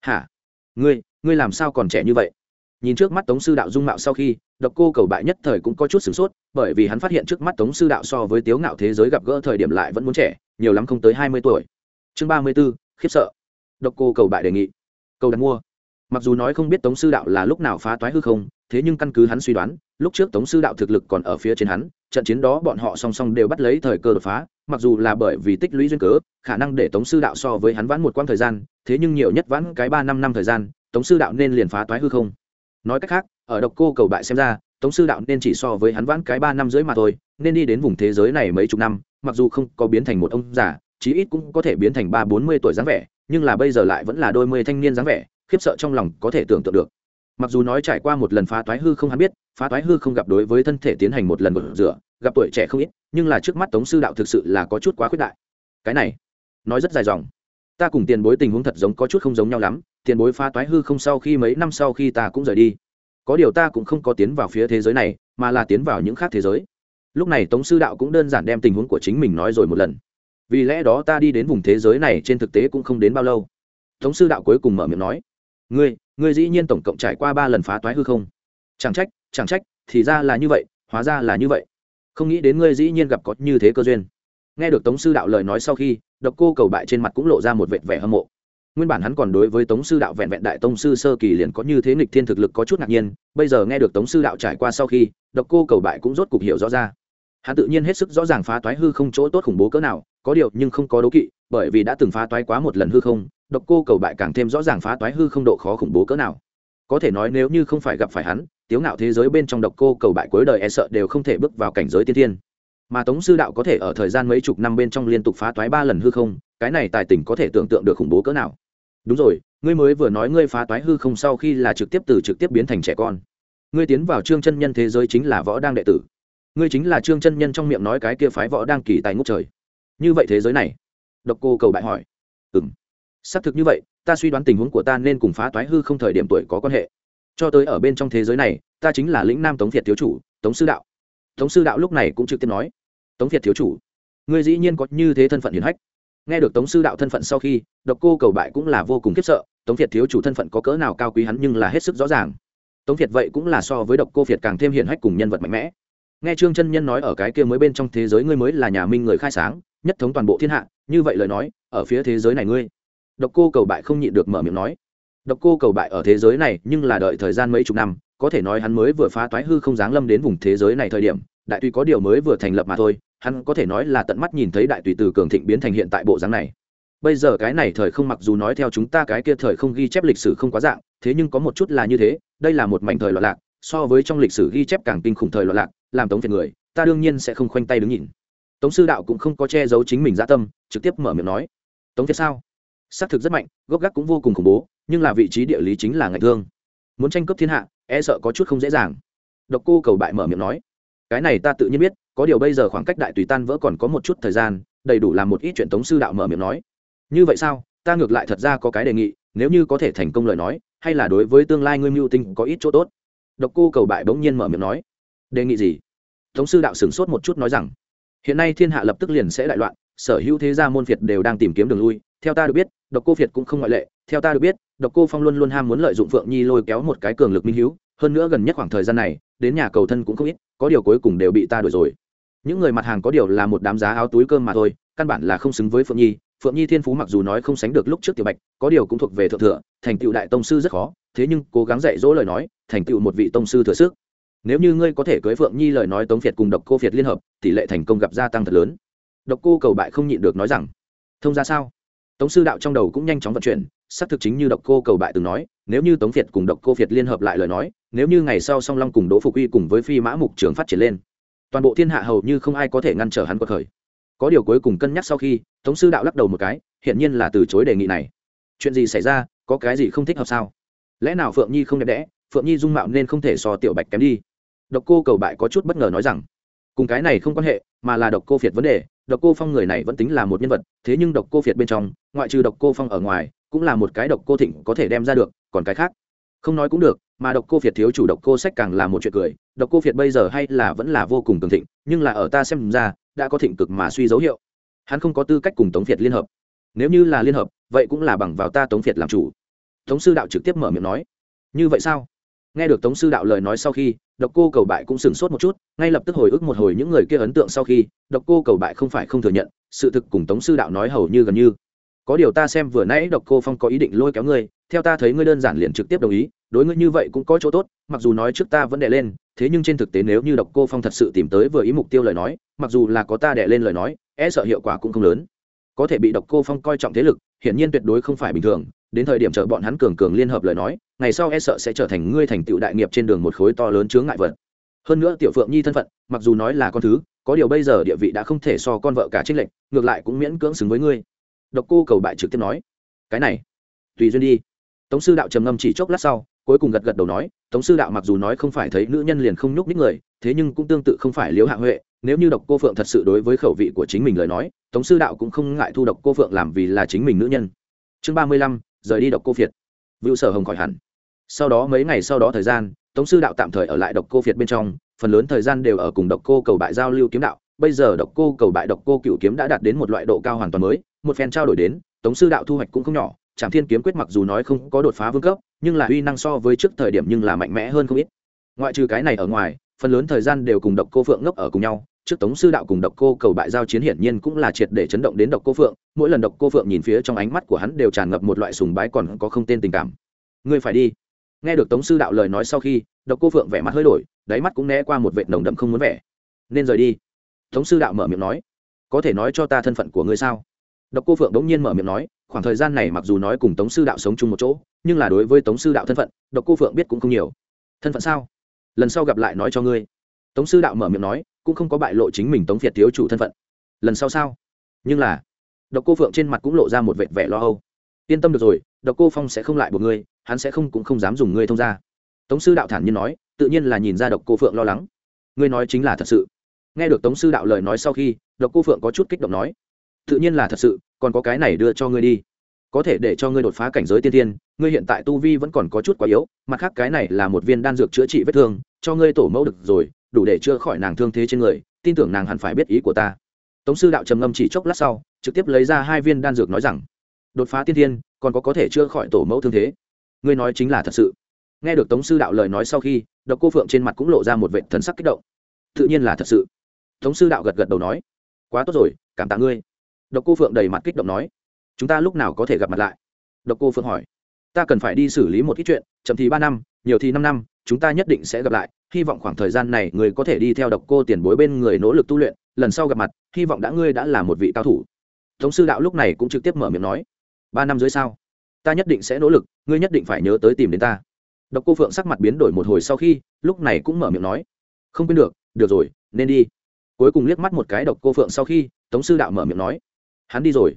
hả? Ngươi ngươi làm sao còn trẻ như vậy? Nhìn trước mắt tống sư đạo dung mạo sau khi, độc cô cầu bại nhất thời cũng có chút sửng sốt, bởi vì hắn phát hiện trước mắt tống sư đạo so với tiếu ngạo thế giới gặp gỡ thời điểm lại vẫn muốn trẻ, nhiều lắm không tới hai mươi tuổi. Chương ba mươi b ố khiếp sợ. Độc cô cầu bại đề nghị. Cầu đặt mua. Mặc dù nói không biết tống sư đạo là lúc nào phá toái hư không thế nhưng căn cứ hắn suy đoán, lúc trước tống sư đạo thực lực còn ở phía trên hắn, trận chiến đó bọn họ song song đều bắt lấy thời cơ đột phá, mặc dù là bởi vì tích lũy duyên cớ, khả năng để tống sư đạo so với hắn vãn một quãng thời gian, thế nhưng nhiều nhất vãn cái ba năm năm thời gian, tống sư đạo nên liền phá toái hư không. Nói cách khác, ở độc cô cầu bại xem ra, tống sư đạo nên chỉ so với hắn vãn cái ba năm rưỡi mà thôi, nên đi đến vùng thế giới này mấy chục năm, mặc dù không có biến thành một ông già, chí ít cũng có thể biến thành ba bốn mươi tuổi dáng vẻ, nhưng là bây giờ lại vẫn là đôi mươi thanh niên dáng vẻ, khiếp sợ trong lòng có thể tưởng tượng được mặc dù nói trải qua một lần phá toái hư không hắn biết, phá toái hư không gặp đối với thân thể tiến hành một lần một rửa, gặp tuổi trẻ không ít, nhưng là trước mắt tống sư đạo thực sự là có chút quá khuyết đại. Cái này, nói rất dài dòng. Ta cùng tiền bối tình huống thật giống có chút không giống nhau lắm, tiền bối phá toái hư không sau khi mấy năm sau khi ta cũng rời đi. Có điều ta cũng không có tiến vào phía thế giới này, mà là tiến vào những khác thế giới. Lúc này tống sư đạo cũng đơn giản đem tình huống của chính mình nói rồi một lần. Vì lẽ đó ta đi đến vùng thế giới này trên thực tế cũng không đến bao lâu. Tống sư đạo cuối cùng mở miệng nói, ngươi ngươi dĩ nhiên tổng cộng trải qua ba lần phá toái hư không? Chẳng trách chẳng trách, thì ra là như vậy, hóa ra là như vậy. Không nghĩ đến ngươi dĩ nhiên gặp có như thế cơ duyên. Nghe được tống sư đạo lời nói sau khi, độc cô cầu bại trên mặt cũng lộ ra một vệt vẻ hâm mộ. Nguyên bản hắn còn đối với tống sư đạo vẹn vẹn đại tông sư sơ kỳ liền có như thế nghịch thiên thực lực có chút ngạc nhiên, bây giờ nghe được tống sư đạo trải qua sau khi, độc cô cầu bại cũng rốt cục hiểu rõ ra. Hắn tự nhiên hết sức rõ ràng phá toái hư không chỗ tốt khủng bố cỡ nào, có điều nhưng không có đố kỵ, bởi vì đã từng phá toái quá một lần hư không độc cô cầu bại càng thêm rõ ràng phá toái hư không độ khó khủng bố cỡ nào. Có thể nói nếu như không phải gặp phải hắn, tiếu ngạo thế giới bên trong độc cô cầu bại cuối đời e sợ đều không thể bước vào cảnh giới tiên thiên. Mà tống sư đạo có thể ở thời gian mấy chục năm bên trong liên tục phá toái ba lần hư không, cái này tài tình có thể tưởng tượng được khủng bố cỡ nào. Đúng rồi, ngươi mới vừa nói ngươi phá toái hư không sau khi là trực tiếp từ trực tiếp biến thành trẻ con. Ngươi tiến vào trương chân nhân thế giới chính là võ đang đệ tử. Ngươi chính là trương chân nhân trong miệng nói cái kia phái võ đang kỳ tài ngốc trời. Như vậy thế giới này, độc cô cầu bại hỏi. Ừ xác thực như vậy, ta suy đoán tình huống của ta nên cùng phá toái hư không thời điểm tuổi có quan hệ. Cho tới ở bên trong thế giới này, ta chính là lĩnh nam tống việt thiếu chủ, tống sư đạo. Tống sư đạo lúc này cũng trực tiếp nói, tống việt thiếu chủ, ngươi dĩ nhiên có như thế thân phận hiền hách. Nghe được tống sư đạo thân phận sau khi, độc cô cầu bại cũng là vô cùng khiếp sợ, tống việt thiếu chủ thân phận có cỡ nào cao quý hắn nhưng là hết sức rõ ràng. Tống việt vậy cũng là so với độc cô việt càng thêm hiển hách cùng nhân vật mạnh mẽ. Nghe trương chân nhân nói ở cái kia mới bên trong thế giới ngươi mới là nhà minh người khai sáng, nhất thống toàn bộ thiên hạ, như vậy lời nói, ở phía thế giới này ngươi độc cô cầu bại không nhịn được mở miệng nói. Độc cô cầu bại ở thế giới này, nhưng là đợi thời gian mấy chục năm, có thể nói hắn mới vừa phá toái hư không dáng lâm đến vùng thế giới này thời điểm, đại tùy có điều mới vừa thành lập mà thôi, hắn có thể nói là tận mắt nhìn thấy đại tùy từ cường thịnh biến thành hiện tại bộ dáng này. Bây giờ cái này thời không mặc dù nói theo chúng ta cái kia thời không ghi chép lịch sử không quá dạng, thế nhưng có một chút là như thế, đây là một mảnh thời loạn lạc, so với trong lịch sử ghi chép càng kinh khủng thời loạn lạc, làm tống phiền người, ta đương nhiên sẽ không khoanh tay đứng nhìn. Tống sư đạo cũng không có che giấu chính mình gia tâm, trực tiếp mở miệng nói. Tống phiệt sao? Xác thực rất mạnh, gốc gác cũng vô cùng khủng bố, nhưng là vị trí địa lý chính là ngạch thương. Muốn tranh cướp thiên hạ e sợ có chút không dễ dàng. Độc cô cầu bại mở miệng nói, cái này ta tự nhiên biết, có điều bây giờ khoảng cách đại tùy tan vỡ còn có một chút thời gian, đầy đủ làm một ít chuyện tống sư đạo mở miệng nói. Như vậy sao? Ta ngược lại thật ra có cái đề nghị, nếu như có thể thành công lời nói, hay là đối với tương lai ngươi mưu tinh có ít chỗ tốt. Độc cô cầu bại bỗng nhiên mở miệng nói, đề nghị gì? Tống sư đạo sửng sốt một chút nói rằng, hiện nay thiên hạ lập tức liền sẽ đại loạn, sở hữu thế gia môn việt đều đang tìm kiếm đường lui theo ta được biết, độc cô việt cũng không ngoại lệ. Theo ta được biết, độc cô phong luôn luôn ham muốn lợi dụng phượng nhi lôi kéo một cái cường lực minh hữu hơn nữa gần nhất khoảng thời gian này, đến nhà cầu thân cũng không ít, có điều cuối cùng đều bị ta đuổi rồi. Những người mặt hàng có điều là một đám giá áo túi cơm mà thôi, căn bản là không xứng với phượng nhi. Phượng nhi thiên phú mặc dù nói không sánh được lúc trước tiểu bạch, có điều cũng thuộc về thượng thừa, thành tựu đại tông sư rất khó. Thế nhưng cố gắng dạy dỗ lời nói, thành tựu một vị tông sư thừa sức. Nếu như ngươi có thể cưới phượng nhi lời nói tống việt cùng độc cô việt liên hợp, tỷ lệ thành công gặp gia tăng thật lớn. Độc cô cầu bại không nhịn được nói rằng, thông ra sao? Tống sư đạo trong đầu cũng nhanh chóng vận chuyển, xác thực chính như độc cô cầu bại từng nói, nếu như tống việt cùng độc cô việt liên hợp lại lời nói, nếu như ngày sau song long cùng đỗ phục uy cùng với phi mã mục trường phát triển lên, toàn bộ thiên hạ hầu như không ai có thể ngăn trở hắn cuộc khởi. Có điều cuối cùng cân nhắc sau khi, tống sư đạo lắc đầu một cái hiện nhiên là từ chối đề nghị này. Chuyện gì xảy ra, có cái gì không thích hợp sao? Lẽ nào phượng nhi không đẹp đẽ, phượng nhi dung mạo nên không thể so tiểu bạch kém đi? Độc cô cầu bại có chút bất ngờ nói rằng cùng cái này không quan hệ, mà là độc cô phiệt vấn đề. Độc cô phong người này vẫn tính là một nhân vật, thế nhưng độc cô phiệt bên trong, ngoại trừ độc cô phong ở ngoài, cũng là một cái độc cô thịnh có thể đem ra được, còn cái khác? Không nói cũng được, mà độc cô phiệt thiếu chủ độc cô sách càng là một chuyện cười. Độc cô phiệt bây giờ hay là vẫn là vô cùng cường thịnh, nhưng là ở ta xem ra, đã có thịnh cực mà suy dấu hiệu. Hắn không có tư cách cùng tống phiệt liên hợp. Nếu như là liên hợp, vậy cũng là bằng vào ta tống phiệt làm chủ. Tống sư đạo trực tiếp mở miệng nói. Như vậy sao? Nghe được tống sư đạo lời nói sau khi, độc cô cầu bại cũng sửng sốt một chút, ngay lập tức hồi ức một hồi những người kia ấn tượng sau khi, độc cô cầu bại không phải không thừa nhận, sự thực cùng tống sư đạo nói hầu như gần như. Có điều ta xem vừa nãy độc cô phong có ý định lôi kéo ngươi, theo ta thấy ngươi đơn giản liền trực tiếp đồng ý, đối ngươi như vậy cũng có chỗ tốt, mặc dù nói trước ta vẫn đệ lên, thế nhưng trên thực tế nếu như độc cô phong thật sự tìm tới vừa ý mục tiêu lời nói, mặc dù là có ta đệ lên lời nói e sợ hiệu quả cũng không lớn. Có thể bị độc cô phong coi trọng thế lực, hiển nhiên tuyệt đối không phải bình thường đến thời điểm chờ bọn hắn cường cường liên hợp lời nói, ngày sau e sợ sẽ trở thành ngươi thành tựu đại nghiệp trên đường một khối to lớn chướng ngại vật. Hơn nữa tiểu phượng nhi thân phận, mặc dù nói là con thứ, có điều bây giờ địa vị đã không thể so con vợ cả trích lệnh ngược lại cũng miễn cưỡng xứng với ngươi. Độc cô cầu bại trực tiếp nói. Cái này, tùy duyên đi. Tống sư đạo trầm ngâm chỉ chốc lát sau, cuối cùng gật gật đầu nói, tống sư đạo mặc dù nói không phải thấy nữ nhân liền không nhúc ních người, thế nhưng cũng tương tự không phải liếu hạ huệ, nếu như độc cô phượng thật sự đối với khẩu vị của chính mình lời nói, tống sư đạo cũng không ngại thu độc cô phượng làm vì là chính mình nữ nhân. Chương ba mươi lăm rời đi độc cô việt. Vựu sở hồng khỏi hẳn. Sau đó mấy ngày sau đó thời gian, tống sư đạo tạm thời ở lại độc cô việt bên trong, phần lớn thời gian đều ở cùng độc cô cầu bại giao lưu kiếm đạo. Bây giờ độc cô cầu bại độc cô cựu kiếm đã đạt đến một loại độ cao hoàn toàn mới, một phen trao đổi đến, tống sư đạo thu hoạch cũng không nhỏ. Trạm thiên kiếm quyết mặc dù nói không có đột phá vương cấp, nhưng là uy năng so với trước thời điểm nhưng là mạnh mẽ hơn không ít. Ngoại trừ cái này ở ngoài, phần lớn thời gian đều cùng độc cô phượng ngốc ở cùng nhau trước tống sư đạo cùng độc cô cầu bại giao chiến hiển nhiên cũng là triệt để chấn động đến độc cô phượng. Mỗi lần độc cô phượng nhìn phía trong ánh mắt của hắn đều tràn ngập một loại sùng bái còn có không tên tình cảm. Ngươi phải đi. Nghe được tống sư đạo lời nói sau khi, độc cô phượng vẻ mặt hơi đổi, đáy mắt cũng né qua một vệt nồng đậm không muốn vẻ. Nên rời đi. Tống sư đạo mở miệng nói. Có thể nói cho ta thân phận của ngươi sao? Độc cô phượng đ ỗ n g nhiên mở miệng nói. Khoảng thời gian này mặc dù nói cùng tống sư đạo sống chung một chỗ, nhưng là đối với tống sư đạo thân phận, độc cô phượng biết cũng không nhiều. Thân phận sao? Lần sau gặp lại nói cho ngươi. Tống sư đạo mở miệng nói cũng không có bại lộ chính mình tống việt thiếu chủ thân phận. Lần sau sao? Nhưng là, độc cô phượng trên mặt cũng lộ ra một vệt vẻ lo âu. Yên tâm được rồi, độc cô phong sẽ không lại buộc ngươi, hắn sẽ không cũng không dám dùng ngươi thông ra tống sư đạo thản nhiên nói, tự nhiên là nhìn ra độc cô phượng lo lắng. Ngươi nói chính là thật sự. Nghe được tống sư đạo lời nói sau khi, độc cô phượng có chút kích động nói, tự nhiên là thật sự, còn có cái này đưa cho ngươi đi. Có thể để cho ngươi đột phá cảnh giới tiên tiên ngươi hiện tại tu vi vẫn còn có chút quá yếu, mặt khác cái này là một viên đan dược chữa trị vết thương, cho ngươi tổ mẫu được rồi đủ để chữa khỏi nàng thương thế trên người, tin tưởng nàng hẳn phải biết ý của ta. Tống sư đạo trầm ngâm chỉ chốc lát sau, trực tiếp lấy ra hai viên đan dược nói rằng, đột phá tiên thiên, còn có có thể chữa khỏi tổ mẫu thương thế. Ngươi nói chính là thật sự. Nghe được tống sư đạo lời nói sau khi, độc cô phượng trên mặt cũng lộ ra một vệ thần sắc kích động. Tự nhiên là thật sự. Tống sư đạo gật gật đầu nói, quá tốt rồi, cảm tạ ngươi. Độc cô phượng đầy mặt kích động nói, chúng ta lúc nào có thể gặp mặt lại? Độc cô phượng hỏi, ta cần phải đi xử lý một ít chuyện, chậm thì ba năm, nhiều thì năm năm, chúng ta nhất định sẽ gặp lại hy vọng khoảng thời gian này người có thể đi theo độc cô tiền bối bên người nỗ lực tu luyện, lần sau gặp mặt, hy vọng đã ngươi đã là một vị cao thủ. Tống sư đạo lúc này cũng trực tiếp mở miệng nói, ba năm dưới sao? Ta nhất định sẽ nỗ lực, ngươi nhất định phải nhớ tới tìm đến ta. Độc cô phượng sắc mặt biến đổi một hồi sau khi, lúc này cũng mở miệng nói, không quên được được rồi, nên đi. Cuối cùng liếc mắt một cái độc cô phượng sau khi, tống sư đạo mở miệng nói, hắn đi rồi.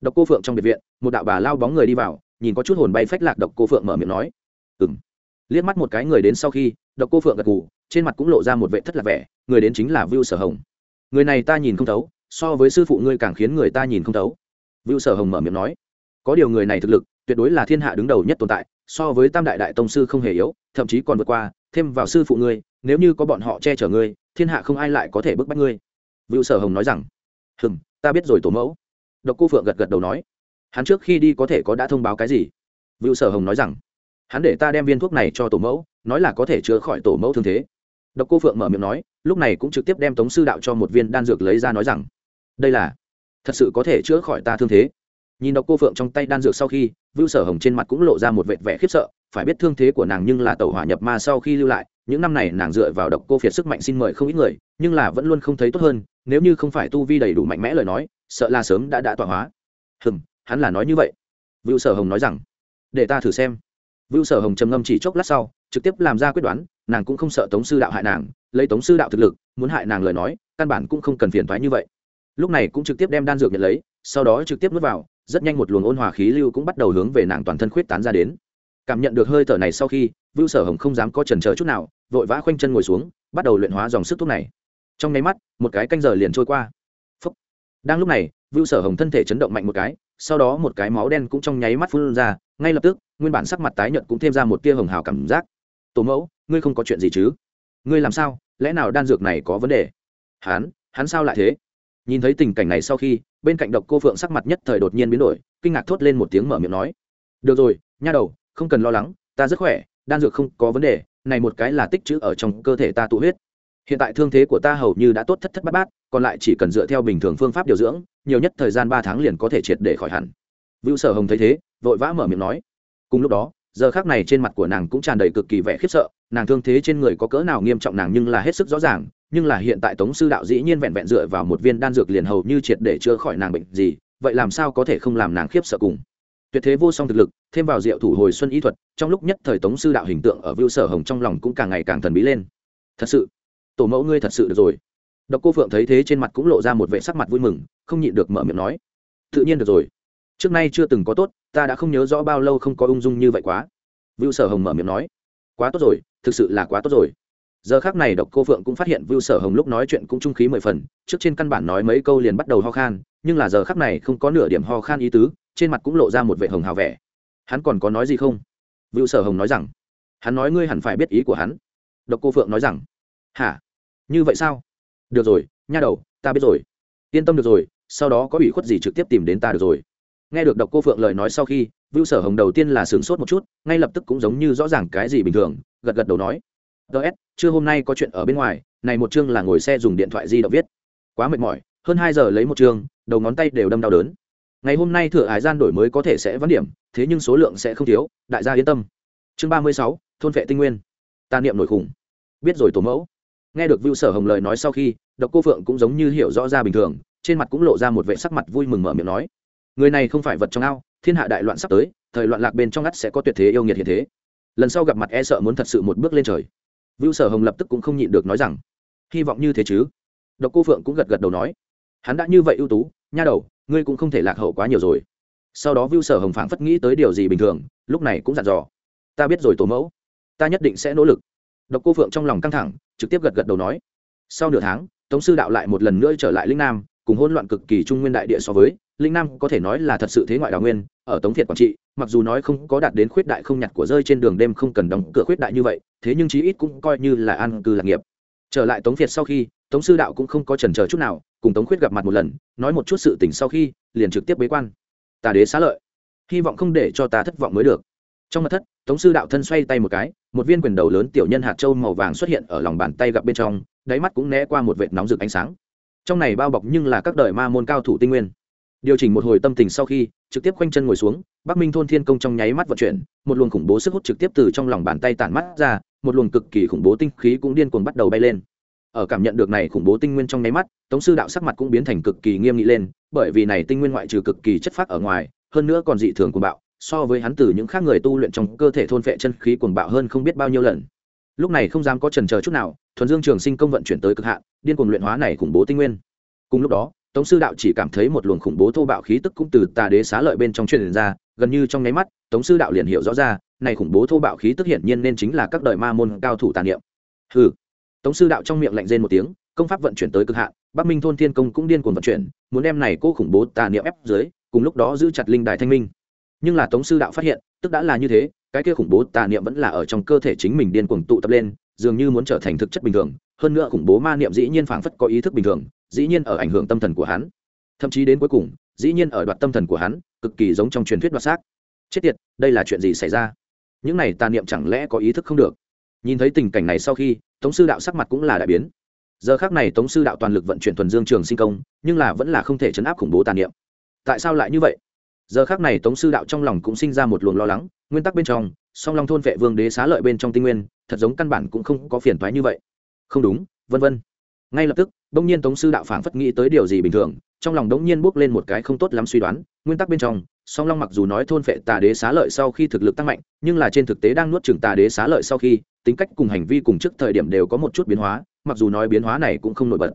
Độc cô phượng trong biệt viện, một đạo bà lao bóng người đi vào, nhìn có chút hồn bay phách lạc độc cô phượng mở miệng nói ừng liếc mắt một cái người đến sau khi độc cô phượng gật gù, trên mặt cũng lộ ra một vệ thất lạc vẻ, người đến chính là vưu sở hồng. Người này ta nhìn không thấu, so với sư phụ ngươi càng khiến người ta nhìn không thấu. Vưu sở hồng mở miệng nói, có điều người này thực lực, tuyệt đối là thiên hạ đứng đầu nhất tồn tại, so với tam đại đại tông sư không hề yếu, thậm chí còn vượt qua, thêm vào sư phụ ngươi, nếu như có bọn họ che chở ngươi, thiên hạ không ai lại có thể bức bách ngươi. Vưu sở hồng nói rằng, hừm, ta biết rồi tổ mẫu. Độc cô phượng gật gật đầu nói, hắn trước khi đi có thể có đã thông báo cái gì? Vưu sở hồng nói rằng hắn để ta đem viên thuốc này cho tổ mẫu, nói là có thể chữa khỏi tổ mẫu thương thế. Độc cô phượng mở miệng nói, lúc này cũng trực tiếp đem tống sư đạo cho một viên đan dược lấy ra nói rằng, đây là, thật sự có thể chữa khỏi ta thương thế. Nhìn độc cô phượng trong tay đan dược sau khi, vưu sở hồng trên mặt cũng lộ ra một vệt vẻ khiếp sợ, phải biết thương thế của nàng nhưng là tàu hỏa nhập ma sau khi lưu lại, những năm này nàng dựa vào độc cô phiệt sức mạnh xin mời không ít người, nhưng là vẫn luôn không thấy tốt hơn, nếu như không phải tu vi đầy đủ mạnh mẽ lời nói, sợ là sớm đã đã tọa hóa. Hừm, hắn là nói như vậy. Vưu sở hồng nói rằng, để ta thử xem vưu sở hồng trầm ngâm chỉ chốc lát sau, trực tiếp làm ra quyết đoán, nàng cũng không sợ tống sư đạo hại nàng, lấy tống sư đạo thực lực, muốn hại nàng lời nói, căn bản cũng không cần phiền toái như vậy. Lúc này cũng trực tiếp đem đan dược nhận lấy, sau đó trực tiếp nuốt vào, rất nhanh một luồng ôn hòa khí lưu cũng bắt đầu hướng về nàng toàn thân khuyết tán ra đến. Cảm nhận được hơi thở này sau khi, vưu sở hồng không dám có chần chờ chút nào, vội vã khoanh chân ngồi xuống, bắt đầu luyện hóa dòng sức thuốc này. Trong nháy mắt, một cái canh giờ liền trôi qua. Phúc. đang lúc này vưu sở hồng thân thể chấn động mạnh một cái, sau đó một cái máu đen cũng trong nháy mắt phun ra, ngay lập tức, nguyên bản sắc mặt tái nhợt cũng thêm ra một tia hồng hào cảm giác. Tổ mẫu, ngươi không có chuyện gì chứ? Ngươi làm sao? Lẽ nào đan dược này có vấn đề? Hắn hắn sao lại thế? Nhìn thấy tình cảnh này sau khi, bên cạnh độc cô phượng sắc mặt nhất thời đột nhiên biến đổi, kinh ngạc thốt lên một tiếng mở miệng nói. Được rồi, nha đầu, không cần lo lắng, ta rất khỏe, đan dược không có vấn đề, này một cái là tích trữ ở trong cơ thể ta tụ huyết hiện tại thương thế của ta hầu như đã tốt thất thất bát bát, còn lại chỉ cần dựa theo bình thường phương pháp điều dưỡng, nhiều nhất thời gian ba tháng liền có thể triệt để khỏi hẳn. Vưu sở hồng thấy thế, vội vã mở miệng nói. Cùng lúc đó, giờ khác này trên mặt của nàng cũng tràn đầy cực kỳ vẻ khiếp sợ, nàng thương thế trên người có cỡ nào nghiêm trọng nàng nhưng là hết sức rõ ràng, nhưng là hiện tại tống sư đạo dĩ nhiên vẹn vẹn dựa vào một viên đan dược liền hầu như triệt để chữa khỏi nàng bệnh gì, vậy làm sao có thể không làm nàng khiếp sợ cùng. Tuyệt thế vô song thực lực, thêm vào diệu thủ hồi xuân y thuật, trong lúc nhất thời tống sư đạo hình tượng ở vưu sở hồng trong lòng cũng càng ngày càng thần bí lên. Thật sự tổ mẫu ngươi thật sự được rồi. Độc cô phượng thấy thế trên mặt cũng lộ ra một vệ sắc mặt vui mừng, không nhịn được mở miệng nói. Tự nhiên được rồi. Trước nay chưa từng có tốt, ta đã không nhớ rõ bao lâu không có ung dung như vậy quá. Vưu sở hồng mở miệng nói. Quá tốt rồi, thực sự là quá tốt rồi. Giờ khác này độc cô phượng cũng phát hiện vưu sở hồng lúc nói chuyện cũng trung khí mười phần, trước trên căn bản nói mấy câu liền bắt đầu ho khan, nhưng là giờ khác này không có nửa điểm ho khan ý tứ, trên mặt cũng lộ ra một vệ hồng hào vẻ. Hắn còn có nói gì không? Vưu sở hồng nói rằng. Hắn nói ngươi hẳn phải biết ý của hắn. Độc cô phượng nói rằng. Hả? Như vậy sao? Được rồi, nha đầu, ta biết rồi. Yên tâm được rồi, sau đó có ủy khuất gì trực tiếp tìm đến ta được rồi. Nghe được độc cô phượng lời nói sau khi, vưu sở hồng đầu tiên là sửng sốt một chút, ngay lập tức cũng giống như rõ ràng cái gì bình thường, gật gật đầu nói. Ts chưa hôm nay có chuyện ở bên ngoài, này một chương là ngồi xe dùng điện thoại di động viết. Quá mệt mỏi, hơn hai giờ lấy một chương, đầu ngón tay đều đâm đau đớn. Ngày hôm nay thừa hải gian đổi mới có thể sẽ vấn điểm, thế nhưng số lượng sẽ không thiếu, đại gia yên tâm. Chương ba mươi sáu, thôn vệ tinh nguyên. Tà niệm nổi khủng. Biết rồi tổ mẫu nghe được vưu sở hồng lời nói sau khi, độc cô phượng cũng giống như hiểu rõ ra bình thường, trên mặt cũng lộ ra một vệ sắc mặt vui mừng mở miệng nói, người này không phải vật trong ao, thiên hạ đại loạn sắp tới, thời loạn lạc bên trong ngắt sẽ có tuyệt thế yêu nghiệt hiện thế. Lần sau gặp mặt e sợ muốn thật sự một bước lên trời. Vưu sở hồng lập tức cũng không nhịn được nói rằng, hy vọng như thế chứ? Độc cô phượng cũng gật gật đầu nói, hắn đã như vậy ưu tú, nha đầu, ngươi cũng không thể lạc hậu quá nhiều rồi. Sau đó vưu sở hồng phảng phất nghĩ tới điều gì bình thường, lúc này cũng dặn dò, ta biết rồi tổ mẫu, ta nhất định sẽ nỗ lực độc cô phượng trong lòng căng thẳng, trực tiếp gật gật đầu nói. Sau nửa tháng, tống sư đạo lại một lần nữa trở lại linh nam, cùng hỗn loạn cực kỳ trung nguyên đại địa so với, linh nam có thể nói là thật sự thế ngoại đào nguyên, ở tống thiệt quảng trị, mặc dù nói không có đạt đến khuyết đại không nhặt của rơi trên đường đêm không cần đóng cửa khuyết đại như vậy, thế nhưng chí ít cũng coi như là an cư lạc nghiệp. Trở lại tống việt sau khi, tống sư đạo cũng không có chần chờ chút nào, cùng tống khuyết gặp mặt một lần, nói một chút sự tình sau khi, liền trực tiếp bế quan. Tà đế xá lợi. Hy vọng không để cho ta thất vọng mới được trong mặt thất, tống sư đạo thân xoay tay một cái, một viên quyền đầu lớn tiểu nhân hạt trâu màu vàng xuất hiện ở lòng bàn tay gặp bên trong, đáy mắt cũng né qua một vệt nóng rực ánh sáng. Trong này bao bọc nhưng là các đời ma môn cao thủ tinh nguyên. Điều chỉnh một hồi tâm tình sau khi, trực tiếp quanh chân ngồi xuống, bắc minh thôn thiên công trong nháy mắt vận chuyển, một luồng khủng bố sức hút trực tiếp từ trong lòng bàn tay tản mắt ra, một luồng cực kỳ khủng bố tinh khí cũng điên cuồng bắt đầu bay lên. Ở cảm nhận được này khủng bố tinh nguyên trong nháy mắt, tống sư đạo sắc mặt cũng biến thành cực kỳ nghiêm nghị lên, bởi vì này tinh nguyên ngoại trừ cực kỳ chất phát ở ngoài, hơn nữa còn dị thường cuồng bạo so với hắn từ những khác người tu luyện trong cơ thể thôn phệ chân khí cuồng bạo hơn không biết bao nhiêu lần. Lúc này không dám có trần chờ chút nào, thuần dương trường sinh công vận chuyển tới cực hạn, điên cuồng luyện hóa này khủng bố tinh nguyên. Cùng lúc đó, tống sư đạo chỉ cảm thấy một luồng khủng bố thô bạo khí tức cũng từ tà đế xá lợi bên trong truyền ra, gần như trong nháy mắt, tống sư đạo liền hiểu rõ ra, này khủng bố thô bạo khí tức hiển nhiên nên chính là các đời ma môn cao thủ tàn niệm. Hừ. Tống sư đạo trong miệng lạnh rên một tiếng, công pháp vận chuyển tới cực hạn, bắc minh thôn thiên công cũng điên cuồng vận chuyển, muốn đem này cô khủng bố tà niệm ép dưới, cùng lúc đó giữ chặt linh đài thanh minh nhưng là tống sư đạo phát hiện, tức đã là như thế, cái kia khủng bố tà niệm vẫn là ở trong cơ thể chính mình điên cuồng tụ tập lên, dường như muốn trở thành thực chất bình thường. Hơn nữa khủng bố ma niệm dĩ nhiên phảng phất có ý thức bình thường, dĩ nhiên ở ảnh hưởng tâm thần của hắn. Thậm chí đến cuối cùng, dĩ nhiên ở đoạt tâm thần của hắn, cực kỳ giống trong truyền thuyết đoạt xác. Chết tiệt, đây là chuyện gì xảy ra? Những này tà niệm chẳng lẽ có ý thức không được? Nhìn thấy tình cảnh này sau khi, tống sư đạo sắc mặt cũng là đại biến. Giờ khác này tống sư đạo toàn lực vận chuyển thuần dương trường sinh công, nhưng là vẫn là không thể chấn áp khủng bố tà niệm. Tại sao lại như vậy? Giờ khác này tống sư đạo trong lòng cũng sinh ra một luồng lo lắng, nguyên tắc bên trong, song long thôn vệ vương đế xá lợi bên trong tinh nguyên, thật giống căn bản cũng không có phiền toái như vậy. Không đúng, vân vân. Ngay lập tức, bỗng nhiên tống sư đạo phảng phất nghĩ tới điều gì bình thường, trong lòng đống nhiên bước lên một cái không tốt lắm suy đoán, nguyên tắc bên trong, song long mặc dù nói thôn phệ tà đế xá lợi sau khi thực lực tăng mạnh, nhưng là trên thực tế đang nuốt chừng tà đế xá lợi sau khi, tính cách cùng hành vi cùng trước thời điểm đều có một chút biến hóa, mặc dù nói biến hóa này cũng không nổi bật.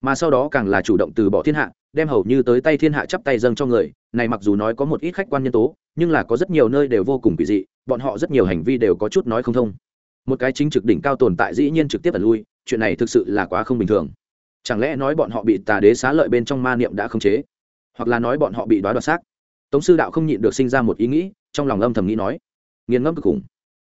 Mà sau đó càng là chủ động từ bỏ thiên hạ, đem hầu như tới tay thiên hạ chắp tay dâng cho người này mặc dù nói có một ít khách quan nhân tố, nhưng là có rất nhiều nơi đều vô cùng kỳ dị, bọn họ rất nhiều hành vi đều có chút nói không thông. Một cái chính trực đỉnh cao tồn tại dĩ nhiên trực tiếp ẩn lui, chuyện này thực sự là quá không bình thường. Chẳng lẽ nói bọn họ bị tà đế xá lợi bên trong ma niệm đã không chế? Hoặc là nói bọn họ bị đoá đoạt xác? Tống sư đạo không nhịn được sinh ra một ý nghĩ, trong lòng âm thầm nghĩ nói. Nghiền ngẫm cực khủng.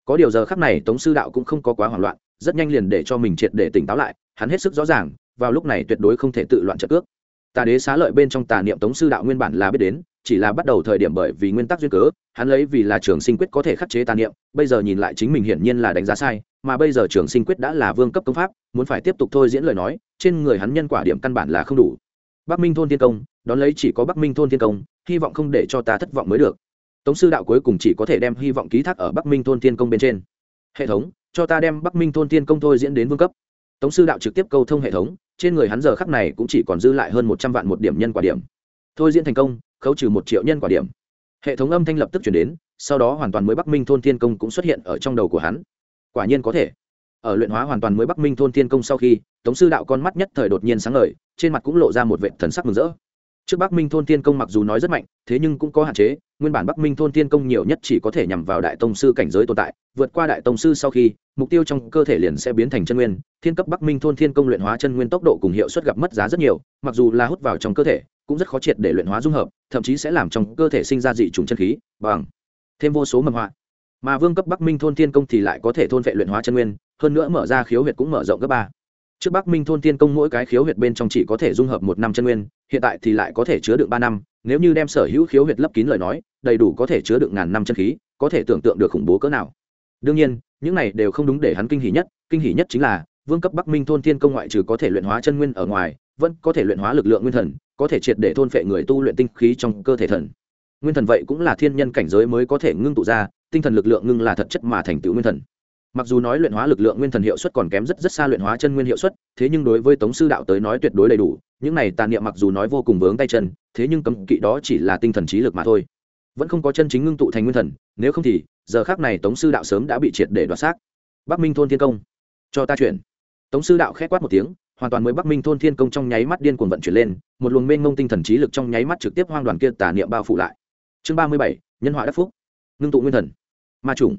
Có điều giờ khắc này tống sư đạo cũng không có quá hoảng loạn, rất nhanh liền để cho mình triệt để tỉnh táo lại, hắn hết sức rõ ràng, vào lúc này tuyệt đối không thể tự loạn trợ cước. Tà đế xá lợi bên trong tà niệm tống sư đạo nguyên bản là biết đến chỉ là bắt đầu thời điểm bởi vì nguyên tắc duyên cớ, hắn lấy vì là trường sinh quyết có thể khắc chế tà niệm, bây giờ nhìn lại chính mình hiển nhiên là đánh giá sai, mà bây giờ trường sinh quyết đã là vương cấp công pháp, muốn phải tiếp tục thôi diễn lời nói, trên người hắn nhân quả điểm căn bản là không đủ. Bắc minh thôn thiên công, đón lấy chỉ có bắc minh thôn thiên công, hy vọng không để cho ta thất vọng mới được. Tống sư đạo cuối cùng chỉ có thể đem hy vọng ký thác ở bắc minh thôn thiên công bên trên. Hệ thống, cho ta đem bắc minh thôn thiên công thôi diễn đến vương cấp. Tống sư đạo trực tiếp câu thông hệ thống, trên người hắn giờ khắc này cũng chỉ còn dư lại hơn một trăm vạn một điểm nhân quả điểm. Thôi diễn thành công khấu trừ một triệu nhân quả điểm. Hệ thống âm thanh lập tức chuyển đến, sau đó hoàn toàn mới bắc minh thôn thiên công cũng xuất hiện ở trong đầu của hắn. Quả nhiên có thể. Ở luyện hóa hoàn toàn mới bắc minh thôn thiên công sau khi, tống sư đạo con mắt nhất thời đột nhiên sáng ngời, trên mặt cũng lộ ra một vệ thần sắc mừng rỡ. Trước bắc minh thôn thiên công mặc dù nói rất mạnh, thế nhưng cũng có hạn chế, nguyên bản bắc minh thôn thiên công nhiều nhất chỉ có thể nhằm vào đại tông sư cảnh giới tồn tại, vượt qua đại tông sư sau khi, mục tiêu trong cơ thể liền sẽ biến thành chân nguyên, thiên cấp bắc minh thôn thiên công luyện hóa chân nguyên tốc độ cùng hiệu suất gặp mất giá rất nhiều, mặc dù là hút vào trong cơ thể cũng rất khó triệt để luyện hóa dung hợp, thậm chí sẽ làm trong cơ thể sinh ra dị trùng chân khí, bằng thêm vô số mầm họa. Mà vương cấp bắc minh thôn thiên công thì lại có thể thôn vệ luyện hóa chân nguyên, hơn nữa mở ra khiếu huyệt cũng mở rộng gấp ba. Trước bắc minh thôn thiên công mỗi cái khiếu huyệt bên trong chỉ có thể dung hợp một năm chân nguyên, hiện tại thì lại có thể chứa đựng ba năm, nếu như đem sở hữu khiếu huyệt lấp kín lời nói, đầy đủ có thể chứa đựng ngàn năm chân khí, có thể tưởng tượng được khủng bố cỡ nào. Đương nhiên, những này đều không đúng để hắn kinh hỉ nhất, kinh hỉ nhất chính là, vương cấp bắc minh thôn thiên công ngoại trừ có thể luyện hóa chân nguyên ở ngoài vẫn có thể luyện hóa lực lượng nguyên thần, có thể triệt để thôn phệ người tu luyện tinh khí trong cơ thể thần. Nguyên thần vậy cũng là thiên nhân cảnh giới mới có thể ngưng tụ ra, tinh thần lực lượng ngưng là thật chất mà thành tựu nguyên thần. Mặc dù nói luyện hóa lực lượng nguyên thần hiệu suất còn kém rất rất xa luyện hóa chân nguyên hiệu suất, thế nhưng đối với tống sư đạo tới nói tuyệt đối đầy đủ, những này tàn niệm mặc dù nói vô cùng vướng tay chân, thế nhưng cấm kỵ đó chỉ là tinh thần trí lực mà thôi. Vẫn không có chân chính ngưng tụ thành nguyên thần, nếu không thì, giờ khác này tống sư đạo sớm đã bị triệt để đoạt xác. Bắc minh thôn thiên công, cho ta chuyển. Tống sư đạo k quát một tiếng hoàn toàn mới bắc minh thôn thiên công trong nháy mắt điên cuồng vận chuyển lên, một luồng mênh mông tinh thần trí lực trong nháy mắt trực tiếp hoang đoàn kia tà niệm bao phủ lại. Chương ba mươi bảy, nhân họa đắc phúc. Ngưng tụ nguyên thần. Ma chủng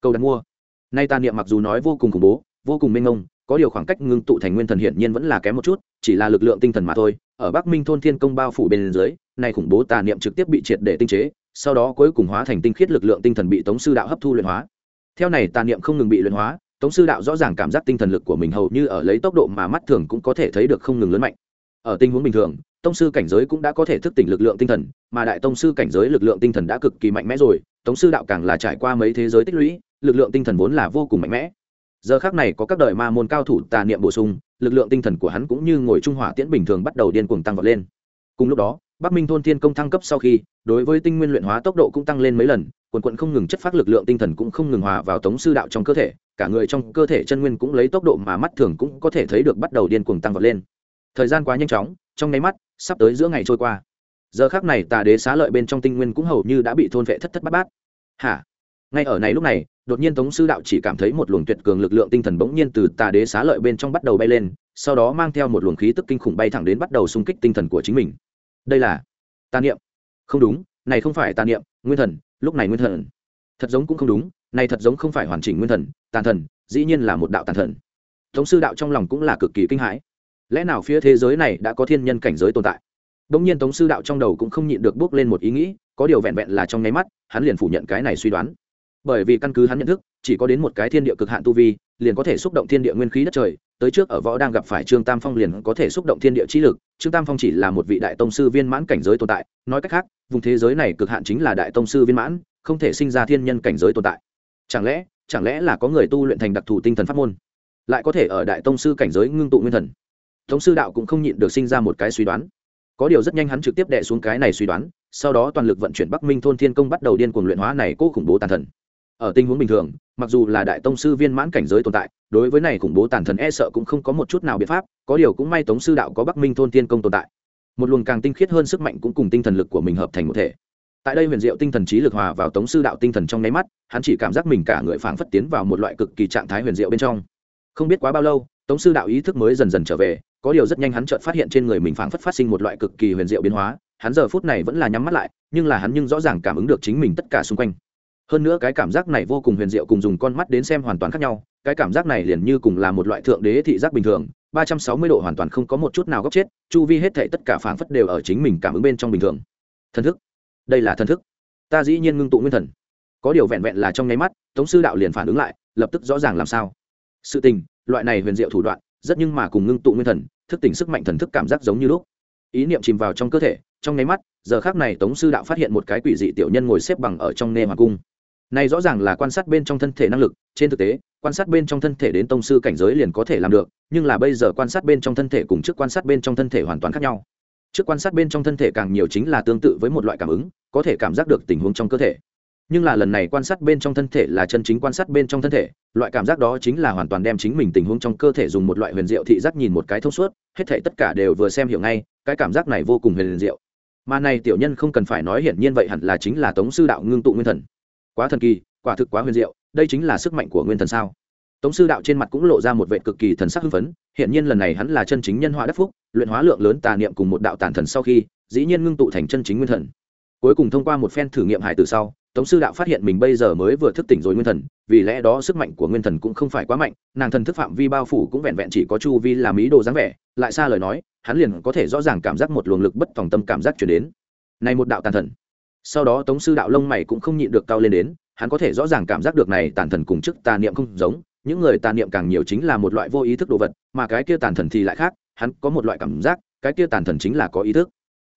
cầu đặt mua. Nay tà niệm mặc dù nói vô cùng khủng bố, vô cùng mênh mông, có điều khoảng cách ngưng tụ thành nguyên thần hiển nhiên vẫn là kém một chút, chỉ là lực lượng tinh thần mà thôi. Ở bắc minh thôn thiên công bao phủ bên dưới, nay khủng bố tà niệm trực tiếp bị triệt để tinh chế, sau đó cuối cùng hóa thành tinh khiết lực lượng tinh thần bị tống sư đạo hấp thu luyện hóa. Theo này tà niệm không ngừng bị luyện hóa tống sư đạo rõ ràng cảm giác tinh thần lực của mình hầu như ở lấy tốc độ mà mắt thường cũng có thể thấy được không ngừng lớn mạnh. Ở tình huống bình thường, tông sư cảnh giới cũng đã có thể thức tỉnh lực lượng tinh thần, mà đại tông sư cảnh giới lực lượng tinh thần đã cực kỳ mạnh mẽ rồi, tống sư đạo càng là trải qua mấy thế giới tích lũy, lực lượng tinh thần vốn là vô cùng mạnh mẽ. Giờ khác này có các đời ma môn cao thủ tà niệm bổ sung, lực lượng tinh thần của hắn cũng như ngồi trung hỏa tiễn bình thường bắt đầu điên cuồng tăng vọt lên. Cùng lúc đó bắc minh thôn thiên công thăng cấp sau khi, đối với tinh nguyên luyện hóa tốc độ cũng tăng lên mấy lần, quần quận không ngừng chất phát lực lượng tinh thần cũng không ngừng hòa vào tống sư đạo trong cơ thể, cả người trong cơ thể chân nguyên cũng lấy tốc độ mà mắt thường cũng có thể thấy được bắt đầu điên cuồng tăng vọt lên. Thời gian quá nhanh chóng, trong nháy mắt, sắp tới giữa ngày trôi qua. Giờ khác này tà đế xá lợi bên trong tinh nguyên cũng hầu như đã bị thôn vệ thất thất bát bát. Hả? Ngay ở này lúc này, đột nhiên tống sư đạo chỉ cảm thấy một luồng tuyệt cường lực lượng tinh thần bỗng nhiên từ tà đế xá lợi bên trong bắt đầu bay lên, sau đó mang theo một luồng khí tức kinh khủng bay thẳng đến bắt đầu xung kích tinh thần của chính mình đây là tà niệm. Không đúng này không phải tà niệm nguyên thần lúc này nguyên thần. Thật giống cũng không đúng này thật giống không phải hoàn chỉnh nguyên thần tàn thần dĩ nhiên là một đạo tàn thần. Tống sư đạo trong lòng cũng là cực kỳ kinh hãi. Lẽ nào phía thế giới này đã có thiên nhân cảnh giới tồn tại? Đông nhiên Tống sư đạo trong đầu cũng không nhịn được bước lên một ý nghĩ, có điều vẹn vẹn là trong nháy mắt, hắn liền phủ nhận cái này suy đoán. Bởi vì căn cứ hắn nhận thức, chỉ có đến một cái thiên địa cực hạn tu vi, liền có thể xúc động thiên địa nguyên khí đất trời, tới trước ở võ đang gặp phải Trương Tam Phong liền có thể xúc động thiên địa chi lực, Trương Tam Phong chỉ là một vị đại tông sư viên mãn cảnh giới tồn tại, nói cách khác, vùng thế giới này cực hạn chính là đại tông sư viên mãn, không thể sinh ra thiên nhân cảnh giới tồn tại. Chẳng lẽ, chẳng lẽ là có người tu luyện thành đặc thù tinh thần pháp môn, lại có thể ở đại tông sư cảnh giới ngưng tụ nguyên thần? tông sư đạo cũng không nhịn được sinh ra một cái suy đoán. Có điều rất nhanh hắn trực tiếp đệ xuống cái này suy đoán sau đó toàn lực vận chuyển bắc minh thôn thiên công bắt đầu điên cuồng luyện hóa này cố khủng bố tàn thần ở tình huống bình thường, mặc dù là đại tông sư viên mãn cảnh giới tồn tại, đối với này khủng bố tàn thần e sợ cũng không có một chút nào biện pháp, có điều cũng may tống sư đạo có bắc minh thôn tiên công tồn tại. Một luồng càng tinh khiết hơn sức mạnh cũng cùng tinh thần lực của mình hợp thành một thể. Tại đây huyền diệu tinh thần trí lực hòa vào tống sư đạo tinh thần trong nháy mắt, hắn chỉ cảm giác mình cả người phảng phất tiến vào một loại cực kỳ trạng thái huyền diệu bên trong. Không biết quá bao lâu, tống sư đạo ý thức mới dần dần trở về, có điều rất nhanh hắn chợt phát hiện trên người mình phảng phất phát sinh một loại cực kỳ huyền diệu biến hóa, hắn giờ phút này vẫn là nhắm mắt lại, nhưng là hắn nhưng rõ ràng cảm ứng được chính mình tất cả xung quanh hơn nữa cái cảm giác này vô cùng huyền diệu cùng dùng con mắt đến xem hoàn toàn khác nhau, cái cảm giác này liền như cùng là một loại thượng đế thị giác bình thường, ba trăm sáu mươi độ hoàn toàn không có một chút nào góc chết, chu vi hết thảy tất cả phảng phất đều ở chính mình cảm ứng bên trong bình thường. Thần thức. Đây là thần thức. Ta dĩ nhiên ngưng tụ nguyên thần. Có điều vẹn vẹn là trong nháy mắt, tống sư đạo liền phản ứng lại, lập tức rõ ràng làm sao. Sự tình, loại này huyền diệu thủ đoạn, rất nhưng mà cùng ngưng tụ nguyên thần, thức tỉnh sức mạnh thần thức cảm giác giống như lúc. Ý niệm chìm vào trong cơ thể, trong nháy mắt, giờ khác này tống sư đạo phát hiện một cái quỷ dị tiểu nhân ngồi xếp bằng ở trong nê hoàng cung này rõ ràng là quan sát bên trong thân thể năng lực, trên thực tế, quan sát bên trong thân thể đến tông sư cảnh giới liền có thể làm được, nhưng là bây giờ quan sát bên trong thân thể cùng trước quan sát bên trong thân thể hoàn toàn khác nhau. Trước quan sát bên trong thân thể càng nhiều chính là tương tự với một loại cảm ứng, có thể cảm giác được tình huống trong cơ thể. Nhưng là lần này quan sát bên trong thân thể là chân chính quan sát bên trong thân thể, loại cảm giác đó chính là hoàn toàn đem chính mình tình huống trong cơ thể dùng một loại huyền diệu thị giác nhìn một cái thông suốt, hết thể tất cả đều vừa xem hiểu ngay, cái cảm giác này vô cùng huyền diệu. Mà này tiểu nhân không cần phải nói hiển nhiên vậy hẳn là chính là tống sư đạo ngưng tụ nguyên thần quá thần kỳ, quả thực quá huyền diệu, đây chính là sức mạnh của nguyên thần sao? Tống sư đạo trên mặt cũng lộ ra một vệ cực kỳ thần sắc hưng phấn hiện nhiên lần này hắn là chân chính nhân hóa đắc phúc, luyện hóa lượng lớn tà niệm cùng một đạo tàn thần sau khi, dĩ nhiên ngưng tụ thành chân chính nguyên thần. Cuối cùng thông qua một phen thử nghiệm hải từ sau, tống sư đạo phát hiện mình bây giờ mới vừa thức tỉnh rồi nguyên thần, vì lẽ đó sức mạnh của nguyên thần cũng không phải quá mạnh, nàng thần thức phạm vi bao phủ cũng vẹn vẹn chỉ có chu vi làm ý đồ dáng vẻ, lại xa lời nói, hắn liền có thể rõ ràng cảm giác một luồng lực bất phòng tâm cảm giác chuyển đến. Này một đạo tàn thần sau đó tống sư đạo lông mày cũng không nhịn được cao lên đến, hắn có thể rõ ràng cảm giác được này tàn thần cùng chức tà niệm không giống, những người tà niệm càng nhiều chính là một loại vô ý thức đồ vật, mà cái kia tàn thần thì lại khác, hắn có một loại cảm giác, cái kia tàn thần chính là có ý thức.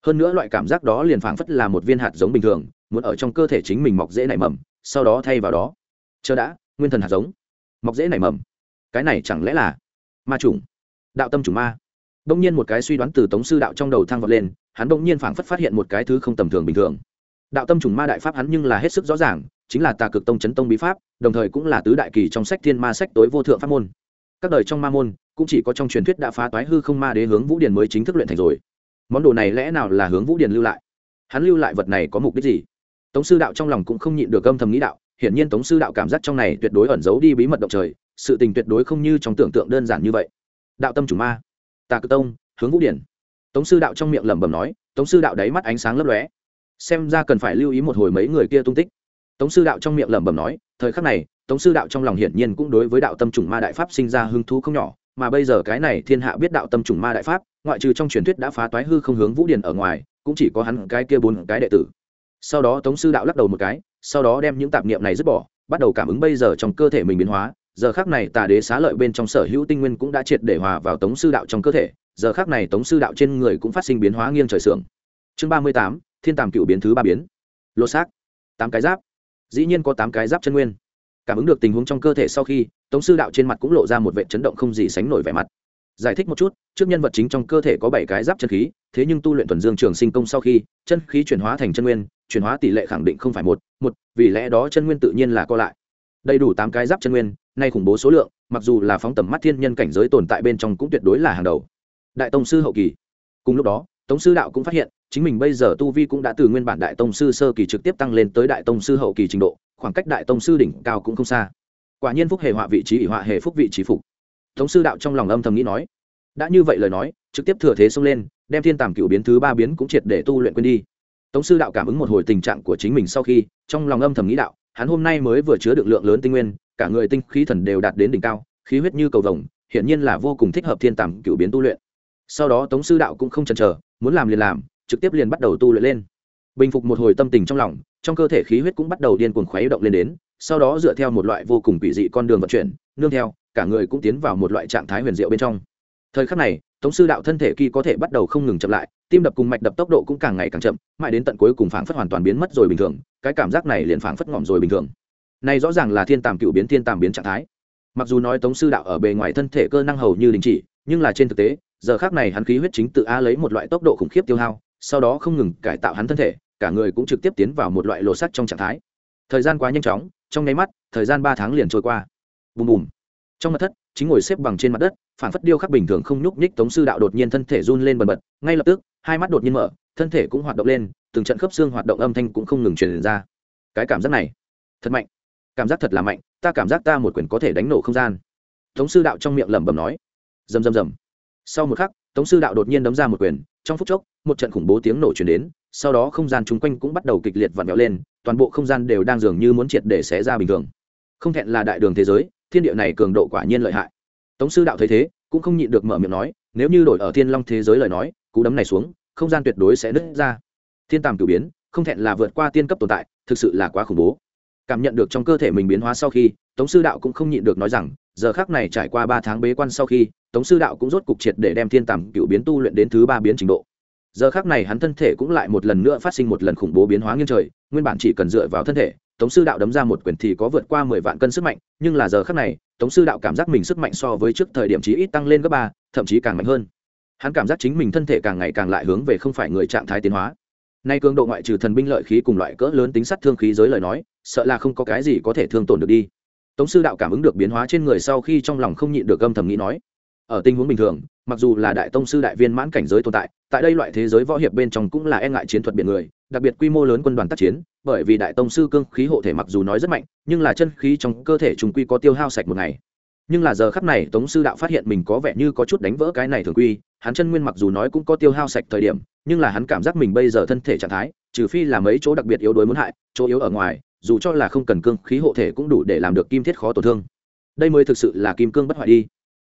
Hơn nữa loại cảm giác đó liền phảng phất là một viên hạt giống bình thường, muốn ở trong cơ thể chính mình mọc dễ nảy mầm, sau đó thay vào đó. Chờ đã, nguyên thần hạt giống. Mọc dễ nảy mầm. Cái này chẳng lẽ là ma chủng? Đạo tâm chủng ma. Đông nhiên một cái suy đoán từ tống sư đạo trong đầu thang vọt lên, hắn đông nhiên phảng phất phát hiện một cái thứ không tầm thường bình thường đạo tâm chủng ma đại pháp hắn nhưng là hết sức rõ ràng, chính là tà cực tông chấn tông bí pháp, đồng thời cũng là tứ đại kỳ trong sách thiên ma sách tối vô thượng pháp môn. Các đời trong ma môn, cũng chỉ có trong truyền thuyết đã phá toái hư không ma đế hướng vũ điền mới chính thức luyện thành rồi. Món đồ này lẽ nào là hướng vũ điền lưu lại? Hắn lưu lại vật này có mục đích gì? Tống sư đạo trong lòng cũng không nhịn được âm thầm nghĩ đạo, hiển nhiên tống sư đạo cảm giác trong này tuyệt đối ẩn giấu đi bí mật động trời, sự tình tuyệt đối không như trong tưởng tượng đơn giản như vậy. Đạo tâm chủ ma, tà cực tông, hướng vũ điển tống sư đạo trong miệng lẩm bẩm nói, tống sư đạo đáy mắt ánh sáng lấp lóe xem ra cần phải lưu ý một hồi mấy người kia tung tích. Tống sư đạo trong miệng lẩm bẩm nói, thời khắc này, tống sư đạo trong lòng hiển nhiên cũng đối với đạo tâm trùng ma đại pháp sinh ra hứng thú không nhỏ, mà bây giờ cái này thiên hạ biết đạo tâm trùng ma đại pháp, ngoại trừ trong truyền thuyết đã phá toái hư không hướng vũ điền ở ngoài, cũng chỉ có hắn cái kia bốn cái đệ tử. Sau đó tống sư đạo lắc đầu một cái, sau đó đem những tạp niệm này dứt bỏ, bắt đầu cảm ứng bây giờ trong cơ thể mình biến hóa, giờ khác này tà đế xá lợi bên trong sở hữu tinh nguyên cũng đã triệt để hòa vào tống sư đạo trong cơ thể, giờ khác này tống sư đạo trên người cũng phát sinh biến hóa nghiêng trời sưởng chương ba mươi tám thiên tàm cựu biến thứ ba biến. Lột xác. Tám cái giáp. Dĩ nhiên có tám cái giáp chân nguyên. Cảm ứng được tình huống trong cơ thể sau khi, tống sư đạo trên mặt cũng lộ ra một vệ chấn động không gì sánh nổi vẻ mặt. Giải thích một chút, trước nhân vật chính trong cơ thể có bảy cái giáp chân khí, thế nhưng tu luyện thuần dương trường sinh công sau khi, chân khí chuyển hóa thành chân nguyên, chuyển hóa tỷ lệ khẳng định không phải một một, vì lẽ đó chân nguyên tự nhiên là co lại. Đầy đủ tám cái giáp chân nguyên, nay khủng bố số lượng, mặc dù là phóng tầm mắt thiên nhân cảnh giới tồn tại bên trong cũng tuyệt đối là hàng đầu. Đại tông sư hậu kỳ. Cùng lúc đó, tống sư đạo cũng phát hiện chính mình bây giờ tu vi cũng đã từ nguyên bản đại tông sư sơ kỳ trực tiếp tăng lên tới đại tông sư hậu kỳ trình độ, khoảng cách đại tông sư đỉnh cao cũng không xa. Quả nhiên phúc hề họa vị trí ỷ họa hề phúc vị trí phục. Tống sư đạo trong lòng âm thầm nghĩ nói, đã như vậy lời nói, trực tiếp thừa thế xông lên, đem thiên tàm cựu biến thứ ba biến cũng triệt để tu luyện quên đi. Tống sư đạo cảm ứng một hồi tình trạng của chính mình sau khi, trong lòng âm thầm nghĩ đạo, hắn hôm nay mới vừa chứa được lượng lớn tinh nguyên, cả người tinh khí thần đều đạt đến đỉnh cao, khí huyết như cầu vồng, hiển nhiên là vô cùng thích hợp thiên tàm cựu biến tu luyện. Sau đó tống sư đạo cũng không chần chờ, muốn làm liền làm trực tiếp liền bắt đầu tu luyện lên. Bình phục một hồi tâm tình trong lòng, trong cơ thể khí huyết cũng bắt đầu điên cuồng khuấy động lên đến, sau đó dựa theo một loại vô cùng quỷ dị con đường vận chuyển, nương theo, cả người cũng tiến vào một loại trạng thái huyền diệu bên trong. Thời khắc này, tống sư đạo thân thể kỳ có thể bắt đầu không ngừng chậm lại, tim đập cùng mạch đập tốc độ cũng càng ngày càng chậm, mãi đến tận cuối cùng phảng phất hoàn toàn biến mất rồi bình thường, cái cảm giác này liền phảng phất ngỏm rồi bình thường. Này rõ ràng là thiên tàm cựu biến, thiên tàm biến trạng thái. Mặc dù nói tống sư đạo ở bề ngoài thân thể cơ năng hầu như đình chỉ, nhưng là trên thực tế, giờ khác này hắn khí huyết chính tự a lấy một loại tốc độ khủng khiếp tiêu hao sau đó không ngừng cải tạo hắn thân thể, cả người cũng trực tiếp tiến vào một loại lộ sắt trong trạng thái. Thời gian quá nhanh chóng, trong nháy mắt, thời gian ba tháng liền trôi qua. Bùm bùm. Trong mặt thất, chính ngồi xếp bằng trên mặt đất, phản phất điêu khắc bình thường không nhúc nhích tống sư đạo đột nhiên thân thể run lên bần bật, ngay lập tức, hai mắt đột nhiên mở, thân thể cũng hoạt động lên, từng trận khớp xương hoạt động âm thanh cũng không ngừng truyền ra. Cái cảm giác này, thật mạnh. Cảm giác thật là mạnh, ta cảm giác ta một quyền có thể đánh nổ không gian. Tống sư đạo trong miệng lẩm bẩm nói. Rầm rầm rầm. Sau một khắc, tống sư đạo đột nhiên đấm ra một quyền trong phút chốc, một trận khủng bố tiếng nổ chuyển đến, sau đó không gian chung quanh cũng bắt đầu kịch liệt vặn vẹo lên, toàn bộ không gian đều đang dường như muốn triệt để xé ra bình thường. Không thẹn là đại đường thế giới, thiên địa này cường độ quả nhiên lợi hại. Tống sư đạo thấy thế, cũng không nhịn được mở miệng nói, nếu như đổi ở thiên long thế giới lời nói, cú đấm này xuống, không gian tuyệt đối sẽ nứt ra. Thiên tàm cử biến, không thẹn là vượt qua tiên cấp tồn tại, thực sự là quá khủng bố. Cảm nhận được trong cơ thể mình biến hóa sau khi, tống sư đạo cũng không nhịn được nói rằng giờ khác này trải qua ba tháng bế quan sau khi, tống sư đạo cũng rốt cục triệt để đem thiên tàm cựu biến tu luyện đến thứ ba biến trình độ. Giờ khác này hắn thân thể cũng lại một lần nữa phát sinh một lần khủng bố biến hóa nghiêng trời, nguyên bản chỉ cần dựa vào thân thể, tống sư đạo đấm ra một quyền thì có vượt qua mười vạn cân sức mạnh, nhưng là giờ khác này, tống sư đạo cảm giác mình sức mạnh so với trước thời điểm chí ít tăng lên gấp ba, thậm chí càng mạnh hơn. Hắn cảm giác chính mình thân thể càng ngày càng lại hướng về không phải người trạng thái tiến hóa. Nay cường độ ngoại trừ thần binh lợi khí cùng loại cỡ lớn tính sắt thương khí giới lời nói, sợ là không có cái gì có thể thương tổn được đi tống sư đạo cảm ứng được biến hóa trên người sau khi trong lòng không nhịn được âm thầm nghĩ nói, ở tình huống bình thường, mặc dù là đại tông sư đại viên mãn cảnh giới tồn tại tại đây loại thế giới võ hiệp bên trong cũng là e ngại chiến thuật biển người, đặc biệt quy mô lớn quân đoàn tác chiến, bởi vì đại tông sư cương khí hộ thể mặc dù nói rất mạnh, nhưng là chân khí trong cơ thể chúng quy có tiêu hao sạch một ngày. Nhưng là giờ khắp này, tống sư đạo phát hiện mình có vẻ như có chút đánh vỡ cái này thường quy, hắn chân nguyên mặc dù nói cũng có tiêu hao sạch thời điểm, nhưng là hắn cảm giác mình bây giờ thân thể trạng thái, trừ phi là mấy chỗ đặc biệt yếu đuối muốn hại, chỗ yếu ở ngoài dù cho là không cần cương khí hộ thể cũng đủ để làm được kim thiết khó tổn thương. Đây mới thực sự là kim cương bất hoại đi.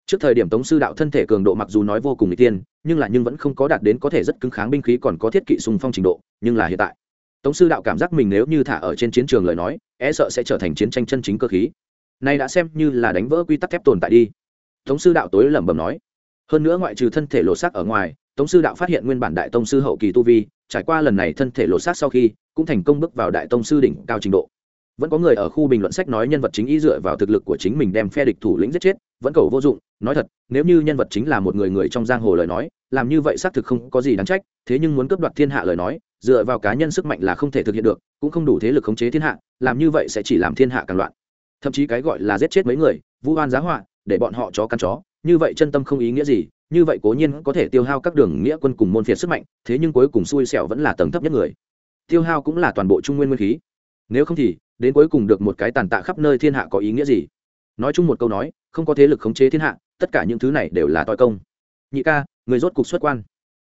Trước thời điểm tống sư đạo thân thể cường độ mặc dù nói vô cùng n tiên nhưng là nhưng vẫn không có đạt đến có thể rất cứng kháng binh khí còn có thiết kỵ sùng phong trình độ, nhưng là hiện tại. Tống sư đạo cảm giác mình nếu như thả ở trên chiến trường lời nói e sợ sẽ trở thành chiến tranh chân chính cơ khí. Nay đã xem như là đánh vỡ quy tắc thép tồn tại đi. Tống sư đạo tối lẩm bẩm nói. Hơn nữa ngoại trừ thân thể lột xác ở ngoài, tống sư đạo phát hiện nguyên bản đại tông sư hậu kỳ tu vi, trải qua lần này thân thể lột xác sau khi cũng thành công bước vào đại tông sư đỉnh cao trình độ. Vẫn có người ở khu bình luận sách nói nhân vật chính ý dựa vào thực lực của chính mình đem phe địch thủ lĩnh giết chết, vẫn cầu vô dụng, nói thật, nếu như nhân vật chính là một người người trong giang hồ lời nói, làm như vậy xác thực không có gì đáng trách, thế nhưng muốn cướp đoạt thiên hạ lời nói, dựa vào cá nhân sức mạnh là không thể thực hiện được, cũng không đủ thế lực khống chế thiên hạ, làm như vậy sẽ chỉ làm thiên hạ càng loạn. Thậm chí cái gọi là giết chết mấy người, vu oan giá họa, để bọn họ chó căn chó, như vậy chân tâm không ý nghĩa gì, như vậy cố nhiên có thể tiêu hao các đường nghĩa quân cùng môn phiệt sức mạnh, thế nhưng cuối cùng xui xẻo vẫn là tầng thấp nhất người tiêu hao cũng là toàn bộ trung nguyên nguyên khí. Nếu không thì, đến cuối cùng được một cái tàn tạ khắp nơi thiên hạ có ý nghĩa gì? Nói chung một câu nói, không có thế lực khống chế thiên hạ, tất cả những thứ này đều là toi công. Nhị ca, người rốt cục xuất quan.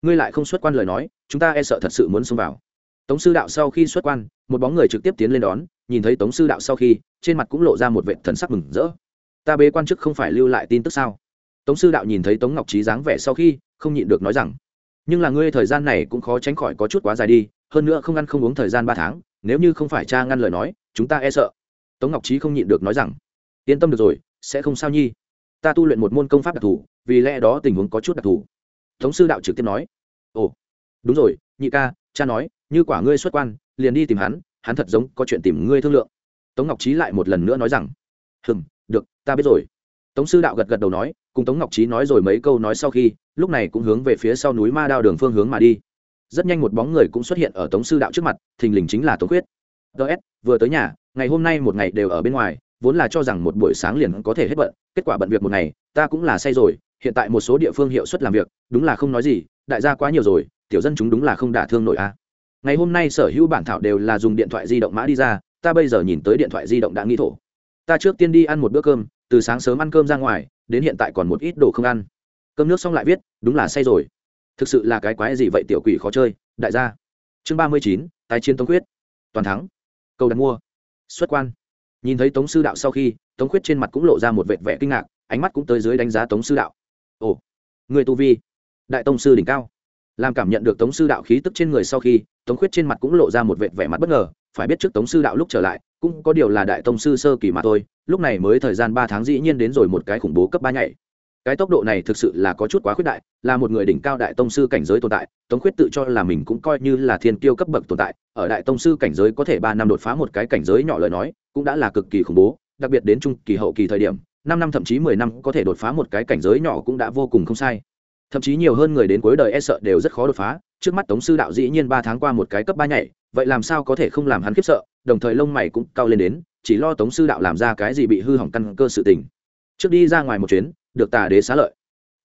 Ngươi lại không xuất quan lời nói, chúng ta e sợ thật sự muốn xông vào. Tống sư đạo sau khi xuất quan, một bóng người trực tiếp tiến lên đón, nhìn thấy tống sư đạo sau khi, trên mặt cũng lộ ra một vệ thần sắc mừng rỡ. Ta bế quan chức không phải lưu lại tin tức sao? Tống sư đạo nhìn thấy tống ngọc trí dáng vẻ sau khi, không nhịn được nói rằng, nhưng là ngươi thời gian này cũng khó tránh khỏi có chút quá dài đi hơn nữa không ăn không uống thời gian ba tháng, nếu như không phải cha ngăn lời nói, chúng ta e sợ. Tống ngọc trí không nhịn được nói rằng, yên tâm được rồi, sẽ không sao nhi. Ta tu luyện một môn công pháp đặc thù, vì lẽ đó tình huống có chút đặc thù. Tống sư đạo trực tiếp nói, ồ, đúng rồi, nhị ca, cha nói, như quả ngươi xuất quan, liền đi tìm hắn hắn thật giống có chuyện tìm ngươi thương lượng. Tống ngọc trí lại một lần nữa nói rằng hừng được, ta biết rồi. Tống sư đạo gật gật đầu nói, cùng tống ngọc trí nói rồi mấy câu nói sau khi, lúc này cũng hướng về phía sau núi ma đao đường phương hướng mà đi rất nhanh một bóng người cũng xuất hiện ở tống sư đạo trước mặt, thình lình chính là tống quyết ts vừa tới nhà, ngày hôm nay một ngày đều ở bên ngoài, vốn là cho rằng một buổi sáng liền có thể hết bận, kết quả bận việc một ngày, ta cũng là say rồi, hiện tại một số địa phương hiệu suất làm việc, đúng là không nói gì, đại gia quá nhiều rồi, tiểu dân chúng đúng là không đả thương nổi a. Ngày hôm nay sở hữu bản thảo đều là dùng điện thoại di động mã đi ra, ta bây giờ nhìn tới điện thoại di động đã nghĩ thổ. Ta trước tiên đi ăn một bữa cơm, từ sáng sớm ăn cơm ra ngoài, đến hiện tại còn một ít đồ không ăn. Cơm nước xong lại viết, đúng là say rồi thực sự là cái quái gì vậy tiểu quỷ khó chơi, đại gia? Chương ba mươi chín, tái chiến tống quyết toàn thắng. Cầu đặt mua. Xuất quan. Nhìn thấy tống sư đạo sau khi, tống quyết trên mặt cũng lộ ra một vệt vẻ kinh ngạc, ánh mắt cũng tới dưới đánh giá tống sư đạo. Ồ, người tu vi. Đại tông sư đỉnh cao. Làm cảm nhận được tống sư đạo khí tức trên người sau khi, tống khuyết trên mặt cũng lộ ra một vệt vẻ mặt bất ngờ, phải biết trước tống sư đạo lúc trở lại, cũng có điều là đại tông sư sơ kỳ mà thôi, lúc này mới thời gian ba tháng dĩ nhiên đến rồi một cái khủng bố cấp ba nhảy cái tốc độ này thực sự là có chút quá khuyết đại, là một người đỉnh cao đại tông sư cảnh giới tồn tại, tống khuyết tự cho là mình cũng coi như là thiên kiêu cấp bậc tồn tại, ở đại tông sư cảnh giới có thể ba năm đột phá một cái cảnh giới nhỏ lời nói, cũng đã là cực kỳ khủng bố, đặc biệt đến trung kỳ hậu kỳ thời điểm, năm năm thậm chí mười năm có thể đột phá một cái cảnh giới nhỏ cũng đã vô cùng không sai. Thậm chí nhiều hơn người đến cuối đời e sợ đều rất khó đột phá, trước mắt tống sư đạo dĩ nhiên ba tháng qua một cái cấp ba nhảy, vậy làm sao có thể không làm hắn khiếp sợ, đồng thời lông mày cũng cao lên đến, chỉ lo tống sư đạo làm ra cái gì bị hư hỏng căn cơ sự tình. Trước đi ra ngoài một chuyến được tà đế xá lợi.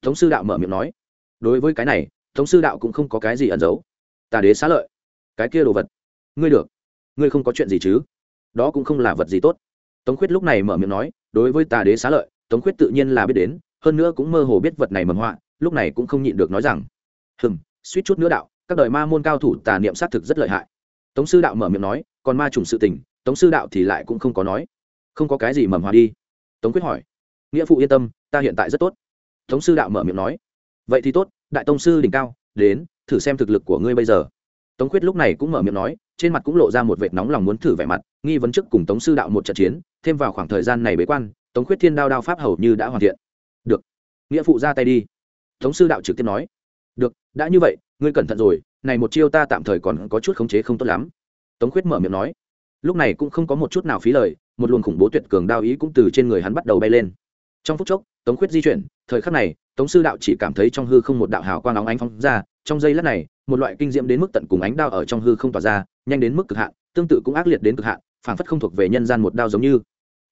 Tống sư đạo mở miệng nói đối với cái này tống sư đạo cũng không có cái gì ẩn giấu. Tà đế xá lợi cái kia đồ vật ngươi được ngươi không có chuyện gì chứ? Đó cũng không là vật gì tốt. Tống khuyết lúc này mở miệng nói đối với tà đế xá lợi tống khuyết tự nhiên là biết đến hơn nữa cũng mơ hồ biết vật này mầm họa lúc này cũng không nhịn được nói rằng hừm, suýt chút nữa đạo các đời ma môn cao thủ tà niệm xác thực rất lợi hại. Tống sư đạo mở miệng nói còn ma trùng sự tình tống sư đạo thì lại cũng không có nói. Không có cái gì mầm họa đi. Tống quyết hỏi nghĩa phụ yên tâm ta hiện tại rất tốt. Tống sư đạo mở miệng nói. Vậy thì tốt, đại tông sư đỉnh cao, đến, thử xem thực lực của ngươi bây giờ. Tống quyết lúc này cũng mở miệng nói, trên mặt cũng lộ ra một vệt nóng lòng muốn thử vẻ mặt, nghi vấn trước cùng tống sư đạo một trận chiến, thêm vào khoảng thời gian này bế quan, tống khuyết thiên đao đao pháp hầu như đã hoàn thiện. Được. Nghĩa phụ ra tay đi. Tống sư đạo trực tiếp nói. Được, đã như vậy, ngươi cẩn thận rồi, này một chiêu ta tạm thời còn có chút khống chế không tốt lắm. Tống khuyết mở miệng nói. Lúc này cũng không có một chút nào phí lời, một luồng khủng bố tuyệt cường đao ý cũng từ trên người hắn bắt đầu bay lên. Trong phút chốc tống khuyết di chuyển, thời khắc này, tống sư đạo chỉ cảm thấy trong hư không một đạo hào quang óng ánh phóng ra, trong giây lát này, một loại kinh diễm đến mức tận cùng ánh đao ở trong hư không tỏa ra, nhanh đến mức cực hạn, tương tự cũng ác liệt đến cực hạn, phảng phất không thuộc về nhân gian một đao giống như.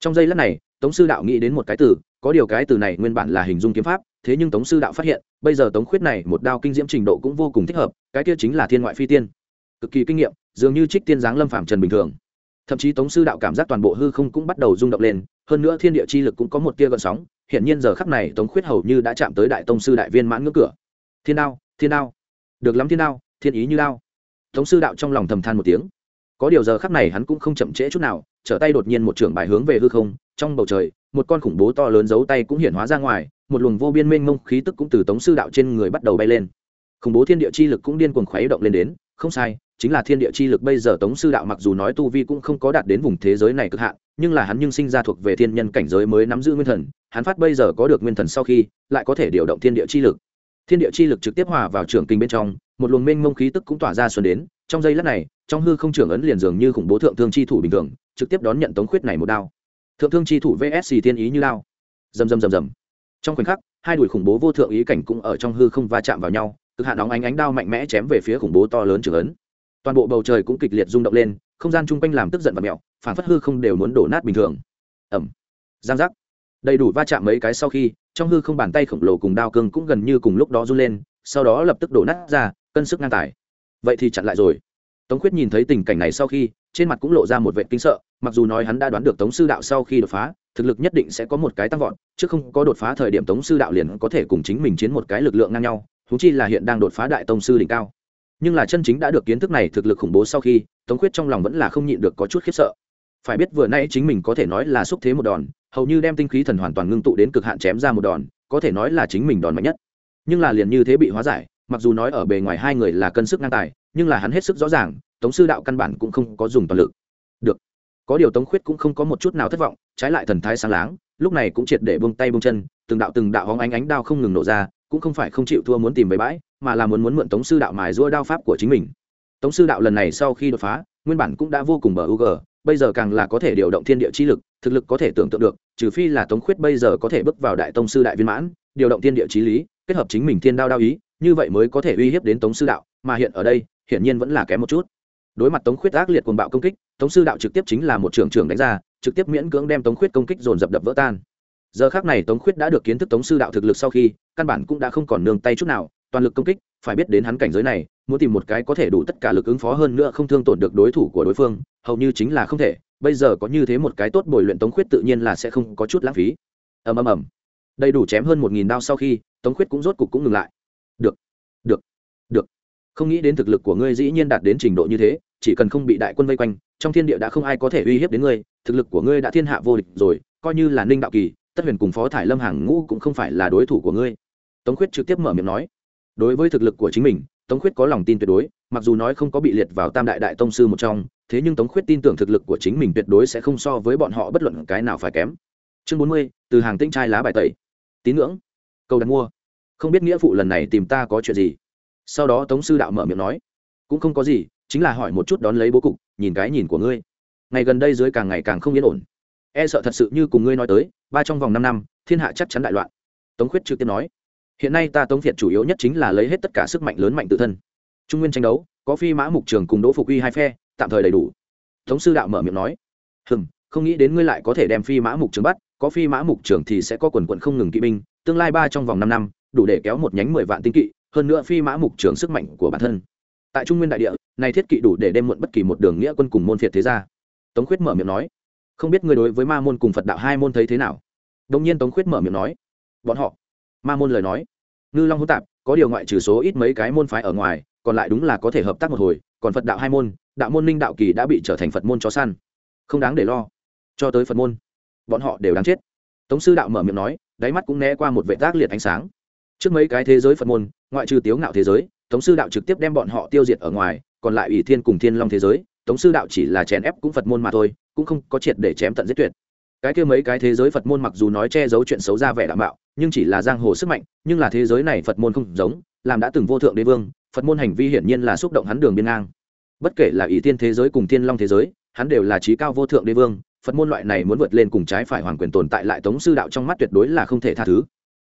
Trong giây lát này, tống sư đạo nghĩ đến một cái từ, có điều cái từ này nguyên bản là hình dung kiếm pháp, thế nhưng tống sư đạo phát hiện, bây giờ tống khuyết này một đao kinh diễm trình độ cũng vô cùng thích hợp, cái kia chính là thiên ngoại phi tiên. Cực kỳ kinh nghiệm, dường như trích tiên giáng lâm phạm trần bình thường. Thậm chí tống sư đạo cảm giác toàn bộ hư không cũng bắt đầu rung động lên, hơn nữa thiên địa chi lực cũng có một tia gợn sóng hiện nhiên giờ khắc này tống khuyết hầu như đã chạm tới đại tông sư đại viên mãn ngưỡng cửa. Thiên đao thiên đao. Được lắm thiên đao, thiên ý như đao. Tống sư đạo trong lòng thầm than một tiếng. Có điều giờ khắc này hắn cũng không chậm trễ chút nào, trở tay đột nhiên một trưởng bài hướng về hư không, trong bầu trời, một con khủng bố to lớn giấu tay cũng hiện hóa ra ngoài, một luồng vô biên mênh mông khí tức cũng từ tống sư đạo trên người bắt đầu bay lên. Khủng bố thiên địa chi lực cũng điên cuồng khuấy động lên đến, không sai chính là thiên địa chi lực bây giờ tống sư đạo mặc dù nói tu vi cũng không có đạt đến vùng thế giới này cực hạn, nhưng là hắn nhưng sinh ra thuộc về thiên nhân cảnh giới mới nắm giữ nguyên thần, hắn phát bây giờ có được nguyên thần sau khi, lại có thể điều động thiên địa chi lực. Thiên địa chi lực trực tiếp hòa vào trường kinh bên trong, một luồng mênh mông khí tức cũng tỏa ra xuân đến, trong giây lát này, trong hư không trưởng ấn liền dường như khủng bố thượng thương chi thủ bình thường, trực tiếp đón nhận tống khuyết này một đao. Thượng thương chi thủ vsc thiên ý như lao. Dầm dầm dầm dầm trong khoảnh khắc, hai đuổi khủng bố vô thượng ý cảnh cũng ở trong hư không va chạm vào nhau, cực hạn nóng ánh ánh đao mạnh mẽ chém về phía khủng bố to lớn trưởng ấn toàn bộ bầu trời cũng kịch liệt rung động lên, không gian chung quanh làm tức giận và mẹo phản phất hư không đều muốn đổ nát bình thường. Ẩm giang giác. Đầy đủ va chạm mấy cái sau khi, trong hư không bàn tay khổng lồ cùng đao cương cũng gần như cùng lúc đó run lên, sau đó lập tức đổ nát ra, cân sức ngang tài vậy thì chặn lại rồi. Tống khuyết nhìn thấy tình cảnh này sau khi, trên mặt cũng lộ ra một vệ kinh sợ, mặc dù nói hắn đã đoán được tống sư đạo sau khi đột phá, thực lực nhất định sẽ có một cái tăng vọt, chứ không có đột phá thời điểm tống sư đạo liền có thể cùng chính mình chiến một cái lực lượng ngang nhau thú chi là hiện đang đột phá đại tông sư đỉnh cao nhưng là chân chính đã được kiến thức này thực lực khủng bố sau khi, tống khuyết trong lòng vẫn là không nhịn được có chút khiếp sợ. Phải biết vừa nay chính mình có thể nói là xúc thế một đòn, hầu như đem tinh khí thần hoàn toàn ngưng tụ đến cực hạn chém ra một đòn, có thể nói là chính mình đòn mạnh nhất. Nhưng là liền như thế bị hóa giải, mặc dù nói ở bề ngoài hai người là cân sức ngang tài, nhưng là hắn hết sức rõ ràng, tống sư đạo căn bản cũng không có dùng toàn lực. Được. Có điều tống khuyết cũng không có một chút nào thất vọng, trái lại thần thái sáng láng, lúc này cũng triệt để bông tay bông chân, từng đạo từng đạo hóng ánh ánh đao không ngừng nổ ra cũng không phải không chịu thua muốn tìm bấy bãi, mà là muốn muốn mượn tống sư đạo mài rua đao pháp của chính mình. Tống sư đạo lần này sau khi đột phá, nguyên bản cũng đã vô cùng bờ ug bây giờ càng là có thể điều động thiên địa chi lực, thực lực có thể tưởng tượng được, trừ phi là tống khuyết bây giờ có thể bước vào đại tông sư đại viên mãn, điều động thiên địa trí lý, kết hợp chính mình thiên đao đao ý, như vậy mới có thể uy hiếp đến tống sư đạo, mà hiện ở đây, hiển nhiên vẫn là kém một chút. Đối mặt tống khuyết ác liệt cuồng bạo công kích, tống sư đạo trực tiếp chính là một trường trường đánh ra, trực tiếp miễn cưỡng đem tống khuyết công kích dồn dập đập vỡ tan giờ khác này tống khuyết đã được kiến thức tống sư đạo thực lực sau khi, căn bản cũng đã không còn nương tay chút nào, toàn lực công kích, phải biết đến hắn cảnh giới này, muốn tìm một cái có thể đủ tất cả lực ứng phó hơn nữa không thương tổn được đối thủ của đối phương, hầu như chính là không thể, bây giờ có như thế một cái tốt bồi luyện tống khuyết tự nhiên là sẽ không có chút lãng phí. Ầm ầm ầm. Đầy đủ chém hơn một nghìn đao sau khi, tống khuyết cũng rốt cục cũng ngừng lại. Được được được. Không nghĩ đến thực lực của ngươi dĩ nhiên đạt đến trình độ như thế, chỉ cần không bị đại quân vây quanh, trong thiên địa đã không ai có thể uy hiếp đến ngươi, thực lực của ngươi đã thiên hạ vô địch rồi, coi như là ninh đạo kỳ tất huyền cùng phó thải lâm hàng ngũ cũng không phải là đối thủ của ngươi. Tống khuyết trực tiếp mở miệng nói, đối với thực lực của chính mình, tống khuyết có lòng tin tuyệt đối, mặc dù nói không có bị liệt vào tam đại đại tông sư một trong, thế nhưng tống khuyết tin tưởng thực lực của chính mình tuyệt đối sẽ không so với bọn họ bất luận cái nào phải kém. Chương bốn mươi, từ hàng tinh trai lá bài tẩy. Tín ngưỡng. Câu đặt mua. Không biết nghĩa phụ lần này tìm ta có chuyện gì? Sau đó tống sư đạo mở miệng nói, cũng không có gì, chính là hỏi một chút đón lấy bố cục, nhìn cái nhìn của ngươi. Ngày gần đây dưới càng ngày càng không yên ổn e sợ thật sự như cùng ngươi nói tới, ba trong vòng năm năm, thiên hạ chắc chắn đại loạn. Tống khuyết trực tiếp nói, hiện nay ta tống việt chủ yếu nhất chính là lấy hết tất cả sức mạnh lớn mạnh tự thân. Trung nguyên tranh đấu, có phi mã mục trường cùng đỗ phục uy hai phe, tạm thời đầy đủ. Tống sư đạo mở miệng nói hừng không nghĩ đến ngươi lại có thể đem phi mã mục trường bắt, có phi mã mục trường thì sẽ có quần quận không ngừng kỵ binh, tương lai ba trong vòng năm năm, đủ để kéo một nhánh mười vạn tinh kỵ, hơn nữa phi mã mục trường sức mạnh của bản thân. Tại trung nguyên đại địa, này thiết kỵ đủ để đem muộn bất kỳ một đường nghĩa quân cùng môn phiệt thế gia tống khuyết mở miệng nói không biết ngươi đối với ma môn cùng phật đạo hai môn thấy thế nào? Đông nhiên tống khuyết mở miệng nói. Bọn họ. Ma môn lời nói. Ngư long hỗn tạp, có điều ngoại trừ số ít mấy cái môn phái ở ngoài, còn lại đúng là có thể hợp tác một hồi, còn phật đạo hai môn, đạo môn ninh đạo kỳ đã bị trở thành phật môn chó săn. Không đáng để lo. Cho tới phật môn, bọn họ đều đáng chết. Tống sư đạo mở miệng nói, đáy mắt cũng né qua một vệ tác liệt ánh sáng. Trước mấy cái thế giới phật môn, ngoại trừ tiếu ngạo thế giới, tống sư đạo trực tiếp đem bọn họ tiêu diệt ở ngoài, còn lại ủy thiên cùng thiên long thế giới tống sư đạo chỉ là chèn ép cũng phật môn mà thôi, cũng không có triệt để chém tận giết tuyệt. Cái kia mấy cái thế giới phật môn mặc dù nói che giấu chuyện xấu ra vẻ đảm bảo nhưng chỉ là giang hồ sức mạnh, nhưng là thế giới này phật môn không giống, làm đã từng vô thượng đế vương, phật môn hành vi hiển nhiên là xúc động hắn đường biên ngang. Bất kể là ý tiên thế giới cùng thiên long thế giới, hắn đều là trí cao vô thượng đế vương, phật môn loại này muốn vượt lên cùng trái phải hoàn quyền tồn tại lại tống sư đạo trong mắt tuyệt đối là không thể tha thứ.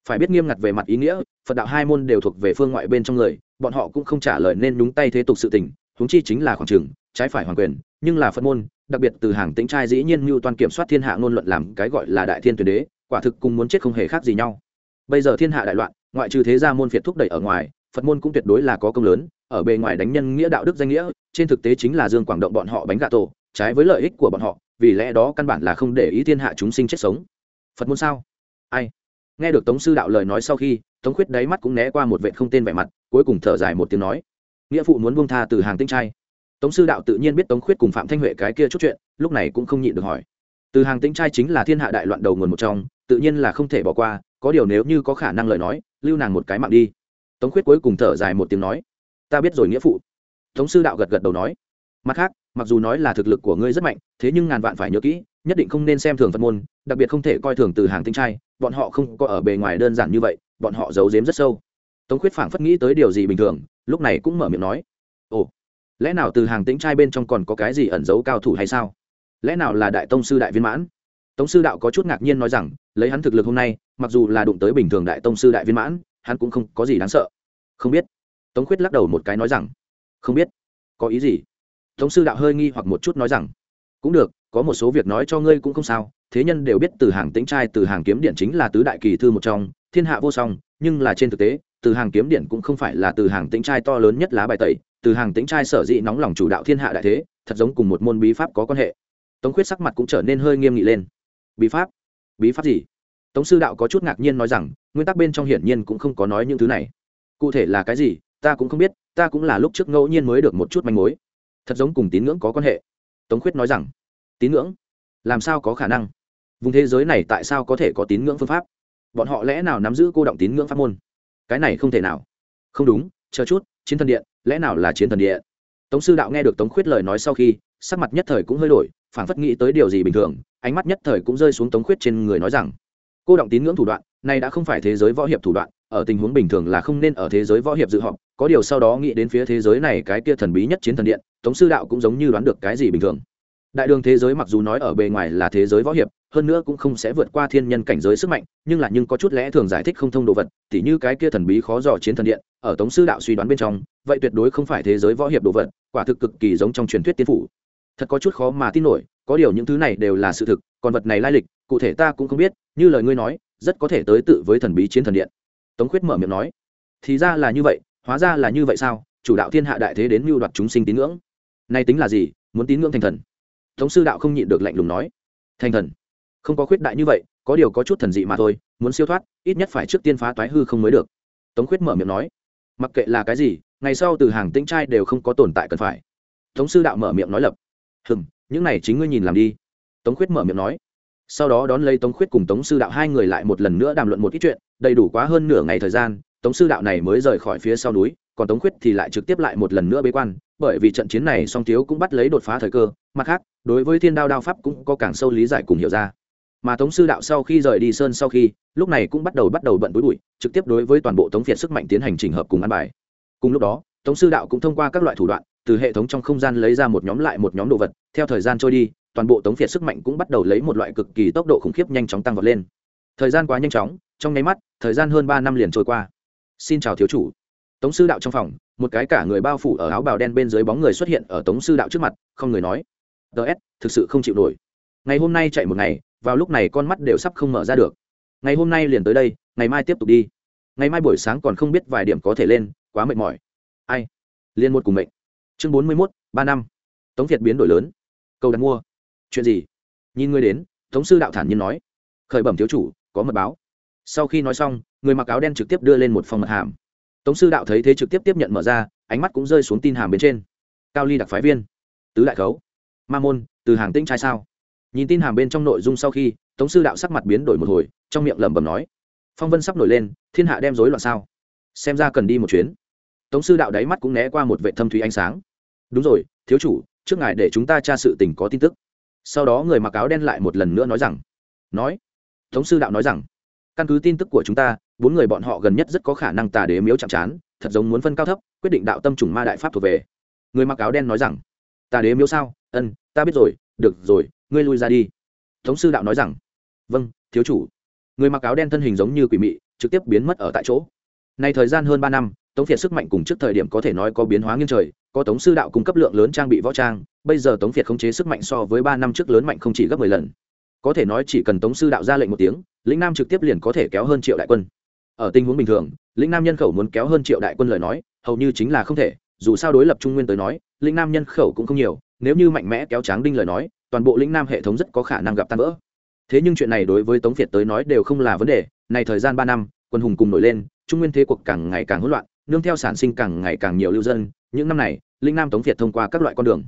Phải biết nghiêm ngặt về mặt ý nghĩa, phật đạo hai môn đều thuộc về phương ngoại bên trong người, bọn họ cũng không trả lời nên đúng tay thế tục sự tình, huống chi chính là khoảng trường trái phải hoàn quyền, nhưng là phật môn, đặc biệt từ hàng tính trai dĩ nhiên mưu toàn kiểm soát thiên hạ ngôn luận làm cái gọi là đại thiên tuyển đế, quả thực cùng muốn chết không hề khác gì nhau. Bây giờ thiên hạ đại loạn, ngoại trừ thế gia môn phiệt thúc đẩy ở ngoài, phật môn cũng tuyệt đối là có công lớn, ở bề ngoài đánh nhân nghĩa đạo đức danh nghĩa, trên thực tế chính là dương quảng động bọn họ bánh gà tổ, trái với lợi ích của bọn họ, vì lẽ đó căn bản là không để ý thiên hạ chúng sinh chết sống. Phật môn sao? Ai? Nghe được tống sư đạo lời nói sau khi, tống khuyết đáy mắt cũng né qua một vệ không tên vẻ mặt, cuối cùng thở dài một tiếng nói, nghĩa phụ muốn buông tha từ hàng tinh trai tống sư đạo tự nhiên biết tống khuyết cùng phạm thanh huệ cái kia chút chuyện, lúc này cũng không nhịn được hỏi. Từ hàng tinh trai chính là thiên hạ đại loạn đầu nguồn một trong, tự nhiên là không thể bỏ qua, có điều nếu như có khả năng lời nói, lưu nàng một cái mạng đi. Tống khuyết cuối cùng thở dài một tiếng nói, ta biết rồi nghĩa phụ. Tống sư đạo gật gật đầu nói, mặt khác, mặc dù nói là thực lực của ngươi rất mạnh, thế nhưng ngàn vạn phải nhớ kỹ, nhất định không nên xem thường phật môn, đặc biệt không thể coi thường từ hàng tinh trai, bọn họ không có ở bề ngoài đơn giản như vậy, bọn họ giấu giếm rất sâu. Tống khuyết phảng phất nghĩ tới điều gì bình thường, lúc này cũng mở miệng nói lẽ nào từ hàng tĩnh trai bên trong còn có cái gì ẩn giấu cao thủ hay sao? Lẽ nào là đại tông sư đại viên mãn? Tống sư đạo có chút ngạc nhiên nói rằng, lấy hắn thực lực hôm nay, mặc dù là đụng tới bình thường đại tông sư đại viên mãn, hắn cũng không có gì đáng sợ. Không biết. Tống khuyết lắc đầu một cái nói rằng, không biết. Có ý gì? Tống sư đạo hơi nghi hoặc một chút nói rằng, cũng được, có một số việc nói cho ngươi cũng không sao, thế nhân đều biết từ hàng tĩnh trai, từ hàng kiếm điện chính là tứ đại kỳ thư một trong, thiên hạ vô song, nhưng là trên thực tế, từ hàng kiếm điện cũng không phải là từ hàng tĩnh trai to lớn nhất lá bài tẩy từ hàng tính trai sở dĩ nóng lòng chủ đạo thiên hạ đại thế, thật giống cùng một môn bí pháp có quan hệ. Tống khuyết sắc mặt cũng trở nên hơi nghiêm nghị lên. Bí pháp? Bí pháp gì? Tống sư đạo có chút ngạc nhiên nói rằng, nguyên tắc bên trong hiển nhiên cũng không có nói những thứ này. Cụ thể là cái gì, ta cũng không biết, ta cũng là lúc trước ngẫu nhiên mới được một chút manh mối. Thật giống cùng tín ngưỡng có quan hệ. Tống khuyết nói rằng, tín ngưỡng? Làm sao có khả năng? Vùng thế giới này tại sao có thể có tín ngưỡng phương pháp? Bọn họ lẽ nào nắm giữ cô động tín ngưỡng pháp môn? Cái này không thể nào. Không đúng, chờ chút, chiến thần điện lẽ nào là chiến thần địa, tống sư đạo nghe được tống khuyết lời nói sau khi sắc mặt nhất thời cũng hơi đổi phảng phất nghĩ tới điều gì bình thường ánh mắt nhất thời cũng rơi xuống tống khuyết trên người nói rằng cô động tín ngưỡng thủ đoạn này đã không phải thế giới võ hiệp thủ đoạn ở tình huống bình thường là không nên ở thế giới võ hiệp dự họp có điều sau đó nghĩ đến phía thế giới này cái kia thần bí nhất chiến thần điện tống sư đạo cũng giống như đoán được cái gì bình thường đại đường thế giới mặc dù nói ở bề ngoài là thế giới võ hiệp, hơn nữa cũng không sẽ vượt qua thiên nhân cảnh giới sức mạnh, nhưng là nhưng có chút lẽ thường giải thích không thông đồ vật, tỉ như cái kia thần bí khó dò chiến thần điện, ở tống sư đạo suy đoán bên trong, vậy tuyệt đối không phải thế giới võ hiệp đồ vật, quả thực cực kỳ giống trong truyền thuyết tiên phủ. Thật có chút khó mà tin nổi, có điều những thứ này đều là sự thực, còn vật này lai lịch, cụ thể ta cũng không biết, như lời ngươi nói, rất có thể tới tự với thần bí chiến thần điện. Tống khuyết mở miệng nói, thì ra là như vậy, hóa ra là như vậy sao? Chủ đạo thiên hạ đại thế đến mưu đoạt chúng sinh tín ngưỡng. Nay tính là gì? Muốn tín ngưỡng thành thần? Tống sư đạo không nhịn được lạnh lùng nói. Thành thần, không có khuyết đại như vậy, có điều có chút thần dị mà thôi, muốn siêu thoát, ít nhất phải trước tiên phá toái hư không mới được. Tống khuyết mở miệng nói. Mặc kệ là cái gì, ngày sau từ hàng tĩnh trai đều không có tồn tại cần phải. Tống sư đạo mở miệng nói lập. Hừng những này chính ngươi nhìn làm đi. Tống khuyết mở miệng nói. Sau đó đón lấy tống khuyết cùng tống sư đạo hai người lại một lần nữa đàm luận một ít chuyện, đầy đủ quá hơn nửa ngày thời gian, tống sư đạo này mới rời khỏi phía sau núi, còn tống khuyết thì lại trực tiếp lại một lần nữa bế quan bởi vì trận chiến này song thiếu cũng bắt lấy đột phá thời cơ, mặt khác, đối với thiên đao đao pháp cũng có càng sâu lý giải cùng hiểu ra. Mà tống sư đạo sau khi rời đi sơn sau khi, lúc này cũng bắt đầu bắt đầu bận túi bụi, trực tiếp đối với toàn bộ tống phiệt sức mạnh tiến hành trình hợp cùng ăn bài. Cùng lúc đó, tống sư đạo cũng thông qua các loại thủ đoạn, từ hệ thống trong không gian lấy ra một nhóm lại một nhóm đồ vật, theo thời gian trôi đi, toàn bộ tống phiệt sức mạnh cũng bắt đầu lấy một loại cực kỳ tốc độ khủng khiếp nhanh chóng tăng vọt lên. Thời gian quá nhanh chóng, trong nháy mắt, thời gian hơn ba năm liền trôi qua. Xin chào thiếu chủ. Tống sư đạo trong phòng một cái cả người bao phủ ở áo bào đen bên dưới bóng người xuất hiện ở tống sư đạo trước mặt, không người nói ts thực sự không chịu nổi. Ngày hôm nay chạy một ngày, vào lúc này con mắt đều sắp không mở ra được. Ngày hôm nay liền tới đây, ngày mai tiếp tục đi. Ngày mai buổi sáng còn không biết vài điểm có thể lên, quá mệt mỏi. Ai? Liên một cùng mệnh. Chương bốn mươi mốt, ba năm. Tống việt biến đổi lớn. Câu đặt mua. Chuyện gì? Nhìn ngươi đến, tống sư đạo thản nhiên nói, khởi bẩm thiếu chủ, có mật báo. Sau khi nói xong, người mặc áo đen trực tiếp đưa lên một phòng mật hàm tống sư đạo thấy thế trực tiếp tiếp nhận mở ra, ánh mắt cũng rơi xuống tin hàm bên trên. Cao ly đặc phái viên, tứ đại khấu, ma môn, từ hàng tĩnh trai sao? Nhìn tin hàm bên trong nội dung sau khi, tống sư đạo sắc mặt biến đổi một hồi, trong miệng lẩm bẩm nói, phong vân sắp nổi lên, thiên hạ đem rối loạn sao? Xem ra cần đi một chuyến. Tống sư đạo đáy mắt cũng né qua một vệ thâm thúy ánh sáng. Đúng rồi, thiếu chủ, trước ngài để chúng ta tra sự tình có tin tức. Sau đó người mặc áo đen lại một lần nữa nói rằng, nói. Tống sư đạo nói rằng, căn cứ tin tức của chúng ta bốn người bọn họ gần nhất rất có khả năng tà đế miếu chạm chán thật giống muốn phân cao thấp, quyết định đạo tâm chủng ma đại pháp thuộc về. Người mặc áo đen nói rằng, tà đế miếu sao? Ân, ta biết rồi, được rồi, ngươi lui ra đi. Thống sư đạo nói rằng vâng thiếu chủ. Người mặc áo đen thân hình giống như quỷ mị, trực tiếp biến mất ở tại chỗ. Này thời gian hơn ba năm, tống việt sức mạnh cùng trước thời điểm có thể nói có biến hóa nghiêng trời, có tống sư đạo cung cấp lượng lớn trang bị võ trang, bây giờ tống việt khống chế sức mạnh so với ba năm trước lớn mạnh không chỉ gấp mười lần. Có thể nói chỉ cần tống sư đạo ra lệnh một tiếng, lĩnh nam trực tiếp liền có thể kéo hơn triệu đại quân ở tình huống bình thường, lĩnh nam nhân khẩu muốn kéo hơn triệu đại quân lời nói, hầu như chính là không thể, dù sao đối lập trung nguyên tới nói, lĩnh nam nhân khẩu cũng không nhiều, nếu như mạnh mẽ kéo tráng đinh lời nói, toàn bộ lĩnh nam hệ thống rất có khả năng gặp tan vỡ. Thế nhưng chuyện này đối với tống việt tới nói đều không là vấn đề, này thời gian ba năm, quân hùng cùng nổi lên, trung nguyên thế cuộc càng ngày càng hỗn loạn, nương theo sản sinh càng ngày càng nhiều lưu dân, những năm này linh nam tống việt thông qua các loại con đường,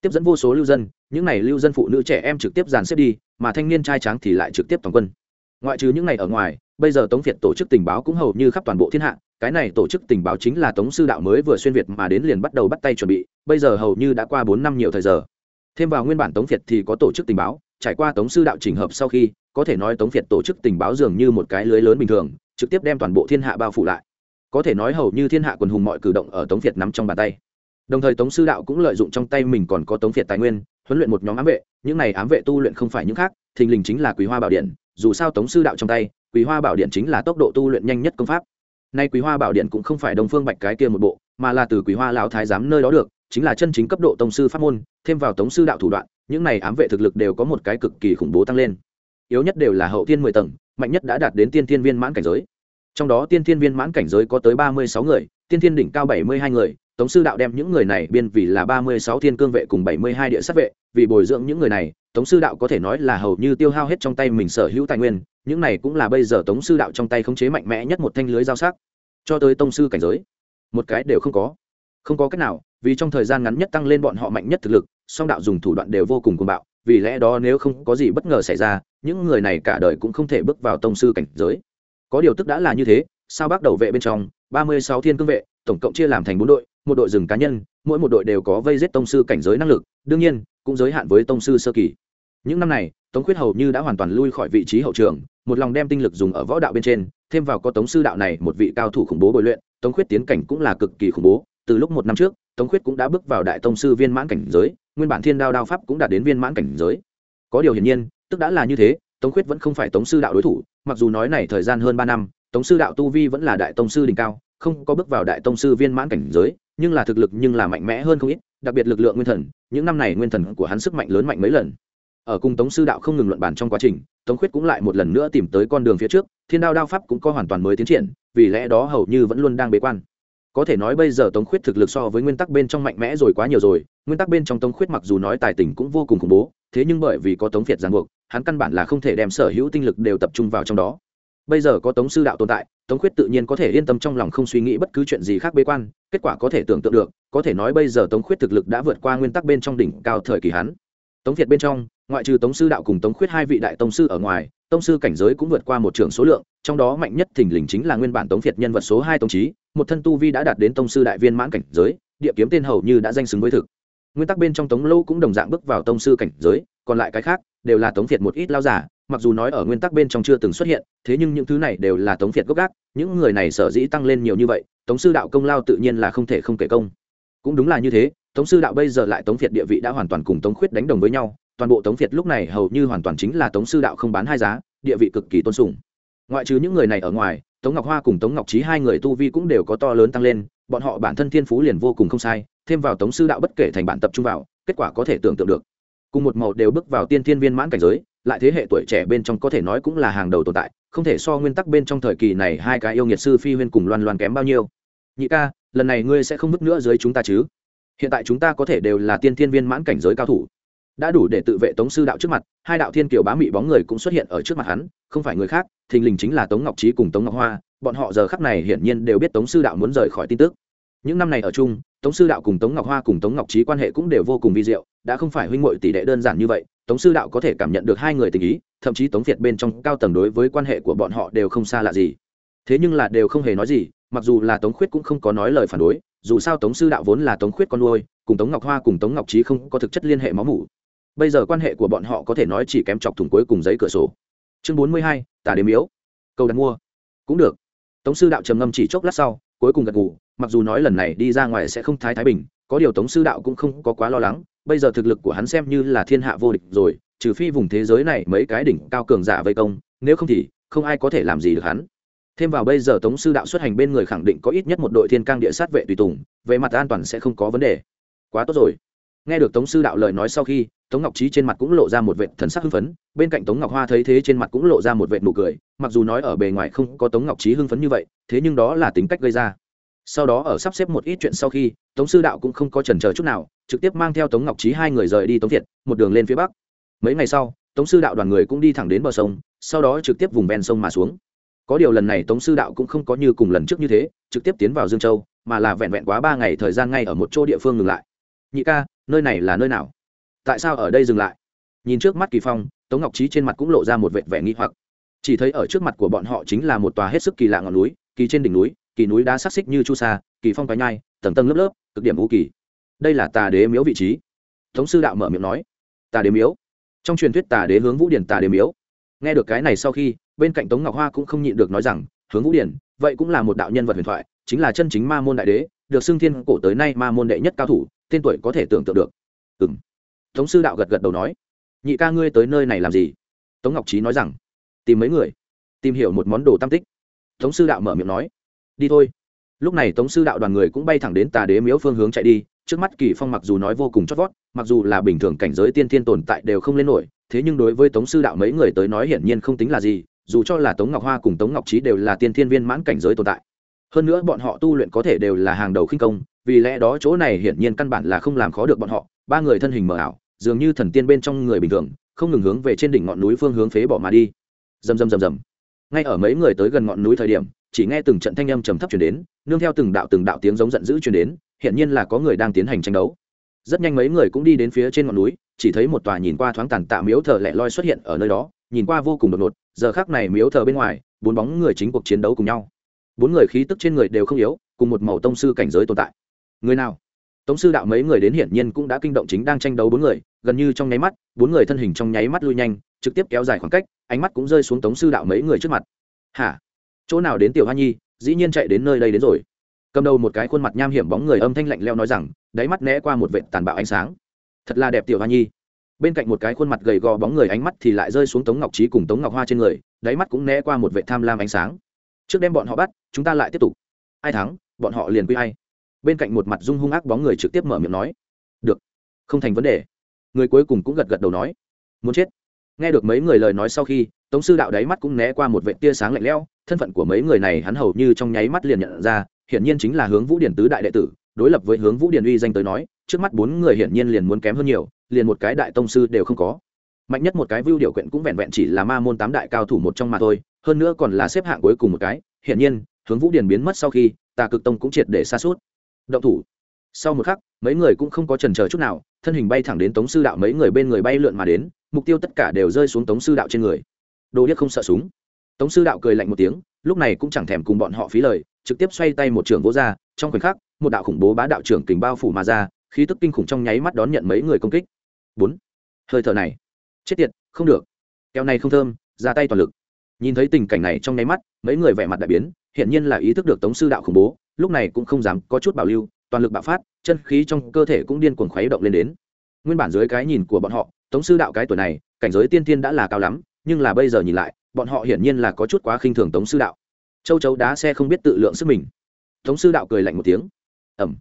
tiếp dẫn vô số lưu dân, những này lưu dân phụ nữ trẻ em trực tiếp dàn xếp đi, mà thanh niên trai tráng thì lại trực tiếp toàn quân. Ngoại trừ những ngày ở ngoài bây giờ tống việt tổ chức tình báo cũng hầu như khắp toàn bộ thiên hạ, cái này tổ chức tình báo chính là tống sư đạo mới vừa xuyên việt mà đến liền bắt đầu bắt tay chuẩn bị, bây giờ hầu như đã qua bốn năm nhiều thời giờ. Thêm vào nguyên bản tống việt thì có tổ chức tình báo, trải qua tống sư đạo chỉnh hợp sau khi, có thể nói tống việt tổ chức tình báo dường như một cái lưới lớn bình thường, trực tiếp đem toàn bộ thiên hạ bao phủ lại. Có thể nói hầu như thiên hạ quần hùng mọi cử động ở tống việt nắm trong bàn tay. Đồng thời tống sư đạo cũng lợi dụng trong tay mình còn có tống việt tài nguyên, huấn luyện một nhóm ám vệ, những này ám vệ tu luyện không phải những khác, thình lình chính là quý hoa bảo điện, dù sao tống sư đạo trong tay quý hoa bảo điện chính là tốc độ tu luyện nhanh nhất công pháp. Nay quý hoa bảo điện cũng không phải đồng phương bạch cái kia một bộ, mà là từ quý hoa lão thái giám nơi đó được, chính là chân chính cấp độ tông sư pháp môn, thêm vào tống sư đạo thủ đoạn, những này ám vệ thực lực đều có một cái cực kỳ khủng bố tăng lên. Yếu nhất đều là hậu thiên mười tầng, mạnh nhất đã đạt đến tiên thiên viên mãn cảnh giới. Trong đó tiên thiên viên mãn cảnh giới có tới ba mươi sáu người, tiên thiên đỉnh cao bảy mươi hai người tống sư đạo đem những người này biên vì là ba mươi sáu thiên cương vệ cùng bảy mươi hai địa sát vệ, vì bồi dưỡng những người này, tống sư đạo có thể nói là hầu như tiêu hao hết trong tay mình sở hữu tài nguyên, những này cũng là bây giờ tống sư đạo trong tay khống chế mạnh mẽ nhất một thanh lưới giao sắc. Cho tới tông sư cảnh giới, một cái đều không có. Không có cách nào, vì trong thời gian ngắn nhất tăng lên bọn họ mạnh nhất thực lực, song đạo dùng thủ đoạn đều vô cùng cuồng bạo, vì lẽ đó nếu không có gì bất ngờ xảy ra, những người này cả đời cũng không thể bước vào tông sư cảnh giới. Có điều tức đã là như thế, sao bác đầu vệ bên trong, ba mươi sáu thiên cương vệ, tổng cộng chia làm thành bốn đội một đội rừng cá nhân, mỗi một đội đều có vây giết tông sư cảnh giới năng lực, đương nhiên, cũng giới hạn với tông sư sơ kỳ. Những năm này, tống khuyết hầu như đã hoàn toàn lui khỏi vị trí hậu trường, một lòng đem tinh lực dùng ở võ đạo bên trên, thêm vào có tống sư đạo này một vị cao thủ khủng bố bồi luyện, tống khuyết tiến cảnh cũng là cực kỳ khủng bố. Từ lúc một năm trước, tống khuyết cũng đã bước vào đại tông sư viên mãn cảnh giới, nguyên bản thiên đao đao pháp cũng đạt đến viên mãn cảnh giới. Có điều hiển nhiên, tức đã là như thế, tống khuyết vẫn không phải tống sư đạo đối thủ, mặc dù nói này thời gian hơn ba năm, tống sư đạo tu vi vẫn là đại tông sư đỉnh cao, không có bước vào đại tông sư viên mãn cảnh giới nhưng là thực lực nhưng là mạnh mẽ hơn không ít, đặc biệt lực lượng nguyên thần, những năm này nguyên thần của hắn sức mạnh lớn mạnh mấy lần. Ở cùng tống sư đạo không ngừng luận bàn trong quá trình, tống khuyết cũng lại một lần nữa tìm tới con đường phía trước, thiên đao đao pháp cũng có hoàn toàn mới tiến triển, vì lẽ đó hầu như vẫn luôn đang bế quan. Có thể nói bây giờ tống khuyết thực lực so với nguyên tắc bên trong mạnh mẽ rồi quá nhiều rồi, nguyên tắc bên trong tống khuyết mặc dù nói tài tình cũng vô cùng khủng bố, thế nhưng bởi vì có tống việt giang buộc, hắn căn bản là không thể đem sở hữu tinh lực đều tập trung vào trong đó bây giờ có tống sư đạo tồn tại, tống khuyết tự nhiên có thể yên tâm trong lòng không suy nghĩ bất cứ chuyện gì khác bế quan, kết quả có thể tưởng tượng được, có thể nói bây giờ tống khuyết thực lực đã vượt qua nguyên tắc bên trong đỉnh cao thời kỳ hắn. Tống việt bên trong, ngoại trừ tống sư đạo cùng tống khuyết hai vị đại tông sư ở ngoài, tông sư cảnh giới cũng vượt qua một trường số lượng, trong đó mạnh nhất thình lình chính là nguyên bản tống việt nhân vật số hai tông trí một thân tu vi đã đạt đến tông sư đại viên mãn cảnh giới, địa kiếm tên hầu như đã danh xứng với thực. Nguyên tắc bên trong tống lâu cũng đồng dạng bước vào tông sư cảnh giới, còn lại cái khác, đều là tống việt một ít lao giả mặc dù nói ở nguyên tắc bên trong chưa từng xuất hiện, thế nhưng những thứ này đều là tống việt gốc gác, những người này sở dĩ tăng lên nhiều như vậy, tống sư đạo công lao tự nhiên là không thể không kể công. Cũng đúng là như thế, tống sư đạo bây giờ lại tống việt địa vị đã hoàn toàn cùng tống khuyết đánh đồng với nhau, toàn bộ tống việt lúc này hầu như hoàn toàn chính là tống sư đạo không bán hai giá, địa vị cực kỳ tôn sùng. Ngoại trừ những người này ở ngoài, tống ngọc hoa cùng tống ngọc trí hai người tu vi cũng đều có to lớn tăng lên, bọn họ bản thân thiên phú liền vô cùng không sai, thêm vào tống sư đạo bất kể thành bản tập trung vào, kết quả có thể tưởng tượng được. Cùng một màu đều bước vào tiên thiên viên mãn cảnh giới lại thế hệ tuổi trẻ bên trong có thể nói cũng là hàng đầu tồn tại, không thể so nguyên tắc bên trong thời kỳ này hai cái yêu nghiệt sư phi huyên cùng loan loan kém bao nhiêu. Nhị ca, lần này ngươi sẽ không bước nữa dưới chúng ta chứ? Hiện tại chúng ta có thể đều là tiên thiên viên mãn cảnh giới cao thủ. Đã đủ để tự vệ tống sư đạo trước mặt, hai đạo thiên kiều bá mị bóng người cũng xuất hiện ở trước mặt hắn, không phải người khác, thình lình chính là tống ngọc trí cùng tống ngọc hoa. Bọn họ giờ khắc này hiển nhiên đều biết tống sư đạo muốn rời khỏi tin tức những năm này ở chung, tống sư đạo cùng tống ngọc hoa cùng tống ngọc trí quan hệ cũng đều vô cùng vi diệu, đã không phải huynh m tỷ đệ đơn giản như vậy, tống sư đạo có thể cảm nhận được hai người tình ý, thậm chí tống việt bên trong cao tầng đối với quan hệ của bọn họ đều không xa lạ gì. Thế nhưng là đều không hề nói gì, mặc dù là tống khuyết cũng không có nói lời phản đối, dù sao tống sư đạo vốn là tống khuyết con nuôi, cùng tống ngọc hoa cùng tống ngọc trí không có thực chất liên hệ máu mủ. Bây giờ quan hệ của bọn họ có thể nói chỉ kém chọc thủng cuối cùng giấy cửa sổ. Chương bốn mươi hai, tà đếm yếu câu đặt mua. Cũng được. Tống sư đạo trầm ngâm chỉ chốc lát sau, cuối cùng gật gù mặc dù nói lần này đi ra ngoài sẽ không thái thái bình, có điều tống sư đạo cũng không có quá lo lắng, bây giờ thực lực của hắn xem như là thiên hạ vô địch rồi, trừ phi vùng thế giới này mấy cái đỉnh cao cường giả vây công, nếu không thì không ai có thể làm gì được hắn. Thêm vào bây giờ tống sư đạo xuất hành bên người khẳng định có ít nhất một đội thiên cang địa sát vệ tùy tùng, về mặt an toàn sẽ không có vấn đề. Quá tốt rồi. Nghe được tống sư đạo lời nói sau khi, tống ngọc trí trên mặt cũng lộ ra một vệ thần sắc hưng phấn, bên cạnh tống ngọc hoa thấy thế trên mặt cũng lộ ra một vệ nụ cười, mặc dù nói ở bề ngoài không có tống ngọc trí hưng phấn như vậy, thế nhưng đó là tính cách gây ra sau đó ở sắp xếp một ít chuyện sau khi, tống sư đạo cũng không có chần chờ chút nào, trực tiếp mang theo tống ngọc trí hai người rời đi tống thiệt một đường lên phía bắc. Mấy ngày sau, tống sư đạo đoàn người cũng đi thẳng đến bờ sông, sau đó trực tiếp vùng ven sông mà xuống. Có điều lần này tống sư đạo cũng không có như cùng lần trước như thế, trực tiếp tiến vào dương châu, mà là vẹn vẹn quá ba ngày thời gian ngay ở một chỗ địa phương ngừng lại. Nhị ca, nơi này là nơi nào? Tại sao ở đây dừng lại? Nhìn trước mắt kỳ phong, tống ngọc trí trên mặt cũng lộ ra một vệt vẻ nghi hoặc. Chỉ thấy ở trước mặt của bọn họ chính là một tòa hết sức kỳ lạ ngọn núi, kỳ trên đỉnh núi kỳ núi đá sắc xích như chu sa, kỳ phong cái nhai, tầng tầng lớp lớp, cực điểm vũ kỳ. Đây là tà đế miếu vị trí. Thống sư đạo mở miệng nói. Tà đế miếu. Trong truyền thuyết tà đế hướng vũ điển tà đế miếu. Nghe được cái này sau khi, bên cạnh tống ngọc hoa cũng không nhịn được nói rằng, hướng vũ điển, vậy cũng là một đạo nhân vật huyền thoại, chính là chân chính ma môn đại đế, được xưng thiên cổ tới nay ma môn đệ nhất cao thủ, tên tuổi có thể tưởng tượng được. Ừ m tống sư đạo gật gật đầu nói. Nhị ca ngươi tới nơi này làm gì? Tống ngọc trí nói rằng, tìm mấy người, tìm hiểu một món đồ tam tích. Tống sư đạo mở miệng nói đi thôi. Lúc này tống sư đạo đoàn người cũng bay thẳng đến tà đế miếu phương hướng chạy đi, trước mắt kỳ phong mặc dù nói vô cùng chót vót, mặc dù là bình thường cảnh giới tiên thiên tồn tại đều không lên nổi, thế nhưng đối với tống sư đạo mấy người tới nói hiển nhiên không tính là gì, dù cho là tống ngọc hoa cùng tống ngọc trí đều là tiên thiên viên mãn cảnh giới tồn tại. Hơn nữa bọn họ tu luyện có thể đều là hàng đầu khinh công, vì lẽ đó chỗ này hiển nhiên căn bản là không làm khó được bọn họ, ba người thân hình mờ ảo, dường như thần tiên bên trong người bình thường, không ngừng hướng về trên đỉnh ngọn núi phương hướng phế bỏ mà đi. Rầm rầm rầm rầm. Ngay ở mấy người tới gần ngọn núi thời điểm chỉ nghe từng trận thanh âm trầm thấp chuyển đến, nương theo từng đạo từng đạo tiếng giống giận dữ chuyển đến hiện nhiên là có người đang tiến hành tranh đấu. Rất nhanh mấy người cũng đi đến phía trên ngọn núi, chỉ thấy một tòa nhìn qua thoáng tàn tạ miếu thờ lẻ loi xuất hiện ở nơi đó, nhìn qua vô cùng đột ngột, giờ khác này miếu thờ bên ngoài, bốn bóng người chính cuộc chiến đấu cùng nhau. Bốn người khí tức trên người đều không yếu, cùng một màu tông sư cảnh giới tồn tại. Người nào? Tống sư đạo mấy người đến hiển nhiên cũng đã kinh động chính đang tranh đấu bốn người, gần như trong nháy mắt, bốn người thân hình trong nháy mắt lui nhanh, trực tiếp kéo dài khoảng cách, ánh mắt cũng rơi xuống tống sư đạo mấy người trước mặt. Hả? Chỗ nào đến tiểu hoa nhi, dĩ nhiên chạy đến nơi đây đến rồi. Cầm đầu một cái khuôn mặt nham hiểm bóng người âm thanh lạnh leo nói rằng, đáy mắt né qua một vệ tàn bạo ánh sáng. Thật là đẹp tiểu hoa nhi. Bên cạnh một cái khuôn mặt gầy gò bóng người ánh mắt thì lại rơi xuống tống ngọc trí cùng tống ngọc hoa trên người, đáy mắt cũng né qua một vệ tham lam ánh sáng. Trước đem bọn họ bắt, chúng ta lại tiếp tục. Ai thắng, bọn họ liền quy hay bên cạnh một mặt dung hung ác bóng người trực tiếp mở miệng nói. Được, không thành vấn đề. Người cuối cùng cũng gật gật đầu nói. Muốn chết nghe được mấy người lời nói sau khi, tống sư đạo đáy mắt cũng né qua một vệ tia sáng lạnh lẽo, thân phận của mấy người này hắn hầu như trong nháy mắt liền nhận ra, hiển nhiên chính là hướng vũ điển tứ đại đệ tử, đối lập với hướng vũ điển uy danh tới nói, trước mắt bốn người hiển nhiên liền muốn kém hơn nhiều, liền một cái đại tông sư đều không có. Mạnh nhất một cái vưu điều quyện cũng vẹn vẹn chỉ là ma môn tám đại cao thủ một trong mà thôi, hơn nữa còn là xếp hạng cuối cùng một cái, hiển nhiên, hướng vũ điển biến mất sau khi, tà cực tông cũng triệt để xa suốt động thủ. Sau một khắc, mấy người cũng không có trần chờ chút nào, thân hình bay thẳng đến tống sư đạo mấy người bên người bay lượn mà đến mục tiêu tất cả đều rơi xuống tống sư đạo trên người. Đồ điếc không sợ súng. Tống sư đạo cười lạnh một tiếng, lúc này cũng chẳng thèm cùng bọn họ phí lời, trực tiếp xoay tay một trưởng vỗ ra, trong khoảnh khắc, một đạo khủng bố bá đạo trưởng kình bao phủ mà ra, khí tức kinh khủng trong nháy mắt đón nhận mấy người công kích. Bốn. Hơi thở này. Chết tiệt, không được. Keo này không thơm, ra tay toàn lực. Nhìn thấy tình cảnh này trong nháy mắt, mấy người vẻ mặt đại biến, hiển nhiên là ý thức được tống sư đạo khủng bố, lúc này cũng không dám có chút bảo lưu, toàn lực bạo phát, chân khí trong cơ thể cũng điên cuồng khuấy động lên đến. Nguyên bản dưới cái nhìn của bọn họ tống sư đạo cái tuổi này, cảnh giới tiên tiên đã là cao lắm, nhưng là bây giờ nhìn lại, bọn họ hiển nhiên là có chút quá khinh thường tống sư đạo. Châu chấu đá xe không biết tự lượng sức mình. Tống sư đạo cười lạnh một tiếng. Ẩm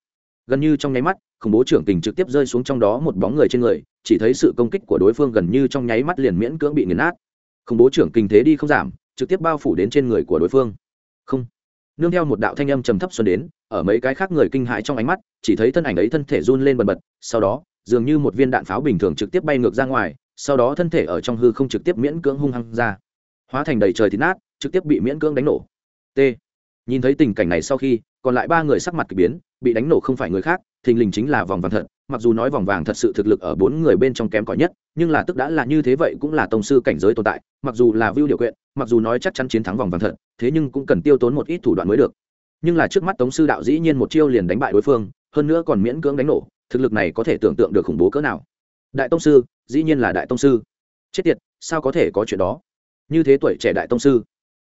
gần như trong nháy mắt, khủng bố trưởng tình trực tiếp rơi xuống trong đó một bóng người trên người, chỉ thấy sự công kích của đối phương gần như trong nháy mắt liền miễn cưỡng bị nghiền nát. Khủng bố trưởng kinh thế đi không giảm, trực tiếp bao phủ đến trên người của đối phương. Không. Nương theo một đạo thanh âm trầm thấp xuân đến, ở mấy cái khác người kinh hãi trong ánh mắt, chỉ thấy thân ảnh ấy thân thể run lên bần bật, sau đó dường như một viên đạn pháo bình thường trực tiếp bay ngược ra ngoài sau đó thân thể ở trong hư không trực tiếp miễn cưỡng hung hăng ra. Hóa thành đầy trời thịt nát trực tiếp bị miễn cưỡng đánh nổ. T. Nhìn thấy tình cảnh này sau khi còn lại ba người sắc mặt k ỳ biến bị đánh nổ không phải người khác thình lình chính là vòng vàng thật. Mặc dù nói vòng vàng thật sự thực lực ở bốn người bên trong kém cỏi nhất nhưng là tức đã là như thế vậy cũng là tông sư cảnh giới tồn tại mặc dù là view điều kiện, mặc dù nói chắc chắn chiến thắng vòng vàng thật thế nhưng cũng cần tiêu tốn một ít thủ đoạn mới được. Nhưng là trước mắt tống sư đạo dĩ nhiên một chiêu liền đánh bại đối phương hơn nữa còn miễn cưỡng đánh nổ thực lực này có thể tưởng tượng được khủng bố cỡ nào. Đại tông sư, dĩ nhiên là đại tông sư. Chết tiệt, sao có thể có chuyện đó? Như thế tuổi trẻ đại tông sư.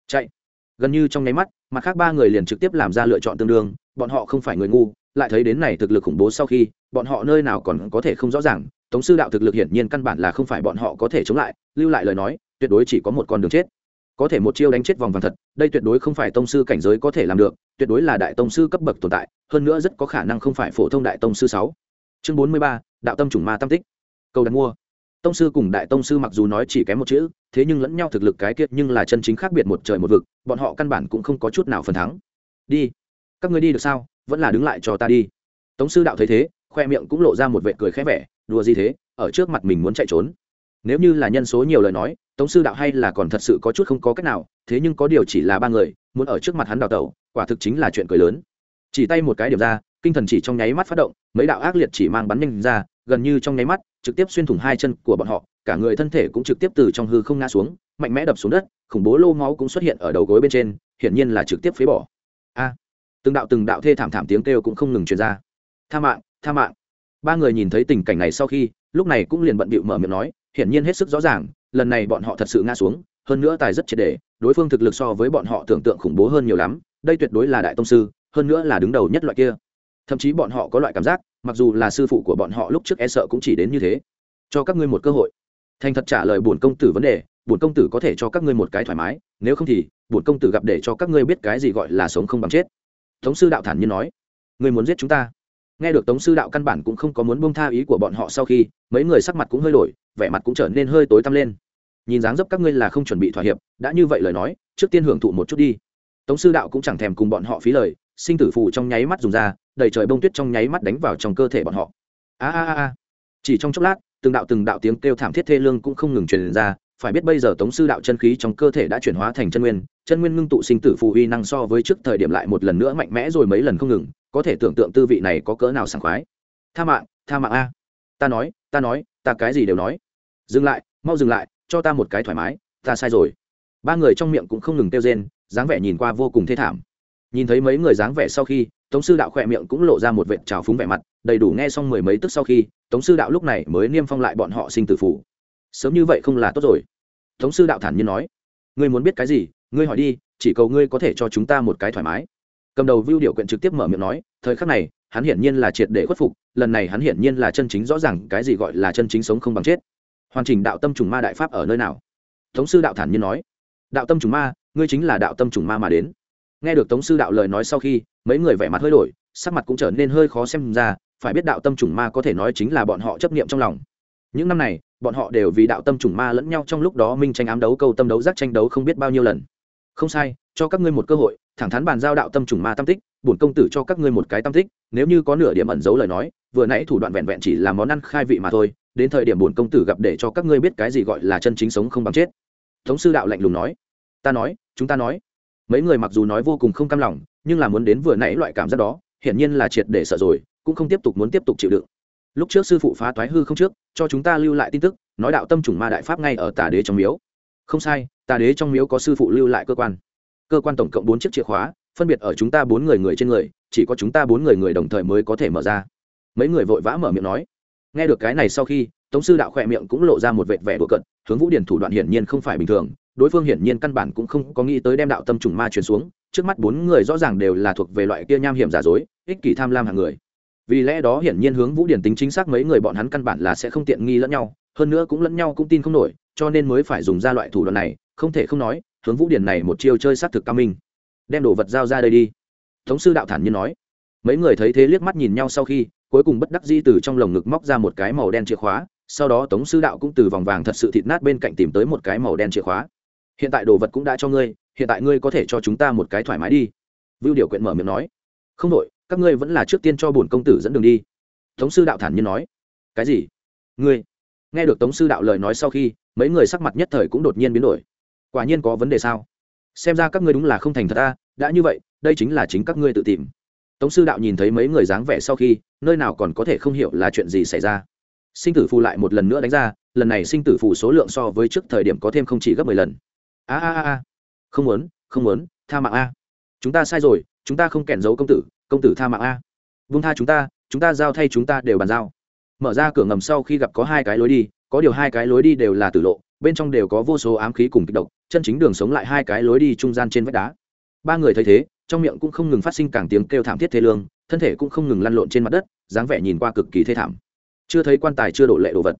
Chạy. Gần như trong nháy mắt, mặt khác ba người liền trực tiếp làm ra lựa chọn tương đương, bọn họ không phải người ngu, lại thấy đến này thực lực khủng bố sau khi, bọn họ nơi nào còn có thể không rõ ràng tống sư đạo thực lực hiển nhiên căn bản là không phải bọn họ có thể chống lại, lưu lại lời nói, tuyệt đối chỉ có một con đường chết. Có thể một chiêu đánh chết vòng vàng thật, đây tuyệt đối không phải tông sư cảnh giới có thể làm được, tuyệt đối là đại tông sư cấp bậc tồn tại, hơn nữa rất có khả năng không phải phổ thông đại tông sư sáu chương bốn mươi ba, đạo tâm chủng ma tam tích. Câu đặt mua. Tông sư cùng đại tông sư mặc dù nói chỉ kém một chữ, thế nhưng lẫn nhau thực lực cái kiệt nhưng là chân chính khác biệt một trời một vực, bọn họ căn bản cũng không có chút nào phần thắng. Đi. Các ngươi đi được sao? Vẫn là đứng lại cho ta đi. Tống sư đạo thấy thế, khoe miệng cũng lộ ra một vệ cười khẽ vẻ, đùa gì thế, ở trước mặt mình muốn chạy trốn. Nếu như là nhân số nhiều lời nói tống sư đạo hay là còn thật sự có chút không có cách nào, thế nhưng có điều chỉ là ba người, muốn ở trước mặt hắn đào tẩu, quả thực chính là chuyện cười lớn chỉ tay một cái điểm ra, kinh thần chỉ trong nháy mắt phát động, mấy đạo ác liệt chỉ mang bắn nhanh ra, gần như trong nháy mắt, trực tiếp xuyên thủng hai chân của bọn họ, cả người thân thể cũng trực tiếp từ trong hư không ngã xuống, mạnh mẽ đập xuống đất, khủng bố lô máu cũng xuất hiện ở đầu gối bên trên, hiển nhiên là trực tiếp phế bỏ. A! Từng đạo từng đạo thê thảm thảm tiếng kêu cũng không ngừng truyền ra. Tha mạng tha mạng. Ba người nhìn thấy tình cảnh này sau khi, lúc này cũng liền bận bịu mở miệng nói, hiển nhiên hết sức rõ ràng, lần này bọn họ thật sự ngã xuống, hơn nữa tài rất triệt đề đối phương thực lực so với bọn họ tưởng tượng khủng bố hơn nhiều lắm, đây tuyệt đối là đại tông sư hơn nữa là đứng đầu nhất loại kia. Thậm chí bọn họ có loại cảm giác, mặc dù là sư phụ của bọn họ lúc trước e sợ cũng chỉ đến như thế. Cho các ngươi một cơ hội. Thành thật trả lời bổn công tử vấn đề, bổn công tử có thể cho các ngươi một cái thoải mái, nếu không thì, bổn công tử gặp để cho các ngươi biết cái gì gọi là sống không bằng chết. Tống sư đạo thản nhiên nói, ngươi muốn giết chúng ta? Nghe được tống sư đạo căn bản cũng không có muốn bông tha ý của bọn họ sau khi, mấy người sắc mặt cũng hơi đổi, vẻ mặt cũng trở nên hơi tối tăm lên. Nhìn dáng dấp các ngươi là không chuẩn bị thỏa hiệp, đã như vậy lời nói, trước tiên hưởng thụ một chút đi. Tống sư đạo cũng chẳng thèm cùng bọn họ phí lời sinh tử phù trong nháy mắt dùng ra, đầy trời bông tuyết trong nháy mắt đánh vào trong cơ thể bọn họ. A a a chỉ trong chốc lát, từng đạo từng đạo tiếng kêu thảm thiết thê lương cũng không ngừng truyền ra, phải biết bây giờ tống sư đạo chân khí trong cơ thể đã chuyển hóa thành chân nguyên chân nguyên ngưng tụ sinh tử phù uy năng so với trước thời điểm lại một lần nữa mạnh mẽ rồi mấy lần không ngừng, có thể tưởng tượng tư vị này có cỡ nào sảng khoái. Tha mạng tha mạng a. Ta nói ta nói, ta cái gì đều nói. Dừng lại, mau dừng lại, cho ta một cái thoải mái, ta sai rồi. Ba người trong miệng cũng không ngừng kêu rên, dáng vẻ nhìn qua vô cùng thê thảm nhìn thấy mấy người dáng vẻ sau khi, tống sư đạo khỏe miệng cũng lộ ra một vệt trào phúng vẻ mặt, đầy đủ nghe xong mười mấy tức sau khi, tống sư đạo lúc này mới niêm phong lại bọn họ sinh tử phủ sớm như vậy không là tốt rồi. Tống sư đạo thản nhiên nói, ngươi muốn biết cái gì? Ngươi hỏi đi, chỉ cầu ngươi có thể cho chúng ta một cái thoải mái. Cầm đầu vưu điều quyện trực tiếp mở miệng nói, thời khắc này, hắn hiển nhiên là triệt để khuất phục, lần này hắn hiển nhiên là chân chính rõ ràng cái gì gọi là chân chính sống không bằng chết. Hoàn chỉnh đạo tâm trùng ma đại pháp ở nơi nào? Tống sư đạo thản nhiên nói, đạo tâm trùng ma, ngươi chính là đạo tâm trùng ma mà đến nghe được tống sư đạo lời nói sau khi, mấy người vẻ mặt hơi đổi, sắc mặt cũng trở nên hơi khó xem ra, phải biết đạo tâm trùng ma có thể nói chính là bọn họ chấp niệm trong lòng. Những năm này, bọn họ đều vì đạo tâm trùng ma lẫn nhau trong lúc đó minh tranh ám đấu câu tâm đấu giác tranh đấu không biết bao nhiêu lần. Không sai, cho các ngươi một cơ hội, thẳng thắn bàn giao đạo tâm trùng ma tam tích, bổn công tử cho các ngươi một cái tam tích, nếu như có nửa điểm ẩn giấu lời nói, vừa nãy thủ đoạn vẹn vẹn chỉ là món ăn khai vị mà thôi, đến thời điểm bổn công tử gặp để cho các ngươi biết cái gì gọi là chân chính sống không bằng chết. Tống sư đạo lạnh lùng nói, ta nói, chúng ta nói mấy người mặc dù nói vô cùng không cam lòng, nhưng là muốn đến vừa nãy loại cảm giác đó, hiển nhiên là triệt để sợ rồi, cũng không tiếp tục muốn tiếp tục chịu đựng. Lúc trước sư phụ phá toái hư không trước, cho chúng ta lưu lại tin tức, nói đạo tâm chủng ma đại pháp ngay ở tà đế trong miếu. Không sai, tà đế trong miếu có sư phụ lưu lại cơ quan. Cơ quan tổng cộng bốn chiếc chìa khóa, phân biệt ở chúng ta bốn người người trên người, chỉ có chúng ta bốn người người đồng thời mới có thể mở ra. Mấy người vội vã mở miệng nói. Nghe được cái này sau khi, tống sư đạo khỏe miệng cũng lộ ra một vệt vẻ đùa cận hướng vũ điển thủ đoạn hiển nhiên không phải bình thường đối phương hiển nhiên căn bản cũng không có nghĩ tới đem đạo tâm trùng ma truyền xuống, trước mắt bốn người rõ ràng đều là thuộc về loại kia nham hiểm giả dối, ích kỷ tham lam hàng người. Vì lẽ đó hiển nhiên hướng vũ điển tính chính xác mấy người bọn hắn căn bản là sẽ không tiện nghi lẫn nhau, hơn nữa cũng lẫn nhau cũng tin không nổi, cho nên mới phải dùng ra loại thủ đoạn này, không thể không nói, hướng vũ điển này một chiêu chơi sát thực cao minh. Đem đồ vật giao ra đây đi. Thống sư đạo thản nhiên nói. Mấy người thấy thế liếc mắt nhìn nhau sau khi, cuối cùng bất đắc di từ trong lồng ngực móc ra một cái màu đen chìa khóa, sau đó tống sư đạo cũng từ vòng vàng thật sự thịt nát bên cạnh tìm tới một cái màu đen chìa khóa hiện tại đồ vật cũng đã cho ngươi, hiện tại ngươi có thể cho chúng ta một cái thoải mái đi. Vưu điều quyện mở miệng nói. Không đội các ngươi vẫn là trước tiên cho bổn công tử dẫn đường đi. Tống sư đạo thản nhiên nói. Cái gì? Ngươi. Nghe được tống sư đạo lời nói sau khi, mấy người sắc mặt nhất thời cũng đột nhiên biến đổi. Quả nhiên có vấn đề sao? Xem ra các ngươi đúng là không thành thật ta đã như vậy, đây chính là chính các ngươi tự tìm. Tống sư đạo nhìn thấy mấy người dáng vẻ sau khi, nơi nào còn có thể không hiểu là chuyện gì xảy ra. Sinh tử phù lại một lần nữa đánh ra, lần này sinh tử phù số lượng so với trước thời điểm có thêm không chỉ gấp mười lần a a a không muốn không muốn, tha mạng a. Chúng ta sai rồi, chúng ta không kèn giấu công tử công tử tha mạng a. Vung tha chúng ta chúng ta giao thay chúng ta đều bàn giao. Mở ra cửa ngầm sau khi gặp có hai cái lối đi, có điều hai cái lối đi đều là tử lộ, bên trong đều có vô số ám khí cùng kịch độc, chân chính đường sống lại hai cái lối đi trung gian trên vách đá. Ba người thấy thế, trong miệng cũng không ngừng phát sinh càng tiếng kêu thảm thiết thế lương, thân thể cũng không ngừng lăn lộn trên mặt đất, dáng vẻ nhìn qua cực kỳ thê thảm. Chưa thấy quan tài, chưa đổ lệ đồ vật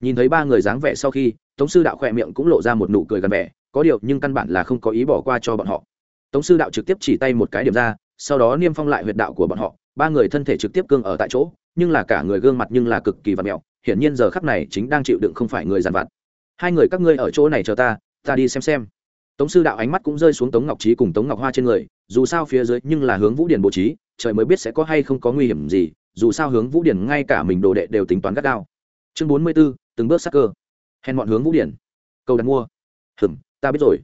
nhìn thấy ba người dáng vẻ sau khi, tống sư đạo khỏe miệng cũng lộ ra một nụ cười gần vẻ, có điều nhưng căn bản là không có ý bỏ qua cho bọn họ. Tống sư đạo trực tiếp chỉ tay một cái điểm ra, sau đó niêm phong lại huyệt đạo của bọn họ, ba người thân thể trực tiếp cương ở tại chỗ, nhưng là cả người gương mặt nhưng là cực kỳ vặt mẹo, hiển nhiên giờ khắp này chính đang chịu đựng không phải người dàn vặt. Hai người các ngươi ở chỗ này chờ ta ta đi xem xem. Tống sư đạo ánh mắt cũng rơi xuống tống ngọc trí cùng tống ngọc hoa trên người, dù sao phía dưới nhưng là hướng vũ điển bố trí, trời mới biết sẽ có hay không có nguy hiểm gì, dù sao hướng vũ điển ngay cả mình đồ đệ đều tính toán gắt đao chương bốn mươi b ố từng bước sắc cơ. Hèn bọn hướng vũ điển. Câu đặt mua. Hừm ta biết rồi.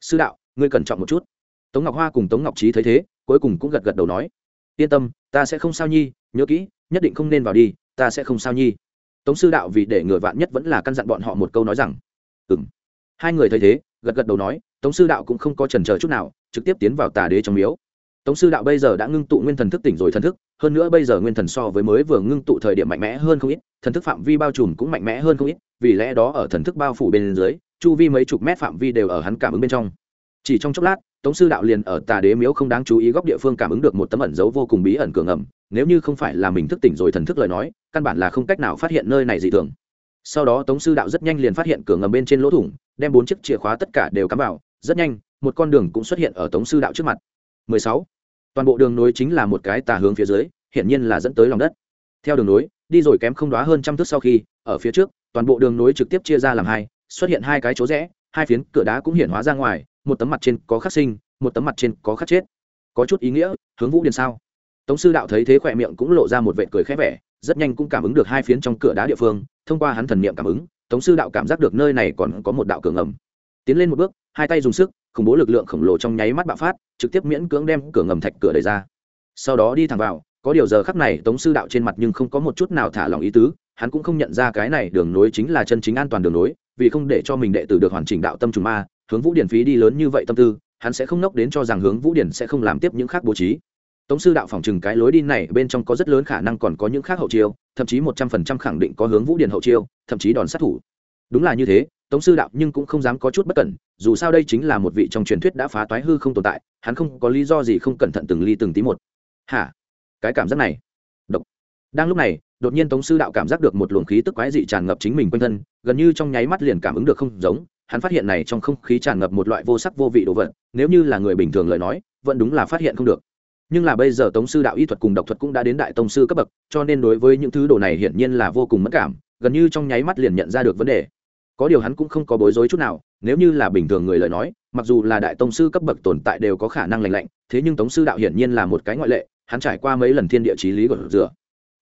Sư đạo, ngươi cẩn trọng một chút. Tống ngọc hoa cùng tống ngọc trí thấy thế, cuối cùng cũng gật gật đầu nói. Yên tâm, ta sẽ không sao nhi, nhớ kỹ, nhất định không nên vào đi, ta sẽ không sao nhi. Tống sư đạo vì để ngừa vạn nhất vẫn là căn dặn bọn họ một câu nói rằng. Ừng hai người thấy thế, gật gật đầu nói, tống sư đạo cũng không có trần chờ chút nào, trực tiếp tiến vào tà đế trong miếu. Tống sư đạo bây giờ đã ngưng tụ nguyên thần thức tỉnh rồi thần thức hơn nữa bây giờ nguyên thần so với mới vừa ngưng tụ thời điểm mạnh mẽ hơn không ít, thần thức phạm vi bao trùm cũng mạnh mẽ hơn không ít, vì lẽ đó ở thần thức bao phủ bên dưới, chu vi mấy chục mét phạm vi đều ở hắn cảm ứng bên trong. Chỉ trong chốc lát, tống sư đạo liền ở tà đế miếu không đáng chú ý góc địa phương cảm ứng được một tấm ẩn dấu vô cùng bí ẩn cường ẩm, nếu như không phải là mình thức tỉnh rồi thần thức lời nói, căn bản là không cách nào phát hiện nơi này dị thường. Sau đó tống sư đạo rất nhanh liền phát hiện cửa ngầm bên trên lỗ thủng, đem bốn chiếc chìa khóa tất cả đều cắm vào, rất nhanh, một con đường cũng xuất hiện ở tống sư đạo trước mặt. 16 toàn bộ đường nối chính là một cái tà hướng phía dưới, hiển nhiên là dẫn tới lòng đất. Theo đường nối, đi rồi kém không đoá hơn trăm thước sau khi, ở phía trước, toàn bộ đường nối trực tiếp chia ra làm hai, xuất hiện hai cái chỗ rẽ, hai phiến cửa đá cũng hiện hóa ra ngoài, một tấm mặt trên có khắc sinh, một tấm mặt trên có khắc chết. Có chút ý nghĩa, hướng vũ điền sao? Tống sư đạo thấy thế khỏe miệng cũng lộ ra một vệ cười khẽ vẻ, rất nhanh cũng cảm ứng được hai phiến trong cửa đá địa phương, thông qua hắn thần niệm cảm ứng, tống sư đạo cảm giác được nơi này còn có một đạo cường ngầm tiến lên một bước hai tay dùng sức, khủng bố lực lượng khổng lồ trong nháy mắt bạo phát, trực tiếp miễn cưỡng đem cửa ngầm thạch cửa đẩy ra. Sau đó đi thẳng vào, có điều giờ khắc này, tống sư đạo trên mặt nhưng không có một chút nào thả lòng ý tứ, hắn cũng không nhận ra cái này đường nối chính là chân chính an toàn đường nối, vì không để cho mình đệ tử được hoàn chỉnh đạo tâm trùng ma, hướng vũ điển phí đi lớn như vậy tâm tư, hắn sẽ không nốc đến cho rằng hướng vũ điển sẽ không làm tiếp những khác bố trí. Tống sư đạo phòng chừng cái lối đi này bên trong có rất lớn khả năng còn có những khác hậu chiêu, thậm chí một trăm phần trăm khẳng định có hướng vũ điển hậu chiêu, thậm chí đòn sát thủ. Đúng là như thế tống sư đạo nhưng cũng không dám có chút bất cẩn, dù sao đây chính là một vị trong truyền thuyết đã phá toái hư không tồn tại, hắn không có lý do gì không cẩn thận từng ly từng tí một. Hả? Cái cảm giác này. Độc. Đang lúc này, đột nhiên tống sư đạo cảm giác được một luồng khí tức quái dị tràn ngập chính mình quanh thân, gần như trong nháy mắt liền cảm ứng được không giống, hắn phát hiện này trong không khí tràn ngập một loại vô sắc vô vị đồ vật, nếu như là người bình thường lời nói, vẫn đúng là phát hiện không được. Nhưng là bây giờ tống sư đạo y thuật cùng độc thuật cũng đã đến đại tông sư cấp bậc, cho nên đối với những thứ đồ này hiển nhiên là vô cùng mất cảm, gần như trong nháy mắt liền nhận ra được vấn đề có điều hắn cũng không có bối rối chút nào, nếu như là bình thường người lời nói, mặc dù là đại tông sư cấp bậc tồn tại đều có khả năng lành lạnh, thế nhưng tống sư đạo hiển nhiên là một cái ngoại lệ, hắn trải qua mấy lần thiên địa chí lý của rửa.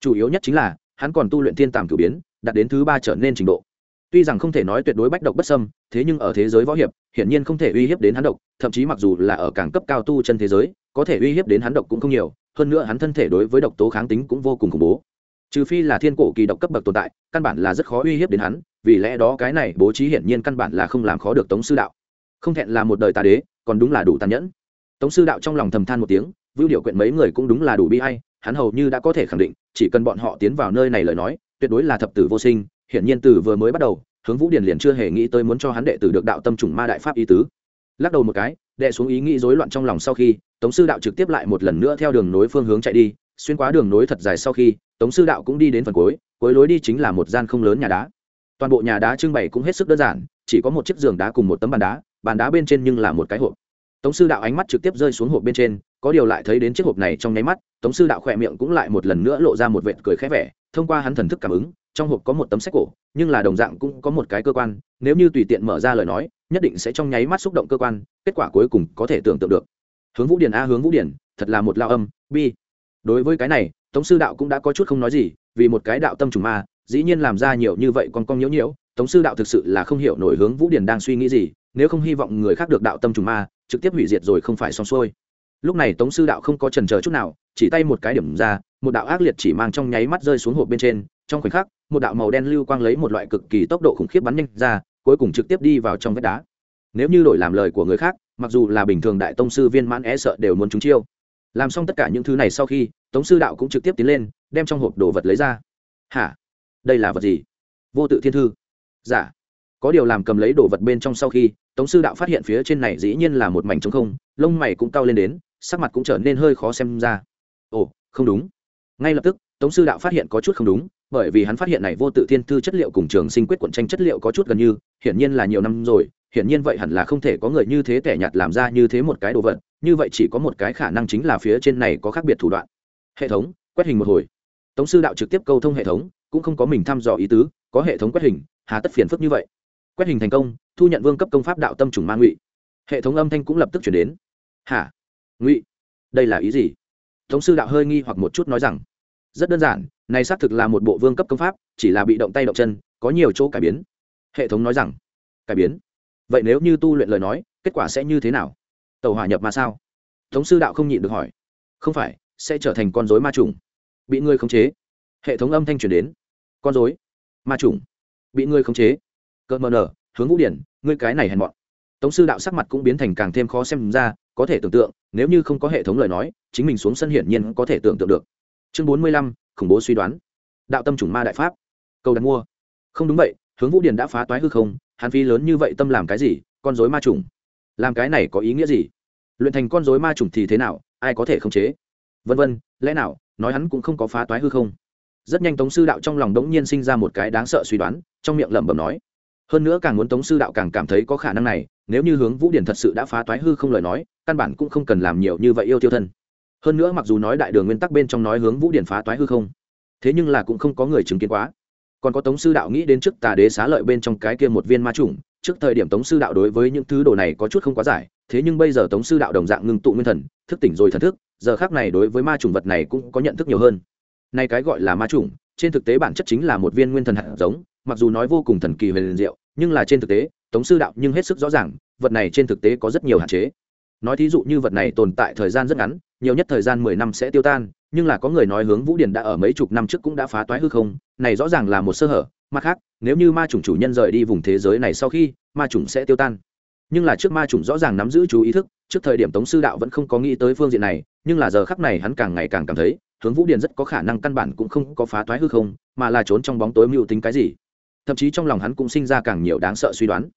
Chủ yếu nhất chính là, hắn còn tu luyện thiên tàm cử biến, đạt đến thứ ba trở nên trình độ. Tuy rằng không thể nói tuyệt đối bách độc bất sâm thế nhưng ở thế giới võ hiệp, hiển nhiên không thể uy hiếp đến hắn độc, thậm chí mặc dù là ở càng cấp cao tu chân thế giới, có thể uy hiếp đến hắn độc cũng không nhiều, hơn nữa hắn thân thể đối với độc tố kháng tính cũng vô cùng khủng bố. Trừ phi là thiên cổ kỳ độc cấp bậc tồn tại, căn bản là rất khó uy hiếp đến hắn vì lẽ đó cái này bố trí hiển nhiên căn bản là không làm khó được tống sư đạo. Không thẹn là một đời tà đế, còn đúng là đủ tàn nhẫn. Tống sư đạo trong lòng thầm than một tiếng, vưu điệu quyện mấy người cũng đúng là đủ bi hay hắn hầu như đã có thể khẳng định, chỉ cần bọn họ tiến vào nơi này lời nói, tuyệt đối là thập tử vô sinh, hiển nhiên từ vừa mới bắt đầu, hướng vũ điền liền chưa hề nghĩ tới muốn cho hắn đệ tử được đạo tâm trùng ma đại pháp ý tứ. Lắc đầu một cái, đệ xuống ý nghĩ rối loạn trong lòng sau khi, tống sư đạo trực tiếp lại một lần nữa theo đường nối phương hướng chạy đi, xuyên qua đường nối thật dài sau khi, tống sư đạo cũng đi đến phần cuối cuối lối đi chính là một gian không lớn nhà đá toàn bộ nhà đá trưng bày cũng hết sức đơn giản, chỉ có một chiếc giường đá cùng một tấm bàn đá bàn đá bên trên nhưng là một cái hộp. Tống sư đạo ánh mắt trực tiếp rơi xuống hộp bên trên, có điều lại thấy đến chiếc hộp này trong nháy mắt, tống sư đạo khỏe miệng cũng lại một lần nữa lộ ra một vệt cười khẽ vẻ, thông qua hắn thần thức cảm ứng, trong hộp có một tấm sách cổ, nhưng là đồng dạng cũng có một cái cơ quan, nếu như tùy tiện mở ra lời nói, nhất định sẽ trong nháy mắt xúc động cơ quan, kết quả cuối cùng có thể tưởng tượng được. Hướng vũ điển a, hướng vũ điển thật là một lao âm, bi. Đối với cái này, tống sư đạo cũng đã có chút không nói gì, vì một cái đạo tâm trùng ma dĩ nhiên làm ra nhiều như vậy con cong nhiễu nhiễu, tống sư đạo thực sự là không hiểu nổi hướng vũ điển đang suy nghĩ gì, nếu không hy vọng người khác được đạo tâm trùng ma, trực tiếp hủy diệt rồi không phải xong xuôi. Lúc này tống sư đạo không có trần chờ chút nào, chỉ tay một cái điểm ra, một đạo ác liệt chỉ mang trong nháy mắt rơi xuống hộp bên trên, trong khoảnh khắc, một đạo màu đen lưu quang lấy một loại cực kỳ tốc độ khủng khiếp bắn nhanh ra, cuối cùng trực tiếp đi vào trong vách đá. Nếu như đổi làm lời của người khác, mặc dù là bình thường đại tông sư viên mãn é sợ đều muốn trúng chiêu. Làm xong tất cả những thứ này sau khi, tống sư đạo cũng trực tiếp tiến lên, đem trong hộp đồ vật lấy ra. Hả? Đây là vật gì? Vô tự thiên thư. Giả dạ. có điều làm cầm lấy đồ vật bên trong sau khi, tống sư đạo phát hiện phía trên này dĩ nhiên là một mảnh trống không, lông mày cũng cao lên đến, sắc mặt cũng trở nên hơi khó xem ra. Ồ, không đúng. Ngay lập tức, tống sư đạo phát hiện có chút không đúng, bởi vì hắn phát hiện này vô tự thiên thư chất liệu cùng trường sinh quyết quận tranh chất liệu có chút gần như, hiển nhiên là nhiều năm rồi, hiển nhiên vậy hẳn là không thể có người như thế tẻ nhạt làm ra như thế một cái đồ vật, như vậy chỉ có một cái khả năng chính là phía trên này có khác biệt thủ đoạn. Hệ thống, quét hình một hồi. Tống sư đạo trực tiếp câu thông hệ thống cũng không có mình thăm dò ý tứ, có hệ thống quét hình, hà tất phiền phức như vậy. Quét hình thành công, thu nhận vương cấp công pháp đạo tâm trùng ma ngụy. Hệ thống âm thanh cũng lập tức chuyển đến. Hả? Ngụy, đây là ý gì? Thống sư đạo hơi nghi hoặc một chút nói rằng, rất đơn giản, này xác thực là một bộ vương cấp công pháp, chỉ là bị động tay động chân, có nhiều chỗ cải biến. Hệ thống nói rằng, cải biến? Vậy nếu như tu luyện lời nói, kết quả sẽ như thế nào? Tàu hỏa nhập mà sao? Thống sư đạo không nhịn được hỏi. Không phải, sẽ trở thành con dối ma trùng. Bị ngươi khống chế hệ thống âm thanh truyền đến. Con dối ma trùng bị ngươi khống chế. Cỡ mờ nở, hướng vũ điển, ngươi cái này hèn mọn. Tống sư đạo sắc mặt cũng biến thành càng thêm khó xem ra, có thể tưởng tượng, nếu như không có hệ thống lời nói, chính mình xuống sân hiển nhiên có thể tưởng tượng được. Chương bốn mươi lăm, khủng bố suy đoán. Đạo tâm chủng ma đại pháp. Câu đặt mua. Không đúng vậy, hướng vũ điền đã phá toái hư không hàn phi lớn như vậy tâm làm cái gì, con dối ma trùng làm cái này có ý nghĩa gì? Luyện thành con dối ma trùng thì thế nào, ai có thể khống chế? Vân vân, lẽ nào, nói hắn cũng không có phá toái hư không? Rất nhanh tống sư đạo trong lòng đống nhiên sinh ra một cái đáng sợ suy đoán, trong miệng lẩm bẩm nói. Hơn nữa càng muốn tống sư đạo càng cảm thấy có khả năng này, nếu như hướng vũ điển thật sự đã phá toái hư không lời nói, căn bản cũng không cần làm nhiều như vậy yêu tiêu thân. Hơn nữa mặc dù nói đại đường nguyên tắc bên trong nói hướng vũ điển phá toái hư không, thế nhưng là cũng không có người chứng kiến quá. Còn có tống sư đạo nghĩ đến trước tà đế xá lợi bên trong cái kia một viên ma trùng trước thời điểm tống sư đạo đối với những thứ đồ này có chút không quá giải, thế nhưng bây giờ tống sư đạo đồng dạng ngưng tụ nguyên thần, thức tỉnh rồi thần thức, giờ khác này đối với ma trùng vật này cũng có nhận thức nhiều hơn nay cái gọi là ma trùng trên thực tế bản chất chính là một viên nguyên thần hạt giống, mặc dù nói vô cùng thần kỳ về liền diệu, nhưng là trên thực tế, tống sư đạo nhưng hết sức rõ ràng, vật này trên thực tế có rất nhiều hạn chế. Nói thí dụ như vật này tồn tại thời gian rất ngắn, nhiều nhất thời gian mười năm sẽ tiêu tan, nhưng là có người nói hướng vũ điển đã ở mấy chục năm trước cũng đã phá toái hư không, này rõ ràng là một sơ hở, mặt khác, nếu như ma chủng chủ nhân rời đi vùng thế giới này sau khi, ma chủng sẽ tiêu tan. Nhưng là trước ma chủng rõ ràng nắm giữ chú ý thức, trước thời điểm tống sư đạo vẫn không có nghĩ tới phương diện này, nhưng là giờ khắc này hắn càng ngày càng cảm thấy hướng vũ điền rất có khả năng căn bản cũng không có phá toái hư không, mà là trốn trong bóng tối mưu tính cái gì. Thậm chí trong lòng hắn cũng sinh ra càng nhiều đáng sợ suy đoán.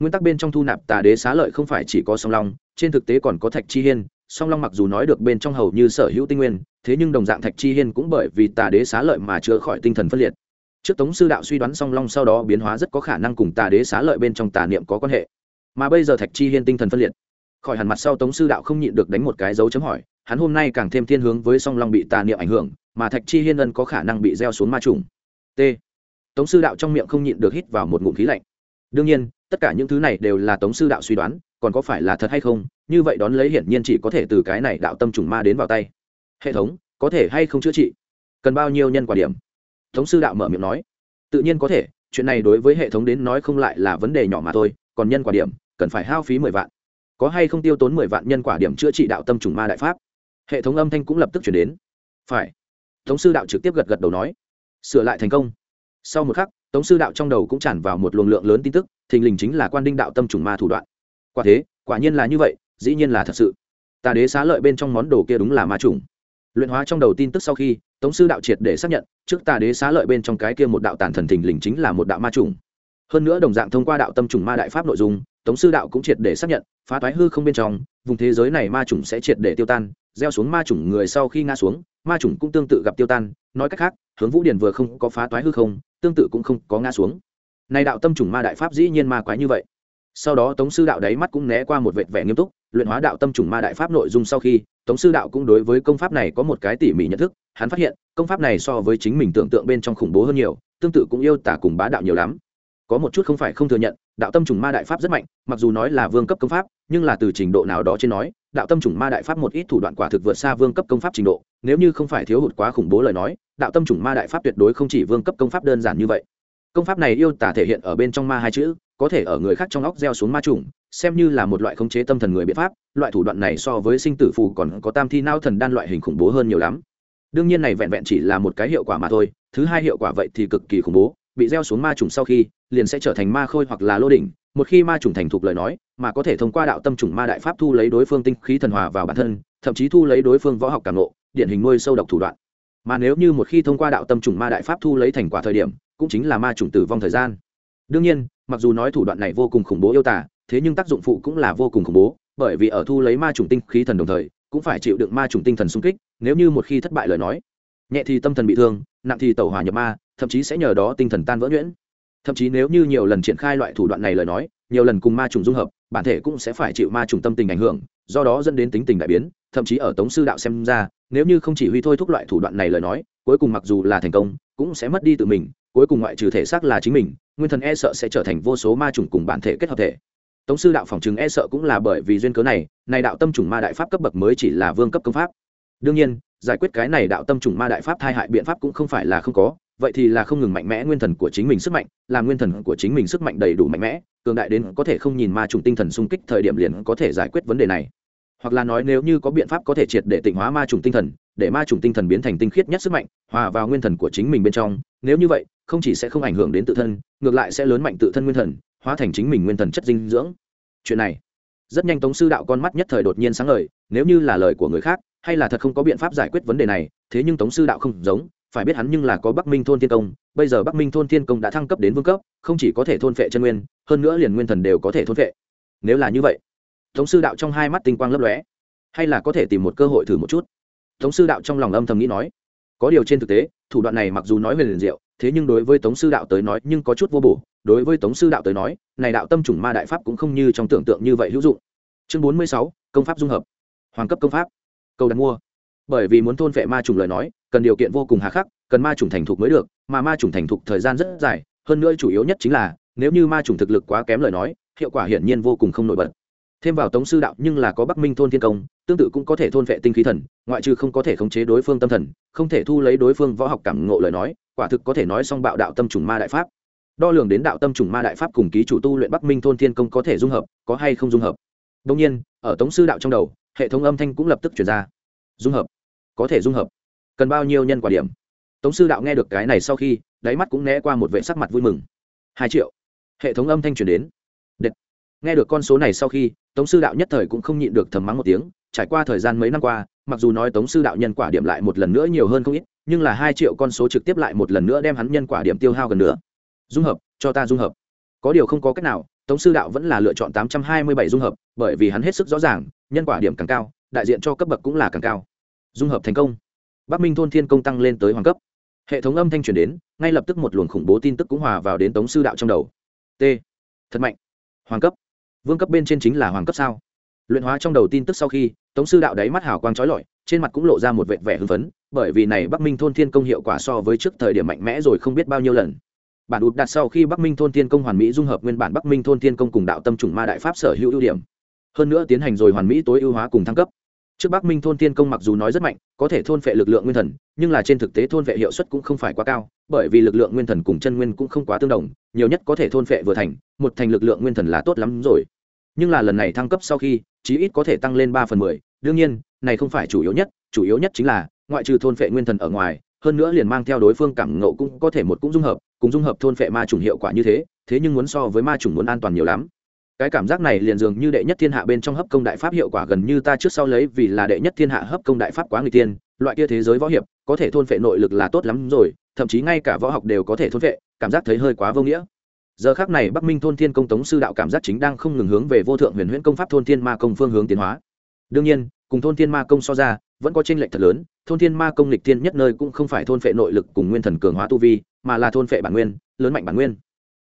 Nguyên tắc bên trong thu nạp tà đế xá lợi không phải chỉ có song long, trên thực tế còn có thạch chi hiên, song long mặc dù nói được bên trong hầu như sở hữu tinh nguyên, thế nhưng đồng dạng thạch chi hiên cũng bởi vì tà đế xá lợi mà chữa khỏi tinh thần phân liệt. Trước tống sư đạo suy đoán song long sau đó biến hóa rất có khả năng cùng tà đế xá lợi bên trong tà niệm có quan hệ. Mà bây giờ thạch chi hiên tinh thần phân liệt. Khỏi hẳn mặt sau tống sư đạo không nhịn được đánh một cái dấu chấm hỏi hắn hôm nay càng thêm thiên hướng với song long bị tà niệm ảnh hưởng, mà thạch chi hiên ân có khả năng bị gieo xuống ma trùng. T. Tống sư đạo trong miệng không nhịn được hít vào một ngụm khí lạnh. Đương nhiên, tất cả những thứ này đều là tống sư đạo suy đoán, còn có phải là thật hay không, như vậy đón lấy hiển nhiên chỉ có thể từ cái này đạo tâm trùng ma đến vào tay. Hệ thống, có thể hay không chữa trị? Cần bao nhiêu nhân quả điểm? Tống sư đạo mở miệng nói. Tự nhiên có thể, chuyện này đối với hệ thống đến nói không lại là vấn đề nhỏ mà thôi, còn nhân quả điểm, cần phải hao phí mười vạn. Có hay không tiêu tốn mười vạn nhân quả điểm chữa trị đạo tâm trùng ma đại pháp? Hệ thống âm thanh cũng lập tức chuyển đến. Phải. Tống sư đạo trực tiếp gật gật đầu nói. Sửa lại thành công. Sau một khắc, tống sư đạo trong đầu cũng tràn vào một luồng lượng lớn tin tức, thình lình chính là quan đinh đạo tâm trùng ma thủ đoạn. Quả thế, quả nhiên là như vậy, dĩ nhiên là thật sự. Tà đế xá lợi bên trong món đồ kia đúng là ma trùng. Luyện hóa trong đầu tin tức sau khi, tống sư đạo triệt để xác nhận, trước tà đế xá lợi bên trong cái kia một đạo tàn thần thình lình chính là một đạo ma trùng. Hơn nữa đồng dạng thông qua đạo tâm trùng ma đại pháp nội dung, tống sư đạo cũng triệt để xác nhận, phá toái hư không bên trong, vùng thế giới này ma trùng sẽ triệt để tiêu tan gieo xuống ma trùng người sau khi ngã xuống, ma trùng cũng tương tự gặp tiêu tan, nói cách khác, hướng vũ điển vừa không có phá toái hư không, tương tự cũng không có ngã xuống. Này đạo tâm trùng ma đại pháp dĩ nhiên ma quái như vậy. Sau đó tống sư đạo đáy mắt cũng né qua một vệt vẻ nghiêm túc, luyện hóa đạo tâm trùng ma đại pháp nội dung sau khi, tống sư đạo cũng đối với công pháp này có một cái tỉ mỉ nhận thức, hắn phát hiện, công pháp này so với chính mình tưởng tượng bên trong khủng bố hơn nhiều, tương tự cũng yêu tả cùng bá đạo nhiều lắm. Có một chút không phải không thừa nhận, đạo tâm trùng ma đại pháp rất mạnh, mặc dù nói là vương cấp công pháp, nhưng là từ trình độ nào đó trên nói đạo tâm chủng ma đại pháp một ít thủ đoạn quả thực vượt xa vương cấp công pháp trình độ, nếu như không phải thiếu hụt quá khủng bố lời nói, đạo tâm chủng ma đại pháp tuyệt đối không chỉ vương cấp công pháp đơn giản như vậy. Công pháp này yêu tả thể hiện ở bên trong ma hai chữ, có thể ở người khác trong óc gieo xuống ma chủng, xem như là một loại khống chế tâm thần người biện pháp, loại thủ đoạn này so với sinh tử phù còn có tam thi nao thần đan loại hình khủng bố hơn nhiều lắm. Đương nhiên này vẹn vẹn chỉ là một cái hiệu quả mà thôi, thứ hai hiệu quả vậy thì cực kỳ khủng bố bị gieo xuống ma trùng sau khi, liền sẽ trở thành ma khôi hoặc là lô đỉnh. Một khi ma trùng thành thục lời nói, mà có thể thông qua đạo tâm trùng ma đại pháp thu lấy đối phương tinh khí thần hòa vào bản thân, thậm chí thu lấy đối phương võ học cảm nộ điển hình nuôi sâu độc thủ đoạn. Mà nếu như một khi thông qua đạo tâm trùng ma đại pháp thu lấy thành quả thời điểm, cũng chính là ma trùng tử vong thời gian. Đương nhiên, mặc dù nói thủ đoạn này vô cùng khủng bố yêu tả thế nhưng tác dụng phụ cũng là vô cùng khủng bố, bởi vì ở thu lấy ma trùng tinh khí thần đồng thời, cũng phải chịu đựng ma trùng tinh thần xung kích, nếu như một khi thất bại lời nói, nhẹ thì tâm thần bị thương, nặng thì tẩu hỏa nhập ma thậm chí sẽ nhờ đó tinh thần tan vỡ nhuyễn. Thậm chí nếu như nhiều lần triển khai loại thủ đoạn này lời nói, nhiều lần cùng ma trùng dung hợp, bản thể cũng sẽ phải chịu ma trùng tâm tình ảnh hưởng, do đó dẫn đến tính tình đại biến, thậm chí ở tống sư đạo xem ra, nếu như không chỉ huy thôi thúc loại thủ đoạn này lời nói, cuối cùng mặc dù là thành công, cũng sẽ mất đi tự mình, cuối cùng ngoại trừ thể xác là chính mình, nguyên thần e sợ sẽ trở thành vô số ma trùng cùng bản thể kết hợp thể. Tống sư đạo phòng chứng e sợ cũng là bởi vì duyên cớ này này đạo tâm trùng ma đại pháp cấp bậc mới chỉ là vương cấp công pháp. Đương nhiên, giải quyết cái này đạo tâm trùng ma đại pháp thai hại biện pháp cũng không phải là không có vậy thì là không ngừng mạnh mẽ nguyên thần của chính mình sức mạnh, làm nguyên thần của chính mình sức mạnh đầy đủ mạnh mẽ, cường đại đến có thể không nhìn ma trùng tinh thần xung kích thời điểm liền có thể giải quyết vấn đề này. Hoặc là nói nếu như có biện pháp có thể triệt để tịnh hóa ma trùng tinh thần, để ma trùng tinh thần biến thành tinh khiết nhất sức mạnh, hòa vào nguyên thần của chính mình bên trong, nếu như vậy, không chỉ sẽ không ảnh hưởng đến tự thân, ngược lại sẽ lớn mạnh tự thân nguyên thần, hóa thành chính mình nguyên thần chất dinh dưỡng. Chuyện này, rất nhanh tống sư đạo con mắt nhất thời đột nhiên sáng lời nếu như là lời của người khác, hay là thật không có biện pháp giải quyết vấn đề này, thế nhưng tống sư đạo không giống phải biết hắn nhưng là có bắc minh thôn thiên công, bây giờ bắc minh thôn thiên công đã thăng cấp đến vương cấp, không chỉ có thể thôn phệ chân nguyên, hơn nữa liền nguyên thần đều có thể thôn phệ. Nếu là như vậy, tống sư đạo trong hai mắt tinh quang lấp lóe, hay là có thể tìm một cơ hội thử một chút? Tống sư đạo trong lòng âm thầm nghĩ nói. Có điều trên thực tế, thủ đoạn này mặc dù nói về liền diệu, thế nhưng đối với tống sư đạo tới nói nhưng có chút vô bổ. Đối với tống sư đạo tới nói, này đạo tâm chủng ma đại pháp cũng không như trong tưởng tượng như vậy hữu dụng. Chương bốn mươi sáu, công pháp dung hợp. Hoàng cấp công pháp. Cầu đặt mua. Bởi vì muốn thôn vệ ma trùng lời nói cần điều kiện vô cùng hà khắc, cần ma trùng thành thục mới được, mà ma trùng thành thục thời gian rất dài, hơn nữa chủ yếu nhất chính là, nếu như ma trùng thực lực quá kém lời nói, hiệu quả hiển nhiên vô cùng không nổi bật. Thêm vào tống sư đạo nhưng là có bắc minh thôn thiên công, tương tự cũng có thể thôn vệ tinh khí thần, ngoại trừ không có thể khống chế đối phương tâm thần, không thể thu lấy đối phương võ học cảm ngộ lời nói, quả thực có thể nói xong bạo đạo tâm trùng ma đại pháp. Đo lường đến đạo tâm trùng ma đại pháp cùng ký chủ tu luyện bắc minh thôn thiên công có thể dung hợp, có hay không dung hợp. Đông nhiên, ở tống sư đạo trong đầu, hệ thống âm thanh cũng lập tức chuyển ra. Dung hợp. Có thể dung hợp cần bao nhiêu nhân quả điểm. Tống sư đạo nghe được cái này sau khi, đáy mắt cũng né qua một vệ sắc mặt vui mừng. Hai triệu. Hệ thống âm thanh truyền đến. Đệt. nghe được con số này sau khi, tống sư đạo nhất thời cũng không nhịn được thầm mắng một tiếng, trải qua thời gian mấy năm qua, mặc dù nói tống sư đạo nhân quả điểm lại một lần nữa nhiều hơn không ít, nhưng là hai triệu con số trực tiếp lại một lần nữa đem hắn nhân quả điểm tiêu hao gần nữa dung hợp, cho ta dung hợp. Có điều không có cách nào, tống sư đạo vẫn là lựa chọn tám trăm hai mươi bảy dung hợp, bởi vì hắn hết sức rõ ràng, nhân quả điểm càng cao, đại diện cho cấp bậc cũng là càng cao. Dung hợp thành công bắc minh thôn thiên công tăng lên tới hoàng cấp. Hệ thống âm thanh truyền đến, ngay lập tức một luồng khủng bố tin tức cũng hòa vào đến tống sư đạo trong đầu. T. Thật mạnh. Hoàng cấp. Vương cấp bên trên chính là hoàng cấp sao? Luyện hóa trong đầu tin tức sau khi, tống sư đạo đáy mắt hào quang trói lọi, trên mặt cũng lộ ra một vệt vẻ hưng phấn, bởi vì này bắc minh thôn thiên công hiệu quả so với trước thời điểm mạnh mẽ rồi không biết bao nhiêu lần. Bản ụt đặt sau khi bắc minh thôn thiên công hoàn mỹ dung hợp nguyên bản bắc minh thôn thiên công cùng đạo tâm chủng ma đại pháp sở hữu ưu điểm. Hơn nữa tiến hành rồi hoàn mỹ tối ưu hóa cùng thăng cấp trước bắc minh thôn tiên công mặc dù nói rất mạnh, có thể thôn phệ lực lượng nguyên thần, nhưng là trên thực tế thôn phệ hiệu suất cũng không phải quá cao, bởi vì lực lượng nguyên thần cùng chân nguyên cũng không quá tương đồng, nhiều nhất có thể thôn phệ vừa thành, một thành lực lượng nguyên thần là tốt lắm rồi. Nhưng là lần này thăng cấp sau khi, chí ít có thể tăng lên ba phần mười, đương nhiên, này không phải chủ yếu nhất, chủ yếu nhất chính là, ngoại trừ thôn phệ nguyên thần ở ngoài, hơn nữa liền mang theo đối phương cảm ngộ cũng có thể một cũng dung hợp, cùng dung hợp thôn phệ ma trùng hiệu quả như thế thế nhưng muốn so với ma trùng muốn an toàn nhiều lắm cái cảm giác này liền dường như đệ nhất thiên hạ bên trong hấp công đại pháp hiệu quả gần như ta trước sau lấy vì là đệ nhất thiên hạ hấp công đại pháp quá người tiên loại kia thế giới võ hiệp, có thể thôn phệ nội lực là tốt lắm rồi, thậm chí ngay cả võ học đều có thể thôn phệ, cảm giác thấy hơi quá vô nghĩa. Giờ khác này bắc minh thôn thiên công tống sư đạo cảm giác chính đang không ngừng hướng về vô thượng huyền huyễn công pháp thôn thiên ma công phương hướng tiến hóa. Đương nhiên, cùng thôn thiên ma công so ra, vẫn có tranh lệch thật lớn, thôn thiên ma công lịch thiên nhất nơi cũng không phải thôn phệ nội lực cùng nguyên thần cường hóa tu vi, mà là thôn phệ bản nguyên, lớn mạnh bản nguyên.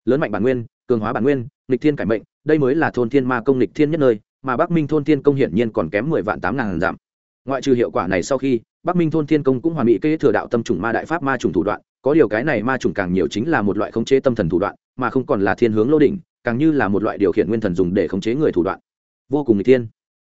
Lớn mạnh bản nguyên, cường hóa bản nguyên lịch thiên cải mệnh đây mới là thôn thiên ma công lịch thiên nhất nơi, mà bắc minh thôn thiên công hiển nhiên còn kém mười vạn tám ngàn giảm ngoại trừ hiệu quả này sau khi, bắc minh thôn thiên công cũng hoàn mỹ kế thừa đạo tâm trùng ma đại pháp ma trùng thủ đoạn, có điều cái này ma trùng càng nhiều chính là một loại khống chế tâm thần thủ đoạn, mà không còn là thiên hướng lô đỉnh, càng như là một loại điều khiển nguyên thần dùng để khống chế người thủ đoạn. Vô cùng n thiên.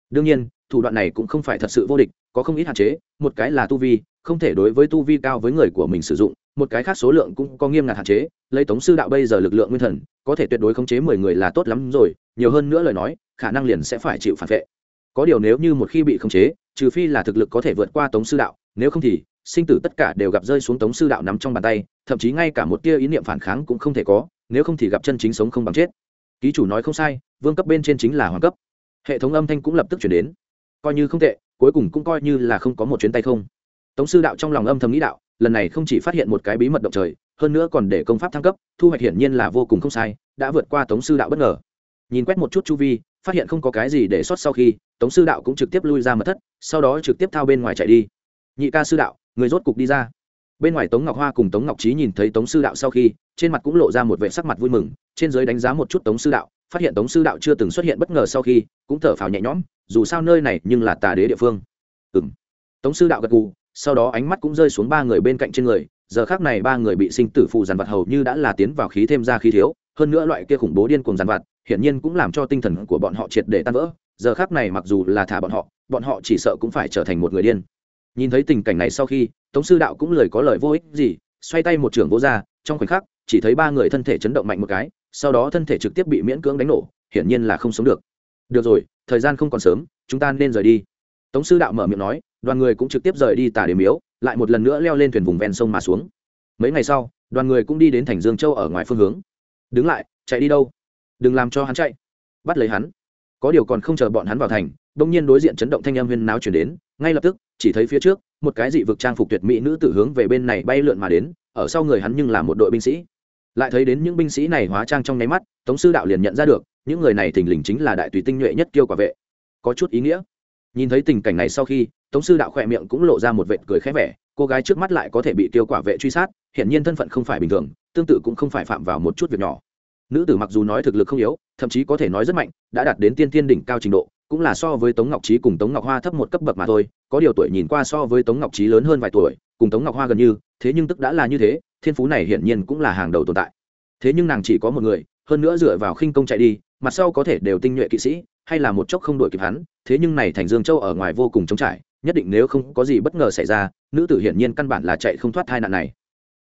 Đương nhiên, thủ đoạn này cũng không phải thật sự vô địch, có không ít hạn chế, một cái là tu vi không thể đối với tu vi cao với người của mình sử dụng, một cái khác số lượng cũng có nghiêm ngặt hạn chế, lấy tống sư đạo bây giờ lực lượng nguyên thần, có thể tuyệt đối khống chế mười người là tốt lắm rồi, nhiều hơn nữa lời nói, khả năng liền sẽ phải chịu phản vệ. Có điều nếu như một khi bị khống chế, trừ phi là thực lực có thể vượt qua tống sư đạo, nếu không thì, sinh tử tất cả đều gặp rơi xuống tống sư đạo nắm trong bàn tay, thậm chí ngay cả một tia ý niệm phản kháng cũng không thể có, nếu không thì gặp chân chính sống không bằng chết. Ký chủ nói không sai, vương cấp bên trên chính là hoàng cấp. Hệ thống âm thanh cũng lập tức chuyển đến. Coi như không tệ, cuối cùng cũng coi như là không có một chuyến tay không tống sư đạo trong lòng âm thầm nghĩ đạo, lần này không chỉ phát hiện một cái bí mật động trời, hơn nữa còn để công pháp thăng cấp, thu hoạch hiển nhiên là vô cùng không sai, đã vượt qua tống sư đạo bất ngờ. Nhìn quét một chút chu vi, phát hiện không có cái gì để sót sau khi, tống sư đạo cũng trực tiếp lui ra mật thất, sau đó trực tiếp thao bên ngoài chạy đi. Nhị ca sư đạo, người rốt cục đi ra. Bên ngoài tống ngọc hoa cùng tống ngọc trí nhìn thấy tống sư đạo sau khi, trên mặt cũng lộ ra một vệ sắc mặt vui mừng, trên giới đánh giá một chút tống sư đạo, phát hiện tống sư đạo chưa từng xuất hiện bất ngờ sau khi, cũng thở phào nhẹ nhõm, dù sao nơi này nhưng là tà đế địa phương. Ừ m tống sư đạo gật gù sau đó ánh mắt cũng rơi xuống ba người bên cạnh trên người, giờ khác này ba người bị sinh tử phù dàn vặt hầu như đã là tiến vào khí thêm ra khí thiếu, hơn nữa loại kia khủng bố điên cùng dàn vặt, hiển nhiên cũng làm cho tinh thần của bọn họ triệt để tan vỡ, giờ khác này mặc dù là thả bọn họ bọn họ chỉ sợ cũng phải trở thành một người điên. Nhìn thấy tình cảnh này sau khi, tống sư đạo cũng lời có lời vô ích gì, xoay tay một trưởng vô ra, trong khoảnh khắc, chỉ thấy ba người thân thể chấn động mạnh một cái, sau đó thân thể trực tiếp bị miễn cưỡng đánh nổ, hiển nhiên là không sống được. Được rồi, thời gian không còn sớm, chúng ta nên rời đi. Tống sư đạo mở miệng nói đoàn người cũng trực tiếp rời đi tà đế miếu, lại một lần nữa leo lên thuyền vùng ven sông mà xuống. Mấy ngày sau, đoàn người cũng đi đến thành dương châu ở ngoài phương hướng. Đứng lại, chạy đi đâu? Đừng làm cho hắn chạy. Bắt lấy hắn. Có điều còn không chờ bọn hắn vào thành, đông nhiên đối diện chấn động thanh âm huyên náo chuyển đến, ngay lập tức, chỉ thấy phía trước, một cái dị vực trang phục tuyệt mỹ nữ tử hướng về bên này bay lượn mà đến, ở sau người hắn nhưng là một đội binh sĩ. Lại thấy đến những binh sĩ này hóa trang trong nháy mắt, tống sư đạo liền nhận ra được, những người này thình lình chính là đại tùy tinh nhuệ nhất kiêu quả vệ. Có chút ý nghĩa nhìn thấy tình cảnh này sau khi, tống sư đạo khỏe miệng cũng lộ ra một vệt cười khẽ vẻ, cô gái trước mắt lại có thể bị tiêu quả vệ truy sát hiện nhiên thân phận không phải bình thường, tương tự cũng không phải phạm vào một chút việc nhỏ. Nữ tử mặc dù nói thực lực không yếu, thậm chí có thể nói rất mạnh, đã đạt đến tiên tiên đỉnh cao trình độ, cũng là so với tống ngọc trí cùng tống ngọc hoa thấp một cấp bậc mà thôi, có điều tuổi nhìn qua so với tống ngọc trí lớn hơn vài tuổi, cùng tống ngọc hoa gần như, thế nhưng tức đã là như thế, thiên phú này hiển nhiên cũng là hàng đầu tồn tại. Thế nhưng nàng chỉ có một người, hơn nữa dựa vào khinh công chạy đi, mặt sau có thể đều tinh nhuệ kỵ sĩ hay là một chốc không đổi kịp hắn, thế nhưng này thành dương châu ở ngoài vô cùng trống trải, nhất định nếu không có gì bất ngờ xảy ra, nữ tử hiển nhiên căn bản là chạy không thoát tai nạn này.